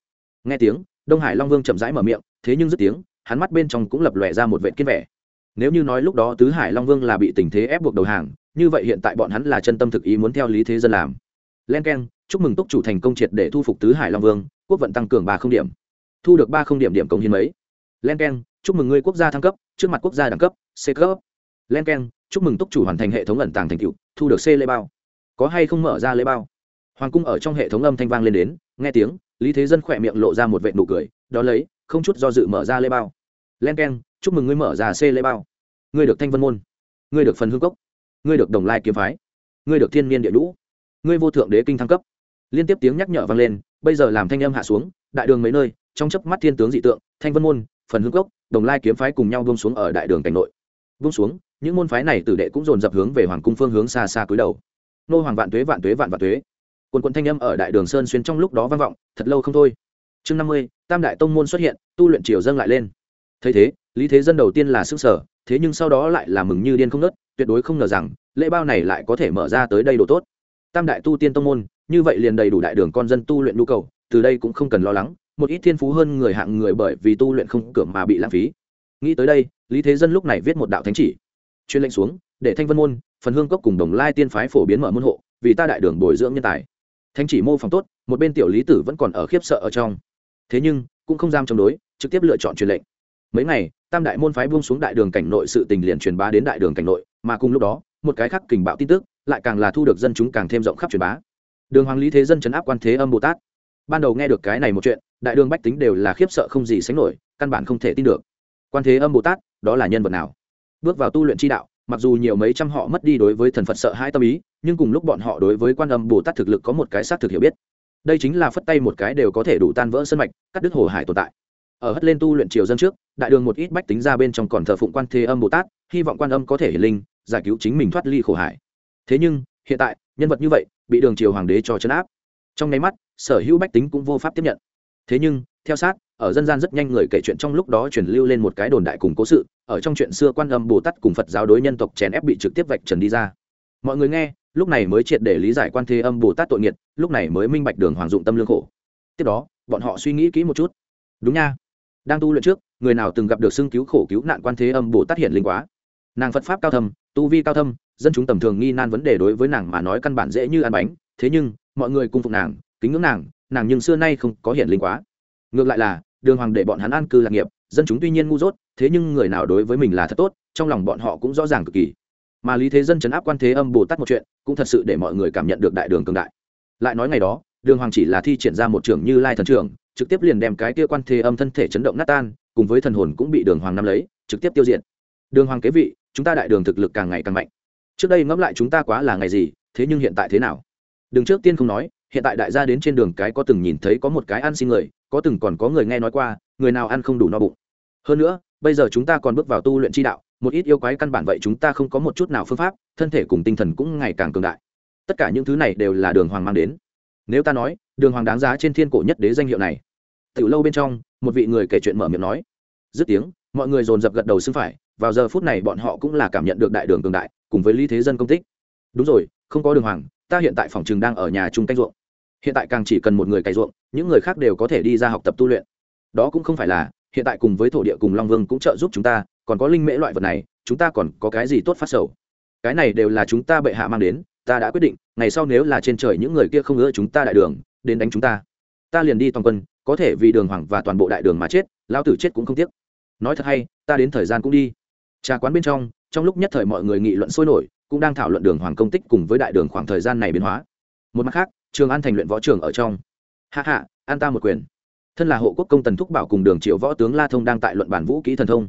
Nghe tiếng, đông hải long vương chậm rãi mở miệng, thế nhưng dứt tiếng, hắn mắt bên trong cũng lập lòe ra một vệ kiên vẻ. Nếu như nói lúc đó tứ hải long vương là bị tình thế ép buộc đầu hàng, như vậy hiện tại bọn hắn là chân tâm thực ý muốn theo lý thế dân làm. Len k e n chúc mừng túc chủ thành công triệt để thu phục tứ hải long vương, quốc vận tăng cường ba không điểm. Thu được ba không điểm điểm cống hiến mấy len k e n chúc mừng ngươi quốc gia thăng cấp, trước mặt quốc gia đẳng cấp, c cấp. Len k e n chúc mừng túc chủ hoàn thành hệ thống ẩn tàng thành cựu thu được c lễ bao. Có hay không mở ra lễ bao? Hoàng cung ở trong hệ thống âm thanh vang lên đến, nghe tiếng, lý thế dân khỏe miệng lộ ra một vệ nụ cười, đó lấy, không chút do dự mở ra lễ bao. Len k e n chúc mừng ngươi mở ra c lễ bao. Ngươi được thanh vân môn. Ngươi được phần hương cốc. Ngươi được đồng lai kiếm phái. Ngươi được thiên niên địa lũ ngươi vô thượng đế kinh thăng cấp. Liên tiếp tiếng nhắc nhở vang lên, bây giờ làm thanh âm hạ xuống, đại đường mấy nơi, trong chớp mắt thiên tướng dị tượng, thanh vân môn phần hương cốc, đồng lai kiếm phái cùng nhau buông xuống ở đại đường cảnh nội. Buông xuống, những môn phái này tử đệ cũng dồn dập hướng về hoàng cung phương hướng xa xa cúi đầu. Nô hoàng vạn tuế vạn tuế, vạn vạn tuế. Quần quần thanh âm ở đại đường sơn xuyên trong lúc đó vang vọng, thật lâu không thôi. Chương năm mươi, tam đại tông môn xuất hiện, tu luyện triều dâng lại lên. Thấy thế, lý thế dân đầu tiên là sức sở thế nhưng sau đó lại là mừng như điên không nớt tuyệt đối không ngờ rằng, lễ bao này lại có thể mở ra tới đây độ tốt. Tam đại tu tiên tông môn, như vậy liền đầy đủ đại đường con dân tu luyện nhu cầu, từ đây cũng không cần lo lắng một ít thiên phú hơn người hạng người bởi vì tu luyện không cửa mà bị lãng phí. Nghĩ tới đây, lý thế dân lúc này viết một đạo thánh chỉ. Chuyên lệnh xuống, để thanh vân môn, phần hương cốc cùng đồng lai tiên phái phổ biến mở môn hộ, vì ta đại đường bồi dưỡng nhân tài. Thánh chỉ mô phỏng tốt, một bên tiểu lý tử vẫn còn ở khiếp sợ ở trong. Thế nhưng, cũng không dám chống đối, trực tiếp lựa chọn truyền lệnh. Mấy ngày, tam đại môn phái buông xuống đại đường cảnh nội sự tình liền truyền bá đến đại đường cảnh nội, mà cùng lúc đó, một cái khác kình bạo tin tức, lại càng là thu được dân chúng càng thêm rộng khắp truyền bá. Đường hoàng lý thế dân chấn áp quan thế âm bồ tát. Ban đầu nghe được cái này một chuyện đại đường bách tính đều là khiếp sợ không gì sánh nổi, căn bản không thể tin được. Quan thế âm bồ tát, đó là nhân vật nào? Bước vào tu luyện chi đạo, mặc dù nhiều mấy trăm họ mất đi đối với thần phật sợ hai tâm ý, nhưng cùng lúc bọn họ đối với quan âm bồ tát thực lực có một cái xác thực hiểu biết. Đây chính là phất tay một cái đều có thể đủ tan vỡ sân mạch, cắt đứt hồ hải tồn tại. Ở hất lên tu luyện triều dân trước, đại đường một ít bách tính ra bên trong còn thờ phụng quan thế âm bồ tát, hy vọng quan âm có thể hiển linh, giải cứu chính mình thoát ly khổ hải. Thế nhưng, hiện tại, nhân vật như vậy, bị đường triều hoàng đế cho chấn áp. Trong nháy mắt, sở hữu bách tính cũng vô pháp tiếp nhận thế nhưng, theo sát, ở dân gian rất nhanh người kể chuyện trong lúc đó truyền lưu lên một cái đồn đại cùng cố sự, ở trong chuyện xưa quan âm bồ tát cùng phật giáo đối nhân tộc chèn ép bị trực tiếp vạch trần đi ra. Mọi người nghe, lúc này mới triệt để lý giải quan thế âm bồ tát tội nghiệt lúc này mới minh bạch đường hoàng dụng tâm lương khổ. Tiếp đó, bọn họ suy nghĩ kỹ một chút. Đúng nha. Đang tu luyện trước, người nào từng gặp được xưng cứu khổ cứu nạn quan thế âm bồ tát hiện linh quá? Nàng phật pháp cao thâm, tu vi cao thâm, dân chúng tầm thường nghi nan vấn đề đối với nàng mà nói căn bản dễ như ăn bánh. Thế nhưng, mọi người cung phục nàng, kính ngưỡng nàng nàng nhưng xưa nay không có hiện linh quá. Ngược lại là, đường hoàng để bọn hắn an cư lạc nghiệp, dân chúng tuy nhiên ngu dốt, thế nhưng người nào đối với mình là thật tốt, trong lòng bọn họ cũng rõ ràng cực kỳ. Mà lý thế dân chấn áp quan thế âm bồ tát một chuyện, cũng thật sự để mọi người cảm nhận được đại đường cường đại. Lại nói ngày đó, đường hoàng chỉ là thi triển ra một trưởng như lai thần trưởng, trực tiếp liền đem cái kia quan thế âm thân thể chấn động nát tan, cùng với thần hồn cũng bị đường hoàng nắm lấy, trực tiếp tiêu diệt. Đường hoàng kế vị, chúng ta đại đường thực lực càng ngày càng mạnh. Trước đây ngẫm lại chúng ta quá là ngày gì, thế nhưng hiện tại thế nào? Đừng trước tiên không nói hiện tại đại gia đến trên đường cái có từng nhìn thấy có một cái ăn xin người, có từng còn có người nghe nói qua, người nào ăn không đủ no bụng. Hơn nữa, bây giờ chúng ta còn bước vào tu luyện chi đạo, một ít yêu quái căn bản vậy chúng ta không có một chút nào phương pháp, thân thể cùng tinh thần cũng ngày càng cường đại. Tất cả những thứ này đều là đường hoàng mang đến. Nếu ta nói, đường hoàng đáng giá trên thiên cổ nhất đế danh hiệu này. Từ lâu bên trong, một vị người kể chuyện mở miệng nói. Dứt tiếng, mọi người dồn dập gật đầu xưng phải, vào giờ phút này bọn họ cũng là cảm nhận được đại đường cường đại, cùng với lý thế dân công tích. Đúng rồi, không có đường hoàng, ta hiện tại phòng trường đang ở nhà chung canh ruộng hiện tại càng chỉ cần một người cày ruộng, những người khác đều có thể đi ra học tập tu luyện. Đó cũng không phải là, hiện tại cùng với thổ địa cùng long vương cũng trợ giúp chúng ta, còn có linh mễ loại vật này, chúng ta còn có cái gì tốt phát sầu? Cái này đều là chúng ta bệ hạ mang đến, ta đã quyết định, ngày sau nếu là trên trời những người kia không ngỡ chúng ta đại đường, đến đánh chúng ta. Ta liền đi toàn quân, có thể vì đường hoàng và toàn bộ đại đường mà chết lao tử chết cũng không tiếc. Nói thật hay, ta đến thời gian cũng đi. Trà quán bên trong trong lúc nhất thời mọi người nghị luận sôi nổi, cũng đang thảo luận đường hoàng công tích cùng với đại đường khoảng thời gian này biến hóa một mặt khác, trường an thành luyện võ trường ở trong. Hạ hạ an ta một quyền. Thân là hộ quốc công tần thúc bảo cùng đường triệu võ tướng la thông đang tại luận bản vũ kỹ thần thông.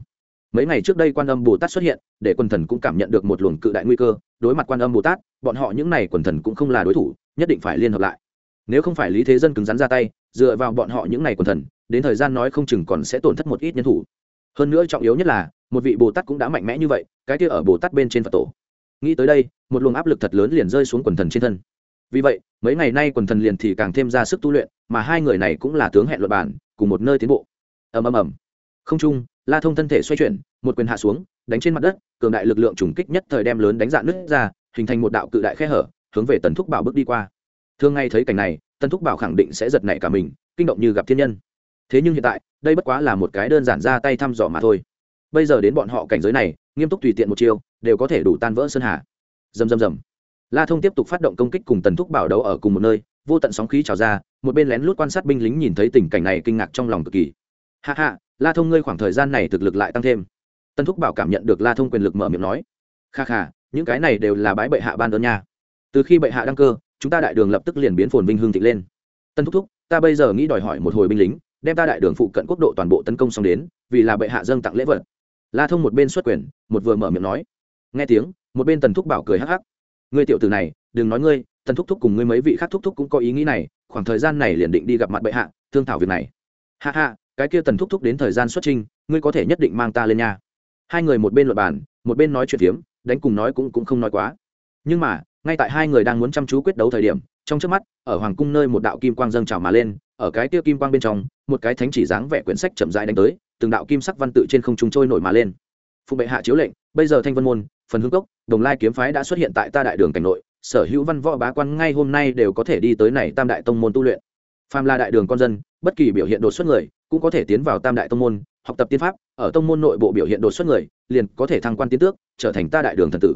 Mấy ngày trước đây quan âm bồ tát xuất hiện, để quần thần cũng cảm nhận được một luồng cự đại nguy cơ. Đối mặt quan âm bồ tát, bọn họ những n à y quần thần cũng không là đối thủ, nhất định phải liên hợp lại. Nếu không phải lý thế dân cứng rắn ra tay, dựa vào bọn họ những n à y quần thần, đến thời gian nói không chừng còn sẽ tổn thất một ít nhân thủ. Hơn nữa trọng yếu nhất là, một vị bồ tát cũng đã mạnh mẽ như vậy, cái kia ở bồ tát bên trên phật tổ. Nghĩ tới đây, một luồng áp lực thật lớn liền rơi xuống quần thần trên thân vì vậy, mấy ngày nay quần thần liền thì càng thêm ra sức tu luyện, mà hai người này cũng là tướng hẹn luật bản cùng một nơi tiến bộ. Ầm ầm ầm. Không trung, la thông thân thể xoay chuyển, một quyền hạ xuống, đánh trên mặt đất, cường đại lực lượng trùng kích nhất thời đem lớn đánh dạn nứt ra, hình thành một đạo cự đại khe hở, hướng về tần thúc bảo bước đi qua. Thường ngay thấy cảnh này, tần thúc bảo khẳng định sẽ giật nảy cả mình, kinh động như gặp thiên nhân. Thế nhưng hiện tại, đây bất quá là một cái đơn giản ra tay thăm dò mà thôi. Bây giờ đến bọn họ cảnh giới này, nghiêm túc tùy tiện một chiêu, đều có thể đủ tan vỡ sơn hà. Dầm dầm dầm la thông tiếp tục phát động công kích cùng tần thúc bảo đấu ở cùng một nơi, vô tận sóng khí trào ra, một bên lén lút quan sát binh lính nhìn thấy tình cảnh này kinh ngạc trong lòng cực kỳ. Hạ hạ la thông ngươi khoảng thời gian này thực lực lại tăng thêm. Tần thúc bảo cảm nhận được la thông quyền lực mở miệng nói. Kha kha, những cái này đều là bái bệ hạ ban ơn nha. Từ khi bệ hạ đăng cơ, chúng ta đại đường lập tức liền biến phồn vinh hương thịnh lên. Tân thúc thúc, ta bây giờ nghĩ đòi hỏi một hồi binh lính, đem ta đại đường phụ cận quốc độ toàn bộ tấn công xong đến, vì là bệ hạ dâng tặng lễ vật. La thông một bên xuất quyền, một vừa mở miệng nói. Nghe tiếng, một bên tần thúc bảo cười hắc hắc ngươi tiểu tử này, đừng nói ngươi, tần thúc thúc cùng ngươi mấy vị khác thúc thúc cũng có ý nghĩ này, khoảng thời gian này liền định đi gặp mặt bệ hạ, thương thảo việc này. Hạ hạ cái kia tần thúc thúc đến thời gian xuất trình, ngươi có thể nhất định mang ta lên nhà hai người một bên luật bàn, một bên nói chuyện phiếm, đánh cùng nói cũng cũng không nói quá. Nhưng mà, ngay tại hai người đang muốn chăm chú quyết đấu thời điểm, trong trước mắt, ở hoàng cung nơi một đạo kim quang dâng trào mà lên, ở cái kia kim quang bên trong, một cái thánh chỉ dáng vẻ quyển sách chậm rãi đánh tới, từng đạo kim sắc văn tự trên không trung trôi nổi mà lên. Phụ bệ hạ chiếu lệnh, bây giờ thanh vân môn phần hương cốc, đồng lai kiếm phái đã xuất hiện tại ta đại đường cảnh nội, sở hữu văn võ bá quan ngay hôm nay đều có thể đi tới này tam đại tông môn tu luyện. Phàm là đại đường con dân, bất kỳ biểu hiện đột xuất người, cũng có thể tiến vào tam đại tông môn, học tập tiên pháp, ở tông môn nội bộ biểu hiện đột xuất người, liền có thể thăng quan tiến tước, trở thành ta đại đường thần tử.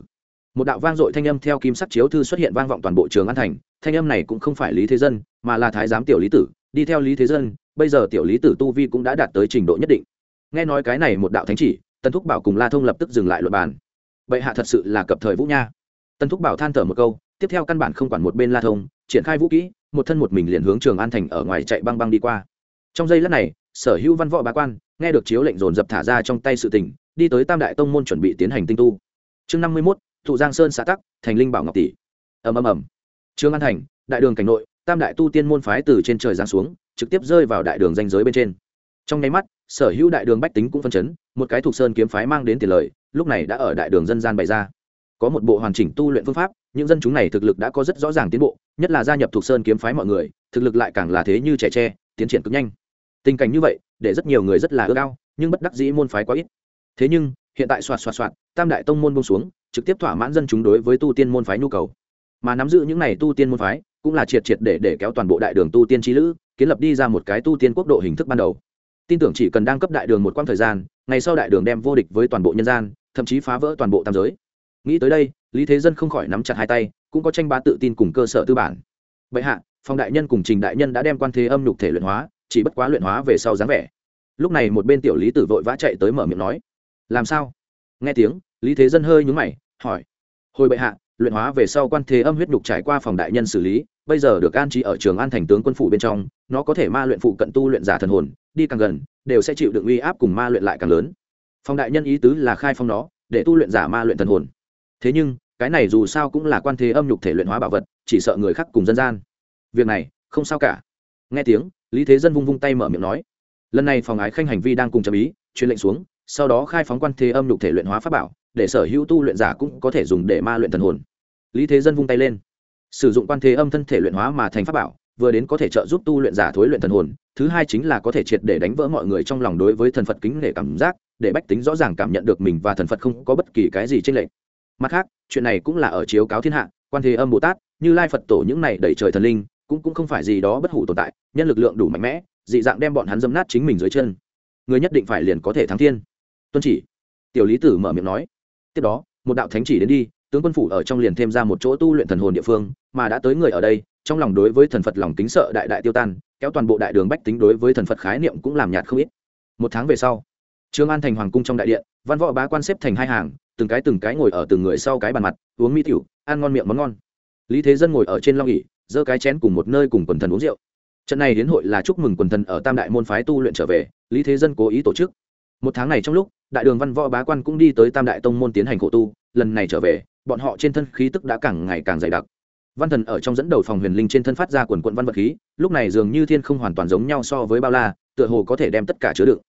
Một đạo vang dội thanh âm theo kim sắc chiếu thư xuất hiện vang vọng toàn bộ trường an thành, thanh âm này cũng không phải lý thế dân, mà là thái giám tiểu lý tử, đi theo lý thế dân, bây giờ tiểu lý tử tu vi cũng đã đạt tới trình độ nhất định. Nghe nói cái này một đạo thánh chỉ, Tần thúc bảo cùng la thông lập tức dừng lại luật bàn bệ hạ thật sự là cập thời vũ nha. Tân thúc bảo than thở một câu, tiếp theo căn bản không quản một bên la thông, triển khai vũ kỹ, một thân một mình liền hướng trường an thành ở ngoài chạy băng băng đi qua. Trong giây lát này, sở hữu văn võ bá quan, nghe được chiếu lệnh dồn dập thả ra trong tay sự tình, đi tới tam đại tông môn chuẩn bị tiến hành tinh tu. Chương năm mươi mốt, thụ giang sơn xã tắc, thành linh bảo ngọc tỷ. Ầm ầm ầm. Trương an thành, đại đường cảnh nội, tam đại tu tiên môn phái từ trên trời giáng xuống, trực tiếp rơi vào đại đường danh giới bên trên. Trong nháy mắt, sở hữu đại đường bách tính cũng phân chấn, một cái thuộc sơn kiếm phái mang đến tiền lời lúc này đã ở đại đường dân gian bày ra. Có một bộ hoàn chỉnh tu luyện phương pháp, những dân chúng này thực lực đã có rất rõ ràng tiến bộ, nhất là gia nhập thuộc sơn kiếm phái mọi người, thực lực lại càng là thế như trẻ tre, tiến triển cực nhanh. Tình cảnh như vậy, để rất nhiều người rất là ước ao, nhưng bất đắc dĩ môn phái quá ít. Thế nhưng, hiện tại soạt soạt soạt tam đại tông môn bông xuống, trực tiếp thỏa mãn dân chúng đối với tu tiên môn phái nhu cầu. Mà nắm giữ những này tu tiên môn phái, cũng là triệt triệt để để kéo toàn bộ đại đường tu tiên trí lữ, kiến lập đi ra một cái tu tiên quốc độ hình thức ban đầu. Tin tưởng chỉ cần đang cấp đại đường một quãng thời gian, ngày sau đại đường đem vô địch với toàn bộ nhân gian thậm chí phá vỡ toàn bộ tam giới. Nghĩ tới đây, lý thế dân không khỏi nắm chặt hai tay, cũng có tranh bá tự tin cùng cơ sở tư bản. Vậy hạ, phong đại nhân cùng trình đại nhân đã đem quan thế âm nhục thể luyện hóa, chỉ bất quá luyện hóa về sau dáng vẻ. Lúc này một bên tiểu lý tử vội vã chạy tới mở miệng nói, làm sao? Nghe tiếng, lý thế dân hơi nhúng mày, hỏi, hồi bệ hạ, luyện hóa về sau quan thế âm huyết nhục trải qua phòng đại nhân xử lý, bây giờ được an trí ở trường an thành tướng quân phủ bên trong, nó có thể ma luyện phụ cận tu luyện giả thần hồn, đi càng gần, đều sẽ chịu đựng uy áp cùng ma luyện lại càng lớn. Phong đại nhân ý tứ là khai phong nó, để tu luyện giả ma luyện thần hồn. Thế nhưng, cái này dù sao cũng là quan thế âm nhục thể luyện hóa bảo vật, chỉ sợ người khác cùng dân gian. Việc này, không sao cả. Nghe tiếng, lý thế dân vung vung tay mở miệng nói. Lần này phòng ái khanh hành vi đang cùng chấm ý, truyền lệnh xuống, sau đó khai phóng quan thế âm nhục thể luyện hóa pháp bảo, để sở hữu tu luyện giả cũng có thể dùng để ma luyện thần hồn. Lý thế dân vung tay lên. Sử dụng quan thế âm thân thể luyện hóa mà thành pháp bảo, vừa đến có thể trợ giúp tu luyện giả thối luyện thần hồn, thứ hai chính là có thể triệt để đánh vỡ mọi người trong lòng đối với thần phật kính nể cảm giác để bách tính rõ ràng cảm nhận được mình và thần phật không có bất kỳ cái gì tranh lệch. Mặt khác, chuyện này cũng là ở chiếu cáo thiên hạ, quan thế âm bồ tát, như lai phật tổ những này đẩy trời thần linh, cũng cũng không phải gì đó bất hủ tồn tại, nhân lực lượng đủ mạnh mẽ, dị dạng đem bọn hắn dâm nát chính mình dưới chân. Người nhất định phải liền có thể thắng thiên. Tuân chỉ. Tiểu lý tử mở miệng nói. Tiếp đó, một đạo thánh chỉ đến đi, tướng quân phủ ở trong liền thêm ra một chỗ tu luyện thần hồn địa phương, mà đã tới người ở đây, trong lòng đối với thần phật lòng kính sợ đại đại tiêu tan, kéo toàn bộ đại đường bách tính đối với thần phật khái niệm cũng làm nhạt không ít. Một tháng về sau trương an thành hoàng cung trong đại điện văn võ bá quan xếp thành hai hàng từng cái từng cái ngồi ở từng người sau cái bàn mặt uống mỹ tiểu ăn ngon miệng món ngon. Lý thế dân ngồi ở trên long ỷ, giơ cái chén cùng một nơi cùng quần thần uống rượu. Trận này đến hội là chúc mừng quần thần ở tam đại môn phái tu luyện trở về lý thế dân cố ý tổ chức. Một tháng này trong lúc đại đường văn võ bá quan cũng đi tới tam đại tông môn tiến hành khổ tu lần này trở về bọn họ trên thân khí tức đã càng ngày càng dày đặc. Văn thần ở trong dẫn đầu phòng huyền linh trên thân phát ra quần quần văn vật khí lúc này dường như thiên không hoàn toàn giống nhau so với bao la tựa hồ có thể đem tất cả chứa đựng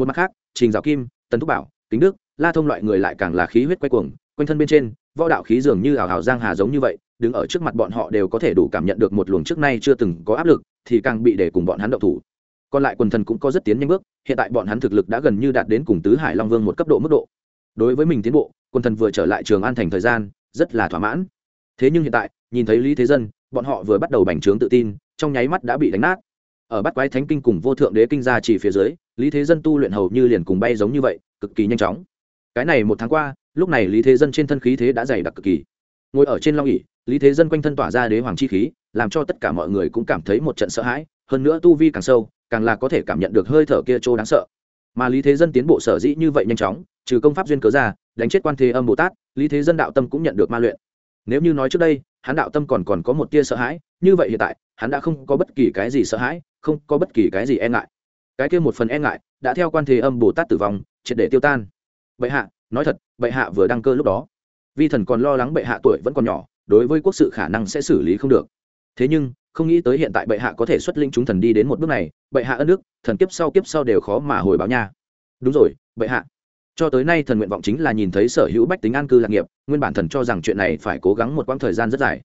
một mặt khác, trình giáo kim, tần thúc bảo, kính đức, la thông loại người lại càng là khí huyết quay cuồng, quanh thân bên trên, võ đạo khí dường như ảo hào giang hà giống như vậy, đứng ở trước mặt bọn họ đều có thể đủ cảm nhận được một luồng trước nay chưa từng có áp lực, thì càng bị để cùng bọn hắn động thủ. Còn lại quần thần cũng có rất tiến nhanh bước, hiện tại bọn hắn thực lực đã gần như đạt đến cùng tứ hải long vương một cấp độ mức độ. Đối với mình tiến bộ, quần thần vừa trở lại trường an thành thời gian, rất là thỏa mãn. Thế nhưng hiện tại, nhìn thấy lý thế dân, bọn họ vừa bắt đầu bành trướng tự tin, trong nháy mắt đã bị đánh nát ở bắt quái thánh kinh cùng vô thượng đế kinh ra chỉ phía dưới, lý thế dân tu luyện hầu như liền cùng bay giống như vậy, cực kỳ nhanh chóng. Cái này một tháng qua, lúc này lý thế dân trên thân khí thế đã dày đặc cực kỳ. Ngồi ở trên long ỉ lý thế dân quanh thân tỏa ra đế hoàng chi khí, làm cho tất cả mọi người cũng cảm thấy một trận sợ hãi, hơn nữa tu vi càng sâu, càng là có thể cảm nhận được hơi thở kia trô đáng sợ. Mà lý thế dân tiến bộ sở dĩ như vậy nhanh chóng, trừ công pháp duyên cớ ra, đánh chết quan thế âm bồ tát, lý thế dân đạo tâm cũng nhận được ma luyện. Nếu như nói trước đây, hắn đạo tâm còn còn có một tia sợ hãi, như vậy hiện tại, hắn đã không có bất kỳ cái gì sợ hãi không có bất kỳ cái gì e ngại. Cái kia một phần e ngại đã theo quan thế âm bồ tát tử vong, triệt để tiêu tan. Bệ hạ, nói thật, bệ hạ vừa đăng cơ lúc đó, vi thần còn lo lắng bệ hạ tuổi vẫn còn nhỏ, đối với quốc sự khả năng sẽ xử lý không được. Thế nhưng, không nghĩ tới hiện tại bệ hạ có thể xuất linh chúng thần đi đến một bước này, bệ hạ ân đức, thần kiếp sau kiếp sau đều khó mà hồi báo nha. Đúng rồi, bệ hạ. Cho tới nay thần nguyện vọng chính là nhìn thấy sở hữu bách tính an cư lạc nghiệp, nguyên bản thần cho rằng chuyện này phải cố gắng một quãng thời gian rất dài.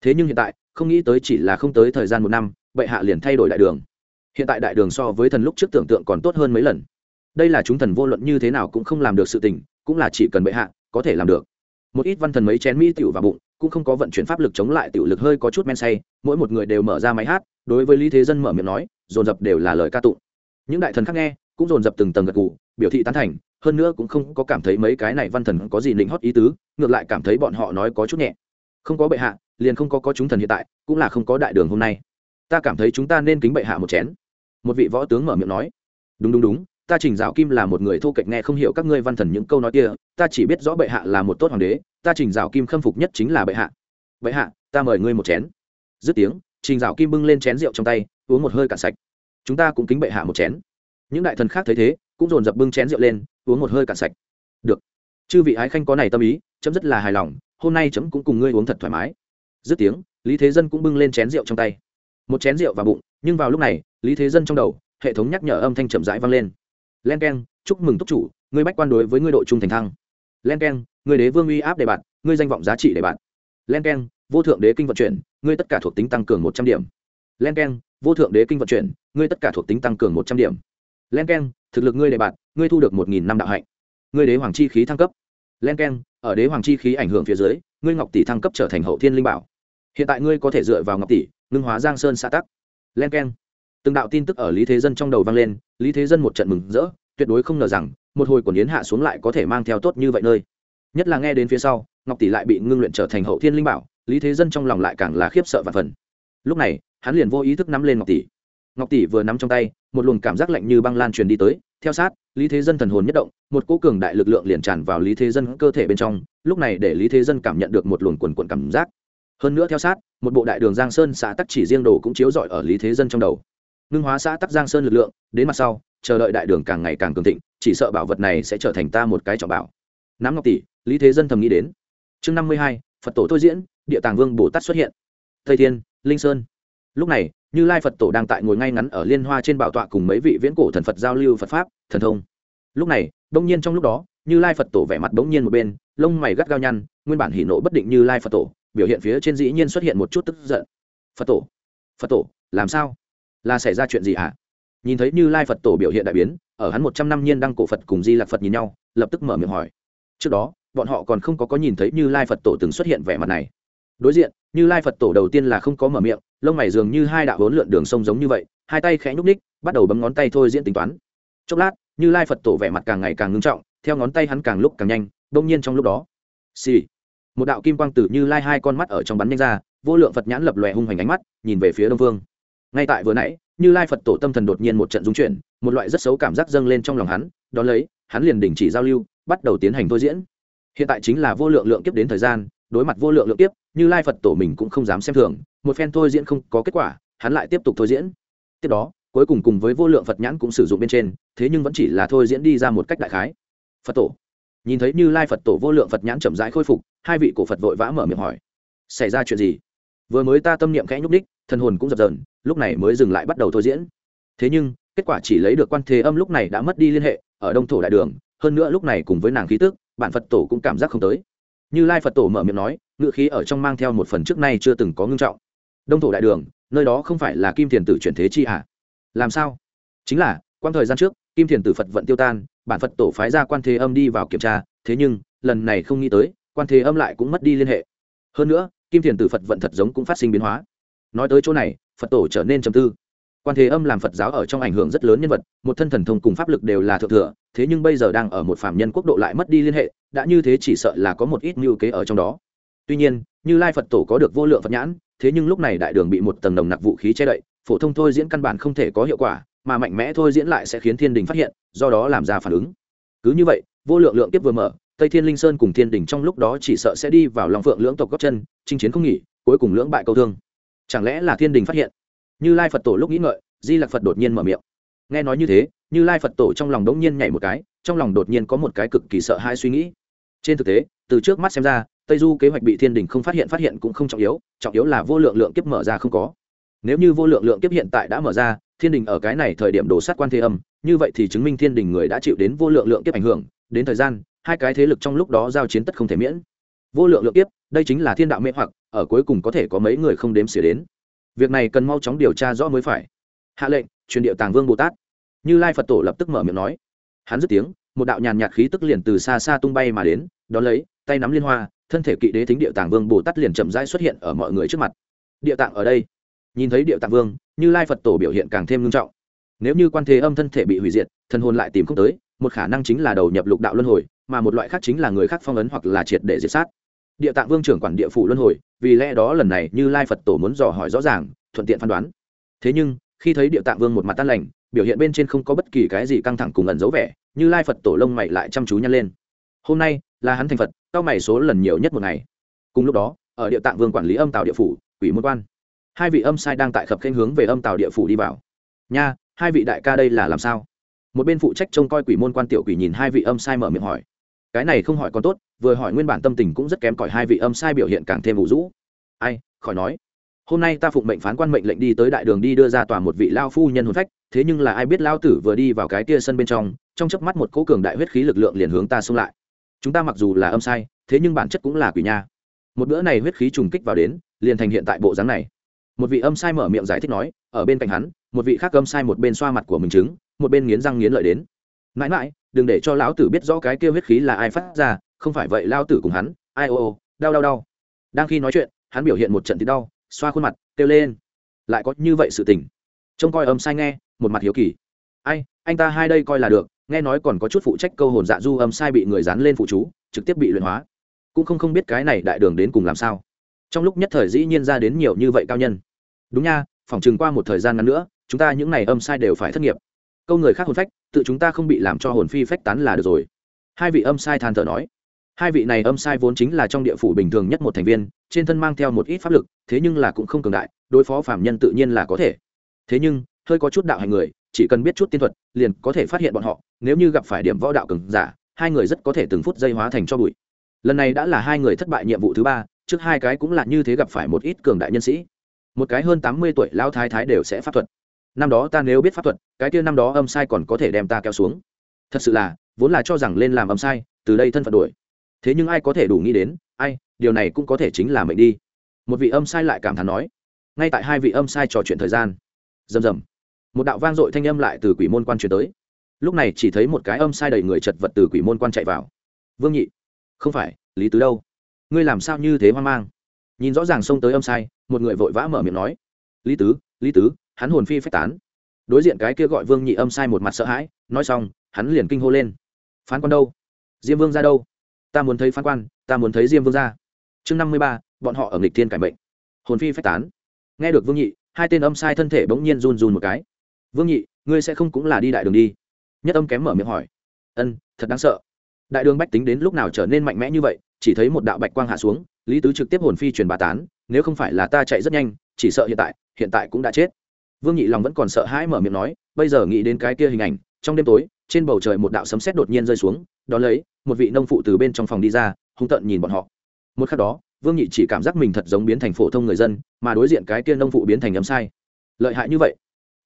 Thế nhưng hiện tại, không nghĩ tới chỉ là không tới thời gian một năm bệ hạ liền thay đổi đại đường. Hiện tại đại đường so với thần lúc trước tưởng tượng còn tốt hơn mấy lần. Đây là chúng thần vô luận như thế nào cũng không làm được sự tình, cũng là chỉ cần bệ hạ có thể làm được. Một ít văn thần mấy chén mỹ tiểu vào bụng, cũng không có vận chuyển pháp lực chống lại tiểu lực hơi có chút men say, mỗi một người đều mở ra máy hát, đối với lý thế dân mở miệng nói, dồn dập đều là lời ca tụng. Những đại thần khác nghe, cũng dồn dập từng tầng gật gù, biểu thị tán thành, hơn nữa cũng không có cảm thấy mấy cái này văn thần có gì định hót ý tứ, ngược lại cảm thấy bọn họ nói có chút nhẹ. Không có bệ hạ, liền không có có chúng thần hiện tại, cũng là không có đại đường hôm nay ta cảm thấy chúng ta nên kính bệ hạ một chén. Một vị võ tướng mở miệng nói. Đúng đúng đúng, ta trình dạo kim là một người thô kệch nghe không hiểu các ngươi văn thần những câu nói kia, ta chỉ biết rõ bệ hạ là một tốt hoàng đế, ta trình dạo kim khâm phục nhất chính là bệ hạ. Bệ hạ, ta mời ngươi một chén. Dứt tiếng, trình dạo kim bưng lên chén rượu trong tay, uống một hơi cạn sạch. Chúng ta cũng kính bệ hạ một chén. Những đại thần khác thấy thế, cũng dồn dập bưng chén rượu lên, uống một hơi cạn sạch. Được. Chư vị ái khanh có này tâm ý, chấm rất là hài lòng, hôm nay chấm cũng cùng ngươi uống thật thoải mái. Dứt tiếng, lý thế dân cũng bưng lên chén rượu trong tay một chén rượu vào bụng nhưng vào lúc này lý thế dân trong đầu hệ thống nhắc nhở âm thanh chậm rãi vang lên. Len k e n chúc mừng túc chủ ngươi bách quan đối với ngươi đội trung thành thăng. Len k e n ngươi đế vương uy áp đề bạn ngươi danh vọng giá trị đề bạn len k e n vô thượng đế kinh vận chuyển ngươi tất cả thuộc tính tăng cường một trăm điểm. Len k e n vô thượng đế kinh vận chuyển ngươi tất cả thuộc tính tăng cường một trăm điểm. Len k e n thực lực ngươi đề bạn, ngươi thu được một nghìn năm đạo hạnh. Ngươi đế hoàng chi khí thăng cấp. Len k e n ở đế hoàng chi khí ảnh hưởng phía dưới ngươi ngọc tỷ thăng cấp trở thành hậu thiên linh bảo. Hiện tại ngươi có thể dựa vào ngọc tỷ ngưng hóa giang sơn xã tắc. Len k e n từng đạo tin tức ở lý thế dân trong đầu vang lên, lý thế dân một trận mừng rỡ, tuyệt đối không ngờ rằng, một hồi quần yến hạ xuống lại có thể mang theo tốt như vậy nơi. Nhất là nghe đến phía sau, ngọc tỷ lại bị ngưng luyện trở thành hậu thiên linh bảo, lý thế dân trong lòng lại càng là khiếp sợ và phần. Lúc này, hắn liền vô ý thức nắm lên ngọc tỷ. Ngọc tỷ vừa nắm trong tay, một luồng cảm giác lạnh như băng lan truyền đi tới, theo sát, lý thế dân thần hồn nhất động, một cỗ cường đại lực lượng liền tràn vào lý thế dân cơ thể bên trong, lúc này để lý thế dân cảm nhận được một luồng quần quần cảm giác hơn nữa theo sát, một bộ đại đường giang sơn xã tắc chỉ riêng đồ cũng chiếu rọi ở lý thế dân trong đầu. Ngưng hóa xã tắc giang sơn lực lượng, đến mặt sau, chờ đợi đại đường càng ngày càng cường thịnh, chỉ sợ bảo vật này sẽ trở thành ta một cái trọng bảo. Nắm ngọc tỷ, lý thế dân thầm nghĩ đến. Chương năm mươi hai, phật tổ thôi diễn, địa tàng vương bồ tát xuất hiện. Tây thiên, linh sơn. Lúc này, như lai phật tổ đang tại ngồi ngay ngắn ở liên hoa trên bảo tọa cùng mấy vị viễn cổ thần phật giao lưu phật pháp, thần thông. Lúc này đông nhiên trong lúc đó, như lai phật tổ vẻ mặt bỗng nhiên một bên, lông mày gắt gao nhăn, nguyên bản hỉ nộ bất định như lai phật tổ biểu hiện phía trên dĩ nhiên xuất hiện một chút tức giận. Phật tổ phật tổ, làm sao? Là xảy ra chuyện gì hả? Nhìn thấy như lai phật tổ biểu hiện đại biến, ở hắn một trăm năm nhiên đăng cổ phật cùng di lạc phật nhìn nhau, lập tức mở miệng hỏi. Trước đó, bọn họ còn không có có nhìn thấy như lai phật tổ từng xuất hiện vẻ mặt này. Đối diện, như lai phật tổ đầu tiên là không có mở miệng, lông mày dường như hai đạo hốn lượn đường sông giống như vậy, hai tay khẽ nhúc ních bắt đầu bấm ngón tay thôi diễn tính toán. Chốc lát, như lai phật tổ vẻ mặt càng ngày càng ngưng trọng, theo ngón tay hắn càng lúc càng nhanh, đông nhiên trong lúc đó, xì、sì một đạo kim quang tử như lai hai con mắt ở trong bắn nhanh ra, vô lượng phật nhãn lập lòe hung hoành ánh mắt, nhìn về phía đông phương. Ngay tại vừa nãy, như lai phật tổ tâm thần đột nhiên một trận dung chuyển, một loại rất xấu cảm giác dâng lên trong lòng hắn, đón lấy, hắn liền đình chỉ giao lưu, bắt đầu tiến hành thôi diễn. Hiện tại chính là vô lượng lượng kiếp đến thời gian, đối mặt vô lượng lượng kiếp, như lai phật tổ mình cũng không dám xem thường, một phen thôi diễn không có kết quả, hắn lại tiếp tục thôi diễn. Tiếp đó, cuối cùng cùng với vô lượng phật nhãn cũng sử dụng bên trên, thế nhưng vẫn chỉ là thôi diễn đi ra một cách đại khái. Phật tổ. Nhìn thấy như lai phật tổ vô lượng phật nhãn chậm rãi khôi phục hai vị cổ phật vội vã mở miệng hỏi, xảy ra chuyện gì? Vừa mới ta tâm niệm khẽ nhúc đích thân hồn cũng dập dờn, lúc này mới dừng lại bắt đầu thôi diễn. Thế nhưng, kết quả chỉ lấy được quan thế âm lúc này đã mất đi liên hệ, ở đông thổ đại đường, hơn nữa lúc này cùng với nàng khí tức, bản phật tổ cũng cảm giác không tới. Như lai phật tổ mở miệng nói ngự khí ở trong mang theo một phần trước nay chưa từng có ngưng trọng. Đông thổ đại đường, nơi đó không phải là kim thiền tử chuyển thế chi à? Làm sao? Chính là quan thời gian trước, kim thiền tử phật vận tiêu tan, bản phật tổ phái ra quan thế âm đi vào kiểm tra, thế nhưng, lần này không nghĩ tới quan thế âm lại cũng mất đi liên hệ. Hơn nữa, kim thiền tử phật vận thật giống cũng phát sinh biến hóa. Nói tới chỗ này, phật tổ trở nên trầm tư. Quan thế âm làm phật giáo ở trong ảnh hưởng rất lớn nhân vật, một thân thần thông cùng pháp lực đều là thượng thừa, thế nhưng bây giờ đang ở một phạm nhân quốc độ lại mất đi liên hệ, đã như thế chỉ sợ là có một ít mưu kế ở trong đó. Tuy nhiên, như lai phật tổ có được vô lượng phật nhãn, thế nhưng lúc này đại đường bị một tầng nồng nặc vũ khí che đậy, phổ thông thôi diễn căn bản không thể có hiệu quả, mà mạnh mẽ thôi diễn lại sẽ khiến thiên đình phát hiện, do đó làm ra phản ứng. Cứ như vậy, vô lượng lượng tiếp vừa mở tây thiên linh sơn cùng thiên đình trong lúc đó chỉ sợ sẽ đi vào lòng phượng lưỡng tộc góc chân, chinh chiến không nghỉ, cuối cùng lưỡng bại câu thương. Chẳng lẽ là thiên đình phát hiện? Như lai phật tổ lúc nghĩ ngợi, di lạc phật đột nhiên mở miệng. Nghe nói như thế, như lai phật tổ trong lòng đống nhiên nhảy một cái, trong lòng đột nhiên có một cái cực kỳ sợ hai suy nghĩ. Trên thực tế, từ trước mắt xem ra, tây du kế hoạch bị thiên đình không phát hiện phát hiện cũng không trọng yếu trọng yếu là vô lượng lượng kiếp mở ra không có. Nếu như vô lượng lượng kiếp hiện tại đã mở ra, thiên đình ở cái này thời điểm đổ sát quan thế âm, như vậy thì chứng minh thiên đình người đã chịu đến vô lượng lượng kiếp ảnh hưởng, đến thời gian hai cái thế lực trong lúc đó giao chiến tất không thể miễn. Vô lượng lượng tiếp đây chính là thiên đạo mê hoặc, ở cuối cùng có thể có mấy người không đếm xỉa đến. Việc này cần mau chóng điều tra rõ mới phải. Hạ lệnh, truyền điệu tàng vương bồ tát. Như lai phật tổ lập tức mở miệng nói. Hắn dứt tiếng, một đạo nhàn nhạt khí tức liền từ xa xa tung bay mà đến, đón lấy, tay nắm liên hoa, thân thể kỵ đế thính địa tàng vương bồ tát liền chậm rãi xuất hiện ở mọi người trước mặt. Địa tạng ở đây. Nhìn thấy địa tạng vương, như lai phật tổ biểu hiện càng thêm nghiêm trọng. Nếu như quan thế âm thân thể bị hủy diệt, thần hồn lại tìm không tới, một khả năng chính là đầu nhập lục đạo luân hồi mà một loại khác chính là người khác phong ấn hoặc là triệt để diệt sát. Địa tạng vương trưởng quản địa phủ luân hồi, vì lẽ đó lần này như lai phật tổ muốn dò hỏi rõ ràng, thuận tiện phán đoán. Thế nhưng, khi thấy địa tạng vương một mặt tan lành, biểu hiện bên trên không có bất kỳ cái gì căng thẳng cùng ẩn dấu vẻ, như lai phật tổ lông mày lại chăm chú nhăn lên. Hôm nay, là hắn thành phật, cao mày số lần nhiều nhất một ngày. Cùng lúc đó, ở địa tạng vương quản lý âm tàu địa phủ, quỷ môn quan. Hai vị âm sai đang tại khập kênh hướng về âm tàu địa phủ đi vào. Nha, hai vị đại ca đây là làm sao? Một bên phụ trách trông coi quỷ môn quan tiểu quỷ nhìn hai vị âm sai mở miệng hỏi cái này không hỏi còn tốt, vừa hỏi nguyên bản tâm tình cũng rất kém cỏi, hai vị âm sai biểu hiện càng thêm vụ rũ. Ai, khỏi nói. Hôm nay ta phụng mệnh phán quan mệnh lệnh đi tới đại đường đi đưa ra tòa một vị lao phu nhân hồn phách, thế nhưng là ai biết lao tử vừa đi vào cái kia sân bên trong trong chớp mắt một cỗ cường đại huyết khí lực lượng liền hướng ta xông lại. Chúng ta mặc dù là âm sai, thế nhưng bản chất cũng là quỷ nha. Một bữa này huyết khí trùng kích vào đến, liền thành hiện tại bộ dáng này. Một vị âm sai mở miệng giải thích nói, ở bên cạnh hắn, một vị khác âm sai một bên xoa mặt của mình chứng một bên nghiến răng nghiến lợi đến mãi mãi, đừng để cho lão tử biết rõ cái kia huyết khí là ai phát ra, không phải vậy lao tử cùng hắn, ai ô ô, đau đau đau. Đang khi nói chuyện, hắn biểu hiện một trận thì đau, xoa khuôn mặt, kêu lên. Lại có như vậy sự tình. Trông coi âm sai nghe, một mặt hiếu kỳ. Ai, anh ta hai đây coi là được, nghe nói còn có chút phụ trách câu hồn dạ du âm sai bị người dán lên phụ chú, trực tiếp bị luyện hóa. Cũng không không biết cái này đại đường đến cùng làm sao. Trong lúc nhất thời dĩ nhiên ra đến nhiều như vậy cao nhân. Đúng nha phỏng chừng qua một thời gian ngắn nữa, chúng ta những này âm sai đều phải thất nghiệp câu người khác hồn phách, tự chúng ta không bị làm cho hồn phi phách tán là được rồi. Hai vị âm sai than thở nói. Hai vị này âm sai vốn chính là trong địa phủ bình thường nhất một thành viên, trên thân mang theo một ít pháp lực, thế nhưng là cũng không cường đại, đối phó phạm nhân tự nhiên là có thể. Thế nhưng, hơi có chút đạo hành người, chỉ cần biết chút tiên thuật, liền có thể phát hiện bọn họ, nếu như gặp phải điểm võ đạo cường giả, hai người rất có thể từng phút dây hóa thành cho bụi. Lần này đã là hai người thất bại nhiệm vụ thứ ba, trước hai cái cũng là như thế gặp phải một ít cường đại nhân sĩ. Một cái hơn tám mươi tuổi lao thái thái đều sẽ pháp thuật năm đó ta nếu biết pháp thuật, cái kia năm đó âm sai còn có thể đem ta kéo xuống. Thật sự là, vốn là cho rằng lên làm âm sai, từ đây thân phận đuổi. Thế nhưng ai có thể đủ nghĩ đến, ai, điều này cũng có thể chính là mệnh đi. Một vị âm sai lại cảm thán nói. Ngay tại hai vị âm sai trò chuyện thời gian, rầm rầm, một đạo vang dội thanh âm lại từ quỷ môn quan truyền tới. Lúc này chỉ thấy một cái âm sai đầy người chật vật từ quỷ môn quan chạy vào. Vương nhị, không phải, lý tứ đâu? Ngươi làm sao như thế hoang mang? Nhìn rõ ràng xông tới âm sai, một người vội vã mở miệng nói. Lý tứ lý tứ hắn hồn phi phách tán. Đối diện cái kia gọi vương nhị âm sai một mặt sợ hãi, nói xong, hắn liền kinh hô lên. Phán quan đâu? Diêm vương ra đâu? Ta muốn thấy phán quan, ta muốn thấy diêm vương ra. Chương năm mươi ba, bọn họ ở nghịch thiên cải mệnh. Hồn phi phách tán. Nghe được vương nhị, hai tên âm sai thân thể bỗng nhiên run run một cái. Vương nhị, ngươi sẽ không cũng là đi đại đường đi? Nhất âm kém mở miệng hỏi. Ân, thật đáng sợ. Đại đường bách tính đến lúc nào trở nên mạnh mẽ như vậy, chỉ thấy một đạo bạch quang hạ xuống, lý tứ trực tiếp hồn phi truyền bà tán, nếu không phải là ta chạy rất nhanh, chỉ sợ hiện tại hiện tại cũng đã chết vương nhị lòng vẫn còn sợ hãi mở miệng nói, bây giờ nghĩ đến cái kia hình ảnh, trong đêm tối, trên bầu trời một đạo sấm sét đột nhiên rơi xuống đón lấy, một vị nông phụ từ bên trong phòng đi ra, hung tợn nhìn bọn họ. Một khắc đó, vương nhị chỉ cảm giác mình thật giống biến thành phổ thông người dân, mà đối diện cái kia nông phụ biến thành âm sai. Lợi hại như vậy.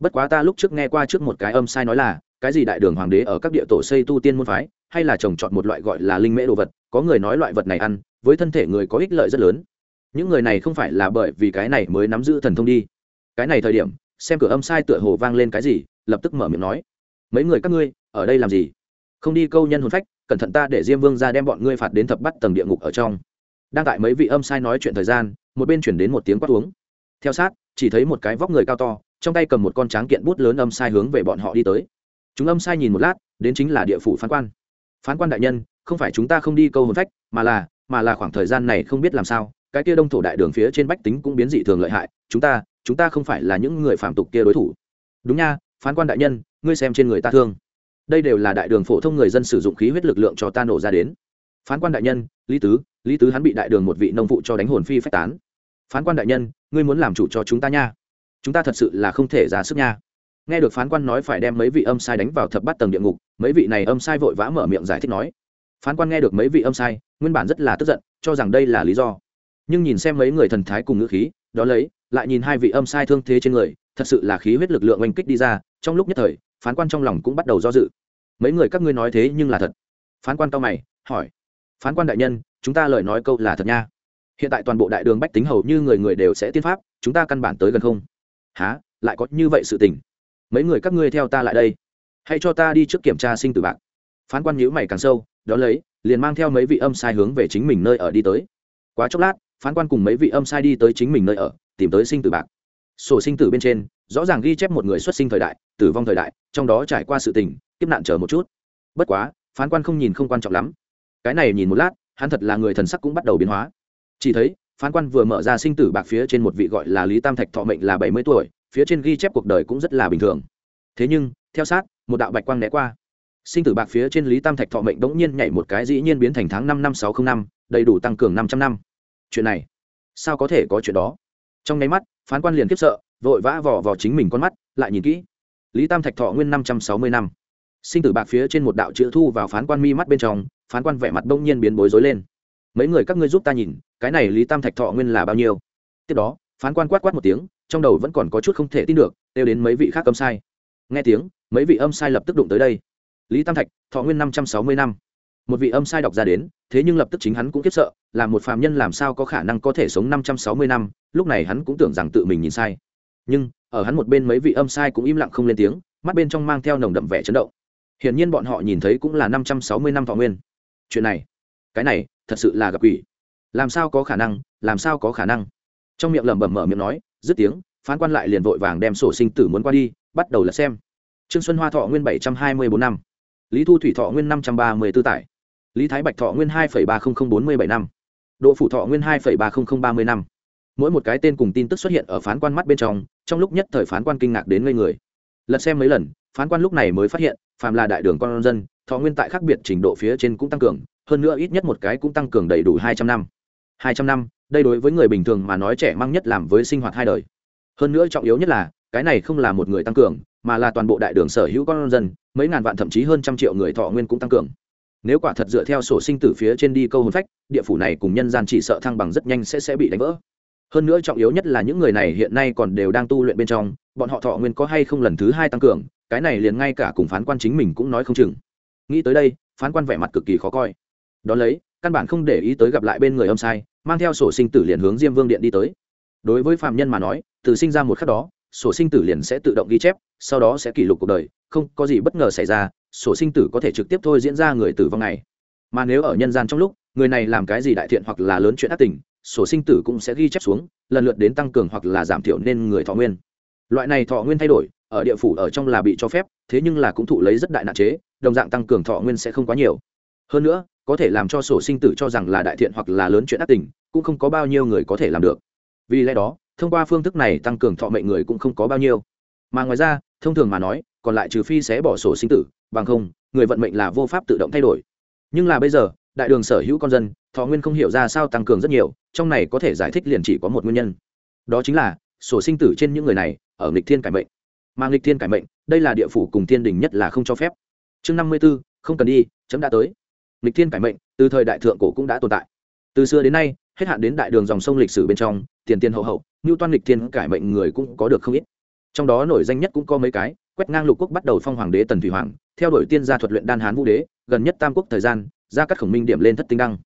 Bất quá ta lúc trước nghe qua trước một cái âm sai nói là, cái gì đại đường hoàng đế ở các địa tổ xây tu tiên môn phái, hay là trồng chọn một loại gọi là linh mễ đồ vật, có người nói loại vật này ăn, với thân thể người có ích lợi rất lớn. Những người này không phải là bởi vì cái này mới nắm giữ thần thông đi. Cái này thời điểm xem cửa âm sai tựa hồ vang lên cái gì, lập tức mở miệng nói, mấy người các ngươi, ở đây làm gì? Không đi câu nhân hồn phách, cẩn thận ta để diêm vương ra đem bọn ngươi phạt đến thập bắt tầng địa ngục ở trong. Đang tại mấy vị âm sai nói chuyện thời gian, một bên chuyển đến một tiếng quát uống. Theo sát, chỉ thấy một cái vóc người cao to, trong tay cầm một con tráng kiện bút lớn âm sai hướng về bọn họ đi tới. Chúng âm sai nhìn một lát, đến chính là địa phủ phán quan. Phán quan đại nhân, không phải chúng ta không đi câu hồn phách, mà là mà là khoảng thời gian này không biết làm sao, cái kia đông thổ đại đường phía trên bách tính cũng biến dị thường lợi hại, chúng ta chúng ta không phải là những người phạm tục kia đối thủ. Đúng nha, phán quan đại nhân, ngươi xem trên người ta thương. Đây đều là đại đường phổ thông người dân sử dụng khí huyết lực lượng cho ta nổ ra đến. Phán quan đại nhân, lý tứ lý tứ hắn bị đại đường một vị nông phụ cho đánh hồn phi phách tán. Phán quan đại nhân, ngươi muốn làm chủ cho chúng ta nha. Chúng ta thật sự là không thể ra sức nha. Nghe được phán quan nói phải đem mấy vị âm sai đánh vào thập bát tầng địa ngục, mấy vị này âm sai vội vã mở miệng giải thích nói. Phán quan nghe được mấy vị âm sai, nguyên bản rất là tức giận, cho rằng đây là lý do. Nhưng nhìn xem mấy người thần thái cùng ngữ khí, đó lấy lại nhìn hai vị âm sai thương thế trên người, thật sự là khí huyết lực lượng oanh kích đi ra, trong lúc nhất thời, phán quan trong lòng cũng bắt đầu do dự. Mấy người các ngươi nói thế nhưng là thật. Phán quan cao mày, hỏi. Phán quan đại nhân, chúng ta lời nói câu là thật nha. Hiện tại toàn bộ đại đường bách tính hầu như người người đều sẽ tiên pháp, chúng ta căn bản tới gần không. Há lại có như vậy sự tình. Mấy người các ngươi theo ta lại đây. Hãy cho ta đi trước kiểm tra sinh tử bạc. Phán quan nhữ mày càng sâu đó lấy, liền mang theo mấy vị âm sai hướng về chính mình nơi ở đi tới. Quá chốc lát, phán quan cùng mấy vị âm sai đi tới chính mình nơi ở tìm tới sinh tử bạc. Sổ sinh tử bên trên, rõ ràng ghi chép một người xuất sinh thời đại, tử vong thời đại, trong đó trải qua sự tình, kiếp nạn chờ một chút. Bất quá, phán quan không nhìn không quan trọng lắm. Cái này nhìn một lát, hắn thật là người thần sắc cũng bắt đầu biến hóa. Chỉ thấy, phán quan vừa mở ra sinh tử bạc phía trên một vị gọi là lý tam thạch thọ mệnh là bảy mươi tuổi, phía trên ghi chép cuộc đời cũng rất là bình thường. Thế nhưng, theo sát, một đạo bạch quang né qua. Sinh tử bạc phía trên lý tam thạch thọ mệnh bỗng nhiên nhảy một cái dĩ nhiên biến thành tháng năm năm sáu không năm, đầy đủ tăng cường năm trăm năm. Chuyện này, sao có thể có chuyện đó? Trong nháy mắt, phán quan liền khiếp sợ, vội vã vò vò chính mình con mắt, lại nhìn kỹ. Lý tam thạch thọ nguyên năm trăm sáu mươi năm. Sinh tử bạc phía trên một đạo chữ thu vào phán quan mi mắt bên trong, phán quan vẻ mặt bỗng nhiên biến bối rối lên. Mấy người các ngươi giúp ta nhìn, cái này lý tam thạch thọ nguyên là bao nhiêu? Tiếp đó, phán quan quát quát một tiếng, trong đầu vẫn còn có chút không thể tin được đều đến mấy vị khác âm sai. Nghe tiếng, mấy vị âm sai lập tức đụng tới đây. Lý tam thạch, thọ nguyên năm trăm sáu mươi năm một vị âm sai đọc ra đến, thế nhưng lập tức chính hắn cũng kiếp sợ, là một phàm nhân làm sao có khả năng có thể sống năm trăm sáu mươi năm, lúc này hắn cũng tưởng rằng tự mình nhìn sai. Nhưng, ở hắn một bên mấy vị âm sai cũng im lặng không lên tiếng, mắt bên trong mang theo nồng đậm vẻ chấn động. Hiển nhiên bọn họ nhìn thấy cũng là năm trăm sáu mươi năm thọ nguyên. Chuyện này, cái này, thật sự là gặp quỷ. Làm sao có khả năng, làm sao có khả năng? Trong miệng lẩm bẩm mở miệng nói, dứt tiếng, phán quan lại liền vội vàng đem sổ sinh tử muốn qua đi, bắt đầu là xem. Trương xuân hoa thọ nguyên bảy trăm hai mươi bốn năm. Lý thu thủy thọ nguyên năm trăm ba mươi b ố tải lý thái bạch thọ nguyên hai ba mươi bốn mươi bảy năm. Độ phủ thọ nguyên hai ba mươi ba mươi năm. Mỗi một cái tên cùng tin tức xuất hiện ở phán quan mắt bên trong trong lúc nhất thời phán quan kinh ngạc đến ngây người. Lật xem mấy lần, phán quan lúc này mới phát hiện, phàm là đại đường con dân, thọ nguyên tại khác biệt trình độ phía trên cũng tăng cường, hơn nữa ít nhất một cái cũng tăng cường đầy đủ hai trăm năm. Hai trăm năm, đây đối với người bình thường mà nói trẻ mang nhất làm với sinh hoạt hai đời. Hơn nữa trọng yếu nhất là, cái này không là một người tăng cường, mà là toàn bộ đại đường sở hữu con dân, mấy ngàn vạn thậm chí hơn trăm triệu người thọ nguyên cũng tăng cường nếu quả thật dựa theo sổ sinh tử phía trên đi câu hồn phách, địa phủ này cùng nhân gian chỉ sợ thăng bằng rất nhanh sẽ sẽ bị đánh vỡ. Hơn nữa trọng yếu nhất là những người này hiện nay còn đều đang tu luyện bên trong, bọn họ thọ nguyên có hay không lần thứ hai tăng cường, cái này liền ngay cả cùng phán quan chính mình cũng nói không chừng. Nghĩ tới đây, phán quan vẻ mặt cực kỳ khó coi. Đón lấy, căn bản không để ý tới gặp lại bên người âm sai, mang theo sổ sinh tử liền hướng diêm vương điện đi tới. Đối với phạm nhân mà nói, từ sinh ra một khắc đó, sổ sinh tử liền sẽ tự động ghi chép, sau đó sẽ kỷ lục cuộc đời, không có gì bất ngờ xảy ra sổ sinh tử có thể trực tiếp thôi diễn ra người tử vong này. Mà nếu ở nhân gian trong lúc, người này làm cái gì đại thiện hoặc là lớn chuyện ác tình, sổ sinh tử cũng sẽ ghi chép xuống, lần lượt đến tăng cường hoặc là giảm thiểu nên người thọ nguyên. Loại này thọ nguyên thay đổi, ở địa phủ ở trong là bị cho phép, thế nhưng là cũng thụ lấy rất đại nạn chế, đồng dạng tăng cường thọ nguyên sẽ không quá nhiều. Hơn nữa, có thể làm cho sổ sinh tử cho rằng là đại thiện hoặc là lớn chuyện ác tình, cũng không có bao nhiêu người có thể làm được. Vì lẽ đó, thông qua phương thức này tăng cường thọ mệnh người cũng không có bao nhiêu. Mà ngoài ra, thông thường mà nói còn lại trừ phi sẽ bỏ sổ sinh tử, bằng không, người vận mệnh là vô pháp tự động thay đổi. Nhưng là bây giờ, đại đường sở hữu con dân, thọ nguyên không hiểu ra sao tăng cường rất nhiều, trong này có thể giải thích liền chỉ có một nguyên nhân. Đó chính là, sổ sinh tử trên những người này, ở nghịch thiên cải mệnh. Mà nghịch thiên cải mệnh, đây là địa phủ cùng thiên đình nhất là không cho phép. Chương năm mươi b ố không cần đi, chấm đã tới. Nghịch thiên cải mệnh, từ thời đại thượng cổ cũng đã tồn tại. Từ xưa đến nay, hết hạn đến đại đường dòng sông lịch sử bên trong, tiền tiền hậu hậu như toan lịch thiên cải mệnh người cũng có được không ít. Trong đó nổi danh nhất cũng có mấy cái quét ngang lục quốc bắt đầu phong hoàng đế tần thủy hoàng, theo đuổi tiên gia thuật luyện đan hán vũ đế, gần nhất tam quốc thời gian ra các khổng minh điểm lên thất tinh đăng.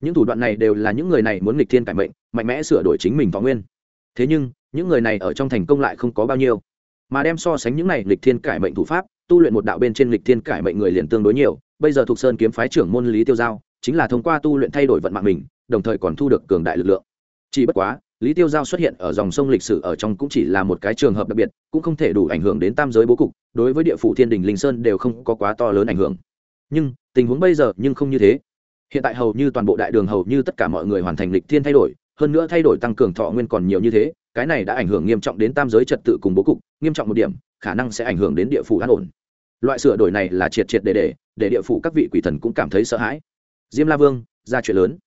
Những thủ đoạn này đều là những người này muốn lịch thiên cải mệnh, mạnh mẽ sửa đổi chính mình võ nguyên. Thế nhưng, những người này ở trong thành công lại không có bao nhiêu. Mà đem so sánh những này lịch thiên cải mệnh thủ pháp, tu luyện một đạo bên trên lịch thiên cải mệnh người liền tương đối nhiều, bây giờ thuộc sơn kiếm phái trưởng môn lý tiêu giao, chính là thông qua tu luyện thay đổi vận mạng mình, đồng thời còn thu được cường đại lực lượng. Chỉ bất quá lý tiêu giao xuất hiện ở dòng sông lịch sử ở trong cũng chỉ là một cái trường hợp đặc biệt, cũng không thể đủ ảnh hưởng đến tam giới bố cục, đối với địa phủ thiên đình linh sơn đều không có quá to lớn ảnh hưởng. Nhưng, tình huống bây giờ nhưng không như thế. Hiện tại hầu như toàn bộ đại đường hầu như tất cả mọi người hoàn thành lịch thiên thay đổi, hơn nữa thay đổi tăng cường thọ nguyên còn nhiều như thế, cái này đã ảnh hưởng nghiêm trọng đến tam giới trật tự cùng bố cục, nghiêm trọng một điểm, khả năng sẽ ảnh hưởng đến địa phủ an ổn. Loại sửa đổi này là triệt triệt để để để địa phủ các vị quỷ thần cũng cảm thấy sợ hãi. Diêm la vương, ra chuyện lớn.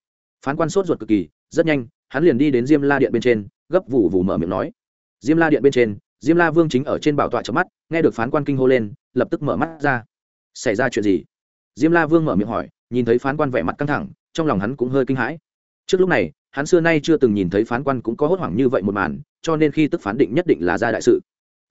Phán quan sốt ruột cực kỳ, rất nhanh hắn liền đi đến diêm la điện bên trên, gấp vụ vụ mở miệng nói. Diêm la điện bên trên, diêm la vương chính ở trên bảo tọa chớp mắt, nghe được phán quan kinh hô lên, lập tức mở mắt ra. Xảy ra chuyện gì? Diêm la vương mở miệng hỏi, nhìn thấy phán quan vẻ mặt căng thẳng, trong lòng hắn cũng hơi kinh hãi. Trước lúc này, hắn xưa nay chưa từng nhìn thấy phán quan cũng có hốt hoảng như vậy một màn, cho nên khi tức phán định nhất định là ra đại sự.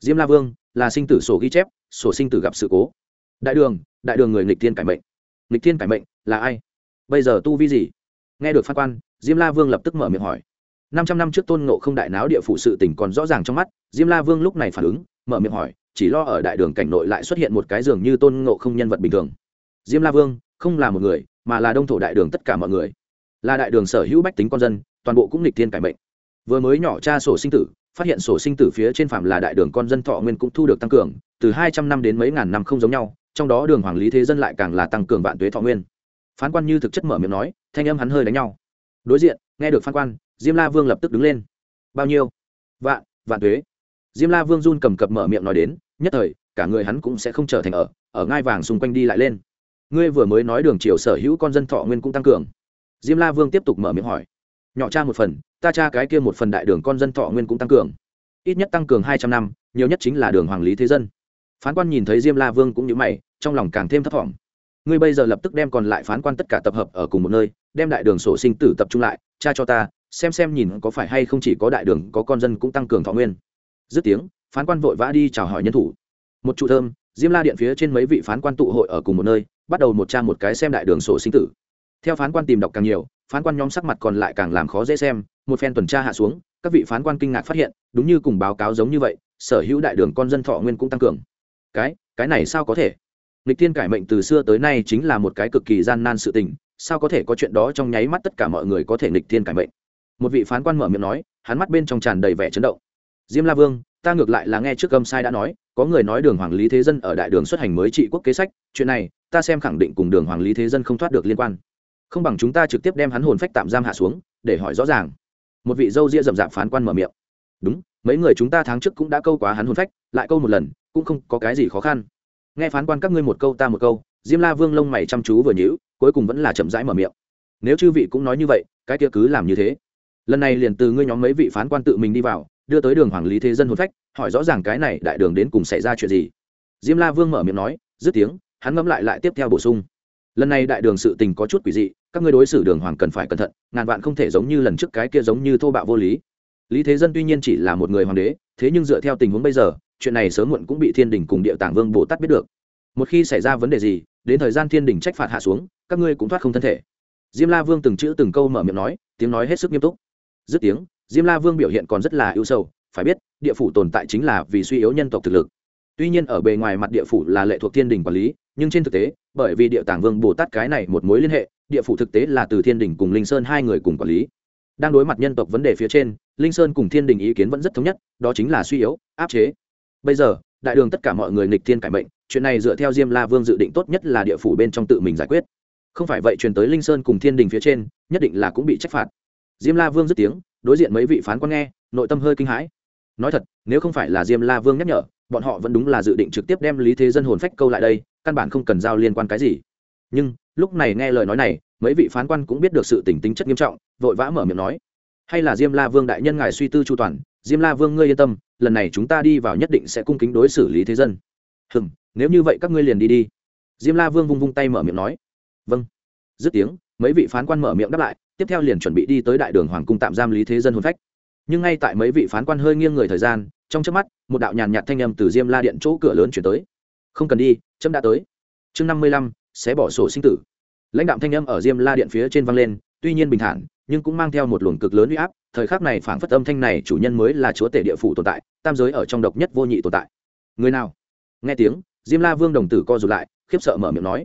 Diêm la vương là sinh tử sổ ghi chép, sổ sinh tử gặp sự cố. Đại đường đại đường người nghịch thiên cải mệnh. Nghịch thiên cải mệnh là ai? Bây giờ tu vi gì? Nghe được phan quan, diêm la vương lập tức mở miệng hỏi. Năm trăm năm trước tôn ngộ không đại náo địa phủ sự tỉnh còn rõ ràng trong mắt, diêm la vương lúc này phản ứng, mở miệng hỏi, chỉ lo ở đại đường cảnh nội lại xuất hiện một cái giường như tôn ngộ không nhân vật bình thường. Diêm la vương, không là một người, mà là đông thổ đại đường tất cả mọi người. Là đại đường sở hữu bách tính con dân, toàn bộ cũng lịch thiên cải mệnh. Vừa mới nhỏ cha sổ sinh tử, phát hiện sổ sinh tử phía trên phạm là đại đường con dân thọ nguyên cũng thu được tăng cường, từ hai trăm năm đến mấy ngàn năm không giống nhau, trong đó đường hoàng lý thế dân lại càng là tăng cường vạn tuế thọ nguyên phán quan như thực chất mở miệng nói, thanh âm hắn hơi đánh nhau. Đối diện, nghe được phán quan, diêm la vương lập tức đứng lên. Bao nhiêu? Vạn vạn tuế diêm la vương run cầm cập mở miệng nói đến, nhất thời, cả người hắn cũng sẽ không trở thành ở ở ngai vàng xung quanh đi lại lên. Ngươi vừa mới nói đường triều sở hữu con dân thọ nguyên cũng tăng cường. Diêm la vương tiếp tục mở miệng hỏi. Nhỏ cha một phần, ta cha cái kia một phần đại đường con dân thọ nguyên cũng tăng cường. Ít nhất tăng cường hai trăm năm, nhiều nhất chính là đường hoàng lý thế dân. Phán quan nhìn thấy diêm la vương cũng như mày, trong lòng càng thêm thấp t ngươi bây giờ lập tức đem còn lại phán quan tất cả tập hợp ở cùng một nơi, đem đại đường sổ sinh tử tập trung lại cha cho ta, xem xem nhìn có phải hay không chỉ có đại đường, có con dân cũng tăng cường thọ nguyên. Dứt tiếng, phán quan vội vã đi chào hỏi nhân thủ. Một trụ thơm, diêm la điện phía trên mấy vị phán quan tụ hội ở cùng một nơi, bắt đầu một cha một cái xem đại đường sổ sinh tử. Theo phán quan tìm đọc càng nhiều, phán quan nhóm sắc mặt còn lại càng làm khó dễ xem, một phen tuần tra hạ xuống, các vị phán quan kinh ngạc phát hiện, đúng như cùng báo cáo giống như vậy, sở hữu đại đường con dân thọ nguyên cũng tăng cường. Cái cái này sao có thể? Nghịch thiên cải mệnh từ xưa tới nay chính là một cái cực kỳ gian nan sự tình, sao có thể có chuyện đó trong nháy mắt tất cả mọi người có thể nghịch thiên cải mệnh? Một vị phán quan mở miệng nói, hắn mắt bên trong tràn đầy vẻ chấn động. Diêm la vương, ta ngược lại là nghe trước âm sai đã nói, có người nói đường hoàng lý thế dân ở đại đường xuất hành mới trị quốc kế sách, chuyện này, ta xem khẳng định cùng đường hoàng lý thế dân không thoát được liên quan. Không bằng chúng ta trực tiếp đem hắn hồn phách tạm giam hạ xuống, để hỏi rõ ràng. Một vị dâu ria rậm rạp phán quan mở miệng. Đúng, mấy người chúng ta tháng trước cũng đã câu quá hắn hồn phách, lại câu một lần, cũng không có cái gì khó khăn nghe phán quan các ngươi một câu ta một câu, diêm la vương lông mày chăm chú vừa nhữ cuối cùng vẫn là chậm rãi mở miệng. Nếu chư vị cũng nói như vậy, cái kia cứ làm như thế. Lần này liền từ ngươi nhóm mấy vị phán quan tự mình đi vào, đưa tới đường hoàng lý thế dân hôn phách, hỏi rõ ràng cái này đại đường đến cùng xảy ra chuyện gì. Diêm la vương mở miệng nói, dứt tiếng, hắn ngẫm lại lại tiếp theo bổ sung. Lần này đại đường sự tình có chút quỷ dị, các ngươi đối xử đường hoàng cần phải cẩn thận, ngàn vạn không thể giống như lần trước cái kia giống như thô bạo vô lý. Lý thế dân tuy nhiên chỉ là một người hoàng đế thế nhưng dựa theo tình huống bây giờ, chuyện này sớm muộn cũng bị thiên đình cùng địa tàng vương bồ tát biết được. Một khi xảy ra vấn đề gì, đến thời gian thiên đình trách phạt hạ xuống, các ngươi cũng thoát không thân thể. Diêm la vương từng chữ từng câu mở miệng nói, tiếng nói hết sức nghiêm túc. Dứt tiếng, diêm la vương biểu hiện còn rất là ưu sâu phải biết, địa phủ tồn tại chính là vì suy yếu nhân tộc thực lực. Tuy nhiên ở bề ngoài mặt địa phủ là lệ thuộc thiên đình quản lý, nhưng trên thực tế, bởi vì địa tàng vương bồ tát cái này một mối liên hệ, địa phủ thực tế là từ thiên đình cùng linh sơn hai người cùng quản lý đang đối mặt nhân tộc vấn đề phía trên, linh sơn cùng thiên đình ý kiến vẫn rất thống nhất, đó chính là suy yếu, áp chế. Bây giờ, đại đường tất cả mọi người nghịch thiên cải mệnh, chuyện này dựa theo diêm la vương dự định tốt nhất là địa phủ bên trong tự mình giải quyết. Không phải vậy truyền tới linh sơn cùng thiên đình phía trên, nhất định là cũng bị trách phạt. Diêm la vương dứt tiếng, đối diện mấy vị phán quan nghe, nội tâm hơi kinh hãi. Nói thật, nếu không phải là diêm la vương nhắc nhở, bọn họ vẫn đúng là dự định trực tiếp đem lý thế dân hồn phách câu lại đây, căn bản không cần giao liên quan cái gì. Nhưng, lúc này nghe lời nói này mấy vị phán quan cũng biết được sự tỉnh tính chất nghiêm trọng, vội vã mở miệng nói. Hay là diêm la vương đại nhân ngài suy tư chu toàn, diêm la vương ngươi yên tâm, lần này chúng ta đi vào nhất định sẽ cung kính đối xử lý thế dân. Hừng nếu như vậy các ngươi liền đi đi. Diêm la vương vung vung tay mở miệng nói. Vâng. Dứt tiếng, mấy vị phán quan mở miệng đáp lại, tiếp theo liền chuẩn bị đi tới đại đường hoàng cung tạm giam lý thế dân hôn phách. Nhưng ngay tại mấy vị phán quan hơi nghiêng người thời gian, trong trước mắt, một đạo nhàn nhạt thanh âm từ diêm la điện chỗ cửa lớn chuyển tới. Không cần đi trâm đã tới. Chương năm mươi lăm sẽ bỏ sổ sinh tử lãnh đạm thanh âm ở diêm la điện phía trên vang lên, tuy nhiên bình thản, nhưng cũng mang theo một luồng cực lớn uy áp. Thời khắc này phảng phất âm thanh này chủ nhân mới là chúa tể địa phủ tồn tại, tam giới ở trong độc nhất vô nhị tồn tại. Người nào? Nghe tiếng, diêm la vương đồng tử co rụt lại, khiếp sợ mở miệng nói.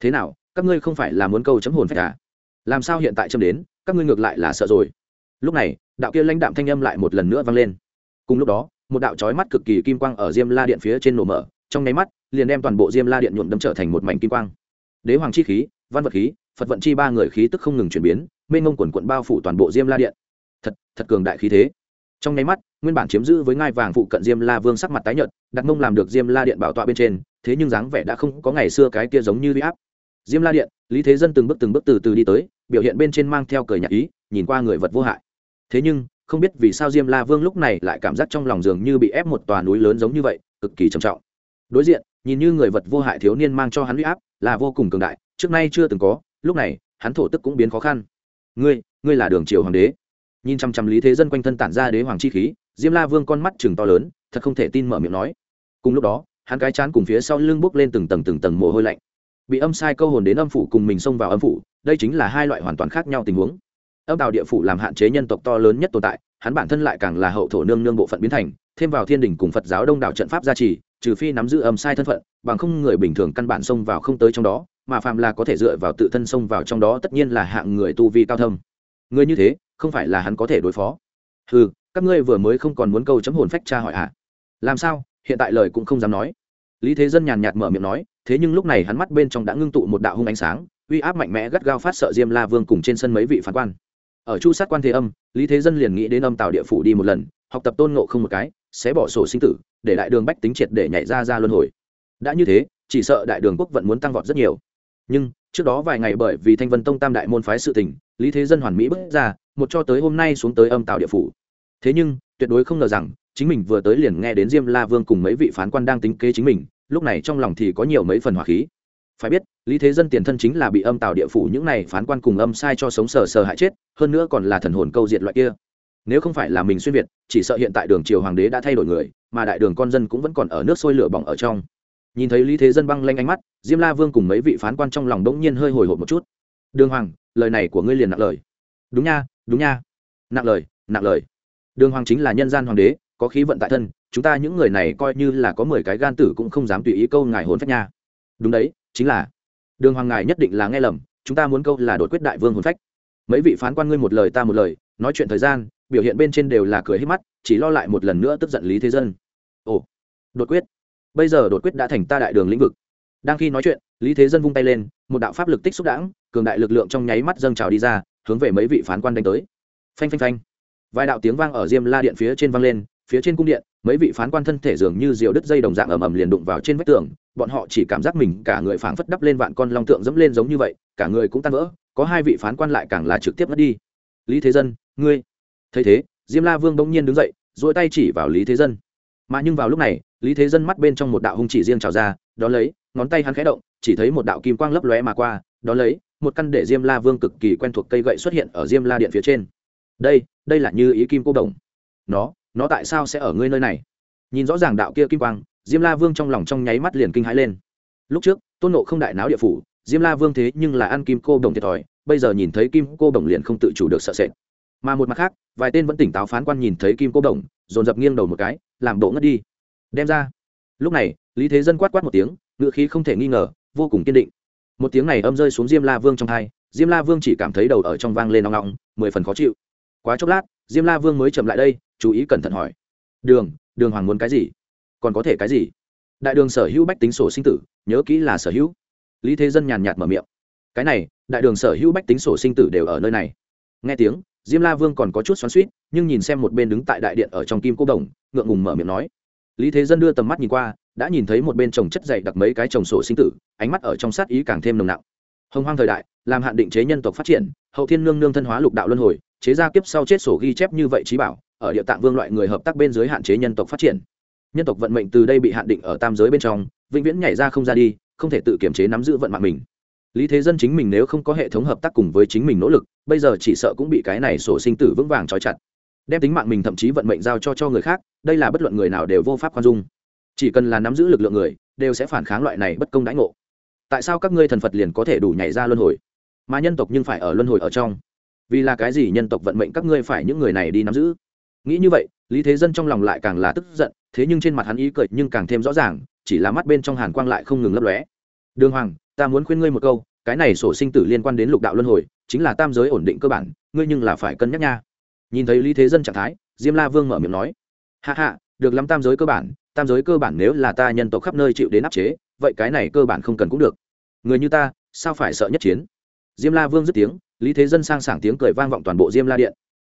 Thế nào, các ngươi không phải là muốn câu chấm hồn phải à? Làm sao hiện tại châm đến, các ngươi ngược lại là sợ rồi. Lúc này, đạo kia lãnh đạm thanh âm lại một lần nữa vang lên. Cùng lúc đó, một đạo chói mắt cực kỳ kim quang ở diêm la điện phía trên nổ mở, trong nháy mắt, liền đem toàn bộ diêm la điện nhuộm đâm trở thành một mảnh kim quang. Đế hoàng chi khí văn vật khí, phật vận chi ba người khí tức không ngừng chuyển biến, mênh ngông quần quận bao phủ toàn bộ diêm la điện. Thật thật cường đại khí thế. Trong nháy mắt, nguyên bản chiếm giữ với ngai vàng phụ cận diêm la vương sắc mặt tái nhợt, đặt mông làm được diêm la điện bảo tọa bên trên, thế nhưng dáng vẻ đã không có ngày xưa cái kia giống như huy áp. Diêm la điện, lý thế dân từng bước từng bước từ từ đi tới, biểu hiện bên trên mang theo cười nhạc ý, nhìn qua người vật vô hại. Thế nhưng, không biết vì sao diêm la vương lúc này lại cảm giác trong lòng giường như bị ép một tòa núi lớn giống như vậy, cực kỳ trầm trọng. Đối diện, nhìn như người vật vô hại thiếu niên mang cho hắn huy áp, là vô cùng cường đại trước nay chưa từng có, lúc này, hắn thổ tức cũng biến khó khăn. Ngươi ngươi là đường triều hoàng đế. Nhìn chăm chăm lý thế dân quanh thân tản ra đế hoàng chi khí, diêm la vương con mắt chừng to lớn, thật không thể tin mở miệng nói. Cùng lúc đó, hắn cái chán cùng phía sau lưng bốc lên từng tầng từng tầng mồ hôi lạnh. Bị âm sai câu hồn đến âm phủ cùng mình xông vào âm phủ, đây chính là hai loại hoàn toàn khác nhau tình huống. Âm tào địa phủ làm hạn chế nhân tộc to lớn nhất tồn tại, hắn bản thân lại càng là hậu thổ nương nương bộ phận biến thành, thêm vào thiên đình cùng phật giáo đông đảo trận pháp gia trì, trừ phi nắm giữ âm sai thân phận, bằng không người bình thường căn bản xông vào không tới trong đó mà phàm là có thể dựa vào tự thân xông vào trong đó tất nhiên là hạng người tu vi cao thâm. Người như thế, không phải là hắn có thể đối phó. Ừ các ngươi vừa mới không còn muốn câu chấm hồn phách cha hỏi ạ à? làm sao? Hiện tại lời cũng không dám nói. Lý thế dân nhàn nhạt mở miệng nói, thế nhưng lúc này hắn mắt bên trong đã ngưng tụ một đạo hung ánh sáng, uy áp mạnh mẽ gắt gao phát sợ diêm la vương cùng trên sân mấy vị phán quan. Ở chu sát quan thế âm, lý thế dân liền nghĩ đến âm tạo địa phủ đi một lần, học tập tôn ngộ không một cái, sẽ bỏ sổ sinh tử, để đại đường bách tính triệt để nhảy ra ra luân hồi. Đã như thế, chỉ sợ đại đường quốc vận muốn tăng vọt rất nhiều nhưng, trước đó vài ngày bởi vì thanh vân tông tam đại môn phái sự tình, lý thế dân hoàn mỹ bước ra, một cho tới hôm nay xuống tới âm tạo địa phủ. Thế nhưng, tuyệt đối không ngờ rằng, chính mình vừa tới liền nghe đến diêm la vương cùng mấy vị phán quan đang tính kế chính mình, lúc này trong lòng thì có nhiều mấy phần hỏa khí. Phải biết, lý thế dân tiền thân chính là bị âm tạo địa phủ những này phán quan cùng âm sai cho sống sờ sờ hại chết, hơn nữa còn là thần hồn câu diệt loại kia. Nếu không phải là mình xuyên việt, chỉ sợ hiện tại đường triều hoàng đế đã thay đổi người, mà đại đường con dân cũng vẫn còn ở nước sôi lửa bỏng ở trong nhìn thấy lý thế dân băng lanh ánh mắt, diêm la vương cùng mấy vị phán quan trong lòng đ ỗ n g nhiên hơi hồi hộp một chút. Đường hoàng, lời này của ngươi liền nặng lời. Đúng nha đúng nha. Nặng lời nặng lời. Đường hoàng chính là nhân gian hoàng đế, có khí vận tại thân, chúng ta những người này coi như là có mười cái gan tử cũng không dám tùy ý câu ngài hồn phách nha. Đúng đấy, chính là. Đường hoàng ngài nhất định là nghe lầm, chúng ta muốn câu là đột quyết đại vương hồn phách. Mấy vị phán quan ngươi một lời ta một lời, nói chuyện thời gian, biểu hiện bên trên đều là cười hết mắt, chỉ lo lại một lần nữa tức giận lý thế dân. Ồ, đột quyết bây giờ đột quyết đã thành ta đại đường lĩnh vực. Đang khi nói chuyện, lý thế dân vung tay lên, một đạo pháp lực tích xúc đãng, cường đại lực lượng trong nháy mắt dâng trào đi ra, hướng về mấy vị phán quan đánh tới. Phanh phanh phanh. Vài đạo tiếng vang ở diêm la điện phía trên vang lên, phía trên cung điện, mấy vị phán quan thân thể dường như diều đứt dây đồng dạng ầm ầm liền đụng vào trên vách tường, bọn họ chỉ cảm giác mình cả người phảng phất đắp lên vạn con long tượng dẫm lên giống như vậy, cả người cũng tan vỡ, có hai vị phán quan lại càng là trực tiếp mất đi. Lý thế dân, ngươi. Thấy thế, diêm la vương bỗng nhiên đứng dậy dỗi tay chỉ vào lý thế dân. Mà nhưng vào lúc này lý thế dân mắt bên trong một đạo hung chỉ riêng trào ra đ ó lấy, ngón tay hắn khẽ động, chỉ thấy một đạo kim quang lấp lóe mà qua đ ó lấy, một căn để diêm la vương cực kỳ quen thuộc cây gậy xuất hiện ở diêm la điện phía trên. Đây đây là như ý kim cô đồng. Nó nó tại sao sẽ ở ngươi nơi này? Nhìn rõ ràng đạo kia kim quang, diêm la vương trong lòng trong nháy mắt liền kinh hãi lên. Lúc trước, tôn nộ không đại náo địa phủ, diêm la vương thế nhưng là ăn kim cô đồng thiệt thòi, bây giờ nhìn thấy kim cô đồng liền không tự chủ được sợ sệt. Mà một mặt khác, vài tên vẫn tỉnh táo phán quan nhìn thấy kim cô đồng, dồn dập nghiêng đầu một cái, làm bộ ngất đi đem ra. Lúc này, lý thế dân quát quát một tiếng ngự khí không thể nghi ngờ, vô cùng kiên định. Một tiếng này âm rơi xuống diêm la vương trong thai, diêm la vương chỉ cảm thấy đầu ở trong vang lên nóng nóng, mười phần khó chịu. Quá chốc lát, diêm la vương mới chậm lại đây, chú ý cẩn thận hỏi. Đường đường hoàng muốn cái gì? Còn có thể cái gì? Đại đường sở hữu bách tính sổ sinh tử, nhớ kỹ là sở hữu. Lý thế dân nhàn nhạt mở miệng. Cái này, đại đường sở hữu bách tính sổ sinh tử đều ở nơi này. Nghe tiếng, diêm la vương còn có chút xoắn suýt nhưng nhìn xem một bên đứng tại đại điện ở trong kim cô đồng, ngượng ngùng mở miệng nói lý thế dân đưa tầm mắt nhìn qua, đã nhìn thấy một bên trồng chất dày đặc mấy cái trồng sổ sinh tử, ánh mắt ở trong sát ý càng thêm nồng nặng. Hồng hoang thời đại, làm hạn định chế nhân tộc phát triển, hậu thiên nương nương thân hóa lục đạo luân hồi, chế ra kiếp sau chết sổ ghi chép như vậy trí bảo, ở địa tạng vương loại người hợp tác bên dưới hạn chế nhân tộc phát triển. Nhân tộc vận mệnh từ đây bị hạn định ở tam giới bên trong, vĩnh viễn nhảy ra không ra đi, không thể tự kiểm chế nắm giữ vận mạng mình. Lý thế dân chính mình nếu không có hệ thống hợp tác cùng với chính mình nỗ lực, bây giờ chỉ sợ cũng bị cái này sổ sinh tử vững vàng trói chặt, đem tính mạng mình thậm chí vận mệnh giao cho cho người khác đây là bất luận người nào đều vô pháp khoan dung. Chỉ cần là nắm giữ lực lượng người, đều sẽ phản kháng loại này bất công đãi ngộ. Tại sao các ngươi thần phật liền có thể đủ nhảy ra luân hồi? Mà nhân tộc nhưng phải ở luân hồi ở trong. Vì là cái gì nhân tộc vận mệnh các ngươi phải những người này đi nắm giữ? Nghĩ như vậy, lý thế dân trong lòng lại càng là tức giận, thế nhưng trên mặt hắn ý cười nhưng càng thêm rõ ràng, chỉ là mắt bên trong hàn quang lại không ngừng lấp lóe. Đường hoàng, ta muốn khuyên ngươi một câu, cái này sổ sinh tử liên quan đến lục đạo luân hồi, chính là tam giới ổn định cơ bản, ngươi nhưng là phải cân nhắc nha. Nhìn thấy lý thế dân trạng thái, diêm la vương mở miệng nói hạ hạ, được lắm tam giới cơ bản, tam giới cơ bản nếu là ta nhân tộc khắp nơi chịu đến áp chế, vậy cái này cơ bản không cần cũng được. Người như ta, sao phải sợ nhất chiến? Diêm la vương dứt tiếng, lý thế dân sang sảng tiếng cười vang vọng toàn bộ diêm la điện.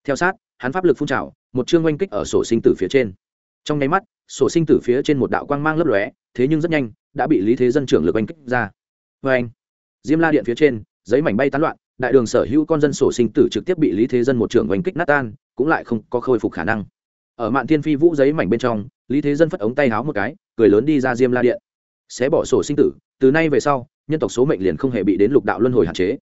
Theo sát, hắn pháp lực phun trào, một chương oanh kích ở sổ sinh tử phía trên. Trong nháy mắt, sổ sinh tử phía trên một đạo quang mang lấp lóe, thế nhưng rất nhanh, đã bị lý thế dân trưởng lực oanh kích ra. Vê anh diêm la điện phía trên, giấy mảnh bay tán loạn, đại đường sở hữu con dân sổ sinh tử trực tiếp bị lý thế dân một trưởng oanh kích nát tan, cũng lại không có khôi phục khả năng ở mạn thiên phi vũ giấy mảnh bên trong, lý thế dân phất ống tay háo một cái, cười lớn đi ra diêm la điện. Xé bỏ sổ sinh tử, từ nay về sau, nhân tộc số mệnh liền không hề bị đến lục đạo luân hồi hạn chế.